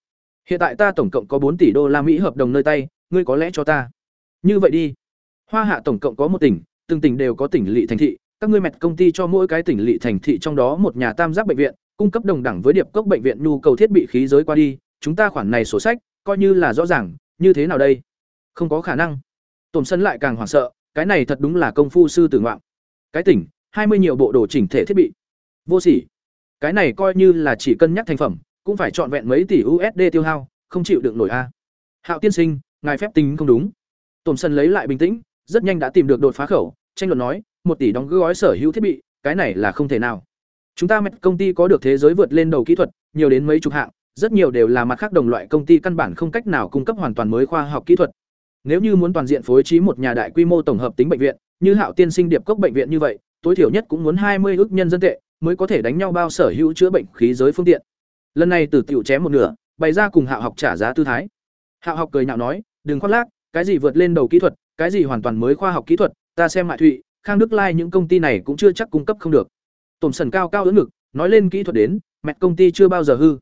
S1: Hiện tại ta tổng cộng có bốn tỷ đô la Mỹ hợp đồng nơi tay, ngươi có lẽ cho ta. Như vậy đi. Hoa Hạ tổng cộng có một tỉnh, từng tỉnh đều có tỉnh lỵ thành thị, các ngươi mẹt công ty cho mỗi cái tỉnh lỵ thành thị trong đó một nhà tam giác bệnh viện, cung cấp đồng đẳng với điệp cốc bệnh viện nhu cầu thiết bị khí giới qua đi, chúng ta khoản này sổ sách, coi như là rõ ràng, như thế nào đây? Không có khả năng. Tổn sân lại càng hoảng sợ, cái này thật đúng là công phu sư tử ngoạn. Cái tỉnh, hai mươi nhiều bộ đồ chỉnh thể thiết bị. Vô sỉ. Cái này coi như là chỉ cân nhắc thành phẩm, cũng phải chọn vẹn mấy tỷ USD tiêu hao, không chịu được nổi a. Hạo tiên sinh, ngài phép tính không đúng. Tổn sân lấy lại bình tĩnh, rất nhanh đã tìm được đột phá khẩu, tranh luận nói, một tỷ đóng gói sở hữu thiết bị, cái này là không thể nào. Chúng ta mệt công ty có được thế giới vượt lên đầu kỹ thuật, nhiều đến mấy chục hạng, rất nhiều đều là mặt khác đồng loại công ty căn bản không cách nào cung cấp hoàn toàn mới khoa học kỹ thuật. Nếu như muốn toàn diện phối trí một nhà đại quy mô tổng hợp tính bệnh viện, như Hạo Tiên Sinh Điệp Cốc bệnh viện như vậy, tối thiểu nhất cũng muốn hai mươi ước nhân dân tệ mới có thể đánh nhau bao sở hữu chữa bệnh khí giới phương tiện. Lần này Tử tiểu chém một nửa, bày ra cùng Hạo học trả giá tư thái. Hạo học cười nhạo nói, đừng khoác lác, cái gì vượt lên đầu kỹ thuật, cái gì hoàn toàn mới khoa học kỹ thuật, ta xem Mại Thụy, Khang Đức Lai những công ty này cũng chưa chắc cung cấp không được. Tổn sần cao cao ứng ngực, nói lên kỹ thuật đến, mẹ công ty chưa bao giờ hư.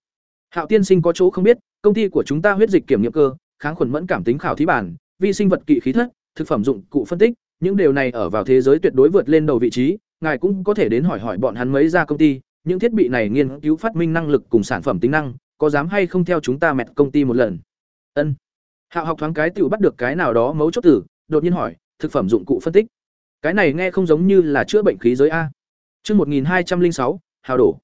S1: Hạo tiên sinh có chỗ không biết, công ty của chúng ta huyết dịch kiểm nghiệm cơ, kháng khuẩn mẫn cảm tính khảo thí bản, vi sinh vật kỵ khí thất, thực phẩm dụng cụ phân tích, những điều này ở vào thế giới tuyệt đối vượt lên đầu vị trí, ngài cũng có thể đến hỏi hỏi bọn hắn mấy ra công ty, những thiết bị này nghiên cứu phát minh năng lực cùng sản phẩm tính năng, có dám hay không theo chúng ta mẹ công ty một lần. Ân. Hạo học thoáng cái tiểu bắt được cái nào đó mấu chốt tử, đột nhiên hỏi, thực phẩm dụng cụ phân tích. Cái này nghe không giống như là chữa bệnh khí giới a. Chương một nghìn hai trăm linh sáu, hào đổ.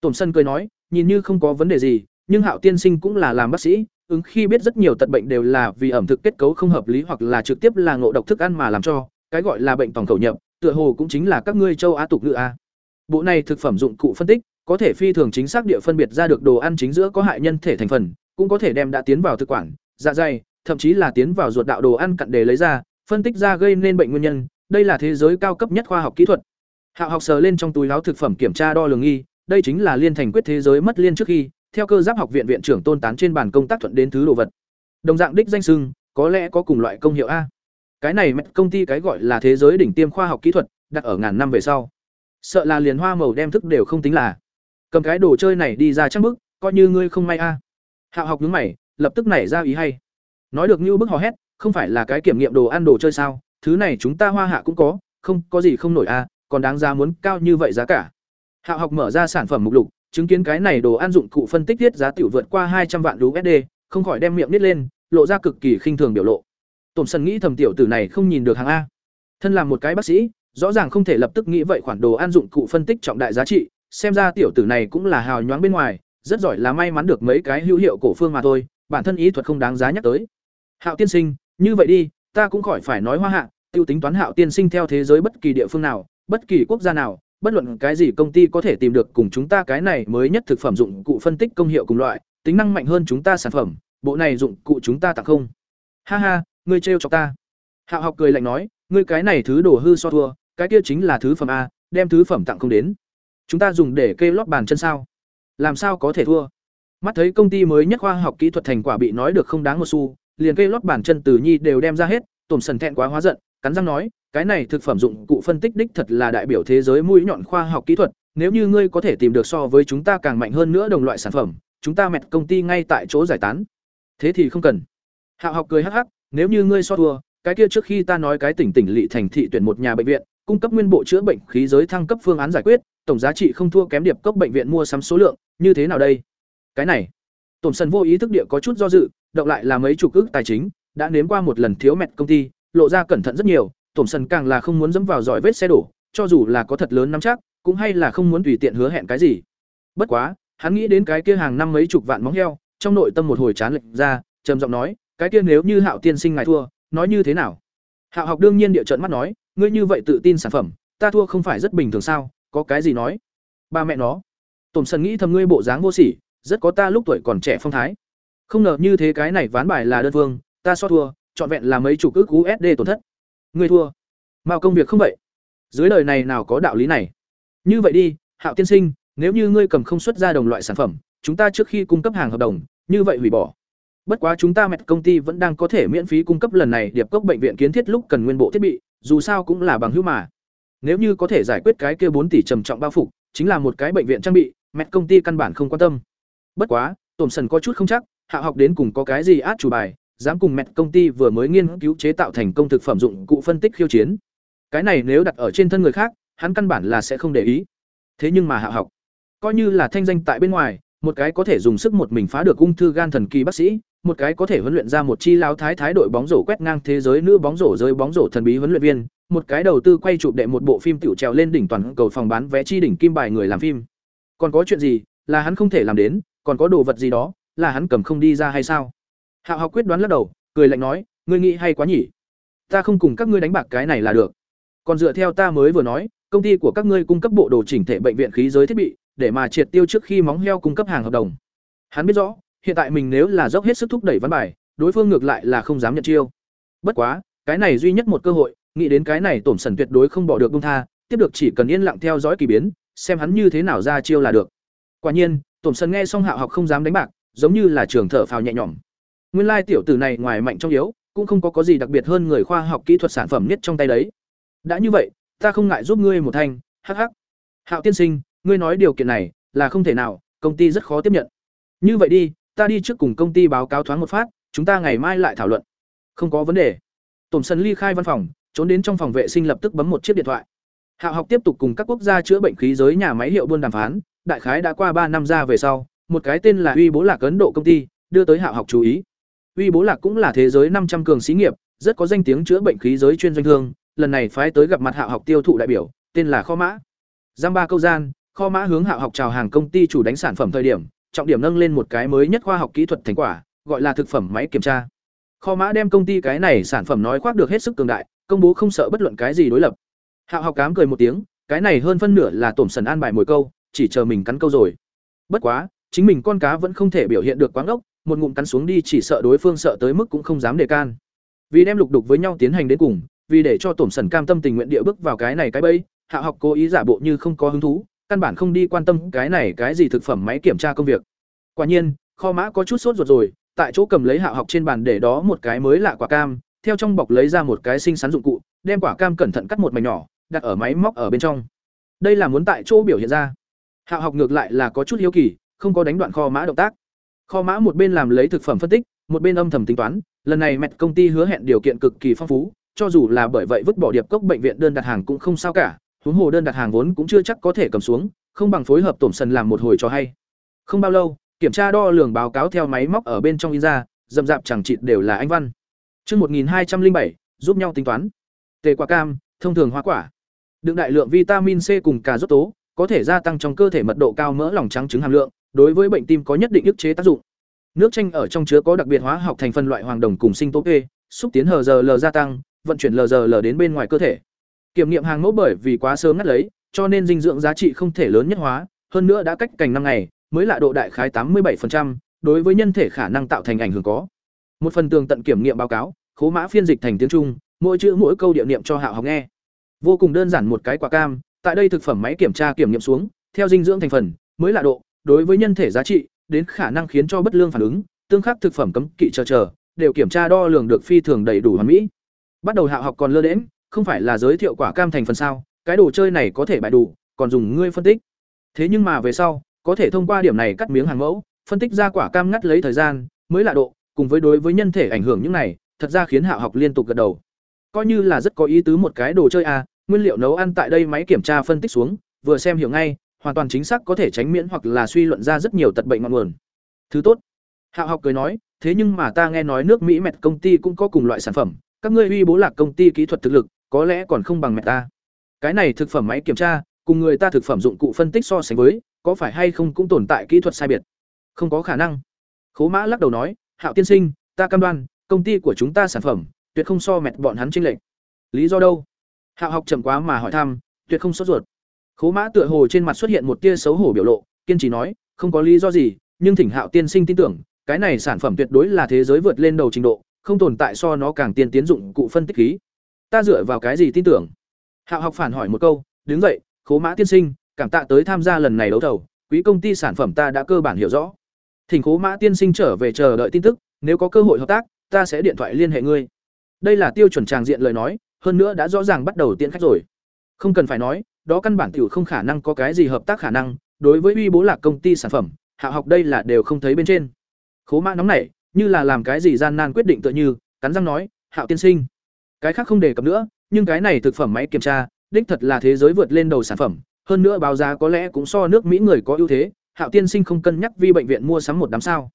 S1: Tổn Sân cười nói, nhìn như không có vấn đề gì, nhưng Hạo tiên sinh cũng là làm bác sĩ, ứng khi biết rất nhiều tật bệnh đều là vì ẩm thực kết cấu không hợp lý hoặc là trực tiếp là ngộ độc thức ăn mà làm cho, cái gọi là bệnh tổng cầu nhập, tựa hồ cũng chính là các ngươi châu Á tục ngữ a. Bộ này thực phẩm dụng cụ phân tích, có thể phi thường chính xác địa phân biệt ra được đồ ăn chính giữa có hại nhân thể thành phần, cũng có thể đem đã tiến vào thực quản, dạ dày, thậm chí là tiến vào ruột đạo đồ ăn cặn để lấy ra, phân tích ra gây nên bệnh nguyên nhân, đây là thế giới cao cấp nhất khoa học kỹ thuật. Hạo học sờ lên trong túi láo thực phẩm kiểm tra đo lường nghi, đây chính là liên thành quyết thế giới mất liên trước khi, theo cơ giáp học viện viện trưởng tôn tán trên bàn công tác thuận đến thứ đồ vật. Đồng dạng đích danh sưng, có lẽ có cùng loại công hiệu a. Cái này mẹ công ty cái gọi là thế giới đỉnh tiêm khoa học kỹ thuật, đặt ở ngàn năm về sau. Sợ là liền hoa màu đem thức đều không tính là. Cầm cái đồ chơi này đi ra chắc bức, coi như ngươi không may a. Hạo học nhướng mày, lập tức nảy ra ý hay. Nói được như bức hò hét, không phải là cái kiểm nghiệm đồ ăn đồ chơi sao? Thứ này chúng ta hoa hạ cũng có, không có gì không nổi a, còn đáng giá muốn cao như vậy giá cả. Hạo học mở ra sản phẩm mục lục, chứng kiến cái này đồ ăn dụng cụ phân tích tiết giá tiểu vượt qua hai trăm vạn USD, không khỏi đem miệng nít lên, lộ ra cực kỳ khinh thường biểu lộ. Tổn Sân nghĩ thầm tiểu tử này không nhìn được hàng a. Thân làm một cái bác sĩ, rõ ràng không thể lập tức nghĩ vậy khoản đồ ăn dụng cụ phân tích trọng đại giá trị, xem ra tiểu tử này cũng là hào nhoáng bên ngoài, rất giỏi là may mắn được mấy cái hữu hiệu cổ phương mà thôi, bản thân ý thuật không đáng giá nhắc tới. Hạo tiên sinh, như vậy đi, ta cũng khỏi phải nói hoa hạ, tiêu tính toán Hạo tiên sinh theo thế giới bất kỳ địa phương nào, bất kỳ quốc gia nào, bất luận cái gì công ty có thể tìm được cùng chúng ta cái này mới nhất thực phẩm dụng cụ phân tích công hiệu cùng loại, tính năng mạnh hơn chúng ta sản phẩm, bộ này dụng cụ chúng ta tặng không ha ha ngươi trêu cho ta hạo học cười lạnh nói ngươi cái này thứ đồ hư so thua cái kia chính là thứ phẩm a, đem thứ phẩm tặng không đến. Chúng ta dùng để kê lót bàn chân sao? Làm sao có thể thua? Mắt thấy công ty mới nhất khoa học kỹ thuật thành quả bị nói được không đáng một xu, liền kê lót bàn chân từ nhi đều đem ra hết, tổm sần thẹn quá hóa giận, cắn răng nói, cái này thực phẩm dụng cụ phân tích đích thật là đại biểu thế giới mũi nhọn khoa học kỹ thuật, nếu như ngươi có thể tìm được so với chúng ta càng mạnh hơn nữa đồng loại sản phẩm, chúng ta mẹt công ty ngay tại chỗ giải tán. Thế thì không cần. Hạo học cười hắc hắc, nếu như ngươi so thua, cái kia trước khi ta nói cái tỉnh tỉnh lỵ thành thị tuyển một nhà bệnh viện cung cấp nguyên bộ chữa bệnh khí giới thăng cấp phương án giải quyết, tổng giá trị không thua kém điệp cốc bệnh viện mua sắm số lượng, như thế nào đây? Cái này, tổn sần vô ý thức địa có chút do dự, động lại là mấy chục ước tài chính, đã nếm qua một lần thiếu mệt công ty, lộ ra cẩn thận rất nhiều, tổn sần càng là không muốn dẫm vào giỏi vết xe đổ, cho dù là có thật lớn nắm chắc, cũng hay là không muốn tùy tiện hứa hẹn cái gì. Bất quá, hắn nghĩ đến cái kia hàng năm mấy chục vạn móng heo, trong nội tâm một hồi chán lệch ra, trầm giọng nói, cái kia nếu như hạo tiên sinh ngài thua, nói như thế nào? Hạo học đương nhiên địa trận mắt nói ngươi như vậy tự tin sản phẩm, ta thua không phải rất bình thường sao, có cái gì nói? Ba mẹ nó. Tổn sần nghĩ thầm ngươi bộ dáng vô sỉ, rất có ta lúc tuổi còn trẻ phong thái. Không ngờ như thế cái này ván bài là đơn phương, ta so thua, trọn vẹn là mấy chục ước usd tổn thất. Ngươi thua. Mao công việc không vậy? Dưới đời này nào có đạo lý này? Như vậy đi, hạo tiên sinh, nếu như ngươi cầm không xuất ra đồng loại sản phẩm, chúng ta trước khi cung cấp hàng hợp đồng, như vậy hủy bỏ. Bất quá chúng ta mẹ công ty vẫn đang có thể miễn phí cung cấp lần này điệp cốc bệnh viện kiến thiết lúc cần nguyên bộ thiết bị dù sao cũng là bằng hữu mà. Nếu như có thể giải quyết cái kia bốn tỷ trầm trọng bao phục, chính là một cái bệnh viện trang bị mẹ công ty căn bản không quan tâm. Bất quá tổm sần có chút không chắc, hạ học đến cùng có cái gì át chủ bài, dám cùng mẹ công ty vừa mới nghiên cứu chế tạo thành công thực phẩm dụng cụ phân tích khiêu chiến. Cái này nếu đặt ở trên thân người khác, hắn căn bản là sẽ không để ý. Thế nhưng mà hạ học, coi như là thanh danh tại bên ngoài, một cái có thể dùng sức một mình phá được ung thư gan thần kỳ bác sĩ một cái có thể huấn luyện ra một chi lao thái thái đội bóng rổ quét ngang thế giới nữ bóng rổ rơi bóng rổ thần bí huấn luyện viên, một cái đầu tư quay chụp đệ một bộ phim tiểu trèo lên đỉnh toàn cầu phòng bán vé chi đỉnh kim bài người làm phim. Còn có chuyện gì? Là hắn không thể làm đến, còn có đồ vật gì đó? Là hắn cầm không đi ra hay sao? Hạo học quyết đoán lắc đầu, cười lạnh nói, ngươi nghĩ hay quá nhỉ? Ta không cùng các ngươi đánh bạc cái này là được. Còn dựa theo ta mới vừa nói, công ty của các ngươi cung cấp bộ đồ chỉnh thể bệnh viện khí giới thiết bị, để mà triệt tiêu trước khi móng heo cung cấp hàng hợp đồng. Hắn biết rõ hiện tại mình nếu là dốc hết sức thúc đẩy văn bài, đối phương ngược lại là không dám nhận chiêu. Bất quá, cái này duy nhất một cơ hội, nghĩ đến cái này tổn sần tuyệt đối không bỏ được bông tha, tiếp được chỉ cần yên lặng theo dõi kỳ biến, xem hắn như thế nào ra chiêu là được. Quả nhiên, tổn sần nghe xong hạo học không dám đánh bạc, giống như là trường thở phào nhẹ nhõm. Nguyên lai tiểu tử này ngoài mạnh trong yếu, cũng không có có gì đặc biệt hơn người khoa học kỹ thuật sản phẩm nhất trong tay đấy. Đã như vậy, ta không ngại giúp ngươi một thanh, hắc hắc. Hạo tiên sinh, ngươi nói điều kiện này là không thể nào, công ty rất khó tiếp nhận. Như vậy đi ta đi trước cùng công ty báo cáo thoáng một phát, chúng ta ngày mai lại thảo luận. Không có vấn đề. Tổm sân ly khai văn phòng, trốn đến trong phòng vệ sinh lập tức bấm một chiếc điện thoại. Hạo học tiếp tục cùng các quốc gia chữa bệnh khí giới nhà máy hiệu buôn đàm phán, đại khái đã qua ba năm ra về sau, một cái tên là uy bố lạc ấn độ công ty, đưa tới hạo học chú ý. Uy bố lạc cũng là thế giới năm trăm cường xí nghiệp, rất có danh tiếng chữa bệnh khí giới chuyên doanh thương, lần này phái tới gặp mặt hạo học tiêu thụ đại biểu, tên là kho mã. Giang ba câu gian, kho mã hướng hạo học chào hàng công ty chủ đánh sản phẩm thời điểm trọng điểm nâng lên một cái mới nhất khoa học kỹ thuật thành quả, gọi là thực phẩm máy kiểm tra. Kho mã đem công ty cái này sản phẩm nói khoác được hết sức cường đại, công bố không sợ bất luận cái gì đối lập. Hạo học cám cười một tiếng, cái này hơn phân nửa là tổm sần an bài mồi câu, chỉ chờ mình cắn câu rồi. Bất quá, chính mình con cá vẫn không thể biểu hiện được quá ngốc, một ngụm cắn xuống đi chỉ sợ đối phương sợ tới mức cũng không dám đề can. Vì đem lục đục với nhau tiến hành đến cùng, vì để cho tổm sần cam tâm tình nguyện địa bước vào cái này cái bẫy, Hạo học cố ý giả bộ như không có hứng thú, căn bản không đi quan tâm cái này cái gì thực phẩm máy kiểm tra công việc. Quả nhiên, kho mã có chút sốt ruột rồi, tại chỗ cầm lấy Hạo học trên bàn để đó một cái mới lạ quả cam, theo trong bọc lấy ra một cái xinh xắn dụng cụ, đem quả cam cẩn thận cắt một mảnh nhỏ, đặt ở máy móc ở bên trong. Đây là muốn tại chỗ biểu hiện ra. Hạo học ngược lại là có chút hiếu kỳ, không có đánh đoạn kho mã động tác. Kho mã một bên làm lấy thực phẩm phân tích, một bên âm thầm tính toán, lần này mẹ công ty hứa hẹn điều kiện cực kỳ phong phú, cho dù là bởi vậy vứt bỏ điệp cốc bệnh viện đơn đặt hàng cũng không sao cả, huống hồ đơn đặt hàng vốn cũng chưa chắc có thể cầm xuống, không bằng phối hợp tổn sần làm một hồi cho hay. Không bao lâu, kiểm tra đo lường báo cáo theo máy móc ở bên trong in ra, dầm dạp chẳng chịt đều là anh văn. trước 1207, giúp nhau tính toán. Tề quả cam, thông thường hoa quả. Đựng đại lượng vitamin C cùng cà rốt tố, có thể gia tăng trong cơ thể mật độ cao mỡ lòng trắng trứng hàm lượng, đối với bệnh tim có nhất định ức chế tác dụng. Nước chanh ở trong chứa có đặc biệt hóa học thành phần loại hoàng đồng cùng sinh tố kê, xúc tiến HGL gia tăng, vận chuyển LGL đến bên ngoài cơ thể. Kiểm nghiệm hàng mẫu bởi vì quá sớm ngắt lấy, cho nên dinh dưỡng giá trị không thể lớn nhất hóa, hơn nữa đã cách cành năm ngày, mới lạ độ đại khái 87%, đối với nhân thể khả năng tạo thành ảnh hưởng có. Một phần tường tận kiểm nghiệm báo cáo, khố mã phiên dịch thành tiếng Trung, mỗi chữ mỗi câu địa niệm cho Hạo học nghe. Vô cùng đơn giản một cái quả cam, tại đây thực phẩm máy kiểm tra kiểm nghiệm xuống, theo dinh dưỡng thành phần, mới là độ, đối với nhân thể giá trị, đến khả năng khiến cho bất lương phản ứng, tương khắc thực phẩm cấm kỵ chờ chờ, đều kiểm tra đo lường được phi thường đầy đủ hoàn mỹ. Bắt đầu Hạo học còn lơ đễnh, không phải là giới thiệu quả cam thành phần sao? Cái đồ chơi này có thể bại đủ, còn dùng ngươi phân tích. Thế nhưng mà về sau, có thể thông qua điểm này cắt miếng hàng mẫu, phân tích ra quả cam ngắt lấy thời gian, mới là độ, cùng với đối với nhân thể ảnh hưởng những này, thật ra khiến Hạo học liên tục gật đầu. Coi như là rất có ý tứ một cái đồ chơi à, nguyên liệu nấu ăn tại đây máy kiểm tra phân tích xuống, vừa xem hiểu ngay, hoàn toàn chính xác có thể tránh miễn hoặc là suy luận ra rất nhiều tật bệnh ngọn nguồn. Thứ tốt. Hạo học cười nói, thế nhưng mà ta nghe nói nước Mỹ mẹt công ty cũng có cùng loại sản phẩm, các ngươi uy bố lạc công ty kỹ thuật thực lực, có lẽ còn không bằng mẹ ta. Cái này thực phẩm máy kiểm tra, cùng người ta thực phẩm dụng cụ phân tích so sánh với, có phải hay không cũng tồn tại kỹ thuật sai biệt? Không có khả năng. Khố Mã lắc đầu nói, Hạo tiên sinh, ta cam đoan, công ty của chúng ta sản phẩm, tuyệt không so mệt bọn hắn chênh lệch. Lý do đâu? Hạo học chậm quá mà hỏi thăm, tuyệt không sốt ruột. Khố Mã tựa hồ trên mặt xuất hiện một tia xấu hổ biểu lộ, kiên trì nói, không có lý do gì, nhưng thỉnh Hạo tiên sinh tin tưởng, cái này sản phẩm tuyệt đối là thế giới vượt lên đầu trình độ, không tồn tại so nó càng tiên tiến dụng cụ phân tích khí. Ta dựa vào cái gì tin tưởng? Hạo học phản hỏi một câu, đứng dậy, Khố Mã tiên sinh, cảm tạ tới tham gia lần này đấu thầu, quý công ty sản phẩm ta đã cơ bản hiểu rõ. Thỉnh Khố Mã tiên sinh trở về chờ đợi tin tức, nếu có cơ hội hợp tác, ta sẽ điện thoại liên hệ ngươi. Đây là tiêu chuẩn tràng diện lời nói, hơn nữa đã rõ ràng bắt đầu tiễn khách rồi. Không cần phải nói, đó căn bản tiểu không khả năng có cái gì hợp tác khả năng, đối với uy bố lạc công ty sản phẩm, Hạ học đây là đều không thấy bên trên. Khố Mã nóng nảy, như là làm cái gì gian nan quyết định tựa như, cắn răng nói, "Hạo tiên sinh, cái khác không đề cập nữa, nhưng cái này thực phẩm máy kiểm tra, đích thật là thế giới vượt lên đầu sản phẩm, hơn nữa báo giá có lẽ cũng so nước Mỹ người có ưu thế, Hạo tiên sinh không cân nhắc vì bệnh viện mua sắm một đám sao?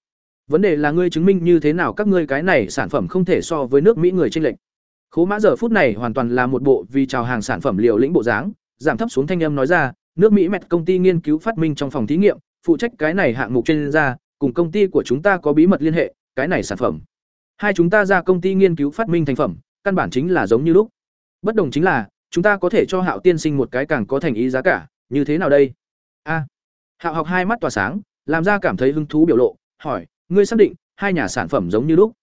S1: Vấn đề là ngươi chứng minh như thế nào các ngươi cái này sản phẩm không thể so với nước Mỹ người tranh lệch. Khố Mã giờ phút này hoàn toàn là một bộ vì chào hàng sản phẩm liều lĩnh bộ dáng, giảm thấp xuống thanh âm nói ra, nước Mỹ mệt công ty nghiên cứu phát minh trong phòng thí nghiệm, phụ trách cái này hạng mục chuyên gia, cùng công ty của chúng ta có bí mật liên hệ, cái này sản phẩm. Hai chúng ta ra công ty nghiên cứu phát minh thành phẩm, căn bản chính là giống như lúc. Bất đồng chính là, chúng ta có thể cho Hạo tiên sinh một cái càng có thành ý giá cả, như thế nào đây? A. Hạo học hai mắt tỏa sáng, làm ra cảm thấy hứng thú biểu lộ, hỏi, ngươi xác định hai nhà sản phẩm giống như lúc?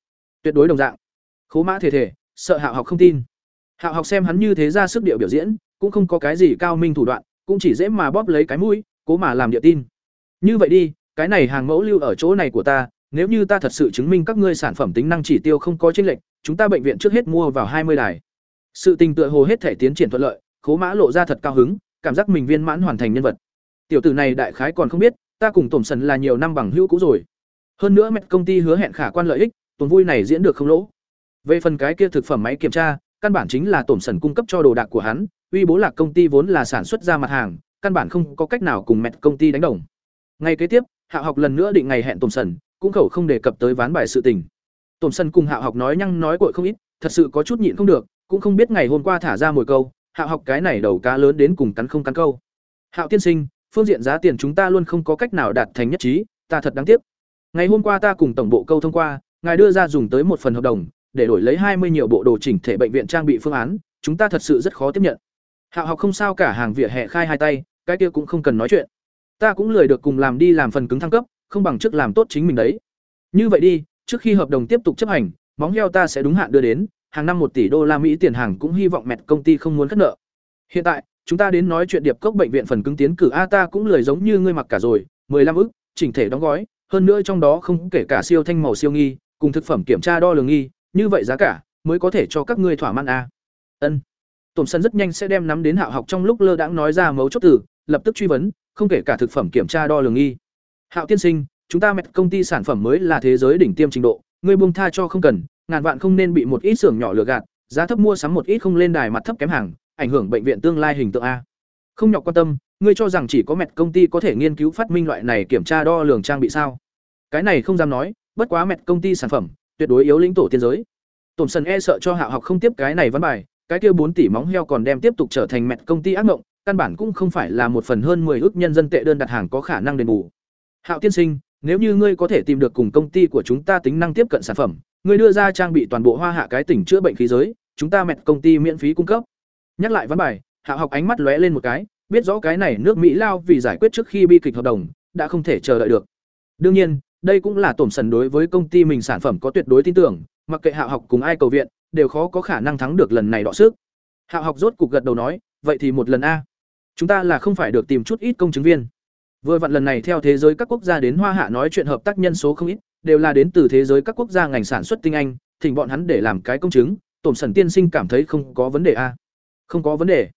S1: Tuyệt đối đồng dạng. Khố Mã thể thể, sợ Hạo học không tin. Hạo học xem hắn như thế ra sức điệu biểu diễn, cũng không có cái gì cao minh thủ đoạn, cũng chỉ dễ mà bóp lấy cái mũi, cố mà làm địa tin. Như vậy đi, cái này hàng mẫu lưu ở chỗ này của ta, nếu như ta thật sự chứng minh các ngươi sản phẩm tính năng chỉ tiêu không có chênh lệch, chúng ta bệnh viện trước hết mua vào hai mươi đài. Sự tình tựa hồ hết thể tiến triển thuận lợi, Khố Mã lộ ra thật cao hứng, cảm giác mình viên mãn hoàn thành nhân vật. Tiểu tử này đại khái còn không biết, ta cùng Tổm Sần là nhiều năm bằng hữu cũ rồi. Hơn nữa mẹ công ty hứa hẹn khả quan lợi ích, tuần vui này diễn được không lỗ. Về phần cái kia thực phẩm máy kiểm tra, căn bản chính là Tổm Sần cung cấp cho đồ đạc của hắn, uy bố lạc công ty vốn là sản xuất ra mặt hàng, căn bản không có cách nào cùng mẹ công ty đánh đồng. Ngày kế tiếp, Hạ học lần nữa định ngày hẹn Tổm Sần, cũng khẩu không đề cập tới ván bài sự tình. Tổm sân cùng Hạ học nói nhăng nói cội không ít, thật sự có chút nhịn không được, cũng không biết ngày hôm qua thả ra mồi câu, Hạ học cái này đầu cá lớn đến cùng cắn không cắn câu. Hạo tiên sinh, phương diện giá tiền chúng ta luôn không có cách nào đạt thành nhất trí, ta thật đáng tiếc. Ngày hôm qua ta cùng tổng bộ câu thông qua, ngài đưa ra dùng tới một phần hợp đồng, để đổi lấy hai mươi nhiều bộ đồ chỉnh thể bệnh viện trang bị phương án, chúng ta thật sự rất khó tiếp nhận. Hạo học không sao cả hàng vỉa hè khai hai tay, cái kia cũng không cần nói chuyện. Ta cũng lười được cùng làm đi làm phần cứng thăng cấp, không bằng trước làm tốt chính mình đấy. Như vậy đi, trước khi hợp đồng tiếp tục chấp hành, móng heo ta sẽ đúng hạn đưa đến, hàng năm một tỷ đô la Mỹ tiền hàng cũng hy vọng mệt công ty không muốn cắt nợ. Hiện tại, chúng ta đến nói chuyện điệp cốc bệnh viện phần cứng tiến cử a ta cũng lười giống như ngươi mặc cả rồi, 15 ức, chỉnh thể đóng gói, hơn nữa trong đó không kể cả siêu thanh màu siêu nghi, cùng thực phẩm kiểm tra đo lường nghi, như vậy giá cả mới có thể cho các ngươi thỏa mãn a. Ân. Tổn sân rất nhanh sẽ đem nắm đến Hạo học trong lúc lơ đãng nói ra mấu chốt từ, lập tức truy vấn, không kể cả thực phẩm kiểm tra đo lường nghi. Hạo tiên sinh, chúng ta mệt công ty sản phẩm mới là thế giới đỉnh tiêm trình độ, ngươi buông tha cho không cần, ngàn vạn không nên bị một ít xưởng nhỏ lừa gạt, giá thấp mua sắm một ít không lên đài mặt thấp kém hàng, ảnh hưởng bệnh viện tương lai hình tượng a. Không nhọc quan tâm, ngươi cho rằng chỉ có mệt công ty có thể nghiên cứu phát minh loại này kiểm tra đo lường trang bị sao? Cái này không dám nói, bất quá mệt công ty sản phẩm, tuyệt đối yếu lĩnh tổ tiên giới. Tổn Sần e sợ cho Hạo học không tiếp cái này văn bài, cái kia bốn tỷ móng heo còn đem tiếp tục trở thành mệt công ty ác mộng, căn bản cũng không phải là một phần hơn 10 ước nhân dân tệ đơn đặt hàng có khả năng đền bù. Hạo tiên sinh, nếu như ngươi có thể tìm được cùng công ty của chúng ta tính năng tiếp cận sản phẩm, ngươi đưa ra trang bị toàn bộ hoa hạ cái tỉnh chữa bệnh khí giới, chúng ta mệt công ty miễn phí cung cấp. Nhắc lại văn bài, Hạo học ánh mắt lóe lên một cái, biết rõ cái này nước Mỹ lao vì giải quyết trước khi bi kịch hợp đồng, đã không thể chờ đợi được. Đương nhiên, đây cũng là tổn sần đối với công ty mình sản phẩm có tuyệt đối tin tưởng mặc kệ hạo học cùng ai cầu viện đều khó có khả năng thắng được lần này đọ sức hạo học rốt cục gật đầu nói vậy thì một lần a chúng ta là không phải được tìm chút ít công chứng viên vừa vặn lần này theo thế giới các quốc gia đến hoa hạ nói chuyện hợp tác nhân số không ít đều là đến từ thế giới các quốc gia ngành sản xuất tinh anh thỉnh bọn hắn để làm cái công chứng tổn Sẩn tiên sinh cảm thấy không có vấn đề a không có vấn đề.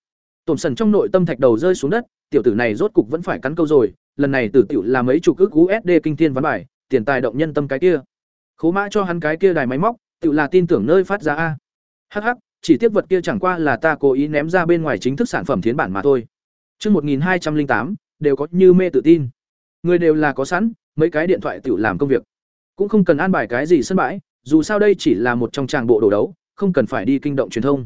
S1: Tổn Sẩn trong nội tâm thạch đầu rơi xuống đất tiểu tử này rốt cục vẫn phải cắn câu rồi lần này tử tiểu là mấy chục ước usd kinh thiên ván bài tiền tài động nhân tâm cái kia. Khố mã cho hắn cái kia đài máy móc tiểu là tin tưởng nơi phát ra a. Hắc, chỉ tiếc vật kia chẳng qua là ta cố ý ném ra bên ngoài chính thức sản phẩm thiến bản mà thôi. Chương 1208, đều có như mê tự tin. Người đều là có sẵn, mấy cái điện thoại tự làm công việc. Cũng không cần an bài cái gì sân bãi, dù sao đây chỉ là một trong tràng bộ đồ đấu, không cần phải đi kinh động truyền thông.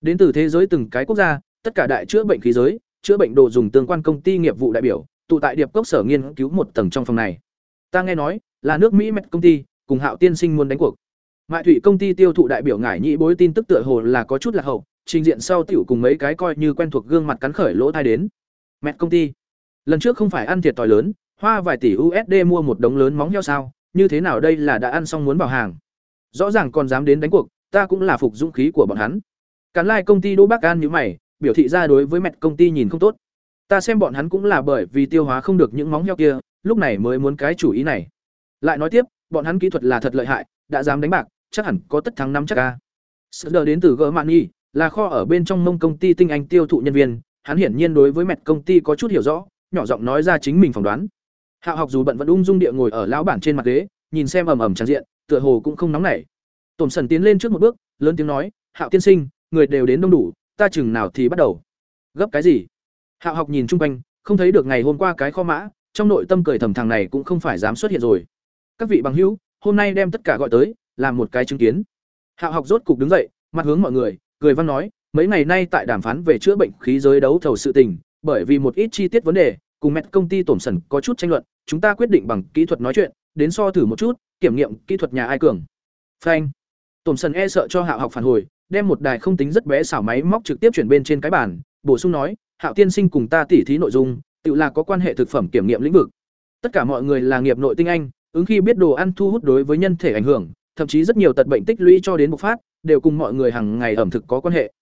S1: Đến từ thế giới từng cái quốc gia, tất cả đại chữa bệnh khí giới, chữa bệnh đồ dùng tương quan công ty nghiệp vụ đại biểu, tụ tại Điệp Cốc sở nghiên cứu một tầng trong phòng này. Ta nghe nói, là nước Mỹ Met công ty, cùng Hạo Tiên Sinh muốn đánh cuộc. Mại Thủy công ty tiêu thụ đại biểu ngải nhị bối tin tức tựa hồ là có chút là hậu, trình diện sau tiểu cùng mấy cái coi như quen thuộc gương mặt cắn khởi lỗ thai đến. Mẹ công ty, lần trước không phải ăn thiệt tỏi lớn, hoa vài tỷ USD mua một đống lớn móng heo sao, như thế nào đây là đã ăn xong muốn vào hàng. Rõ ràng còn dám đến đánh cuộc, ta cũng là phục dũng khí của bọn hắn. Cán lai công ty Đỗ Bắc An như mày, biểu thị ra đối với mẹ công ty nhìn không tốt. Ta xem bọn hắn cũng là bởi vì tiêu hóa không được những móng heo kia, lúc này mới muốn cái chủ ý này. Lại nói tiếp, bọn hắn kỹ thuật là thật lợi hại, đã dám đánh bạc, chắc hẳn có tất thắng năm chắc ca sợ đờ đến từ Germany, là kho ở bên trong mông công ty tinh anh tiêu thụ nhân viên hắn hiển nhiên đối với mẹt công ty có chút hiểu rõ nhỏ giọng nói ra chính mình phỏng đoán. Hạo học dù bận vẫn ung dung địa ngồi ở lão bản trên mặt ghế nhìn xem ầm ầm tràn diện tựa hồ cũng không nóng nảy. Tổn sần tiến lên trước một bước lớn tiếng nói hạo tiên sinh người đều đến đông đủ ta chừng nào thì bắt đầu. Gấp cái gì? Hạo học nhìn chung quanh không thấy được ngày hôm qua cái kho mã trong nội tâm cười thầm thằng này cũng không phải dám xuất hiện rồi. Các vị bằng hữu hôm nay đem tất cả gọi tới làm một cái chứng kiến. Hạo học rốt cục đứng dậy mặt hướng mọi người cười văn nói, mấy ngày nay tại đàm phán về chữa bệnh khí giới đấu thầu sự tình, bởi vì một ít chi tiết vấn đề, cùng mẹ công ty tổn sần có chút tranh luận, chúng ta quyết định bằng kỹ thuật nói chuyện, đến so thử một chút, kiểm nghiệm kỹ thuật nhà ai cường. Phanh. Tổn sần e sợ cho Hạo học phản hồi, đem một đài không tính rất bé xảo máy móc trực tiếp chuyển bên trên cái bàn, bổ sung nói, Hạo tiên sinh cùng ta tỉ thí nội dung, tự là có quan hệ thực phẩm kiểm nghiệm lĩnh vực. Tất cả mọi người là nghiệp nội tinh anh, ứng khi biết đồ ăn thu hút đối với nhân thể ảnh hưởng, thậm chí rất nhiều tật bệnh tích lũy cho đến bộc phát, đều cùng mọi người hàng ngày ẩm thực có quan hệ.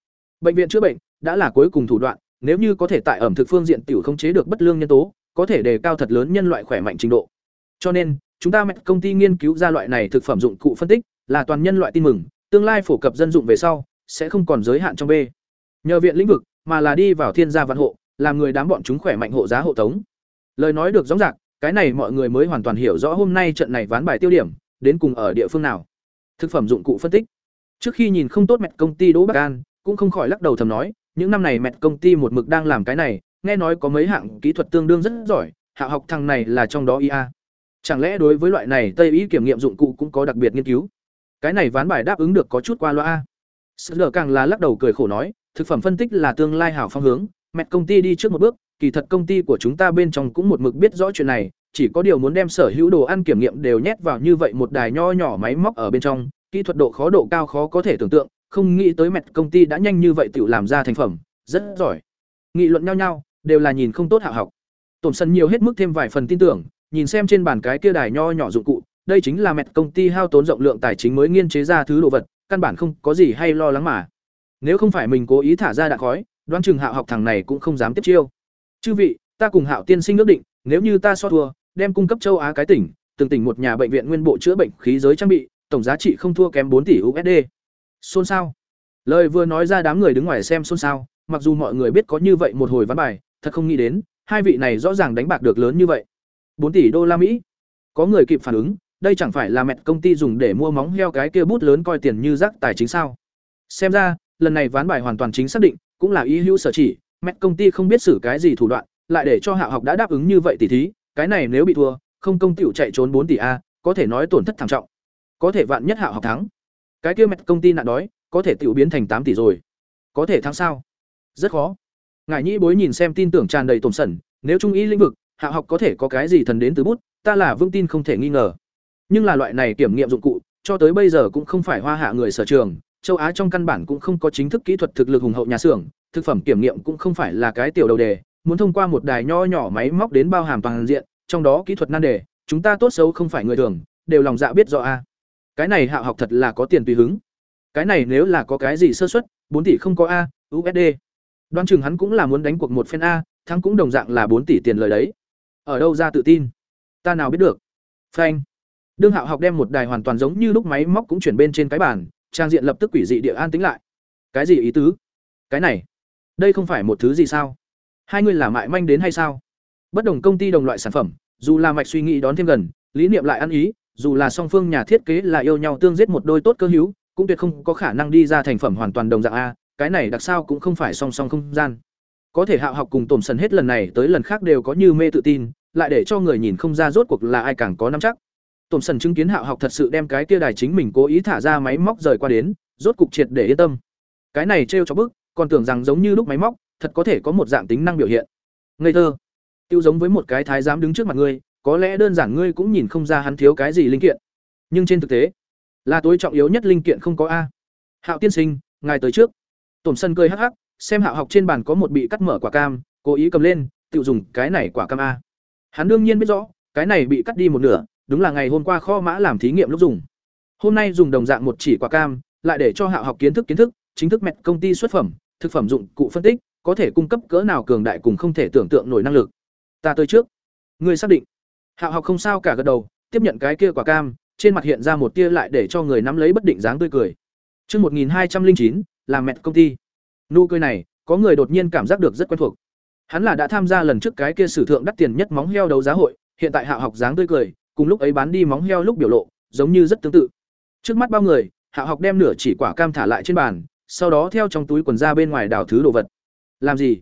S1: Bệnh viện chữa bệnh đã là cuối cùng thủ đoạn, nếu như có thể tại ẩm thực phương diện tiểu không chế được bất lương nhân tố, có thể đề cao thật lớn nhân loại khỏe mạnh trình độ. Cho nên, chúng ta mẹ công ty nghiên cứu ra loại này thực phẩm dụng cụ phân tích, là toàn nhân loại tin mừng, tương lai phổ cập dân dụng về sau, sẽ không còn giới hạn trong B. Nhờ viện lĩnh vực, mà là đi vào thiên gia văn hộ, làm người đám bọn chúng khỏe mạnh hộ giá hộ tống. Lời nói được rõ ràng, cái này mọi người mới hoàn toàn hiểu rõ hôm nay trận này ván bài tiêu điểm, đến cùng ở địa phương nào. Thực phẩm dụng cụ phân tích. Trước khi nhìn không tốt mẹ công ty Đỗ Bắc An, cũng không khỏi lắc đầu thầm nói, những năm này mẹ công ty một mực đang làm cái này, nghe nói có mấy hạng kỹ thuật tương đương rất giỏi, hạ học thằng này là trong đó IA. Chẳng lẽ đối với loại này Tây ý kiểm nghiệm dụng cụ cũng có đặc biệt nghiên cứu? Cái này ván bài đáp ứng được có chút qua loa. Sở càng là lắc đầu cười khổ nói, thực phẩm phân tích là tương lai hảo phong hướng, mẹ công ty đi trước một bước, kỳ thật công ty của chúng ta bên trong cũng một mực biết rõ chuyện này, chỉ có điều muốn đem sở hữu đồ ăn kiểm nghiệm đều nhét vào như vậy một đài nho nhỏ máy móc ở bên trong, kỹ thuật độ khó độ cao khó có thể tưởng tượng, không nghĩ tới mẹt công ty đã nhanh như vậy tự làm ra thành phẩm, rất giỏi. Nghị luận nhau nhau, đều là nhìn không tốt hạ học. Tổn sân nhiều hết mức thêm vài phần tin tưởng, nhìn xem trên bàn cái kia đài nho nhỏ dụng cụ, đây chính là mẹt công ty hao tốn rộng lượng tài chính mới nghiên chế ra thứ đồ vật, căn bản không có gì hay lo lắng mà. Nếu không phải mình cố ý thả ra đạn khói, đoán chừng Hạo học thằng này cũng không dám tiếp chiêu. Chư vị, ta cùng Hạo tiên sinh ước định, nếu như ta so thua, đem cung cấp châu Á cái tỉnh, từng tỉnh một nhà bệnh viện nguyên bộ chữa bệnh khí giới trang bị, tổng giá trị không thua kém bốn tỷ USD. Xôn xao. Lời vừa nói ra đám người đứng ngoài xem xôn xao, mặc dù mọi người biết có như vậy một hồi ván bài, thật không nghĩ đến, hai vị này rõ ràng đánh bạc được lớn như vậy. bốn tỷ đô la Mỹ. Có người kịp phản ứng, đây chẳng phải là mẹ công ty dùng để mua móng heo cái kia bút lớn coi tiền như rác tài chính sao? Xem ra, lần này ván bài hoàn toàn chính xác định, cũng là ý hữu sở chỉ, mẹ công ty không biết xử cái gì thủ đoạn, lại để cho Hạ học đã đáp ứng như vậy tỷ thí, cái này nếu bị thua, không công tiểu chạy trốn bốn tỷ a, có thể nói tổn thất thảm trọng. Có thể vạn nhất Hạ học thắng. Cái kia mẹ công ty nạn đói, có thể tiểu biến thành tám tỷ rồi. Có thể thắng sao? Rất khó. Ngải Nhĩ Bối nhìn xem tin tưởng tràn đầy tổn sẩn, nếu trung ý lĩnh vực, Hạ học có thể có cái gì thần đến từ bút, ta là vững tin không thể nghi ngờ. Nhưng là loại này kiểm nghiệm dụng cụ, cho tới bây giờ cũng không phải hoa hạ người sở trường, châu Á trong căn bản cũng không có chính thức kỹ thuật thực lực hùng hậu nhà xưởng, thực phẩm kiểm nghiệm cũng không phải là cái tiểu đầu đề, muốn thông qua một đài nho nhỏ máy móc đến bao hàm toàn diện, trong đó kỹ thuật nan đề, chúng ta tốt xấu không phải người thường đều lòng dạ biết rõ a cái này hạ học thật là có tiền tùy hứng. Cái này nếu là có cái gì sơ xuất bốn tỷ không có a usd đoan chừng hắn cũng là muốn đánh cuộc một phen a, thắng cũng đồng dạng là bốn tỷ tiền lời đấy. Ở đâu ra tự tin? Ta nào biết được. Phanh. Đương hạo học đem một đài hoàn toàn giống như lúc máy móc cũng chuyển bên trên cái bàn, trang diện lập tức quỷ dị địa an tính lại. Cái gì ý tứ? Cái này. Đây không phải một thứ gì sao? Hai người là mại manh đến hay sao? Bất đồng công ty đồng loại sản phẩm, dù là mạch suy nghĩ đón thêm gần, lý niệm lại ăn ý dù là song phương nhà thiết kế là yêu nhau tương giết một đôi tốt cơ hữu, cũng tuyệt không có khả năng đi ra thành phẩm hoàn toàn đồng dạng a, cái này đặc sao cũng không phải song song không gian. Có thể hạo học cùng tổm sần hết lần này tới lần khác đều có như mê tự tin, lại để cho người nhìn không ra rốt cuộc là ai càng có nắm chắc. Tổm sần chứng kiến hạo học thật sự đem cái kia đài chính mình cố ý thả ra máy móc rời qua đến, rốt cục triệt để yên tâm. Cái này trêu cho bức, còn tưởng rằng giống như lúc máy móc, thật có thể có một dạng tính năng biểu hiện. Ngây thơ. Tiêu giống với một cái thái giám đứng trước mặt ngươi có lẽ đơn giản ngươi cũng nhìn không ra hắn thiếu cái gì linh kiện. Nhưng trên thực tế, là tối trọng yếu nhất linh kiện không có a. Hạo tiên sinh, ngài tới trước. Tổn sân cười hắc hắc, xem hạo học trên bàn có một bị cắt mở quả cam, cố ý cầm lên, tự dùng cái này quả cam a. Hắn đương nhiên biết rõ, cái này bị cắt đi một nửa, đúng là ngày hôm qua kho mã làm thí nghiệm lúc dùng. Hôm nay dùng đồng dạng một chỉ quả cam, lại để cho hạo học kiến thức kiến thức, chính thức mẹt công ty xuất phẩm, thực phẩm dụng cụ phân tích, có thể cung cấp cỡ nào cường đại cùng không thể tưởng tượng nổi năng lực. Ta tới trước. Ngươi xác định hạo học không sao cả gật đầu tiếp nhận cái kia quả cam trên mặt hiện ra một tia lại để cho người nắm lấy bất định dáng tươi cười Trước 1209, làm mẹ công ty. Nụ cười này, có người đột nhiên cảm giác được rất quen thuộc. Hắn là đã tham gia lần trước cái kia sử thượng đắt tiền nhất móng heo đấu giá hội, hiện tại Hạo học dáng tươi cười, cùng lúc ấy bán đi móng heo lúc biểu lộ, giống như rất tương tự. Trước mắt bao người, Hạo học đem nửa chỉ quả cam thả lại trên bàn, sau đó theo trong túi quần ra bên ngoài đào thứ đồ vật. Làm gì?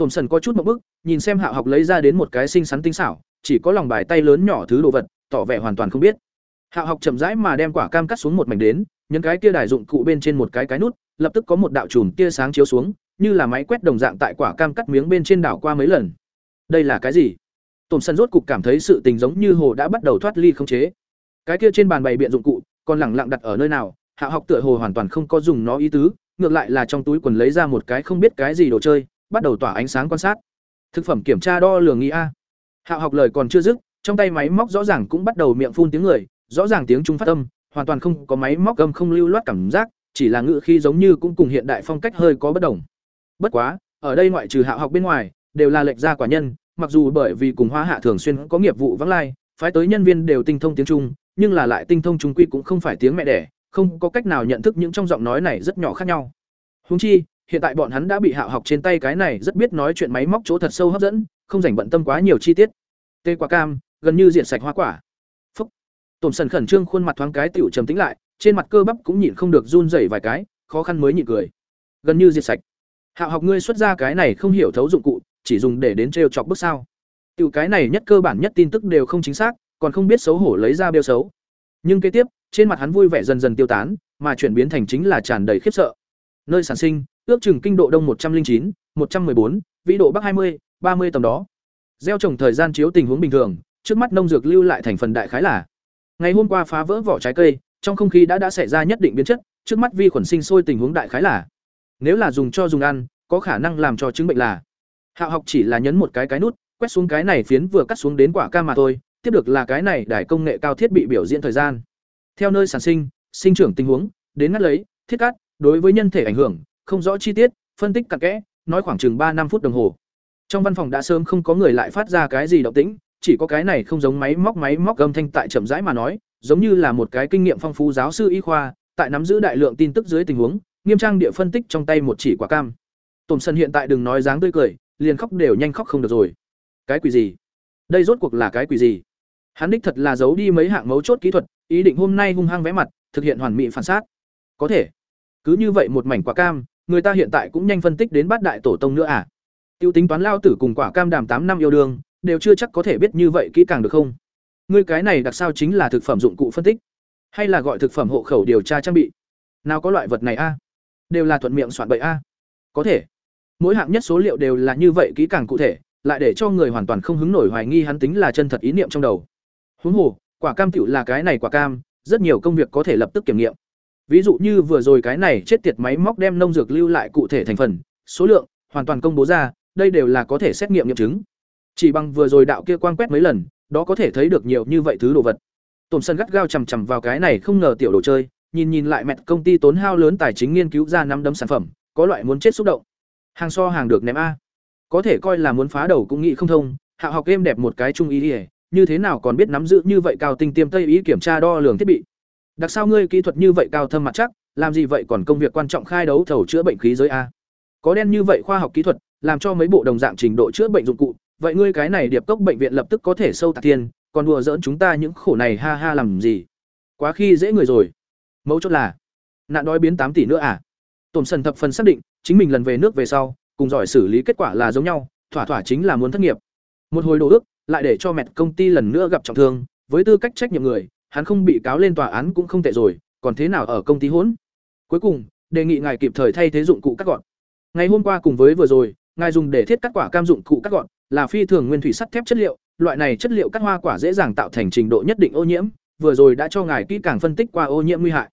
S1: Tổn Sần có chút một bức, nhìn xem Hạo học lấy ra đến một cái xinh xắn tinh xảo, chỉ có lòng bài tay lớn nhỏ thứ đồ vật, tỏ vẻ hoàn toàn không biết. Hạo học chậm rãi mà đem quả cam cắt xuống một mảnh đến, nhấn cái kia đài dụng cụ bên trên một cái cái nút, lập tức có một đạo chùm tia sáng chiếu xuống, như là máy quét đồng dạng tại quả cam cắt miếng bên trên đảo qua mấy lần. Đây là cái gì? Tổn sần rốt cục cảm thấy sự tình giống như hồ đã bắt đầu thoát ly không chế. Cái kia trên bàn bày biện dụng cụ, còn lẳng lặng đặt ở nơi nào, Hạo học tựa hồ hoàn toàn không có dùng nó ý tứ, ngược lại là trong túi quần lấy ra một cái không biết cái gì đồ chơi, bắt đầu tỏa ánh sáng quan sát. Thực phẩm kiểm tra đo lường nghi a. Hạo học lời còn chưa dứt, trong tay máy móc rõ ràng cũng bắt đầu miệng phun tiếng người, rõ ràng tiếng trung phát âm, hoàn toàn không có máy móc âm không lưu loát cảm giác, chỉ là ngữ khí giống như cũng cùng hiện đại phong cách hơi có bất đồng. Bất quá, ở đây ngoại trừ Hạo học bên ngoài, đều là lệch ra quả nhân, mặc dù bởi vì cùng Hoa Hạ thường xuyên có nghiệp vụ vắng lai, phái tới nhân viên đều tinh thông tiếng Trung, nhưng là lại tinh thông trung quy cũng không phải tiếng mẹ đẻ, không có cách nào nhận thức những trong giọng nói này rất nhỏ khác nhau. Huống chi, hiện tại bọn hắn đã bị Hạo học trên tay cái này rất biết nói chuyện máy móc chỗ thật sâu hấp dẫn, không dành bận tâm quá nhiều chi tiết. Tê quả cam, gần như diện sạch hoa quả. Phúc. Tổn Sần khẩn trương khuôn mặt thoáng cái tiểu trầm tĩnh lại, trên mặt cơ bắp cũng nhịn không được run rẩy vài cái, khó khăn mới nhịn cười. Gần như diệt sạch. Hạo học ngươi xuất ra cái này không hiểu thấu dụng cụ, chỉ dùng để đến trêu chọc bước sao? Tiểu cái này nhất cơ bản nhất tin tức đều không chính xác, còn không biết xấu hổ lấy ra bêu xấu. Nhưng kế tiếp, trên mặt hắn vui vẻ dần dần tiêu tán, mà chuyển biến thành chính là tràn đầy khiếp sợ. Nơi sản sinh, ước chừng kinh độ đông một trăm linh chín, một trăm bốn, vĩ độ bắc hai mươi, ba mươi tầm đó. Gieo trồng thời gian chiếu tình huống bình thường, trước mắt nông dược lưu lại thành phần đại khái là ngày hôm qua phá vỡ vỏ trái cây trong không khí đã đã xảy ra nhất định biến chất trước mắt vi khuẩn sinh sôi tình huống đại khái là nếu là dùng cho dùng ăn có khả năng làm cho chứng bệnh là hạo học chỉ là nhấn một cái cái nút quét xuống cái này phiến vừa cắt xuống đến quả cam mà thôi tiếp được là cái này đài công nghệ cao thiết bị biểu diễn thời gian theo nơi sản sinh sinh trưởng tình huống đến ngắt lấy thiết cắt đối với nhân thể ảnh hưởng không rõ chi tiết phân tích cặn kẽ nói khoảng chừng ba năm phút đồng hồ trong văn phòng đã sớm không có người lại phát ra cái gì động tĩnh chỉ có cái này không giống máy móc máy móc âm thanh tại chậm rãi mà nói, giống như là một cái kinh nghiệm phong phú giáo sư y khoa, tại nắm giữ đại lượng tin tức dưới tình huống, nghiêm trang địa phân tích trong tay một chỉ quả cam. Tổn Sân hiện tại đừng nói dáng tươi cười, liền khóc đều nhanh khóc không được rồi. Cái quỷ gì? Đây rốt cuộc là cái quỷ gì? Hắn đích thật là giấu đi mấy hạng mấu chốt kỹ thuật, ý định hôm nay hung hăng vẽ mặt, thực hiện hoàn mỹ phản sát. Có thể. Cứ như vậy một mảnh quả cam, người ta hiện tại cũng nhanh phân tích đến bát đại tổ tông nữa à? Tiêu tính toán lao tử cùng quả cam đàm tám năm yêu đương, đều chưa chắc có thể biết như vậy kỹ càng được không? Ngươi cái này đặc sao chính là thực phẩm dụng cụ phân tích hay là gọi thực phẩm hộ khẩu điều tra trang bị? Nào có loại vật này a? Đều là thuận miệng soạn bậy a. Có thể. Mỗi hạng nhất số liệu đều là như vậy kỹ càng cụ thể lại để cho người hoàn toàn không hứng nổi hoài nghi hắn tính là chân thật ý niệm trong đầu. Huống hồ quả cam tựu là cái này quả cam rất nhiều công việc có thể lập tức kiểm nghiệm ví dụ như vừa rồi cái này chết tiệt máy móc đem nông dược lưu lại cụ thể thành phần số lượng hoàn toàn công bố ra đây đều là có thể xét nghiệm nghiệm chứng. Chỉ bằng vừa rồi đạo kia quang quét mấy lần, đó có thể thấy được nhiều như vậy thứ đồ vật. Tổn sân gắt gao chằm chằm vào cái này không ngờ tiểu đồ chơi nhìn nhìn lại mẹ công ty tốn hao lớn tài chính nghiên cứu ra năm đấm sản phẩm có loại muốn chết xúc động. Hàng so hàng được ném a. Có thể coi là muốn phá đầu cũng nghĩ không thông hạ học êm đẹp một cái trung ý ỉa như thế nào còn biết nắm giữ như vậy cao tinh tiêm tây ý kiểm tra đo lường thiết bị đặc sao ngươi kỹ thuật như vậy cao thâm mặt chắc, làm gì vậy còn công việc quan trọng khai đấu thầu chữa bệnh khí giới a? Có đen như vậy khoa học kỹ thuật, làm cho mấy bộ đồng dạng trình độ chữa bệnh dụng cụ, vậy ngươi cái này điệp cốc bệnh viện lập tức có thể sâu tạc tiền còn đùa dỡn chúng ta những khổ này ha ha làm gì? Quá khi dễ người rồi. Mấu chốt là, nạn đói biến tám tỷ nữa à? Tổn sần thập phần xác định, chính mình lần về nước về sau, cùng giỏi xử lý kết quả là giống nhau, thỏa thỏa chính là muốn thất nghiệp. Một hồi đồ ước, lại để cho mẹ công ty lần nữa gặp trọng thương, với tư cách trách nhiệm người hắn không bị cáo lên tòa án cũng không tệ rồi, còn thế nào ở công ty hỗn? Cuối cùng, đề nghị ngài kịp thời thay thế dụng cụ cắt gọn. Ngày hôm qua cùng với vừa rồi, ngài dùng để thiết cắt quả cam dụng cụ cắt gọn, là phi thường nguyên thủy sắt thép chất liệu, loại này chất liệu cắt hoa quả dễ dàng tạo thành trình độ nhất định ô nhiễm, vừa rồi đã cho ngài kỹ càng phân tích qua ô nhiễm nguy hại.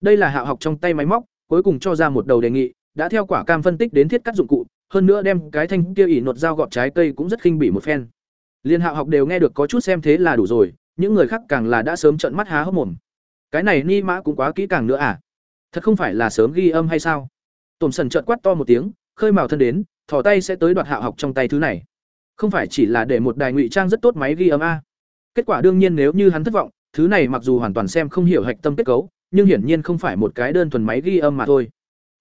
S1: Đây là hạ học trong tay máy móc, cuối cùng cho ra một đầu đề nghị, đã theo quả cam phân tích đến thiết cắt dụng cụ, hơn nữa đem cái thanh kia ỉ nột dao gọt trái cây cũng rất khinh bỉ một phen. Liên hạ học đều nghe được có chút xem thế là đủ rồi những người khác càng là đã sớm trợn mắt há hốc mồm. Cái này ni mã cũng quá kỹ càng nữa à? Thật không phải là sớm ghi âm hay sao? Tổn sần trợn quát to một tiếng, khơi mào thân đến thỏ tay sẽ tới đoạt hạ học trong tay thứ này. Không phải chỉ là để một đài ngụy trang rất tốt máy ghi âm a. Kết quả đương nhiên nếu như hắn thất vọng, thứ này mặc dù hoàn toàn xem không hiểu hạch tâm kết cấu, nhưng hiển nhiên không phải một cái đơn thuần máy ghi âm mà thôi.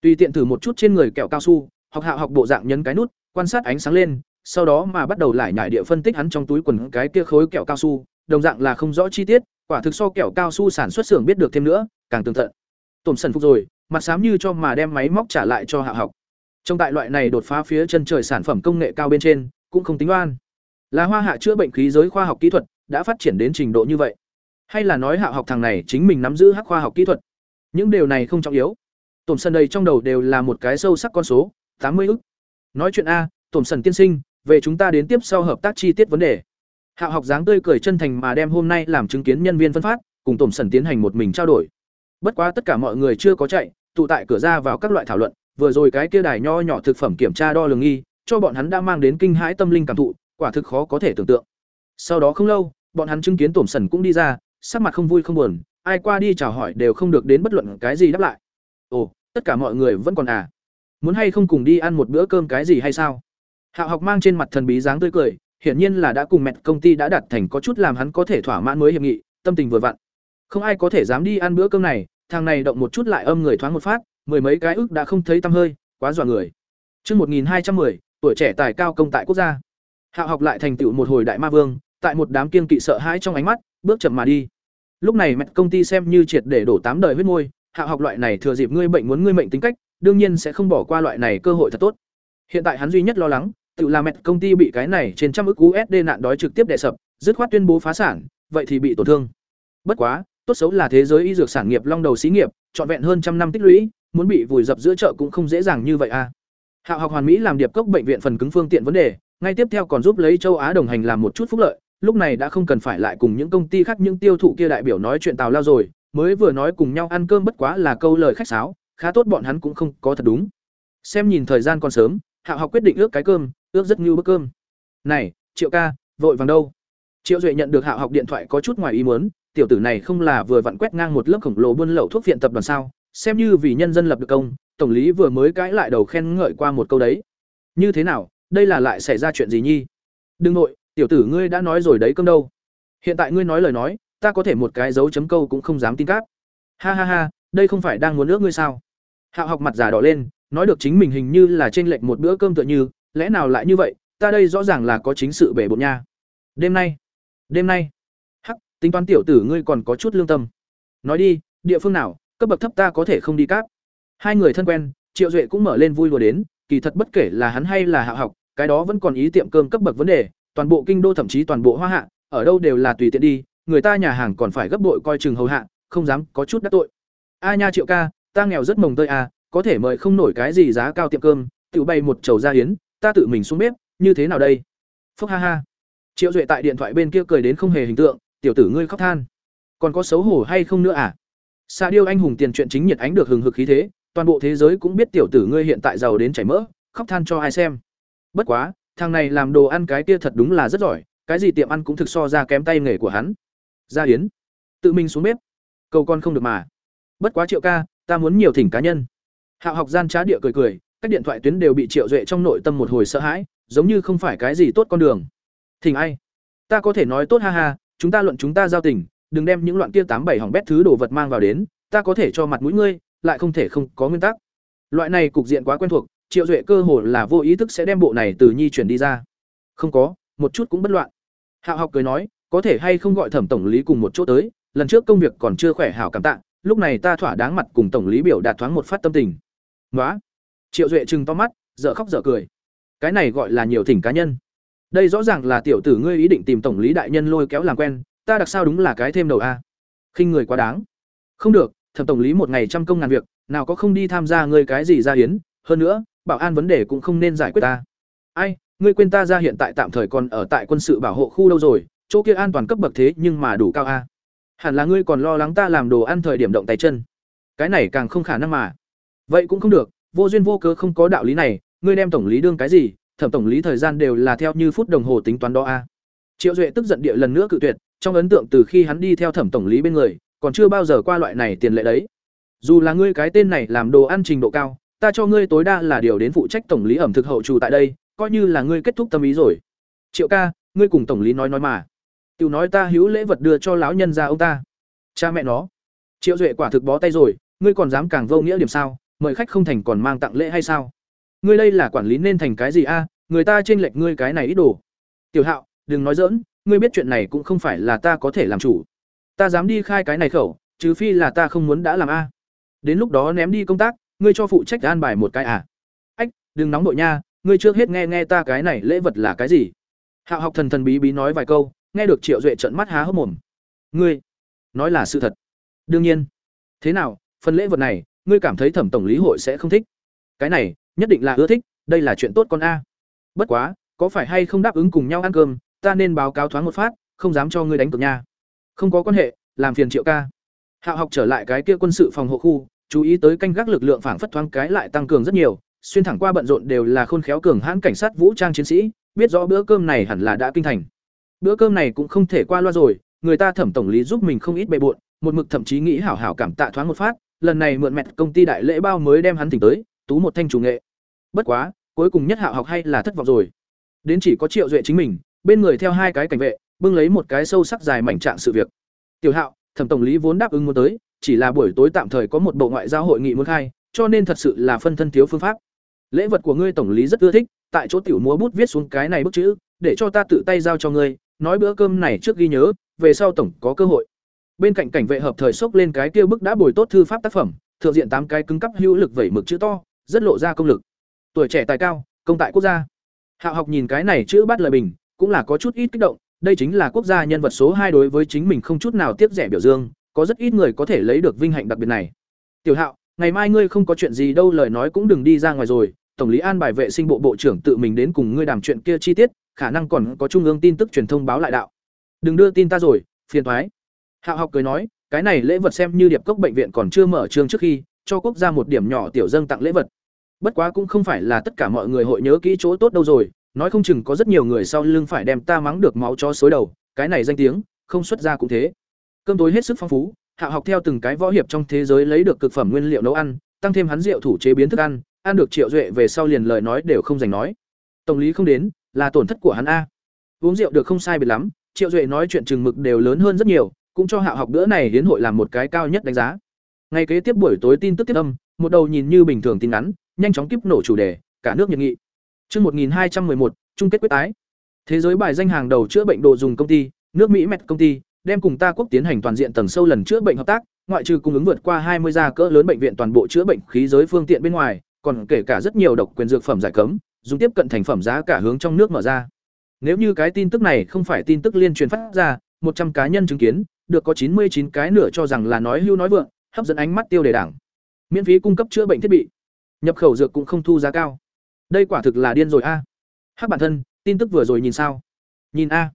S1: Tùy tiện thử một chút trên người kẹo cao su, học hạ học bộ dạng nhấn cái nút, quan sát ánh sáng lên, sau đó mà bắt đầu lại nhải địa phân tích hắn trong túi quần cái kia khối kẹo cao su đồng dạng là không rõ chi tiết, quả thực so kẹo cao su sản xuất xưởng biết được thêm nữa, càng tường tận tổn sần phục rồi, mặt xám như cho mà đem máy móc trả lại cho hạ học. Trong tại loại này đột phá phía chân trời sản phẩm công nghệ cao bên trên, cũng không tính oan. Là hoa hạ chữa bệnh khí giới khoa học kỹ thuật, đã phát triển đến trình độ như vậy. Hay là nói hạ học thằng này chính mình nắm giữ hắc khoa học kỹ thuật. Những điều này không trọng yếu. Tổn sần đây trong đầu đều là một cái sâu sắc con số, tám mươi ức. Nói chuyện a, tổn sần tiên sinh, về chúng ta đến tiếp sau hợp tác chi tiết vấn đề hạ học dáng tươi cười chân thành mà đem hôm nay làm chứng kiến nhân viên phân phát, cùng tổn sẩn tiến hành một mình trao đổi. Bất quá tất cả mọi người chưa có chạy, tụ tại cửa ra vào các loại thảo luận, vừa rồi cái kia đài nho nhỏ thực phẩm kiểm tra đo lường nghi, cho bọn hắn đã mang đến kinh hãi tâm linh cảm thụ, quả thực khó có thể tưởng tượng. Sau đó không lâu, bọn hắn chứng kiến tổn Sẩn cũng đi ra, sắc mặt không vui không buồn, ai qua đi chào hỏi đều không được đến bất luận cái gì đáp lại. Ồ, tất cả mọi người vẫn còn à? Muốn hay không cùng đi ăn một bữa cơm cái gì hay sao? Hạo học mang trên mặt thần bí dáng tươi cười hiển nhiên là đã cùng mẹ công ty đã đặt thành có chút làm hắn có thể thỏa mãn mới hiệp nghị tâm tình vừa vặn không ai có thể dám đi ăn bữa cơm này thằng này động một chút lại âm người thoáng một phát mười mấy cái ức đã không thấy tăm hơi quá dọa người Chương 1210, tuổi trẻ tài cao công tại quốc gia. Hạo học lại thành tựu một hồi đại ma vương, tại một đám kiên kỵ sợ hãi trong ánh mắt, bước chậm mà đi. Lúc này mẹ công ty xem như triệt để đổ tám đời huyết môi, Hạo học loại này thừa dịp ngươi bệnh muốn ngươi mệnh tính cách, đương nhiên sẽ không bỏ qua loại này cơ hội thật tốt. Hiện tại hắn duy nhất lo lắng, tự làm mẹ công ty bị cái này trên trăm ức USD nạn đói trực tiếp đè sập, dứt khoát tuyên bố phá sản, vậy thì bị tổn thương. Bất quá, tốt xấu là thế giới y dược sản nghiệp long đầu xí nghiệp, trọn vẹn hơn trăm năm tích lũy, muốn bị vùi dập giữa chợ cũng không dễ dàng như vậy a. À. Hạo học hoàn mỹ làm điệp cốc bệnh viện phần cứng phương tiện vấn đề, ngay tiếp theo còn giúp lấy châu Á đồng hành làm một chút phúc lợi, lúc này đã không cần phải lại cùng những công ty khác những tiêu thụ kia đại biểu nói chuyện tào lao rồi, mới vừa nói cùng nhau ăn cơm bất quá là câu lời khách sáo, khá tốt bọn hắn cũng không có thật đúng. Xem nhìn thời gian còn sớm, Hạo học quyết định ước cái cơm, ước rất như bữa cơm. Này, Triệu ca, vội vàng đâu? Triệu Duệ nhận được Hạo học điện thoại có chút ngoài ý muốn, tiểu tử này không là vừa vặn quét ngang một lớp khổng lồ buôn lậu thuốc viện tập đoàn sao, xem như vì nhân dân lập được công, tổng lý vừa mới cãi lại đầu khen ngợi qua một câu đấy. Như thế nào, đây là lại xảy ra chuyện gì nhi? Đừng nội, tiểu tử ngươi đã nói rồi đấy cơm đâu. Hiện tại ngươi nói lời nói, ta có thể một cái dấu chấm câu cũng không dám tin cáp. Ha ha ha, đây không phải đang muốn ước ngươi sao? Hạo học mặt giả đỏ lên, nói được chính mình hình như là trên lệch một bữa cơm tựa như, lẽ nào lại như vậy, ta đây rõ ràng là có chính sự bể bộn nha. Đêm nay, đêm nay. Hắc, tính toán tiểu tử ngươi còn có chút lương tâm. Nói đi, địa phương nào, cấp bậc thấp ta có thể không đi cáp hai người thân quen triệu duệ cũng mở lên vui đùa đến kỳ thật bất kể là hắn hay là hạ học cái đó vẫn còn ý tiệm cơm cấp bậc vấn đề toàn bộ kinh đô thậm chí toàn bộ hoa hạ ở đâu đều là tùy tiện đi người ta nhà hàng còn phải gấp bội coi chừng hầu hạ không dám có chút đắc tội a nha triệu ca ta nghèo rất mồng tơi à có thể mời không nổi cái gì giá cao tiệm cơm tự bay một chầu ra hiến ta tự mình xuống bếp như thế nào đây phúc ha ha triệu duệ tại điện thoại bên kia cười đến không hề hình tượng tiểu tử ngươi khóc than còn có xấu hổ hay không nữa à Sa điêu anh hùng tiền chuyện chính nhiệt ánh được hừng hực khí thế, toàn bộ thế giới cũng biết tiểu tử ngươi hiện tại giàu đến chảy mỡ, khóc than cho ai xem. Bất quá, thằng này làm đồ ăn cái kia thật đúng là rất giỏi, cái gì tiệm ăn cũng thực so ra kém tay nghề của hắn. Gia Yến, tự mình xuống bếp. Cầu con không được mà. Bất quá Triệu ca, ta muốn nhiều thỉnh cá nhân. Hạo học gian trá địa cười cười, các điện thoại tuyến đều bị Triệu Duệ trong nội tâm một hồi sợ hãi, giống như không phải cái gì tốt con đường. Thỉnh ai? Ta có thể nói tốt ha ha, chúng ta luận chúng ta giao tình, đừng đem những loạn kia tám bảy hỏng bét thứ đồ vật mang vào đến, ta có thể cho mặt mũi ngươi, lại không thể không có nguyên tắc. Loại này cục diện quá quen thuộc, Triệu Duệ cơ hồ là vô ý thức sẽ đem bộ này từ nhi chuyển đi ra. Không có, một chút cũng bất loạn. Hạo học cười nói, có thể hay không gọi Thẩm tổng lý cùng một chỗ tới, lần trước công việc còn chưa khỏe hảo cảm tạ, lúc này ta thỏa đáng mặt cùng tổng lý biểu đạt thoáng một phát tâm tình. Ngoá. Triệu Duệ trừng to mắt, dở khóc dở cười. Cái này gọi là nhiều thỉnh cá nhân. Đây rõ ràng là tiểu tử ngươi ý định tìm tổng lý đại nhân lôi kéo làm quen, ta đặc sao đúng là cái thêm đầu a. Khinh người quá đáng. Không được, thẩm tổng lý một ngày trăm công ngàn việc, nào có không đi tham gia ngươi cái gì ra hiến, hơn nữa, bảo an vấn đề cũng không nên giải quyết ta. Ai, ngươi quên ta ra hiện tại tạm thời còn ở tại quân sự bảo hộ khu đâu rồi, chỗ kia an toàn cấp bậc thế nhưng mà đủ cao a. Hẳn là ngươi còn lo lắng ta làm đồ ăn thời điểm động tay chân. Cái này càng không khả năng mà. Vậy cũng không được, vô duyên vô cớ không có đạo lý này, ngươi đem tổng lý đương cái gì, thẩm tổng lý thời gian đều là theo như phút đồng hồ tính toán đó a. Triệu Duệ tức giận địa lần nữa cự tuyệt, trong ấn tượng từ khi hắn đi theo thẩm tổng lý bên người, còn chưa bao giờ qua loại này tiền lệ đấy. Dù là ngươi cái tên này làm đồ ăn trình độ cao, ta cho ngươi tối đa là điều đến phụ trách tổng lý ẩm thực hậu trù tại đây, coi như là ngươi kết thúc tâm ý rồi. Triệu ca, ngươi cùng tổng lý nói nói mà. Tiểu nói ta hữu lễ vật đưa cho lão nhân gia ông ta. Cha mẹ nó. Triệu Duệ quả thực bó tay rồi, ngươi còn dám càng vô nghĩa điểm sao? Mời khách không thành còn mang tặng lễ hay sao? Ngươi đây là quản lý nên thành cái gì a? người ta trên lệch ngươi cái này ít đồ. Tiểu Hạo, đừng nói giỡn, ngươi biết chuyện này cũng không phải là ta có thể làm chủ. Ta dám đi khai cái này khẩu, trừ phi là ta không muốn đã làm a. Đến lúc đó ném đi công tác, ngươi cho phụ trách an bài một cái à? Ách, đừng nóng nội nha, ngươi trước hết nghe nghe ta cái này lễ vật là cái gì? Hạo học thần thần bí bí nói vài câu, nghe được Triệu Duệ trợn mắt há hốc mồm. Ngươi, nói là sự thật. Đương nhiên. Thế nào, phần lễ vật này, ngươi cảm thấy Thẩm tổng lý hội sẽ không thích? Cái này, nhất định là ưa thích, đây là chuyện tốt con a. Bất quá, có phải hay không đáp ứng cùng nhau ăn cơm, ta nên báo cáo thoáng một phát, không dám cho ngươi đánh cược nha. Không có quan hệ, làm phiền Triệu ca. Hạo học trở lại cái kia quân sự phòng hộ khu, chú ý tới canh gác lực lượng phảng phất thoáng cái lại tăng cường rất nhiều, xuyên thẳng qua bận rộn đều là khôn khéo cường hãn cảnh sát vũ trang chiến sĩ, biết rõ bữa cơm này hẳn là đã kinh thành. Bữa cơm này cũng không thể qua loa rồi, người ta thẩm tổng lý giúp mình không ít bề bộn, một mực thậm chí nghĩ hảo hảo cảm tạ thoáng một phát, lần này mượn mẹt công ty đại lễ bao mới đem hắn tỉnh tới, tú một thanh chủ nghệ. Bất quá, cuối cùng nhất hạo học hay là thất vọng rồi. Đến chỉ có Triệu Duệ chính mình, bên người theo hai cái cảnh vệ, bưng lấy một cái sâu sắc dài mảnh trạng sự việc. Tiểu Hạo, thẩm tổng lý vốn đáp ứng muốn tới, chỉ là buổi tối tạm thời có một bộ ngoại giao hội nghị muốn khai, cho nên thật sự là phân thân thiếu phương pháp. Lễ vật của ngươi tổng lý rất ưa thích, tại chỗ tiểu múa bút viết xuống cái này bức chữ, để cho ta tự tay giao cho ngươi, nói bữa cơm này trước ghi nhớ, về sau tổng có cơ hội. Bên cạnh cảnh vệ hợp thời xốc lên cái kia bức đã bồi tốt thư pháp tác phẩm, thượng diện tám cái cứng cắp hữu lực vẩy mực chữ to, rất lộ ra công lực. Tuổi trẻ tài cao, công tại quốc gia. Hạo học nhìn cái này chữ bắt lời bình, cũng là có chút ít kích động, đây chính là quốc gia nhân vật số hai đối với chính mình không chút nào tiếp rẻ biểu dương, có rất ít người có thể lấy được vinh hạnh đặc biệt này. Tiểu Hạo, ngày mai ngươi không có chuyện gì đâu lời nói cũng đừng đi ra ngoài rồi, tổng lý an bài vệ sinh bộ bộ trưởng tự mình đến cùng ngươi đàm chuyện kia chi tiết, khả năng còn có trung ương tin tức truyền thông báo lại đạo. Đừng đưa tin ta rồi, phiền thoái Hạo học cười nói, cái này lễ vật xem như điệp cốc bệnh viện còn chưa mở trường trước khi, cho quốc gia một điểm nhỏ tiểu dâng tặng lễ vật. Bất quá cũng không phải là tất cả mọi người hội nhớ kỹ chỗ tốt đâu rồi, nói không chừng có rất nhiều người sau lưng phải đem ta mắng được máu cho xối đầu, cái này danh tiếng, không xuất ra cũng thế. Cơm tối hết sức phong phú, Hạ học theo từng cái võ hiệp trong thế giới lấy được cực phẩm nguyên liệu nấu ăn, tăng thêm hắn rượu thủ chế biến thức ăn, ăn được Triệu Duệ về sau liền lời nói đều không dành nói. Tổng lý không đến, là tổn thất của hắn a. Uống rượu được không sai biệt lắm, Triệu Duệ nói chuyện chừng mực đều lớn hơn rất nhiều, cũng cho Hạ học bữa này hiến hội làm một cái cao nhất đánh giá. Ngày kế tiếp buổi tối tin tức tiếp âm, một đầu nhìn như bình thường tin ngắn, nhanh chóng kíp nổ chủ đề, cả nước nhiệt nghị. Chương 1211, chung kết quyết tái. Thế giới bài danh hàng đầu chữa bệnh đồ dùng công ty, nước Mỹ Met công ty, đem cùng ta quốc tiến hành toàn diện tầng sâu lần chữa bệnh hợp tác, ngoại trừ cung ứng vượt qua 20 gia cỡ lớn bệnh viện toàn bộ chữa bệnh khí giới phương tiện bên ngoài, còn kể cả rất nhiều độc quyền dược phẩm giải cấm, dùng tiếp cận thành phẩm giá cả hướng trong nước mở ra. Nếu như cái tin tức này không phải tin tức liên truyền phát ra, 100 cá nhân chứng kiến, được có 99 cái nửa cho rằng là nói hưu nói vượng, hấp dẫn ánh mắt tiêu đề đảng. Miễn phí cung cấp chữa bệnh thiết bị. Nhập khẩu dược cũng không thu giá cao. Đây quả thực là điên rồi a. Hắc bản thân, tin tức vừa rồi nhìn sao? Nhìn a.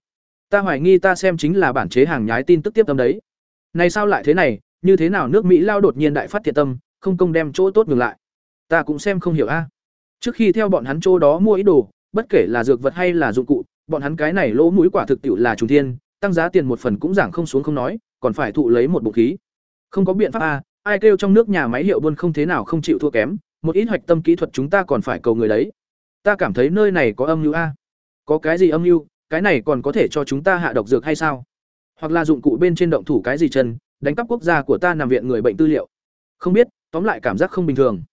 S1: Ta hoài nghi ta xem chính là bản chế hàng nhái tin tức tiếp tâm đấy. Này sao lại thế này, như thế nào nước Mỹ lao đột nhiên đại phát thiệt tâm, không công đem chỗ tốt ngược lại. Ta cũng xem không hiểu a. Trước khi theo bọn hắn chỗ đó mua ý đồ, bất kể là dược vật hay là dụng cụ, bọn hắn cái này lỗ mũi quả thực tiệu là trùng thiên, tăng giá tiền một phần cũng giảm không xuống không nói, còn phải thụ lấy một bụng khí. Không có biện pháp a, ai kêu trong nước nhà máy hiệu buôn không thế nào không chịu thua kém, một ít hoạch tâm kỹ thuật chúng ta còn phải cầu người đấy. Ta cảm thấy nơi này có âm mưu a. Có cái gì âm mưu, cái này còn có thể cho chúng ta hạ độc dược hay sao? Hoặc là dụng cụ bên trên động thủ cái gì chân, đánh cắp quốc gia của ta nằm viện người bệnh tư liệu. Không biết, tóm lại cảm giác không bình thường.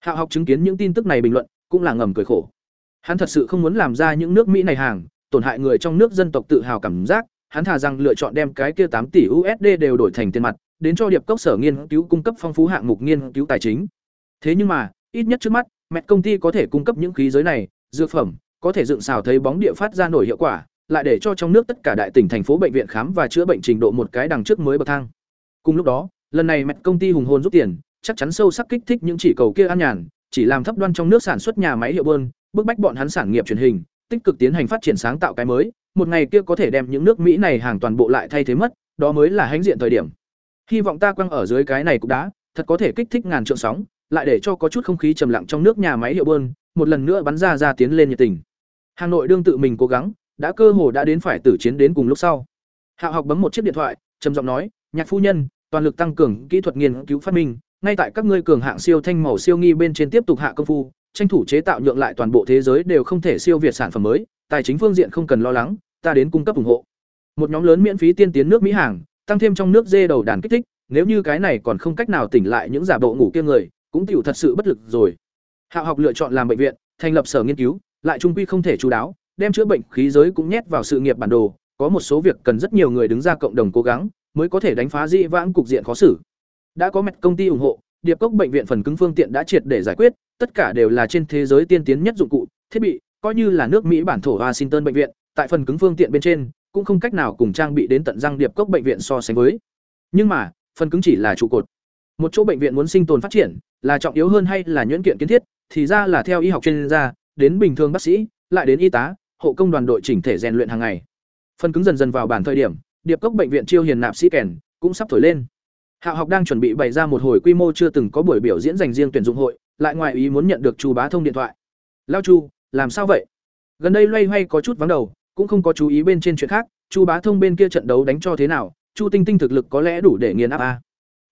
S1: hạ học chứng kiến những tin tức này bình luận, cũng là ngầm cười khổ. Hắn thật sự không muốn làm ra những nước Mỹ này hàng, tổn hại người trong nước dân tộc tự hào cảm giác, hắn thà rằng lựa chọn đem cái kia tám tỷ USD đều đổi thành tiền mặt, đến cho điệp cốc sở nghiên cứu cung cấp phong phú hạng mục nghiên cứu tài chính. Thế nhưng mà, ít nhất trước mắt, mẹ công ty có thể cung cấp những khí giới này, dược phẩm, có thể dựng xào thấy bóng địa phát ra nổi hiệu quả, lại để cho trong nước tất cả đại tỉnh thành phố bệnh viện khám và chữa bệnh trình độ một cái đằng trước mới bậc thang. Cùng lúc đó, lần này mẹ công ty hùng hồn giúp tiền, chắc chắn sâu sắc kích thích những chỉ cầu kia an nhàn, chỉ làm thấp đoan trong nước sản xuất nhà máy hiệu bơn, bức bách bọn hắn sản nghiệp truyền hình, tích cực tiến hành phát triển sáng tạo cái mới, một ngày kia có thể đem những nước Mỹ này hàng toàn bộ lại thay thế mất, đó mới là hãnh diện thời điểm. Hy vọng ta quăng ở dưới cái này cũng đã, thật có thể kích thích ngàn trượng sóng, lại để cho có chút không khí trầm lặng trong nước nhà máy hiệu bơn, một lần nữa bắn ra ra tiến lên nhiệt tình. Hà Nội đương tự mình cố gắng, đã cơ hồ đã đến phải tử chiến đến cùng lúc sau. Hạo học bấm một chiếc điện thoại, trầm giọng nói, "Nhạc phu nhân, toàn lực tăng cường kỹ thuật nghiên cứu phát minh, ngay tại các ngươi cường hạng siêu thanh màu siêu nghi bên trên tiếp tục hạ công phu, tranh thủ chế tạo nhượng lại toàn bộ thế giới đều không thể siêu việt sản phẩm mới, tài chính phương diện không cần lo lắng, ta đến cung cấp ủng hộ. Một nhóm lớn miễn phí tiên tiến nước Mỹ hàng, tăng thêm trong nước dê đầu đàn kích thích, nếu như cái này còn không cách nào tỉnh lại những giả bộ ngủ kia người, cũng tiểu thật sự bất lực rồi. Hạo học lựa chọn làm bệnh viện, thành lập sở nghiên cứu, lại trung quy không thể chú đáo, đem chữa bệnh khí giới cũng nhét vào sự nghiệp bản đồ, có một số việc cần rất nhiều người đứng ra cộng đồng cố gắng, mới có thể đánh phá dị vãng cục diện khó xử. Đã có mặt công ty ủng hộ, Điệp Cốc bệnh viện phần cứng phương tiện đã triệt để giải quyết, tất cả đều là trên thế giới tiên tiến nhất dụng cụ, thiết bị, coi như là nước Mỹ bản thổ Washington bệnh viện, tại phần cứng phương tiện bên trên, cũng không cách nào cùng trang bị đến tận răng Điệp Cốc bệnh viện so sánh với. Nhưng mà, phần cứng chỉ là trụ cột. Một chỗ bệnh viện muốn sinh tồn phát triển, là trọng yếu hơn hay là nhuyễn kiện kiến thiết, thì ra là theo y học chuyên gia, đến bình thường bác sĩ, lại đến y tá, hộ công đoàn đội chỉnh thể rèn luyện hàng ngày. Phần cứng dần dần vào bản thời điểm, Điệp Cốc bệnh viện chiêu hiền nạp sĩ kèn cũng sắp thổi lên. Hạo học đang chuẩn bị bày ra một hồi quy mô chưa từng có buổi biểu diễn dành riêng tuyển dụng hội, lại ngoài ý muốn nhận được Chu Bá Thông điện thoại. "Lao Chu, làm sao vậy?" Gần đây loay hoay có chút vắng đầu, cũng không có chú ý bên trên chuyện khác, Chu Bá Thông bên kia trận đấu đánh cho thế nào, Chu Tinh Tinh thực lực có lẽ đủ để nghiền áp a.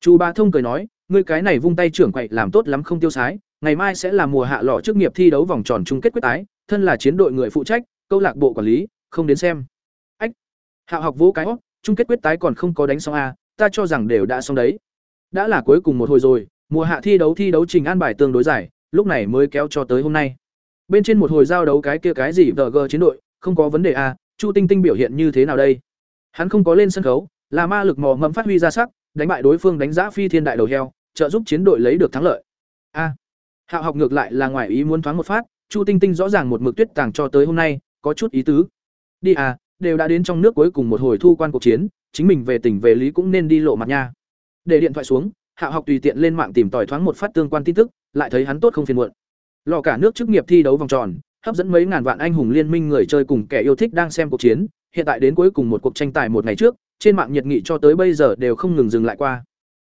S1: Chu Bá Thông cười nói, "Ngươi cái này vung tay trưởng quậy làm tốt lắm không tiêu sái, ngày mai sẽ là mùa hạ lọ chức nghiệp thi đấu vòng tròn chung kết quyết tái, thân là chiến đội người phụ trách, câu lạc bộ quản lý, không đến xem." Ách. Hạo học vũ cái, chung kết quyết tái còn không có đánh xong a, ta cho rằng đều đã xong đấy. Đã là cuối cùng một hồi rồi, mùa hạ thi đấu thi đấu trình an bài tương đối dài, lúc này mới kéo cho tới hôm nay. Bên trên một hồi giao đấu cái kia cái gì VG chiến đội, không có vấn đề à? Chu Tinh Tinh biểu hiện như thế nào đây? Hắn không có lên sân khấu, là ma lực mò mẫm phát huy ra sắc, đánh bại đối phương đánh giá phi thiên đại đầu heo, trợ giúp chiến đội lấy được thắng lợi. A. Hạo học ngược lại là ngoài ý muốn thoáng một phát, Chu Tinh Tinh rõ ràng một mực tuyết tàng cho tới hôm nay, có chút ý tứ. Đi à, đều đã đến trong nước cuối cùng một hồi thu quan cuộc chiến, chính mình về tỉnh về lý cũng nên đi lộ mặt nha để điện thoại xuống Hạo học tùy tiện lên mạng tìm tòi thoáng một phát tương quan tin tức lại thấy hắn tốt không phiền muộn lò cả nước chức nghiệp thi đấu vòng tròn hấp dẫn mấy ngàn vạn anh hùng liên minh người chơi cùng kẻ yêu thích đang xem cuộc chiến. Hiện tại đến cuối cùng một cuộc tranh tài một ngày trước trên mạng nhiệt nghị cho tới bây giờ đều không ngừng dừng lại qua.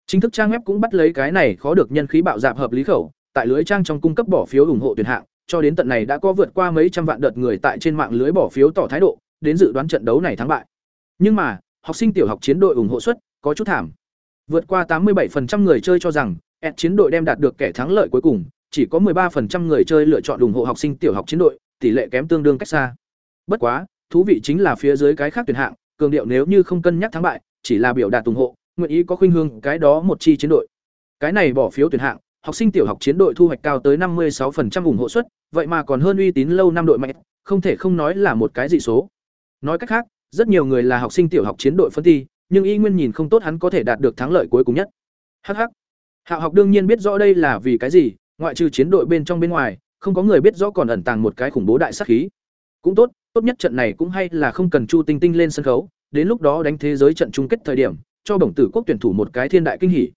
S1: Chính thức trang web cũng bắt lấy cái này khó được nhân khí bạo dạp hợp lý khẩu tại lưới trang trong cung cấp bỏ phiếu ủng hộ tuyển hạng cho đến tận này đã có vượt qua mấy trăm vạn đợt người tại trên mạng lưới bỏ phiếu tỏ thái độ đến dự đoán trận đấu này thắng bại. Nhưng mà học sinh tiểu học chiến đội ủng hộ suất có chút thảm. Vượt qua 87% người chơi cho rằng S chiến đội đem đạt được kẻ thắng lợi cuối cùng, chỉ có 13% người chơi lựa chọn ủng hộ học sinh tiểu học chiến đội, tỷ lệ kém tương đương cách xa. Bất quá, thú vị chính là phía dưới cái khác tuyển hạng, cường điệu nếu như không cân nhắc thắng bại, chỉ là biểu đạt ủng hộ, nguyện ý có khuynh hướng cái đó một chi chiến đội. Cái này bỏ phiếu tuyển hạng, học sinh tiểu học chiến đội thu hoạch cao tới 56% ủng hộ suất, vậy mà còn hơn uy tín lâu năm đội mạnh, không thể không nói là một cái dị số. Nói cách khác, rất nhiều người là học sinh tiểu học chiến đội phân thi, nhưng y nguyên nhìn không tốt hắn có thể đạt được thắng lợi cuối cùng nhất. Hắc hắc. Hạo học đương nhiên biết rõ đây là vì cái gì, ngoại trừ chiến đội bên trong bên ngoài, không có người biết rõ còn ẩn tàng một cái khủng bố đại sát khí. Cũng tốt, tốt nhất trận này cũng hay là không cần Chu Tinh Tinh lên sân khấu, đến lúc đó đánh thế giới trận chung kết thời điểm, cho bổng tử quốc tuyển thủ một cái thiên đại kinh hỉ.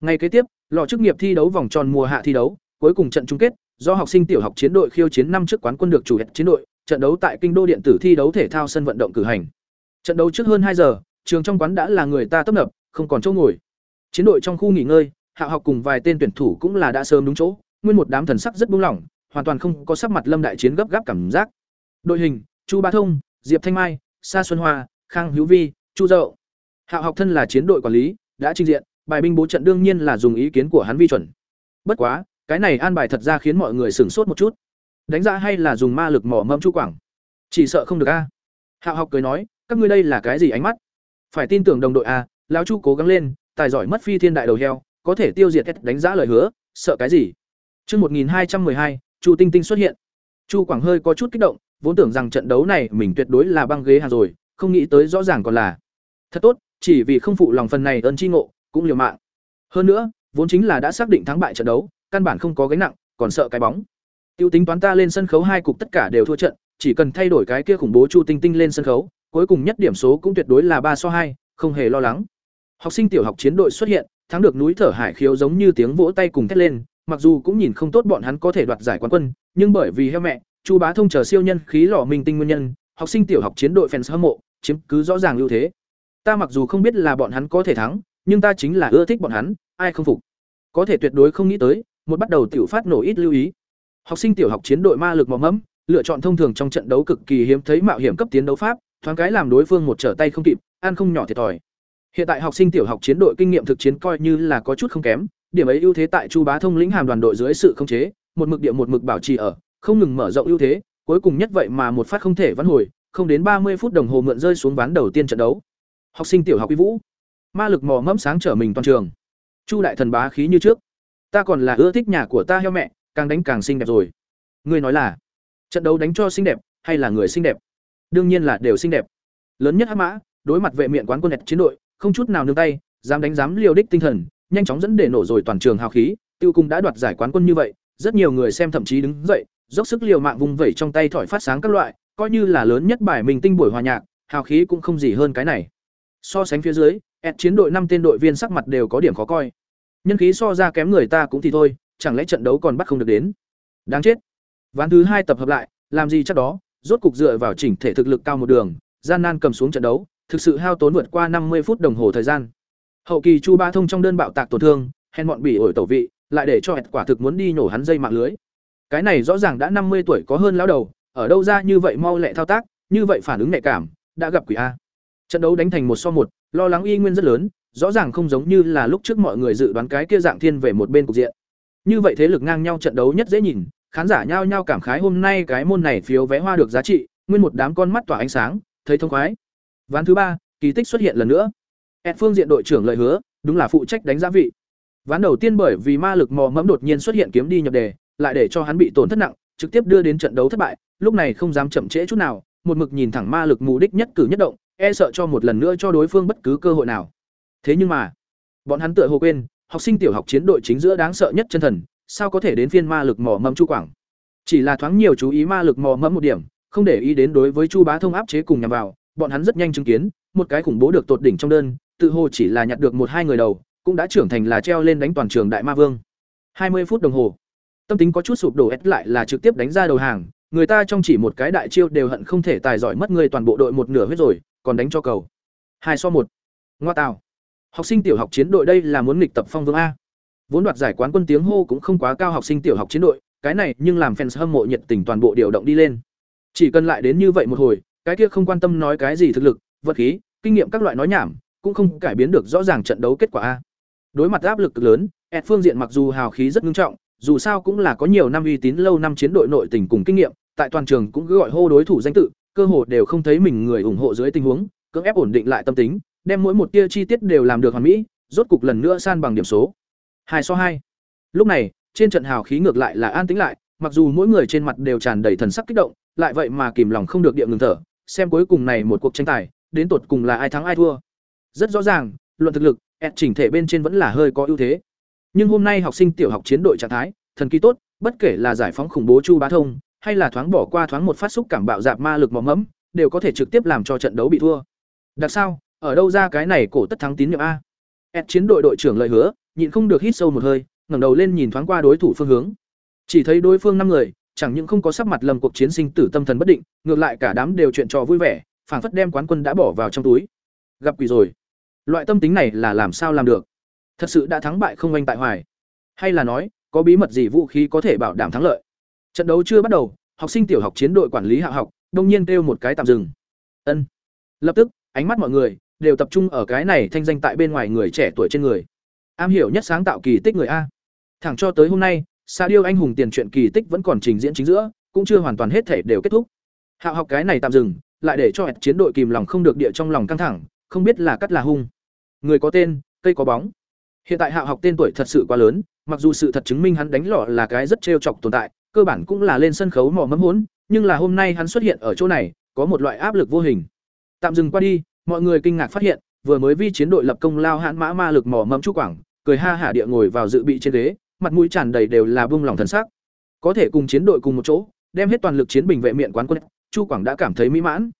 S1: Ngày kế tiếp, lò chức nghiệp thi đấu vòng tròn mùa hạ thi đấu, cuối cùng trận chung kết, do học sinh tiểu học chiến đội khiêu chiến năm trước quán quân được chủ hạch chiến đội, trận đấu tại kinh đô điện tử thi đấu thể thao sân vận động cử hành. Trận đấu trước hơn hai giờ, trường trong quán đã là người ta tấp nập, không còn chỗ ngồi. Chiến đội trong khu nghỉ ngơi, Hạ học cùng vài tên tuyển thủ cũng là đã sớm đúng chỗ, nguyên một đám thần sắc rất buông lỏng, hoàn toàn không có sắc mặt Lâm đại chiến gấp gáp cảm giác. Đội hình: Chu Ba Thông, Diệp Thanh Mai, Sa Xuân Hoa, Khang Hữu Vi, Chu Dậu. Hạo học thân là chiến đội quản lý, đã trình diện, bài binh bố trận đương nhiên là dùng ý kiến của hắn vi chuẩn. Bất quá, cái này an bài thật ra khiến mọi người sửng sốt một chút. Đánh giá hay là dùng ma lực mỏ mâm chu quảng? Chỉ sợ không được a. Hạo học cười nói, các ngươi đây là cái gì ánh mắt? Phải tin tưởng đồng đội a, lão Chu cố gắng lên, tài giỏi mất phi thiên đại đầu heo, có thể tiêu diệt đánh giá lời hứa, sợ cái gì? Chương 1212, Chu Tinh Tinh xuất hiện. Chu Quảng hơi có chút kích động, vốn tưởng rằng trận đấu này mình tuyệt đối là băng ghế hàng rồi, không nghĩ tới rõ ràng còn là. Thật tốt, chỉ vì không phụ lòng phần này ơn chi ngộ, cũng liều mạng. Hơn nữa, vốn chính là đã xác định thắng bại trận đấu, căn bản không có gánh nặng, còn sợ cái bóng. Tiêu tính toán ta lên sân khấu hai cục tất cả đều thua trận, chỉ cần thay đổi cái kia khủng bố Chu Tinh Tinh lên sân khấu, cuối cùng nhất điểm số cũng tuyệt đối là ba so hai, không hề lo lắng. Học sinh tiểu học chiến đội xuất hiện, thắng được núi thở hải khiếu giống như tiếng vỗ tay cùng thét lên, mặc dù cũng nhìn không tốt bọn hắn có thể đoạt giải quán quân, nhưng bởi vì heo mẹ, Chu Bá Thông chờ siêu nhân khí lọ minh tinh nguyên nhân, học sinh tiểu học chiến đội fans hâm mộ, chiếm cứ rõ ràng ưu thế. Ta mặc dù không biết là bọn hắn có thể thắng, nhưng ta chính là ưa thích bọn hắn, ai không phục. Có thể tuyệt đối không nghĩ tới, một bắt đầu tiểu phát nổ ít lưu ý. Học sinh tiểu học chiến đội ma lực mỏ mẫm, lựa chọn thông thường trong trận đấu cực kỳ hiếm thấy mạo hiểm cấp tiến đấu pháp, thoáng cái làm đối phương một trở tay không kịp, ăn không nhỏ thiệt thòi. Hiện tại học sinh tiểu học chiến đội kinh nghiệm thực chiến coi như là có chút không kém, điểm ấy ưu thế tại Chu Bá Thông lĩnh hàm đoàn đội dưới sự khống chế, một mực địa một mực bảo trì ở, không ngừng mở rộng ưu thế, cuối cùng nhất vậy mà một phát không thể vãn hồi, không đến ba mươi phút đồng hồ mượn rơi xuống ván đầu tiên trận đấu. Học sinh tiểu học Uy Vũ, ma lực mò mẫm sáng trở mình toàn trường. Chu đại thần bá khí như trước. Ta còn là ưa thích nhà của ta heo mẹ, càng đánh càng xinh đẹp rồi. Ngươi nói là, trận đấu đánh cho xinh đẹp hay là người xinh đẹp? Đương nhiên là đều xinh đẹp. Lớn nhất hắc mã, đối mặt vệ miện quán quân Nhật chiến đội, không chút nào nương tay, dám đánh dám liều đích tinh thần, nhanh chóng dẫn để nổ rồi toàn trường hào khí, tiêu cung đã đoạt giải quán quân như vậy, rất nhiều người xem thậm chí đứng dậy, dốc sức liều mạng vùng vẩy trong tay thổi phát sáng các loại, coi như là lớn nhất bài mình tinh buổi hòa nhạc, hào khí cũng không gì hơn cái này. So sánh phía dưới, ẹt chiến đội năm tên đội viên sắc mặt đều có điểm khó coi. Nhân khí so ra kém người ta cũng thì thôi, chẳng lẽ trận đấu còn bắt không được đến. Đáng chết. Ván thứ hai tập hợp lại, làm gì chắc đó, rốt cục dựa vào chỉnh thể thực lực cao một đường, gian nan cầm xuống trận đấu, thực sự hao tốn vượt qua năm mươi phút đồng hồ thời gian. Hậu kỳ Chu Ba Thông trong đơn bạo tạc tổn thương, hèn bọn bị ổi tẩu vị, lại để cho ẹt quả thực muốn đi nhổ hắn dây mạng lưới. Cái này rõ ràng đã năm mươi tuổi có hơn lão đầu, ở đâu ra như vậy mau lẹ thao tác, như vậy phản ứng nhạy cảm, đã gặp quỷ a. Trận đấu đánh thành một so một, lo lắng y nguyên rất lớn, rõ ràng không giống như là lúc trước mọi người dự đoán cái kia dạng thiên về một bên cục diện. Như vậy thế lực ngang nhau trận đấu nhất dễ nhìn, khán giả nhao nhao cảm khái hôm nay cái môn này phiếu vé hoa được giá trị, nguyên một đám con mắt tỏa ánh sáng, thấy thông khoái. Ván thứ ba, kỳ tích xuất hiện lần nữa. Ed phương diện đội trưởng lời hứa, đúng là phụ trách đánh giá vị. Ván đầu tiên bởi vì ma lực mò mẫm đột nhiên xuất hiện kiếm đi nhập đề, lại để cho hắn bị tổn thất nặng, trực tiếp đưa đến trận đấu thất bại, lúc này không dám chậm trễ chút nào, một mực nhìn thẳng ma lực mù đích nhất cử nhất động, e sợ cho một lần nữa cho đối phương bất cứ cơ hội nào. Thế nhưng mà, bọn hắn tựa hồ quên, học sinh tiểu học chiến đội chính giữa đáng sợ nhất chân thần, sao có thể đến phiên ma lực mò mẫm chu quảng. Chỉ là thoáng nhiều chú ý ma lực mò mẫm một điểm, không để ý đến đối với Chu Bá Thông áp chế cùng nhằm vào, bọn hắn rất nhanh chứng kiến, một cái khủng bố được tột đỉnh trong đơn, tự hồ chỉ là nhặt được một hai người đầu, cũng đã trưởng thành là treo lên đánh toàn trường đại ma vương. hai mươi phút đồng hồ. Tâm tính có chút sụp đổ ép lại là trực tiếp đánh ra đầu hàng, người ta trong chỉ một cái đại chiêu đều hận không thể tài giỏi mất người toàn bộ đội một nửa huyết rồi, còn đánh cho cầu. hai so một. Ngoa tào. Học sinh tiểu học chiến đội đây là muốn nghịch tập phong vương a. Vốn đoạt giải quán quân tiếng hô cũng không quá cao học sinh tiểu học chiến đội, cái này nhưng làm fans hâm mộ nhiệt tình toàn bộ điều động đi lên. Chỉ cần lại đến như vậy một hồi, cái kia không quan tâm nói cái gì thực lực, vật khí, kinh nghiệm các loại nói nhảm, cũng không cải biến được rõ ràng trận đấu kết quả a. Đối mặt áp lực cực lớn, Ed phương diện mặc dù hào khí rất nghiêm trọng, dù sao cũng là có nhiều năm uy tín lâu năm chiến đội nội tình cùng kinh nghiệm, tại toàn trường cũng cứ gọi hô đối thủ danh tự, cơ hồ đều không thấy mình người ủng hộ dưới tình huống, cưỡng ép ổn định lại tâm tính, đem mỗi một tia chi tiết đều làm được hoàn mỹ, rốt cục lần nữa san bằng điểm số. hai so hai. Lúc này, trên trận hào khí ngược lại là an tĩnh lại, mặc dù mỗi người trên mặt đều tràn đầy thần sắc kích động, lại vậy mà kìm lòng không được địa ngừng thở, xem cuối cùng này một cuộc tranh tài, đến tột cùng là ai thắng ai thua. Rất rõ ràng, luận thực lực, ẹt chỉnh thể bên trên vẫn là hơi có ưu thế. Nhưng hôm nay học sinh tiểu học chiến đội trạng thái, thần kỳ tốt, bất kể là giải phóng khủng bố Chu Bá Thông, hay là thoáng bỏ qua thoáng một phát xúc cảm bạo dạp ma lực mỏng mẫm, đều có thể trực tiếp làm cho trận đấu bị thua. Đặc sao, ở đâu ra cái này cổ tất thắng tín nhiệm a? ẹt chiến đội đội trưởng lời hứa, nhịn không được hít sâu một hơi, ngẩng đầu lên nhìn thoáng qua đối thủ phương hướng. Chỉ thấy đối phương năm người, chẳng những không có sắc mặt lầm cuộc chiến sinh tử tâm thần bất định, ngược lại cả đám đều chuyện trò vui vẻ, phảng phất đem quán quân đã bỏ vào trong túi. Gặp quỷ rồi. Loại tâm tính này là làm sao làm được? Thật sự đã thắng bại không oanh tại hoài, hay là nói, có bí mật gì vũ khí có thể bảo đảm thắng lợi? Trận đấu chưa bắt đầu, học sinh tiểu học chiến đội quản lý hạ học, đông nhiên kêu một cái tạm dừng. ân lập tức ánh mắt mọi người đều tập trung ở cái này thanh danh tại bên ngoài người trẻ tuổi trên người am hiểu nhất sáng tạo kỳ tích người a thẳng cho tới hôm nay sa điêu anh hùng tiền truyện kỳ tích vẫn còn trình diễn chính giữa, cũng chưa hoàn toàn hết thể đều kết thúc. Hạo học cái này tạm dừng, lại để cho chiến đội kìm lòng không được địa trong lòng căng thẳng, không biết là cắt là hung. Người có tên, cây có bóng. Hiện tại hạo học tên tuổi thật sự quá lớn, mặc dù sự thật chứng minh hắn đánh lọ là cái rất trêu chọc tồn tại, cơ bản cũng là lên sân khấu mò mẫm hốn, nhưng là hôm nay hắn xuất hiện ở chỗ này, có một loại áp lực vô hình. Tạm dừng qua đi, mọi người kinh ngạc phát hiện, vừa mới vi chiến đội lập công lao hãn mã ma lực mò mẫm chu quảng, cười ha hả địa ngồi vào dự bị trên ghế mặt mũi tràn đầy đều là buông lòng thần sắc. Có thể cùng chiến đội cùng một chỗ, đem hết toàn lực chiến bình vệ miệng quán quân, chu quảng đã cảm thấy mỹ mãn.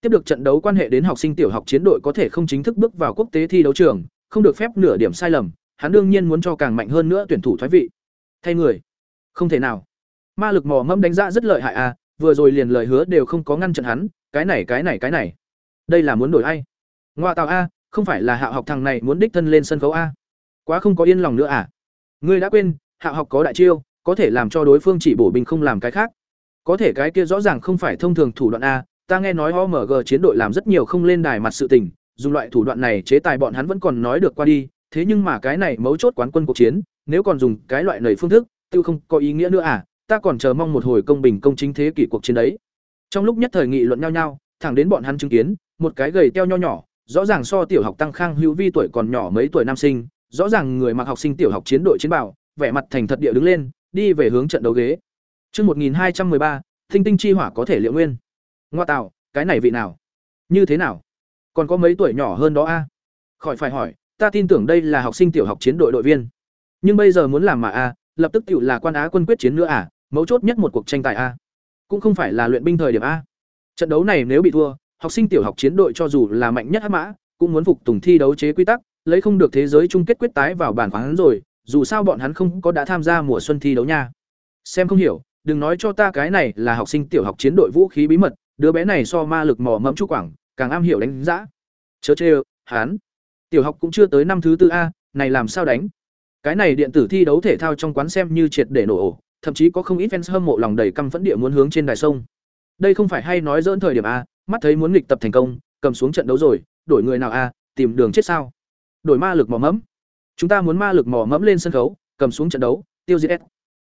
S1: Tiếp được trận đấu quan hệ đến học sinh tiểu học chiến đội có thể không chính thức bước vào quốc tế thi đấu trường, không được phép nửa điểm sai lầm, hắn đương nhiên muốn cho càng mạnh hơn nữa tuyển thủ thoái vị. Thay người. Không thể nào. Ma lực mò mẫm đánh giá rất lợi hại à vừa rồi liền lời hứa đều không có ngăn chặn hắn, cái này cái này cái này. Đây là muốn đổi ai? Ngoại tào a, không phải là hạ học thằng này muốn đích thân lên sân khấu a. Quá không có yên lòng nữa à ngươi đã quên, hạ học có đại chiêu, có thể làm cho đối phương chỉ bổ binh không làm cái khác. Có thể cái kia rõ ràng không phải thông thường thủ đoạn a, ta nghe nói omg chiến đội làm rất nhiều không lên đài mặt sự tình, dùng loại thủ đoạn này chế tài bọn hắn vẫn còn nói được qua đi, thế nhưng mà cái này mấu chốt quán quân cuộc chiến, nếu còn dùng cái loại nầy phương thức, tiêu không có ý nghĩa nữa à ta còn chờ mong một hồi công bình công chính thế kỷ cuộc chiến đấy. Trong lúc nhất thời nghị luận nhau nhau, thẳng đến bọn hắn chứng kiến, một cái gầy teo nho nhỏ, rõ ràng so tiểu học tăng khang hữu vi tuổi còn nhỏ mấy tuổi nam sinh rõ ràng người mặc học sinh tiểu học chiến đội chiến bảo vẻ mặt thành thật địa đứng lên, đi về hướng trận đấu ghế. Chương một nghìn hai trăm ba tinh tinh chi hỏa có thể liệu nguyên. Ngoa tạo, cái này vị nào? Như thế nào? Còn có mấy tuổi nhỏ hơn đó a? Khỏi phải hỏi, ta tin tưởng đây là học sinh tiểu học chiến đội đội viên. Nhưng bây giờ muốn làm mà a, lập tức tiểu là quan á quân quyết chiến nữa à mấu chốt nhất một cuộc tranh tài a. Cũng không phải là luyện binh thời điểm a. Trận đấu này nếu bị thua, học sinh tiểu học chiến đội cho dù là mạnh nhất hắc mã, cũng muốn phục tùng thi đấu chế quy tắc lấy không được thế giới chung kết quyết tái vào bản khoáng rồi, dù sao bọn hắn không có đã tham gia mùa xuân thi đấu nha. Xem không hiểu, đừng nói cho ta cái này là học sinh tiểu học chiến đội vũ khí bí mật, đứa bé này so ma lực mỏ mẫm chu quảng, càng am hiểu đánh giá. Chớ chê hán tiểu học cũng chưa tới năm thứ tư a, này làm sao đánh? Cái này điện tử thi đấu thể thao trong quán xem như triệt để nổ ổ, thậm chí có không ít fans hâm mộ lòng đầy căm phẫn địa muốn hướng trên đài sông. Đây không phải hay nói dỡn thời điểm a, mắt thấy muốn nghịch tập thành công, cầm xuống trận đấu rồi, đổi người nào a, tìm đường chết sao? Đổi ma lực mỏ mẫm. Chúng ta muốn ma lực mỏ mẫm lên sân khấu, cầm xuống trận đấu, tiêu diệt.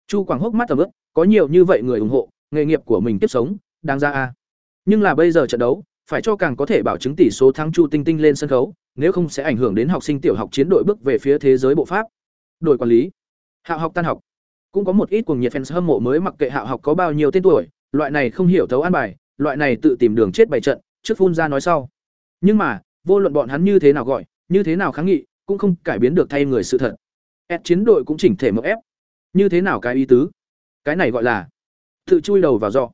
S1: Chu quảng hốc mắt tầm ướp có nhiều như vậy người ủng hộ, nghề nghiệp của mình tiếp sống, đáng ra a. Nhưng là bây giờ trận đấu, phải cho càng có thể bảo chứng tỷ số thắng chu tinh tinh lên sân khấu, nếu không sẽ ảnh hưởng đến học sinh tiểu học chiến đội bước về phía thế giới bộ pháp. Đổi quản lý hạ học tan học. Cũng có một ít cuồng nhiệt fans hâm mộ mới mặc kệ hạ học có bao nhiêu tên tuổi, loại này không hiểu thấu an bài, loại này tự tìm đường chết bày trận, trước phun ra nói sau. Nhưng mà, vô luận bọn hắn như thế nào gọi như thế nào kháng nghị, cũng không cải biến được thay người sự thật. Ép chiến đội cũng chỉnh thể mậu ép. Như thế nào cái ý tứ? Cái này gọi là tự chui đầu vào dọ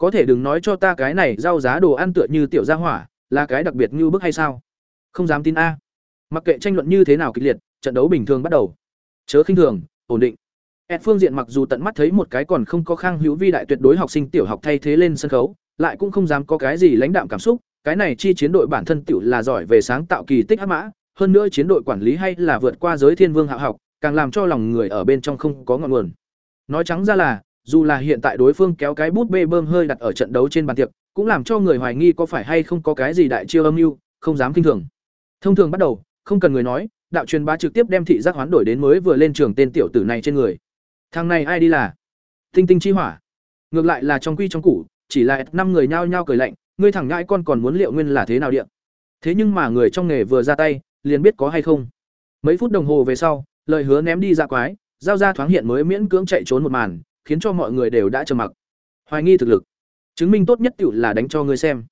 S1: có thể đừng nói cho ta cái này giao giá đồ ăn tựa như tiểu gia hỏa, là cái đặc biệt như bức hay sao? Không dám tin a. Mặc kệ tranh luận như thế nào kịch liệt, trận đấu bình thường bắt đầu. Chớ khinh thường, ổn định. Ed phương diện mặc dù tận mắt thấy một cái còn không có khang hữu vi đại tuyệt đối học sinh tiểu học thay thế lên sân khấu, lại cũng không dám có cái gì lãnh đạm cảm xúc cái này chi chiến đội bản thân tiểu là giỏi về sáng tạo kỳ tích hắc mã, hơn nữa chiến đội quản lý hay là vượt qua giới thiên vương hạ học, càng làm cho lòng người ở bên trong không có ngọn nguồn. Nói trắng ra là, dù là hiện tại đối phương kéo cái bút bê bơm hơi đặt ở trận đấu trên bàn tiệc, cũng làm cho người hoài nghi có phải hay không có cái gì đại chiêu âm mưu, không dám kinh thường. Thông thường bắt đầu, không cần người nói, đạo truyền bá trực tiếp đem thị giác hoán đổi đến mới vừa lên trường tên tiểu tử này trên người. Thằng này ai đi là? Tinh tinh chi hỏa. Ngược lại là trong quy trong củ, chỉ là năm người nhao nhao cười lạnh ngươi thẳng ngãi con còn muốn liệu nguyên là thế nào điện thế nhưng mà người trong nghề vừa ra tay, liền biết có hay không. Mấy phút đồng hồ về sau, lời hứa ném đi ra quái, giao ra thoáng hiện mới miễn cưỡng chạy trốn một màn, khiến cho mọi người đều đã trầm mặc. Hoài nghi thực lực. Chứng minh tốt nhất tiểu là đánh cho ngươi xem.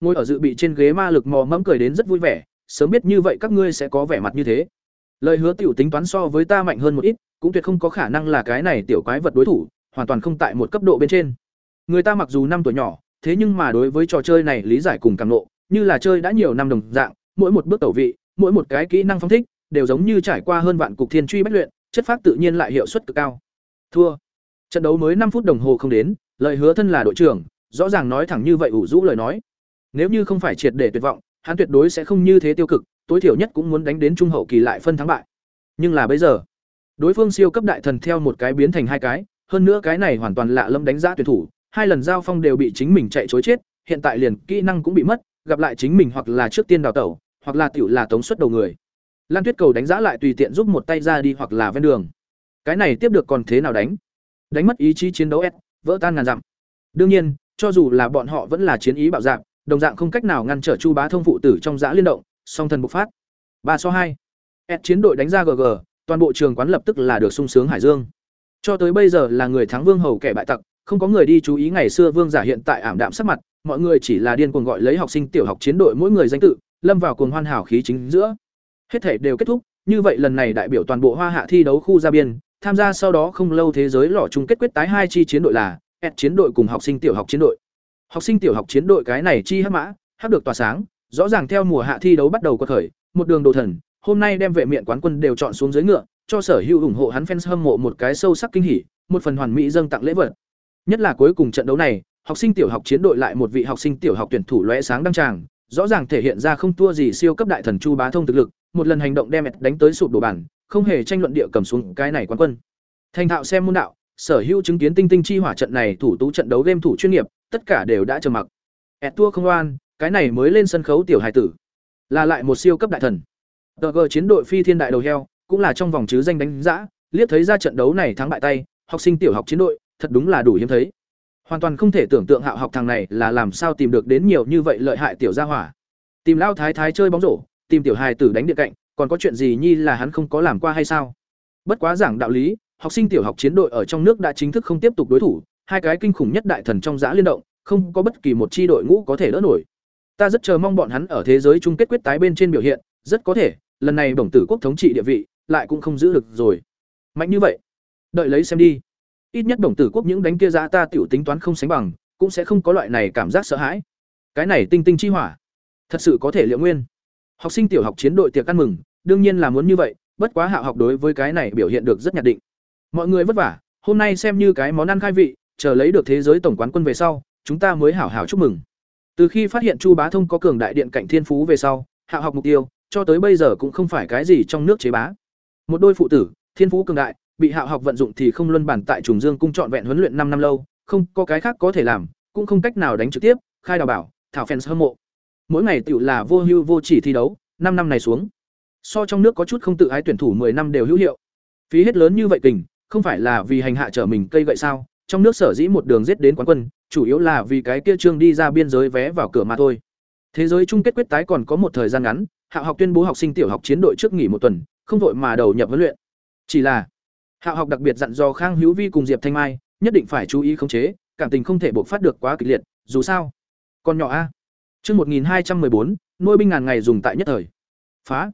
S1: Ngồi ở dự bị trên ghế ma lực mò mẫm cười đến rất vui vẻ, sớm biết như vậy các ngươi sẽ có vẻ mặt như thế. Lời hứa tiểu tính toán so với ta mạnh hơn một ít, cũng tuyệt không có khả năng là cái này tiểu quái vật đối thủ, hoàn toàn không tại một cấp độ bên trên. Người ta mặc dù năm tuổi nhỏ thế nhưng mà đối với trò chơi này lý giải cùng càng nộ như là chơi đã nhiều năm đồng dạng, mỗi một bước tẩu vị, mỗi một cái kỹ năng phong thích, đều giống như trải qua hơn vạn cục thiên truy bất luyện, chất phát tự nhiên lại hiệu suất cực cao. Thua. Trận đấu mới năm phút đồng hồ không đến, lời hứa thân là đội trưởng, rõ ràng nói thẳng như vậy ủ rũ lời nói. Nếu như không phải triệt để tuyệt vọng, hắn tuyệt đối sẽ không như thế tiêu cực, tối thiểu nhất cũng muốn đánh đến trung hậu kỳ lại phân thắng bại. Nhưng là bây giờ, đối phương siêu cấp đại thần theo một cái biến thành hai cái, hơn nữa cái này hoàn toàn lạ lâm đánh giá tuyển thủ hai lần giao phong đều bị chính mình chạy chối chết, hiện tại liền kỹ năng cũng bị mất, gặp lại chính mình hoặc là trước tiên đào tẩu, hoặc là tiểu là tống xuất đầu người. Lan tuyết cầu đánh giá lại tùy tiện giúp một tay ra đi hoặc là ven đường. Cái này tiếp được còn thế nào đánh? Đánh mất ý chí chiến đấu s vỡ tan ngàn dặm. Đương nhiên, cho dù là bọn họ vẫn là chiến ý bạo dạng, đồng dạng không cách nào ngăn trở chu bá thông phụ tử trong giã liên động, song thần bộc phát. Ba so hai. S chiến đội đánh ra gg toàn bộ trường quán lập tức là được sung sướng hải dương. Cho tới bây giờ là người thắng vương hầu kẻ bại tặc không có người đi chú ý ngày xưa vương giả hiện tại ảm đạm sắc mặt, mọi người chỉ là điên cuồng gọi lấy học sinh tiểu học chiến đội mỗi người danh tự, lâm vào cuồng hoan hảo khí chính giữa. Hết thể đều kết thúc, như vậy lần này đại biểu toàn bộ hoa hạ thi đấu khu gia biên, tham gia sau đó không lâu thế giới lọ chung kết quyết tái hai chi chiến đội là, S chiến đội cùng học sinh tiểu học chiến đội. Học sinh tiểu học chiến đội cái này chi hắc mã, hắc được tỏa sáng, rõ ràng theo mùa hạ thi đấu bắt đầu có khởi, một đường đồ thần, hôm nay đem vệ miện quán quân đều chọn xuống dưới ngựa, cho sở hữu ủng hộ hắn fans hâm mộ một cái sâu sắc kinh hỉ, một phần hoàn mỹ dâng tặng lễ vật nhất là cuối cùng trận đấu này, học sinh tiểu học chiến đội lại một vị học sinh tiểu học tuyển thủ lóe sáng đăng tràng, rõ ràng thể hiện ra không thua gì siêu cấp đại thần chu bá thông thực lực, một lần hành động đem đánh tới sụp đổ bản, không hề tranh luận địa cầm xuống cái này quán quân. Thành thạo xem môn đạo, sở hữu chứng kiến tinh tinh chi hỏa trận này thủ tú trận đấu game thủ chuyên nghiệp, tất cả đều đã trầm mặc. Ẹt tua không oan, cái này mới lên sân khấu tiểu hài tử. Là lại một siêu cấp đại thần. DG chiến đội phi thiên đại đầu heo, cũng là trong vòng chứ danh đánh giá, liếc thấy ra trận đấu này thắng bại tay, học sinh tiểu học chiến đội thật đúng là đủ hiếm thấy. Hoàn toàn không thể tưởng tượng hạo học thằng này là làm sao tìm được đến nhiều như vậy lợi hại tiểu gia hỏa. Tìm lao thái thái chơi bóng rổ, tìm tiểu hài tử đánh điện cạnh, còn có chuyện gì nhi là hắn không có làm qua hay sao? Bất quá giảng đạo lý, học sinh tiểu học chiến đội ở trong nước đã chính thức không tiếp tục đối thủ, hai cái kinh khủng nhất đại thần trong giã liên động, không có bất kỳ một chi đội ngũ có thể đỡ nổi. Ta rất chờ mong bọn hắn ở thế giới chung kết quyết tái bên trên biểu hiện, rất có thể, lần này bổng tử quốc thống trị địa vị, lại cũng không giữ được rồi. Mạnh như vậy. Đợi lấy xem đi ít nhất đồng tử quốc những đánh kia ra ta tiểu tính toán không sánh bằng, cũng sẽ không có loại này cảm giác sợ hãi. Cái này tinh tinh chi hỏa, thật sự có thể liệu nguyên. Học sinh tiểu học chiến đội tiệc ăn mừng, đương nhiên là muốn như vậy, bất quá hạ học đối với cái này biểu hiện được rất nhạt định. Mọi người vất vả, hôm nay xem như cái món ăn khai vị, chờ lấy được thế giới tổng quán quân về sau, chúng ta mới hảo hảo chúc mừng. Từ khi phát hiện chu bá thông có cường đại điện cảnh thiên phú về sau, hạ học mục tiêu, cho tới bây giờ cũng không phải cái gì trong nước chế bá. Một đôi phụ tử, thiên phú cường đại bị hạo học vận dụng thì không luân bản tại trùng dương cung trọn vẹn huấn luyện năm năm lâu, không có cái khác có thể làm, cũng không cách nào đánh trực tiếp, khai đào bảo, thảo fans hâm mộ. Mỗi ngày tiểu là vô hưu vô chỉ thi đấu, năm năm này xuống. So trong nước có chút không tự ái tuyển thủ 10 năm đều hữu hiệu. Phí hết lớn như vậy kình, không phải là vì hành hạ trở mình cây gậy sao, trong nước sở dĩ một đường giết đến quán quân, chủ yếu là vì cái kia trương đi ra biên giới vé vào cửa mà thôi. Thế giới chung kết quyết tái còn có một thời gian ngắn hạ học tuyên bố học sinh tiểu học chiến đội trước nghỉ một tuần, không vội mà đầu nhập huấn luyện. Chỉ là hạ học đặc biệt dặn dò khang hữu vi cùng diệp thanh mai nhất định phải chú ý khống chế cảm tình không thể bộc phát được quá kịch liệt dù sao con nhỏ a. Chương một nghìn hai trăm bốn nuôi binh ngàn ngày dùng tại nhất thời. Phá.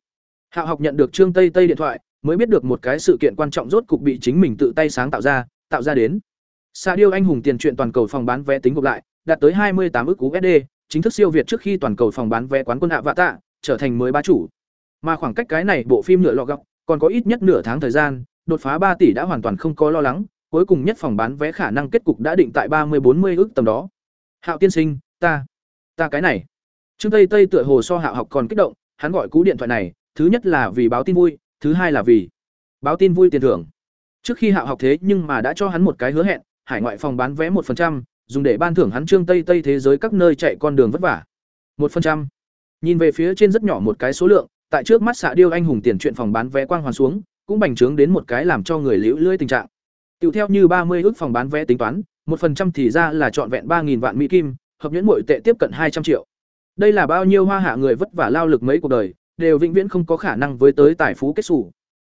S1: Hạ học nhận được trương tây tây điện thoại mới biết được một cái sự kiện quan trọng rốt cục bị chính mình tự tay sáng tạo ra tạo ra đến. Sa điêu anh hùng tiền truyện toàn cầu phòng bán vé tính gộp lại, đạt tới 28 ức USD, chính thức siêu việt trước khi toàn cầu phòng bán vé quán quân hạ vạ tạ, trở thành mới ba chủ. Mà khoảng cách cái này bộ phim nửa lọ gọc, còn có ít nhất nửa tháng thời gian, đột phá 3 tỷ đã hoàn toàn không có lo lắng, cuối cùng nhất phòng bán vé khả năng kết cục đã định tại 30-40 ức tầm đó. Hạo tiên sinh, ta, ta cái này. Trương Tây Tây tựa hồ so Hạo học còn kích động, hắn gọi cú điện thoại này, thứ nhất là vì báo tin vui, thứ hai là vì báo tin vui tiền thưởng. Trước khi Hạo học thế nhưng mà đã cho hắn một cái hứa hẹn, hải ngoại phòng bán vé 1%, dùng để ban thưởng hắn Trương Tây Tây thế giới các nơi chạy con đường vất vả. 1%. Nhìn về phía trên rất nhỏ một cái số lượng, tại trước mắt xạ điêu anh hùng tiền chuyện phòng bán vé quang hoàn xuống, cũng bành trướng đến một cái làm cho người liễu lưỡi tình trạng. Tiểu theo như 30 ước phòng bán vé tính toán, 1% thì ra là trọn vẹn 3000 vạn mỹ kim, hợp nhuyễn muội tệ tiếp cận 200 triệu. Đây là bao nhiêu hoa hạ người vất vả lao lực mấy cuộc đời, đều vĩnh viễn không có khả năng với tới tài phú kết sủ.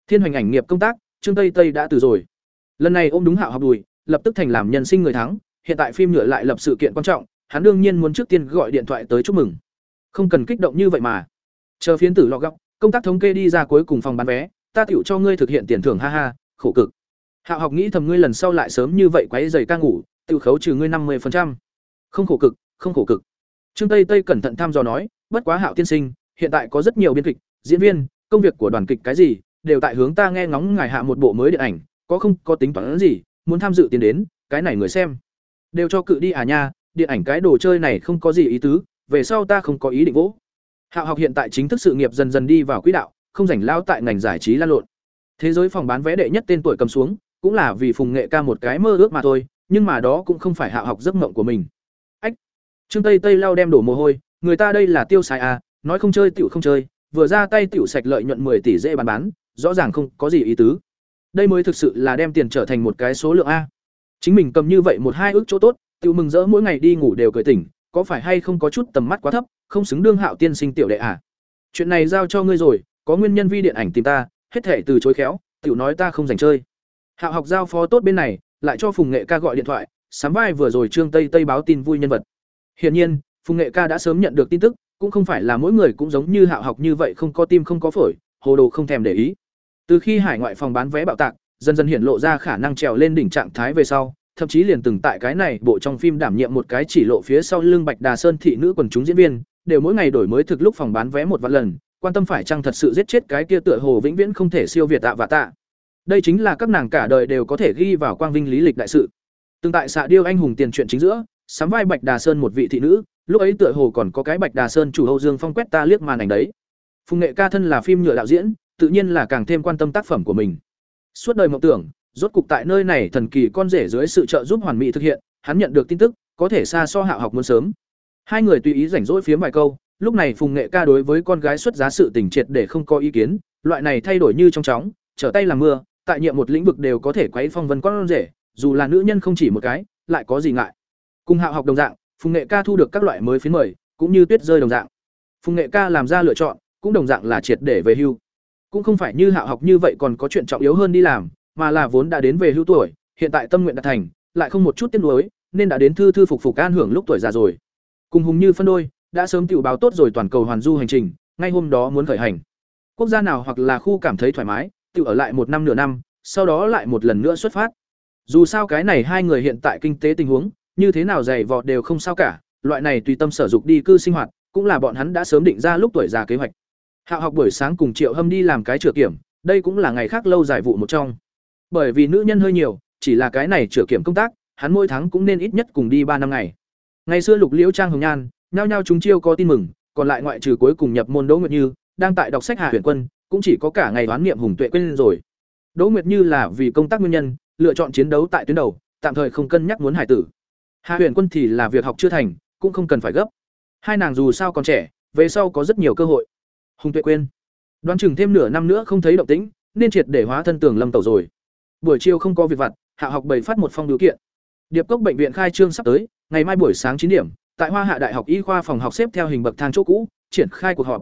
S1: Thiên hoành ảnh nghiệp công tác, Trương Tây Tây đã từ rồi. Lần này ôm đúng hạo học đùi, lập tức thành làm nhân sinh người thắng, hiện tại phim nhựa lại lập sự kiện quan trọng, hắn đương nhiên muốn trước tiên gọi điện thoại tới chúc mừng. Không cần kích động như vậy mà. Chờ phiến tử lọ góc, công tác thống kê đi ra cuối cùng phòng bán vé, ta tiểu cho ngươi thực hiện tiền thưởng ha ha, khổ cực. Hạo học nghĩ thầm ngươi lần sau lại sớm như vậy quấy rầy ca ngủ, tiểu khấu trừ ngươi năm 50%. Không khổ cực, không khổ cực. Trương Tây Tây cẩn thận thăm dò nói, bất quá Hạo tiên sinh, hiện tại có rất nhiều biên kịch, diễn viên, công việc của đoàn kịch cái gì, đều tại hướng ta nghe ngóng ngài hạ một bộ mới điện ảnh, có không có tính toán gì, muốn tham dự tiền đến, cái này người xem. Đều cho cự đi à nha, điện ảnh cái đồ chơi này không có gì ý tứ, về sau ta không có ý định vỗ. Hạo học hiện tại chính thức sự nghiệp dần dần đi vào quỹ đạo, không rảnh lao tại ngành giải trí lan lộn. Thế giới phòng bán vé đệ nhất tên tuổi cầm xuống, cũng là vì Phùng Nghệ ca một cái mơ ước mà thôi, nhưng mà đó cũng không phải Hạo học giấc mộng của mình. Ách. Trương Tây Tây lao đem đổ mồ hôi, người ta đây là tiêu xài à, nói không chơi tiểu không chơi, vừa ra tay tiểu sạch lợi nhuận 10 tỷ dễ bán bán, rõ ràng không có gì ý tứ. Đây mới thực sự là đem tiền trở thành một cái số lượng a. Chính mình cầm như vậy một hai ước chỗ tốt, tiểu mừng rỡ mỗi ngày đi ngủ đều cười tỉnh, có phải hay không có chút tầm mắt quá thấp, không xứng đương Hạo tiên sinh tiểu đệ à? Chuyện này giao cho ngươi rồi, có nguyên nhân vi điện ảnh tìm ta, hết thể từ chối khéo, tiểu nói ta không dành chơi. Hạo học giao phó tốt bên này, lại cho Phùng Nghệ ca gọi điện thoại, sắm vai vừa rồi Trương Tây Tây báo tin vui nhân vật. Hiển nhiên, Phùng Nghệ ca đã sớm nhận được tin tức, cũng không phải là mỗi người cũng giống như Hạo học như vậy không có tim không có phổi, hồ đồ không thèm để ý. Từ khi hải ngoại phòng bán vé bạo tạc, dần dần hiện lộ ra khả năng trèo lên đỉnh trạng thái về sau, thậm chí liền từng tại cái này bộ trong phim đảm nhiệm một cái chỉ lộ phía sau lưng Bạch Đà Sơn thị nữ quần chúng diễn viên, đều mỗi ngày đổi mới thực lúc phòng bán vé một vạn lần, quan tâm phải chăng thật sự giết chết cái kia tựa hồ vĩnh viễn không thể siêu việt tạ và tạ. Đây chính là các nàng cả đời đều có thể ghi vào quang vinh lý lịch đại sự. Từng tại xạ điêu anh hùng tiền truyện chính giữa, sắm vai Bạch Đà Sơn một vị thị nữ, lúc ấy tựa hồ còn có cái Bạch Đà Sơn chủ Âu Dương Phong quét ta liếc màn ảnh đấy. Phùng Nghệ ca thân là phim nhựa đạo diễn, tự nhiên là càng thêm quan tâm tác phẩm của mình. Suốt đời mộng tưởng, rốt cục tại nơi này thần kỳ con rể dưới sự trợ giúp hoàn mỹ thực hiện, hắn nhận được tin tức, có thể xa so hạ học muốn sớm. Hai người tùy ý rảnh rỗi phía vài câu, lúc này Phùng Nghệ ca đối với con gái xuất giá sự tình triệt để không có ý kiến, loại này thay đổi như trong chóng, trở tay làm mưa, tại nhiệm một lĩnh vực đều có thể quấy phong vân con rể, dù là nữ nhân không chỉ một cái, lại có gì ngại. Cùng Hạo học đồng dạng, Phùng Nghệ ca thu được các loại mới phiến mời, cũng như tuyết rơi đồng dạng. Phùng Nghệ ca làm ra lựa chọn, cũng đồng dạng là triệt để về hưu. Cũng không phải như Hạo học như vậy còn có chuyện trọng yếu hơn đi làm, mà là vốn đã đến về hưu tuổi, hiện tại tâm nguyện đạt thành, lại không một chút tiếc nuối, nên đã đến thư thư phục phục an hưởng lúc tuổi già rồi. Cùng Hùng Như phân đôi, đã sớm tự báo tốt rồi toàn cầu hoàn du hành trình, ngay hôm đó muốn khởi hành. Quốc gia nào hoặc là khu cảm thấy thoải mái, tự ở lại một năm nửa năm, sau đó lại một lần nữa xuất phát. Dù sao cái này hai người hiện tại kinh tế tình huống, như thế nào dày vọt đều không sao cả, loại này tùy tâm sở dục đi cư sinh hoạt, cũng là bọn hắn đã sớm định ra lúc tuổi già kế hoạch. Hạo học buổi sáng cùng Triệu Hâm đi làm cái chữa kiểm, đây cũng là ngày khác lâu dài vụ một trong. Bởi vì nữ nhân hơi nhiều, chỉ là cái này chữa kiểm công tác, hắn mỗi tháng cũng nên ít nhất cùng đi ba năm ngày. Ngày xưa Lục Liễu Trang Hồng Nhan, nhao nhao chúng chiêu có tin mừng, còn lại ngoại trừ cuối cùng nhập môn Đỗ Nguyệt Như, đang tại đọc sách Hà Huyền Quân, cũng chỉ có cả ngày đoán niệm hùng tuệ quên rồi. Đỗ Nguyệt Như là vì công tác nguyên nhân, lựa chọn chiến đấu tại tuyến đầu, tạm thời không cân nhắc muốn hải tử. Hà Huyền Quân thì là việc học chưa thành, cũng không cần phải gấp. Hai nàng dù sao còn trẻ, về sau có rất nhiều cơ hội. Hùng Tuệ quên, đoán chừng thêm nửa năm nữa không thấy động tĩnh, nên triệt để hóa thân tường lâm tẩu rồi. Buổi chiều không có việc vặt, Hạ học bày phát một phong điều kiện. Điệp Cốc bệnh viện khai trương sắp tới, ngày mai buổi sáng chín điểm, tại Hoa Hạ Đại học Y khoa phòng học xếp theo hình bậc thang chỗ cũ, triển khai cuộc họp.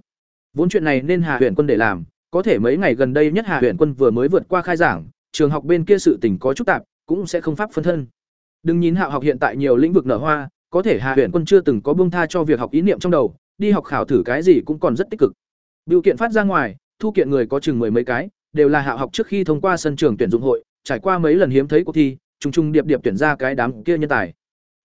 S1: Vốn chuyện này nên Hà Huyền Quân để làm, có thể mấy ngày gần đây nhất Hà Huyền Quân vừa mới vượt qua khai giảng, trường học bên kia sự tình có chút tạp, cũng sẽ không pháp phân thân. Đừng nhìn Hạo học hiện tại nhiều lĩnh vực nở hoa, có thể Hà Huyền Quân chưa từng có buông tha cho việc học ý niệm trong đầu, đi học khảo thử cái gì cũng còn rất tích cực. Biểu kiện phát ra ngoài, thu kiện người có chừng mười mấy cái, đều là Hạo học trước khi thông qua sân trường tuyển dụng hội, trải qua mấy lần hiếm thấy cuộc thi, trùng trùng điệp điệp tuyển ra cái đám kia nhân tài.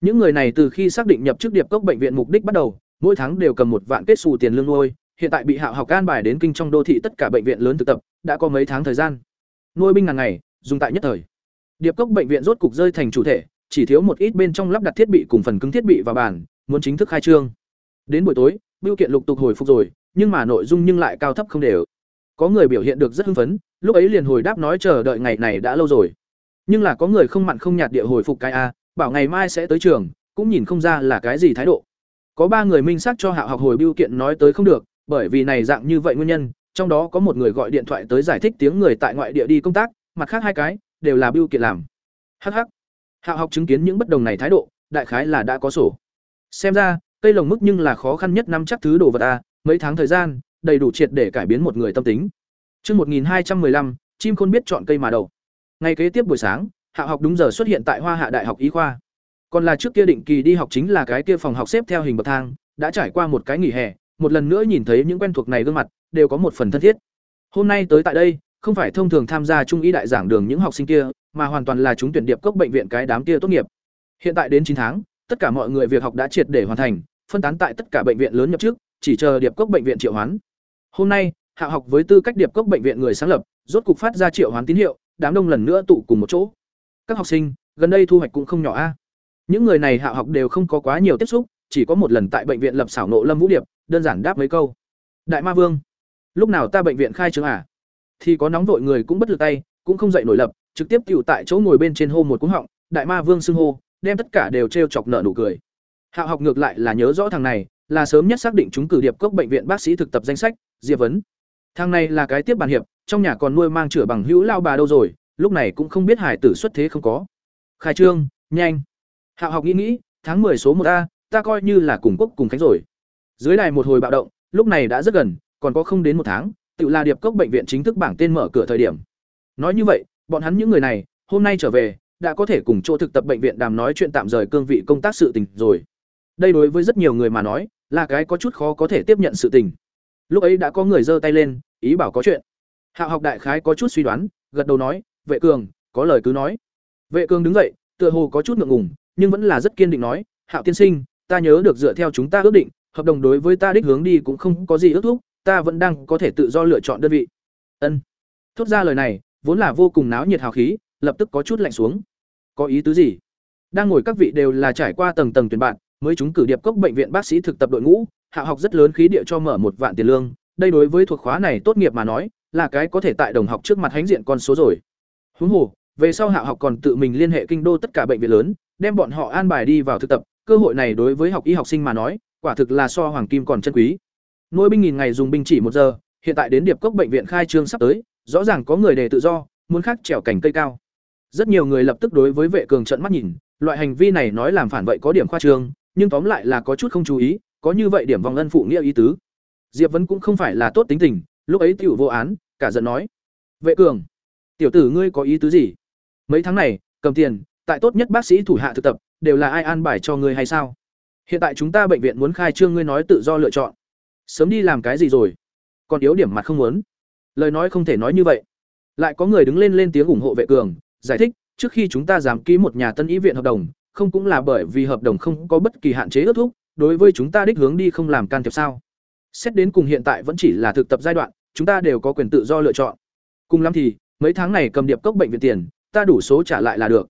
S1: Những người này từ khi xác định nhập chức điệp cốc bệnh viện mục đích bắt đầu, mỗi tháng đều cầm một vạn kết xù tiền lương nuôi, hiện tại bị Hạo học can bài đến kinh trong đô thị tất cả bệnh viện lớn thực tập, đã có mấy tháng thời gian. Nuôi binh ngàn ngày, dùng tại nhất thời. Điệp cốc bệnh viện rốt cục rơi thành chủ thể, chỉ thiếu một ít bên trong lắp đặt thiết bị cùng phần cứng thiết bị vào bàn, muốn chính thức khai trương. Đến buổi tối, bưu kiện lục tục hồi phục rồi, nhưng mà nội dung nhưng lại cao thấp không đều. Có người biểu hiện được rất hưng phấn, lúc ấy liền hồi đáp nói chờ đợi ngày này đã lâu rồi. Nhưng là có người không mặn không nhạt địa hồi phục cái a, bảo ngày mai sẽ tới trường, cũng nhìn không ra là cái gì thái độ. Có ba người minh xác cho Hạo học hồi bưu kiện nói tới không được, bởi vì này dạng như vậy nguyên nhân, trong đó có một người gọi điện thoại tới giải thích tiếng người tại ngoại địa đi công tác, mặt khác hai cái đều là bưu kiện làm. Hắc hắc. Hạo học chứng kiến những bất đồng này thái độ, đại khái là đã có sổ. Xem ra, cây lồng mức nhưng là khó khăn nhất năm chắc thứ đồ vật a, mấy tháng thời gian, đầy đủ triệt để cải biến một người tâm tính. Chương 1215, chim khôn biết chọn cây mà đầu. Ngày kế tiếp buổi sáng, Hạ học đúng giờ xuất hiện tại Hoa Hạ Đại học Y khoa. Còn là trước kia định kỳ đi học chính là cái kia phòng học xếp theo hình bậc thang, đã trải qua một cái nghỉ hè, một lần nữa nhìn thấy những quen thuộc này gương mặt, đều có một phần thân thiết. Hôm nay tới tại đây, không phải thông thường tham gia trung y đại giảng đường những học sinh kia, mà hoàn toàn là chúng tuyển điệp cốc bệnh viện cái đám kia tốt nghiệp. Hiện tại đến chín tháng, tất cả mọi người việc học đã triệt để hoàn thành, phân tán tại tất cả bệnh viện lớn nhập trước, chỉ chờ điệp cốc bệnh viện triệu hoán. Hôm nay, Hạ học với tư cách điệp cốc bệnh viện người sáng lập, rốt cục phát ra triệu hoán tín hiệu, đám đông lần nữa tụ cùng một chỗ. Các học sinh, gần đây thu hoạch cũng không nhỏ a. Những người này Hạ học đều không có quá nhiều tiếp xúc, chỉ có một lần tại bệnh viện lập xảo nộ Lâm Vũ Điệp, đơn giản đáp mấy câu. Đại Ma Vương, lúc nào ta bệnh viện khai trương à? Thì có nóng vội người cũng bất lực tay, cũng không dậy nổi lập, trực tiếp cựu tại chỗ ngồi bên trên hô một cú họng, Đại Ma Vương xưng hô, đem tất cả đều trêu chọc nợ nụ cười. Hạ học ngược lại là nhớ rõ thằng này, là sớm nhất xác định chúng cử điệp cốc bệnh viện bác sĩ thực tập danh sách, Diệp vấn. Thằng này là cái tiếp bàn hiệp, trong nhà còn nuôi mang chửa bằng hữu lao bà đâu rồi, lúc này cũng không biết hải tử xuất thế không có. Khai trương, nhanh. Hạo học nghĩ nghĩ, tháng 10 số 1 a, ta coi như là cùng quốc cùng khánh rồi. Dưới đài một hồi bạo động, lúc này đã rất gần, còn có không đến một tháng, tự là điệp cốc bệnh viện chính thức bảng tên mở cửa thời điểm. Nói như vậy, bọn hắn những người này, hôm nay trở về, đã có thể cùng chỗ thực tập bệnh viện đàm nói chuyện tạm rời cương vị công tác sự tình rồi. Đây đối với rất nhiều người mà nói, là cái có chút khó có thể tiếp nhận sự tình. Lúc ấy đã có người giơ tay lên, ý bảo có chuyện. Hạo học đại khái có chút suy đoán, gật đầu nói, "Vệ Cường, có lời cứ nói." Vệ Cường đứng dậy, tựa hồ có chút ngượng ngùng, nhưng vẫn là rất kiên định nói, "Hạo tiên sinh, ta nhớ được dựa theo chúng ta ước định, hợp đồng đối với ta đích hướng đi cũng không có gì ước thúc, ta vẫn đang có thể tự do lựa chọn đơn vị." Ân. Thốt ra lời này, vốn là vô cùng náo nhiệt hào khí, lập tức có chút lạnh xuống. Có ý tứ gì? Đang ngồi các vị đều là trải qua tầng tầng tuyển bạn, mới chúng cử điệp cốc bệnh viện bác sĩ thực tập đội ngũ, hạ học rất lớn khí địa cho mở một vạn tiền lương, đây đối với thuộc khóa này tốt nghiệp mà nói, là cái có thể tại đồng học trước mặt hãnh diện con số rồi. Huống hồ, về sau hạ học còn tự mình liên hệ kinh đô tất cả bệnh viện lớn, đem bọn họ an bài đi vào thực tập, cơ hội này đối với học y học sinh mà nói, quả thực là so hoàng kim còn chân quý. Nuôi binh nghìn ngày dùng binh chỉ một giờ, hiện tại đến điệp cốc bệnh viện khai trương sắp tới, rõ ràng có người đề tự do, muốn khác trèo cảnh cây cao. Rất nhiều người lập tức đối với vệ cường trận mắt nhìn, loại hành vi này nói làm phản vậy có điểm khoa trương, nhưng tóm lại là có chút không chú ý, có như vậy điểm vòng ân phụ nghĩa ý tứ. Diệp Vân cũng không phải là tốt tính tình, lúc ấy tiểu vô án, cả giận nói: "Vệ Cường, tiểu tử ngươi có ý tứ gì? Mấy tháng này, cầm tiền, tại tốt nhất bác sĩ thủ hạ thực tập, đều là ai an bài cho ngươi hay sao? Hiện tại chúng ta bệnh viện muốn khai trương ngươi nói tự do lựa chọn. Sớm đi làm cái gì rồi? Còn yếu điểm mặt không muốn." Lời nói không thể nói như vậy. Lại có người đứng lên lên tiếng ủng hộ Vệ Cường, giải thích, trước khi chúng ta dám ký một nhà tân ý viện hợp đồng, không cũng là bởi vì hợp đồng không có bất kỳ hạn chế ước thúc, đối với chúng ta đích hướng đi không làm can thiệp sao? Xét đến cùng hiện tại vẫn chỉ là thực tập giai đoạn, chúng ta đều có quyền tự do lựa chọn. Cùng lắm thì, mấy tháng này cầm điệp cốc bệnh viện tiền, ta đủ số trả lại là được.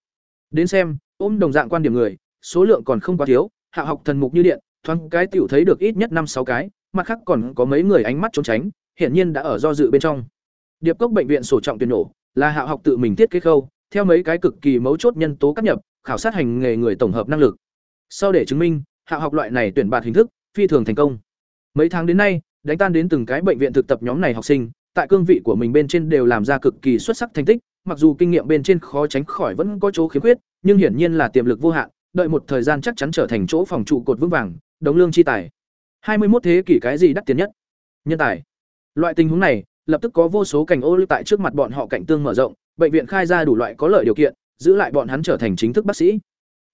S1: Đến xem, ôm đồng dạng quan điểm người, số lượng còn không quá thiếu, hạ học thần mục như điện, thoáng cái tiểu thấy được ít nhất năm sáu cái, mặt khác còn có mấy người ánh mắt trốn tránh, hiển nhiên đã ở do dự bên trong. Điệp cốc bệnh viện sổ trọng tuyển nổ, là hạ học tự mình thiết kế khâu, theo mấy cái cực kỳ mấu chốt nhân tố cắt nhập, khảo sát hành nghề người tổng hợp năng lực. Sau để chứng minh, hạ học loại này tuyển bạt hình thức phi thường thành công. Mấy tháng đến nay, đánh tan đến từng cái bệnh viện thực tập nhóm này học sinh, tại cương vị của mình bên trên đều làm ra cực kỳ xuất sắc thành tích, mặc dù kinh nghiệm bên trên khó tránh khỏi vẫn có chỗ khiếm khuyết, nhưng hiển nhiên là tiềm lực vô hạn, đợi một thời gian chắc chắn trở thành chỗ phòng trụ cột vững vàng, đống lương chi tài. 21 thế kỷ cái gì đắt tiền nhất? Nhân tài. Loại tình huống này, lập tức có vô số cảnh ô lưu tại trước mặt bọn họ cạnh tương mở rộng, bệnh viện khai ra đủ loại có lợi điều kiện, giữ lại bọn hắn trở thành chính thức bác sĩ.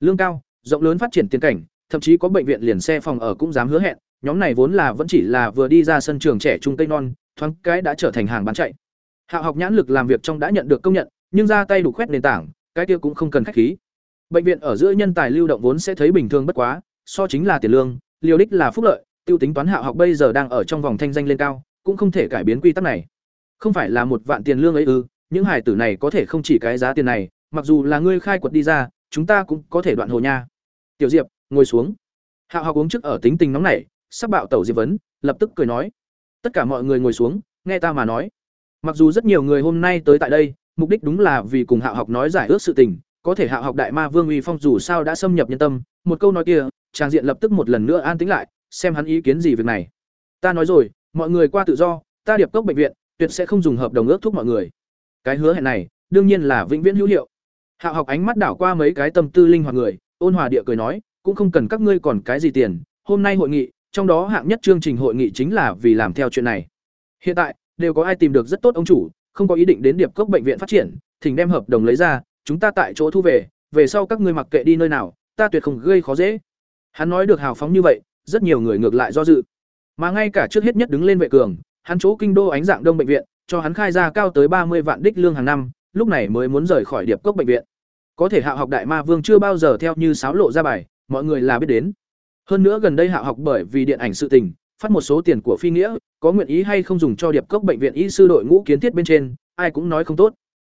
S1: Lương cao, rộng lớn phát triển tiền cảnh, thậm chí có bệnh viện liền xe phòng ở cũng dám hứa hẹn, nhóm này vốn là vẫn chỉ là vừa đi ra sân trường trẻ trung tây non, thoáng cái đã trở thành hàng bán chạy. Hạ học nhãn lực làm việc trong đã nhận được công nhận, nhưng ra tay đủ khoét nền tảng, cái kia cũng không cần khách khí. Bệnh viện ở giữa nhân tài lưu động vốn sẽ thấy bình thường bất quá, so chính là tiền lương, liều đích là phúc lợi, tiêu tính toán hạ học bây giờ đang ở trong vòng thanh danh lên cao, cũng không thể cải biến quy tắc này. Không phải là một vạn tiền lương ấy ư, những hải tử này có thể không chỉ cái giá tiền này, mặc dù là ngươi khai quật đi ra, chúng ta cũng có thể đoạn hồ nha. Tiểu Diệp, ngồi xuống. Hạ học uống trước ở tính tình nóng nảy, sắp bạo tẩu Diệp vấn, lập tức cười nói: "Tất cả mọi người ngồi xuống, nghe ta mà nói." Mặc dù rất nhiều người hôm nay tới tại đây, mục đích đúng là vì cùng Hạ học nói giải ước sự tình, có thể Hạ học đại ma vương uy phong dù sao đã xâm nhập nhân tâm, một câu nói kia, trang diện lập tức một lần nữa an tĩnh lại, xem hắn ý kiến gì việc này. Ta nói rồi, mọi người qua tự do, ta điệp cốc bệnh viện, tuyệt sẽ không dùng hợp đồng ước thúc mọi người. Cái hứa hẹn này, đương nhiên là vĩnh viễn hữu hiệu. Hạ học ánh mắt đảo qua mấy cái tâm tư linh hoạt người, ôn hòa địa cười nói, cũng không cần các ngươi còn cái gì tiền, hôm nay hội nghị, trong đó hạng nhất chương trình hội nghị chính là vì làm theo chuyện này. Hiện tại, đều có ai tìm được rất tốt ông chủ, không có ý định đến điệp cốc bệnh viện phát triển, thỉnh đem hợp đồng lấy ra, chúng ta tại chỗ thu về, về sau các ngươi mặc kệ đi nơi nào, ta tuyệt không gây khó dễ. Hắn nói được hào phóng như vậy, rất nhiều người ngược lại do dự. Mà ngay cả trước hết nhất đứng lên vệ cường, hắn chỗ kinh đô ánh dạng đông bệnh viện, cho hắn khai ra cao tới ba mươi vạn đích lương hàng năm, lúc này mới muốn rời khỏi điệp cốc bệnh viện. Có thể Hạ học đại ma vương chưa bao giờ theo như sáo lộ ra bài, mọi người là biết đến. Hơn nữa gần đây Hạ học bởi vì điện ảnh sự tình, phát một số tiền của phi nghĩa, có nguyện ý hay không dùng cho điệp cốc bệnh viện y sư đội ngũ kiến thiết bên trên, ai cũng nói không tốt.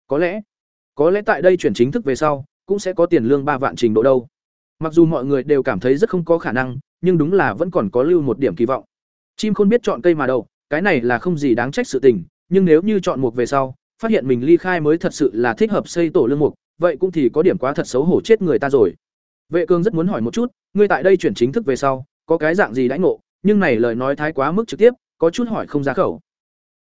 S1: Có lẽ, có lẽ tại đây chuyển chính thức về sau, cũng sẽ có tiền lương ba vạn trình độ đâu. Mặc dù mọi người đều cảm thấy rất không có khả năng, nhưng đúng là vẫn còn có lưu một điểm kỳ vọng. Chim không biết chọn cây mà đậu, cái này là không gì đáng trách sự tình, nhưng nếu như chọn mục về sau, phát hiện mình ly khai mới thật sự là thích hợp xây tổ lương mục, vậy cũng thì có điểm quá thật xấu hổ chết người ta rồi. Vệ Cương rất muốn hỏi một chút, ngươi tại đây chuyển chính thức về sau, có cái dạng gì đãi ngộ, nhưng này lời nói thái quá mức trực tiếp, có chút hỏi không ra khẩu.